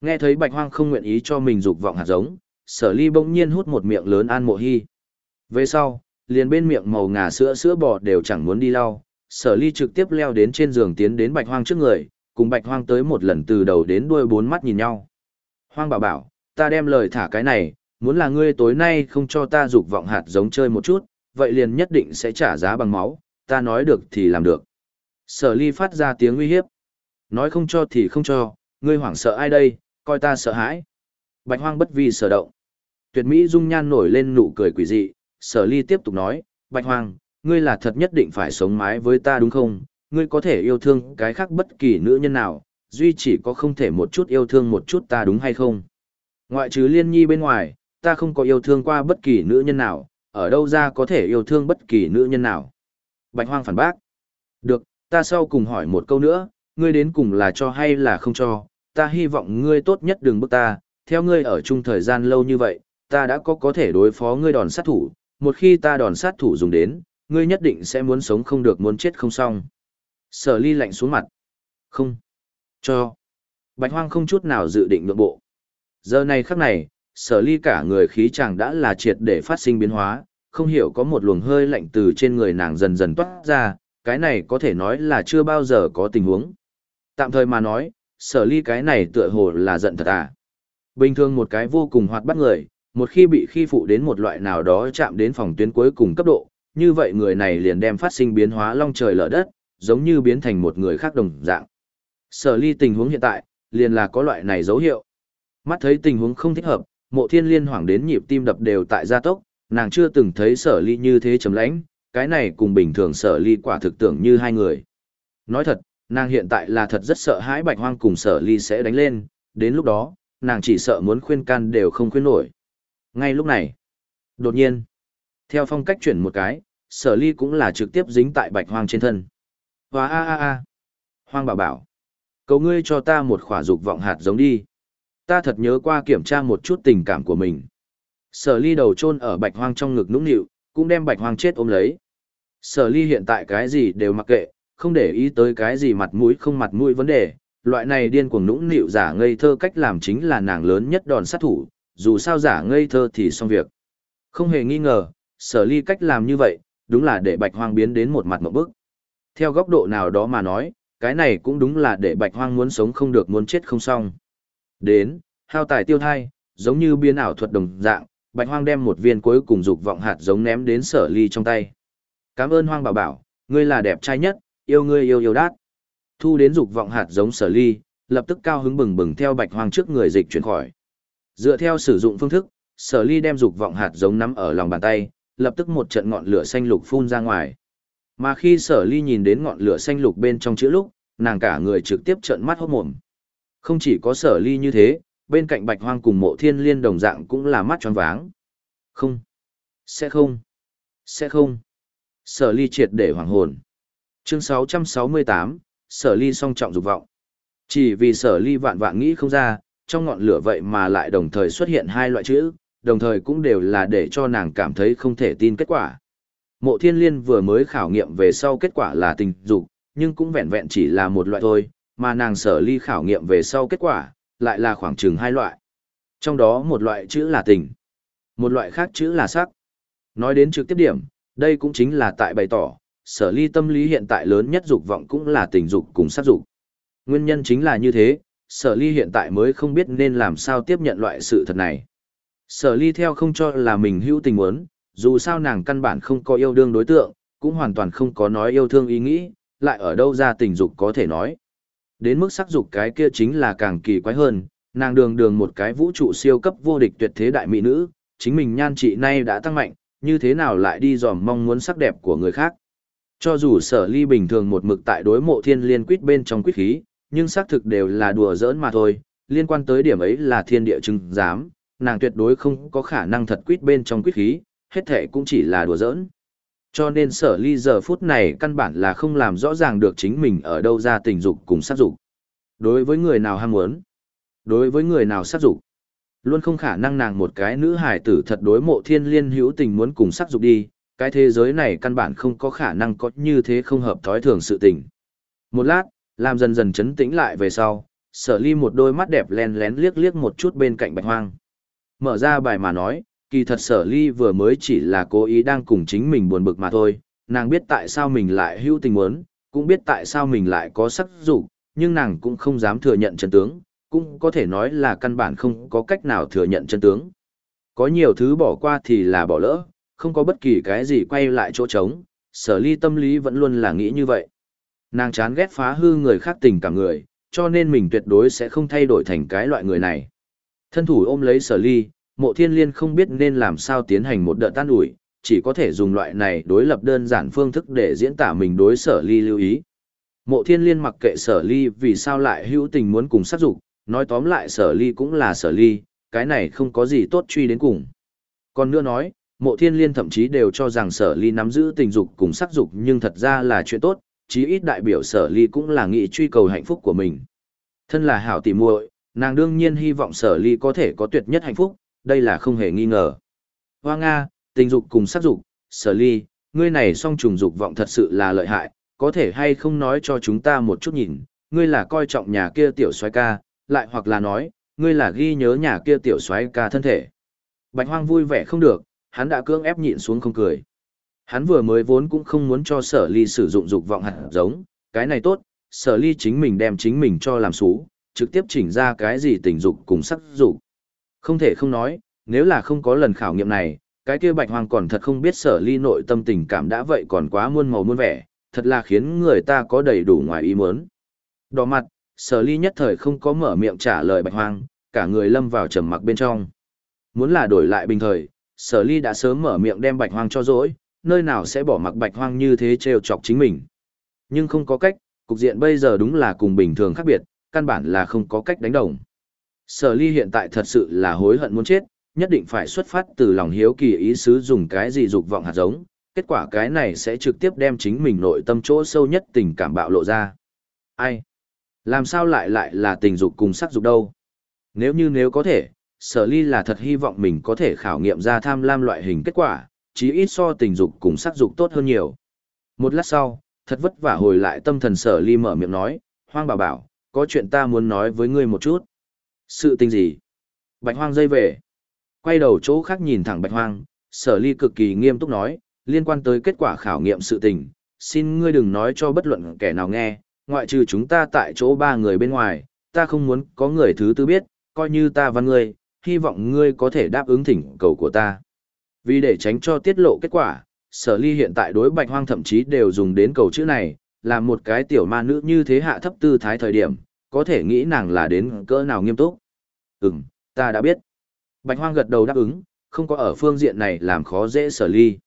Nghe thấy Bạch Hoang không nguyện ý cho mình dục vọng hạt giống, sở ly bỗng nhiên hút một miệng lớn an mộ hi. Về sau, liền bên miệng màu ngà sữa sữa bò đều chẳng muốn đi lau, sở ly trực tiếp leo đến trên giường tiến đến Bạch Hoang trước người, cùng Bạch Hoang tới một lần từ đầu đến đuôi bốn mắt nhìn nhau. Hoang bảo bảo, ta đem lời thả cái này, muốn là ngươi tối nay không cho ta dục vọng hạt giống chơi một chút, vậy liền nhất định sẽ trả giá bằng máu, ta nói được thì làm được. Sở ly phát ra tiếng uy hiếp. Nói không cho thì không cho, ngươi hoảng sợ ai đây, coi ta sợ hãi. Bạch hoang bất vi sở động. Tuyệt mỹ dung nhan nổi lên nụ cười quỷ dị, sở ly tiếp tục nói, Bạch hoang, ngươi là thật nhất định phải sống mái với ta đúng không? Ngươi có thể yêu thương cái khác bất kỳ nữ nhân nào, duy chỉ có không thể một chút yêu thương một chút ta đúng hay không? Ngoại trừ liên nhi bên ngoài, ta không có yêu thương qua bất kỳ nữ nhân nào, ở đâu ra có thể yêu thương bất kỳ nữ nhân nào. Bạch Hoang phản bác. Được, ta sau cùng hỏi một câu nữa, ngươi đến cùng là cho hay là không cho, ta hy vọng ngươi tốt nhất đừng bức ta, theo ngươi ở chung thời gian lâu như vậy, ta đã có có thể đối phó ngươi đòn sát thủ, một khi ta đòn sát thủ dùng đến, ngươi nhất định sẽ muốn sống không được muốn chết không xong. Sở ly lạnh xuống mặt. Không. Cho. Bạch hoang không chút nào dự định nội bộ. Giờ này khắc này, sở ly cả người khí chàng đã là triệt để phát sinh biến hóa, không hiểu có một luồng hơi lạnh từ trên người nàng dần dần toát ra, cái này có thể nói là chưa bao giờ có tình huống. Tạm thời mà nói, sở ly cái này tựa hồ là giận thật à. Bình thường một cái vô cùng hoạt bắt người, một khi bị khi phụ đến một loại nào đó chạm đến phòng tuyến cuối cùng cấp độ, như vậy người này liền đem phát sinh biến hóa long trời lở đất, giống như biến thành một người khác đồng dạng. Sở ly tình huống hiện tại, liền là có loại này dấu hiệu. Mắt thấy tình huống không thích hợp, mộ thiên liên hoảng đến nhịp tim đập đều tại gia tốc, nàng chưa từng thấy sở ly như thế chấm lãnh, cái này cùng bình thường sở ly quả thực tưởng như hai người. Nói thật, nàng hiện tại là thật rất sợ hãi bạch hoang cùng sở ly sẽ đánh lên, đến lúc đó, nàng chỉ sợ muốn khuyên can đều không khuyên nổi. Ngay lúc này, đột nhiên, theo phong cách chuyển một cái, sở ly cũng là trực tiếp dính tại bạch hoang trên thân. Và a a a, hoang bảo bảo, cầu ngươi cho ta một khỏa dục vọng hạt giống đi. Ta thật nhớ qua kiểm tra một chút tình cảm của mình. Sở ly đầu chôn ở bạch hoang trong ngực nũng nịu, cũng đem bạch hoang chết ôm lấy. Sở ly hiện tại cái gì đều mặc kệ, không để ý tới cái gì mặt mũi không mặt mũi vấn đề, Loại này điên cuồng nũng nịu giả ngây thơ cách làm chính là nàng lớn nhất đòn sát thủ, dù sao giả ngây thơ thì xong việc. Không hề nghi ngờ, sở ly cách làm như vậy, đúng là để bạch hoang biến đến một mặt một bức. Theo góc độ nào đó mà nói, cái này cũng đúng là để bạch hoang muốn sống không được muốn chết không xong. Đến, hao tài tiêu thai, giống như biến ảo thuật đồng dạng, bạch hoang đem một viên cuối cùng dục vọng hạt giống ném đến sở ly trong tay. Cảm ơn hoang bảo bảo, ngươi là đẹp trai nhất, yêu ngươi yêu yêu đát. Thu đến dục vọng hạt giống sở ly, lập tức cao hứng bừng bừng theo bạch hoang trước người dịch chuyển khỏi. Dựa theo sử dụng phương thức, sở ly đem dục vọng hạt giống nắm ở lòng bàn tay, lập tức một trận ngọn lửa xanh lục phun ra ngoài. Mà khi sở ly nhìn đến ngọn lửa xanh lục bên trong chữ lúc, nàng cả người trực tiếp trợn mắt hốt mồm. Không chỉ có sở ly như thế, bên cạnh bạch hoang cùng mộ thiên liên đồng dạng cũng là mắt tròn váng. Không. Sẽ không. Sẽ không. Sở ly triệt để hoàng hồn. Chương 668, sở ly song trọng dục vọng. Chỉ vì sở ly vạn vạn nghĩ không ra, trong ngọn lửa vậy mà lại đồng thời xuất hiện hai loại chữ, đồng thời cũng đều là để cho nàng cảm thấy không thể tin kết quả. Mộ thiên liên vừa mới khảo nghiệm về sau kết quả là tình dục, nhưng cũng vẹn vẹn chỉ là một loại thôi, mà nàng sở ly khảo nghiệm về sau kết quả, lại là khoảng chừng hai loại. Trong đó một loại chữ là tình, một loại khác chữ là sắc. Nói đến trực tiếp điểm, đây cũng chính là tại bày tỏ, sở ly tâm lý hiện tại lớn nhất dục vọng cũng là tình dục cùng sắc dục. Nguyên nhân chính là như thế, sở ly hiện tại mới không biết nên làm sao tiếp nhận loại sự thật này. Sở ly theo không cho là mình hữu tình muốn, dù sao nàng căn bản không có yêu đương đối tượng, cũng hoàn toàn không có nói yêu thương ý nghĩ, lại ở đâu ra tình dục có thể nói. Đến mức sắc dục cái kia chính là càng kỳ quái hơn, nàng đường đường một cái vũ trụ siêu cấp vô địch tuyệt thế đại mỹ nữ, chính mình nhan trị nay đã tăng mạnh, như thế nào lại đi dòm mong muốn sắc đẹp của người khác. Cho dù sở ly bình thường một mực tại đối mộ thiên liên quyết bên trong quyết khí, nhưng xác thực đều là đùa giỡn mà thôi, liên quan tới điểm ấy là thiên địa chứng giám, nàng tuyệt đối không có khả năng thật quyết bên trong quyết khí, hết thể cũng chỉ là đùa giỡn. Cho nên sở ly giờ phút này căn bản là không làm rõ ràng được chính mình ở đâu ra tình dục cùng sát dục. Đối với người nào ham muốn, đối với người nào sát dục, luôn không khả năng nàng một cái nữ hài tử thật đối mộ thiên liên hữu tình muốn cùng sát dục đi, cái thế giới này căn bản không có khả năng có như thế không hợp thói thường sự tình. Một lát, làm dần dần chấn tĩnh lại về sau, sở ly một đôi mắt đẹp len lén liếc liếc một chút bên cạnh bạch hoang. Mở ra bài mà nói, kỳ thật sở ly vừa mới chỉ là cố ý đang cùng chính mình buồn bực mà thôi, nàng biết tại sao mình lại hữu tình muốn, cũng biết tại sao mình lại có sắc dục, nhưng nàng cũng không dám thừa nhận chân tướng, cũng có thể nói là căn bản không có cách nào thừa nhận chân tướng. Có nhiều thứ bỏ qua thì là bỏ lỡ, không có bất kỳ cái gì quay lại chỗ trống, sở ly tâm lý vẫn luôn là nghĩ như vậy. Nàng chán ghét phá hư người khác tình cảm người, cho nên mình tuyệt đối sẽ không thay đổi thành cái loại người này. Thân thủ ôm lấy sở ly, mộ thiên liên không biết nên làm sao tiến hành một đợt tan ủi, chỉ có thể dùng loại này đối lập đơn giản phương thức để diễn tả mình đối sở ly lưu ý. Mộ thiên liên mặc kệ sở ly vì sao lại hữu tình muốn cùng sát dục, nói tóm lại sở ly cũng là sở ly, cái này không có gì tốt truy đến cùng. Còn nữa nói, mộ thiên liên thậm chí đều cho rằng sở ly nắm giữ tình dục cùng sắc dục nhưng thật ra là chuyện tốt, chí ít đại biểu sở ly cũng là nghị truy cầu hạnh phúc của mình. Thân là hảo tỉ muội, nàng đương nhiên hy vọng sở ly có thể có tuyệt nhất hạnh phúc, đây là không hề nghi ngờ. Hoa Nga, tình dục cùng sắc dục, sở ly, ngươi này song trùng dục vọng thật sự là lợi hại, có thể hay không nói cho chúng ta một chút nhìn, ngươi là coi trọng nhà kia tiểu soái ca, lại hoặc là nói, ngươi là ghi nhớ nhà kia tiểu soái ca thân thể. Bạch hoang vui vẻ không được, hắn đã cưỡng ép nhịn xuống không cười. Hắn vừa mới vốn cũng không muốn cho sở ly sử dụng dục vọng hạt giống, cái này tốt, sở ly chính mình đem chính mình cho làm xú, trực tiếp chỉnh ra cái gì tình dục cùng sắc dục. Không thể không nói, nếu là không có lần khảo nghiệm này, cái kia bạch hoàng còn thật không biết sở ly nội tâm tình cảm đã vậy còn quá muôn màu muôn vẻ, thật là khiến người ta có đầy đủ ngoài ý muốn. Đỏ mặt, sở ly nhất thời không có mở miệng trả lời bạch hoàng cả người lâm vào trầm mặc bên trong. Muốn là đổi lại bình thời, sở ly đã sớm mở miệng đem bạch hoang cho dỗi, nơi nào sẽ bỏ mặc bạch hoang như thế trêu chọc chính mình. Nhưng không có cách, cục diện bây giờ đúng là cùng bình thường khác biệt, căn bản là không có cách đánh đồng. Sở ly hiện tại thật sự là hối hận muốn chết, nhất định phải xuất phát từ lòng hiếu kỳ ý xứ dùng cái gì dục vọng hạt giống, kết quả cái này sẽ trực tiếp đem chính mình nội tâm chỗ sâu nhất tình cảm bạo lộ ra. Ai? Làm sao lại lại là tình dục cùng sắc dục đâu? Nếu như nếu có thể, sở ly là thật hy vọng mình có thể khảo nghiệm ra tham lam loại hình kết quả, chí ít so tình dục cùng sắc dục tốt hơn nhiều. Một lát sau, thật vất vả hồi lại tâm thần sở ly mở miệng nói, hoang bảo bảo, có chuyện ta muốn nói với ngươi một chút. Sự tình gì? Bạch hoang dây về. Quay đầu chỗ khác nhìn thẳng bạch hoang, sở ly cực kỳ nghiêm túc nói, liên quan tới kết quả khảo nghiệm sự tình, xin ngươi đừng nói cho bất luận kẻ nào nghe, ngoại trừ chúng ta tại chỗ ba người bên ngoài, ta không muốn có người thứ tư biết, coi như ta văn ngươi, hy vọng ngươi có thể đáp ứng thỉnh cầu của ta. Vì để tránh cho tiết lộ kết quả, sở ly hiện tại đối bạch hoang thậm chí đều dùng đến cầu chữ này, làm một cái tiểu ma nữ như thế hạ thấp tư thái thời điểm, có thể nghĩ nàng là đến cỡ nào nghiêm túc. Ừm, ta đã biết. Bạch hoang gật đầu đáp ứng, không có ở phương diện này làm khó dễ sở ly.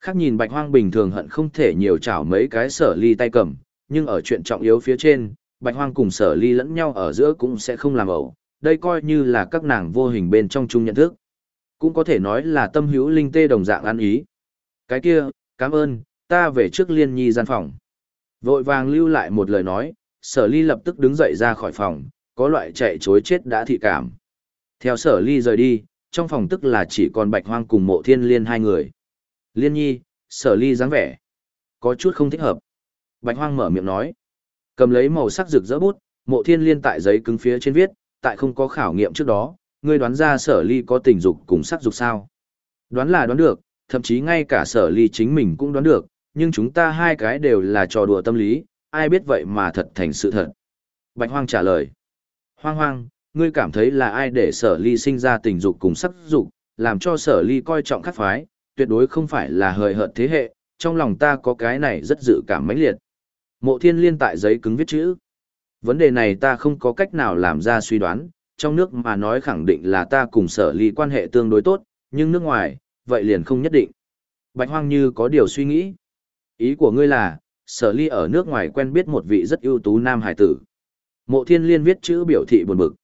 Khác nhìn bạch hoang bình thường hận không thể nhiều chảo mấy cái sở ly tay cầm, nhưng ở chuyện trọng yếu phía trên, bạch hoang cùng sở ly lẫn nhau ở giữa cũng sẽ không làm ẩu, đây coi như là các nàng vô hình bên trong chung nhận thức. Cũng có thể nói là tâm hữu linh tê đồng dạng ăn ý. Cái kia, cảm ơn, ta về trước liên nhi gian phòng. Vội vàng lưu lại một lời nói, sở ly lập tức đứng dậy ra khỏi phòng, có loại chạy chối chết đã thị cảm. Theo sở ly rời đi, trong phòng tức là chỉ còn bạch hoang cùng mộ thiên liên hai người. Liên nhi, sở ly dáng vẻ. Có chút không thích hợp. Bạch hoang mở miệng nói. Cầm lấy màu sắc rực rỡ bút, mộ thiên liên tại giấy cứng phía trên viết, tại không có khảo nghiệm trước đó, ngươi đoán ra sở ly có tình dục cùng sắc dục sao. Đoán là đoán được, thậm chí ngay cả sở ly chính mình cũng đoán được, nhưng chúng ta hai cái đều là trò đùa tâm lý, ai biết vậy mà thật thành sự thật. Bạch hoang trả lời. Hoang hoang, ngươi cảm thấy là ai để sở ly sinh ra tình dục cùng sắc dục, làm cho sở ly coi trọng khắc phái, tuyệt đối không phải là hời hợt thế hệ, trong lòng ta có cái này rất dự cảm mãnh liệt. Mộ thiên liên tại giấy cứng viết chữ. Vấn đề này ta không có cách nào làm ra suy đoán, trong nước mà nói khẳng định là ta cùng sở ly quan hệ tương đối tốt, nhưng nước ngoài, vậy liền không nhất định. Bạch hoang như có điều suy nghĩ. Ý của ngươi là, sở ly ở nước ngoài quen biết một vị rất ưu tú nam hải tử. Mộ thiên liên viết chữ biểu thị buồn bực.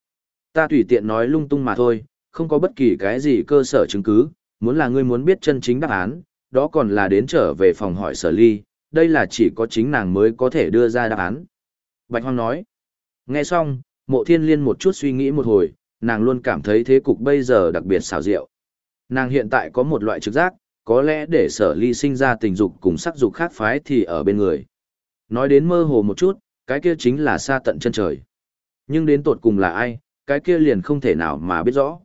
Ta tùy tiện nói lung tung mà thôi, không có bất kỳ cái gì cơ sở chứng cứ, muốn là ngươi muốn biết chân chính đáp án, đó còn là đến trở về phòng hỏi sở ly, đây là chỉ có chính nàng mới có thể đưa ra đáp án. Bạch Hoang nói. Nghe xong, mộ thiên liên một chút suy nghĩ một hồi, nàng luôn cảm thấy thế cục bây giờ đặc biệt xảo diệu. Nàng hiện tại có một loại trực giác, có lẽ để sở ly sinh ra tình dục cùng sắc dục khác phái thì ở bên người. Nói đến mơ hồ một chút, cái kia chính là xa tận chân trời. Nhưng đến tột cùng là ai, cái kia liền không thể nào mà biết rõ.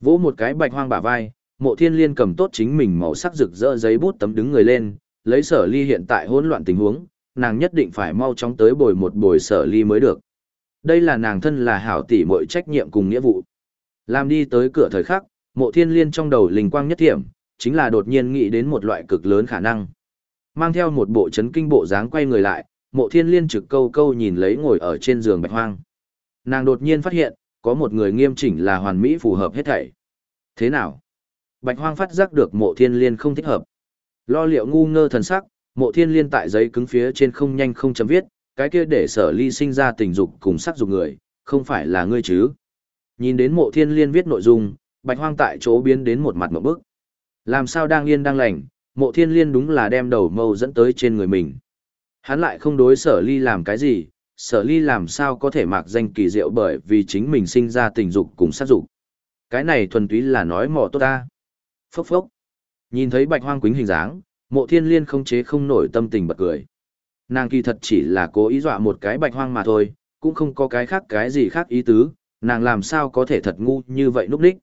Vỗ một cái bạch hoang bả vai, mộ thiên liên cầm tốt chính mình màu sắc rực rỡ giấy bút tấm đứng người lên, lấy sở ly hiện tại hỗn loạn tình huống, nàng nhất định phải mau chóng tới bồi một bồi sở ly mới được. Đây là nàng thân là hảo tỷ mọi trách nhiệm cùng nghĩa vụ. Làm đi tới cửa thời khắc, mộ thiên liên trong đầu linh quang nhất thiểm, chính là đột nhiên nghĩ đến một loại cực lớn khả năng. Mang theo một bộ chấn kinh bộ dáng quay người lại, mộ thiên liên trực câu câu nhìn lấy ngồi ở trên giường bạch hoang. Nàng đột nhiên phát hiện, có một người nghiêm chỉnh là hoàn mỹ phù hợp hết thảy. Thế nào? Bạch hoang phát giác được mộ thiên liên không thích hợp. Lo liệu ngu ngơ thần sắc, mộ thiên liên tại giấy cứng phía trên không nhanh không chấm viết, cái kia để sở ly sinh ra tình dục cùng sắc dục người, không phải là ngươi chứ. Nhìn đến mộ thiên liên viết nội dung, bạch hoang tại chỗ biến đến một mặt một bức. Làm sao đang yên đang lành, mộ thiên liên đúng là đem đầu mâu dẫn tới trên người mình. Hắn lại không đối sở ly làm cái gì, sở ly làm sao có thể mặc danh kỳ diệu bởi vì chính mình sinh ra tình dục cùng sát dục. Cái này thuần túy là nói mỏ tốt ta. Phốc phốc. Nhìn thấy bạch hoang quính hình dáng, mộ thiên liên không chế không nổi tâm tình bật cười. Nàng kỳ thật chỉ là cố ý dọa một cái bạch hoang mà thôi, cũng không có cái khác cái gì khác ý tứ, nàng làm sao có thể thật ngu như vậy lúc đích.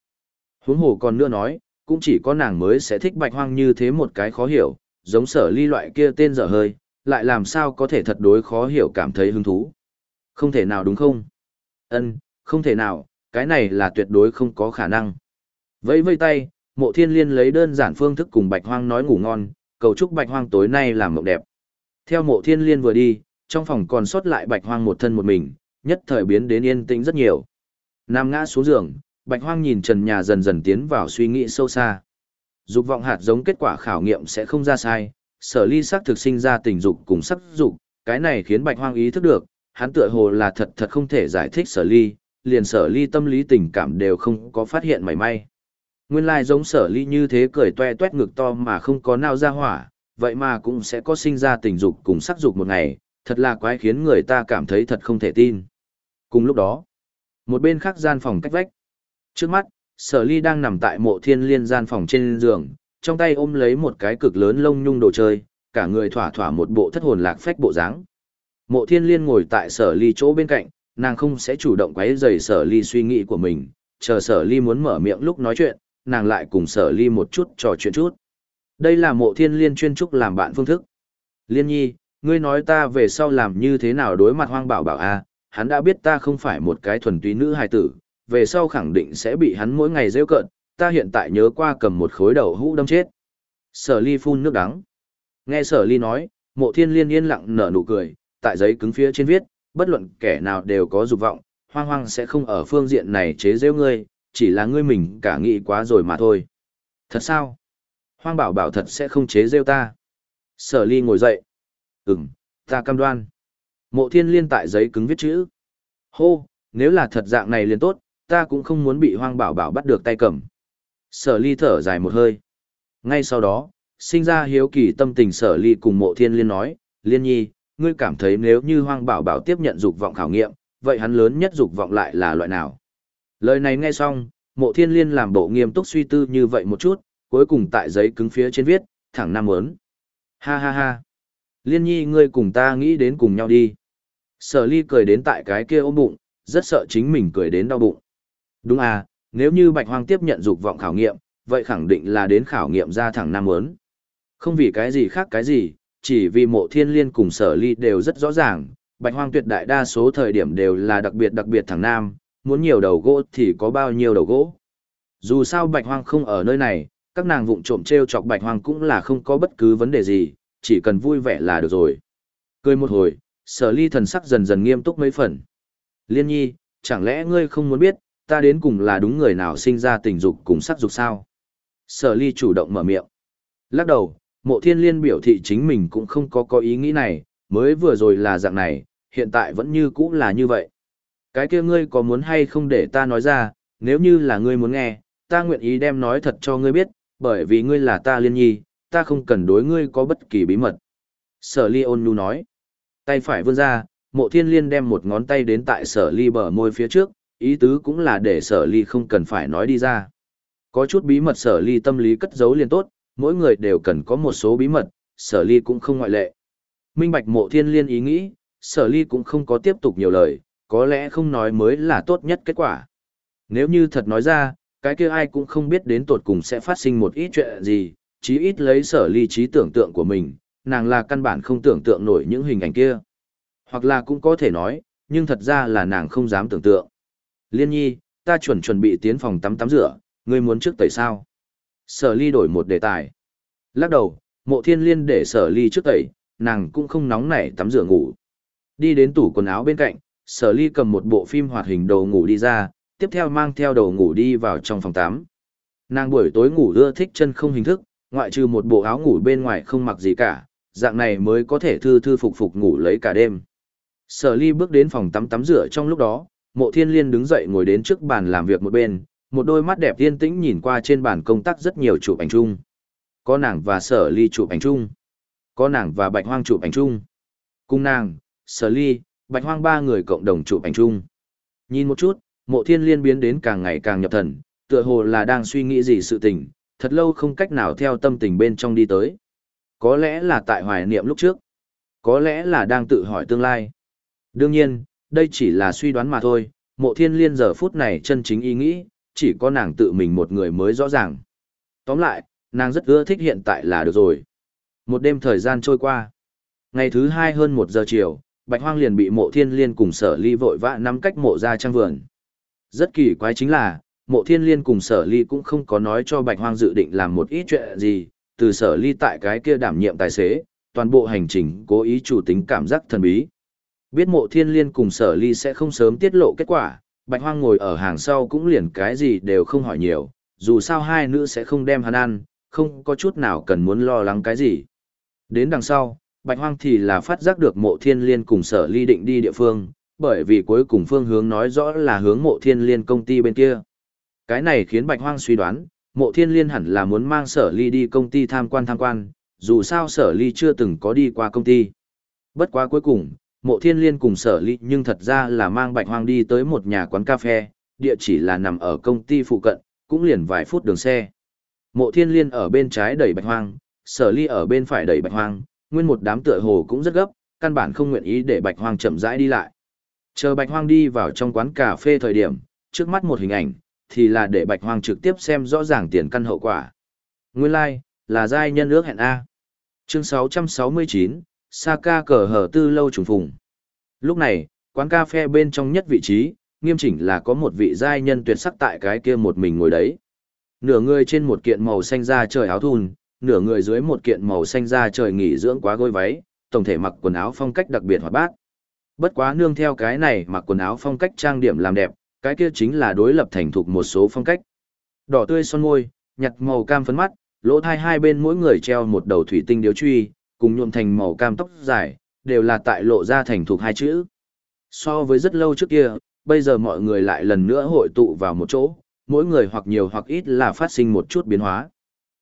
Huống hồ còn nữa nói, cũng chỉ có nàng mới sẽ thích bạch hoang như thế một cái khó hiểu, giống sở ly loại kia tên dở hơi, lại làm sao có thể thật đối khó hiểu cảm thấy hứng thú. Không thể nào đúng không? Ân, không thể nào, cái này là tuyệt đối không có khả năng. Vẫy vây tay, mộ thiên liên lấy đơn giản phương thức cùng bạch hoang nói ngủ ngon, cầu chúc bạch hoang tối nay làm mộng đẹp. Theo mộ thiên liên vừa đi, trong phòng còn sót lại bạch hoang một thân một mình, nhất thời biến đến yên tĩnh rất nhiều. Nam ngã xuống giường, bạch hoang nhìn trần nhà dần dần tiến vào suy nghĩ sâu xa. Dục vọng hạt giống kết quả khảo nghiệm sẽ không ra sai, sở ly sắc thực sinh ra tình dục cùng sắc dục, cái này khiến bạch hoang ý thức được, hắn tựa hồ là thật thật không thể giải thích sở ly, liền sở ly tâm lý tình cảm đều không có phát hiện mảy may. Nguyên lai giống sở ly như thế cười toe toét ngực to mà không có nào ra hỏa, vậy mà cũng sẽ có sinh ra tình dục cùng sắc dục một ngày, thật là quái khiến người ta cảm thấy thật không thể tin. Cùng lúc đó, một bên khác gian phòng cách vách. Trước mắt, sở ly đang nằm tại mộ thiên liên gian phòng trên giường, trong tay ôm lấy một cái cực lớn lông nhung đồ chơi, cả người thỏa thỏa một bộ thất hồn lạc phách bộ dáng. Mộ thiên liên ngồi tại sở ly chỗ bên cạnh, nàng không sẽ chủ động quấy rầy sở ly suy nghĩ của mình, chờ sở ly muốn mở miệng lúc nói chuyện, nàng lại cùng sở ly một chút trò chuyện chút. Đây là mộ thiên liên chuyên trúc làm bạn phương thức. Liên nhi, ngươi nói ta về sau làm như thế nào đối mặt hoang bảo bảo a hắn đã biết ta không phải một cái thuần túy nữ hài tử, về sau khẳng định sẽ bị hắn mỗi ngày rêu cợt, ta hiện tại nhớ qua cầm một khối đầu hũ đâm chết. Sở ly phun nước đắng. Nghe sở ly nói, mộ thiên liên yên lặng nở nụ cười, tại giấy cứng phía trên viết, bất luận kẻ nào đều có dục vọng, hoang hoang sẽ không ở phương diện này chế rêu ngươi, chỉ là ngươi mình cả nghĩ quá rồi mà thôi. Thật sao? Hoang bảo bảo thật sẽ không chế rêu ta. Sở ly ngồi dậy. Ừm, ta cam đoan. Mộ thiên liên tại giấy cứng viết chữ. Hô, nếu là thật dạng này liền tốt, ta cũng không muốn bị hoang bảo bảo bắt được tay cầm. Sở ly thở dài một hơi. Ngay sau đó, sinh ra hiếu kỳ tâm tình sở ly cùng mộ thiên liên nói, liên nhi, ngươi cảm thấy nếu như hoang bảo bảo tiếp nhận dục vọng khảo nghiệm, vậy hắn lớn nhất dục vọng lại là loại nào? Lời này nghe xong, mộ thiên liên làm bộ nghiêm túc suy tư như vậy một chút, cuối cùng tại giấy cứng phía trên viết, thẳng nam ớn. Ha ha ha. Liên nhi ngươi cùng ta nghĩ đến cùng nhau đi. Sở ly cười đến tại cái kia ôm bụng, rất sợ chính mình cười đến đau bụng. Đúng à, nếu như bạch hoang tiếp nhận dục vọng khảo nghiệm, vậy khẳng định là đến khảo nghiệm ra thẳng nam ớn. Không vì cái gì khác cái gì, chỉ vì mộ thiên liên cùng sở ly đều rất rõ ràng, bạch hoang tuyệt đại đa số thời điểm đều là đặc biệt đặc biệt thẳng nam, muốn nhiều đầu gỗ thì có bao nhiêu đầu gỗ. Dù sao bạch hoang không ở nơi này, các nàng vụng trộm treo chọc bạch hoang cũng là không có bất cứ vấn đề gì, chỉ cần vui vẻ là được rồi. Cười một hồi, sở ly thần sắc dần dần nghiêm túc mấy phần. Liên nhi, chẳng lẽ ngươi không muốn biết, ta đến cùng là đúng người nào sinh ra tình dục cùng sắc dục sao? Sở ly chủ động mở miệng. Lắc đầu, mộ thiên liên biểu thị chính mình cũng không có có ý nghĩ này, mới vừa rồi là dạng này, hiện tại vẫn như cũ là như vậy. Cái kia ngươi có muốn hay không để ta nói ra, nếu như là ngươi muốn nghe, ta nguyện ý đem nói thật cho ngươi biết, bởi vì ngươi là ta liên nhi, ta không cần đối ngươi có bất kỳ bí mật. Sở ly ôn nhu nói. Tay phải vươn ra, mộ thiên liên đem một ngón tay đến tại sở ly bờ môi phía trước, ý tứ cũng là để sở ly không cần phải nói đi ra. Có chút bí mật sở ly tâm lý cất giấu liền tốt, mỗi người đều cần có một số bí mật, sở ly cũng không ngoại lệ. Minh bạch mộ thiên liên ý nghĩ, sở ly cũng không có tiếp tục nhiều lời, có lẽ không nói mới là tốt nhất kết quả. Nếu như thật nói ra, cái kia ai cũng không biết đến tột cùng sẽ phát sinh một ít chuyện gì, chí ít lấy sở ly trí tưởng tượng của mình, nàng là căn bản không tưởng tượng nổi những hình ảnh kia. Hoặc là cũng có thể nói, nhưng thật ra là nàng không dám tưởng tượng. Liên nhi, ta chuẩn chuẩn bị tiến phòng tắm tắm rửa, ngươi muốn trước tẩy sao? Sở ly đổi một đề tài. Lắc đầu, mộ thiên liên để sở ly trước tẩy, nàng cũng không nóng nảy tắm rửa ngủ. Đi đến tủ quần áo bên cạnh, sở ly cầm một bộ phim hoạt hình đồ ngủ đi ra, tiếp theo mang theo đồ ngủ đi vào trong phòng tắm. Nàng buổi tối ngủ ưa thích chân không hình thức, ngoại trừ một bộ áo ngủ bên ngoài không mặc gì cả, dạng này mới có thể thư thư phục phục ngủ lấy cả đêm. Sở ly bước đến phòng tắm tắm rửa trong lúc đó, mộ thiên liên đứng dậy ngồi đến trước bàn làm việc một bên, một đôi mắt đẹp yên tĩnh nhìn qua trên bàn công tác rất nhiều chụp ảnh chung. Có nàng và sở ly chụp ảnh chung. Có nàng và bạch hoang chụp ảnh chung. Cùng nàng, sở ly, bạch hoang ba người cộng đồng chụp ảnh chung. Nhìn một chút, mộ thiên liên biến đến càng ngày càng nhập thần, tựa hồ là đang suy nghĩ gì sự tình, thật lâu không cách nào theo tâm tình bên trong đi tới. Có lẽ là tại hoài niệm lúc trước. Có lẽ là đang tự hỏi tương lai. Đương nhiên, đây chỉ là suy đoán mà thôi, mộ thiên liên giờ phút này chân chính ý nghĩ, chỉ có nàng tự mình một người mới rõ ràng. Tóm lại, nàng rất ưa thích hiện tại là được rồi. Một đêm thời gian trôi qua. Ngày thứ hai hơn một giờ chiều, Bạch Hoang liền bị mộ thiên liên cùng sở ly vội vã nắm cách mộ ra trang vườn. Rất kỳ quái chính là, mộ thiên liên cùng sở ly cũng không có nói cho Bạch Hoang dự định làm một ít chuyện gì, từ sở ly tại cái kia đảm nhiệm tài xế, toàn bộ hành trình cố ý chủ tính cảm giác thần bí. Biết mộ thiên liên cùng sở ly sẽ không sớm tiết lộ kết quả, Bạch Hoang ngồi ở hàng sau cũng liền cái gì đều không hỏi nhiều, dù sao hai nữ sẽ không đem hắn ăn, không có chút nào cần muốn lo lắng cái gì. Đến đằng sau, Bạch Hoang thì là phát giác được mộ thiên liên cùng sở ly định đi địa phương, bởi vì cuối cùng phương hướng nói rõ là hướng mộ thiên liên công ty bên kia. Cái này khiến Bạch Hoang suy đoán, mộ thiên liên hẳn là muốn mang sở ly đi công ty tham quan tham quan, dù sao sở ly chưa từng có đi qua công ty. Bất quá cuối cùng, mộ thiên liên cùng sở ly nhưng thật ra là mang Bạch Hoang đi tới một nhà quán cà phê, địa chỉ là nằm ở công ty phụ cận, cũng liền vài phút đường xe. Mộ thiên liên ở bên trái đẩy Bạch Hoang, sở ly ở bên phải đẩy Bạch Hoang, nguyên một đám tựa hồ cũng rất gấp, căn bản không nguyện ý để Bạch Hoang chậm rãi đi lại. Chờ Bạch Hoang đi vào trong quán cà phê thời điểm, trước mắt một hình ảnh, thì là để Bạch Hoang trực tiếp xem rõ ràng tiền căn hậu quả. Nguyên lai, like, là giai nhân ước hẹn A. Chương 669, Saka cờ hở tư lâu trùng phùng. Lúc này, quán cà phê bên trong nhất vị trí, nghiêm chỉnh là có một vị giai nhân tuyệt sắc tại cái kia một mình ngồi đấy. Nửa người trên một kiện màu xanh da trời áo thun, nửa người dưới một kiện màu xanh da trời nghỉ dưỡng quá gối váy, tổng thể mặc quần áo phong cách đặc biệt hoạt bát. Bất quá nương theo cái này mặc quần áo phong cách trang điểm làm đẹp, cái kia chính là đối lập thành thục một số phong cách. Đỏ tươi son môi, nhặt màu cam phấn mắt, lỗ thai hai bên mỗi người treo một đầu thủy tinh điếu truy, cùng nhuộm thành màu cam tóc dài, đều là tại lộ ra thành thục hai chữ. So với rất lâu trước kia, bây giờ mọi người lại lần nữa hội tụ vào một chỗ, mỗi người hoặc nhiều hoặc ít là phát sinh một chút biến hóa.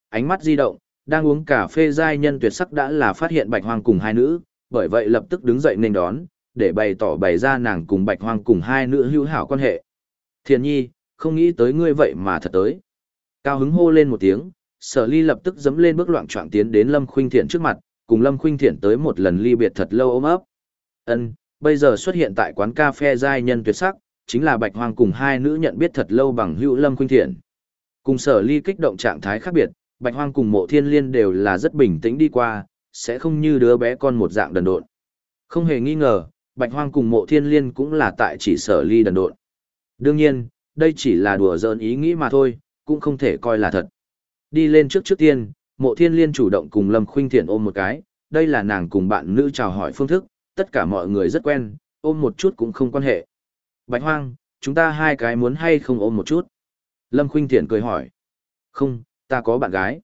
Ánh mắt di động, đang uống cà phê giai nhân tuyệt sắc đã là phát hiện bạch hoang cùng hai nữ, bởi vậy lập tức đứng dậy nên đón, để bày tỏ bày ra nàng cùng bạch hoang cùng hai nữ hữu hảo quan hệ. Thiền nhi, không nghĩ tới ngươi vậy mà thật tới. Cao hứng hô lên một tiếng, sở ly lập tức dấm lên bước loạn trọng tiến đến lâm khuynh thiện trước mặt, cùng lâm khuynh thiện tới một lần ly biệt thật lâu ôm ấp. Ân, bây giờ xuất hiện tại quán cà phê giai nhân tuyệt sắc, chính là bạch hoang cùng hai nữ nhận biết thật lâu bằng hữu lâm khuynh thiện. Cùng sở ly kích động trạng thái khác biệt, bạch hoang cùng mộ thiên liên đều là rất bình tĩnh đi qua, sẽ không như đứa bé con một dạng đần độn. Không hề nghi ngờ, bạch hoang cùng mộ thiên liên cũng là tại chỉ sở ly đần độn. Đương nhiên, đây chỉ là đùa giỡn ý nghĩ mà thôi, cũng không thể coi là thật. Đi lên trước trước tiên, mộ thiên liên chủ động cùng Lâm Khuynh Thiện ôm một cái, đây là nàng cùng bạn nữ chào hỏi phương thức, tất cả mọi người rất quen, ôm một chút cũng không quan hệ. Bạch hoang, chúng ta hai cái muốn hay không ôm một chút? Lâm Khuynh Thiện cười hỏi. Không, ta có bạn gái.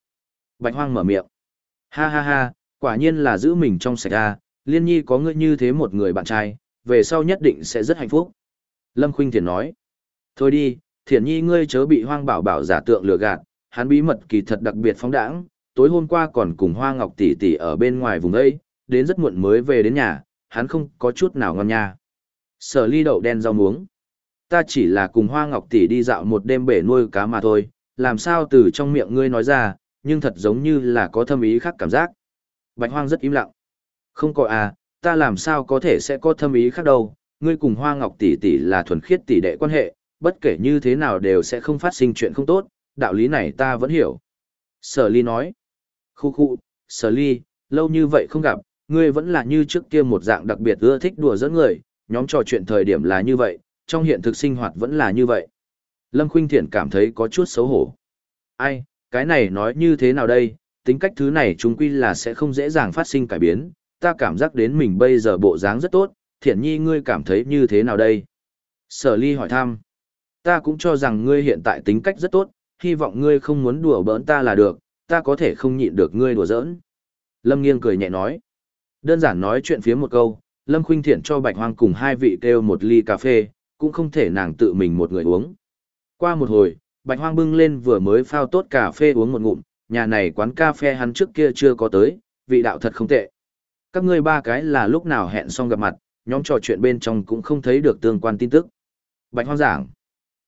Bạch hoang mở miệng. Ha ha ha, quả nhiên là giữ mình trong sạch ra, liên nhi có ngươi như thế một người bạn trai, về sau nhất định sẽ rất hạnh phúc. Lâm Khuynh Thiền nói. Thôi đi, Thiền nhi ngươi chớ bị hoang bảo bảo giả tượng lừa gạt, hắn bí mật kỳ thật đặc biệt phóng đãng, tối hôm qua còn cùng Hoa Ngọc tỷ tỷ ở bên ngoài vùng ấy, đến rất muộn mới về đến nhà, hắn không có chút nào ngon nha. Sở ly đậu đen rau muống. Ta chỉ là cùng Hoa Ngọc tỷ đi dạo một đêm bể nuôi cá mà thôi, làm sao từ trong miệng ngươi nói ra, nhưng thật giống như là có thâm ý khác cảm giác. Bạch Hoang rất im lặng. Không có à, ta làm sao có thể sẽ có thâm ý khác đâu, ngươi cùng Hoa Ngọc tỷ tỷ là thuần khiết tỷ đệ quan hệ, bất kể như thế nào đều sẽ không phát sinh chuyện không tốt, đạo lý này ta vẫn hiểu. Sở ly nói, khu khu, sở ly, lâu như vậy không gặp, ngươi vẫn là như trước kia một dạng đặc biệt ưa thích đùa dẫn người, nhóm trò chuyện thời điểm là như vậy, trong hiện thực sinh hoạt vẫn là như vậy. Lâm Khuynh Thiện cảm thấy có chút xấu hổ. Ai, cái này nói như thế nào đây, tính cách thứ này chúng quy là sẽ không dễ dàng phát sinh cải biến, ta cảm giác đến mình bây giờ bộ dáng rất tốt, thiện nhi ngươi cảm thấy như thế nào đây? Sở ly hỏi thăm. Ta cũng cho rằng ngươi hiện tại tính cách rất tốt, hy vọng ngươi không muốn đùa bỡn ta là được, ta có thể không nhịn được ngươi đùa giỡn. Lâm nghiêng cười nhẹ nói. Đơn giản nói chuyện phía một câu, Lâm khuynh thiện cho bạch hoang cùng hai vị kêu một ly cà phê, cũng không thể nàng tự mình một người uống. Qua một hồi, bạch hoang bưng lên vừa mới phao tốt cà phê uống một ngụm, nhà này quán cà phê hắn trước kia chưa có tới, vị đạo thật không tệ. Các ngươi ba cái là lúc nào hẹn xong gặp mặt, nhóm trò chuyện bên trong cũng không thấy được tương quan tin tức. Bạch hoang giảng.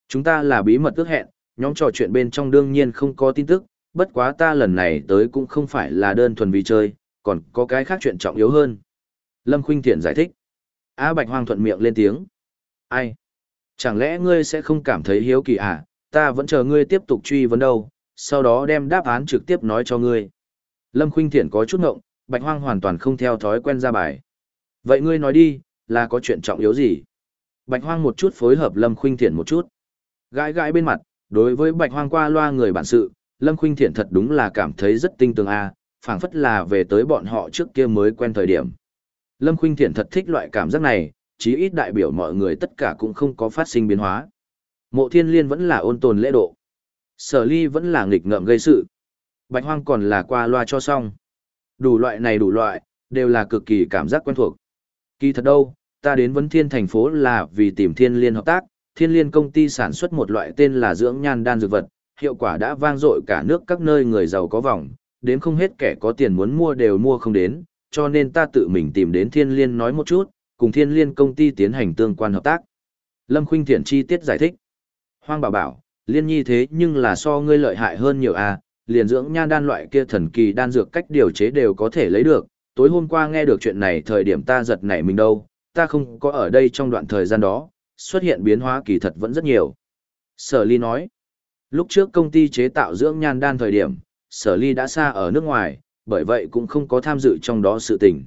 Chúng ta là bí mật ước hẹn, nhóm trò chuyện bên trong đương nhiên không có tin tức, bất quá ta lần này tới cũng không phải là đơn thuần vì chơi, còn có cái khác chuyện trọng yếu hơn. Lâm Khuynh Thiện giải thích. A Bạch Hoang thuận miệng lên tiếng. Ai? Chẳng lẽ ngươi sẽ không cảm thấy hiếu kỳ à? Ta vẫn chờ ngươi tiếp tục truy vấn đâu, sau đó đem đáp án trực tiếp nói cho ngươi. Lâm Khuynh Thiện có chút ngộng, Bạch Hoang hoàn toàn không theo thói quen ra bài. Vậy ngươi nói đi, là có chuyện trọng yếu gì? Bạch Hoang một chút phối hợp Lâm Khuynh Thiện một chút. Gãi gãi bên mặt, đối với Bạch Hoang qua loa người bản sự, Lâm Khuynh Thiện thật đúng là cảm thấy rất tinh tường a, phảng phất là về tới bọn họ trước kia mới quen thời điểm. Lâm Khuynh Thiện thật thích loại cảm giác này, chí ít đại biểu mọi người tất cả cũng không có phát sinh biến hóa. Mộ Thiên Liên vẫn là ôn tồn lễ độ. Sở Ly vẫn là nghịch ngợm gây sự. Bạch Hoang còn là qua loa cho xong. Đủ loại này đủ loại, đều là cực kỳ cảm giác quen thuộc. Kỳ thật đâu, ta đến Vân Thiên thành phố là vì tìm Thiên Liên hợp tác, Thiên Liên công ty sản xuất một loại tên là dưỡng nhan đan dược vật, hiệu quả đã vang dội cả nước các nơi người giàu có vòng, đến không hết kẻ có tiền muốn mua đều mua không đến, cho nên ta tự mình tìm đến Thiên Liên nói một chút, cùng Thiên Liên công ty tiến hành tương quan hợp tác. Lâm Khuynh Thiện chi tiết giải thích. Hoang bảo bảo, Liên nhi thế nhưng là so ngươi lợi hại hơn nhiều à, liền dưỡng nha đan loại kia thần kỳ đan dược cách điều chế đều có thể lấy được. Tối hôm qua nghe được chuyện này thời điểm ta giật nảy mình đâu, ta không có ở đây trong đoạn thời gian đó, xuất hiện biến hóa kỳ thật vẫn rất nhiều. Sở ly nói, lúc trước công ty chế tạo dưỡng nhan đan thời điểm, sở ly đã xa ở nước ngoài, bởi vậy cũng không có tham dự trong đó sự tình.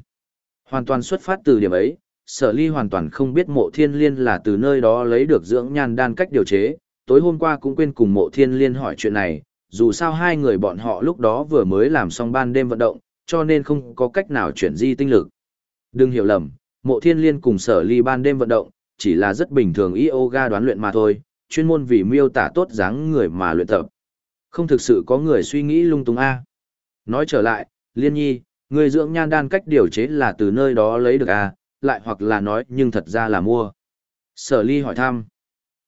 Hoàn toàn xuất phát từ điểm ấy, sở ly hoàn toàn không biết mộ thiên liên là từ nơi đó lấy được dưỡng nhan đan cách điều chế, tối hôm qua cũng quên cùng mộ thiên liên hỏi chuyện này, dù sao hai người bọn họ lúc đó vừa mới làm xong ban đêm vận động, cho nên không có cách nào chuyển di tinh lực. Đừng hiểu lầm, mộ thiên liên cùng sở ly ban đêm vận động, chỉ là rất bình thường yoga đoán luyện mà thôi, chuyên môn vì miêu tả tốt dáng người mà luyện tập. Không thực sự có người suy nghĩ lung tung A. Nói trở lại, liên nhi, người dưỡng nhan đan cách điều chế là từ nơi đó lấy được A, lại hoặc là nói nhưng thật ra là mua. Sở ly hỏi thăm.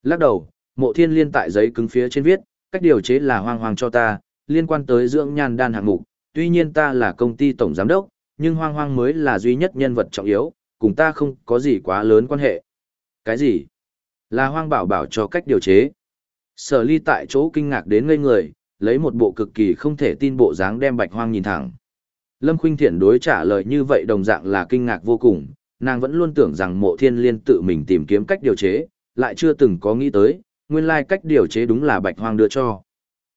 Lắc đầu, mộ thiên liên tại giấy cứng phía trên viết, cách điều chế là hoang hoang cho ta, liên quan tới dưỡng nhan đan hạng mục, tuy nhiên ta là công ty tổng giám đốc, nhưng hoang hoang mới là duy nhất nhân vật trọng yếu, cùng ta không có gì quá lớn quan hệ. Cái gì? Là hoang bảo bảo cho cách điều chế. Sở ly tại chỗ kinh ngạc đến ngây người, lấy một bộ cực kỳ không thể tin bộ dáng đem bạch hoang nhìn thẳng. Lâm Khuynh Thiển đối trả lời như vậy đồng dạng là kinh ngạc vô cùng, nàng vẫn luôn tưởng rằng mộ thiên liên tự mình tìm kiếm cách điều chế, lại chưa từng có nghĩ tới, nguyên lai cách điều chế đúng là bạch hoang đưa cho.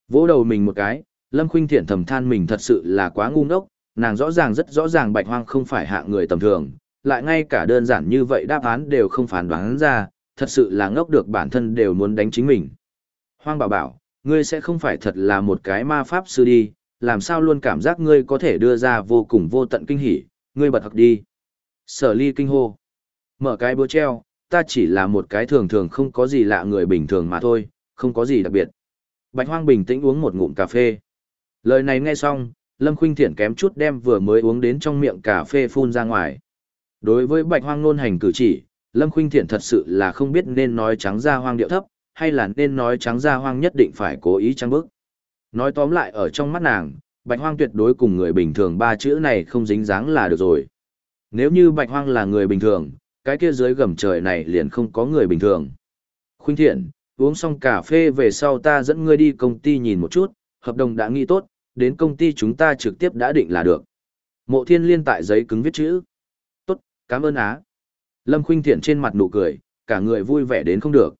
Vỗ đầu mình một cái, Lâm Khuynh thiện thầm than mình thật sự là quá ngu ngốc, nàng rõ ràng rất rõ ràng bạch hoang không phải hạ người tầm thường, lại ngay cả đơn giản như vậy đáp án đều không phán đoán ra, thật sự là ngốc được bản thân đều muốn đánh chính mình. Hoang bảo bảo, ngươi sẽ không phải thật là một cái ma pháp sư đi, làm sao luôn cảm giác ngươi có thể đưa ra vô cùng vô tận kinh hỉ, ngươi bật học đi. Sở ly kinh hô. Mở cái búa treo, ta chỉ là một cái thường thường không có gì lạ người bình thường mà thôi, không có gì đặc biệt. Bạch hoang bình tĩnh uống một ngụm cà phê. Lời này nghe xong, Lâm Khuynh Thiển kém chút đem vừa mới uống đến trong miệng cà phê phun ra ngoài. Đối với bạch hoang nôn hành cử chỉ, Lâm Khuynh Thiện thật sự là không biết nên nói trắng ra hoang điệu thấp, hay là nên nói trắng ra hoang nhất định phải cố ý trắng bức. Nói tóm lại ở trong mắt nàng, bạch hoang tuyệt đối cùng người bình thường ba chữ này không dính dáng là được rồi. Nếu như bạch hoang là người bình thường, cái kia dưới gầm trời này liền không có người bình thường. Khuynh Thiện, uống xong cà phê về sau ta dẫn ngươi đi công ty nhìn một chút, hợp đồng đã nghĩ tốt, đến công ty chúng ta trực tiếp đã định là được. Mộ thiên liên tại giấy cứng viết chữ. Tốt, cảm ơn á. Lâm Khuynh Thiện trên mặt nụ cười, cả người vui vẻ đến không được.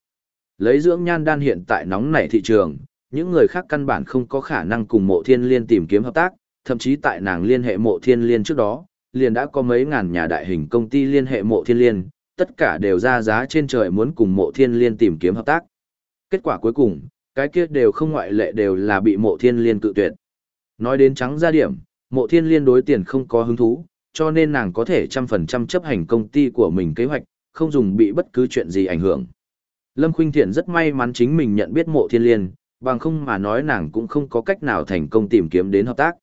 Lấy dưỡng nhan đan hiện tại nóng nảy thị trường, những người khác căn bản không có khả năng cùng mộ thiên liên tìm kiếm hợp tác, thậm chí tại nàng liên hệ mộ thiên liên trước đó, liền đã có mấy ngàn nhà đại hình công ty liên hệ mộ thiên liên, tất cả đều ra giá trên trời muốn cùng mộ thiên liên tìm kiếm hợp tác. Kết quả cuối cùng, cái kia đều không ngoại lệ đều là bị mộ thiên liên cự tuyệt. Nói đến trắng ra điểm, mộ thiên liên đối tiền không có hứng thú, cho nên nàng có thể trăm phần trăm chấp hành công ty của mình kế hoạch, không dùng bị bất cứ chuyện gì ảnh hưởng. Lâm Khuynh Thiện rất may mắn chính mình nhận biết mộ thiên liên, bằng không mà nói nàng cũng không có cách nào thành công tìm kiếm đến hợp tác.